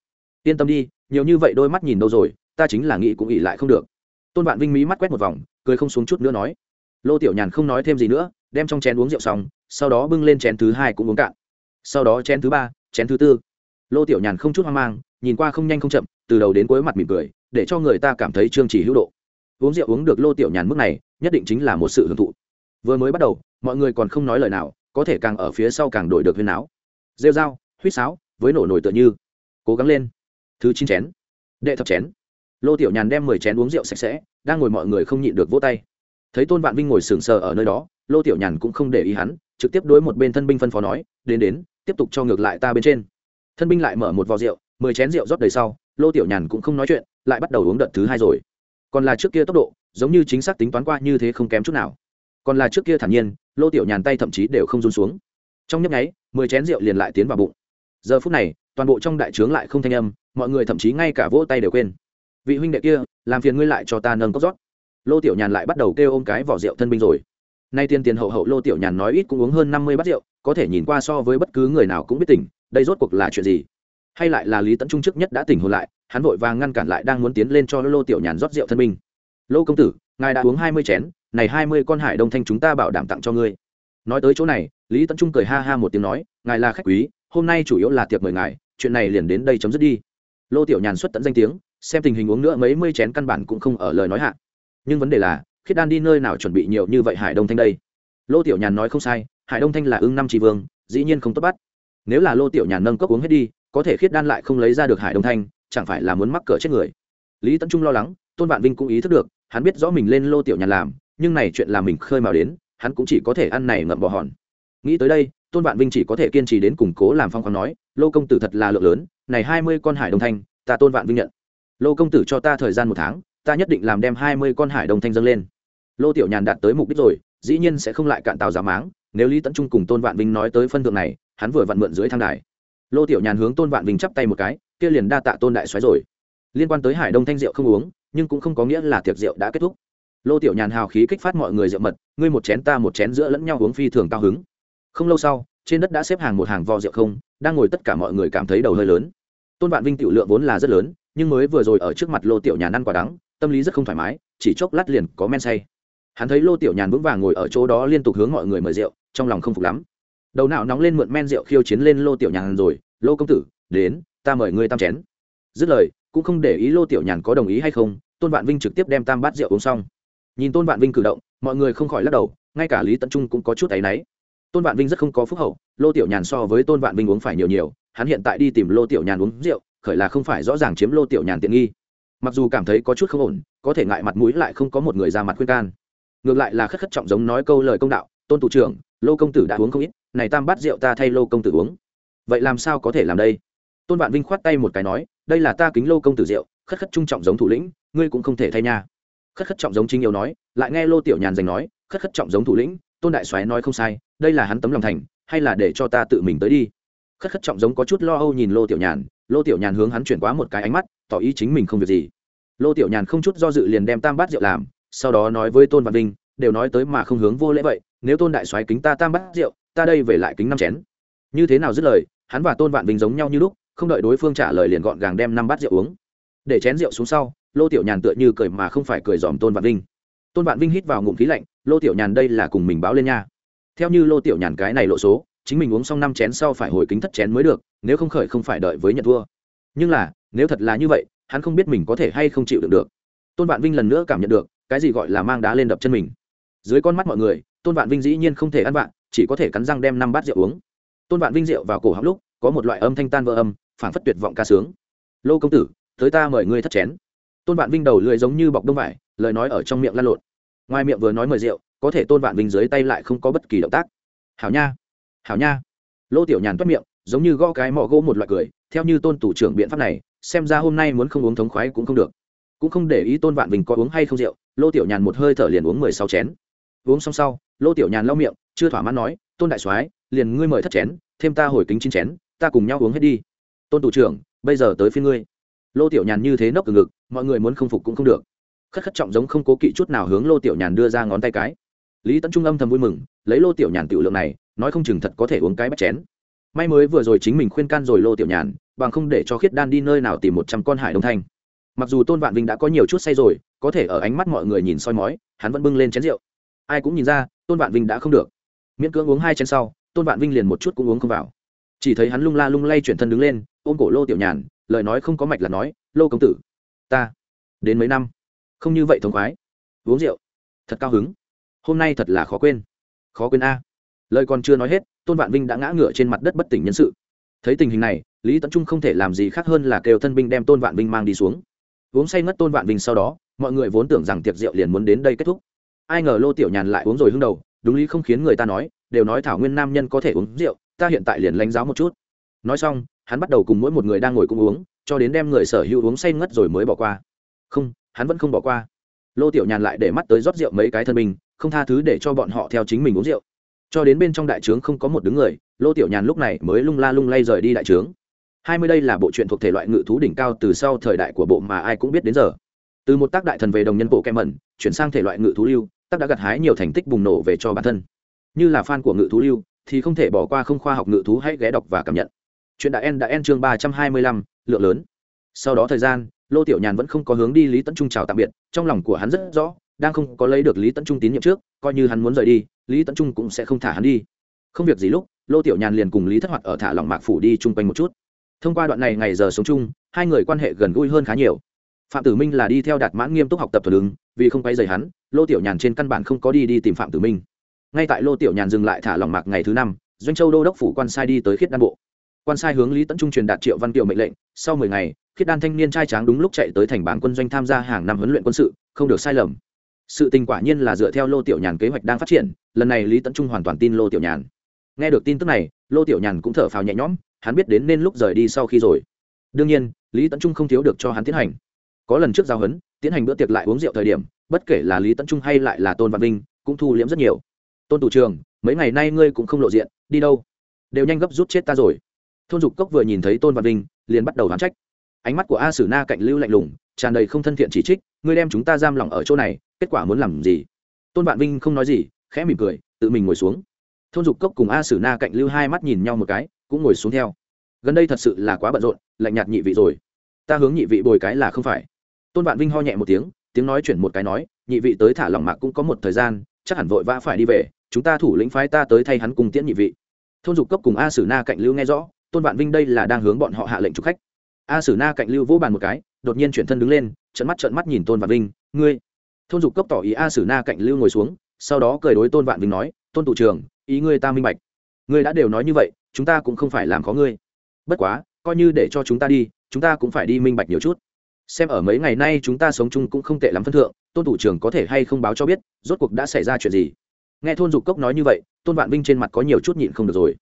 S1: Yên tâm đi, nhiều như vậy đôi mắt nhìn đâu rồi, ta chính là nghĩ cũng ỉ lại không được. Tôn vạn vinh mỹ mắt quét một vòng, cười không xuống chút nữa nói lô tiểu nhàn không nói thêm gì nữa, đem trong chén uống rượu xong, sau đó bưng lên chén thứ hai cũng uống cạn. Sau đó chén thứ ba, chén thứ tư. Lô tiểu nhàn không chút hoang mang, nhìn qua không nhanh không chậm, từ đầu đến cuối mặt mỉm cười, để cho người ta cảm thấy trương chỉ hữu độ. Uống rượu uống được lô tiểu nhàn mức này, nhất định chính là một sự hưởng thụ. Vừa mới bắt đầu, mọi người còn không nói lời nào, có thể càng ở phía sau càng đổi được huyên áo rêu dao huýt sáo, với nổ nổi tựa như. Cố gắng lên. Thứ chín chén. Đệ thập chén. Lô tiểu nhàn đem mười chén uống rượu sạch sẽ, đang ngồi mọi người không nhịn được vỗ tay thấy tôn vạn vinh ngồi sừng sờ ở nơi đó lô tiểu nhàn cũng không để ý hắn trực tiếp đối một bên thân binh phân phó nói đến đến tiếp tục cho ngược lại ta bên trên thân binh lại mở một vò rượu mười chén rượu rót đầy sau lô tiểu nhàn cũng không nói chuyện lại bắt đầu uống đợt thứ hai rồi còn là trước kia tốc độ giống như chính xác tính toán qua như thế không kém chút nào còn là trước kia thản nhiên lô tiểu nhàn tay thậm chí đều không run xuống trong nhấp nháy mười chén rượu liền lại tiến vào bụng giờ phút này toàn bộ trong đại trướng lại không thanh âm mọi người thậm chí ngay cả vỗ tay đều quên vị huynh đệ kia làm phiền ngươi lại cho ta nâng cốc rót lô tiểu nhàn lại bắt đầu kêu ôm cái vỏ rượu thân binh rồi. Nay tiên tiền hậu hậu lô tiểu nhàn nói ít cũng uống hơn năm mươi bát rượu, có thể nhìn qua so với bất cứ người nào cũng biết tỉnh, đây rốt cuộc là chuyện gì? Hay lại là lý tấn trung trước nhất đã tỉnh hồn lại, hắn vội vàng ngăn cản lại đang muốn tiến lên cho lô tiểu nhàn rót rượu thân binh. Lô công tử, ngài đã uống hai mươi chén, này hai mươi con hải đông thanh chúng ta bảo đảm tặng cho ngươi. Nói tới chỗ này, lý tấn trung cười ha ha một tiếng nói, ngài là khách quý, hôm nay chủ yếu là tiệc mời ngài, chuyện này liền đến đây chấm dứt đi. Lô tiểu nhàn xuất tận danh tiếng, xem tình hình uống nữa mấy mươi chén căn bản cũng không ở lời nói hạ nhưng vấn đề là, khiết đan đi nơi nào chuẩn bị nhiều như vậy hải đông thanh đây? Lô tiểu nhàn nói không sai, hải đông thanh là ưng năm tri vương, dĩ nhiên không tốt bắt. Nếu là lô tiểu nhàn nâng cốc uống hết đi, có thể khiết đan lại không lấy ra được hải đông thanh, chẳng phải là muốn mắc cỡ chết người? Lý tấn trung lo lắng, tôn vạn vinh cũng ý thức được, hắn biết rõ mình lên lô tiểu nhàn làm, nhưng này chuyện là mình khơi mào đến, hắn cũng chỉ có thể ăn này ngậm bò hòn. Nghĩ tới đây, tôn vạn vinh chỉ có thể kiên trì đến củng cố làm phong khoáng nói, lô công tử thật là lượng lớn, này hai mươi con hải đông thanh, ta tôn vạn vinh nhận. Lô công tử cho ta thời gian một tháng ta nhất định làm đem hai mươi con hải đông thanh dâng lên. Lô tiểu nhàn đạt tới mục đích rồi, dĩ nhiên sẽ không lại cạn tàu giả máng, nếu lý tấn trung cùng tôn vạn vinh nói tới phân thượng này, hắn vừa vặn mượn dưới thang đài. Lô tiểu nhàn hướng tôn vạn vinh chắp tay một cái, kia liền đa tạ tôn đại xoáy rồi. Liên quan tới hải đông thanh rượu không uống, nhưng cũng không có nghĩa là tiệc rượu đã kết thúc. Lô tiểu nhàn hào khí kích phát mọi người rượu mật, ngươi một chén ta một chén giữa lẫn nhau uống phi thường cao hứng. Không lâu sau, trên đất đã xếp hàng một hàng vò rượu không, đang ngồi tất cả mọi người cảm thấy đầu hơi lớn. Tôn vạn vinh tiểu lượng vốn là rất lớn, nhưng mới vừa rồi ở trước mặt lô tiểu nhàn ăn quả đắng tâm lý rất không thoải mái, chỉ chốc lát liền có men say. Hắn thấy lô tiểu nhàn vững vàng ngồi ở chỗ đó liên tục hướng mọi người mời rượu, trong lòng không phục lắm. Đầu não nóng lên mượn men rượu khiêu chiến lên lô tiểu nhàn rồi, lô công tử, đến, ta mời ngươi tam chén. Dứt lời, cũng không để ý lô tiểu nhàn có đồng ý hay không, tôn vạn vinh trực tiếp đem tam bát rượu uống xong. Nhìn tôn vạn vinh cử động, mọi người không khỏi lắc đầu, ngay cả lý tận trung cũng có chút áy náy. Tôn vạn vinh rất không có phúc hậu, lô tiểu nhàn so với tôn vạn vinh uống phải nhiều nhiều, hắn hiện tại đi tìm lô tiểu nhàn uống rượu, khởi là không phải rõ ràng chiếm lô tiểu nhàn tiện nghi mặc dù cảm thấy có chút không ổn, có thể ngại mặt mũi lại không có một người ra mặt khuyên can. Ngược lại là khất khất trọng giống nói câu lời công đạo, tôn thủ trưởng, lô công tử đã uống không ít, này tam bát rượu ta thay lô công tử uống. Vậy làm sao có thể làm đây? Tôn vạn vinh khoát tay một cái nói, đây là ta kính lô công tử rượu, khất khất trung trọng giống thủ lĩnh, ngươi cũng không thể thay nha. Khất khất trọng giống chính yêu nói, lại nghe lô tiểu nhàn giành nói, khất khất trọng giống thủ lĩnh, tôn đại soái nói không sai, đây là hắn tấm lòng thành, hay là để cho ta tự mình tới đi. Khất khất trọng giống có chút lo âu nhìn lô tiểu nhàn lô tiểu nhàn hướng hắn chuyển qua một cái ánh mắt, tỏ ý chính mình không việc gì. Lô tiểu nhàn không chút do dự liền đem tam bát rượu làm, sau đó nói với tôn văn vinh, đều nói tới mà không hướng vô lễ vậy, nếu tôn đại soái kính ta tam bát rượu, ta đây về lại kính năm chén. Như thế nào dứt lời, hắn và tôn vạn vinh giống nhau như lúc, không đợi đối phương trả lời liền gọn gàng đem năm bát rượu uống. Để chén rượu xuống sau, lô tiểu nhàn tựa như cười mà không phải cười dòm tôn vạn vinh. Tôn vạn vinh hít vào ngụm khí lạnh, lô tiểu nhàn đây là cùng mình báo lên nha. Theo như lô tiểu nhàn cái này lộ số chính mình uống xong năm chén sau phải hồi kính thất chén mới được, nếu không khởi không phải đợi với nhận thua nhưng là, nếu thật là như vậy, hắn không biết mình có thể hay không chịu được được. Tôn vạn vinh lần nữa cảm nhận được, cái gì gọi là mang đá lên đập chân mình. Dưới con mắt mọi người, tôn vạn vinh dĩ nhiên không thể ăn vạn chỉ có thể cắn răng đem năm bát rượu uống. Tôn vạn vinh rượu vào cổ họng lúc, có một loại âm thanh tan vỡ âm, phảng phất tuyệt vọng ca sướng. Lô công tử, tới ta mời ngươi thất chén. Tôn vạn vinh đầu lưỡi giống như bọc đông vải, lời nói ở trong miệng lăn lộn. Ngoài miệng vừa nói mời rượu, có thể tôn vạn vinh dưới tay lại không có bất kỳ động tác. Hảo nha hảo nha. Lô tiểu nhàn toát miệng, giống như gõ cái mọ gỗ một loại cười, theo như tôn tủ trưởng biện pháp này, xem ra hôm nay muốn không uống thống khoái cũng không được. Cũng không để ý tôn vạn bình có uống hay không rượu, lô tiểu nhàn một hơi thở liền uống mười sáu chén. Uống xong sau, lô tiểu nhàn lau miệng, chưa thỏa mãn nói, tôn đại soái, liền ngươi mời thất chén, thêm ta hồi kính chín chén, ta cùng nhau uống hết đi. Tôn thủ trưởng, bây giờ tới phía ngươi. Lô tiểu nhàn như thế nốc từ ngực, mọi người muốn không phục cũng không được. Khất khất trọng giống không cố kỵ chút nào hướng lô tiểu nhàn đưa ra ngón tay cái lý tấn trung âm thầm vui mừng, lấy lô tiểu nhàn tiểu lượng này, nói không chừng thật có thể uống cái bắt chén. May mới vừa rồi chính mình khuyên can rồi lô tiểu nhàn, bằng không để cho khiết đan đi nơi nào tìm một trăm con hải đông thanh. Mặc dù tôn vạn vinh đã có nhiều chút say rồi, có thể ở ánh mắt mọi người nhìn soi mói, hắn vẫn bưng lên chén rượu. Ai cũng nhìn ra, tôn vạn vinh đã không được. Miễn cưỡng uống hai chén sau, tôn vạn vinh liền một chút cũng uống không vào. Chỉ thấy hắn lung la lung lay chuyển thân đứng lên, ôm cổ lô tiểu nhàn, lời nói không có mạch là nói, lô công tử, ta đến mấy năm? Không như vậy thống khoái. Uống rượu. Thật cao hứng hôm nay thật là khó quên. Khó quên a. Lời còn chưa nói hết, tôn vạn vinh đã ngã ngựa trên mặt đất bất tỉnh nhân sự. Thấy tình hình này, lý tấn trung không thể làm gì khác hơn là kêu thân binh đem tôn vạn vinh mang đi xuống. Uống say ngất tôn vạn vinh sau đó, mọi người vốn tưởng rằng tiệc rượu liền muốn đến đây kết thúc. Ai ngờ lô tiểu nhàn lại uống rồi hưng đầu, đúng lý không khiến người ta nói, đều nói thảo nguyên nam nhân có thể uống rượu, ta hiện tại liền lánh giáo một chút. Nói xong, hắn bắt đầu cùng mỗi một người đang ngồi cùng uống, cho đến đem người sở hữu uống say ngất rồi mới bỏ qua. Không, hắn vẫn không bỏ qua. Lô tiểu nhàn lại để mắt tới rót rượu mấy cái thân mình không tha thứ để cho bọn họ theo chính mình uống rượu. Cho đến bên trong đại trướng không có một đứng người, lô tiểu nhàn lúc này mới lung la lung lay rời đi đại trướng. Hai mươi đây là bộ truyện thuộc thể loại ngự thú đỉnh cao từ sau thời đại của bộ mà ai cũng biết đến giờ. Từ một tác đại thần về đồng nhân bộ kem mẩn, chuyển sang thể loại ngự thú lưu, tác đã gặt hái nhiều thành tích bùng nổ về cho bản thân. Như là fan của ngự thú lưu, thì không thể bỏ qua không khoa học ngự thú hãy ghé đọc và cảm nhận. Chuyện đã en đã en chương ba trăm hai mươi lăm, lượng lớn. Sau đó thời gian, lô tiểu nhàn vẫn không có hướng đi lý tấn trung chào tạm biệt, trong lòng của hắn rất rõ đang không có lấy được lý tấn trung tín nhiệm trước, coi như hắn muốn rời đi, lý tấn trung cũng sẽ không thả hắn đi. Không việc gì lúc, lô tiểu nhàn liền cùng lý thất hoạt ở thả lòng mạc phủ đi chung quanh một chút. Thông qua đoạn này ngày giờ sống chung, hai người quan hệ gần gũi hơn khá nhiều. Phạm tử minh là đi theo đạt mãn nghiêm túc học tập thuật ứng, vì không quay dày hắn, lô tiểu nhàn trên căn bản không có đi đi tìm phạm tử minh. Ngay tại lô tiểu nhàn dừng lại thả lòng mạc ngày thứ năm, doanh châu đô đốc phủ quan sai đi tới khiết đan bộ. Quan sai hướng lý tấn trung truyền đạt triệu văn kiều mệnh lệnh, sau mười ngày, khiết đan thanh niên trai tráng đúng lúc chạy tới thành bảng quân doanh tham gia hàng năm huấn luyện quân sự, không được sai lầm sự tình quả nhiên là dựa theo lô tiểu nhàn kế hoạch đang phát triển, lần này lý tấn trung hoàn toàn tin lô tiểu nhàn. Nghe được tin tức này, lô tiểu nhàn cũng thở phào nhẹ nhõm, hắn biết đến nên lúc rời đi sau khi rồi. Đương nhiên, lý tấn trung không thiếu được cho hắn tiến hành. Có lần trước giao hấn, tiến hành bữa tiệc lại uống rượu thời điểm, bất kể là lý tấn trung hay lại là tôn văn vinh, cũng thu liễm rất nhiều. Tôn thủ trường mấy ngày nay ngươi cũng không lộ diện, đi đâu? Đều nhanh gấp rút chết ta rồi. Thôn dục cốc vừa nhìn thấy tôn văn vinh, liền bắt đầu đoán trách. Ánh mắt của a sử na cạnh lưu lạnh lùng, tràn đầy không thân thiện chỉ trích, ngươi đem chúng ta giam lỏng ở chỗ này kết quả muốn làm gì? Tôn vạn vinh không nói gì, khẽ mỉm cười, tự mình ngồi xuống. Thôn dục cốc cùng a sử na cạnh lưu hai mắt nhìn nhau một cái, cũng ngồi xuống theo. Gần đây thật sự là quá bận rộn, lạnh nhạt nhị vị rồi. Ta hướng nhị vị bồi cái là không phải. Tôn vạn vinh ho nhẹ một tiếng tiếng nói chuyển một cái nói, nhị vị tới thả lòng mạc cũng có một thời gian, chắc hẳn vội vã phải đi về, chúng ta thủ lĩnh phái ta tới thay hắn cùng tiễn nhị vị. Thôn dục cốc cùng a sử na cạnh lưu nghe rõ, tôn vạn vinh đây là đang hướng bọn họ hạ lệnh trục khách. A sử na cạnh lưu vỗ bàn một cái, đột nhiên chuyển thân đứng lên trận mắt trận mắt nhìn tôn vạn vinh, ngươi thôn dục cốc tỏ ý a sử na cạnh lưu ngồi xuống, sau đó cười đối tôn vạn vinh nói, tôn tụ trường ý ngươi ta minh bạch. Ngươi đã đều nói như vậy, chúng ta cũng không phải làm khó ngươi. Bất quá, coi như để cho chúng ta đi, chúng ta cũng phải đi minh bạch nhiều chút. Xem ở mấy ngày nay chúng ta sống chung cũng không tệ lắm phân thượng, tôn thủ trưởng có thể hay không báo cho biết, rốt cuộc đã xảy ra chuyện gì? Nghe thôn dục cốc nói như vậy, tôn vạn vinh trên mặt có nhiều chút nhịn không được rồi.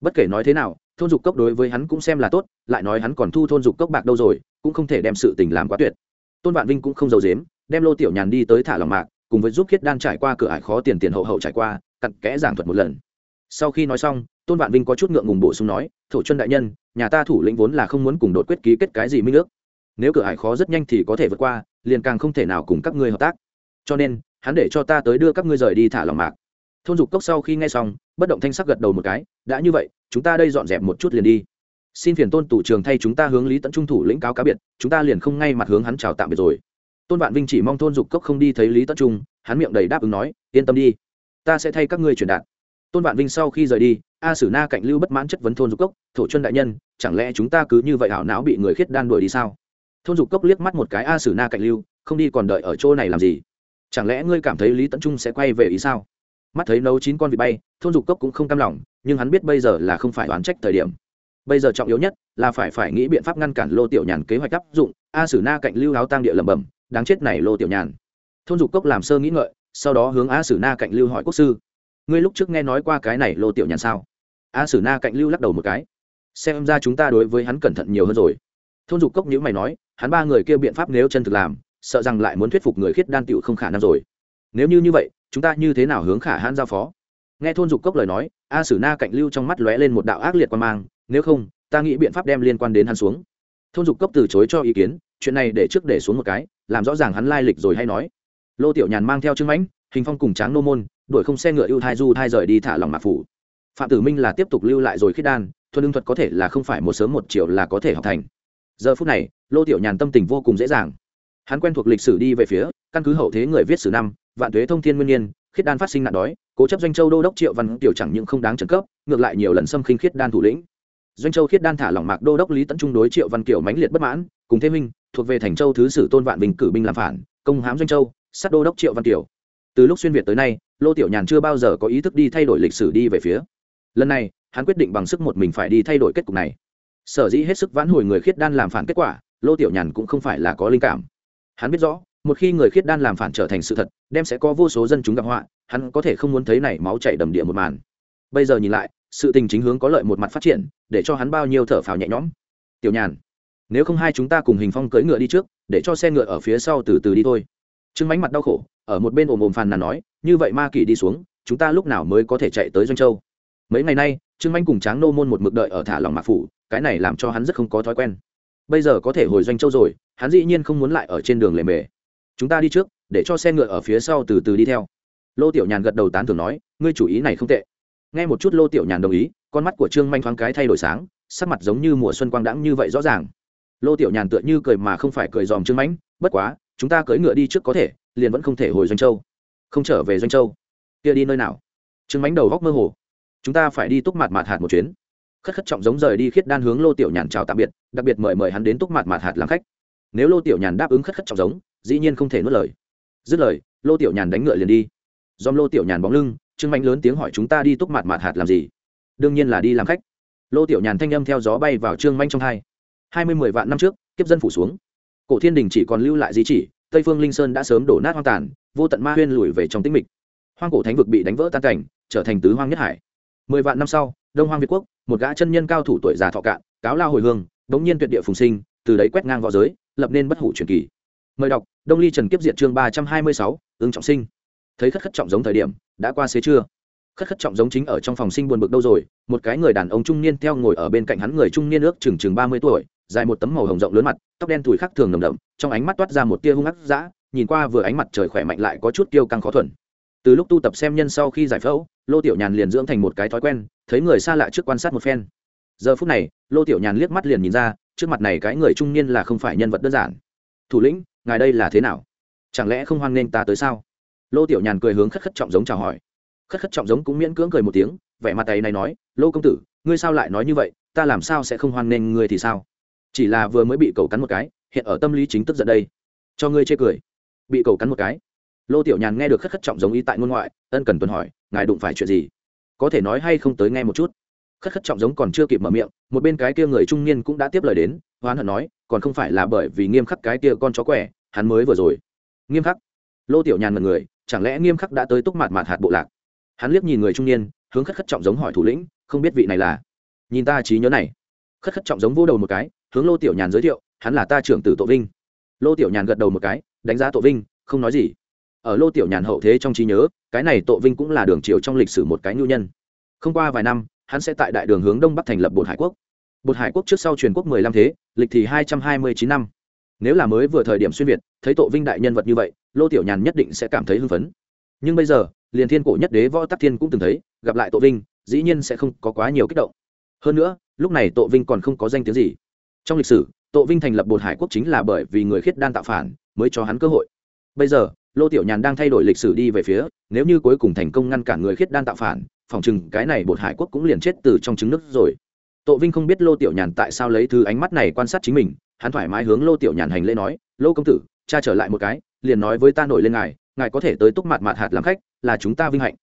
S1: Bất kể nói thế nào, thôn dục cốc đối với hắn cũng xem là tốt, lại nói hắn còn thu thôn dục cốc bạc đâu rồi, cũng không thể đem sự tình làm quá tuyệt. Tôn vạn vinh cũng không giàu dếm đem lô tiểu nhàn đi tới thả lòng mạc, cùng với giúp khiết đan trải qua cửa ải khó tiền tiền hậu hậu trải qua, cặn kẽ giảng thuật một lần. Sau khi nói xong, tôn vạn vinh có chút ngượng ngùng bổ sung nói, thổ chân đại nhân, nhà ta thủ lĩnh vốn là không muốn cùng đột quyết ký kết cái gì minh ước. Nếu cửa ải khó rất nhanh thì có thể vượt qua, liền càng không thể nào cùng các ngươi hợp tác. Cho nên, hắn để cho ta tới đưa các ngươi rời đi thả lòng mạc. Thôn dục cốc sau khi nghe xong, bất động thanh sắc gật đầu một cái, đã như vậy, chúng ta đây dọn dẹp một chút liền đi. Xin phiền tôn tủ trường thay chúng ta hướng lý tận trung thủ lĩnh cáo cá biệt, chúng ta liền không ngay mặt hướng hắn chào tạm biệt rồi tôn vạn vinh chỉ mong thôn dục cốc không đi thấy lý tất trung, hắn miệng đầy đáp ứng nói, yên tâm đi, ta sẽ thay các ngươi truyền đạt. Tôn vạn vinh sau khi rời đi, a sử na cạnh lưu bất mãn chất vấn thôn dục cốc, thổ chân đại nhân, chẳng lẽ chúng ta cứ như vậy hảo não bị người khiết đan đuổi đi sao? Thôn dục cốc liếc mắt một cái a sử na cạnh lưu, không đi còn đợi ở chỗ này làm gì? Chẳng lẽ ngươi cảm thấy lý tấn trung sẽ quay về ý sao? Mắt thấy nấu chín con vịt bay thôn dục cốc cũng không cam lòng, nhưng hắn biết bây giờ là không phải đoán trách thời điểm. Bây giờ trọng yếu nhất là phải phải nghĩ biện pháp ngăn cản lô tiểu nhàn kế hoạch áp dụng. A sử na cạnh lưu áo tang địa lẩm bẩm đáng chết này lô tiểu nhàn. Thôn dục cốc làm sơ nghĩ ngợi, sau đó hướng a sử na cạnh lưu hỏi quốc sư, ngươi lúc trước nghe nói qua cái này lô tiểu nhàn sao? A sử na cạnh lưu lắc đầu một cái, xem ra chúng ta đối với hắn cẩn thận nhiều hơn rồi. Thôn dục cốc nhữ mày nói, hắn ba người kia biện pháp nếu chân thực làm, sợ rằng lại muốn thuyết phục người khiết đan tựu không khả năng rồi. Nếu như như vậy, chúng ta như thế nào hướng khả hãn giao phó? Nghe thôn dục cốc lời nói a sử na cạnh lưu trong mắt lóe lên một đạo ác liệt quan mang, nếu không, ta nghĩ biện pháp đem liên quan đến hắn xuống. Thôn dục cốc từ chối cho ý kiến chuyện này để trước để xuống một cái, làm rõ ràng hắn lai lịch rồi hay nói. Lô tiểu nhàn mang theo trương mãnh, hình phong cùng tráng nô môn, đuổi không xe ngựa ưu thai du thai rời đi thả lòng mạc phủ. Phạm tử minh là tiếp tục lưu lại rồi khiết đan, thuần lương thuật có thể là không phải một sớm một chiều là có thể học thành. Giờ phút này, lô tiểu nhàn tâm tình vô cùng dễ dàng. Hắn quen thuộc lịch sử đi về phía, căn cứ hậu thế người viết sử năm, vạn thuế thông thiên nguyên nhiên, khiết đan phát sinh nạn đói, cố chấp doanh châu đô đốc triệu văn tiểu chẳng những không đáng trần cấp, ngược lại nhiều lần xâm khinh khiết đan thủ lĩnh. Doanh châu khiết đan thả lỏng mạc đô đốc lý tấn trung đối triệu văn kiểu mãnh liệt bất mãn, cùng thế minh thuộc về thành châu thứ sử tôn vạn bình cử binh làm phản, công hãm doanh châu, sát đô đốc triệu văn kiều. Từ lúc xuyên việt tới nay, lô tiểu nhàn chưa bao giờ có ý thức đi thay đổi lịch sử đi về phía. Lần này, hắn quyết định bằng sức một mình phải đi thay đổi kết cục này. Sở dĩ hết sức vãn hồi người khiết đan làm phản kết quả, lô tiểu nhàn cũng không phải là có linh cảm. Hắn biết rõ, một khi người khiết đan làm phản trở thành sự thật, đem sẽ có vô số dân chúng gặp họa, hắn có thể không muốn thấy này máu chảy đầm địa một màn. Bây giờ nhìn lại, sự tình chính hướng có lợi một mặt phát triển, để cho hắn bao nhiêu thở phào nhẹ nhõm. Tiểu nhàn nếu không hai chúng ta cùng hình phong cưỡi ngựa đi trước, để cho xe ngựa ở phía sau từ từ đi thôi. Trương mánh mặt đau khổ, ở một bên ồm ồm phàn nàn nói, như vậy ma kỳ đi xuống, chúng ta lúc nào mới có thể chạy tới doanh châu? Mấy ngày nay, trương mánh cùng tráng nô môn một mực đợi ở thả lòng mạc phủ, cái này làm cho hắn rất không có thói quen. Bây giờ có thể hồi doanh châu rồi, hắn dĩ nhiên không muốn lại ở trên đường lề mề. Chúng ta đi trước, để cho xe ngựa ở phía sau từ từ đi theo. Lô tiểu nhàn gật đầu tán thường nói, ngươi chủ ý này không tệ. Nghe một chút lô tiểu nhàn đồng ý, con mắt của trương manh thoáng cái thay đổi sáng, sắc mặt giống như mùa xuân quang đãng như vậy rõ ràng lô tiểu nhàn tựa như cười mà không phải cười dòm trương mãnh, bất quá, chúng ta cưỡi ngựa đi trước có thể, liền vẫn không thể hồi doanh châu. Không trở về doanh châu? Kia đi nơi nào? Trương mãnh đầu góc mơ hồ. Chúng ta phải đi túc mặt mạt hạt một chuyến. Khất khất trọng giống rời đi khiết đan hướng lô tiểu nhàn chào tạm biệt, đặc biệt mời mời hắn đến túc mặt mạt hạt làm khách. Nếu lô tiểu nhàn đáp ứng khất khất trọng giống, dĩ nhiên không thể nuốt lời. Dứt lời, lô tiểu nhàn đánh ngựa liền đi. Dòm lô tiểu nhàn bóng lưng, trương mãnh lớn tiếng hỏi chúng ta đi túc mặt mạt hạt làm gì? Đương nhiên là đi làm khách. Lô tiểu nhàn thanh âm theo gió bay vào trương manh trong hai hai mươi mười vạn năm trước, kiếp dân phủ xuống. Cổ thiên đình chỉ còn lưu lại di chỉ, tây phương linh sơn đã sớm đổ nát hoang tàn, vô tận ma huyên lùi về trong tĩnh mịch. Hoang cổ thánh vực bị đánh vỡ tan cảnh, trở thành tứ hoang nhất hải. Mười vạn năm sau, đông hoang việt quốc, một gã chân nhân cao thủ tuổi già thọ cạn, cáo lao hồi hương bỗng nhiên tuyệt địa phùng sinh, từ đấy quét ngang v õ giới, lập nên bất hủ truyền kỳ. Mời đọc, đông ly trần kiếp diệt chương ba trăm hai mươi sáu ứng trọng sinh. Thấy khất khất trọng giống thời điểm, đã qua xế trưa khất khất trọng giống chính ở trong phòng sinh buồn bực đâu rồi, một cái người đàn ông trung niên theo ngồi ở bên cạnh hắn người trung niên ước chừng chừng ba mươi tuổi, dài một tấm màu hồng rộng lớn mặt, tóc đen thùi khắc thường nồng đậm, trong ánh mắt toát ra một tia hung ác dã, nhìn qua vừa ánh mặt trời khỏe mạnh lại có chút kiêu căng khó thuần. Từ lúc tu tập xem nhân sau khi giải phẫu, lô tiểu nhàn liền dưỡng thành một cái thói quen, thấy người xa lạ trước quan sát một phen. Giờ phút này, lô tiểu nhàn liếc mắt liền nhìn ra, trước mặt này cái người trung niên là không phải nhân vật đơn giản. Thủ lĩnh, ngài đây là thế nào? Chẳng lẽ không hoan nghênh ta tới sao? Lô tiểu nhàn cười hướng khất khất trọng giống chào hỏi khất khất trọng giống cũng miễn cưỡng cười một tiếng, vẻ mặt tay này nói, lô công tử, ngươi sao lại nói như vậy? Ta làm sao sẽ không hoan nghênh ngươi thì sao? Chỉ là vừa mới bị cầu cắn một cái, hiện ở tâm lý chính tức giận đây. Cho ngươi chê cười. Bị cầu cắn một cái. Lô tiểu nhàn nghe được khất khất trọng giống ý tại ngôn ngoại, ân cần tuần hỏi, ngài đụng phải chuyện gì? Có thể nói hay không tới nghe một chút? Khất khất trọng giống còn chưa kịp mở miệng, một bên cái kia người trung niên cũng đã tiếp lời đến, hoán hận nói, còn không phải là bởi vì nghiêm khắc cái kia con chó quẻ, hắn mới vừa rồi. Nghiêm khắc? Lô tiểu nhàn mật người, chẳng lẽ nghiêm khắc đã tới túc mạt mạt hạt bộ lạc? Hắn liếc nhìn người trung niên, hướng khất khất trọng giống hỏi thủ lĩnh, không biết vị này là? Nhìn ta trí nhớ này. Khất khất trọng giống vô đầu một cái, hướng lô tiểu nhàn giới thiệu, hắn là ta trưởng tử tổ vinh. Lô tiểu nhàn gật đầu một cái, đánh giá tổ vinh, không nói gì. Ở lô tiểu nhàn hậu thế trong trí nhớ, cái này tổ vinh cũng là đường triều trong lịch sử một cái nhu nhân. Không qua vài năm, hắn sẽ tại đại đường hướng đông bắc thành lập bột hải quốc. Bột hải quốc trước sau truyền quốc mười lăm thế, lịch thì hai trăm hai mươi chín năm. Nếu là mới vừa thời điểm xuyên việt, thấy tổ vinh đại nhân vật như vậy, lô tiểu nhàn nhất định sẽ cảm thấy hưng phấn nhưng bây giờ, liền thiên cổ nhất đế võ tắc thiên cũng từng thấy, gặp lại tội vinh, dĩ nhiên sẽ không có quá nhiều kích động. Hơn nữa, lúc này tội vinh còn không có danh tiếng gì. Trong lịch sử tội vinh thành lập bột hải quốc chính là bởi vì người khiết đan tạo phản mới cho hắn cơ hội. Bây giờ, lô tiểu nhàn đang thay đổi lịch sử đi về phía, nếu như cuối cùng thành công ngăn cản người khiết đan tạo phản, phòng chừng cái này bột hải quốc cũng liền chết từ trong trứng nước rồi. Tội vinh không biết lô tiểu nhàn tại sao lấy thứ ánh mắt này quan sát chính mình, hắn thoải mái hướng lô tiểu nhàn hành lễ nói, lô công tử, cha trở lại một cái, liền nói với ta nổi lên ngài ngài có thể tới túc mạt mạt hạt làm khách là chúng ta vinh hạnh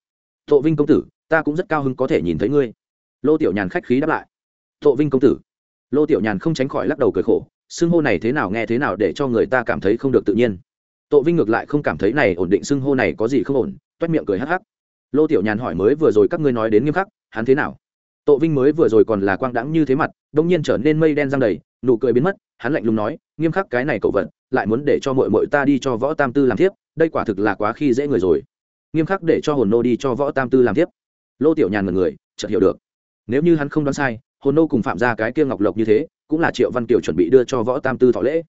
S1: thộ vinh công tử ta cũng rất cao hứng có thể nhìn thấy ngươi lô tiểu nhàn khách khí đáp lại thộ Vinh công tử. Lô Tiểu Nhàn không tránh khỏi lắc đầu cười khổ, xưng hô này thế nào nghe thế nào để cho người ta cảm thấy không được tự nhiên. Tộ Vinh ngược lại không cảm thấy này ổn định xưng hô này có gì không ổn, toét miệng cười hắc hắc. Lô Tiểu Nhàn hỏi mới vừa rồi các ngươi nói đến nghiêm khắc, hắn thế nào? Tộ Vinh mới vừa rồi còn là quang đãng như thế mặt, đột nhiên trở nên mây đen răng đầy, nụ cười biến mất, hắn lạnh lùng nói, nghiêm khắc cái này cậu vận, lại muốn để cho muội muội ta đi cho võ tam tư làm tiếp, đây quả thực là quá khi dễ người rồi. Nghiêm khắc để cho hồn nô đi cho võ tam tư làm tiếp. Lô Tiểu Nhàn mật người, chợt hiểu được. Nếu như hắn không đoán sai, hồn nô cùng phạm ra cái kia ngọc lộc như thế, cũng là Triệu Văn Kiều chuẩn bị đưa cho võ tam tư thọ lễ.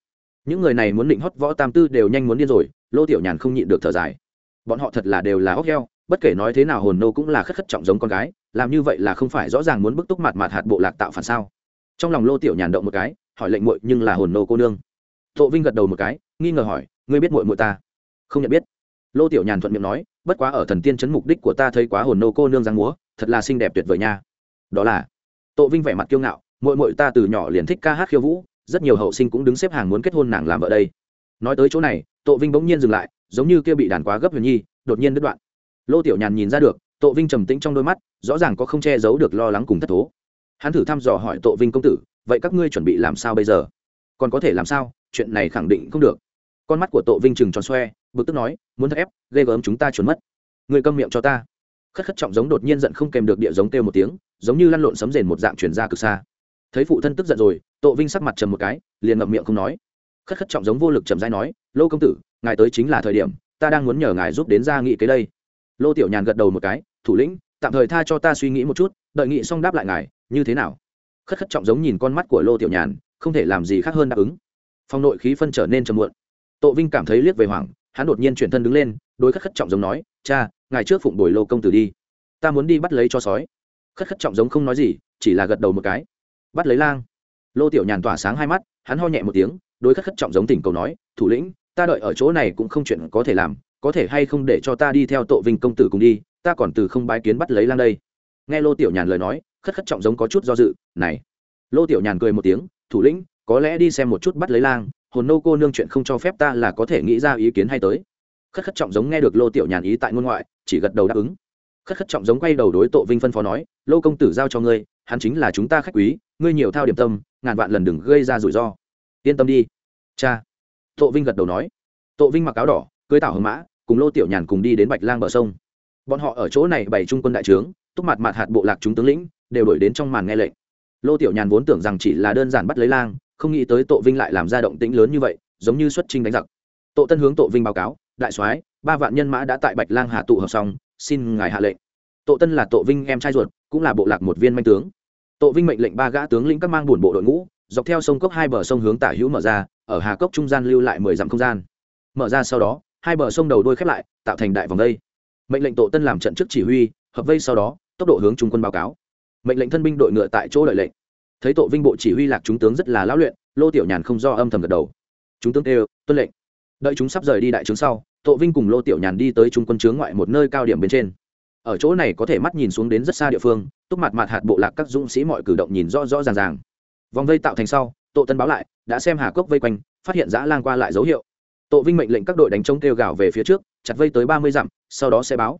S1: Những người này muốn định hót võ tam tư đều nhanh muốn điên rồi, Lô Tiểu Nhàn không nhịn được thở dài. Bọn họ thật là đều là óc heo, bất kể nói thế nào hồn nô cũng là khất khất trọng giống con gái làm như vậy là không phải rõ ràng muốn bức túc mặt mặt hạt bộ lạc tạo phản sao trong lòng lô tiểu nhàn động một cái hỏi lệnh muội nhưng là hồn nô cô nương Tộ vinh gật đầu một cái nghi ngờ hỏi ngươi biết muội muội ta không nhận biết. Lô tiểu nhàn thuận miệng nói, bất quá ở thần tiên chấn mục đích của ta thấy quá hồn nô cô nương giang múa, thật là xinh đẹp tuyệt vời nha. Đó là Tộ vinh vẻ mặt kiêu ngạo, muội muội ta từ nhỏ liền thích ca hát khiêu vũ, rất nhiều hậu sinh cũng đứng xếp hàng muốn kết hôn nàng làm vợ đây. Nói tới chỗ này Tộ vinh bỗng nhiên dừng lại, giống như kia bị đàn quá gấp huyền nhi, đột nhiên đứt đoạn. Lô tiểu nhàn nhìn ra được Tộ vinh trầm tĩnh trong đôi mắt, rõ ràng có không che giấu được lo lắng cùng thất thố. Hắn thử thăm dò hỏi Tộ vinh công tử, vậy các ngươi chuẩn bị làm sao bây giờ? Còn có thể làm sao? Chuyện này khẳng định không được. Con mắt của Tộ vinh trừng tròn xoe bực tức nói, muốn thật ép, ghê gớm chúng ta chuẩn mất. Người câm miệng cho ta. Khất khất trọng giống đột nhiên giận không kèm được địa giống kêu một tiếng, giống như lăn lộn sấm rền một dạng chuyển ra cực xa. Thấy phụ thân tức giận rồi Tộ vinh sắc mặt trầm một cái, liền ngậm miệng không nói. Khất khất trọng giống vô lực trầm dai nói, lô công tử, ngài tới chính là thời điểm, ta đang muốn nhờ ngài giúp đến ra nghị kế đây. Lô tiểu nhàn gật đầu một cái, thủ lĩnh, tạm thời tha cho ta suy nghĩ một chút, đợi nghị xong đáp lại ngài, như thế nào? Khất khất trọng giống nhìn con mắt của lô tiểu nhàn, không thể làm gì khác hơn đáp ứng. Phong nội khí phân trở nên trầm muộn. Tộ vinh cảm thấy liếc về hoảng hắn đột nhiên chuyển thân đứng lên đối khất khất trọng giống nói, cha, ngài trước phụng đổi lô công tử đi. Ta muốn đi bắt lấy cho sói. Khất khất trọng giống không nói gì, chỉ là gật đầu một cái. Bắt lấy lang. Lô tiểu nhàn tỏa sáng hai mắt, hắn ho nhẹ một tiếng đối khất khất trọng giống tỉnh cầu nói, thủ lĩnh, ta đợi ở chỗ này cũng không chuyện có thể làm, có thể hay không để cho ta đi theo tội vinh công tử cùng đi, ta còn từ không bái kiến bắt lấy lang đây. Nghe lô tiểu nhàn lời nói, khất khất trọng giống có chút do dự, này. Lô tiểu nhàn cười một tiếng, thủ lĩnh, có lẽ đi xem một chút bắt lấy lang hồn nô cô nương chuyện không cho phép ta là có thể nghĩ ra ý kiến hay tới. Khất khất trọng giống nghe được lô tiểu nhàn ý tại ngôn ngoại, chỉ gật đầu đáp ứng. Khất khất trọng giống quay đầu đối Tộ vinh phân phó nói, lô công tử giao cho ngươi, hắn chính là chúng ta khách quý, ngươi nhiều thao điểm tâm, ngàn vạn lần đừng gây ra rủi ro. Yên tâm đi. Cha. Tộ vinh gật đầu nói. Tộ vinh mặc áo đỏ, cưới tảo hưng mã, cùng lô tiểu nhàn cùng đi đến bạch lang bờ sông. Bọn họ ở chỗ này bày trung quân đại trướng, túc mặt mặt hạt bộ lạc chúng tướng lĩnh, đều đổi đến trong màn nghe lệnh. Lô tiểu nhàn vốn tưởng rằng chỉ là đơn giản bắt lấy lang không nghĩ tới Tộ vinh lại làm ra động tĩnh lớn như vậy, giống như xuất trình đánh giặc. Tộ tân hướng Tộ vinh báo cáo, đại soái, ba vạn nhân mã đã tại bạch lang hà tụ hợp xong, xin ngài hạ lệnh. Tộ tân là Tộ vinh em trai ruột, cũng là bộ lạc một viên manh tướng. Tộ vinh mệnh lệnh ba gã tướng lĩnh các mang buồn bộ đội ngũ, dọc theo sông cốc hai bờ sông hướng tả hữu mở ra, ở hà cốc trung gian lưu lại mười dặm không gian. Mở ra sau đó, hai bờ sông đầu đuôi khép lại, tạo thành đại vòng vây. Mệnh lệnh Tộ tân làm trận trước chỉ huy, hợp vây sau đó, tốc độ hướng trung quân báo cáo. Mệnh lệnh thân binh đội ngựa tại chỗ đợi lệnh thấy tổ vinh bộ chỉ huy lạc chúng tướng rất là lão luyện, lô tiểu nhàn không do âm thầm gật đầu. Chúng tướng kêu, tuân lệnh. Đợi chúng sắp rời đi đại trướng sau, tổ vinh cùng lô tiểu nhàn đi tới trung quân chướng ngoại một nơi cao điểm bên trên. Ở chỗ này có thể mắt nhìn xuống đến rất xa địa phương, túc mặt mặt hạt bộ lạc các dũng sĩ mọi cử động nhìn rõ rõ ràng ràng. Vòng vây tạo thành sau, tổ tân báo lại, đã xem hà cốc vây quanh, phát hiện dã lang qua lại dấu hiệu. Tổ vinh mệnh lệnh các đội đánh trống kêu gào về phía trước, chặt vây tới ba mươi dặm, sau đó sẽ báo.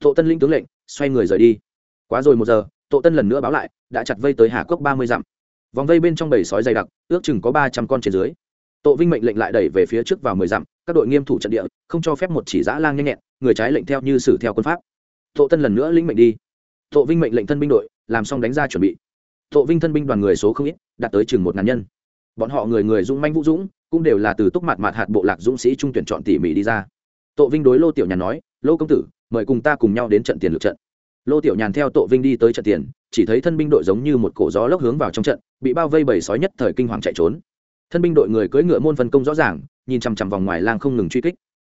S1: Tổ tân linh tướng lệnh, xoay người rời đi. Quá rồi một giờ Tộ tân lần nữa báo lại đã chặt vây tới hà cốc ba mươi dặm. Vòng vây bên trong bầy sói dày đặc ước chừng có ba trăm con trên dưới. Tổ vinh mệnh lệnh lại đẩy về phía trước vào mười dặm các đội nghiêm thủ trận địa không cho phép một chỉ giã lang nhanh nhẹn người trái lệnh theo như xử theo quân pháp. Tổ tân lần nữa lĩnh mệnh đi. Tổ vinh mệnh lệnh thân binh đội làm xong đánh ra chuẩn bị. Tổ vinh thân binh đoàn người số không ít đạt tới chừng một ngàn nhân. Bọn họ người người dũng manh vũ dũng cũng đều là từ túc mặt mặt hạt bộ lạc dũng sĩ trung tuyển chọn tỉ mỉ đi ra. Tổ Vinh đối Lô Tiểu Nhàn nói, "Lô công tử, mời cùng ta cùng nhau đến trận tiền lực trận." Lô Tiểu Nhàn theo tội Vinh đi tới trận tiền, chỉ thấy thân binh đội giống như một cổ gió lốc hướng vào trong trận, bị bao vây bầy sói nhất thời kinh hoàng chạy trốn. Thân binh đội người cưỡi ngựa môn phân công rõ ràng, nhìn chằm chằm vòng ngoài lang không ngừng truy kích.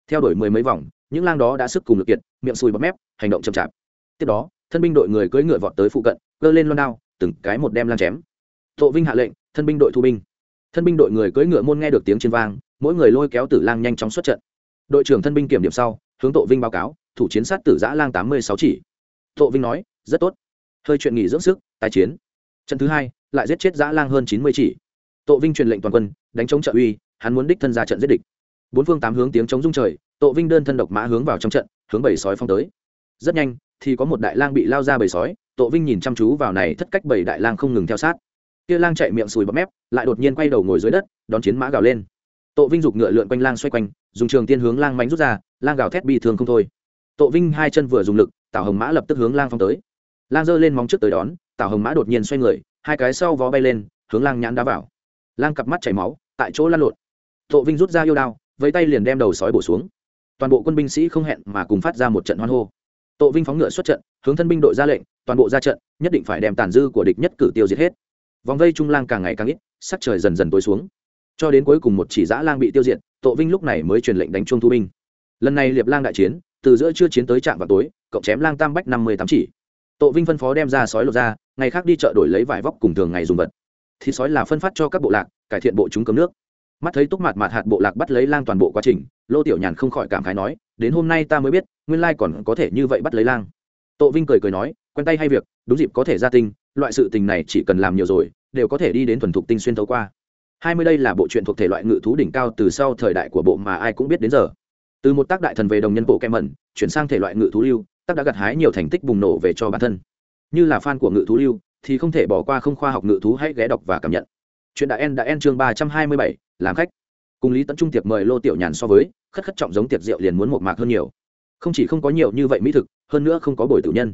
S1: Theo đuổi mười mấy vòng, những lang đó đã sức cùng lực kiệt, miệng sùi bắp mép, hành động chậm chạp. Tiếp đó, thân binh đội người cưỡi ngựa vọt tới phụ cận, cơ lên loan đao, từng cái một đem lang chém. Tộ Vinh hạ lệnh, thân binh đội thu binh. Thân binh đội người cưỡi ngựa môn nghe được tiếng trên vang, mỗi người lôi kéo tử lang nhanh chóng xuất trận đội trưởng thân binh kiểm điểm sau hướng Tộ vinh báo cáo thủ chiến sát tử giã lang tám mươi sáu chỉ Tộ vinh nói, rất tốt. Hơi chuyện nghỉ dưỡng sức, tái chiến. Trận thứ hai, lại giết chết giã lang hơn chín mươi chỉ. Tộ vinh truyền lệnh toàn quân, đánh chống trợ uy, hắn muốn đích thân ra trận giết địch. Bốn phương tám hướng tiếng chống rung trời Tộ vinh đơn thân độc mã hướng vào trong trận, hướng bầy sói phong tới. Rất nhanh, thì có một đại lang bị lao ra bầy sói Tộ vinh nhìn chăm chú vào này thất cách bầy đại lang không ngừng theo sát. Kia lang chạy miệng sùi bọt mép, lại đột nhiên quay đầu ngồi dưới đất, đón chiến mã gào lên. Tộ vinh dục ngựa lượn quanh lang xoay quanh, dùng trường tiên hướng lang mãnh rút ra, lang gào thét bi thường không thôi. Tộ vinh hai chân vừa dùng lực, tào hồng mã lập tức hướng lang phong tới. Lang giơ lên móng trước tới đón, tào hồng mã đột nhiên xoay người, hai cái sau vó bay lên, hướng lang nhãn đá vào. Lang cặp mắt chảy máu, tại chỗ lăn lộn. Tộ vinh rút ra yêu đao với tay liền đem đầu sói bổ xuống. Toàn bộ quân binh sĩ không hẹn mà cùng phát ra một trận hoan hô. Tộ vinh phóng ngựa xuất trận, hướng thân binh đội ra lệnh, toàn bộ ra trận, nhất định phải đem tàn dư của địch nhất cử tiêu diệt hết. Vòng vây trung lang càng ngày càng ít, sắc trời dần dần tối xuống. Cho đến cuối cùng một chỉ dã lang bị tiêu diệt Tộ vinh lúc này mới truyền lệnh đánh chuông thu binh. Lần này liệp lang đại chiến từ giữa chưa chiến tới trạm vào tối cộng chém lang tam bách năm mươi tám chỉ. Tộ vinh phân phó đem ra sói lột ra, ngày khác đi chợ đổi lấy vải vóc cùng thường ngày dùng vật. Thịt sói là phân phát cho các bộ lạc, cải thiện bộ chúng cấm nước. Mắt thấy túc mặt mặt hạt bộ lạc bắt lấy lang toàn bộ quá trình, lô tiểu nhàn không khỏi cảm khái nói, đến hôm nay ta mới biết, nguyên lai còn có thể như vậy bắt lấy lang. Tộ vinh cười cười nói, quen tay hay việc, đúng dịp có thể ra tinh, loại sự tình này chỉ cần làm nhiều rồi, đều có thể đi đến thuần thục tinh xuyên thấu qua. Hai mươi đây là bộ truyện thuộc thể loại ngự thú đỉnh cao từ sau thời đại của bộ mà ai cũng biết đến giờ từ một tác đại thần về đồng nhân bộ kem mẩn, chuyển sang thể loại ngự thú lưu, tác đã gặt hái nhiều thành tích bùng nổ về cho bản thân. Như là fan của ngự thú lưu, thì không thể bỏ qua không khoa học ngự thú hãy ghé đọc và cảm nhận. Chuyện đã en đã en chương ba trăm hai mươi bảy, làm khách. Cùng lý tấn trung tiệc mời lô tiểu nhàn so với, khất khất trọng giống tiệc rượu liền muốn một mạc hơn nhiều. Không chỉ không có nhiều như vậy mỹ thực, hơn nữa không có bồi tử nhân.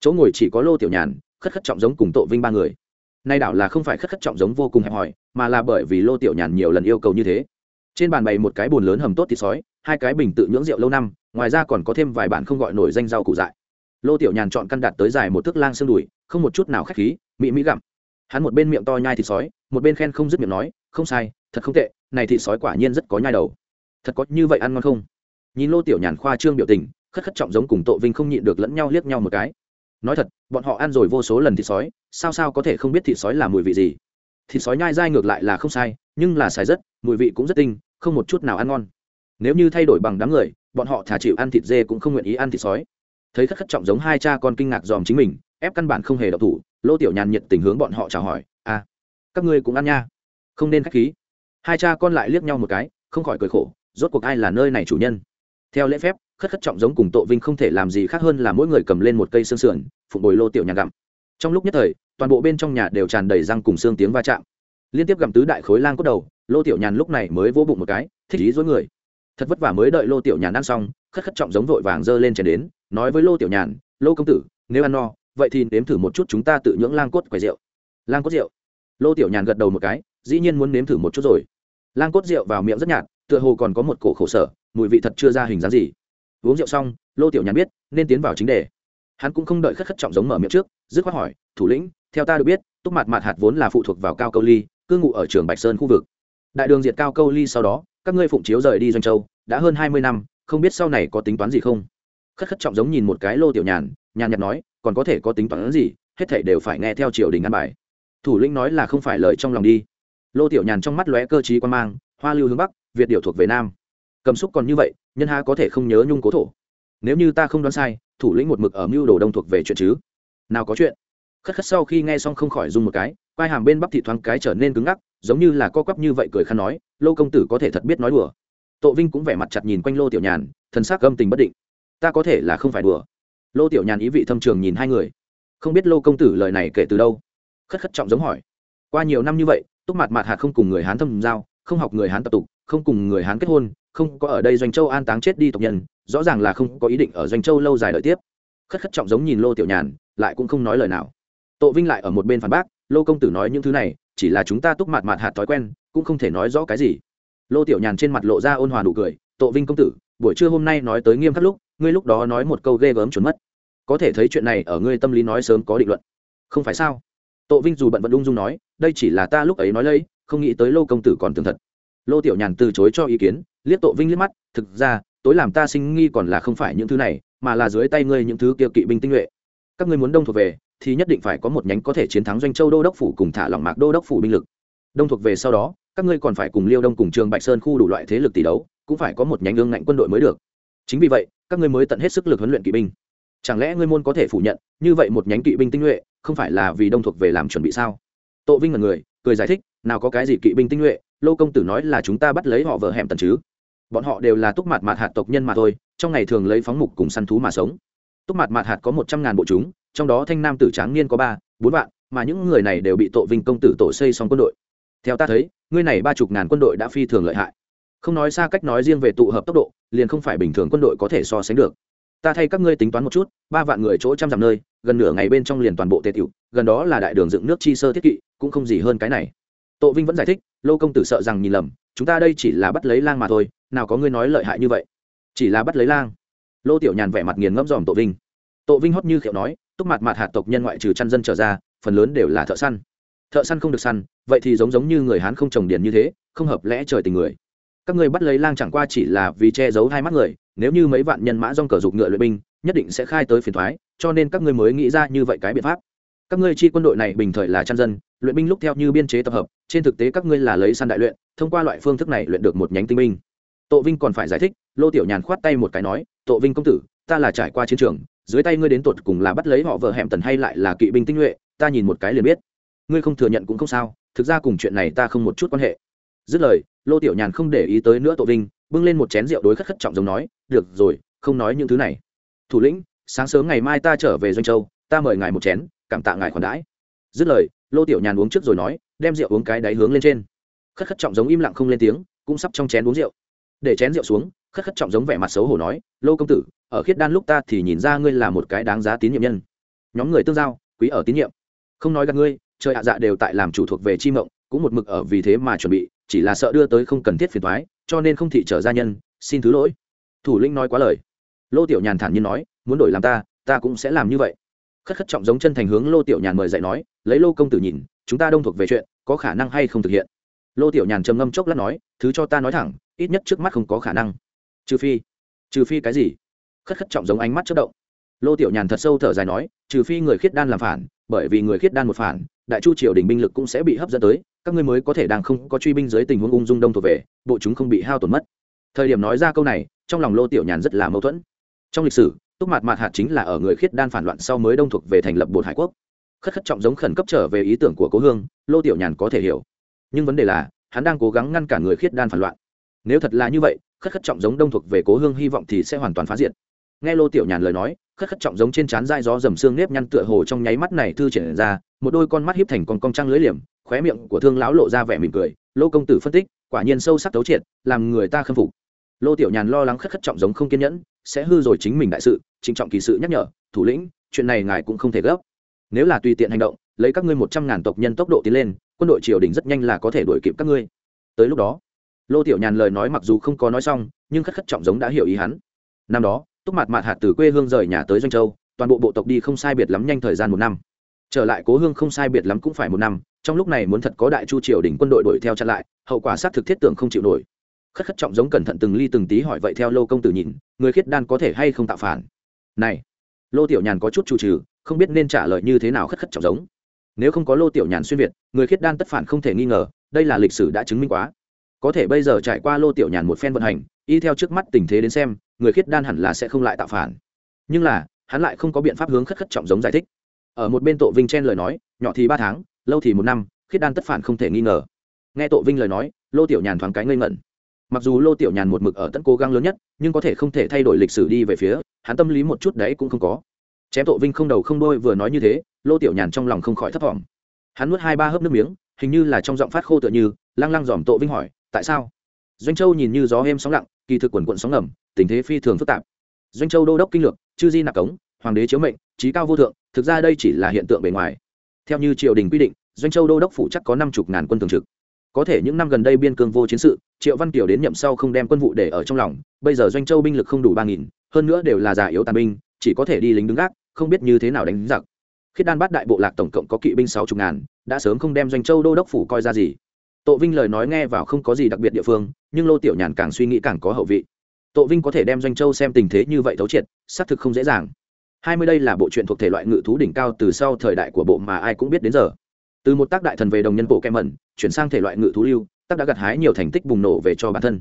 S1: Chỗ ngồi chỉ có lô tiểu nhàn, khất khất trọng giống cùng tội vinh ba người. Nay đảo là không phải khất khất trọng giống vô cùng hẹp hòi, mà là bởi vì lô tiểu nhàn nhiều lần yêu cầu như thế. Trên bàn bày một cái bồn lớn hầm tốt thịt sói hai cái bình tự nhưỡng rượu lâu năm, ngoài ra còn có thêm vài bản không gọi nổi danh rau củ dại. Lô tiểu nhàn chọn căn đặt tới dài một thước lang xương đùi, không một chút nào k h á c h khí mỹ mỹ gặm. Hắn một bên miệng to nhai thịt sói, một bên khen không dứt miệng nói, không sai, thật không tệ, này thịt sói quả nhiên rất có nhai đầu. Thật có như vậy ăn ngon không? Nhìn lô tiểu nhàn khoa trương biểu tình, khất khất trọng giống cùng tội vinh không nhịn được lẫn nhau liếc nhau một cái. Nói thật, bọn họ ăn rồi vô số lần thịt sói, sao sao có thể không biết thịt sói là mùi vị gì? Thịt sói nhai dai ngược lại là không sai, nhưng là xài rất, mùi vị cũng rất tinh, không một chút nào ăn ngon nếu như thay đổi bằng đám người, bọn họ thả chịu ăn thịt dê cũng không nguyện ý ăn thịt sói. Thấy khất khất trọng giống hai cha con kinh ngạc dòm chính mình, ép căn bản không hề độc thủ, lô tiểu nhàn nhiệt tình hướng bọn họ chào hỏi à các ngươi cũng ăn nha. Không nên k h á c h khí. Hai cha con lại liếc nhau một cái, không khỏi cười khổ, rốt cuộc ai là nơi này chủ nhân? Theo lễ phép, khất khất trọng giống cùng tội vinh không thể làm gì khác hơn là mỗi người cầm lên một cây xương sườn, phụng bồi lô tiểu nhàn gặm. Trong lúc nhất thời, toàn bộ bên trong nhà đều tràn đầy răng cùng xương tiếng va chạm. Liên tiếp gặm tứ đại khối lang cốt đầu, lô tiểu nhàn lúc này mới vỗ bụng một cái, thích ý dối người thật vất vả mới đợi lô tiểu nhàn ăn xong, khất khất trọng giống vội vàng giơ lên chèn đến, nói với lô tiểu nhàn, lô công tử, nếu ăn no, vậy thì nếm thử một chút chúng ta tự nhưỡng lang cốt quầy rượu. Lang cốt rượu? Lô tiểu nhàn gật đầu một cái, dĩ nhiên muốn nếm thử một chút rồi. Lang cốt rượu vào miệng rất nhạt, tựa hồ còn có một cổ khổ sở, mùi vị thật chưa ra hình dáng gì. Uống rượu xong, lô tiểu nhàn biết, nên tiến vào chính đề. Hắn cũng không đợi khất khất trọng giống mở miệng trước, dứt khoát hỏi, thủ lĩnh, theo ta được biết, túc mặt mặt hạt vốn là phụ thuộc vào cao câu ly, cư ngụ ở trường bạch sơn khu vực đại đường diệt cao câu ly sau đó, các ngươi phụng chiếu rời đi doanh châu, đã hơn hai mươi năm, không biết sau này có tính toán gì không? Khất khất trọng giống nhìn một cái lô tiểu nhàn nhàn nhạt nói, còn có thể có tính toán gì, hết thảy đều phải nghe theo triều đình ăn bài. Thủ lĩnh nói là không phải lời trong lòng đi. Lô tiểu nhàn trong mắt lóe cơ trí quan mang, hoa lưu hướng bắc, việt điều thuộc về nam. Cầm xúc còn như vậy, nhân ha có thể không nhớ nhung cố thổ? Nếu như ta không đoán sai, thủ lĩnh một mực ở mưu đồ đông thuộc về chuyện chứ? Nào có chuyện. Khất khất sau khi nghe xong không khỏi dùng một cái, quai hàm bên bắp thị thoáng cái trở nên cứng ngắc giống như là co quắp như vậy cười khăn nói, lô công tử có thể thật biết nói đùa. Tộ vinh cũng vẻ mặt chặt nhìn quanh lô tiểu nhàn, thần sắc gâm tình bất định. Ta có thể là không phải đùa. Lô tiểu nhàn ý vị thâm trường nhìn hai người. Không biết lô công tử lời này kể từ đâu? Khất khất trọng giống hỏi. Qua nhiều năm như vậy, túc mặt mặt hạt không cùng người hán thâm giao, không học người hán tập tục, không cùng người hán kết hôn, không có ở đây doanh châu an táng chết đi tộc nhân, rõ ràng là không có ý định ở doanh châu lâu dài đợi tiếp. Khất khất trọng giống nhìn lô tiểu nhàn, lại cũng không nói lời nào. Tộ vinh lại ở một bên phản bác, lô công tử nói những thứ này chỉ là chúng ta túc mạt mạt hạt thói quen, cũng không thể nói rõ cái gì. Lô tiểu nhàn trên mặt lộ ra ôn hòa nụ cười tộ vinh công tử, buổi trưa hôm nay nói tới nghiêm khắc lúc, ngươi lúc đó nói một câu ghê gớm chuẩn mất. Có thể thấy chuyện này ở ngươi tâm lý nói sớm có định luận. Không phải sao? Tộ vinh dù bận vận ung dung nói, đây chỉ là ta lúc ấy nói lấy, không nghĩ tới lô công tử còn tường thật. Lô tiểu nhàn từ chối cho ý kiến, liếc tộ vinh liếc mắt, thực ra, tối làm ta sinh nghi còn là không phải những thứ này, mà là dưới tay ngươi những thứ kia kỵ binh tinh nhuệ. Các ngươi muốn đông thuộc về thì nhất định phải có một nhánh có thể chiến thắng doanh châu đô đốc phủ cùng thả lỏng mạc đô đốc phủ binh lực. Đông thuộc về sau đó, các ngươi còn phải cùng liêu đông cùng trường bạch sơn khu đủ loại thế lực tỷ đấu, cũng phải có một nhánh lương ngạnh quân đội mới được. Chính vì vậy, các ngươi mới tận hết sức lực huấn luyện kỵ binh. Chẳng lẽ ngươi môn có thể phủ nhận, như vậy một nhánh kỵ binh tinh nhuệ, không phải là vì đông thuộc về làm chuẩn bị sao? Tô vinh là người, cười giải thích, nào có cái gì kỵ binh tinh nhuệ, lô công tử nói là chúng ta bắt lấy họ vợ hẻm tần chứ. Bọn họ đều là túc mặt mạt hạt tộc nhân mà thôi, trong ngày thường lấy phóng mục cùng săn thú mà sống. Túc mặt mạt hạt có một trăm ngàn bộ chúng trong đó thanh nam tử tráng niên có ba, bốn vạn, mà những người này đều bị tội vinh công tử tổ xây xong quân đội. Theo ta thấy, ngươi này ba chục ngàn quân đội đã phi thường lợi hại. Không nói xa cách nói riêng về tụ hợp tốc độ, liền không phải bình thường quân đội có thể so sánh được. Ta thay các ngươi tính toán một chút, ba vạn người chỗ trăm dặm nơi, gần nửa ngày bên trong liền toàn bộ tề tiểu, gần đó là đại đường dựng nước chi sơ thiết kỵ, cũng không gì hơn cái này. Tô vinh vẫn giải thích, lô công tử sợ rằng nhìn lầm, chúng ta đây chỉ là bắt lấy lang mà thôi, nào có ngươi nói lợi hại như vậy. Chỉ là bắt lấy lang. Lô tiểu nhàn vẻ mặt nghiền ngẫm dòm Tô vinh. Tô vinh hót như khiệu nói, túc mặt mặt hạt tộc nhân ngoại trừ chăn dân trở ra, phần lớn đều là thợ săn. Thợ săn không được săn, vậy thì giống giống như người hán không trồng điền như thế, không hợp lẽ trời tình người. Các ngươi bắt lấy lang chẳng qua chỉ là vì che giấu hai mắt người, nếu như mấy vạn nhân mã dòng cờ dục ngựa luyện binh, nhất định sẽ khai tới phiền thoái, cho nên các ngươi mới nghĩ ra như vậy cái biện pháp. Các ngươi chi quân đội này bình thời là chăn dân, luyện binh lúc theo như biên chế tập hợp, trên thực tế các ngươi là lấy săn đại luyện, thông qua loại phương thức này luyện được một nhánh tinh binh. Tô vinh còn phải giải thích, lô tiểu nhàn khoát tay một cái nói Tô vinh công tử, ta là trải qua chiến trường dưới tay ngươi đến tột cùng là bắt lấy họ vợ hẻm tần hay lại là kỵ binh tinh nhuệ, ta nhìn một cái liền biết. Ngươi không thừa nhận cũng không sao, thực ra cùng chuyện này ta không một chút quan hệ. Dứt lời, lô tiểu nhàn không để ý tới nữa tội vinh, bưng lên một chén rượu đối khất khất trọng giống nói, được rồi, không nói những thứ này. Thủ lĩnh, sáng sớm ngày mai ta trở về doanh châu, ta mời ngài một chén, cảm tạ ngài khoản đãi. Dứt lời, lô tiểu nhàn uống trước rồi nói, đem rượu uống cái đáy hướng lên trên. Khất khất trọng giống im lặng không lên tiếng, cũng sắp trong chén uống rượu. Để chén rượu xuống khất khất trọng giống vẻ mặt xấu hổ nói, lô công tử, ở khiết đan lúc ta thì nhìn ra ngươi là một cái đáng giá tín nhiệm nhân. Nhóm người tương giao, quý ở tín nhiệm. Không nói gặp ngươi, trời hạ dạ đều tại làm chủ thuộc về chi mộng, cũng một mực ở vì thế mà chuẩn bị, chỉ là sợ đưa tới không cần thiết phiền thoái cho nên không thị trở gia nhân, xin thứ lỗi. Thủ lĩnh nói quá lời. Lô tiểu nhàn thản nhiên nói, muốn đổi làm ta ta cũng sẽ làm như vậy. Khất khất trọng giống chân thành hướng lô tiểu nhàn mời dạy nói, lấy lô công tử nhìn, chúng ta đông thuộc về chuyện, có khả năng hay không thực hiện? Lô tiểu nhàn trầm ngâm chốc lát nói, thứ cho ta nói thẳng, ít nhất trước mắt không có khả năng trừ phi trừ phi cái gì? Khất khất trọng giống ánh mắt chất động. Lô tiểu nhàn thật sâu thở dài nói, trừ phi người khiết đan làm phản, bởi vì người khiết đan một phản, đại chu triều đình binh lực cũng sẽ bị hấp dẫn tới, các ngươi mới có thể đang không có truy binh dưới tình huống ung dung đông thuộc về, bộ chúng không bị hao tổn mất. Thời điểm nói ra câu này, trong lòng lô tiểu nhàn rất là mâu thuẫn. Trong lịch sử, túc mạt mạt hạt chính là ở người khiết đan phản loạn sau mới đông thuộc về thành lập bột hải quốc. Khất khất trọng giống khẩn cấp trở về ý tưởng của cố hương, lô tiểu nhàn có thể hiểu. Nhưng vấn đề là, hắn đang cố gắng ngăn cản người khiết đan phản loạn. Nếu thật là như vậy khất khất trọng giống đông thuộc về cố hương hy vọng thì sẽ hoàn toàn phá diệt. Nghe lô tiểu nhàn lời nói, khất khất trọng giống trên trán dai gió dầm xương nếp nhăn tựa hồ trong nháy mắt này thư triển ra, một đôi con mắt hiếp thành con cong trăng lưới liềm, khóe miệng của thương lão lộ ra vẻ mỉm cười, lô công tử phân tích, quả nhiên sâu sắc tấu triệt, làm người ta khâm phục. Lô tiểu nhàn lo lắng khất khất trọng giống không kiên nhẫn, sẽ hư rồi chính mình đại sự, trịnh trọng kỳ sự nhắc nhở, thủ lĩnh, chuyện này ngài cũng không thể gấp. Nếu là tùy tiện hành động, lấy các ngươi một trăm ngàn tộc nhân tốc độ tiến lên, quân đội triều đình rất nhanh là có thể đuổi kịp các ngươi. Tới lúc đó lô tiểu nhàn lời nói mặc dù không có nói xong, nhưng khất khất trọng giống đã hiểu ý hắn. Năm đó, túc mặt mạt hạt từ quê hương rời nhà tới doanh châu, toàn bộ bộ tộc đi không sai biệt lắm nhanh thời gian một năm. Trở lại cố hương không sai biệt lắm cũng phải một năm, trong lúc này muốn thật có đại chu triều đình quân đội đuổi theo chặn lại, hậu quả xác thực thiết tưởng không chịu nổi. Khất khất trọng giống cẩn thận từng ly từng tí hỏi vậy theo lô công tử nhìn, người khiết đan có thể hay không tạo phản? Này, lô tiểu nhàn có chút chủ trừ không biết nên trả lời như thế nào khất khất trọng giống. Nếu không có lô tiểu nhàn xuyên việt, người khiết đan tất phản không thể nghi ngờ, đây là lịch sử đã chứng minh quá có thể bây giờ trải qua lô tiểu nhàn một phen vận hành, y theo trước mắt tình thế đến xem, người khiết đan hẳn là sẽ không lại tạo phản. Nhưng là, hắn lại không có biện pháp hướng khất khất trọng giống giải thích. Ở một bên tổ vinh chen lời nói, nhỏ thì ba tháng, lâu thì một năm, khiết đan tất phản không thể nghi ngờ. Nghe tổ vinh lời nói, lô tiểu nhàn thoáng cái ngây ngẩn. Mặc dù lô tiểu nhàn một mực ở tận cố gắng lớn nhất, nhưng có thể không thể thay đổi lịch sử đi về phía, hắn tâm lý một chút đấy cũng không có. Chém tổ vinh không đầu không đôi vừa nói như thế, lô tiểu nhàn trong lòng không khỏi thấp t hắn nuốt hai ba hớp nước miếng, hình như là trong giọng phát khô tựa như, lăng lăng dòm tổ vinh hỏi tại sao? Doanh châu nhìn như gió êm sóng lặng, kỳ thực quần quận sóng ngầm, tình thế phi thường phức tạp. Doanh châu đô đốc kinh lược, chư di nạp cống, hoàng đế chiếu mệnh, trí cao vô thượng, thực ra đây chỉ là hiện tượng bề ngoài. Theo như triều đình quy định, doanh châu đô đốc phụ chắc có năm chục ngàn quân thường trực. Có thể những năm gần đây biên cương vô chiến sự, triệu văn kiều đến nhậm sau không đem quân vụ để ở trong lòng, bây giờ doanh châu binh lực không đủ ba nghìn, hơn nữa đều là già yếu tàn binh, chỉ có thể đi lính đứng gác, không biết như thế nào đánh giặc. Khiết đan bắt đại bộ lạc tổng cộng có kỵ binh sáu chục ngàn, đã sớm không đem doanh châu đô đốc phủ coi ra gì. Tộ Vinh lời nói nghe vào không có gì đặc biệt địa phương, nhưng Lô Tiểu Nhàn càng suy nghĩ càng có hậu vị. Tộ Vinh có thể đem Doanh Châu xem tình thế như vậy thấu triệt, xác thực không dễ dàng. Hai mươi đây là bộ truyện thuộc thể loại ngự thú đỉnh cao từ sau thời đại của bộ mà ai cũng biết đến giờ. Từ một tác đại thần về đồng nhân bộ kem mẩn, chuyển sang thể loại ngự thú lưu, tác đã gặt hái nhiều thành tích bùng nổ về cho bản thân.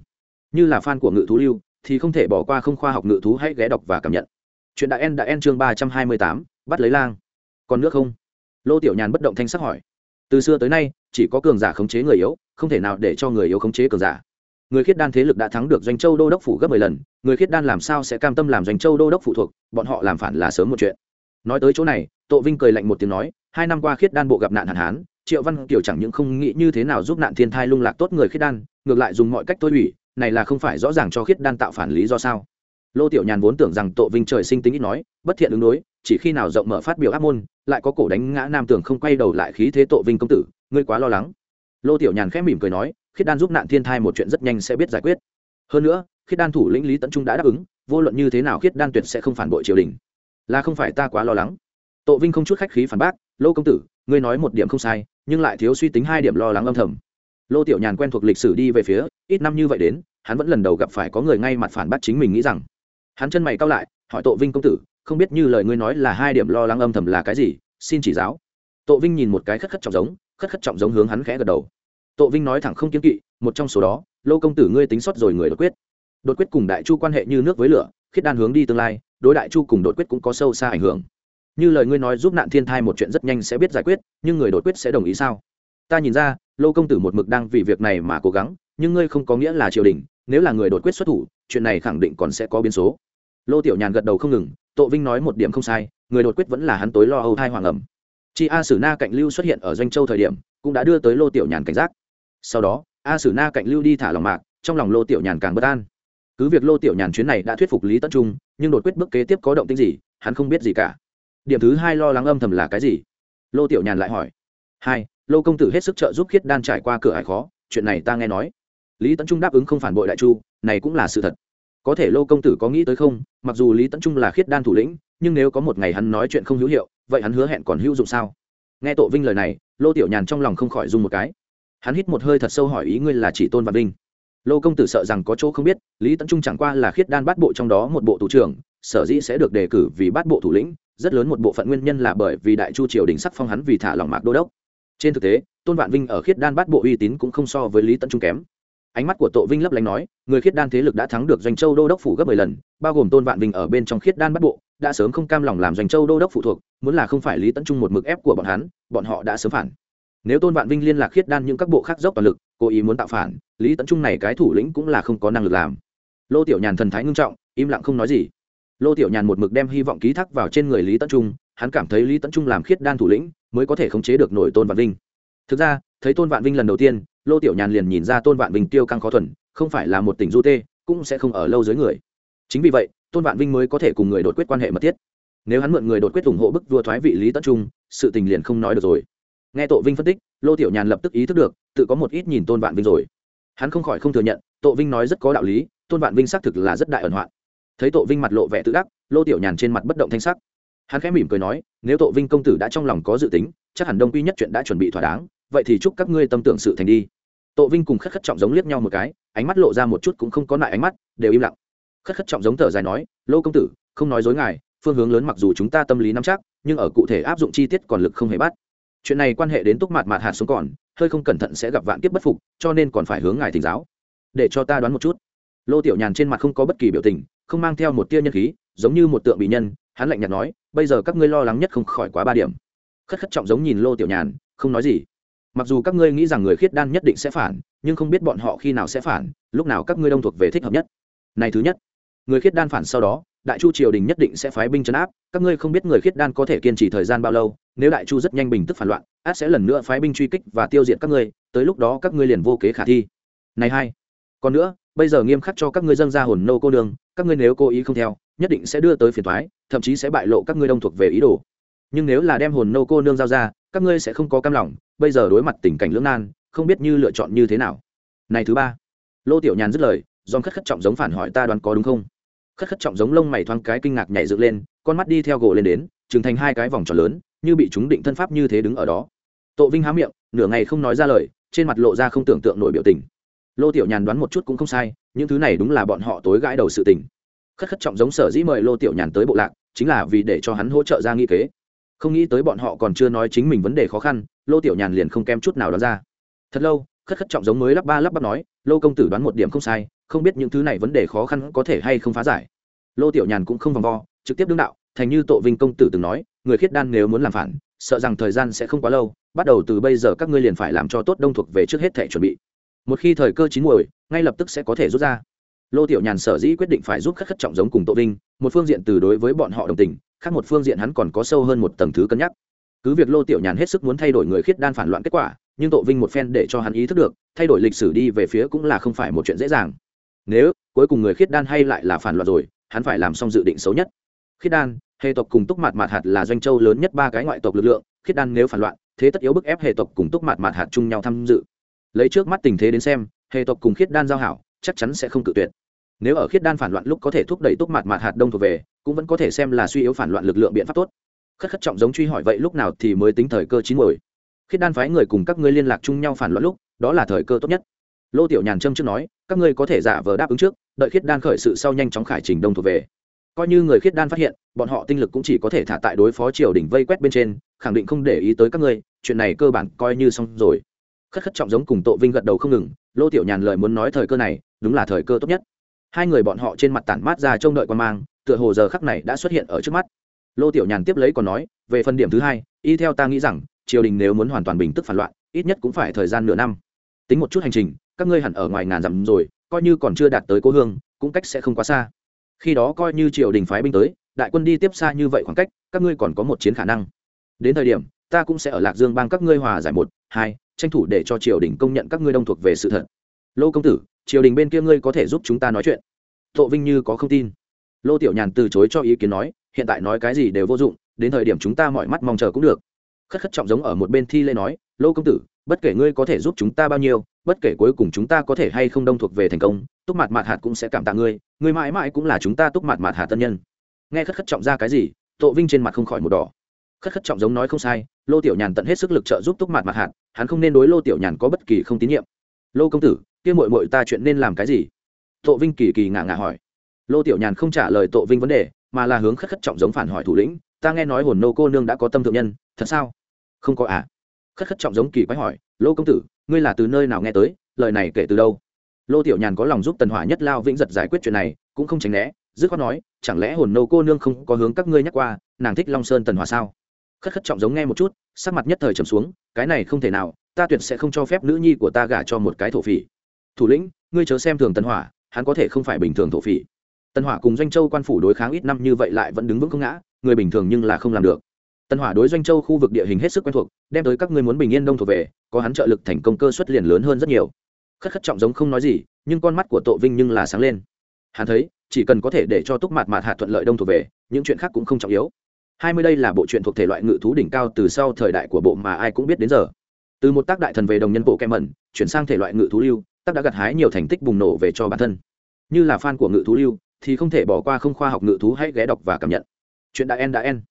S1: Như là fan của ngự thú lưu, thì không thể bỏ qua không khoa học ngự thú hãy ghé đọc và cảm nhận. Chuyện đại en đã en chương ba trăm hai mươi tám, bắt lấy lang. Còn nước không? Lô Tiểu Nhàn bất động thanh sắc hỏi từ xưa tới nay chỉ có cường giả khống chế người yếu, không thể nào để cho người yếu khống chế cường giả. Người khiết đan thế lực đã thắng được doanh châu đô đốc phủ gấp mười lần, người khiết đan làm sao sẽ cam tâm làm doanh châu đô đốc phụ thuộc, bọn họ làm phản là sớm một chuyện. Nói tới chỗ này, Tô vinh cười lạnh một tiếng nói, hai năm qua khiết đan bộ gặp nạn hạn hán, triệu văn kiều chẳng những không nghĩ như thế nào giúp nạn thiên thai lung lạc tốt người khiết đan, ngược lại dùng mọi cách tôi ủy, này là không phải rõ ràng cho khiết đan tạo phản lý do sao. Lô tiểu nhàn vốn tưởng rằng Tộ vinh trời sinh tính ít nói, bất thiện ứng đối, chỉ khi nào rộng mở phát biểu ác môn, lại có cổ đánh ngã nam tưởng không quay đầu lại khí thế Tộ vinh công tử ngươi quá lo lắng. Lô tiểu nhàn khẽ mỉm cười nói khiết đan giúp nạn thiên thai một chuyện rất nhanh sẽ biết giải quyết. Hơn nữa khiết đan thủ lĩnh lý tấn trung đã đáp ứng, vô luận như thế nào khiết đan tuyệt sẽ không phản bội triều đình. Là không phải ta quá lo lắng. Tộ vinh không chút khách khí phản bác, lô công tử, ngươi nói một điểm không sai, nhưng lại thiếu suy tính hai điểm lo lắng âm thầm. Lô tiểu nhàn quen thuộc lịch sử đi về phía, ít năm như vậy đến, hắn vẫn lần đầu gặp phải có người ngay mặt phản bác chính mình nghĩ rằng. Hắn chân mày cao lại, hỏi Tộ vinh công tử, không biết như lời ngươi nói là hai điểm lo lắng âm thầm là cái gì? Xin chỉ giáo. Tộ vinh nhìn một cái khất khất trọng giống khất khất trọng giống hướng hắn khẽ gật đầu. Tộ vinh nói thẳng không kiêng kỵ, một trong số đó, lô công tử ngươi tính sót rồi người đột quyết. Đột quyết cùng đại chu quan hệ như nước với lửa, khiết đan hướng đi tương lai, đối đại chu cùng đột quyết cũng có sâu xa ảnh hưởng. Như lời ngươi nói giúp nạn thiên thai một chuyện rất nhanh sẽ biết giải quyết, nhưng người đột quyết sẽ đồng ý sao? Ta nhìn ra, lô công tử một mực đang vì việc này mà cố gắng, nhưng ngươi không có nghĩa là triều đình, nếu là người đột quyết xuất thủ, chuyện này khẳng định còn sẽ có biến số. Lô tiểu nhàn gật đầu không ngừng Tộ vinh nói một điểm không sai, người đột quyết vẫn là hắn tối lo âu thai hoàng ẩm chị a sử na cạnh lưu xuất hiện ở doanh châu thời điểm, cũng đã đưa tới lô tiểu nhàn cảnh giác. Sau đó, a sử na cạnh lưu đi thả lòng mạc, trong lòng lô tiểu nhàn càng bất an. Cứ việc lô tiểu nhàn chuyến này đã thuyết phục lý tất trung, nhưng đột quyết bước kế tiếp có động tính gì, hắn không biết gì cả. Điểm thứ hai lo lắng âm thầm là cái gì? Lô tiểu nhàn lại hỏi. Hai, lô công tử hết sức trợ giúp khiết đan trải qua cửa hải khó, chuyện này ta nghe nói. Lý tấn trung đáp ứng không phản bội đại chu, này cũng là sự thật. Có thể lô công tử có nghĩ tới không, mặc dù lý tấn trung là khiết đan thủ lĩnh nhưng nếu có một ngày hắn nói chuyện không hữu hiệu vậy hắn hứa hẹn còn hữu dụng sao? Nghe tổ vinh lời này lô tiểu nhàn trong lòng không khỏi dung một cái. Hắn hít một hơi thật sâu hỏi ý ngươi là chỉ tôn Vạn vinh. Lô công tử sợ rằng có chỗ không biết lý tấn trung chẳng qua là khiết đan bắt bộ trong đó một bộ thủ trưởng sở dĩ sẽ được đề cử vì bắt bộ thủ lĩnh rất lớn một bộ phận nguyên nhân là bởi vì đại chu triều đình sắc phong hắn vì thả lòng mạc đô đốc. Trên thực tế tôn vạn vinh ở khiết đan bắt bộ uy tín cũng không so với lý tấn trung kém. Ánh mắt của Tổ Vinh lấp lánh nói, người khiết đan thế lực đã thắng được Doanh Châu Đô đốc phủ gấp mười lần, bao gồm Tôn Vạn Vinh ở bên trong khiết đan bắt bộ, đã sớm không cam lòng làm Doanh Châu Đô đốc phụ thuộc, muốn là không phải Lý Tấn Trung một mực ép của bọn hắn, bọn họ đã sớm phản. Nếu Tôn Vạn Vinh liên lạc khiết đan những các bộ khác dốc toàn lực, cố ý muốn tạo phản, Lý Tấn Trung này cái thủ lĩnh cũng là không có năng lực làm. Lô Tiểu Nhàn thần thái ngưng trọng, im lặng không nói gì. Lô Tiểu Nhàn một mực đem hy vọng ký thác vào trên người Lý Tấn Trung, hắn cảm thấy Lý Tấn Trung làm khiết đan thủ lĩnh, mới có thể khống chế được nổi Tôn Vạn Vinh. Thực ra, thấy Tôn Vạn Vinh lần đầu tiên, Lô Tiểu Nhàn liền nhìn ra Tôn Vạn Vinh tiêu căng khó thuần, không phải là một tỉnh du tê cũng sẽ không ở lâu dưới người chính vì vậy tôn vạn vinh mới có thể cùng người đột quyết quan hệ mật thiết. Nếu hắn mượn người đột quyết ủng hộ bức vua thoái vị lý tất trung, sự tình liền không nói được rồi. Nghe tổ vinh phân tích, lô tiểu nhàn lập tức ý thức được, tự có một ít nhìn tôn vạn vinh rồi. Hắn không khỏi không thừa nhận, tổ vinh nói rất có đạo lý, tôn vạn vinh xác thực là rất đại ẩn hoạn. Thấy tổ vinh mặt lộ vẻ tự đắc, lô tiểu nhàn trên mặt bất động thanh sắc. Hắn khẽ mỉm cười nói, nếu tổ vinh công tử đã trong lòng có dự tính, chắc hẳn đông quy nhất chuyện đã chuẩn bị thỏa đáng, vậy thì chúc các ngươi tâm tưởng sự thành đi. Tổ vinh cùng khất khất trọng giống liếc nhau một cái, ánh mắt lộ ra một chút cũng không có lại ánh mắt, đều im lặng khất khất trọng giống thở dài nói, lô công tử, không nói dối ngài, phương hướng lớn mặc dù chúng ta tâm lý nắm chắc, nhưng ở cụ thể áp dụng chi tiết còn lực không hề bắt. Chuyện này quan hệ đến túc mạt mạt hạt xuống còn, hơi không cẩn thận sẽ gặp vạn kiếp bất phục, cho nên còn phải hướng ngài thỉnh giáo. Để cho ta đoán một chút. Lô tiểu nhàn trên mặt không có bất kỳ biểu tình, không mang theo một tia nhân khí, giống như một tượng bị nhân, hắn lạnh nhạt nói, bây giờ các ngươi lo lắng nhất không khỏi quá ba điểm. Khất khất trọng giống nhìn lô tiểu nhàn, không nói gì. Mặc dù các ngươi nghĩ rằng người khiết đan nhất định sẽ phản, nhưng không biết bọn họ khi nào sẽ phản, lúc nào các ngươi đông thuộc về thích hợp nhất. Này thứ nhất người khiết đan phản sau đó, đại chu triều đình nhất định sẽ phái binh chấn áp, các ngươi không biết người khiết đan có thể kiên trì thời gian bao lâu, nếu đại chu rất nhanh bình tức phản loạn, át sẽ lần nữa phái binh truy kích và tiêu diệt các ngươi, tới lúc đó các ngươi liền vô kế khả thi. Này hai, còn nữa, bây giờ nghiêm khắc cho các ngươi dâng ra hồn nô cô đường các ngươi nếu cố ý không theo, nhất định sẽ đưa tới phiền thoái thậm chí sẽ bại lộ các ngươi đông thuộc về ý đồ. Nhưng nếu là đem hồn nô cô nương giao ra, các ngươi sẽ không có cam lòng, bây giờ đối mặt tình cảnh lưỡng nan, không biết như lựa chọn như thế nào. Này thứ ba, lô tiểu nhàn dứt lời dòm khất khất trọng giống phản hỏi ta đoán có đúng không? Khất khất trọng giống lông mày thoáng cái kinh ngạc nhảy dựng lên, con mắt đi theo gỗ lên đến trừng thành hai cái vòng tròn lớn, như bị chúng định thân pháp như thế đứng ở đó. Tộ vinh há miệng, nửa ngày không nói ra lời, trên mặt lộ ra không tưởng tượng nổi biểu tình. Lô tiểu nhàn đoán một chút cũng không sai, những thứ này đúng là bọn họ tối gãi đầu sự tình. Khất khất trọng giống sở dĩ mời lô tiểu nhàn tới bộ lạc, chính là vì để cho hắn hỗ trợ ra nghi kế. Không nghĩ tới bọn họ còn chưa nói chính mình vấn đề khó khăn, lô tiểu nhàn liền không kém chút nào đó ra. Thật lâu, khất khất trọng giống mới lắp ba lắp bắp nói, lô công tử đoán một điểm không sai không biết những thứ này vấn đề khó khăn có thể hay không phá giải. Lô tiểu nhàn cũng không vòng vo, trực tiếp đứng đạo, thành như tội vinh công tử từng nói, người khiết đan nếu muốn làm phản, sợ rằng thời gian sẽ không quá lâu, bắt đầu từ bây giờ các ngươi liền phải làm cho tốt đông thuộc về trước hết thể chuẩn bị. Một khi thời cơ chín muồi, ngay lập tức sẽ có thể rút ra. Lô tiểu nhàn sở dĩ quyết định phải giúp khất khất trọng giống cùng tội vinh, một phương diện từ đối với bọn họ đồng tình, khác một phương diện hắn còn có sâu hơn một tầng thứ cân nhắc. Cứ việc lô tiểu nhàn hết sức muốn thay đổi người khiết đan phản loạn kết quả, nhưng tội vinh một phen để cho hắn ý thức được, thay đổi lịch sử đi về phía cũng là không phải một chuyện dễ dàng nếu, cuối cùng người khiết đan hay lại là phản loạn rồi, hắn phải làm xong dự định xấu nhất. Khiết đan, hệ tộc cùng túc mạt mạt hạt là doanh châu lớn nhất ba cái ngoại tộc lực lượng, khiết đan nếu phản loạn, thế tất yếu bức ép hệ tộc cùng túc mạt mạt hạt chung nhau tham dự. Lấy trước mắt tình thế đến xem, hệ tộc cùng khiết đan giao hảo, chắc chắn sẽ không cự tuyệt. Nếu ở khiết đan phản loạn lúc có thể thúc đẩy túc mạt mạt hạt đông thuộc về, cũng vẫn có thể xem là suy yếu phản loạn lực lượng biện pháp tốt. Khất khất trọng giống truy hỏi vậy lúc nào thì mới tính thời cơ chín mồi khiết đan phái người cùng các ngươi liên lạc chung nhau phản loạn lúc, đó là thời cơ tốt nhất lô tiểu nhàn trâm trước nói, các ngươi có thể giả vờ đáp ứng trước, đợi khiết đan khởi sự sau nhanh chóng khải trình đông thuộc về. Coi như người khiết đan phát hiện, bọn họ tinh lực cũng chỉ có thể thả tại đối phó triều đỉnh vây quét bên trên, khẳng định không để ý tới các ngươi, chuyện này cơ bản coi như xong rồi. Khất khất trọng giống cùng tội vinh gật đầu không ngừng, lô tiểu nhàn lời muốn nói thời cơ này, đúng là thời cơ tốt nhất. Hai người bọn họ trên mặt tản mát ra trông đợi quan mang, tựa hồ giờ khắc này đã xuất hiện ở trước mắt. Lô tiểu nhàn tiếp lấy còn nói, về phần điểm thứ hai, y theo ta nghĩ rằng, triều đình nếu muốn hoàn toàn bình tức phản loạn, ít nhất cũng phải thời gian nửa năm tính một chút hành trình, các ngươi hẳn ở ngoài ngàn dặm rồi, coi như còn chưa đạt tới cố hương, cũng cách sẽ không quá xa. Khi đó coi như triều đình phái binh tới, đại quân đi tiếp xa như vậy khoảng cách, các ngươi còn có một chiến khả năng. Đến thời điểm, ta cũng sẽ ở lạc dương bang các ngươi hòa giải một, hai, tranh thủ để cho triều đình công nhận các ngươi đông thuộc về sự thật. Lô công tử, triều đình bên kia ngươi có thể giúp chúng ta nói chuyện. Tộ vinh như có không tin. Lô tiểu nhàn từ chối cho ý kiến nói, hiện tại nói cái gì đều vô dụng, đến thời điểm chúng ta mọi mắt mong chờ cũng được. Khất khất trọng giống ở một bên thi lê nói lô công tử, bất kể ngươi có thể giúp chúng ta bao nhiêu, bất kể cuối cùng chúng ta có thể hay không đông thuộc về thành công, túc mặt mạt hạt cũng sẽ cảm tạ ngươi ngươi mãi mãi cũng là chúng ta túc mặt mạt hạt tân nhân. Nghe khất khất trọng ra cái gì Tộ vinh trên mặt không khỏi một đỏ. Khất khất trọng giống nói không sai, lô tiểu nhàn tận hết sức lực trợ giúp túc mặt mặt hạt, hắn không nên đối lô tiểu nhàn có bất kỳ không tín nhiệm. Lô công tử, kia mội mội ta chuyện nên làm cái gì? Tộ vinh kỳ kỳ ngạ ngạ hỏi. Lô tiểu nhàn không trả lời Tộ vinh vấn đề, mà là hướng khất khất trọng giống phản hỏi thủ lĩnh, ta nghe nói hồn nô cô nương đã có tâm thượng nhân, thật sao? Không có à khất khất trọng giống kỳ quái hỏi, lô công tử, ngươi là từ nơi nào nghe tới? Lời này kể từ đâu? Lô tiểu nhàn có lòng giúp tần hỏa nhất lao vĩnh giật giải quyết chuyện này, cũng không tránh né, dứt khoát nói, chẳng lẽ hồn nô cô nương không có hướng các ngươi nhắc qua, nàng thích long sơn tần hỏa sao? Khất khất trọng giống nghe một chút, sắc mặt nhất thời trầm xuống, cái này không thể nào, ta tuyệt sẽ không cho phép nữ nhi của ta gả cho một cái thổ phỉ. Thủ lĩnh, ngươi chớ xem thường tần hỏa, hắn có thể không phải bình thường thổ phỉ. Tần hỏa cùng doanh châu quan phủ đối kháng ít năm như vậy lại vẫn đứng vững không ngã, người bình thường nhưng là không làm được tân hỏa đối doanh châu khu vực địa hình hết sức quen thuộc, đem tới các ngươi muốn bình yên đông thuộc về, có hắn trợ lực thành công cơ suất liền lớn hơn rất nhiều. Khất khất trọng giống không nói gì, nhưng con mắt của Tộ vinh nhưng là sáng lên. Hắn thấy, chỉ cần có thể để cho túc mạt mạt hạ thuận lợi đông thuộc về, những chuyện khác cũng không trọng yếu. Hai mươi đây là bộ truyện thuộc thể loại ngự thú đỉnh cao từ sau thời đại của bộ mà ai cũng biết đến giờ. Từ một tác đại thần về đồng nhân bộ kem mẩn, chuyển sang thể loại ngự thú lưu, tác đã gặt hái nhiều thành tích bùng nổ về cho bản thân. Như là fan của ngự thú lưu, thì không thể bỏ qua không khoa học ngự thú hãy ghé đọc và cảm nhận. Chuyện đã en đã en